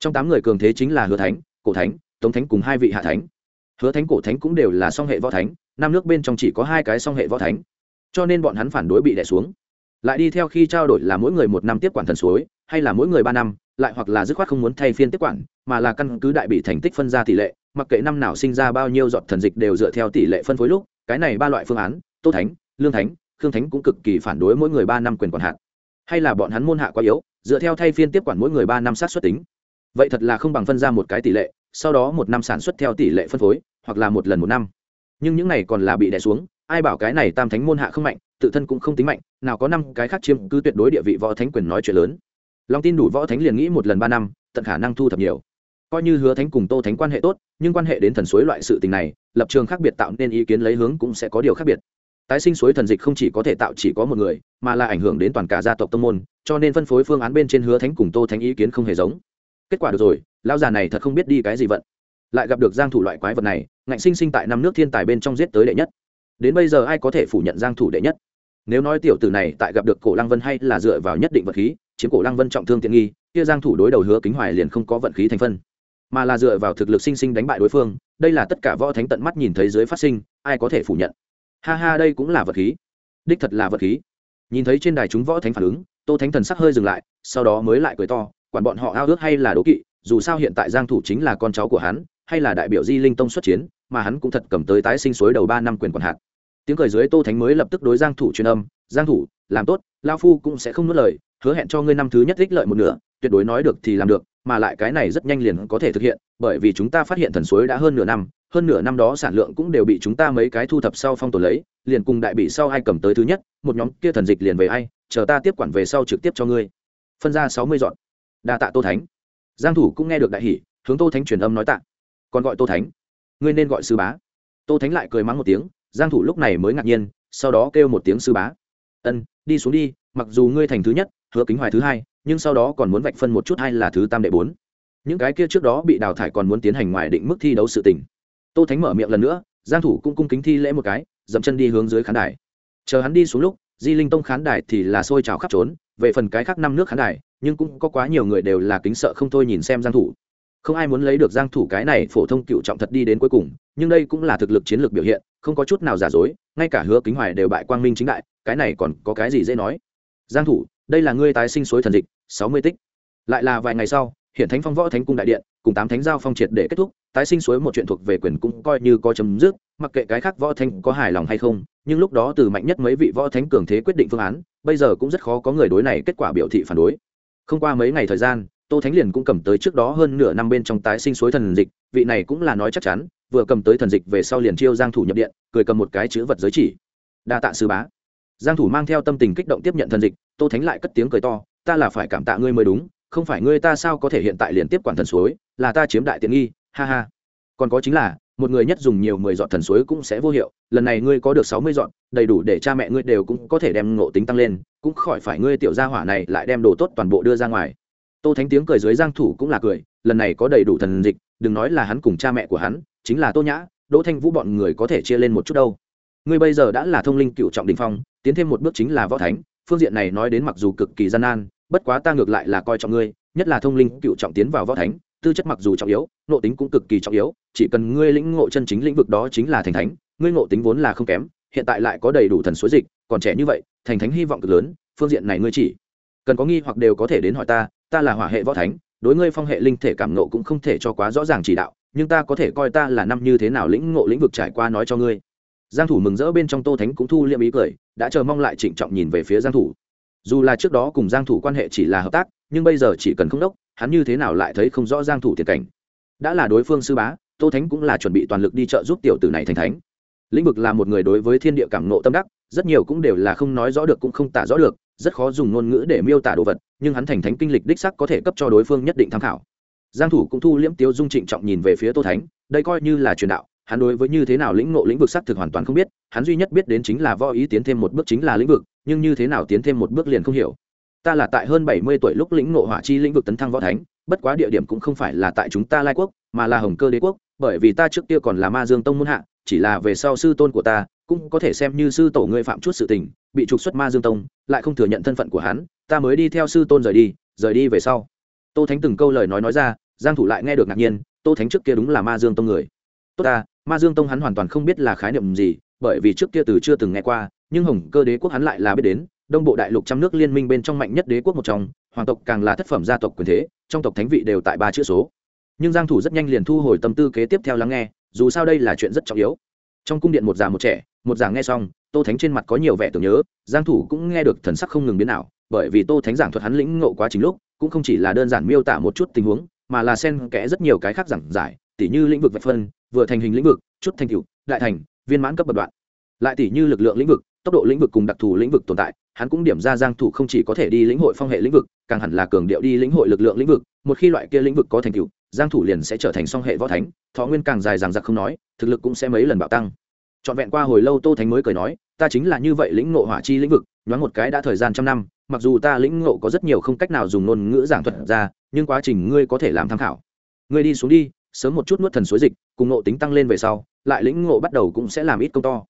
Trong tám người cường thế chính là hứa thánh, cổ thánh, tống thánh cùng hai vị hạ thánh. Hứa thánh, cổ thánh cũng đều là song hệ võ thánh, năm nước bên trong chỉ có hai cái song hệ võ thánh. Cho nên bọn hắn phản đối bị đẻ xuống. Lại đi theo khi trao đổi là mỗi người một năm tiếp quản thần suối, hay là mỗi người ba năm, lại hoặc là dứt khoát không muốn thay phiên tiếp quản, mà là căn cứ đại bị thành tích phân ra tỷ lệ mặc kệ năm nào sinh ra bao nhiêu giọt thần dịch đều dựa theo tỷ lệ phân phối lúc, cái này ba loại phương án, tô thánh, lương thánh, khương thánh cũng cực kỳ phản đối mỗi người ba năm quyền quản hạn hay là bọn hắn môn hạ quá yếu, dựa theo thay phiên tiếp quản mỗi người ba năm sát xuất tính. Vậy thật là không bằng phân ra một cái tỷ lệ, sau đó một năm sản xuất theo tỷ lệ phân phối, hoặc là một lần một năm. Nhưng những này còn là bị đè xuống, ai bảo cái này tam thánh môn hạ không mạnh, tự thân cũng không tính mạnh, nào có năm cái khác chiếm cứ tuyệt đối địa vị võ thánh quyền nói chuyện lớn. Lòng tin đủ võ thánh liền nghĩ một lần ba năm, tận khả năng thu thập nhiều coi như hứa thánh cùng tô thánh quan hệ tốt, nhưng quan hệ đến thần suối loại sự tình này, lập trường khác biệt tạo nên ý kiến lấy hướng cũng sẽ có điều khác biệt. Tái sinh suối thần dịch không chỉ có thể tạo chỉ có một người, mà là ảnh hưởng đến toàn cả gia tộc tông môn, cho nên phân phối phương án bên trên hứa thánh cùng tô thánh ý kiến không hề giống. Kết quả được rồi lao già này thật không biết đi cái gì vận. Lại gặp được giang thủ loại quái vật này, ngạnh sinh sinh tại năm nước thiên tài bên trong giết tới đệ nhất. Đến bây giờ ai có thể phủ nhận giang thủ đệ nhất? Nếu nói tiểu tử này tại gặp được cổ lăng vân hay là dựa vào nhất định vật khí, chiếm cổ lăng vân trọng thương tiện nghi, kia giang thủ đối đầu hứa kính hoài liền không có vận khí thành phân mà là dựa vào thực lực sinh sinh đánh bại đối phương, đây là tất cả võ thánh tận mắt nhìn thấy dưới phát sinh, ai có thể phủ nhận? Ha ha, đây cũng là vật khí. Đích thật là vật khí. Nhìn thấy trên đài chúng võ thánh phản ứng, tô thánh thần sắc hơi dừng lại, sau đó mới lại cười to, quản bọn họ ao ước hay là đố kỵ, dù sao hiện tại giang thủ chính là con cháu của hắn, hay là đại biểu di linh tông xuất chiến, mà hắn cũng thật cầm tới tái sinh suối đầu ba năm quyền quản hạt. Tiếng cười dưới tô thánh mới lập tức đối giang thủ truyền âm, giang thủ, làm tốt lao phu cũng sẽ không nuốt lời, hứa hẹn cho ngươi năm thứ nhất ích lợi một nửa tuyệt đối nói được thì làm được, mà lại cái này rất nhanh liền có thể thực hiện, bởi vì chúng ta phát hiện thần suối đã hơn nửa năm, hơn nửa năm đó sản lượng cũng đều bị chúng ta mấy cái thu thập sau phong tổ lấy, liền cùng đại bị sau ai cầm tới thứ nhất, một nhóm kia thần dịch liền về ai, chờ ta tiếp quản về sau trực tiếp cho ngươi. Phân ra sáu mươi dọn. Đa tạ tô thánh. Giang thủ cũng nghe được đại hỉ, hướng tô thánh truyền âm nói tạ. Còn gọi tô thánh. Ngươi nên gọi sư bá. Tô thánh lại cười mắng một tiếng, giang thủ lúc này mới ngạc nhiên, sau đó kêu một tiếng sư bá. Ân, đi xuống đi, mặc dù ngươi thành thứ nhất, hứa kính hoài thứ hai nhưng sau đó còn muốn vạch phân một chút hay là thứ tam đệ bốn. Những cái kia trước đó bị đào thải còn muốn tiến hành ngoài định mức thi đấu sự tình. Tô thánh mở miệng lần nữa, giang thủ cũng cung kính thi lễ một cái, dậm chân đi hướng dưới khán đài. Chờ hắn đi xuống lúc, di linh tông khán đài thì là sôi trào khắp trốn, về phần cái khác năm nước khán đài, nhưng cũng có quá nhiều người đều là kính sợ không thôi nhìn xem giang thủ. Không ai muốn lấy được giang thủ cái này phổ thông cựu trọng thật đi đến cuối cùng, nhưng đây cũng là thực lực chiến lược biểu hiện, không có chút nào giả dối, ngay cả hứa kính hoài đều bại quang minh chính đại, cái này còn có cái gì dễ nói? Giang thủ, đây là ngươi tái sinh suối thần dịch 60 tích. Lại là vài ngày sau, hiện thánh phong võ thánh cung đại điện, cùng tám thánh giao phong triệt để kết thúc, tái sinh suối một chuyện thuộc về quyền cũng coi như có chấm dứt, mặc kệ cái khác võ thánh có hài lòng hay không, nhưng lúc đó từ mạnh nhất mấy vị võ thánh cường thế quyết định phương án, bây giờ cũng rất khó có người đối này kết quả biểu thị phản đối. Không qua mấy ngày thời gian, tô thánh liền cũng cầm tới trước đó hơn nửa năm bên trong tái sinh suối thần dịch, vị này cũng là nói chắc chắn, vừa cầm tới thần dịch về sau liền chiêu giang thủ nhập điện, cười cầm một cái chữ vật giới chỉ. Đa tạ sư bá. Giang thủ mang theo tâm tình kích động tiếp nhận thần dịch, tô thánh lại cất tiếng cười to ta là phải cảm tạ ngươi mới đúng, không phải ngươi ta sao có thể hiện tại liền tiếp quản thần suối, là ta chiếm đại tiện nghi, ha ha. Còn có chính là, một người nhất dùng nhiều mười dọn thần suối cũng sẽ vô hiệu, lần này ngươi có được sáu mươi dọn đầy đủ để cha mẹ ngươi đều cũng có thể đem ngộ tính tăng lên, cũng khỏi phải ngươi tiểu gia hỏa này lại đem đồ tốt toàn bộ đưa ra ngoài. Tô thánh tiếng cười dưới giang thủ cũng là cười, lần này có đầy đủ thần dịch, đừng nói là hắn cùng cha mẹ của hắn, chính là tô nhã, đỗ thanh vũ bọn người có thể chia lên một chút đâu. Ngươi bây giờ đã là thông linh cựu trọng đình phong, tiến thêm một bước chính là võ thánh, phương diện này nói đến mặc dù cực kỳ gian nan bất quá ta ngược lại là coi trọng ngươi, nhất là thông linh cựu trọng tiến vào võ thánh, tư chất mặc dù trọng yếu nộ tính cũng cực kỳ trọng yếu, chỉ cần ngươi lĩnh ngộ chân chính lĩnh vực đó chính là thành thánh, ngươi ngộ tính vốn là không kém, hiện tại lại có đầy đủ thần suối dịch, còn trẻ như vậy, thành thánh hy vọng cực lớn, phương diện này ngươi chỉ cần có nghi hoặc đều có thể đến hỏi ta ta là hỏa hệ võ thánh, đối ngươi phong hệ linh thể cảm nộ cũng không thể cho quá rõ ràng chỉ đạo, nhưng ta có thể coi ta là năm như thế nào lĩnh ngộ lĩnh vực trải qua nói cho ngươi. Giang thủ mừng rỡ bên trong tô thánh cũng thu liệm ý cười, đã chờ mong lại trịnh trọng nhìn về phía giang thủ dù là trước đó cùng giang thủ quan hệ chỉ là hợp tác, nhưng bây giờ chỉ cần không đốc, hắn như thế nào lại thấy không rõ giang thủ tiền cảnh. Đã là đối phương sư bá, tô thánh cũng là chuẩn bị toàn lực đi trợ giúp tiểu tử này thành thánh. Lĩnh vực là một người đối với thiên địa cảm nộ tâm đắc, rất nhiều cũng đều là không nói rõ được cũng không tả rõ được, rất khó dùng ngôn ngữ để miêu tả đồ vật, nhưng hắn thành thánh kinh lịch đích sắc có thể cấp cho đối phương nhất định tham khảo. Giang thủ cũng thu liễm tiêu dung trịnh trọng nhìn về phía tô thánh, đây coi như là truyền đạo, hắn đối với như thế nào lĩnh ngộ lĩnh vực sắc thực hoàn toàn không biết, hắn duy nhất biết đến chính là võ ý tiến thêm một bước chính là lĩnh vực nhưng như thế nào tiến thêm một bước liền không hiểu. Ta là tại hơn bảy mươi tuổi lúc lĩnh ngộ hỏa chi lĩnh vực tấn thăng võ thánh, bất quá địa điểm cũng không phải là tại chúng ta lai quốc, mà là hồng cơ đế quốc, bởi vì ta trước kia còn là ma dương tông muôn hạ, chỉ là về sau sư tôn của ta cũng có thể xem như sư tổ ngươi phạm chút sự tình, bị trục xuất ma dương tông, lại không thừa nhận thân phận của hắn, ta mới đi theo sư tôn rời đi rời đi về sau. Tô thánh từng câu lời nói nói ra, giang thủ lại nghe được ngạc nhiên, tô thánh trước kia đúng là ma dương tông người. Tốt ta, ma dương tông hắn hoàn toàn không biết là khái niệm gì, bởi vì trước kia từ chưa từng nghe qua nhưng hồng cơ đế quốc hắn lại là biết đến, đông bộ đại lục trăm nước liên minh bên trong mạnh nhất đế quốc một trong, hoàng tộc càng là thất phẩm gia tộc quyền thế, trong tộc thánh vị đều tại ba chữ số. Nhưng giang thủ rất nhanh liền thu hồi tâm tư kế tiếp theo lắng nghe, dù sao đây là chuyện rất trọng yếu. Trong cung điện một già một trẻ, một già nghe xong, tô thánh trên mặt có nhiều vẻ tưởng nhớ, giang thủ cũng nghe được thần sắc không ngừng biến nào bởi vì tô thánh giảng thuật hắn lĩnh ngộ quá trình lúc, cũng không chỉ là đơn giản miêu tả một chút tình huống, mà là xen kẽ rất nhiều cái khác giảng giải, tỉ như lĩnh vực vạch phân, vừa thành hình lĩnh vực, chút thành tựu, đại thành, viên mãn cấp bậc đoạn. Lại tỉ như lực lượng lĩnh vực tốc độ lĩnh vực cùng đặc thù lĩnh vực tồn tại, hắn cũng điểm ra giang thủ không chỉ có thể đi lĩnh hội phong hệ lĩnh vực, càng hẳn là cường điệu đi lĩnh hội lực lượng lĩnh vực. Một khi loại kia lĩnh vực có thành tựu, giang thủ liền sẽ trở thành song hệ võ thánh, thọ nguyên càng dài dằng dặc không nói, thực lực cũng sẽ mấy lần bạo tăng. Trọn vẹn qua hồi lâu tô thánh mới cười nói, ta chính là như vậy lĩnh ngộ hỏa chi lĩnh vực, nhoáng một cái đã thời gian trăm năm, mặc dù ta lĩnh ngộ có rất nhiều không cách nào dùng ngôn ngữ giảng thuật ra, nhưng quá trình ngươi có thể làm tham khảo. Ngươi đi xuống đi, sớm một chút nuốt thần suối dịch, cùng ngộ tính tăng lên về sau, lại lĩnh ngộ bắt đầu cũng sẽ làm ít công to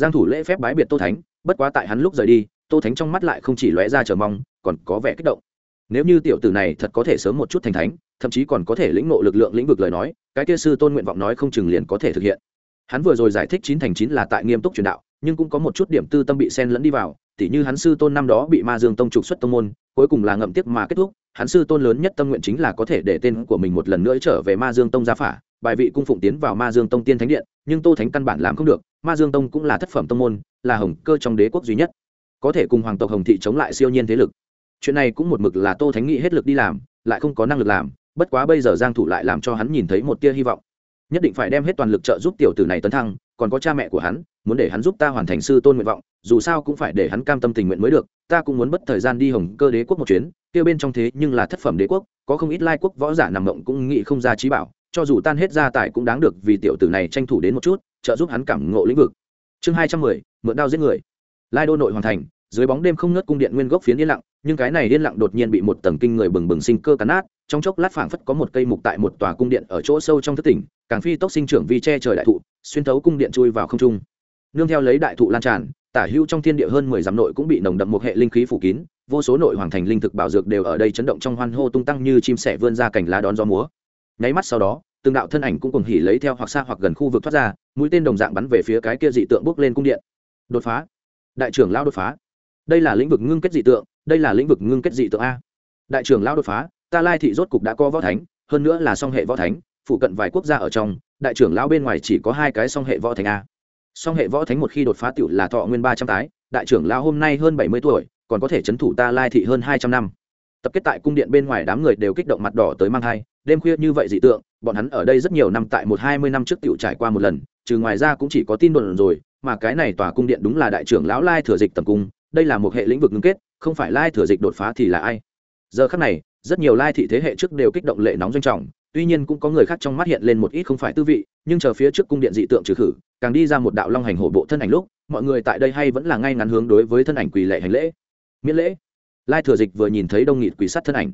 giang thủ lễ phép bái biệt tô thánh, bất quá tại hắn lúc rời đi, tô thánh trong mắt lại không chỉ lóe ra chờ mong, còn có vẻ kích động. Nếu như tiểu tử này thật có thể sớm một chút thành thánh, thậm chí còn có thể lĩnh ngộ lực lượng lĩnh vực lời nói, cái kia sư tôn nguyện vọng nói không chừng liền có thể thực hiện. Hắn vừa rồi giải thích chín thành chín là tại nghiêm túc truyền đạo, nhưng cũng có một chút điểm tư tâm bị xen lẫn đi vào, tỉ như hắn sư tôn năm đó bị ma dương tông trục xuất tông môn, cuối cùng là ngậm tiếc mà kết thúc, hắn sư tôn lớn nhất tâm nguyện chính là có thể để tên của mình một lần nữa trở về ma dương tông gia phả, bài vị cung phụng tiến vào ma dương tông tiên thánh điện nhưng tô thánh căn bản làm không được, ma dương tông cũng là thất phẩm tông môn, là hồng cơ trong đế quốc duy nhất. Có thể cùng hoàng tộc hồng thị chống lại siêu nhiên thế lực. Chuyện này cũng một mực là tô thánh nghĩ hết lực đi làm, lại không có năng lực làm, bất quá bây giờ giang thủ lại làm cho hắn nhìn thấy một tia hy vọng. Nhất định phải đem hết toàn lực trợ giúp tiểu tử này tấn thăng, còn có cha mẹ của hắn, muốn để hắn giúp ta hoàn thành sư tôn nguyện vọng, dù sao cũng phải để hắn cam tâm tình nguyện mới được, ta cũng muốn mất thời gian đi hồng cơ đế quốc một chuyến, kia bên trong thế nhưng là thất phẩm đế quốc, có không ít lai quốc võ giả nằm mộng cũng nghĩ không ra trí bảo cho dù tan hết gia tài cũng đáng được vì tiểu tử này tranh thủ đến một chút, trợ giúp hắn cảm ngộ lĩnh vực. Chương hai trăm mười, mượn đao giết người. Lai đô nội hoàn thành, dưới bóng đêm không ngớt cung điện nguyên gốc phiến yên lặng, nhưng cái này yên lặng đột nhiên bị một tầng kinh người bừng bừng sinh cơ cắn nát, trong chốc lát phảng phất có một cây mục tại một tòa cung điện ở chỗ sâu trong thất tỉnh, càng phi tốc sinh trưởng vi che trời đại thụ, xuyên thấu cung điện chui vào không trung. Nương theo lấy đại thụ lan tràn, tả hữu trong thiên địa hơn mười dặm nội cũng bị nồng đậm một hệ linh khí phủ kín, vô số nội hoàng thành linh thực bảo dược đều ở đây chấn động trong hoan hô tung tăng như chim sẻ vươn ra cành lá đón gió múa. Nháy mắt sau đó từng đạo thân ảnh cũng cùng hỉ lấy theo hoặc xa hoặc gần khu vực thoát ra, mũi tên đồng dạng bắn về phía cái kia dị tượng bước lên cung điện. Đột phá. Đại trưởng lao đột phá. Đây là lĩnh vực ngưng kết dị tượng, đây là lĩnh vực ngưng kết dị tượng a. Đại trưởng lao đột phá, ta lai thị rốt cục đã có võ thánh, hơn nữa là song hệ võ thánh, phụ cận vài quốc gia ở trong, đại trưởng lão bên ngoài chỉ có hai cái song hệ võ thánh a. Song hệ võ thánh một khi đột phá tiểu là thọ nguyên ba trăm tái, đại trưởng lão hôm nay hơn bảy mươi tuổi, còn có thể chấn thủ ta lai thị hơn hai trăm năm. Tập kết tại cung điện bên ngoài đám người đều kích động mặt đỏ tới mang thai đêm khuya như vậy dị tượng, bọn hắn ở đây rất nhiều năm tại một hai mươi năm trước tiểu trải qua một lần, trừ ngoài ra cũng chỉ có tin đồn rồi, mà cái này tòa cung điện đúng là đại trưởng lão lai thừa dịch tầm cung, đây là một hệ lĩnh vực ngưng kết, không phải lai thừa dịch đột phá thì là ai? Giờ khắc này, rất nhiều lai thị thế hệ trước đều kích động lệ nóng doanh trọng, tuy nhiên cũng có người khác trong mắt hiện lên một ít không phải tư vị, nhưng chờ phía trước cung điện dị tượng trừ khử, càng đi ra một đạo long hành hổ bộ thân ảnh lúc, mọi người tại đây hay vẫn là ngay ngắn hướng đối với thân ảnh quỳ lệ hành lễ. Miễn lễ. Lai thừa dịch vừa nhìn thấy đông nghịt quỳ sắt thân ảnh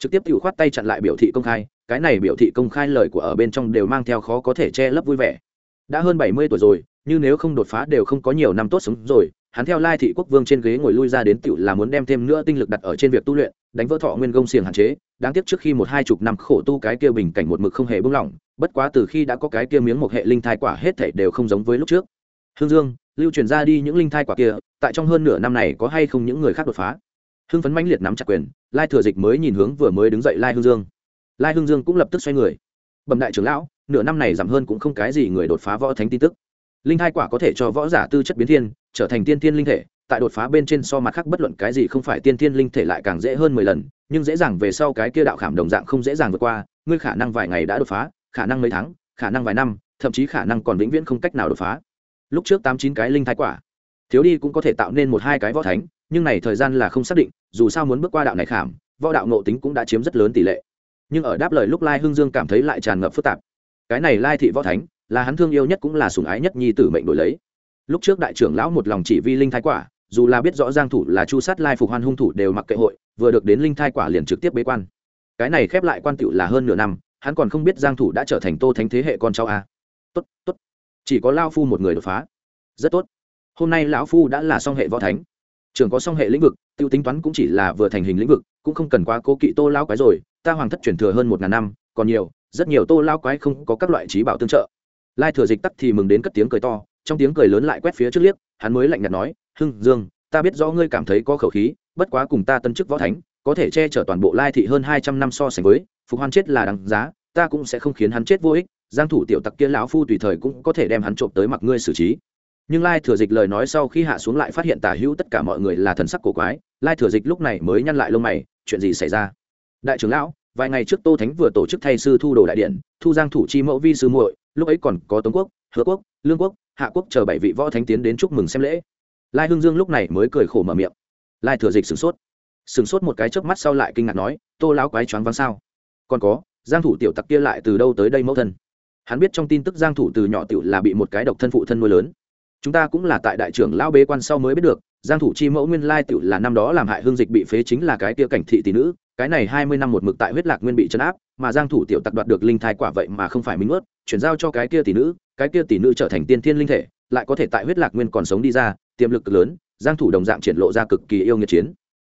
trực tiếp tự khoát tay chặn lại biểu thị công khai, cái này biểu thị công khai lời của ở bên trong đều mang theo khó có thể che lấp vui vẻ. Đã hơn bảy mươi tuổi rồi, như nếu không đột phá đều không có nhiều năm tốt sống rồi, hắn theo lai thị quốc vương trên ghế ngồi lui ra đến tựu là muốn đem thêm nữa tinh lực đặt ở trên việc tu luyện, đánh vỡ thọ nguyên công xiềng hạn chế, đáng tiếc trước khi một hai chục năm khổ tu cái kia bình cảnh một mực không hề buông lỏng, bất quá từ khi đã có cái kia miếng một hệ linh thai quả hết thể đều không giống với lúc trước. Hương dương, lưu truyền ra đi những linh thai quả kia, tại trong hơn nửa năm này có hay không những người khác đột phá? Hưng phấn mãnh liệt nắm chặt quyền lai thừa dịch mới nhìn hướng vừa mới đứng dậy lai hương dương. Lai hương dương cũng lập tức xoay người. Bẩm đại trưởng lão, nửa năm này giảm hơn cũng không cái gì người đột phá võ thánh tin tức. Linh thai quả có thể cho võ giả tư chất biến thiên, trở thành tiên thiên linh thể, tại đột phá bên trên so mặt khác bất luận cái gì không phải tiên thiên linh thể lại càng dễ hơn mười lần, nhưng dễ dàng về sau cái kia đạo khảm đồng dạng không dễ dàng vượt qua, ngươi khả năng vài ngày đã đột phá, khả năng mấy tháng, khả năng vài năm, thậm chí khả năng còn vĩnh viễn không cách nào đột phá. Lúc trước tám chín cái linh thái quả, thiếu đi cũng có thể tạo nên một hai cái võ thánh, nhưng này thời gian là không xác định dù sao muốn bước qua đạo này khảm, võ đạo nộ tính cũng đã chiếm rất lớn tỷ lệ. Nhưng ở đáp lời lúc lai hưng dương cảm thấy lại tràn ngập phức tạp. Cái này lai thị võ thánh, là hắn thương yêu nhất cũng là sùng ái nhất nhi tử mệnh đổi lấy. Lúc trước đại trưởng lão một lòng chỉ vi linh thái quả, dù là biết rõ giang thủ là chu sát lai phục hoan hung thủ đều mặc kệ hội, vừa được đến linh thai quả liền trực tiếp bế quan. Cái này khép lại quan tiệu là hơn nửa năm, hắn còn không biết giang thủ đã trở thành tô thánh thế hệ con cháu a. Tốt tốt. Chỉ có lao phu một người đột phá. Rất tốt. Hôm nay lão phu đã là song hệ võ thánh trường có song hệ lĩnh vực, tiêu tính toán cũng chỉ là vừa thành hình lĩnh vực, cũng không cần quá cố kỵ tô lao quái rồi, ta hoàng thất truyền thừa hơn một ngàn năm, còn nhiều, rất nhiều tô lao quái không có các loại trí bảo tương trợ. Lai thừa dịch tắt thì mừng đến cất tiếng cười to, trong tiếng cười lớn lại quét phía trước liếc, hắn mới lạnh nhạt nói, hưng, dương, ta biết rõ ngươi cảm thấy có khẩu khí, bất quá cùng ta tân chức võ thánh, có thể che chở toàn bộ lai thị hơn hai trăm năm so sánh với, phục hoan chết là đáng giá, ta cũng sẽ không khiến hắn chết vô ích, giang thủ tiểu tặc kia lão phu tùy thời cũng có thể đem hắn trộm tới mặc ngươi xử trí nhưng lai thừa dịch lời nói sau khi hạ xuống lại phát hiện tả hữu tất cả mọi người là thần sắc cổ quái, lai thừa dịch lúc này mới nhăn lại lông mày, chuyện gì xảy ra? Đại trưởng lão, vài ngày trước tô thánh vừa tổ chức thay sư thu đồ đại điện, thu giang thủ chi mẫu vi sư muội, lúc ấy còn có tống quốc, hứa quốc, lương quốc, hạ quốc chờ bảy vị võ thánh tiến đến chúc mừng xem lễ. Lai hương dương lúc này mới cười khổ mở miệng. Lai thừa dịch sửng sốt. Sửng sốt một cái chớp mắt sau lại kinh ngạc nói, tô lão quái choáng váng sao? Còn có, giang thủ tiểu tặc kia lại từ đâu tới đây mẫu thân? Hắn biết trong tin tức giang thủ từ nhỏ tiểu là bị một cái độc thân phụ thân nuôi lớn chúng ta cũng là tại đại trưởng lão bế quan sau mới biết được, giang thủ chi mẫu nguyên lai tiểu là năm đó làm hại hương dịch bị phế chính là cái kia cảnh thị tỷ nữ, cái này 20 năm một mực tại huyết lạc nguyên bị chấn áp, mà giang thủ tiểu tặc đoạt được linh thai quả vậy mà không phải mình ướt chuyển giao cho cái kia tỷ nữ, cái kia tỷ nữ trở thành tiên thiên linh thể, lại có thể tại huyết lạc nguyên còn sống đi ra, tiềm lực cực lớn, giang thủ đồng dạng triển lộ ra cực kỳ yêu nghiệt chiến.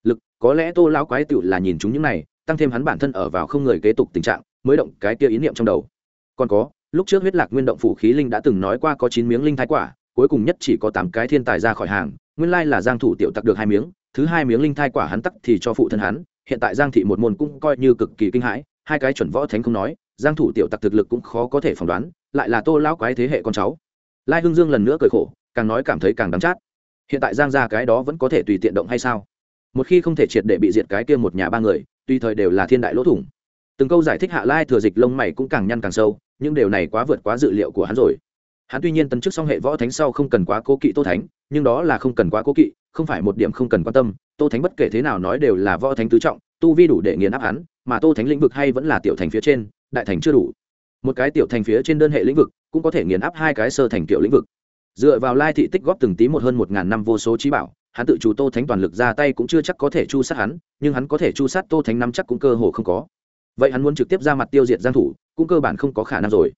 Lực, có lẽ tô lão quái tiểu là nhìn chúng những này, tăng thêm hắn bản thân ở vào không người kế tục tình trạng, mới động cái kia ý niệm trong đầu. Còn có, lúc trước huyết lạc nguyên động phủ khí linh đã từng nói qua có chín miếng linh thái quả cuối cùng nhất chỉ có tám cái thiên tài ra khỏi hàng, nguyên lai là giang thủ tiểu tặc được hai miếng, thứ hai miếng linh thai quả hắn tắc thì cho phụ thân hắn, hiện tại giang thị một môn cũng coi như cực kỳ kinh hãi, hai cái chuẩn võ thánh không nói, giang thủ tiểu tặc thực lực cũng khó có thể phỏng đoán, lại là tô lão quái thế hệ con cháu. Lai hưng dương lần nữa cười khổ, càng nói cảm thấy càng đắng chát. Hiện tại giang gia cái đó vẫn có thể tùy tiện động hay sao? Một khi không thể triệt để bị diệt cái kia một nhà ba người tùy thời đều là thiên đại lỗ thủng. Từng câu giải thích hạ lai thừa dịch lông mày cũng càng nhăn càng sâu, những điều này quá vượt quá dự liệu của hắn rồi hắn tuy nhiên tấn chức xong hệ võ thánh sau không cần quá cố kỵ tô thánh, nhưng đó là không cần quá cố kỵ, không phải một điểm không cần quan tâm. Tô thánh bất kể thế nào nói đều là võ thánh tứ trọng, tu vi đủ để nghiền áp hắn, mà tô thánh lĩnh vực hay vẫn là tiểu thành phía trên, đại thành chưa đủ. Một cái tiểu thành phía trên đơn hệ lĩnh vực cũng có thể nghiền áp hai cái sơ thành tiểu lĩnh vực. Dựa vào lai thị tích góp từng tí một hơn một ngàn năm vô số trí bảo, hắn tự chủ tô thánh toàn lực ra tay cũng chưa chắc có thể chu sát hắn, nhưng hắn có thể chu sát tô thánh năm chắc cũng cơ hồ không có. Vậy hắn muốn trực tiếp ra mặt tiêu diệt giang thủ, cũng cơ bản không có khả năng rồi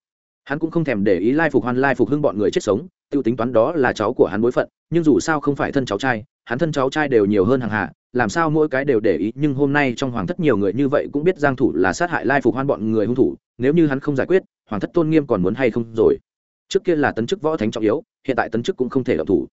hắn cũng không thèm để ý lai phục hoan, lai phục hưng bọn người chết sống, tiêu tính toán đó là cháu của hắn bối phận, nhưng dù sao không phải thân cháu trai, hắn thân cháu trai đều nhiều hơn hàng hạ làm sao mỗi cái đều để ý, nhưng hôm nay trong hoàng thất nhiều người như vậy cũng biết giang thủ là sát hại lai phục hoan bọn người hung thủ, nếu như hắn không giải quyết, hoàng thất tôn nghiêm còn muốn hay không rồi. Trước kia là tấn chức võ thánh trọng yếu, hiện tại tấn chức cũng không thể động thủ.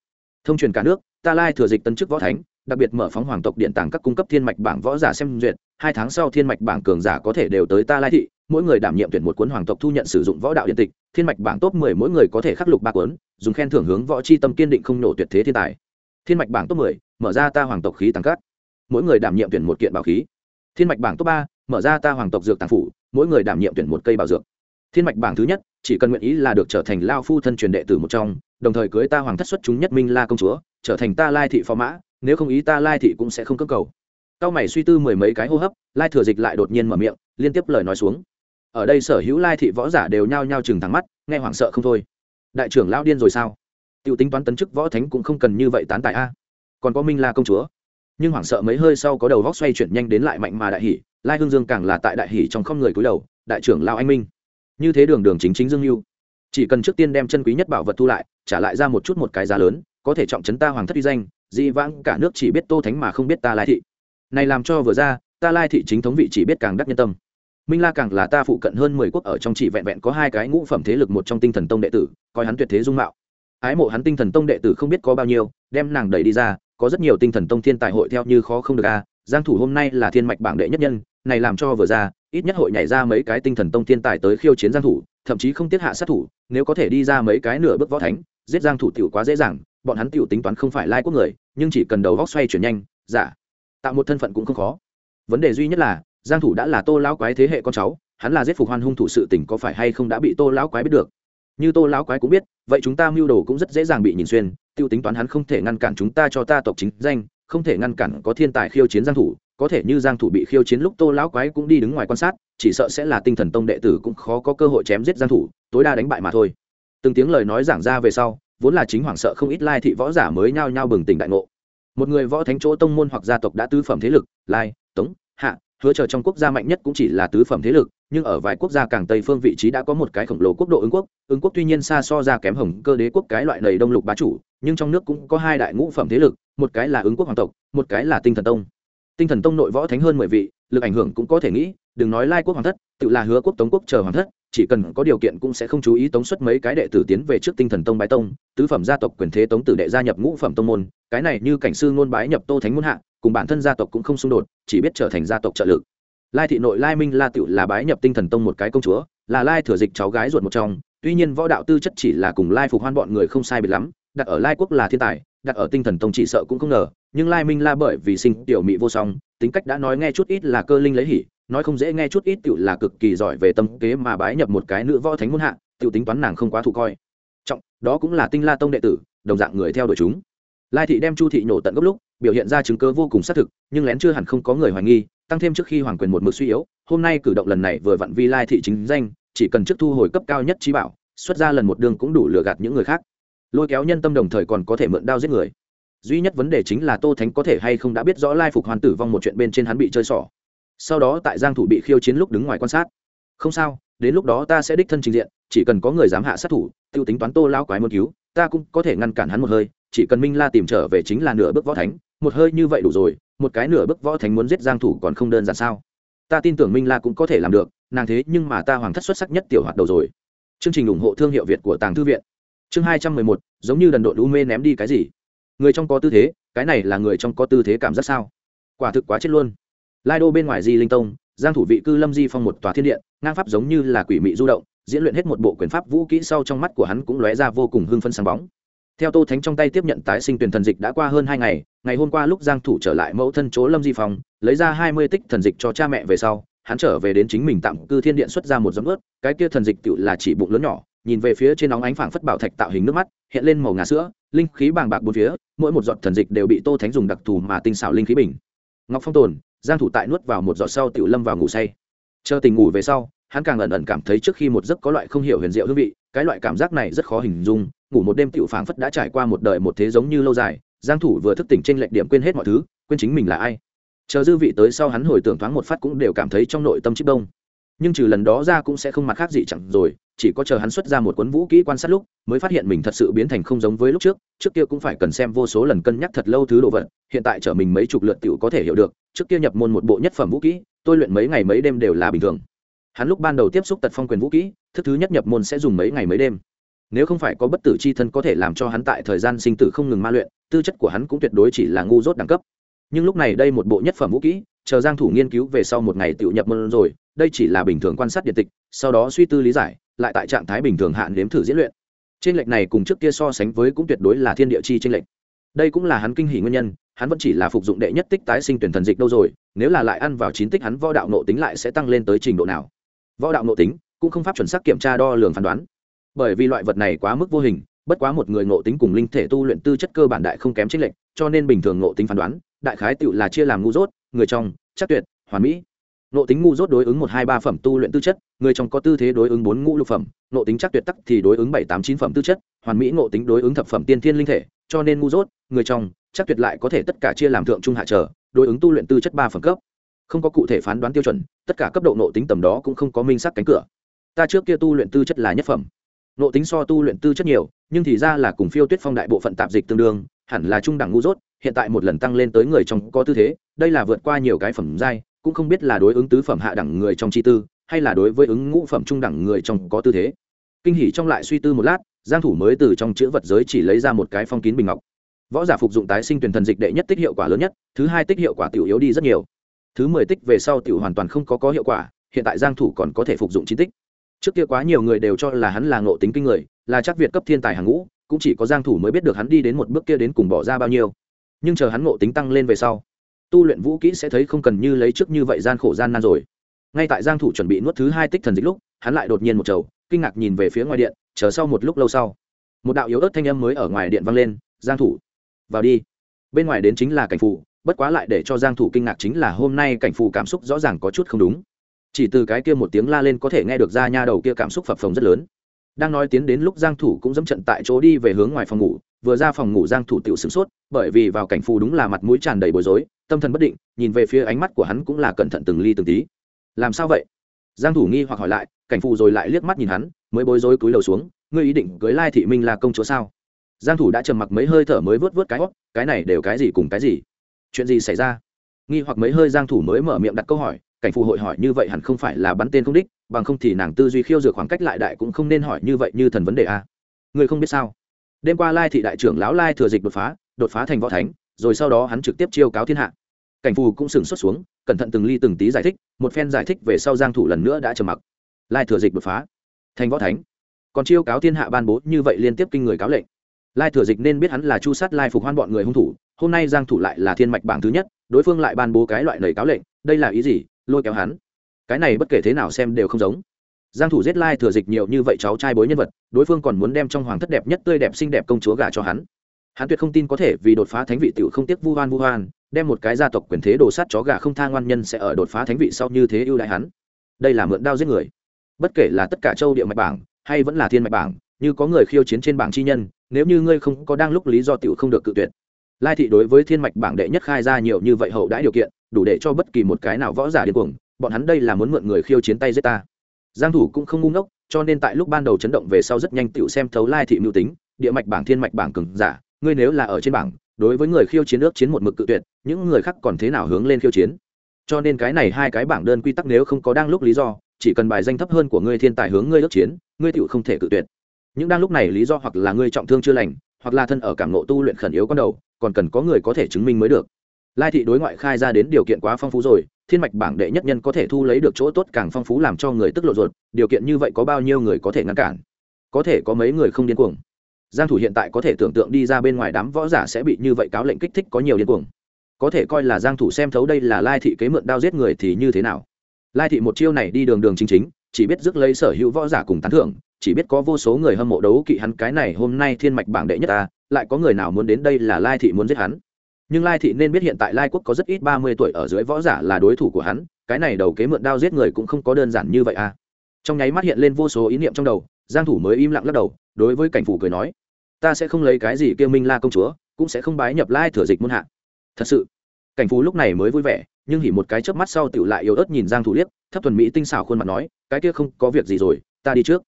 Thông truyền cả nước, ta lai thừa dịch tấn chức võ thánh, đặc biệt mở phóng hoàng tộc điện tàng các cung cấp thiên mạch bảng võ giả xem duyệt, hai tháng sau thiên mạch bảng cường giả có thể đều tới ta lai thị mỗi người đảm nhiệm tuyển một cuốn hoàng tộc thu nhận sử dụng võ đạo điện tịch, thiên mạch bảng top mười mỗi người có thể khắc lục ba cuốn, dùng khen thưởng hướng võ c h i tâm kiên định không nổ tuyệt thế thiên tài. Thiên mạch bảng top mười, mở ra ta hoàng tộc khí tăng cát. Mỗi người đảm nhiệm tuyển một kiện bảo khí. Thiên mạch bảng top ba, mở ra ta hoàng tộc dược tàng phủ, mỗi người đảm nhiệm tuyển một cây bảo dược. Thiên mạch bảng thứ nhất, chỉ cần nguyện ý là được trở thành lao phu thân truyền đệ tử một trong, đồng thời cưới ta hoàng thất xuất chúng nhất minh la công chúa, trở thành ta lai thị phó mã, nếu không ý ta lai thị cũng sẽ không cơ cầu. Cao mày suy tư mười mấy cái hô hấp, lai thừa dịch lại đột nhiên mở miệng, liên tiếp lời nói xuống ở đây sở hữu lai thị võ giả đều nhao nhao chừng thắng mắt, nghe hoảng sợ không thôi. Đại trưởng lao điên rồi sao? T i ể u tính toán tấn chức võ thánh cũng không cần như vậy tán tại a. Còn có minh la công chúa. Nhưng hoảng sợ mấy hơi sau có đầu vóc xoay chuyển nhanh đến lại mạnh mà đại hỷ lai hương dương càng là tại đại hỷ trong không người cúi đầu, đại trưởng lao anh minh. Như thế đường đường chính chính dương mưu chỉ cần trước tiên đem chân quý nhất bảo vật thu lại, trả lại ra một chút một cái giá lớn, có thể trọng chấn ta hoàng thất uy danh, di vãng cả nước chỉ biết tô thánh mà không biết ta lai thị. Này làm cho vừa ra, ta lai thị chính thống vị chỉ biết càng đắc nhân tâm minh la càng là ta phụ cận hơn mười quốc ở trong chỉ vẹn vẹn có hai cái ngũ phẩm thế lực một trong tinh thần tông đệ tử, coi hắn tuyệt thế dung mạo. Ái mộ hắn tinh thần tông đệ tử không biết có bao nhiêu, đem nàng đẩy đi ra, có rất nhiều tinh thần tông thiên tài hội theo như khó không được a, giang thủ hôm nay là thiên mạch bảng đệ nhất nhân, này làm cho vừa ra, ít nhất hội nhảy ra mấy cái tinh thần tông thiên tài tới khiêu chiến giang thủ, thậm chí không tiết hạ sát thủ, nếu có thể đi ra mấy cái nửa bước võ thánh, giết giang thủ tiểu quá dễ dàng, bọn hắn tiểu tính toán không phải lai quốc người, nhưng chỉ cần đầu góc xoay chuyển nhanh giả tạo một thân phận cũng không khó. Vấn đề duy nhất là giang thủ đã là tô lão quái thế hệ con cháu, hắn là giết phục hoan hung thủ sự tình có phải hay không đã bị tô lão quái biết được. Như tô lão quái cũng biết, vậy chúng ta mưu đồ cũng rất dễ dàng bị nhìn xuyên, tiêu tính toán hắn không thể ngăn cản chúng ta cho ta tộc chính danh, không thể ngăn cản có thiên tài khiêu chiến giang thủ, có thể như giang thủ bị khiêu chiến lúc tô lão quái cũng đi đứng ngoài quan sát, chỉ sợ sẽ là tinh thần tông đệ tử cũng khó có cơ hội chém giết giang thủ, tối đa đánh bại mà thôi. Từng tiếng lời nói giảng ra về sau, vốn là chính hoàng sợ không ít lai thị võ giả mới nhao nhao bừng tỉnh đại ngộ. Một người võ thánh chỗ tông môn hoặc gia tộc đã tứ phẩm thế lực, lai, tống, hạ hứa chờ trong quốc gia mạnh nhất cũng chỉ là tứ phẩm thế lực, nhưng ở vài quốc gia càng tây phương vị trí đã có một cái khổng lồ quốc độ ứng quốc. Ứng quốc tuy nhiên xa so ra kém hồng cơ đế quốc cái loại đầy đông lục bá chủ, nhưng trong nước cũng có hai đại ngũ phẩm thế lực, một cái là ứng quốc hoàng tộc, một cái là tinh thần tông. Tinh thần tông nội võ thánh hơn mười vị, lực ảnh hưởng cũng có thể nghĩ, đừng nói lai quốc hoàng thất, tự là hứa quốc tống quốc chờ hoàng thất, chỉ cần có điều kiện cũng sẽ không chú ý tống xuất mấy cái đệ tử tiến về trước tinh thần tông bái tông, tứ phẩm gia tộc quyền thế tống tử đệ gia nhập ngũ phẩm tông môn cái này như cảnh sư ngôn bái nhập tô thánh môn hạ, cùng bản thân gia tộc cũng không xung đột, chỉ biết trở thành gia tộc trợ lực. Lai thị nội lai minh la tựu là bái nhập tinh thần tông một cái công chúa, là lai thừa dịch cháu gái ruột một trong, tuy nhiên võ đạo tư chất chỉ là cùng lai phục hoan bọn người không sai biệt lắm, đặt ở lai quốc là thiên tài, đặt ở tinh thần tông chỉ sợ cũng không ngờ, nhưng lai minh la bởi vì sinh tiểu mỹ vô song, tính cách đã nói nghe chút ít là cơ linh lấy hỉ, nói không dễ nghe chút ít tựu là cực kỳ giỏi về tâm kế mà bái nhập một cái nữ võ thánh môn hạ, tựu tính toán nàng không quá thụ coi. Trọng, đó cũng là tinh la tông đệ tử, đồng dạng người theo đuổi chúng lai thị đem chu thị nổ tận gốc lúc, biểu hiện ra chứng cơ vô cùng xác thực, nhưng lén chưa hẳn không có người hoài nghi, tăng thêm trước khi hoàng quyền một mực suy yếu, hôm nay cử động lần này vừa vặn vi lai thị chính danh, chỉ cần trước thu hồi cấp cao nhất trí bảo, xuất ra lần một đường cũng đủ lừa gạt những người khác. Lôi kéo nhân tâm đồng thời còn có thể mượn đao giết người. Duy nhất vấn đề chính là tô thánh có thể hay không đã biết rõ lai phục hoàn tử vong một chuyện bên trên hắn bị chơi xỏ. Sau đó tại giang thủ bị khiêu chiến lúc đứng ngoài quan sát. Không sao, đến lúc đó ta sẽ đích thân trình diện, chỉ cần có người dám hạ sát thủ, tiêu tính toán tô lao quái muốn cứu, ta cũng có thể ngăn cản hắn một hơi chỉ cần minh la tìm trở về chính là nửa bước võ thánh, một hơi như vậy đủ rồi, một cái nửa bước võ thánh muốn giết giang thủ còn không đơn giản sao? Ta tin tưởng minh la cũng có thể làm được, nàng thế nhưng mà ta hoàng thất xuất sắc nhất tiểu hoạt đầu rồi. Chương trình ủng hộ thương hiệu việt của tàng thư viện. Chương hai trăm mười một, giống như đần độn u mê ném đi cái gì? Người trong có tư thế, cái này là người trong có tư thế cảm giác sao? Quả thực quá chết luôn. Lai đô bên ngoài di linh tông, giang thủ vị cư lâm di phong một tòa thiên điện, ngang pháp giống như là quỷ mị du động, diễn luyện hết một bộ quyền pháp vũ kỹ sau trong mắt của hắn cũng lóe ra vô cùng hưng phấn sáng bóng theo tô thánh trong tay tiếp nhận tái sinh tuyển thần dịch đã qua hơn hai ngày ngày hôm qua lúc giang thủ trở lại mẫu thân chỗ lâm di phong, lấy ra hai mươi tích thần dịch cho cha mẹ về sau, hắn trở về đến chính mình tạm cư thiên điện xuất ra một giấm ướt, cái kia thần dịch tự là chỉ bụng lớn nhỏ, nhìn về phía trên nóng ánh phảng phất bảo thạch tạo hình nước mắt, hiện lên màu ngà sữa, linh khí bàng bạc bốn phía, mỗi một giọt thần dịch đều bị tô thánh dùng đặc thù mà tinh xảo linh khí bình. Ngọc phong tồn, giang thủ tại nuốt vào một giọt sau tiểu lâm vào ngủ say. Chờ tỉnh ngủ về sau hắn càng ẩn ẩn cảm thấy trước khi một giấc có loại không hiểu huyền diệu hương vị, cái loại cảm giác này rất khó hình dung, ngủ một đêm tiểu phảng phất đã trải qua một đời một thế giống như lâu dài, giang thủ vừa thức tỉnh trên lệch điểm quên hết mọi thứ, quên chính mình là ai. Chờ dư vị tới sau hắn hồi tưởng thoáng một phát cũng đều cảm thấy trong nội tâm chích đông nhưng trừ lần đó ra cũng sẽ không mặt khác gì chẳng rồi, chỉ có chờ hắn xuất ra một cuốn vũ kỹ quan sát lúc, mới phát hiện mình thật sự biến thành không giống với lúc trước trước kia cũng phải cần xem vô số lần cân nhắc thật lâu thứ đồ vật, hiện tại trở mình mấy chục lượt tiểu có thể hiểu được, trước kia nhập môn một bộ nhất phẩm vũ kỹ, tôi luyện mấy ngày mấy đêm đều là bình thường hắn lúc ban đầu tiếp xúc tật phong quyền vũ kỹ, thức thứ nhất nhập môn sẽ dùng mấy ngày mấy đêm. Nếu không phải có bất tử c h i thân có thể làm cho hắn tại thời gian sinh tử không ngừng ma luyện, tư chất của hắn cũng tuyệt đối chỉ là ngu dốt đẳng cấp. Nhưng lúc này đây một bộ nhất phẩm vũ kỹ, chờ giang thủ nghiên cứu về sau một ngày tự nhập môn rồi, đây chỉ là bình thường quan sát điện tịch, sau đó suy tư lý giải, lại tại trạng thái bình thường hạn nếm thử diễn luyện. Trên lệch này cùng trước kia so sánh với cũng tuyệt đối là thiên địa chi trên lệch. Đây cũng là hắn kinh hỉ nguyên nhân, hắn vẫn chỉ là phục dụng đệ nhất tích tái sinh tuyển thần dịch đâu rồi, nếu là lại ăn vào chín tích hắn võ đạo nộ tính lại sẽ tăng lên tới trình độ nào? Võ đạo nội tính, cũng không pháp chuẩn xác kiểm tra đo lường phán đoán. Bởi vì loại vật này quá mức vô hình, bất quá một người ngộ tính cùng linh thể tu luyện tư chất cơ bản đại không kém chênh lệch, cho nên bình thường ngộ tính phán đoán, đại khái tựu là chia làm ngu dốt, người trong, chắc tuyệt, hoàn mỹ. Nội tính ngu dốt đối ứng một hai ba phẩm tu luyện tư chất, người trong có tư thế đối ứng bốn ngũ lục phẩm, nội tính chắc tuyệt tắc thì đối ứng bảy tám chín phẩm tư chất, hoàn mỹ nội tính đối ứng thập phẩm tiên thiên linh thể, cho nên ngu dốt, người trong, chắc tuyệt lại có thể tất cả chia làm thượng trung hạ trở, đối ứng tu luyện tư chất ba phẩm cấp không có cụ thể phán đoán tiêu chuẩn, tất cả cấp độ nộ tính tầm đó cũng không có minh sắc cánh cửa. Ta trước kia tu luyện tư chất là nhất phẩm. Nộ tính so tu luyện tư chất nhiều, nhưng thì ra là cùng phiêu tuyết phong đại bộ phận tạp dịch tương đương, hẳn là trung đẳng ngu dốt, hiện tại một lần tăng lên tới người trong có tư thế, đây là vượt qua nhiều cái phẩm giai, cũng không biết là đối ứng tứ phẩm hạ đẳng người trong chi tư, hay là đối với ứng ngũ phẩm trung đẳng người trong có tư thế. Kinh hỉ trong lại suy tư một lát, giang thủ mới từ trong chữ vật giới chỉ lấy ra một cái phong kín bình ngọc. Võ giả phục dụng tái sinh tuyển thần dịch đệ nhất tích hiệu quả lớn nhất, thứ hai tích hiệu quả tiểu yếu đi rất nhiều thứ mười tích về sau tiểu hoàn toàn không có có hiệu quả, hiện tại giang thủ còn có thể phục dụng chín tích. Trước kia quá nhiều người đều cho là hắn là ngộ tính kinh người, là chắc việt cấp thiên tài hàng ngũ, cũng chỉ có giang thủ mới biết được hắn đi đến một bước kia đến cùng bỏ ra bao nhiêu. Nhưng chờ hắn ngộ tính tăng lên về sau, tu luyện vũ kỹ sẽ thấy không cần như lấy trước như vậy gian khổ gian nan rồi. Ngay tại giang thủ chuẩn bị nuốt thứ hai tích thần dịch lúc, hắn lại đột nhiên một trầu, kinh ngạc nhìn về phía ngoài điện, chờ sau một lúc lâu sau, một đạo yếu ớt thanh âm mới ở ngoài điện vang lên, giang thủ, vào đi. Bên ngoài đến chính là cảnh phủ bất quá lại để cho giang thủ kinh ngạc chính là hôm nay cảnh phù cảm xúc rõ ràng có chút không đúng. Chỉ từ cái kia một tiếng la lên có thể nghe được ra nha đầu kia cảm xúc phập phồng rất lớn. Đang nói tiến đến lúc giang thủ cũng dẫm trận tại chỗ đi về hướng ngoài phòng ngủ, vừa ra phòng ngủ giang thủ tiểu sửng sốt, bởi vì vào cảnh phù đúng là mặt mũi tràn đầy bối rối, tâm thần bất định, nhìn về phía ánh mắt của hắn cũng là cẩn thận từng ly từng tí. Làm sao vậy? Giang thủ nghi hoặc hỏi lại, cảnh phù rồi lại liếc mắt nhìn hắn, mới bối rối cúi đầu xuống, ngươi ý định cưới lai thị minh là công chúa sao? Giang thủ đã trầm mặc mấy hơi thở mới vớt vớt cái óc cái này đều cái gì cùng cái gì? Chuyện gì xảy ra? Nghi hoặc mấy hơi giang thủ mới mở miệng đặt câu hỏi, cảnh phù hội hỏi như vậy hẳn không phải là bắn tên không đích, bằng không thì nàng tư duy khiêu dược khoảng cách lại đại cũng không nên hỏi như vậy như thần vấn đề a người không biết sao. Đêm qua lai thị đại trưởng lão lai thừa dịch đột phá đột phá thành võ thánh, rồi sau đó hắn trực tiếp chiêu cáo thiên hạ. Cảnh phù cũng sừng xuất xuống, cẩn thận từng ly từng tí giải thích, một phen giải thích về sau giang thủ lần nữa đã trầm mặc. Lai thừa dịch đột phá, thành võ thánh. Còn chiêu cáo thiên hạ ban bố như vậy liên tiếp kinh người cáo lệnh. Lai thừa dịch nên biết hắn là chu sát lai phục hoan bọn người hung thủ hôm nay giang thủ lại là thiên mạch bảng thứ nhất, đối phương lại ban bố cái loại lời cáo lệnh, đây là ý gì, lôi kéo hắn. Cái này bất kể thế nào xem đều không giống. Giang thủ giết lai thừa dịch nhiều như vậy cháu trai bối nhân vật, đối phương còn muốn đem trong hoàng thất đẹp nhất tươi đẹp xinh đẹp công chúa gả cho hắn. Hắn tuyệt không tin có thể vì đột phá thánh vị tiểu không tiếc vu hoan vu hoan đem một cái gia tộc quyền thế đồ sát chó gà không tha ngoan nhân sẽ ở đột phá thánh vị sau như thế ưu đại hắn. Đây là mượn đao giết người. Bất kể là tất cả châu địa mạch bảng, hay vẫn là thiên mạch bảng, như có người khiêu chiến trên bảng chi nhân, nếu như ngươi không có đang lúc lý do tiểu không được cự tuyệt lai thị đối với thiên mạch bảng đệ nhất khai ra nhiều như vậy hậu đãi điều kiện, đủ để cho bất kỳ một cái nào võ giả điên cuồng, bọn hắn đây là muốn mượn người khiêu chiến tay giết ta. Giang thủ cũng không ngu ngốc, cho nên tại lúc ban đầu chấn động về sau rất nhanh tiểu xem thấu lai thị mưu tính, địa mạch bảng, thiên mạch bảng cường giả, ngươi nếu là ở trên bảng, đối với người khiêu chiến ước chiến một mực cự tuyệt, những người khác còn thế nào hướng lên khiêu chiến? Cho nên cái này hai cái bảng đơn quy tắc nếu không có đang lúc lý do, chỉ cần bài danh thấp hơn của ngươi thiên tài hướng ngươi ước chiến, ngươi tiểu không thể cự tuyệt. Những đang lúc này lý do hoặc là ngươi trọng thương chưa lành, hoặc là thân ở cảm nộ tu luyện khẩn yếu con đầu còn cần có người có thể chứng minh mới được. Lai thị đối ngoại khai ra đến điều kiện quá phong phú rồi, thiên mạch bảng đệ nhất nhân có thể thu lấy được chỗ tốt càng phong phú làm cho người tức lộ ruột, điều kiện như vậy có bao nhiêu người có thể ngăn cản? Có thể có mấy người không điên cuồng? Giang thủ hiện tại có thể tưởng tượng đi ra bên ngoài đám võ giả sẽ bị như vậy cáo lệnh kích thích có nhiều điên cuồng. Có thể coi là giang thủ xem thấu đây là lai thị kế mượn đao giết người thì như thế nào? Lai thị một chiêu này đi đường đường chính chính, chỉ biết rước lấy sở hữu võ giả cùng tán thưởng chỉ biết có vô số người hâm mộ đấu kỵ hắn cái này hôm nay thiên mạch bảng đệ nhất ta, lại có người nào muốn đến đây là lai thị muốn giết hắn. Nhưng lai thị nên biết hiện tại lai quốc có rất ít ba mươi tuổi ở dưới võ giả là đối thủ của hắn, cái này đầu kế mượn đao giết người cũng không có đơn giản như vậy à. Trong nháy mắt hiện lên vô số ý niệm trong đầu, giang thủ mới im lặng lắc đầu, đối với cảnh phủ cười nói, ta sẽ không lấy cái gì kêu minh la công chúa, cũng sẽ không bái nhập lai thừa dịch muôn hạ. Thật sự, cảnh phú lúc này mới vui vẻ, nhưng hỉ một cái chớp mắt sau tiểu lại yếu ớt nhìn giang thủ liếc, thấp thuần mỹ tinh xảo khuôn mặt nói, cái kia không có việc gì rồi, ta đi trước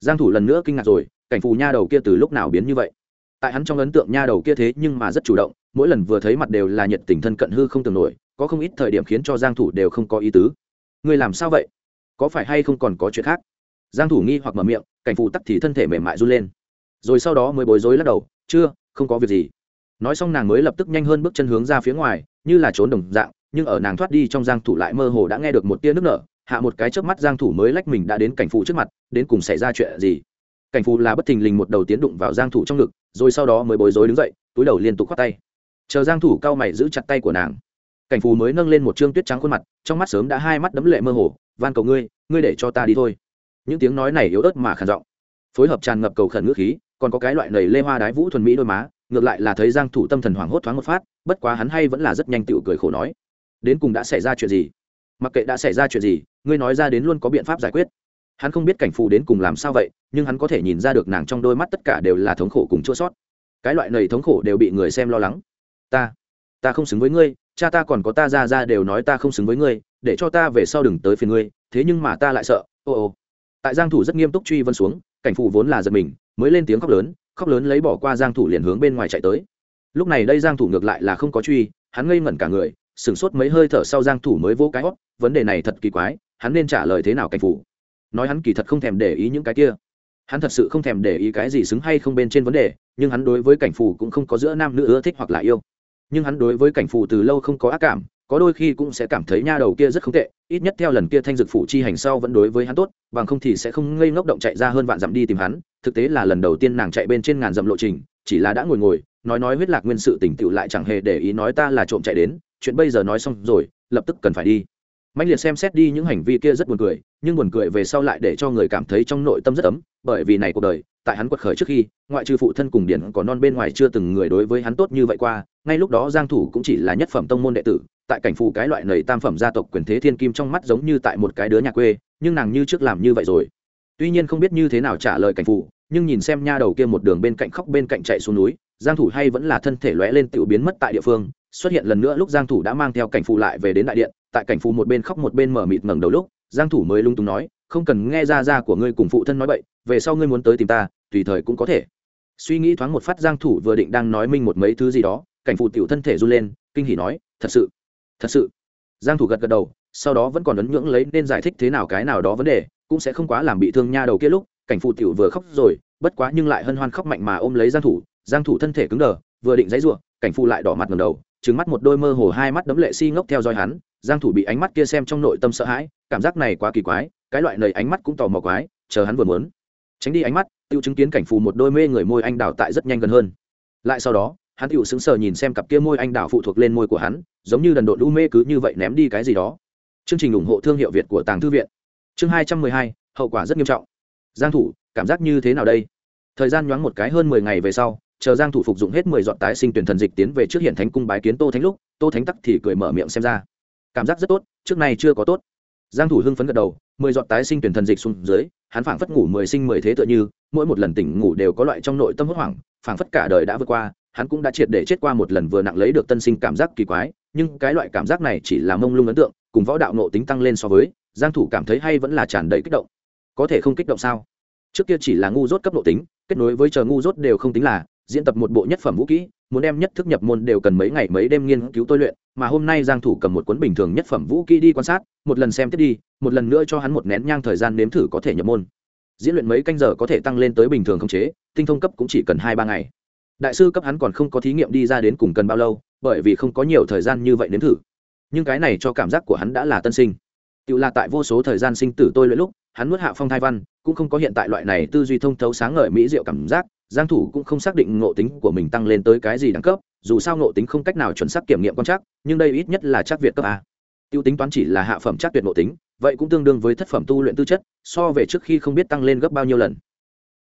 giang thủ lần nữa kinh ngạc rồi, cảnh phù nha đầu kia từ lúc nào biến như vậy? Tại hắn trong ấn tượng nha đầu kia thế nhưng mà rất chủ động, mỗi lần vừa thấy mặt đều là nhiệt tình thân cận hư không tưởng nổi, có không ít thời điểm khiến cho giang thủ đều không có ý tứ. Ngươi làm sao vậy? Có phải hay không còn có chuyện khác? Giang thủ nghi hoặc mở miệng, cảnh phù tắc thì thân thể mềm mại run lên. Rồi sau đó mới bối rối lắc đầu, chưa, không có việc gì. Nói xong nàng mới lập tức nhanh hơn bước chân hướng ra phía ngoài, như là trốn đồng dạng, nhưng ở nàng thoát đi trong giang thủ lại mơ hồ đã nghe được một tia nước nở hạ một cái chớp mắt giang thủ mới lách mình đã đến cảnh phù trước mặt, đến cùng xảy ra chuyện gì? Cảnh phù là bất thình lình một đầu tiến đụng vào giang thủ trong ngực, rồi sau đó mới bối rối đứng dậy, túi đầu liên tục khoát tay. Chờ giang thủ cao mày giữ chặt tay của nàng, cảnh phù mới nâng lên một trương tuyết trắng khuôn mặt, trong mắt sớm đã hai mắt đấm lệ mơ hồ, van cầu ngươi ngươi để cho ta đi thôi. Những tiếng nói này yếu ớt mà khàn giọng, phối hợp tràn ngập cầu khẩn ngữ khí, còn có cái loại nầy lê hoa đái vũ thuần mỹ đôi má, ngược lại là thấy giang thủ tâm thần hoảng hốt thoáng một phát, bất quá hắn hay vẫn là rất nhanh tựu cười khổ nói, đến cùng đã xảy ra chuyện gì? Mặc kệ đã xảy ra chuyện gì ngươi nói ra đến luôn có biện pháp giải quyết. Hắn không biết cảnh phù đến cùng làm sao vậy, nhưng hắn có thể nhìn ra được nàng trong đôi mắt tất cả đều là thống khổ cùng chua sót. Cái loại nầy thống khổ đều bị người xem lo lắng. Ta ta không xứng với ngươi, cha ta còn có ta ra ra đều nói ta không xứng với ngươi, để cho ta về sau đừng tới phiền ngươi, thế nhưng mà ta lại sợ, ô ô. Tại giang thủ rất nghiêm túc truy vân xuống, cảnh phù vốn là giật mình, mới lên tiếng khóc lớn khóc lớn lấy bỏ qua giang thủ liền hướng bên ngoài chạy tới. Lúc này đây giang thủ ngược lại là không có truy, hắn ngây ngẩn cả người, sửng sốt mấy hơi thở sau giang thủ mới vỗ cái hót vấn đề này thật kỳ quái hắn nên trả lời thế nào cảnh phủ? Nói hắn kỳ thật không thèm để ý những cái kia. Hắn thật sự không thèm để ý cái gì xứng hay không bên trên vấn đề, nhưng hắn đối với cảnh phù cũng không có giữa nam nữ ưa thích hoặc là yêu. Nhưng hắn đối với cảnh phù từ lâu không có ác cảm, có đôi khi cũng sẽ cảm thấy nha đầu kia rất không tệ, ít nhất theo lần kia thanh dực phủ chi hành sau vẫn đối với hắn tốt, bằng không thì sẽ không ngây ngốc động chạy ra hơn vạn dặm đi tìm hắn. Thực tế là lần đầu tiên nàng chạy bên trên ngàn dặm lộ trình, chỉ là đã ngồi ngồi, nói nói huyết lạc nguyên sự tỉnh tựu lại chẳng hề để ý nói ta là trộm chạy đến, chuyện bây giờ nói xong rồi, lập tức cần phải đi mạnh liệt xem xét đi những hành vi kia rất buồn cười, nhưng buồn cười về sau lại để cho người cảm thấy trong nội tâm rất ấm, bởi vì này cuộc đời, tại hắn quật khởi trước khi, ngoại trừ phụ thân cùng điển có non bên ngoài chưa từng người đối với hắn tốt như vậy qua, ngay lúc đó giang thủ cũng chỉ là nhất phẩm tông môn đệ tử, tại cảnh phù cái loại nầy tam phẩm gia tộc quyền thế thiên kim trong mắt giống như tại một cái đứa nhà quê, nhưng nàng như trước làm như vậy rồi. Tuy nhiên không biết như thế nào trả lời cảnh phù, nhưng nhìn xem nha đầu kia một đường bên cạnh khóc bên cạnh chạy xuống núi, giang thủ hay vẫn là thân thể lóe lên tiểu biến mất tại địa phương, xuất hiện lần nữa lúc giang thủ đã mang theo cảnh phù lại về đến đại điện tại cảnh phù một bên khóc một bên mở mịt ngẩng đầu lúc, giang thủ mới lung tung nói, không cần nghe ra ra của ngươi cùng phụ thân nói bậy, về sau ngươi muốn tới tìm ta, tùy thời cũng có thể. Suy nghĩ thoáng một phát giang thủ vừa định đang nói minh một mấy thứ gì đó, cảnh phù tiểu thân thể run lên, kinh hỉ nói, thật sự thật sự. Giang thủ gật gật đầu, sau đó vẫn còn ấn nhưỡng lấy nên giải thích thế nào cái nào đó vấn đề, cũng sẽ không quá làm bị thương nha đầu kia lúc, cảnh phù tiểu vừa khóc rồi, bất quá nhưng lại hân hoan khóc mạnh mà ôm lấy giang thủ giang thủ thân thể cứng đờ, vừa định dãy rủa cảnh phù lại đỏ mặt ngẩng đầu trừng mắt một đôi mơ hồ hai mắt đấm lệ si ngốc theo dõi hắn, giang thủ bị ánh mắt kia xem trong nội tâm sợ hãi, cảm giác này quá kỳ quái, cái loại nầy ánh mắt cũng tò mò quái, chờ hắn vừa muốn. Tránh đi ánh mắt, tiêu chứng kiến cảnh phù một đôi mê người môi anh đào tại rất nhanh gần hơn. Lại sau đó, hắn tựu sững sờ nhìn xem cặp kia môi anh đào phụ thuộc lên môi của hắn, giống như đần độn u mê cứ như vậy ném đi cái gì đó. Chương trình ủng hộ thương hiệu việt của tàng thư viện. Chương hai trăm mười hai, hậu quả rất nghiêm trọng. Giang thủ, cảm giác như thế nào đây? Thời gian nhoáng một cái hơn mười ngày về sau chờ giang thủ phục dụng hết mười dọn tái sinh tuyển thần dịch tiến về trước hiện thánh cung bái kiến tô thánh lúc, tô thánh tắc thì cười mở miệng xem ra. Cảm giác rất tốt, trước này chưa có tốt. Giang thủ hưng phấn gật đầu, mười dọn tái sinh tuyển thần dịch xuống dưới, hắn phảng phất ngủ mười sinh mười thế tựa như, mỗi một lần tỉnh ngủ đều có loại trong nội tâm hốt hoảng, phảng phất cả đời đã vượt qua, hắn cũng đã triệt để chết qua một lần vừa nặng lấy được tân sinh cảm giác kỳ quái, nhưng cái loại cảm giác này chỉ là mông lung ấn tượng, cùng võ đạo nộ tính tăng lên so với, giang thủ cảm thấy hay vẫn là tràn đầy kích động. Có thể không kích động sao? Trước kia chỉ là ngu dốt cấp nộ tính, kết nối với chờ ngu dốt đều không tính là diễn tập một bộ nhất phẩm vũ kỹ, muốn đem nhất thức nhập môn đều cần mấy ngày mấy đêm nghiên cứu tôi luyện, mà hôm nay giang thủ cầm một cuốn bình thường nhất phẩm vũ kỹ đi quan sát, một lần xem tiếp đi, một lần nữa cho hắn một nén nhang thời gian nếm thử có thể nhập môn. Diễn luyện mấy canh giờ có thể tăng lên tới bình thường không chế, tinh thông cấp cũng chỉ cần hai ba ngày. Đại sư cấp hắn còn không có thí nghiệm đi ra đến cùng cần bao lâu, bởi vì không có nhiều thời gian như vậy nếm thử. Nhưng cái này cho cảm giác của hắn đã là tân sinh. Tự là tại vô số thời gian sinh tử tôi luyện lúc, hắn nuốt hạ phong thai văn, cũng không có hiện tại loại này tư duy thông thấu sáng ngời mỹ diệu cảm giác giang thủ cũng không xác định ngộ tính của mình tăng lên tới cái gì đẳng cấp, dù sao ngộ tính không cách nào chuẩn xác kiểm nghiệm quan chắc nhưng đây ít nhất là chắc việt cấp a. Tiêu tính toán chỉ là hạ phẩm chắc tuyệt ngộ tính, vậy cũng tương đương với thất phẩm tu luyện tư chất, so về trước khi không biết tăng lên gấp bao nhiêu lần.